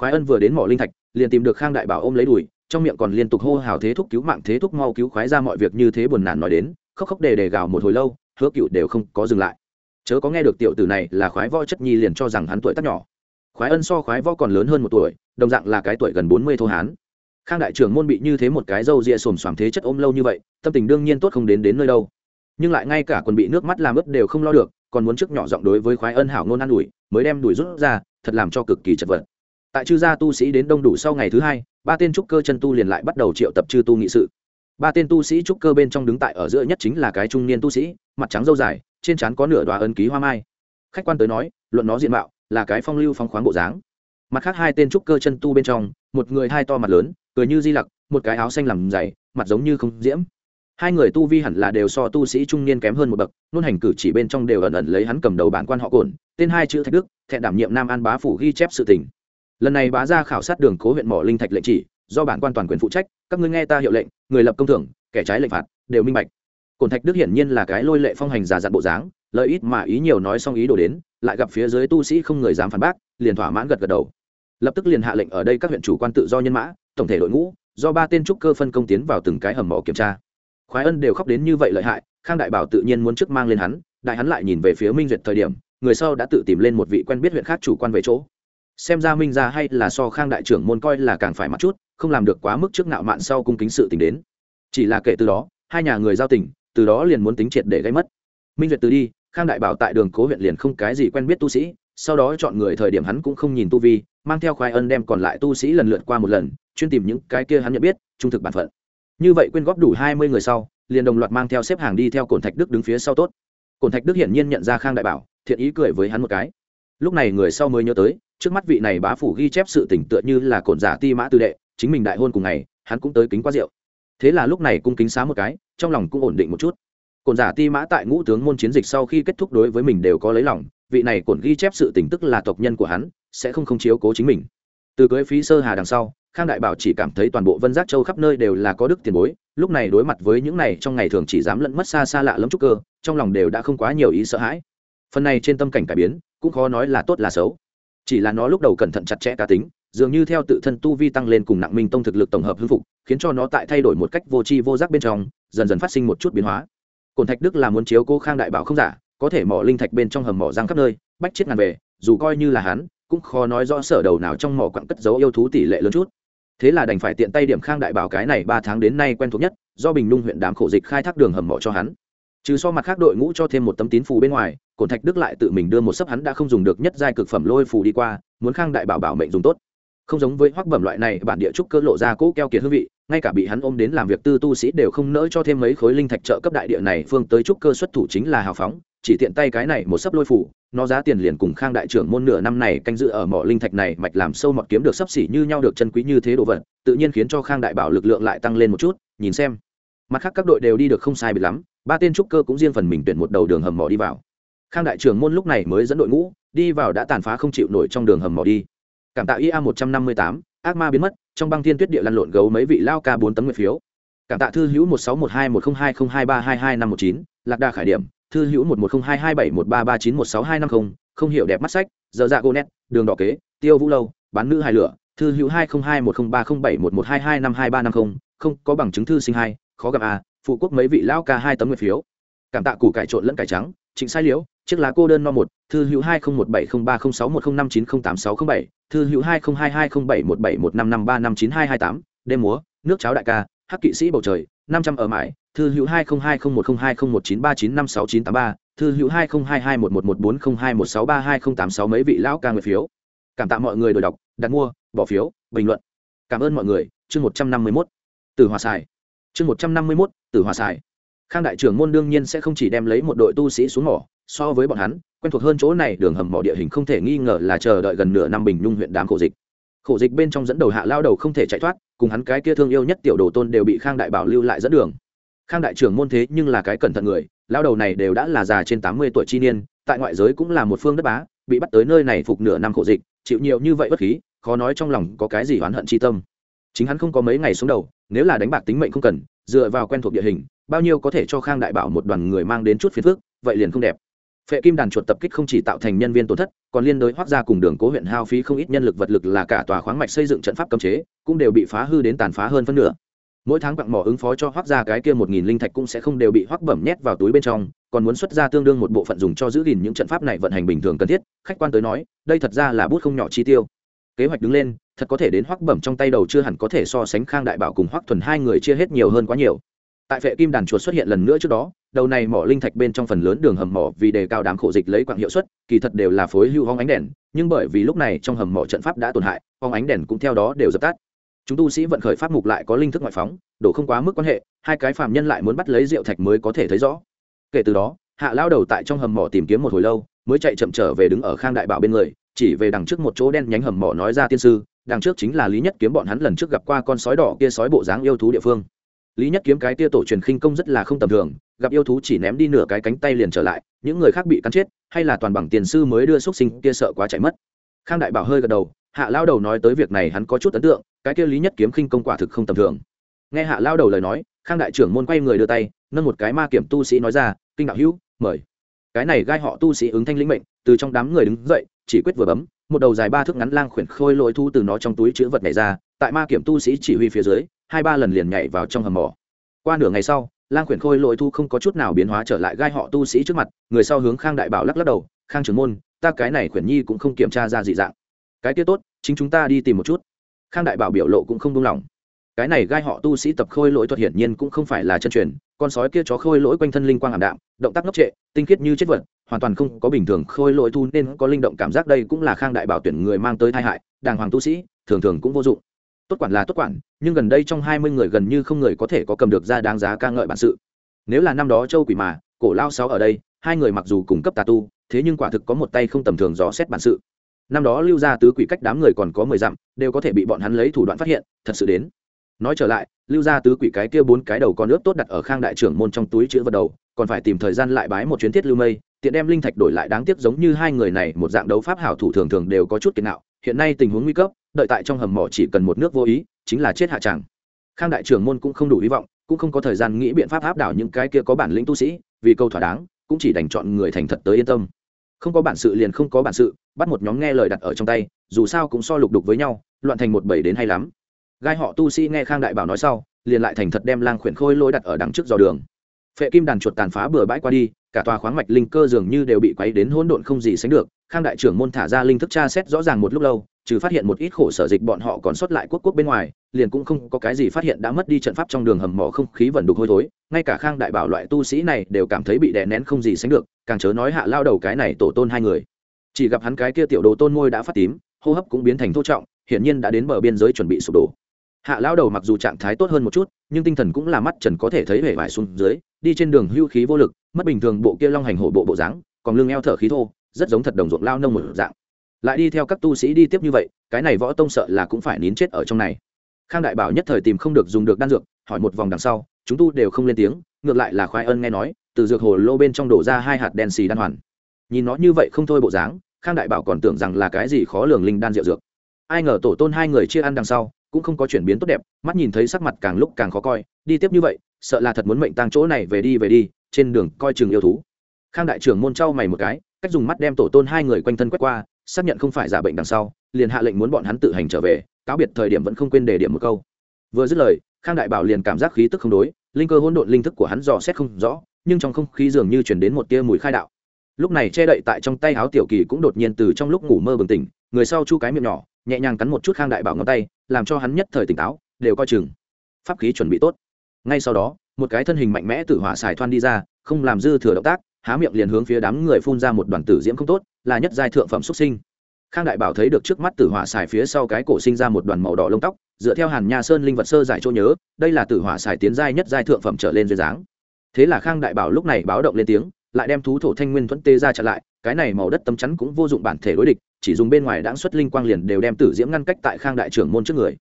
A: khoái ân vừa đến mỏ linh thạch, liền tìm được khang đại bảo ôm lấy đùi, trong miệng còn liên tục hô hào thế thúc cứu mạng, thế thúc mau cứu khoái ra mọi việc như thế buồn nản nói đến, khóc khóc đề đề gào một hồi lâu, hứa cựu đều không có dừng lại. Chớ có nghe được tiểu tử này là khoái võ chất nhi liền cho rằng hắn tuổi tác nhỏ. Khoái ân so khoái võ còn lớn hơn một tuổi, đồng dạng là cái tuổi gần bốn mươi thô hán. Khang đại trưởng môn bị như thế một cái râu ria xồm xoàm thế chất ôm lâu như vậy, tâm tình đương nhiên tốt không đến đến nơi đâu. Nhưng lại ngay cả quần bị nước mắt làm ướt đều không lo được, còn muốn trước nhỏ giọng đối với khoái ân hảo ngôn an ủi, mới đem đuổi rút ra, thật làm cho cực kỳ chật vật tại chư gia tu sĩ đến đông đủ sau ngày thứ hai, ba tên trúc cơ chân tu liền lại bắt đầu triệu tập chư tu nghị sự. Ba tên tu sĩ trúc cơ bên trong đứng tại ở giữa nhất chính là cái trung niên tu sĩ, mặt trắng dâu dài, trên trán có nửa đoá ấn ký hoa mai. Khách quan tới nói, luận nó diện mạo, là cái phong lưu phong khoáng bộ dáng. Mặt khác hai tên trúc cơ chân tu bên trong, một người hai to mặt lớn, cười như di lặc, một cái áo xanh làm dày, mặt giống như không diễm. Hai người tu vi hẳn là đều so tu sĩ trung niên kém hơn một bậc, nôn hành cử chỉ bên trong đều ẩn ẩn lấy hắn cầm đầu bản quan họ cồn tên hai chữ thạch đức, thẹn đảm nhiệm nam an bá phủ ghi chép sự tình lần này bá ra khảo sát đường cố huyện mỏ linh thạch lệnh chỉ, do bản quan toàn quyền phụ trách, các ngươi nghe ta hiệu lệnh, người lập công thưởng, kẻ trái lệnh phạt, đều minh bạch. Cồn thạch đức hiển nhiên là cái lôi lệ phong hành giả dặn bộ dáng, lợi ít mà ý nhiều nói xong ý đồ đến, lại gặp phía dưới tu sĩ không người dám phản bác, liền thỏa mãn gật gật đầu. Lập tức liền hạ lệnh ở đây các huyện chủ quan tự do nhân mã, tổng thể đội ngũ, do ba tên trúc cơ phân công tiến vào từng cái hầm mỏ kiểm tra. Khoái ân đều khóc đến như vậy lợi hại, khang đại bảo tự nhiên muốn trước mang lên hắn, đại hắn lại nhìn về phía minh duyệt thời điểm, người sau đã tự tìm lên một vị quen biết huyện khác chủ quan về chỗ xem ra minh ra hay là so khang đại trưởng môn coi là càng phải mặt chút, không làm được quá mức trước nạo mạn sau cung kính sự tình đến. Chỉ là kể từ đó, hai nhà người giao tình, từ đó liền muốn tính triệt để gây mất. Minh duyệt từ đi, khang đại bảo tại đường cố huyện liền không cái gì quen biết tu sĩ, sau đó chọn người thời điểm hắn cũng không nhìn tu vi, mang theo khoái ân đem còn lại tu sĩ lần lượt qua một lần, chuyên tìm những cái kia hắn nhận biết, trung thực bản phận. Như vậy quyên góp đủ hai mươi người sau, liền đồng loạt mang theo xếp hàng đi theo cổn thạch đức đứng phía sau tốt. Cổn thạch đức hiển nhiên nhận ra khang đại bảo, thiện ý cười với hắn một cái lúc này người sau mới nhớ tới, trước mắt vị này bá phủ ghi chép sự tỉnh tựa như là cổn giả ti mã tư đệ, chính mình đại hôn cùng ngày, hắn cũng tới kính quá rượu. Thế là lúc này cung kính xá một cái, trong lòng cũng ổn định một chút. Cổn giả ti mã tại ngũ tướng môn chiến dịch sau khi kết thúc đối với mình đều có lấy lòng, vị này cổn ghi chép sự tỉnh tức là tộc nhân của hắn, sẽ không không chiếu cố chính mình. Từ cưới phí sơ hà đằng sau, khang đại bảo chỉ cảm thấy toàn bộ vân giác châu khắp nơi đều là có đức tiền bối, lúc này đối mặt với những này trong ngày thường chỉ dám lẫn mất xa xa lạ lẫm chút cơ, trong lòng đều đã không quá nhiều ý sợ hãi. Phần này trên tâm cảnh cải biến cũng khó nói là tốt là xấu. Chỉ là nó lúc đầu cẩn thận chặt chẽ cá tính, dường như theo tự thân tu vi tăng lên cùng nặng minh tông thực lực tổng hợp hưng phục, khiến cho nó tại thay đổi một cách vô tri vô giác bên trong, dần dần phát sinh một chút biến hóa. Cổn thạch đức là muốn chiếu cô khang đại bảo không giả, có thể mỏ linh thạch bên trong hầm mỏ giang khắp nơi, bách chết ngàn về dù coi như là hắn, cũng khó nói rõ sở đầu nào trong mỏ quặng cất dấu yêu thú tỷ lệ lớn chút. Thế là đành phải tiện tay điểm khang đại bảo cái này ba tháng đến nay quen thuộc nhất, do bình nung huyện đám khổ dịch khai thác đường hầm mỏ cho hắn trừ so mặt khác đội ngũ cho thêm một tấm tín phù bên ngoài cổn thạch đức lại tự mình đưa một sấp hắn đã không dùng được nhất giai cực phẩm lôi phù đi qua, muốn khang đại bảo bảo mệnh dùng tốt. Không giống với hoắc bẩm loại này, bản địa trúc cơ lộ ra cỗ keo kiệt hương vị, ngay cả bị hắn ôm đến làm việc tư tu sĩ đều không nỡ cho thêm mấy khối linh thạch trợ cấp đại địa này, phương tới trúc cơ xuất thủ chính là hào phóng, chỉ tiện tay cái này một sấp lôi phủ nó giá tiền liền cùng khang đại trưởng môn nửa năm này canh dự ở mỏ linh thạch này mạch làm sâu mọt kiếm được sấp xỉ như nhau được chân quý như thế đồ vật, tự nhiên khiến cho khang đại bảo lực lượng lại tăng lên một chút, nhìn xem. Mặt khác các đội đều đi được không sai bị lắm ba tên trúc cơ cũng riêng phần mình tuyển một đầu đường hầm mỏ đi vào. Khang đại trưởng môn lúc này mới dẫn đội ngũ, đi vào đã tàn phá không chịu nổi trong đường hầm mỏ đi. Cảm tạ ia một trăm năm mươi tám, ác ma biến mất, trong băng thiên tuyết địa lăn lộn gấu mấy vị lao ca bốn tấm nguyệt phiếu. Cảm tạ thư hữu một sáu một hai một không hai không hai ba hai hai năm một chín, lạc đà khải điểm, thư hữu một một không hai hai bảy một ba ba chín một sáu hai năm không không hiểu đẹp mắt sách, giờ dạ gô nét đường đỏ kế, tiêu vũ lâu, bán nữ hai lửa, thư hữu hai không hai một không ba không bảy một một hai hai năm hai ba năm không không có bằng chứng thư sinh hai, khó gặp à phụ quốc mấy vị lão ca hai tấm nguyệt phiếu. Cảm tạ củ cải trộn lẫn cải trắng, trịnh sai liễu, chiếc lá cô đơn no một, thư hữu hai không một bảy không ba không sáu một không năm chín không tám sáu không bảy, thư hữu hai không hai hai không bảy một bảy một năm năm ba năm chín hai hai tám, đêm múa, nước cháo đại ca, hắc kỵ sĩ bầu trời, năm trăm ở mãi, thư hữu hai không hai không một không hai không một chín ba chín năm sáu chín tám ba, thư hữu hai không hai hai một một một bốn không hai một sáu ba hai không tám sáu mấy vị lão ca người phiếu. Cảm tạ mọi người đổi đọc, đặt mua, bỏ phiếu, bình luận. Cảm ơn mọi người, chương một trăm năm mươi mốt. Từ hòa xài chương một trăm năm mươi mốt từ hòa xài. Khang đại trưởng môn đương nhiên sẽ không chỉ đem lấy một đội tu sĩ xuống mỏ, so với bọn hắn, quen thuộc hơn chỗ này đường hầm mỏ địa hình không thể nghi ngờ là chờ đợi gần nửa năm bình nhung huyện đám khổ dịch. Khổ dịch bên trong dẫn đầu hạ lao đầu không thể chạy thoát, cùng hắn cái kia thương yêu nhất tiểu đồ tôn đều bị khang đại bảo lưu lại dẫn đường. Khang đại trưởng môn thế nhưng là cái cẩn thận người, lao đầu này đều đã là già trên tám mươi tuổi chi niên, tại ngoại giới cũng là một phương đất bá, bị bắt tới nơi này phục nửa năm khổ dịch, chịu nhiều như vậy bất khí, khó nói trong lòng có cái gì oán hận chi tâm. Chính hắn không có mấy ngày xuống đầu, nếu là đánh bạc tính mệnh không cần dựa vào quen thuộc địa hình, bao nhiêu có thể cho khang đại bảo một đoàn người mang đến chút phiền phức, vậy liền không đẹp. Phệ kim đàn chuột tập kích không chỉ tạo thành nhân viên tổn thất, còn liên đối hoác ra cùng đường cố huyện hao phí không ít nhân lực vật lực là cả tòa khoáng mạch xây dựng trận pháp cấm chế, cũng đều bị phá hư đến tàn phá hơn phân nửa. Mỗi tháng quặng mỏ ứng phó cho hoác ra cái kia một nghìn linh thạch cũng sẽ không đều bị hoác bẩm nhét vào túi bên trong, còn muốn xuất ra tương đương một bộ phận dùng cho giữ gìn những trận pháp này vận hành bình thường cần thiết, khách quan tới nói, đây thật ra là bút không nhỏ chi tiêu kế hoạch đứng lên, thật có thể đến hoắc bẩm trong tay đầu chưa hẳn có thể so sánh khang đại bảo cùng hoắc thuần hai người chia hết nhiều hơn quá nhiều. Tại vệ kim đàn chuột xuất hiện lần nữa trước đó, đầu này mỏ linh thạch bên trong phần lớn đường hầm mỏ vì đề cao đám khổ dịch lấy quạng hiệu suất, kỳ thật đều là phối hưu hong ánh đèn, nhưng bởi vì lúc này trong hầm mỏ trận pháp đã tổn hại, hong ánh đèn cũng theo đó đều dập tắt. Chúng tu sĩ vận khởi pháp mục lại có linh thức ngoại phóng, đổ không quá mức quan hệ, hai cái phàm nhân lại muốn bắt lấy rượu thạch mới có thể thấy rõ. Kể từ đó, hạ lao đầu tại trong hầm mỏ tìm kiếm một hồi lâu, mới chạy chậm trở về đứng ở khang đại bảo bên người chỉ về đằng trước một chỗ đen nhánh hầm mỏ nói ra tiên sư, đằng trước chính là lý nhất kiếm bọn hắn lần trước gặp qua con sói đỏ kia sói bộ dáng yêu thú địa phương. Lý nhất kiếm cái tia tổ truyền khinh công rất là không tầm thường, gặp yêu thú chỉ ném đi nửa cái cánh tay liền trở lại, những người khác bị cắn chết, hay là toàn bằng tiền sư mới đưa xúc sinh, kia sợ quá chạy mất. Khang đại bảo hơi gật đầu, hạ lao đầu nói tới việc này hắn có chút ấn tượng, cái kia lý nhất kiếm khinh công quả thực không tầm thường. Nghe hạ lao đầu lời nói, khang đại trưởng môn quay người đưa tay, nâng một cái ma kiểm tu sĩ nói ra, kinh đạo hữu, mời. Cái này gai họ tu sĩ ứng thanh lĩnh mệnh, từ trong đám người đứng dậy chỉ quyết vừa bấm, một đầu dài ba thước ngắn lang khuyển khôi lỗi thu từ nó trong túi chữ vật này ra, tại ma kiểm tu sĩ chỉ huy phía dưới, hai ba lần liền nhảy vào trong hầm mỏ. Qua nửa ngày sau, lang khuyển khôi lỗi thu không có chút nào biến hóa trở lại gai họ tu sĩ trước mặt, người sau hướng khang đại bảo lắc lắc đầu, khang trưởng môn, ta cái này khuyển nhi cũng không kiểm tra ra dị dạng. Cái kia tốt, chính chúng ta đi tìm một chút. Khang đại bảo biểu lộ cũng không đông lòng cái này gai họ tu sĩ tập khôi lỗi thuật hiển nhiên cũng không phải là chân truyền, con sói kia chó khôi lỗi quanh thân linh quang ảm đạm, động tác ngốc trệ, tinh khiết như chết vật, hoàn toàn không có bình thường khôi lỗi thu nên có linh động cảm giác đây cũng là khang đại bảo tuyển người mang tới tai hại, đàng hoàng tu sĩ, thường thường cũng vô dụng. Tốt quản là tốt quản, nhưng gần đây trong hai mươi người gần như không người có thể có cầm được ra đáng giá ca ngợi bản sự. Nếu là năm đó châu quỷ mà, cổ lao sáu ở đây, hai người mặc dù cùng cấp tà tu, thế nhưng quả thực có một tay không tầm thường dò xét bản sự. Năm đó lưu ra tứ quỷ cách đám người còn có mười dặm, đều có thể bị bọn hắn lấy thủ đoạn phát hiện, thật sự đến nói trở lại, lưu ra tứ quỷ cái kia bốn cái đầu con nước tốt đặt ở khang đại trưởng môn trong túi chữ vật đầu, còn phải tìm thời gian lại bái một chuyến thiết lưu mây, tiện đem linh thạch đổi lại đáng tiếc giống như hai người này một dạng đấu pháp hảo thủ thường thường đều có chút kiệt nạo, hiện nay tình huống nguy cấp, đợi tại trong hầm mỏ chỉ cần một nước vô ý, chính là chết hạ tràng khang đại trưởng môn cũng không đủ hy vọng, cũng không có thời gian nghĩ biện pháp áp đảo những cái kia có bản lĩnh tu sĩ, vì câu thỏa đáng, cũng chỉ đành chọn người thành thật tới yên tâm. Không có bản sự liền không có bản sự, bắt một nhóm nghe lời đặt ở trong tay, dù sao cũng so lục đục với nhau, loạn thành một bảy đến hay lắm gai họ tu sĩ nghe khang đại bảo nói sau, liền lại thành thật đem lang khuyển khôi lôi đặt ở đằng trước dò đường. Phệ kim đàn chuột tàn phá bừa bãi qua đi, cả tòa khoáng mạch linh cơ dường như đều bị quấy đến hỗn độn không gì sánh được. Khang đại trưởng môn thả ra linh thức tra xét rõ ràng một lúc lâu, trừ phát hiện một ít khổ sở dịch bọn họ còn sót lại quốc quốc bên ngoài, liền cũng không có cái gì phát hiện đã mất đi trận pháp trong đường hầm mỏ không khí vẩn đục hôi thối. Ngay cả khang đại bảo loại tu sĩ này đều cảm thấy bị đè nén không gì sánh được, càng chớ nói hạ lao đầu cái này tổ tôn hai người. Chỉ gặp hắn cái kia tiểu đồ tôn môi đã phát tím, hô hấp cũng biến thành thô trọng, hiển nhiên đã đến bờ biên giới chuẩn bị sụp đổ hạ lao đầu mặc dù trạng thái tốt hơn một chút, nhưng tinh thần cũng là mắt trần có thể thấy vẻ vải xuống dưới, đi trên đường hưu khí vô lực, mất bình thường bộ kia long hành hội bộ bộ dáng, còn lưng eo thở khí thô, rất giống thật đồng ruộng lao nông một dạng. Lại đi theo các tu sĩ đi tiếp như vậy, cái này võ tông sợ là cũng phải nín chết ở trong này. Khang đại bảo nhất thời tìm không được dùng được đan dược, hỏi một vòng đằng sau, chúng tu đều không lên tiếng, ngược lại là khoai ân nghe nói, từ dược hồ lô bên trong đổ ra hai hạt đen xì đan hoàn. Nhìn nó như vậy không thôi bộ dáng, khang đại bảo còn tưởng rằng là cái gì khó lường linh đan rượu dược. Ai ngờ tổ tôn hai người chia ăn đằng sau cũng không có chuyển biến tốt đẹp, mắt nhìn thấy sắc mặt càng lúc càng khó coi, đi tiếp như vậy, sợ là thật muốn mệnh tăng chỗ này về đi về đi, trên đường coi chừng yêu thú. Khang đại trưởng môn trao mày một cái, cách dùng mắt đem tổ tôn hai người quanh thân quét qua, xác nhận không phải giả bệnh đằng sau, liền hạ lệnh muốn bọn hắn tự hành trở về, cáo biệt thời điểm vẫn không quên đề điểm một câu. Vừa dứt lời, khang đại bảo liền cảm giác khí tức không đối, linh cơ hỗn độn linh thức của hắn dò xét không rõ, nhưng trong không khí dường như chuyển đến một tia mùi khai đạo. Lúc này che đậy tại trong tay áo tiểu kỳ cũng đột nhiên từ trong lúc ngủ mơ bừng tỉnh, người sau chu cái miệng nhỏ, nhẹ nhàng cắn một chút khang đại bảo ngón tay làm cho hắn nhất thời tỉnh táo, đều coi chừng. Pháp khí chuẩn bị tốt. Ngay sau đó, một cái thân hình mạnh mẽ từ hỏa xài thoan đi ra, không làm dư thừa động tác, há miệng liền hướng phía đám người phun ra một đoàn tử diễm không tốt, là nhất giai thượng phẩm xuất sinh. Khang đại bảo thấy được trước mắt tử hỏa xài phía sau cái cổ sinh ra một đoàn màu đỏ lông tóc, dựa theo hàn nha sơn linh vật sơ giải chỗ nhớ, đây là tử hỏa xài tiến giai nhất giai thượng phẩm trở lên duyên dáng. Thế là khang đại bảo lúc này báo động lên tiếng, lại đem thú thổ thanh nguyên thuẫn tê ra chặn lại, cái này màu đất tấm chắn cũng vô dụng bản thể đối địch chỉ dùng bên ngoài đãng xuất linh quang liền đều đem tử diễm ngăn cách tại khang đại trưởng môn trước người.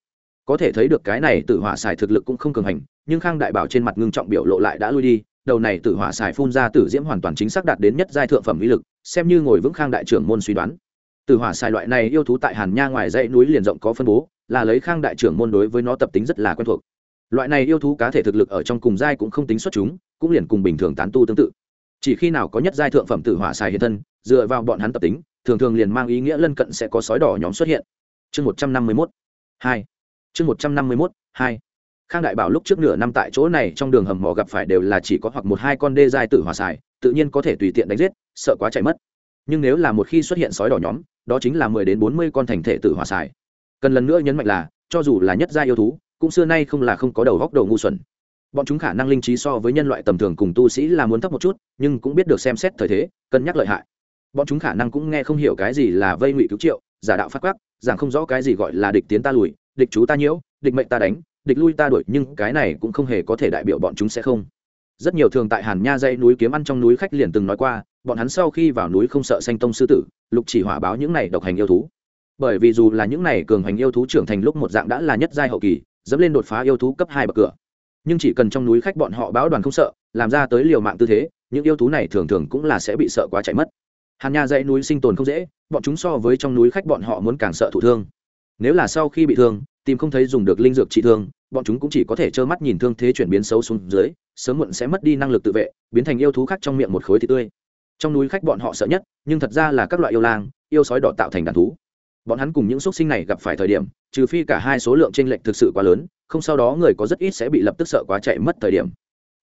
A: Có thể thấy được cái này tử hỏa xài thực lực cũng không cường hành, nhưng khang đại bảo trên mặt ngưng trọng biểu lộ lại đã lui đi, đầu này tử hỏa xài phun ra tử diễm hoàn toàn chính xác đạt đến nhất giai thượng phẩm mỹ lực, xem như ngồi vững khang đại trưởng môn suy đoán. Tử hỏa xài loại này yêu thú tại hàn nha ngoài dãy núi liền rộng có phân bố, là lấy khang đại trưởng môn đối với nó tập tính rất là quen thuộc. Loại này yêu thú cá thể thực lực ở trong cùng giai cũng không tính xuất chúng, cũng liền cùng bình thường tán tu tương tự. Chỉ khi nào có nhất giai thượng phẩm tử hỏa xài hiện thân, dựa vào bọn hắn tập tính thường thường liền mang ý nghĩa lân cận sẽ có sói đỏ nhóm xuất hiện. Chương một trăm năm mươi mốt, hai. Chương một trăm năm mươi mốt, hai. Khang đại bảo lúc trước nửa năm tại chỗ này, trong đường hầm mỏ gặp phải đều là chỉ có hoặc một hai con đê dài tử hỏa xài, tự nhiên có thể tùy tiện đánh giết, sợ quá chạy mất. Nhưng nếu là một khi xuất hiện sói đỏ nhóm, đó chính là mười đến bốn mươi con thành thể tử hỏa xài. Cần lần nữa nhấn mạnh là, cho dù là nhất gia yêu thú, cũng xưa nay không là không có đầu góc đầu ngu xuẩn. Bọn chúng khả năng linh trí so với nhân loại tầm thường cùng tu sĩ là muốn thấp một chút, nhưng cũng biết được xem xét thời thế, cân nhắc lợi hại bọn chúng khả năng cũng nghe không hiểu cái gì là vây ngụy cứu triệu, giả đạo phát quắc, giảng không rõ cái gì gọi là địch tiến ta lùi, địch chú ta nhiễu, địch mệnh ta đánh, địch lui ta đuổi, nhưng cái này cũng không hề có thể đại biểu bọn chúng sẽ không. Rất nhiều thường tại hàn nha dãy núi kiếm ăn trong núi khách liền từng nói qua, bọn hắn sau khi vào núi không sợ xanh tông sư tử, lục chỉ hỏa báo những này độc hành yêu thú. Bởi vì dù là những này cường hành yêu thú trưởng thành lúc một dạng đã là nhất giai hậu kỳ, dẫm lên đột phá yêu thú cấp hai bậc cửa. Nhưng chỉ cần trong núi khách bọn họ báo đoàn không sợ, làm ra tới liều mạng tư thế, những yêu thú này thường thường cũng là sẽ bị sợ quá chạy mất hàn nha dãy núi sinh tồn không dễ, bọn chúng so với trong núi khách bọn họ muốn càng sợ thụ thương. Nếu là sau khi bị thương, tìm không thấy dùng được linh dược trị thương, bọn chúng cũng chỉ có thể trơ mắt nhìn thương thế chuyển biến xấu xuống dưới, sớm muộn sẽ mất đi năng lực tự vệ, biến thành yêu thú khác trong miệng một khối thịt tươi. Trong núi khách bọn họ sợ nhất, nhưng thật ra là các loại yêu lang, yêu sói đỏ tạo thành đàn thú. Bọn hắn cùng những xúc sinh này gặp phải thời điểm, trừ phi cả hai số lượng t r ê n lệch thực sự quá lớn, không sau đó người có rất ít sẽ bị lập tức sợ quá chạy mất thời điểm.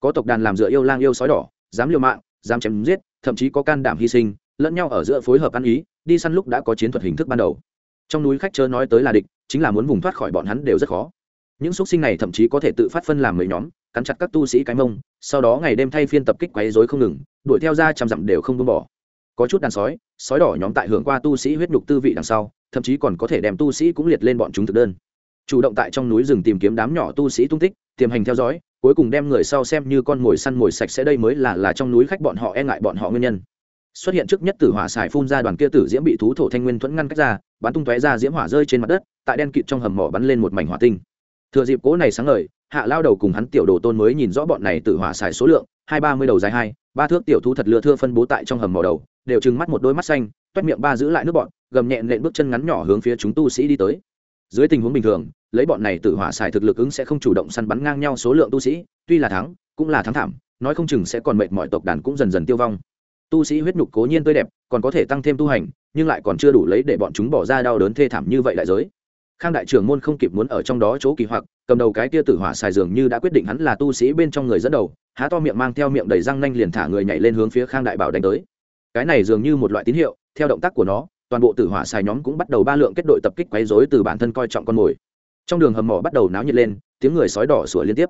A: Có tộc đàn làm dựa yêu lang yêu sói đỏ, dám liều mạng, dám chém giết, thậm chí có can đảm hy sinh lẫn nhau ở giữa phối hợp ăn ý, đi săn lúc đã có chiến thuật hình thức ban đầu. Trong núi khách chớ nói tới là địch, chính là muốn vùng thoát khỏi bọn hắn đều rất khó. Những xúc sinh này thậm chí có thể tự phát phân làm mấy nhóm, cắn chặt các tu sĩ cái mông, sau đó ngày đêm thay phiên tập kích quấy dối không ngừng, đuổi theo ra trăm dặm đều không buông bỏ. Có chút đàn sói sói đỏ nhóm tại hưởng qua tu sĩ huyết nhục tư vị đằng sau, thậm chí còn có thể đem tu sĩ cũng liệt lên bọn chúng thực đơn. Chủ động tại trong núi rừng tìm kiếm đám nhỏ tu sĩ tung tích, tiềm hành theo dõi, cuối cùng đem người sau xem như con mồi săn mồi sạch sẽ đây mới là là trong núi khách bọn họ e ngại bọn họ nguyên nhân xuất hiện trước nhất tử hỏa xài phun ra đoàn kia tử diễm bị thú thổ thanh nguyên thuẫn ngăn cách ra, bắn tung tóe ra diễm hỏa rơi trên mặt đất, tại đen kịt trong hầm mỏ bắn lên một mảnh hỏa tinh. Thừa dịp cố này sáng ngời, hạ lao đầu cùng hắn tiểu đồ tôn mới nhìn rõ bọn này tử hỏa xài số lượng, hai ba mươi đầu dài hai, ba thước tiểu thú thật lừa thưa phân bố tại trong hầm mỏ đầu, đều trừng mắt một đôi mắt xanh, toét miệng ba giữ lại nước bọn, gầm nhẹ nện bước chân ngắn nhỏ hướng phía chúng tu sĩ đi tới. Dưới tình huống bình thường, lấy bọn này tử hỏa xài thực lực ứng sẽ không chủ động săn bắn ngang nhau số lượng tu sĩ, tuy là thắng, cũng là thắng thảm, nói không chừng sẽ còn mệt mọi tộc đàn cũng dần dần tiêu vong tu sĩ huyết nhục cố nhiên tươi đẹp, còn có thể tăng thêm tu hành, nhưng lại còn chưa đủ lấy để bọn chúng bỏ ra đau đớn thê thảm như vậy đại giới. Khang đại trưởng môn không kịp muốn ở trong đó chỗ kỳ hoặc, cầm đầu cái tia tử hỏa xài dường như đã quyết định hắn là tu sĩ bên trong người dẫn đầu, há to miệng mang theo miệng đầy răng nanh liền thả người nhảy lên hướng phía khang đại bảo đánh tới. Cái này dường như một loại tín hiệu, theo động tác của nó, toàn bộ tử hỏa xài nhóm cũng bắt đầu ba lượng kết đội tập kích quấy rối từ bản thân coi trọng con mồi. Trong đường hầm mỏ bắt đầu náo nhiệt lên, tiếng người sói đỏ sủa liên tiếp.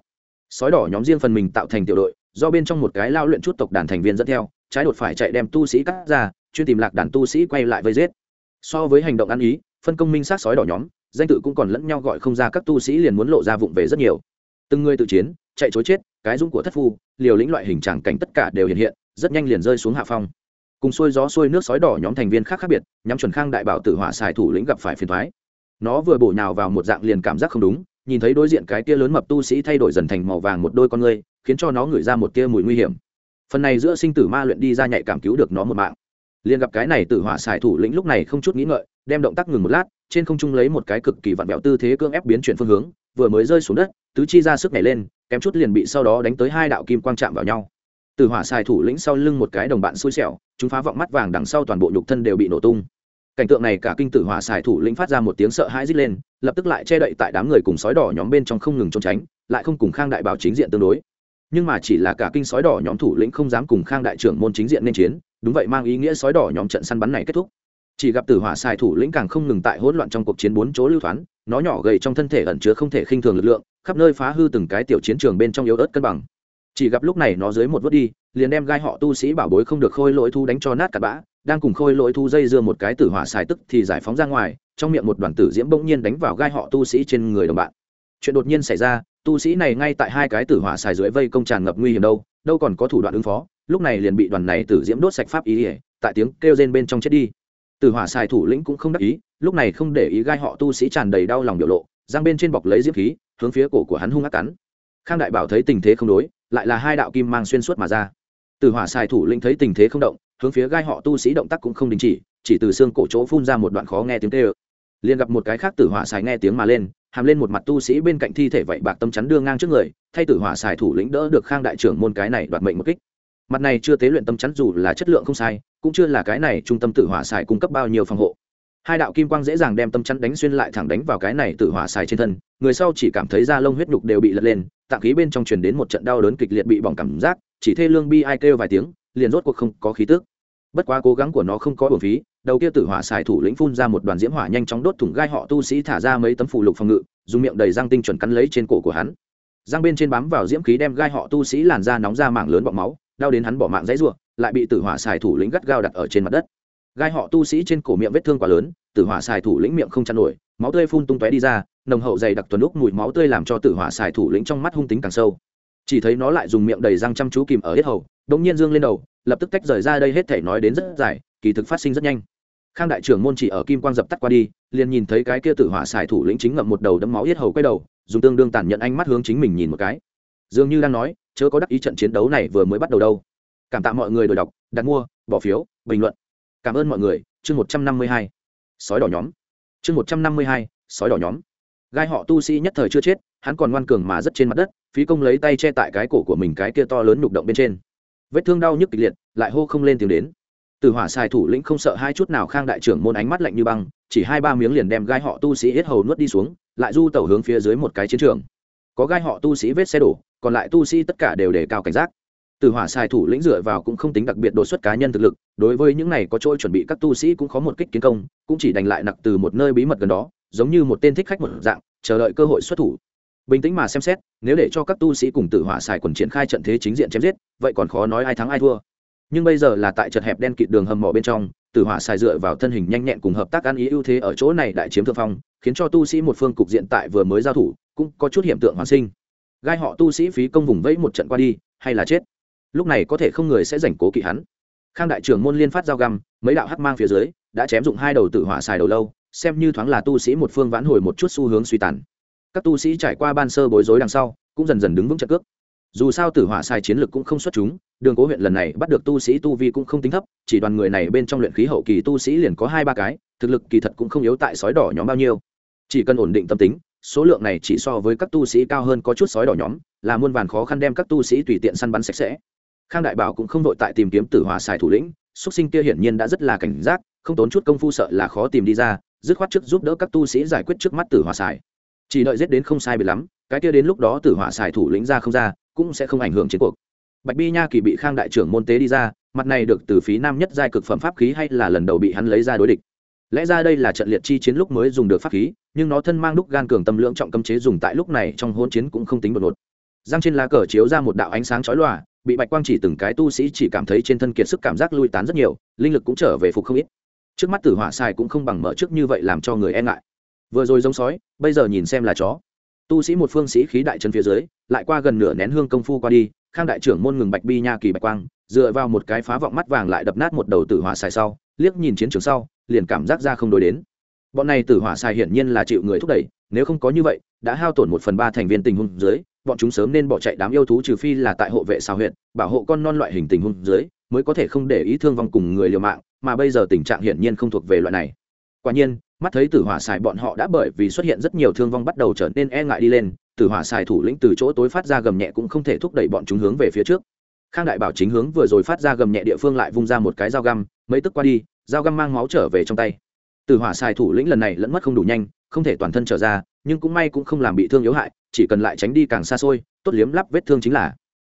A: Sói đỏ nhóm riêng phần mình tạo thành tiểu đội, do bên trong một cái lao luyện chút tộc đàn thành viên dẫn theo trái đột phải chạy đem tu sĩ cắt ra, chuyên tìm lạc đàn tu sĩ quay lại vây giết. So với hành động ăn ý, phân công minh sát sói đỏ nhóm, danh tự cũng còn lẫn nhau gọi không ra, các tu sĩ liền muốn lộ ra vụng về rất nhiều. Từng người tự chiến, chạy chối chết, cái dũng của thất phu, liều lĩnh loại hình tràng cảnh tất cả đều hiện hiện, rất nhanh liền rơi xuống hạ phong. Cùng xuôi gió xuôi nước sói đỏ nhóm thành viên khác khác biệt, nhắm chuẩn khang đại bảo tử hỏa xài thủ lĩnh gặp phải phiền thoái nó vừa bổ nhào vào một dạng liền cảm giác không đúng, nhìn thấy đối diện cái tia lớn mập tu sĩ thay đổi dần thành màu vàng một đôi con ngươi, khiến cho nó ngửi ra một tia mùi nguy hiểm phần này giữa sinh tử ma luyện đi ra nhạy cảm cứu được nó một mạng. Liền gặp cái này tử hỏa xài thủ lĩnh lúc này không chút nghĩ ngợi, đem động tác ngừng một lát, trên không trung lấy một cái cực kỳ vặn vẹo tư thế cưỡng ép biến chuyển phương hướng, vừa mới rơi xuống đất, tứ chi ra sức nhảy lên, kém chút liền bị sau đó đánh tới hai đạo kim quang chạm vào nhau. Tử hỏa xài thủ lĩnh sau lưng một cái đồng bạn xui xẻo, chúng phá vọng mắt vàng đằng sau toàn bộ nhục thân đều bị nổ tung. Cảnh tượng này cả kinh tử hỏa xài thủ lĩnh phát ra một tiếng sợ hãi rít lên, lập tức lại che đậy tại đám người cùng sói đỏ nhóm bên trong không ngừng trốn tránh, lại không cùng khang đại bảo chính diện tương đối nhưng mà chỉ là cả kinh sói đỏ nhóm thủ lĩnh không dám cùng khang đại trưởng môn chính diện nên chiến, đúng vậy mang ý nghĩa sói đỏ nhóm trận săn bắn này kết thúc. Chỉ gặp tử hỏa xài thủ lĩnh càng không ngừng tại hỗn loạn trong cuộc chiến bốn chỗ lưu thoán, nó nhỏ gầy trong thân thể ẩn chứa không thể khinh thường lực lượng, khắp nơi phá hư từng cái tiểu chiến trường bên trong yếu ớt cân bằng. Chỉ gặp lúc này nó dưới một vớt đi, liền đem gai họ tu sĩ bảo bối không được khôi lỗi thu đánh cho nát cặp bã, đang cùng khôi lỗi thu dây dưa một cái tử hỏa xài tức thì giải phóng ra ngoài, trong miệng một đoàn tử diễm bỗng nhiên đánh vào gai họ tu sĩ trên người đồng bạn. Chuyện đột nhiên xảy ra tu sĩ này ngay tại hai cái tử hỏa xài dưới vây công tràn ngập nguy hiểm đâu đâu còn có thủ đoạn ứng phó, lúc này liền bị đoàn này tử diễm đốt sạch pháp ý ỉa, tại tiếng kêu rên bên trong chết đi. Tử hỏa xài thủ lĩnh cũng không đắc ý, lúc này không để ý gai họ tu sĩ tràn đầy đau lòng biểu lộ, giang bên trên bọc lấy diễm khí, hướng phía cổ của hắn hung ác cắn. Khang đại bảo thấy tình thế không đối, lại là hai đạo kim mang xuyên suốt mà ra. Tử hỏa xài thủ lĩnh thấy tình thế không động, hướng phía gai họ tu sĩ động tác cũng không đình chỉ chỉ từ xương cổ chỗ phun ra một đoạn khó nghe tiếng tê liền gặp một cái khác tử hỏa xài nghe tiếng mà lên, hàm lên một mặt tu sĩ bên cạnh thi thể vậy bạc tâm chắn đưa ngang trước người, thay tử hỏa xài thủ lĩnh đỡ được khang đại trưởng môn cái này đoạt mệnh một kích. Mặt này chưa tế luyện tâm chắn dù là chất lượng không sai, cũng chưa là cái này trung tâm tử hỏa xài cung cấp bao nhiêu phòng hộ. Hai đạo kim quang dễ dàng đem tâm chắn đánh xuyên lại thẳng đánh vào cái này tử hỏa xài trên thân, người sau chỉ cảm thấy da lông huyết nhục đều bị lật lên, tạng khí bên trong truyền đến một trận đau đớn kịch liệt bị bỏng cảm giác, chỉ thê lương bi ai kêu vài tiếng, liền rốt cuộc không có khí tức bất quá cố gắng của nó không có bổn phí, đầu kia tử hỏa xài thủ lĩnh phun ra một đoàn diễm hỏa nhanh chóng đốt thủng gai họ tu sĩ thả ra mấy tấm phụ lục phòng ngự, dùng miệng đầy răng tinh chuẩn cắn lấy trên cổ của hắn. Răng bên trên bám vào diễm khí đem gai họ tu sĩ làn da nóng ra mạng lớn bọc máu, đau đến hắn bỏ mạng dãy ruộng lại bị tử hỏa xài thủ lĩnh gắt gao đặt ở trên mặt đất. Gai họ tu sĩ trên cổ miệng vết thương quá lớn, tử hỏa xài thủ lĩnh miệng không chăn nổi, máu tươi phun tung tóe đi ra, nồng hậu dày đặc tuần lúc mùi máu tươi làm cho tử hỏa xài thủ lĩnh trong mắt hung tính càng sâu chỉ thấy nó lại dùng miệng đầy răng chăm chú kìm ở hết hầu đống nhiên dương lên đầu, lập tức tách rời ra đây hết thể nói đến rất dài, kỳ thực phát sinh rất nhanh. Khang đại trưởng môn chỉ ở kim quang dập tắt qua đi, liền nhìn thấy cái kia tử hỏa xài thủ lĩnh chính ngậm một đầu đấm máu hết hầu quay đầu, dùng tương đương tàn nhận ánh mắt hướng chính mình nhìn một cái. Dường như đang nói, chớ có đắc ý trận chiến đấu này vừa mới bắt đầu đâu. Cảm tạ mọi người đổi đọc, đặt mua, bỏ phiếu, bình luận. Cảm ơn mọi người, chương một trăm năm mươi hai. Sói đỏ nhóm. Chương một trăm năm mươi hai, sói đỏ nhóm. Gai họ tu sĩ nhất thời chưa chết, hắn còn ngoan cường mà rất trên mặt đất phí công lấy tay che tại cái cổ của mình cái kia to lớn nhục động bên trên. Vết thương đau nhức kịch liệt, lại hô không lên tiếng đến. Từ hỏa xài thủ lĩnh không sợ hai chút nào khang đại trưởng môn ánh mắt lạnh như băng, chỉ hai ba miếng liền đem gai họ tu sĩ hết hầu nuốt đi xuống, lại du tẩu hướng phía dưới một cái chiến trường. Có gai họ tu sĩ vết xe đổ, còn lại tu sĩ tất cả đều đề cao cảnh giác. Từ hỏa xài thủ lĩnh dựa vào cũng không tính đặc biệt đột xuất cá nhân thực lực, đối với những này có trôi chuẩn bị các tu sĩ cũng có một kích kiến công, cũng chỉ đành lại nặc từ một nơi bí mật gần đó, giống như một tên thích khách một dạng, chờ đợi cơ hội xuất thủ bình tĩnh mà xem xét, nếu để cho các tu sĩ cùng tử hỏa xài quần triển khai trận thế chính diện chém giết, vậy còn khó nói ai thắng ai thua. Nhưng bây giờ là tại chật hẹp đen kịt đường hầm mỏ bên trong, tử hỏa xài dựa vào thân hình nhanh nhẹn cùng hợp tác ăn ý ưu thế ở chỗ này đại chiếm thượng phong, khiến cho tu sĩ một phương cục diện tại vừa mới giao thủ, cũng có chút hiện tượng hoàn sinh. Gai họ tu sĩ phí công vùng vẫy một trận qua đi, hay là chết? Lúc này có thể không người sẽ giành cố kỵ hắn. Khang đại trưởng môn liên phát giao găm, mấy đạo hắc mang phía dưới, đã chém dụng hai đầu tử hỏa xài đầu lâu, xem như thoáng là tu sĩ một phương vãn hồi một chút xu hướng suy tàn các tu sĩ trải qua ban sơ bối rối đằng sau, cũng dần dần đứng vững trận cước. Dù sao tử hỏa sai chiến lực cũng không xuất chúng, đường cố huyện lần này bắt được tu sĩ tu vi cũng không tính thấp, chỉ đoàn người này bên trong luyện khí hậu kỳ tu sĩ liền có hai ba cái, thực lực kỳ thật cũng không yếu tại sói đỏ nhóm bao nhiêu. Chỉ cần ổn định tâm tính, số lượng này chỉ so với các tu sĩ cao hơn có chút sói đỏ nhóm, là muôn vàn khó khăn đem các tu sĩ tùy tiện săn bắn sạch sẽ. Khang đại bảo cũng không vội tại tìm kiếm tử hỏa xài thủ lĩnh xuất sinh kia hiển nhiên đã rất là cảnh giác, không tốn chút công phu sợ là khó tìm đi ra, dứt khoát trước giúp đỡ các tu sĩ giải quyết trước mắt tử hỏa xài chỉ đợi giết đến không sai biệt lắm, cái kia đến lúc đó tử hỏa xài thủ lĩnh ra không ra, cũng sẽ không ảnh hưởng chiến cuộc. Bạch bi nha kỳ bị khang đại trưởng môn tế đi ra, mặt này được từ phí nam nhất giai cực phẩm pháp khí hay là lần đầu bị hắn lấy ra đối địch. Lẽ ra đây là trận liệt chi chiến lúc mới dùng được pháp khí, nhưng nó thân mang đúc gan cường tâm lưỡng trọng cấm chế dùng tại lúc này trong hôn chiến cũng không tính đột ngột. Giang trên lá cờ chiếu ra một đạo ánh sáng chói lòa, bị bạch quang chỉ từng cái tu sĩ chỉ cảm thấy trên thân kiệt sức cảm giác lui tán rất nhiều, linh lực cũng trở về phục không ít. Trước mắt tử hỏa xài cũng không bằng mở trước như vậy làm cho người e ngại vừa rồi giống sói, bây giờ nhìn xem là chó. Tu sĩ một phương sĩ khí đại chân phía dưới, lại qua gần nửa nén hương công phu qua đi, khang đại trưởng môn ngừng bạch bi nha kỳ bạch quang, dựa vào một cái phá vọng mắt vàng lại đập nát một đầu tử hỏa xài sau, liếc nhìn chiến trường sau, liền cảm giác ra không đối đến. Bọn này tử hỏa xài hiển nhiên là chịu người thúc đẩy, nếu không có như vậy, đã hao tổn một phần ba thành viên tình huống dưới, bọn chúng sớm nên bỏ chạy đám yêu thú trừ phi là tại hộ vệ xào huyện bảo hộ con non loại hình tình huống dưới, mới có thể không để ý thương vong cùng người liều mạng, mà bây giờ tình trạng hiển nhiên không thuộc về loại này. Quả nhiên mắt thấy tử hỏa xài bọn họ đã bởi vì xuất hiện rất nhiều thương vong bắt đầu trở nên e ngại đi lên, tử hỏa xài thủ lĩnh từ chỗ tối phát ra gầm nhẹ cũng không thể thúc đẩy bọn chúng hướng về phía trước. Khang đại bảo chính hướng vừa rồi phát ra gầm nhẹ địa phương lại vung ra một cái dao găm, mấy tức qua đi, dao găm mang máu trở về trong tay. Tử hỏa xài thủ lĩnh lần này lẫn mất không đủ nhanh, không thể toàn thân trở ra, nhưng cũng may cũng không làm bị thương yếu hại, chỉ cần lại tránh đi càng xa xôi, tốt liếm lắp vết thương chính là.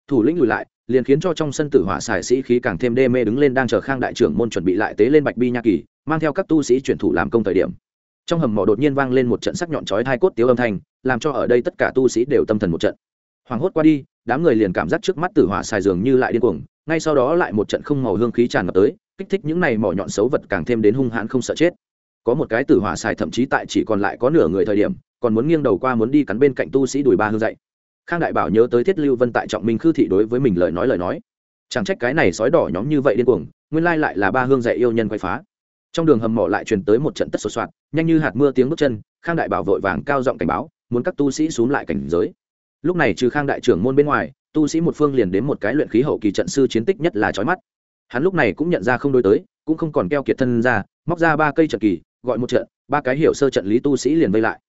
A: Thủ lĩnh lùi lại liền khiến cho trong sân tử hỏa xài sĩ khí càng thêm đê mê đứng lên đang chờ khang đại trưởng môn chuẩn bị lại tế lên bạch bi nha kỳ, mang theo các tu sĩ chuyển thủ làm công thời điểm. Trong hầm mỏ đột nhiên vang lên một trận sắc nhọn chói hai cốt tiếu âm thanh, làm cho ở đây tất cả tu sĩ đều tâm thần một trận. Hoảng hốt qua đi, đám người liền cảm giác trước mắt tử hỏa xài dường như lại điên cuồng, ngay sau đó lại một trận không màu hương khí tràn ngập tới, kích thích những này mỏ nhọn xấu vật càng thêm đến hung hãn không sợ chết. Có một cái tử hỏa xài thậm chí tại chỉ còn lại có nửa người thời điểm, còn muốn nghiêng đầu qua muốn đi cắn bên cạnh tu sĩ đùi ba hương dậy khang đại bảo nhớ tới thiết lưu vân tại trọng minh khư thị đối với mình lời nói lời nói. Chẳng trách cái này sói đỏ nhóm như vậy điên cuồng, nguyên lai lại là ba hương dạy yêu nhân quay phá. Trong đường hầm mỏ lại truyền tới một trận tất sột soạt, nhanh như hạt mưa tiếng bước chân, khang đại bảo vội vàng cao giọng cảnh báo, muốn các tu sĩ xuống lại cảnh giới. Lúc này trừ khang đại trưởng môn bên ngoài, tu sĩ một phương liền đến một cái luyện khí hậu kỳ trận sư chiến tích nhất là trói mắt. Hắn lúc này cũng nhận ra không đối tới, cũng không còn keo kiệt thân ra, móc ra ba cây trận kỳ, gọi một trận, ba cái hiểu sơ trận lý tu sĩ liền vây lại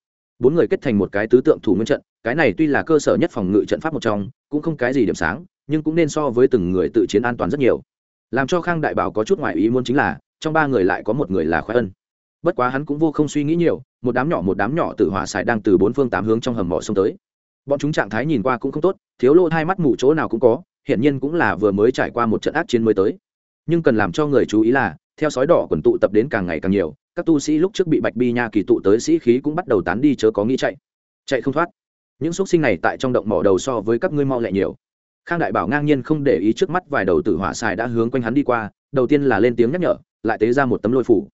A: bốn người kết thành một cái tứ tượng thủ nguyên trận, cái này tuy là cơ sở nhất phòng ngự trận pháp một trong, cũng không cái gì điểm sáng, nhưng cũng nên so với từng người tự chiến an toàn rất nhiều. Làm cho khang đại bảo có chút ngoại ý muốn chính là, trong ba người lại có một người là khoái ân. Bất quá hắn cũng vô không suy nghĩ nhiều, một đám nhỏ một đám nhỏ tự hỏa xài đang từ bốn phương tám hướng trong hầm mỏ xông tới. Bọn chúng trạng thái nhìn qua cũng không tốt, thiếu lô hai mắt mù chỗ nào cũng có hiện nhiên cũng là vừa mới trải qua một trận ác chiến mới tới. Nhưng cần làm cho người chú ý là, theo sói đỏ quần tụ tập đến càng ngày càng nhiều các tu sĩ lúc trước bị bạch bi nha kỳ tụ tới sĩ khí cũng bắt đầu tán đi chớ có nghĩ chạy. Chạy không thoát. Những x sinh này tại trong động mỏ đầu so với các ngươi mau lẹ nhiều. Khang đại bảo ngang nhiên không để ý trước mắt vài đầu tử hỏa xài đã hướng quanh hắn đi qua, đầu tiên là lên tiếng nhắc nhở, lại tế ra một tấm lôi phủ.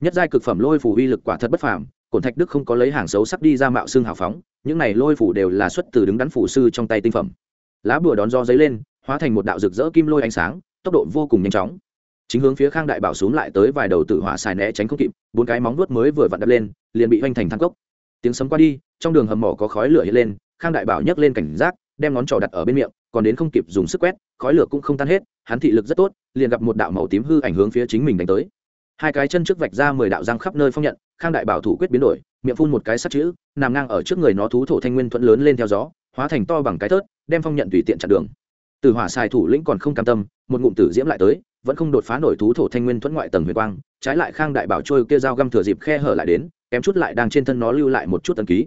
A: Nhất giai cực phẩm lôi phủ uy lực quả thật bất phàm cổn thạch đức không có lấy hàng xấu sắc đi ra mạo xương hào phóng, những này lôi phủ đều là xuất từ đứng đắn phủ sư trong tay tinh phẩm. Lá bùa đón do giấy lên, hóa thành một đạo rực rỡ kim lôi ánh sáng, tốc độ vô cùng nhanh chóng chính hướng phía khang đại bảo xuống lại tới vài đầu tử hỏa xài né tránh không kịp, bốn cái móng vuốt mới vừa vặn đập lên, liền bị hoành thành thang cốc. Tiếng sấm qua đi, trong đường hầm mỏ có khói lửa hiện lên, khang đại bảo nhấc lên cảnh giác, đem ngón trỏ đặt ở bên miệng, còn đến không kịp dùng sức quét, khói lửa cũng không tan hết, hắn thị lực rất tốt, liền gặp một đạo màu tím hư ảnh hướng phía chính mình đánh tới. Hai cái chân trước vạch ra mười đạo răng khắp nơi phong nhận, khang đại bảo thủ quyết biến đổi, miệng phun một cái sắt chữ, nằm ngang ở trước người nó thú thổ thanh nguyên thuận lớn lên theo gió, hóa thành to bằng cái thớt, đem phong nhận tùy tiện chặn đường. Tử hỏa xài thủ lĩnh còn không cam tâm, một ngụm tử diễm lại tới vẫn không đột phá nổi thú thổ thanh nguyên thuẫn ngoại tầng huyền quang, trái lại khang đại bảo trôi kia dao găm thừa dịp khe hở lại đến, kém chút lại đang trên thân nó lưu lại một chút tần ký.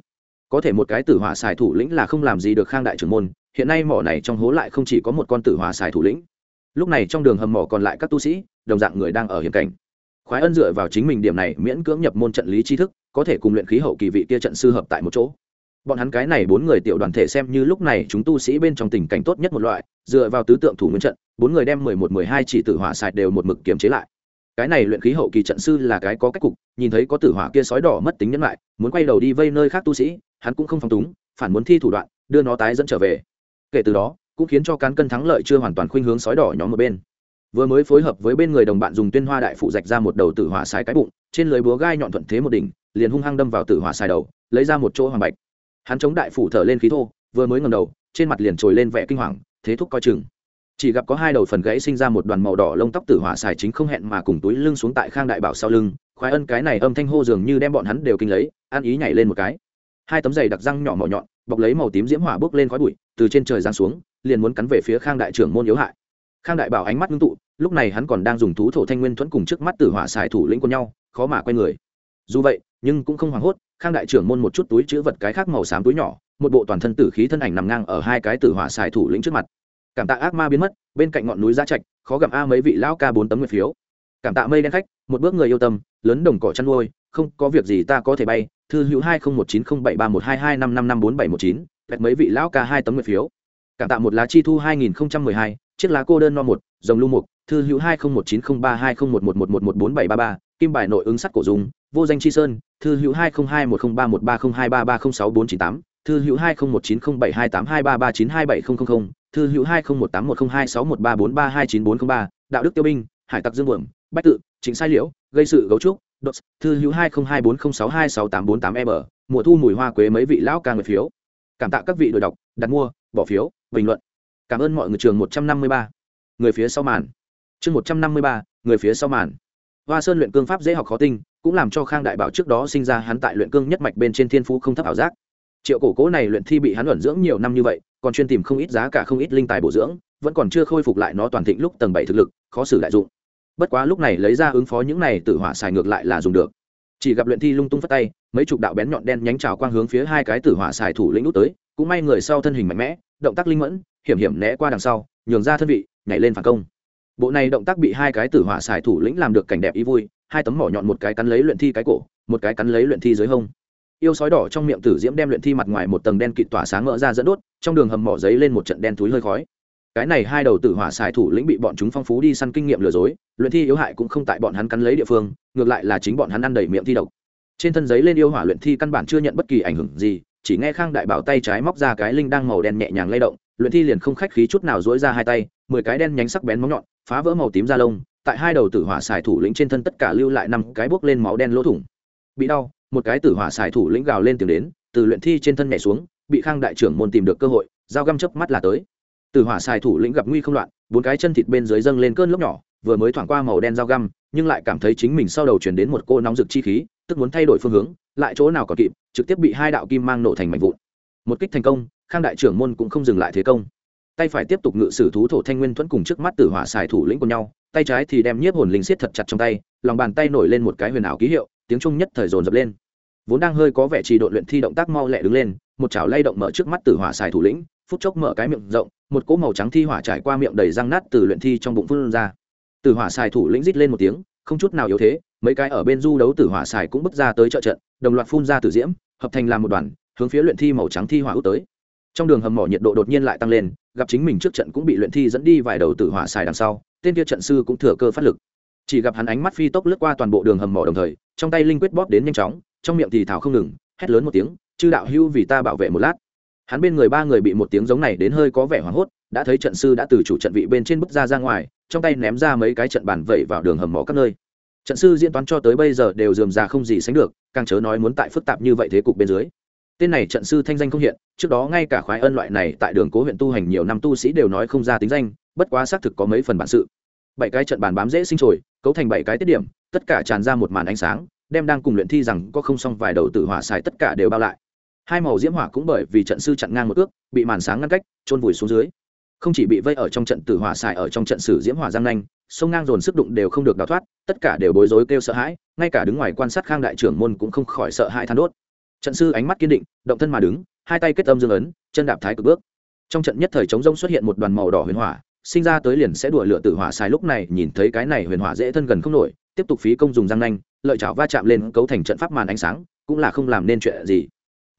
A: Có thể một cái tử hỏa xài thủ lĩnh là không làm gì được khang đại trưởng môn, hiện nay mỏ này trong hố lại không chỉ có một con tử hỏa xài thủ lĩnh. Lúc này trong đường hầm mỏ còn lại các tu sĩ, đồng dạng người đang ở hiểm cảnh. Khoái ân dựa vào chính mình điểm này miễn cưỡng nhập môn trận lý tri thức, có thể cùng luyện khí hậu kỳ vị kia trận sư hợp tại một chỗ bọn hắn cái này bốn người tiểu đoàn thể xem như lúc này chúng tu sĩ bên trong tình cảnh tốt nhất một loại, dựa vào tứ tượng thủ nguyên trận, bốn người đem mười một, mười hai chỉ tử hỏa sạch đều một mực kiềm chế lại. Cái này luyện khí hậu kỳ trận sư là cái có cách cục, nhìn thấy có tử hỏa kia sói đỏ mất tính nhân lại, muốn quay đầu đi vây nơi khác tu sĩ, hắn cũng không phong túng, phản muốn thi thủ đoạn, đưa nó tái dẫn trở về. Kể từ đó, cũng khiến cho cán cân thắng lợi chưa hoàn toàn khuynh hướng sói đỏ nhóm một bên. Vừa mới phối hợp với bên người đồng bạn dùng tuyên hoa đại phụ rạch ra một đầu tử hỏa sái cái bụng, trên lưới búa gai nhọn thuận thế một đỉnh, liền hung hăng đâm vào tử hỏa xài đầu, lấy ra một chỗ hoàng bạch hắn chống đại phủ thở lên khí thô, vừa mới ngầm đầu, trên mặt liền trồi lên vẻ kinh hoàng, thế thúc coi chừng. Chỉ gặp có hai đầu phần gãy sinh ra một đoàn màu đỏ lông tóc tử hỏa xài chính không hẹn mà cùng túi lưng xuống tại khang đại bảo sau lưng, khoái ân cái này âm thanh hô dường như đem bọn hắn đều kinh lấy ăn ý nhảy lên một cái. Hai tấm giày đặc răng nhỏ mỏ nhọn, bọc lấy màu tím diễm hỏa bước lên khói bụi, từ trên trời giáng xuống, liền muốn cắn về phía khang đại trưởng môn yếu hại. Khang đại bảo ánh mắt ngưng tụ, lúc này hắn còn đang dùng thú thổ thanh nguyên thuẫn cùng trước mắt tử hỏa xài thủ lĩnh của nhau, khó mà quay người. Dù vậy, nhưng cũng không hoảng hốt khang đại trưởng môn một chút túi chữ vật cái khác màu xám túi nhỏ, một bộ toàn thân tử khí thân ảnh nằm ngang ở hai cái tử hỏa xài thủ lĩnh trước mặt. Cảm tạ ác ma biến mất, bên cạnh ngọn núi giá trạch, khó gặp a mấy vị lão ca bốn tấm nguyệt phiếu. Cảm tạ mây đen khách, một bước người yêu tâm, lớn đồng cỏ chăn nuôi, không có việc gì ta có thể bay. Thư hữu hai không một chín không bảy ba một hai hai năm năm năm bốn bảy một chín vẹt mấy vị lão ca hai tấm nguyệt phiếu. Cảm tạ một lá chi thu hai nghìn không trăm mười hai, chiếc lá cô đơn no một dòng lưu mục. Thư hữu hai không một chín không ba hai không một một một một một bốn bảy ba ba, kim bài nội ứng sắt cổ dùng vô danh chi sơn, thư hữu hai không hai một không ba một ba không hai ba ba không sáu bốn chín tám, thư hữu hai không một chín không bảy hai tám hai ba ba chín hai bảy không không không, thư hữu hai không một tám một không hai sáu một ba bốn ba hai chín bốn không ba, đạo đức tiêu binh, hải tặc dương buồm, bách tự chính sai liễu, gây sự gấu trúc, đột, thư hữu hai không hai bốn không sáu hai sáu tám bốn tám e m mùa thu mùi hoa quế mấy vị lão ca người phiếu. Cảm tạ các vị đội đọc, đặt mua, bỏ phiếu, bình luận. Cảm ơn mọi người trường một trăm năm mươi ba. Người phía sau màn. Chương một trăm năm mươi ba, người phía sau màn. Hoa sơn luyện cương pháp dễ học khó tinh cũng làm cho khang đại bảo trước đó sinh ra hắn tại luyện cương nhất mạch bên trên thiên phú không thấp ảo giác. Triệu cổ cố này luyện thi bị hắn luẩn dưỡng nhiều năm như vậy, còn chuyên tìm không ít giá cả không ít linh tài bổ dưỡng, vẫn còn chưa khôi phục lại nó toàn thịnh lúc tầng bảy thực lực, khó xử đại dụng. Bất quá lúc này lấy ra ứng phó những này tử hỏa xài ngược lại là dùng được. Chỉ gặp luyện thi lung tung phất tay, mấy chục đạo bén nhọn đen nhánh trào quang hướng phía hai cái tử hỏa xài thủ lĩnh út tới, cũng may người sau thân hình mạnh mẽ, động tác linh mẫn, hiểm hiểm né qua đằng sau, nhường ra thân vị, nhảy lên phản công. Bộ này động tác bị hai cái tử hỏa xài thủ lĩnh làm được cảnh đẹp ý vui hai tấm mỏ nhọn một cái cắn lấy luyện thi cái cổ, một cái cắn lấy luyện thi dưới hông. Yêu sói đỏ trong miệng tử diễm đem luyện thi mặt ngoài một tầng đen kịt tỏa sáng mỡ ra dẫn đốt, trong đường hầm mỏ giấy lên một trận đen túi hơi khói. Cái này hai đầu tử hỏa xài thủ lĩnh bị bọn chúng phong phú đi săn kinh nghiệm lừa dối, luyện thi yếu hại cũng không tại bọn hắn cắn lấy địa phương, ngược lại là chính bọn hắn ăn đầy miệng thi độc. Trên thân giấy lên yêu hỏa luyện thi căn bản chưa nhận bất kỳ ảnh hưởng gì, chỉ nghe khang đại bảo tay trái móc ra cái linh đang màu đen nhẹ nhàng lay động, luyện thi liền không khách khí chút nào dỗi ra hai tay, mười cái đen nhánh sắc bén móng nhọn, phá vỡ màu tím da lông tại hai đầu tử hỏa xài thủ lĩnh trên thân tất cả lưu lại năm cái bốc lên máu đen lỗ thủng. Bị đau, một cái tử hỏa xài thủ lĩnh gào lên tiếng đến, từ luyện thi trên thân nhảy xuống, bị khang đại trưởng môn tìm được cơ hội, dao găm chớp mắt là tới. Tử hỏa xài thủ lĩnh gặp nguy không loạn, bốn cái chân thịt bên dưới dâng lên cơn lốc nhỏ, vừa mới thoảng qua màu đen dao găm, nhưng lại cảm thấy chính mình sau đầu chuyển đến một cô nóng rực chi khí, tức muốn thay đổi phương hướng, lại chỗ nào còn kịp, trực tiếp bị hai đạo kim mang nổ thành mảnh vụn. Một kích thành công, khang đại trưởng môn cũng không dừng lại thế công tay phải tiếp tục ngự sử thú thổ thanh nguyên thuẫn cùng trước mắt tử hỏa xài thủ lĩnh của nhau, tay trái thì đem nhiếp hồn linh siết thật chặt trong tay, lòng bàn tay nổi lên một cái huyền ảo ký hiệu, tiếng trung nhất thời dồn dập lên. Vốn đang hơi có vẻ trì độ luyện thi động tác mau lẹ đứng lên, một chảo lay động mở trước mắt tử hỏa xài thủ lĩnh, phút chốc mở cái miệng rộng, một cỗ màu trắng thi hỏa trải qua miệng đầy răng nát từ luyện thi trong bụng phun ra. Tử hỏa xài thủ lĩnh rít lên một tiếng, không chút nào yếu thế, mấy cái ở bên du đấu tử hỏa xài cũng bước ra tới trợ trận, đồng loạt phun ra tử diễm, hợp thành làm một đoàn, hướng phía luyện thi màu trắng thi hỏa út tới. Trong đường hầm mỏ nhiệt độ đột nhiên lại tăng lên gặp chính mình trước trận cũng bị luyện thi dẫn đi vài đầu tử hỏa xài đằng sau, tên kia trận sư cũng thừa cơ phát lực. Chỉ gặp hắn ánh mắt phi tốc lướt qua toàn bộ đường hầm mỏ đồng thời, trong tay linh quyết bóp đến nhanh chóng, trong miệng thì thảo không ngừng, hét lớn một tiếng, chư đạo hưu vì ta bảo vệ một lát. Hắn bên người ba người bị một tiếng giống này đến hơi có vẻ hoảng hốt, đã thấy trận sư đã từ chủ trận vị bên trên bước ra ra ngoài, trong tay ném ra mấy cái trận bàn vẩy vào đường hầm mỏ các nơi. Trận sư diễn toán cho tới bây giờ đều dườm già không gì sánh được, càng chớ nói muốn tại phức tạp như vậy thế cục bên dưới tên này trận sư thanh danh không hiện, trước đó ngay cả khoái ân loại này tại đường cố huyện tu hành nhiều năm tu sĩ đều nói không ra tính danh, bất quá xác thực có mấy phần bản sự. Bảy cái trận bàn bám dễ sinh trồi, cấu thành bảy cái tiết điểm, tất cả tràn ra một màn ánh sáng, đem đang cùng luyện thi rằng có không xong vài đầu tử hỏa xài tất cả đều bao lại. Hai màu diễm hỏa cũng bởi vì trận sư chặn ngang một ước, bị màn sáng ngăn cách trôn vùi xuống dưới. Không chỉ bị vây ở trong trận tử hỏa xài ở trong trận sử diễm hỏa giang nanh, sông ngang dồn sức đụng đều không được đào thoát, tất cả đều bối rối kêu sợ hãi, ngay cả đứng ngoài quan sát khang đại trưởng môn cũng không khỏi sợ hãi than đốt trận sư ánh mắt kiên định, động thân mà đứng, hai tay kết âm dương ấn, chân đạp thái cực bước. Trong trận nhất thời chống rông xuất hiện một đoàn màu đỏ huyền hỏa, sinh ra tới liền sẽ đùa lửa tử hỏa xài lúc này, nhìn thấy cái này huyền hỏa dễ thân gần không nổi, tiếp tục phí công dùng răng nanh, lợi chảo va chạm lên, cấu thành trận pháp màn ánh sáng, cũng là không làm nên chuyện gì.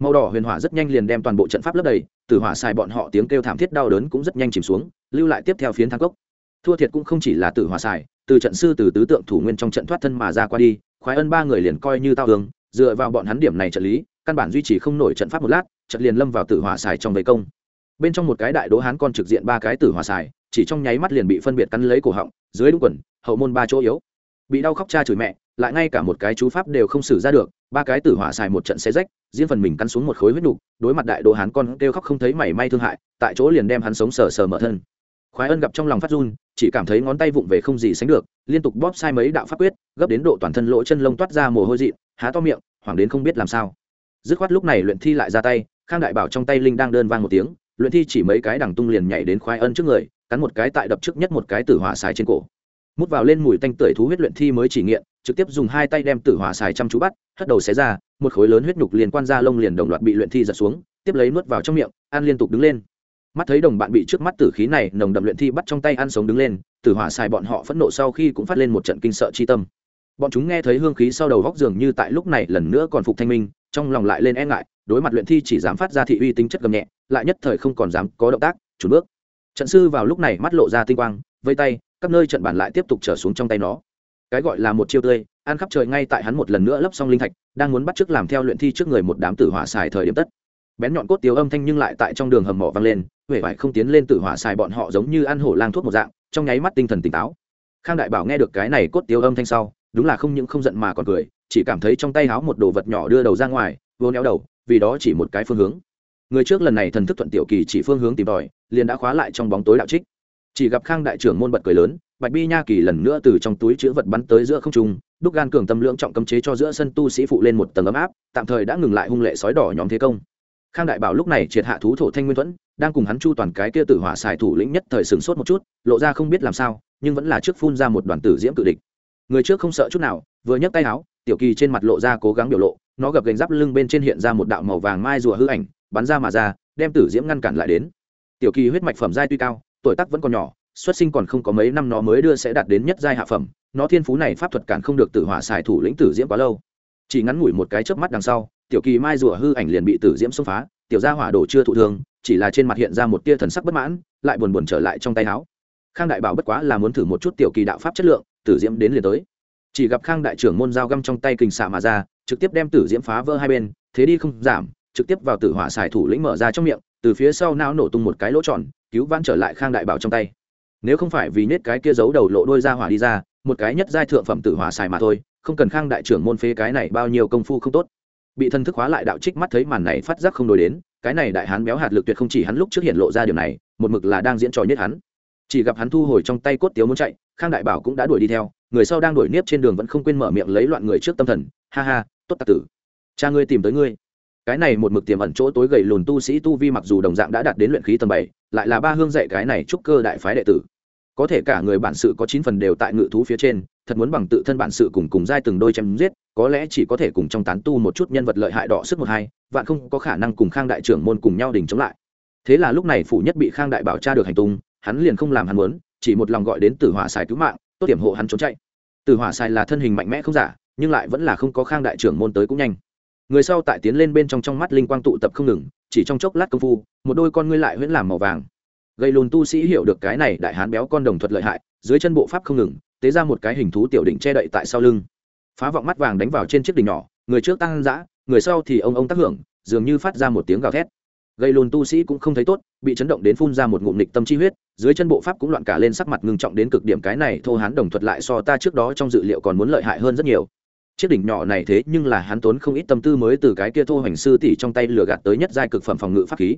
A: Màu đỏ huyền hỏa rất nhanh liền đem toàn bộ trận pháp lấp đầy, tử hỏa xài bọn họ tiếng kêu thảm thiết đau đớn cũng rất nhanh chìm xuống, lưu lại tiếp theo phiến thang cốc. Thua thiệt cũng không chỉ là tử hỏa xài, từ trận sư từ tứ tượng thủ nguyên trong trận thoát thân mà ra qua đi, khoái ân ba người liền coi như tao hướng dựa vào bọn hắn điểm này trận lý căn bản duy trì không nổi trận pháp một lát trận liền lâm vào tử hỏa xài trong vây công. Bên trong một cái đại đố hán con trực diện ba cái tử hỏa xài, chỉ trong nháy mắt liền bị phân biệt cắn lấy cổ họng, dưới đúng quần, hậu môn ba chỗ yếu. Bị đau khóc cha chửi mẹ, lại ngay cả một cái chú pháp đều không xử ra được, ba cái tử hỏa xài một trận xe rách, riêng phần mình cắn xuống một khối huyết nục, đối mặt đại đố hán con kêu khóc không thấy mảy may thương hại, tại chỗ liền đem hắn sống sờ sờ mở thân. Khoái ân gặp trong lòng phát run, chỉ cảm thấy ngón tay vụng về không gì sánh được, liên tục bóp sai mấy đạo pháp quyết, gấp đến độ toàn thân lỗ chân lông toát ra mồ hôi dị, há to miệng, hoảng đến không biết làm sao dứt khoát lúc này luyện thi lại ra tay, khang đại bảo trong tay linh đang đơn vang một tiếng, luyện thi chỉ mấy cái đằng tung liền nhảy đến khoái ân trước người, cắn một cái tại đập trước nhất một cái tử hỏa xài trên cổ. Mút vào lên mùi tanh tưởi thú huyết luyện thi mới chỉ nghiện, trực tiếp dùng hai tay đem tử hỏa xài chăm chú bắt, hất đầu xé ra, một khối lớn huyết nhục liền quan ra lông liền đồng loạt bị luyện thi giật xuống, tiếp lấy nuốt vào trong miệng, ăn liên tục đứng lên. Mắt thấy đồng bạn bị trước mắt tử khí này nồng đậm luyện thi bắt trong tay ăn sống đứng lên, tử hỏa xài bọn họ phẫn nộ sau khi cũng phát lên một trận kinh sợ chi tâm. Bọn chúng nghe thấy hương khí sau đầu góc giường như tại lúc này lần nữa còn phục thanh minh trong lòng lại lên e ngại, đối mặt luyện thi chỉ dám phát ra thị uy tính chất gầm nhẹ, lại nhất thời không còn dám có động tác chủ bước. Trận sư vào lúc này mắt lộ ra tinh quang, vây tay, các nơi trận bản lại tiếp tục trở xuống trong tay nó. Cái gọi là một chiêu tươi, ăn khắp trời ngay tại hắn một lần nữa lấp xong linh thạch, đang muốn bắt t làm theo luyện thi trước người một đám tử hỏa xài thời điểm tất. Bén nhọn cốt tiếu âm thanh nhưng lại tại trong đường hầm mỏ vang lên huệ vải không tiến lên tử hỏa xài bọn họ giống như ăn hổ lang thuốc một dạng, trong nháy mắt tinh thần tỉnh táo. Khang đại bảo nghe được cái này cốt tiếu âm thanh sau đúng là không những không giận mà còn cười, chỉ cảm thấy trong tay háo một đồ vật nhỏ đưa đầu ra ngoài, vô néo đầu, vì đó chỉ một cái phương hướng. Người trước lần này thần thức thuận tiểu kỳ chỉ phương hướng tìm tòi, liền đã khóa lại trong bóng tối đạo trích. Chỉ gặp khang đại trưởng môn bật cười lớn, bạch bi nha kỳ lần nữa từ trong túi chữ vật bắn tới giữa không trung, đúc gan cường tâm lượng trọng cấm chế cho giữa sân tu sĩ phụ lên một tầng ấm áp, tạm thời đã ngừng lại hung lệ sói đỏ nhóm thế công. Khang đại bảo lúc này triệt hạ thú thổ thanh nguyên thuẫn, đang cùng hắn chu toàn cái kia tử hỏa xài thủ lĩnh nhất thời sửng sốt một chút, lộ ra không biết làm sao, nhưng vẫn là trước phun ra một đoàn tử diễm cự địch người trước không sợ chút nào, vừa nhấc tay áo, tiểu kỳ trên mặt lộ ra cố gắng biểu lộ, nó gập gành giáp lưng bên trên hiện ra một đạo màu vàng mai rùa hư ảnh, bắn ra mà ra, đem tử diễm ngăn cản lại đến. Tiểu kỳ huyết mạch phẩm giai tuy cao, tuổi tác vẫn còn nhỏ, xuất sinh còn không có mấy năm nó mới đưa sẽ đạt đến nhất giai hạ phẩm, nó thiên phú này pháp thuật cản không được tử hỏa xài thủ lĩnh tử diễm quá lâu. Chỉ ngắn ngủi một cái chớp mắt đằng sau, tiểu kỳ mai rùa hư ảnh liền bị tử diễm xông phá, tiểu gia hỏa đồ chưa thụ thương, chỉ là trên mặt hiện ra một tia thần sắc bất mãn, lại buồn buồn trở lại trong tay áo. Khang đại bảo bất quá là muốn thử một chút tiểu kỳ đạo pháp chất lượng tử diễm đến liền tới. Chỉ gặp khang đại trưởng môn dao găm trong tay kình xạ mà ra, trực tiếp đem tử diễm phá vỡ hai bên, thế đi không giảm, trực tiếp vào tử hỏa xài thủ lĩnh mở ra trong miệng, từ phía sau não nổ tung một cái lỗ tròn, cứu vãn trở lại khang đại bảo trong tay. Nếu không phải vì nết cái kia giấu đầu lộ đôi ra hỏa đi ra, một cái nhất giai thượng phẩm tử hỏa xài mà thôi, không cần khang đại trưởng môn phế cái này bao nhiêu công phu không tốt. Bị thân thức hóa lại đạo trích mắt thấy màn này phát giác không đổi đến, cái này đại hán béo hạt lực tuyệt không chỉ hắn lúc trước hiện lộ ra điều này, một mực là đang diễn trò nhất hắn chỉ gặp hắn thu hồi trong tay cốt tiếu muốn chạy, khang đại bảo cũng đã đuổi đi theo, người sau đang đuổi nếp trên đường vẫn không quên mở miệng lấy loạn người trước tâm thần, ha ha, tốt tạc tử, cha ngươi tìm tới ngươi. Cái này một mực tiềm ẩn chỗ tối gầy lùn tu sĩ tu vi mặc dù đồng dạng đã đạt đến luyện khí tầng bảy, lại là ba hương dạy cái này trúc cơ đại phái đệ tử. Có thể cả người bản sự có chín phần đều tại ngự thú phía trên, thật muốn bằng tự thân bản sự cùng cùng giai từng đôi chém giết, có lẽ chỉ có thể cùng trong tán tu một chút nhân vật lợi hại đỏ sức một hai, vạn không có khả năng cùng khang đại trưởng môn cùng nhau đình chống lại. Thế là lúc này phủ nhất bị khang đại bảo tra được hành tung hắn liền không làm hắn muốn, chỉ một lòng gọi đến tử hỏa xài cứu mạng, tốt điểm hộ hắn trốn chạy. Tử hỏa xài là thân hình mạnh mẽ không giả, nhưng lại vẫn là không có khang đại trưởng môn tới cũng nhanh. Người sau tại tiến lên bên trong trong mắt linh quang tụ tập không ngừng, chỉ trong chốc lát công phu, một đôi con ngươi lại huyễn làm màu vàng. Gây lùn tu sĩ hiểu được cái này đại hán béo con đồng thuật lợi hại, dưới chân bộ pháp không ngừng, tế ra một cái hình thú tiểu đỉnh che đậy tại sau lưng. Phá vọng mắt vàng đánh vào trên chiếc đỉnh nhỏ, người trước tăng dã, người sau thì ông ông tác hưởng, dường như phát ra một tiếng gào thét gây lùn tu sĩ cũng không thấy tốt, bị chấn động đến phun ra một ngụm nịch tâm chi huyết, dưới chân bộ pháp cũng loạn cả lên sắc mặt ngưng trọng đến cực điểm. Cái này thô hán đồng thuật lại so ta trước đó trong dự liệu còn muốn lợi hại hơn rất nhiều. Chiếc đỉnh nhỏ này thế nhưng là hắn tốn không ít tâm tư mới từ cái kia thô hoành sư tỷ trong tay lừa gạt tới nhất giai cực phẩm phòng ngự pháp khí.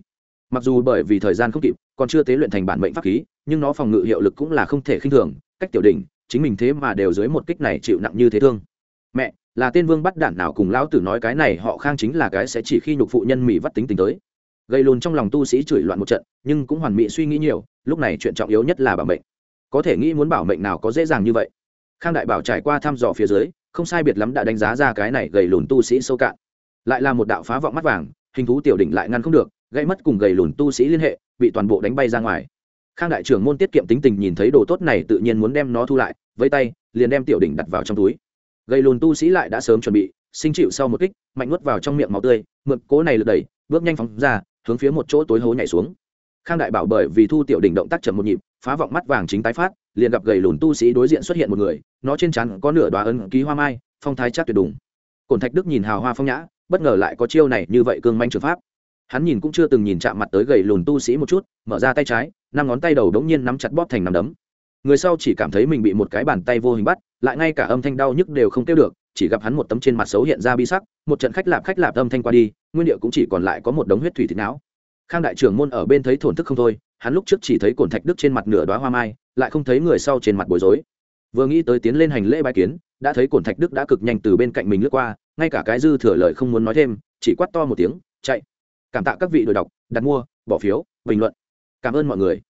A: Mặc dù bởi vì thời gian không kịp, còn chưa tế luyện thành bản mệnh pháp khí, nhưng nó phòng ngự hiệu lực cũng là không thể khinh thường. Cách tiểu đỉnh, chính mình thế mà đều dưới một kích này chịu nặng như thế thương. Mẹ, là tên vương bắt đản nào cùng lão tử nói cái này, họ khang chính là cái sẽ chỉ khi nhục phụ nhân mỹ vắt tính tính tới gây lùn trong lòng tu sĩ chửi loạn một trận, nhưng cũng hoàn mỹ suy nghĩ nhiều, lúc này chuyện trọng yếu nhất là bảo mệnh. Có thể nghĩ muốn bảo mệnh nào có dễ dàng như vậy. Khang đại bảo trải qua thăm dò phía dưới, không sai biệt lắm đã đánh giá ra cái này gầy lùn tu sĩ sâu cạn. Lại là một đạo phá vọng mắt vàng, hình thú tiểu đỉnh lại ngăn không được, gây mất cùng gầy lùn tu sĩ liên hệ, bị toàn bộ đánh bay ra ngoài. Khang đại trưởng môn tiết kiệm tính tình nhìn thấy đồ tốt này tự nhiên muốn đem nó thu lại vây tay, liền đem tiểu đỉnh đặt vào trong túi. Gầy lùn tu sĩ lại đã sớm chuẩn bị, sinh chịu sau một kích, mạnh nuốt vào trong miệng máu tươi, mượn cố này lật đẩy, bước nhanh phóng ra hướng phía một chỗ tối hố nhảy xuống. Khang đại bảo bởi vì thu tiểu đỉnh động tác chậm một nhịp, phá vọng mắt vàng chính tái phát, liền gặp gầy lùn tu sĩ đối diện xuất hiện một người, nó trên trán có nửa đoá ấn ký hoa mai, phong thái chắc tuyệt đùng. Cổn thạch đức nhìn hào hoa phong nhã, bất ngờ lại có chiêu này như vậy cương manh trường pháp. Hắn nhìn cũng chưa từng nhìn chạm mặt tới gầy lùn tu sĩ một chút, mở ra tay trái, năm ngón tay đầu đống nhiên nắm chặt bóp thành nắm đấm. Người sau chỉ cảm thấy mình bị một cái bàn tay vô hình bắt, lại ngay cả âm thanh đau nhức đều không kêu được chỉ gặp hắn một tấm trên mặt xấu hiện ra bi sắc, một trận khách lạp khách lạp âm thanh qua đi, nguyên địa cũng chỉ còn lại có một đống huyết thủy thịt não. Khang đại trưởng môn ở bên thấy thổn thức không thôi, hắn lúc trước chỉ thấy cổn thạch đức trên mặt nửa đoá hoa mai, lại không thấy người sau trên mặt bối rối. Vừa nghĩ tới tiến lên hành lễ bài kiến, đã thấy cổn thạch đức đã cực nhanh từ bên cạnh mình lướt qua, ngay cả cái dư thừa lời không muốn nói thêm, chỉ quát to một tiếng, chạy. Cảm tạ các vị đội đọc, đặt mua, bỏ phiếu, bình luận. Cảm ơn mọi người.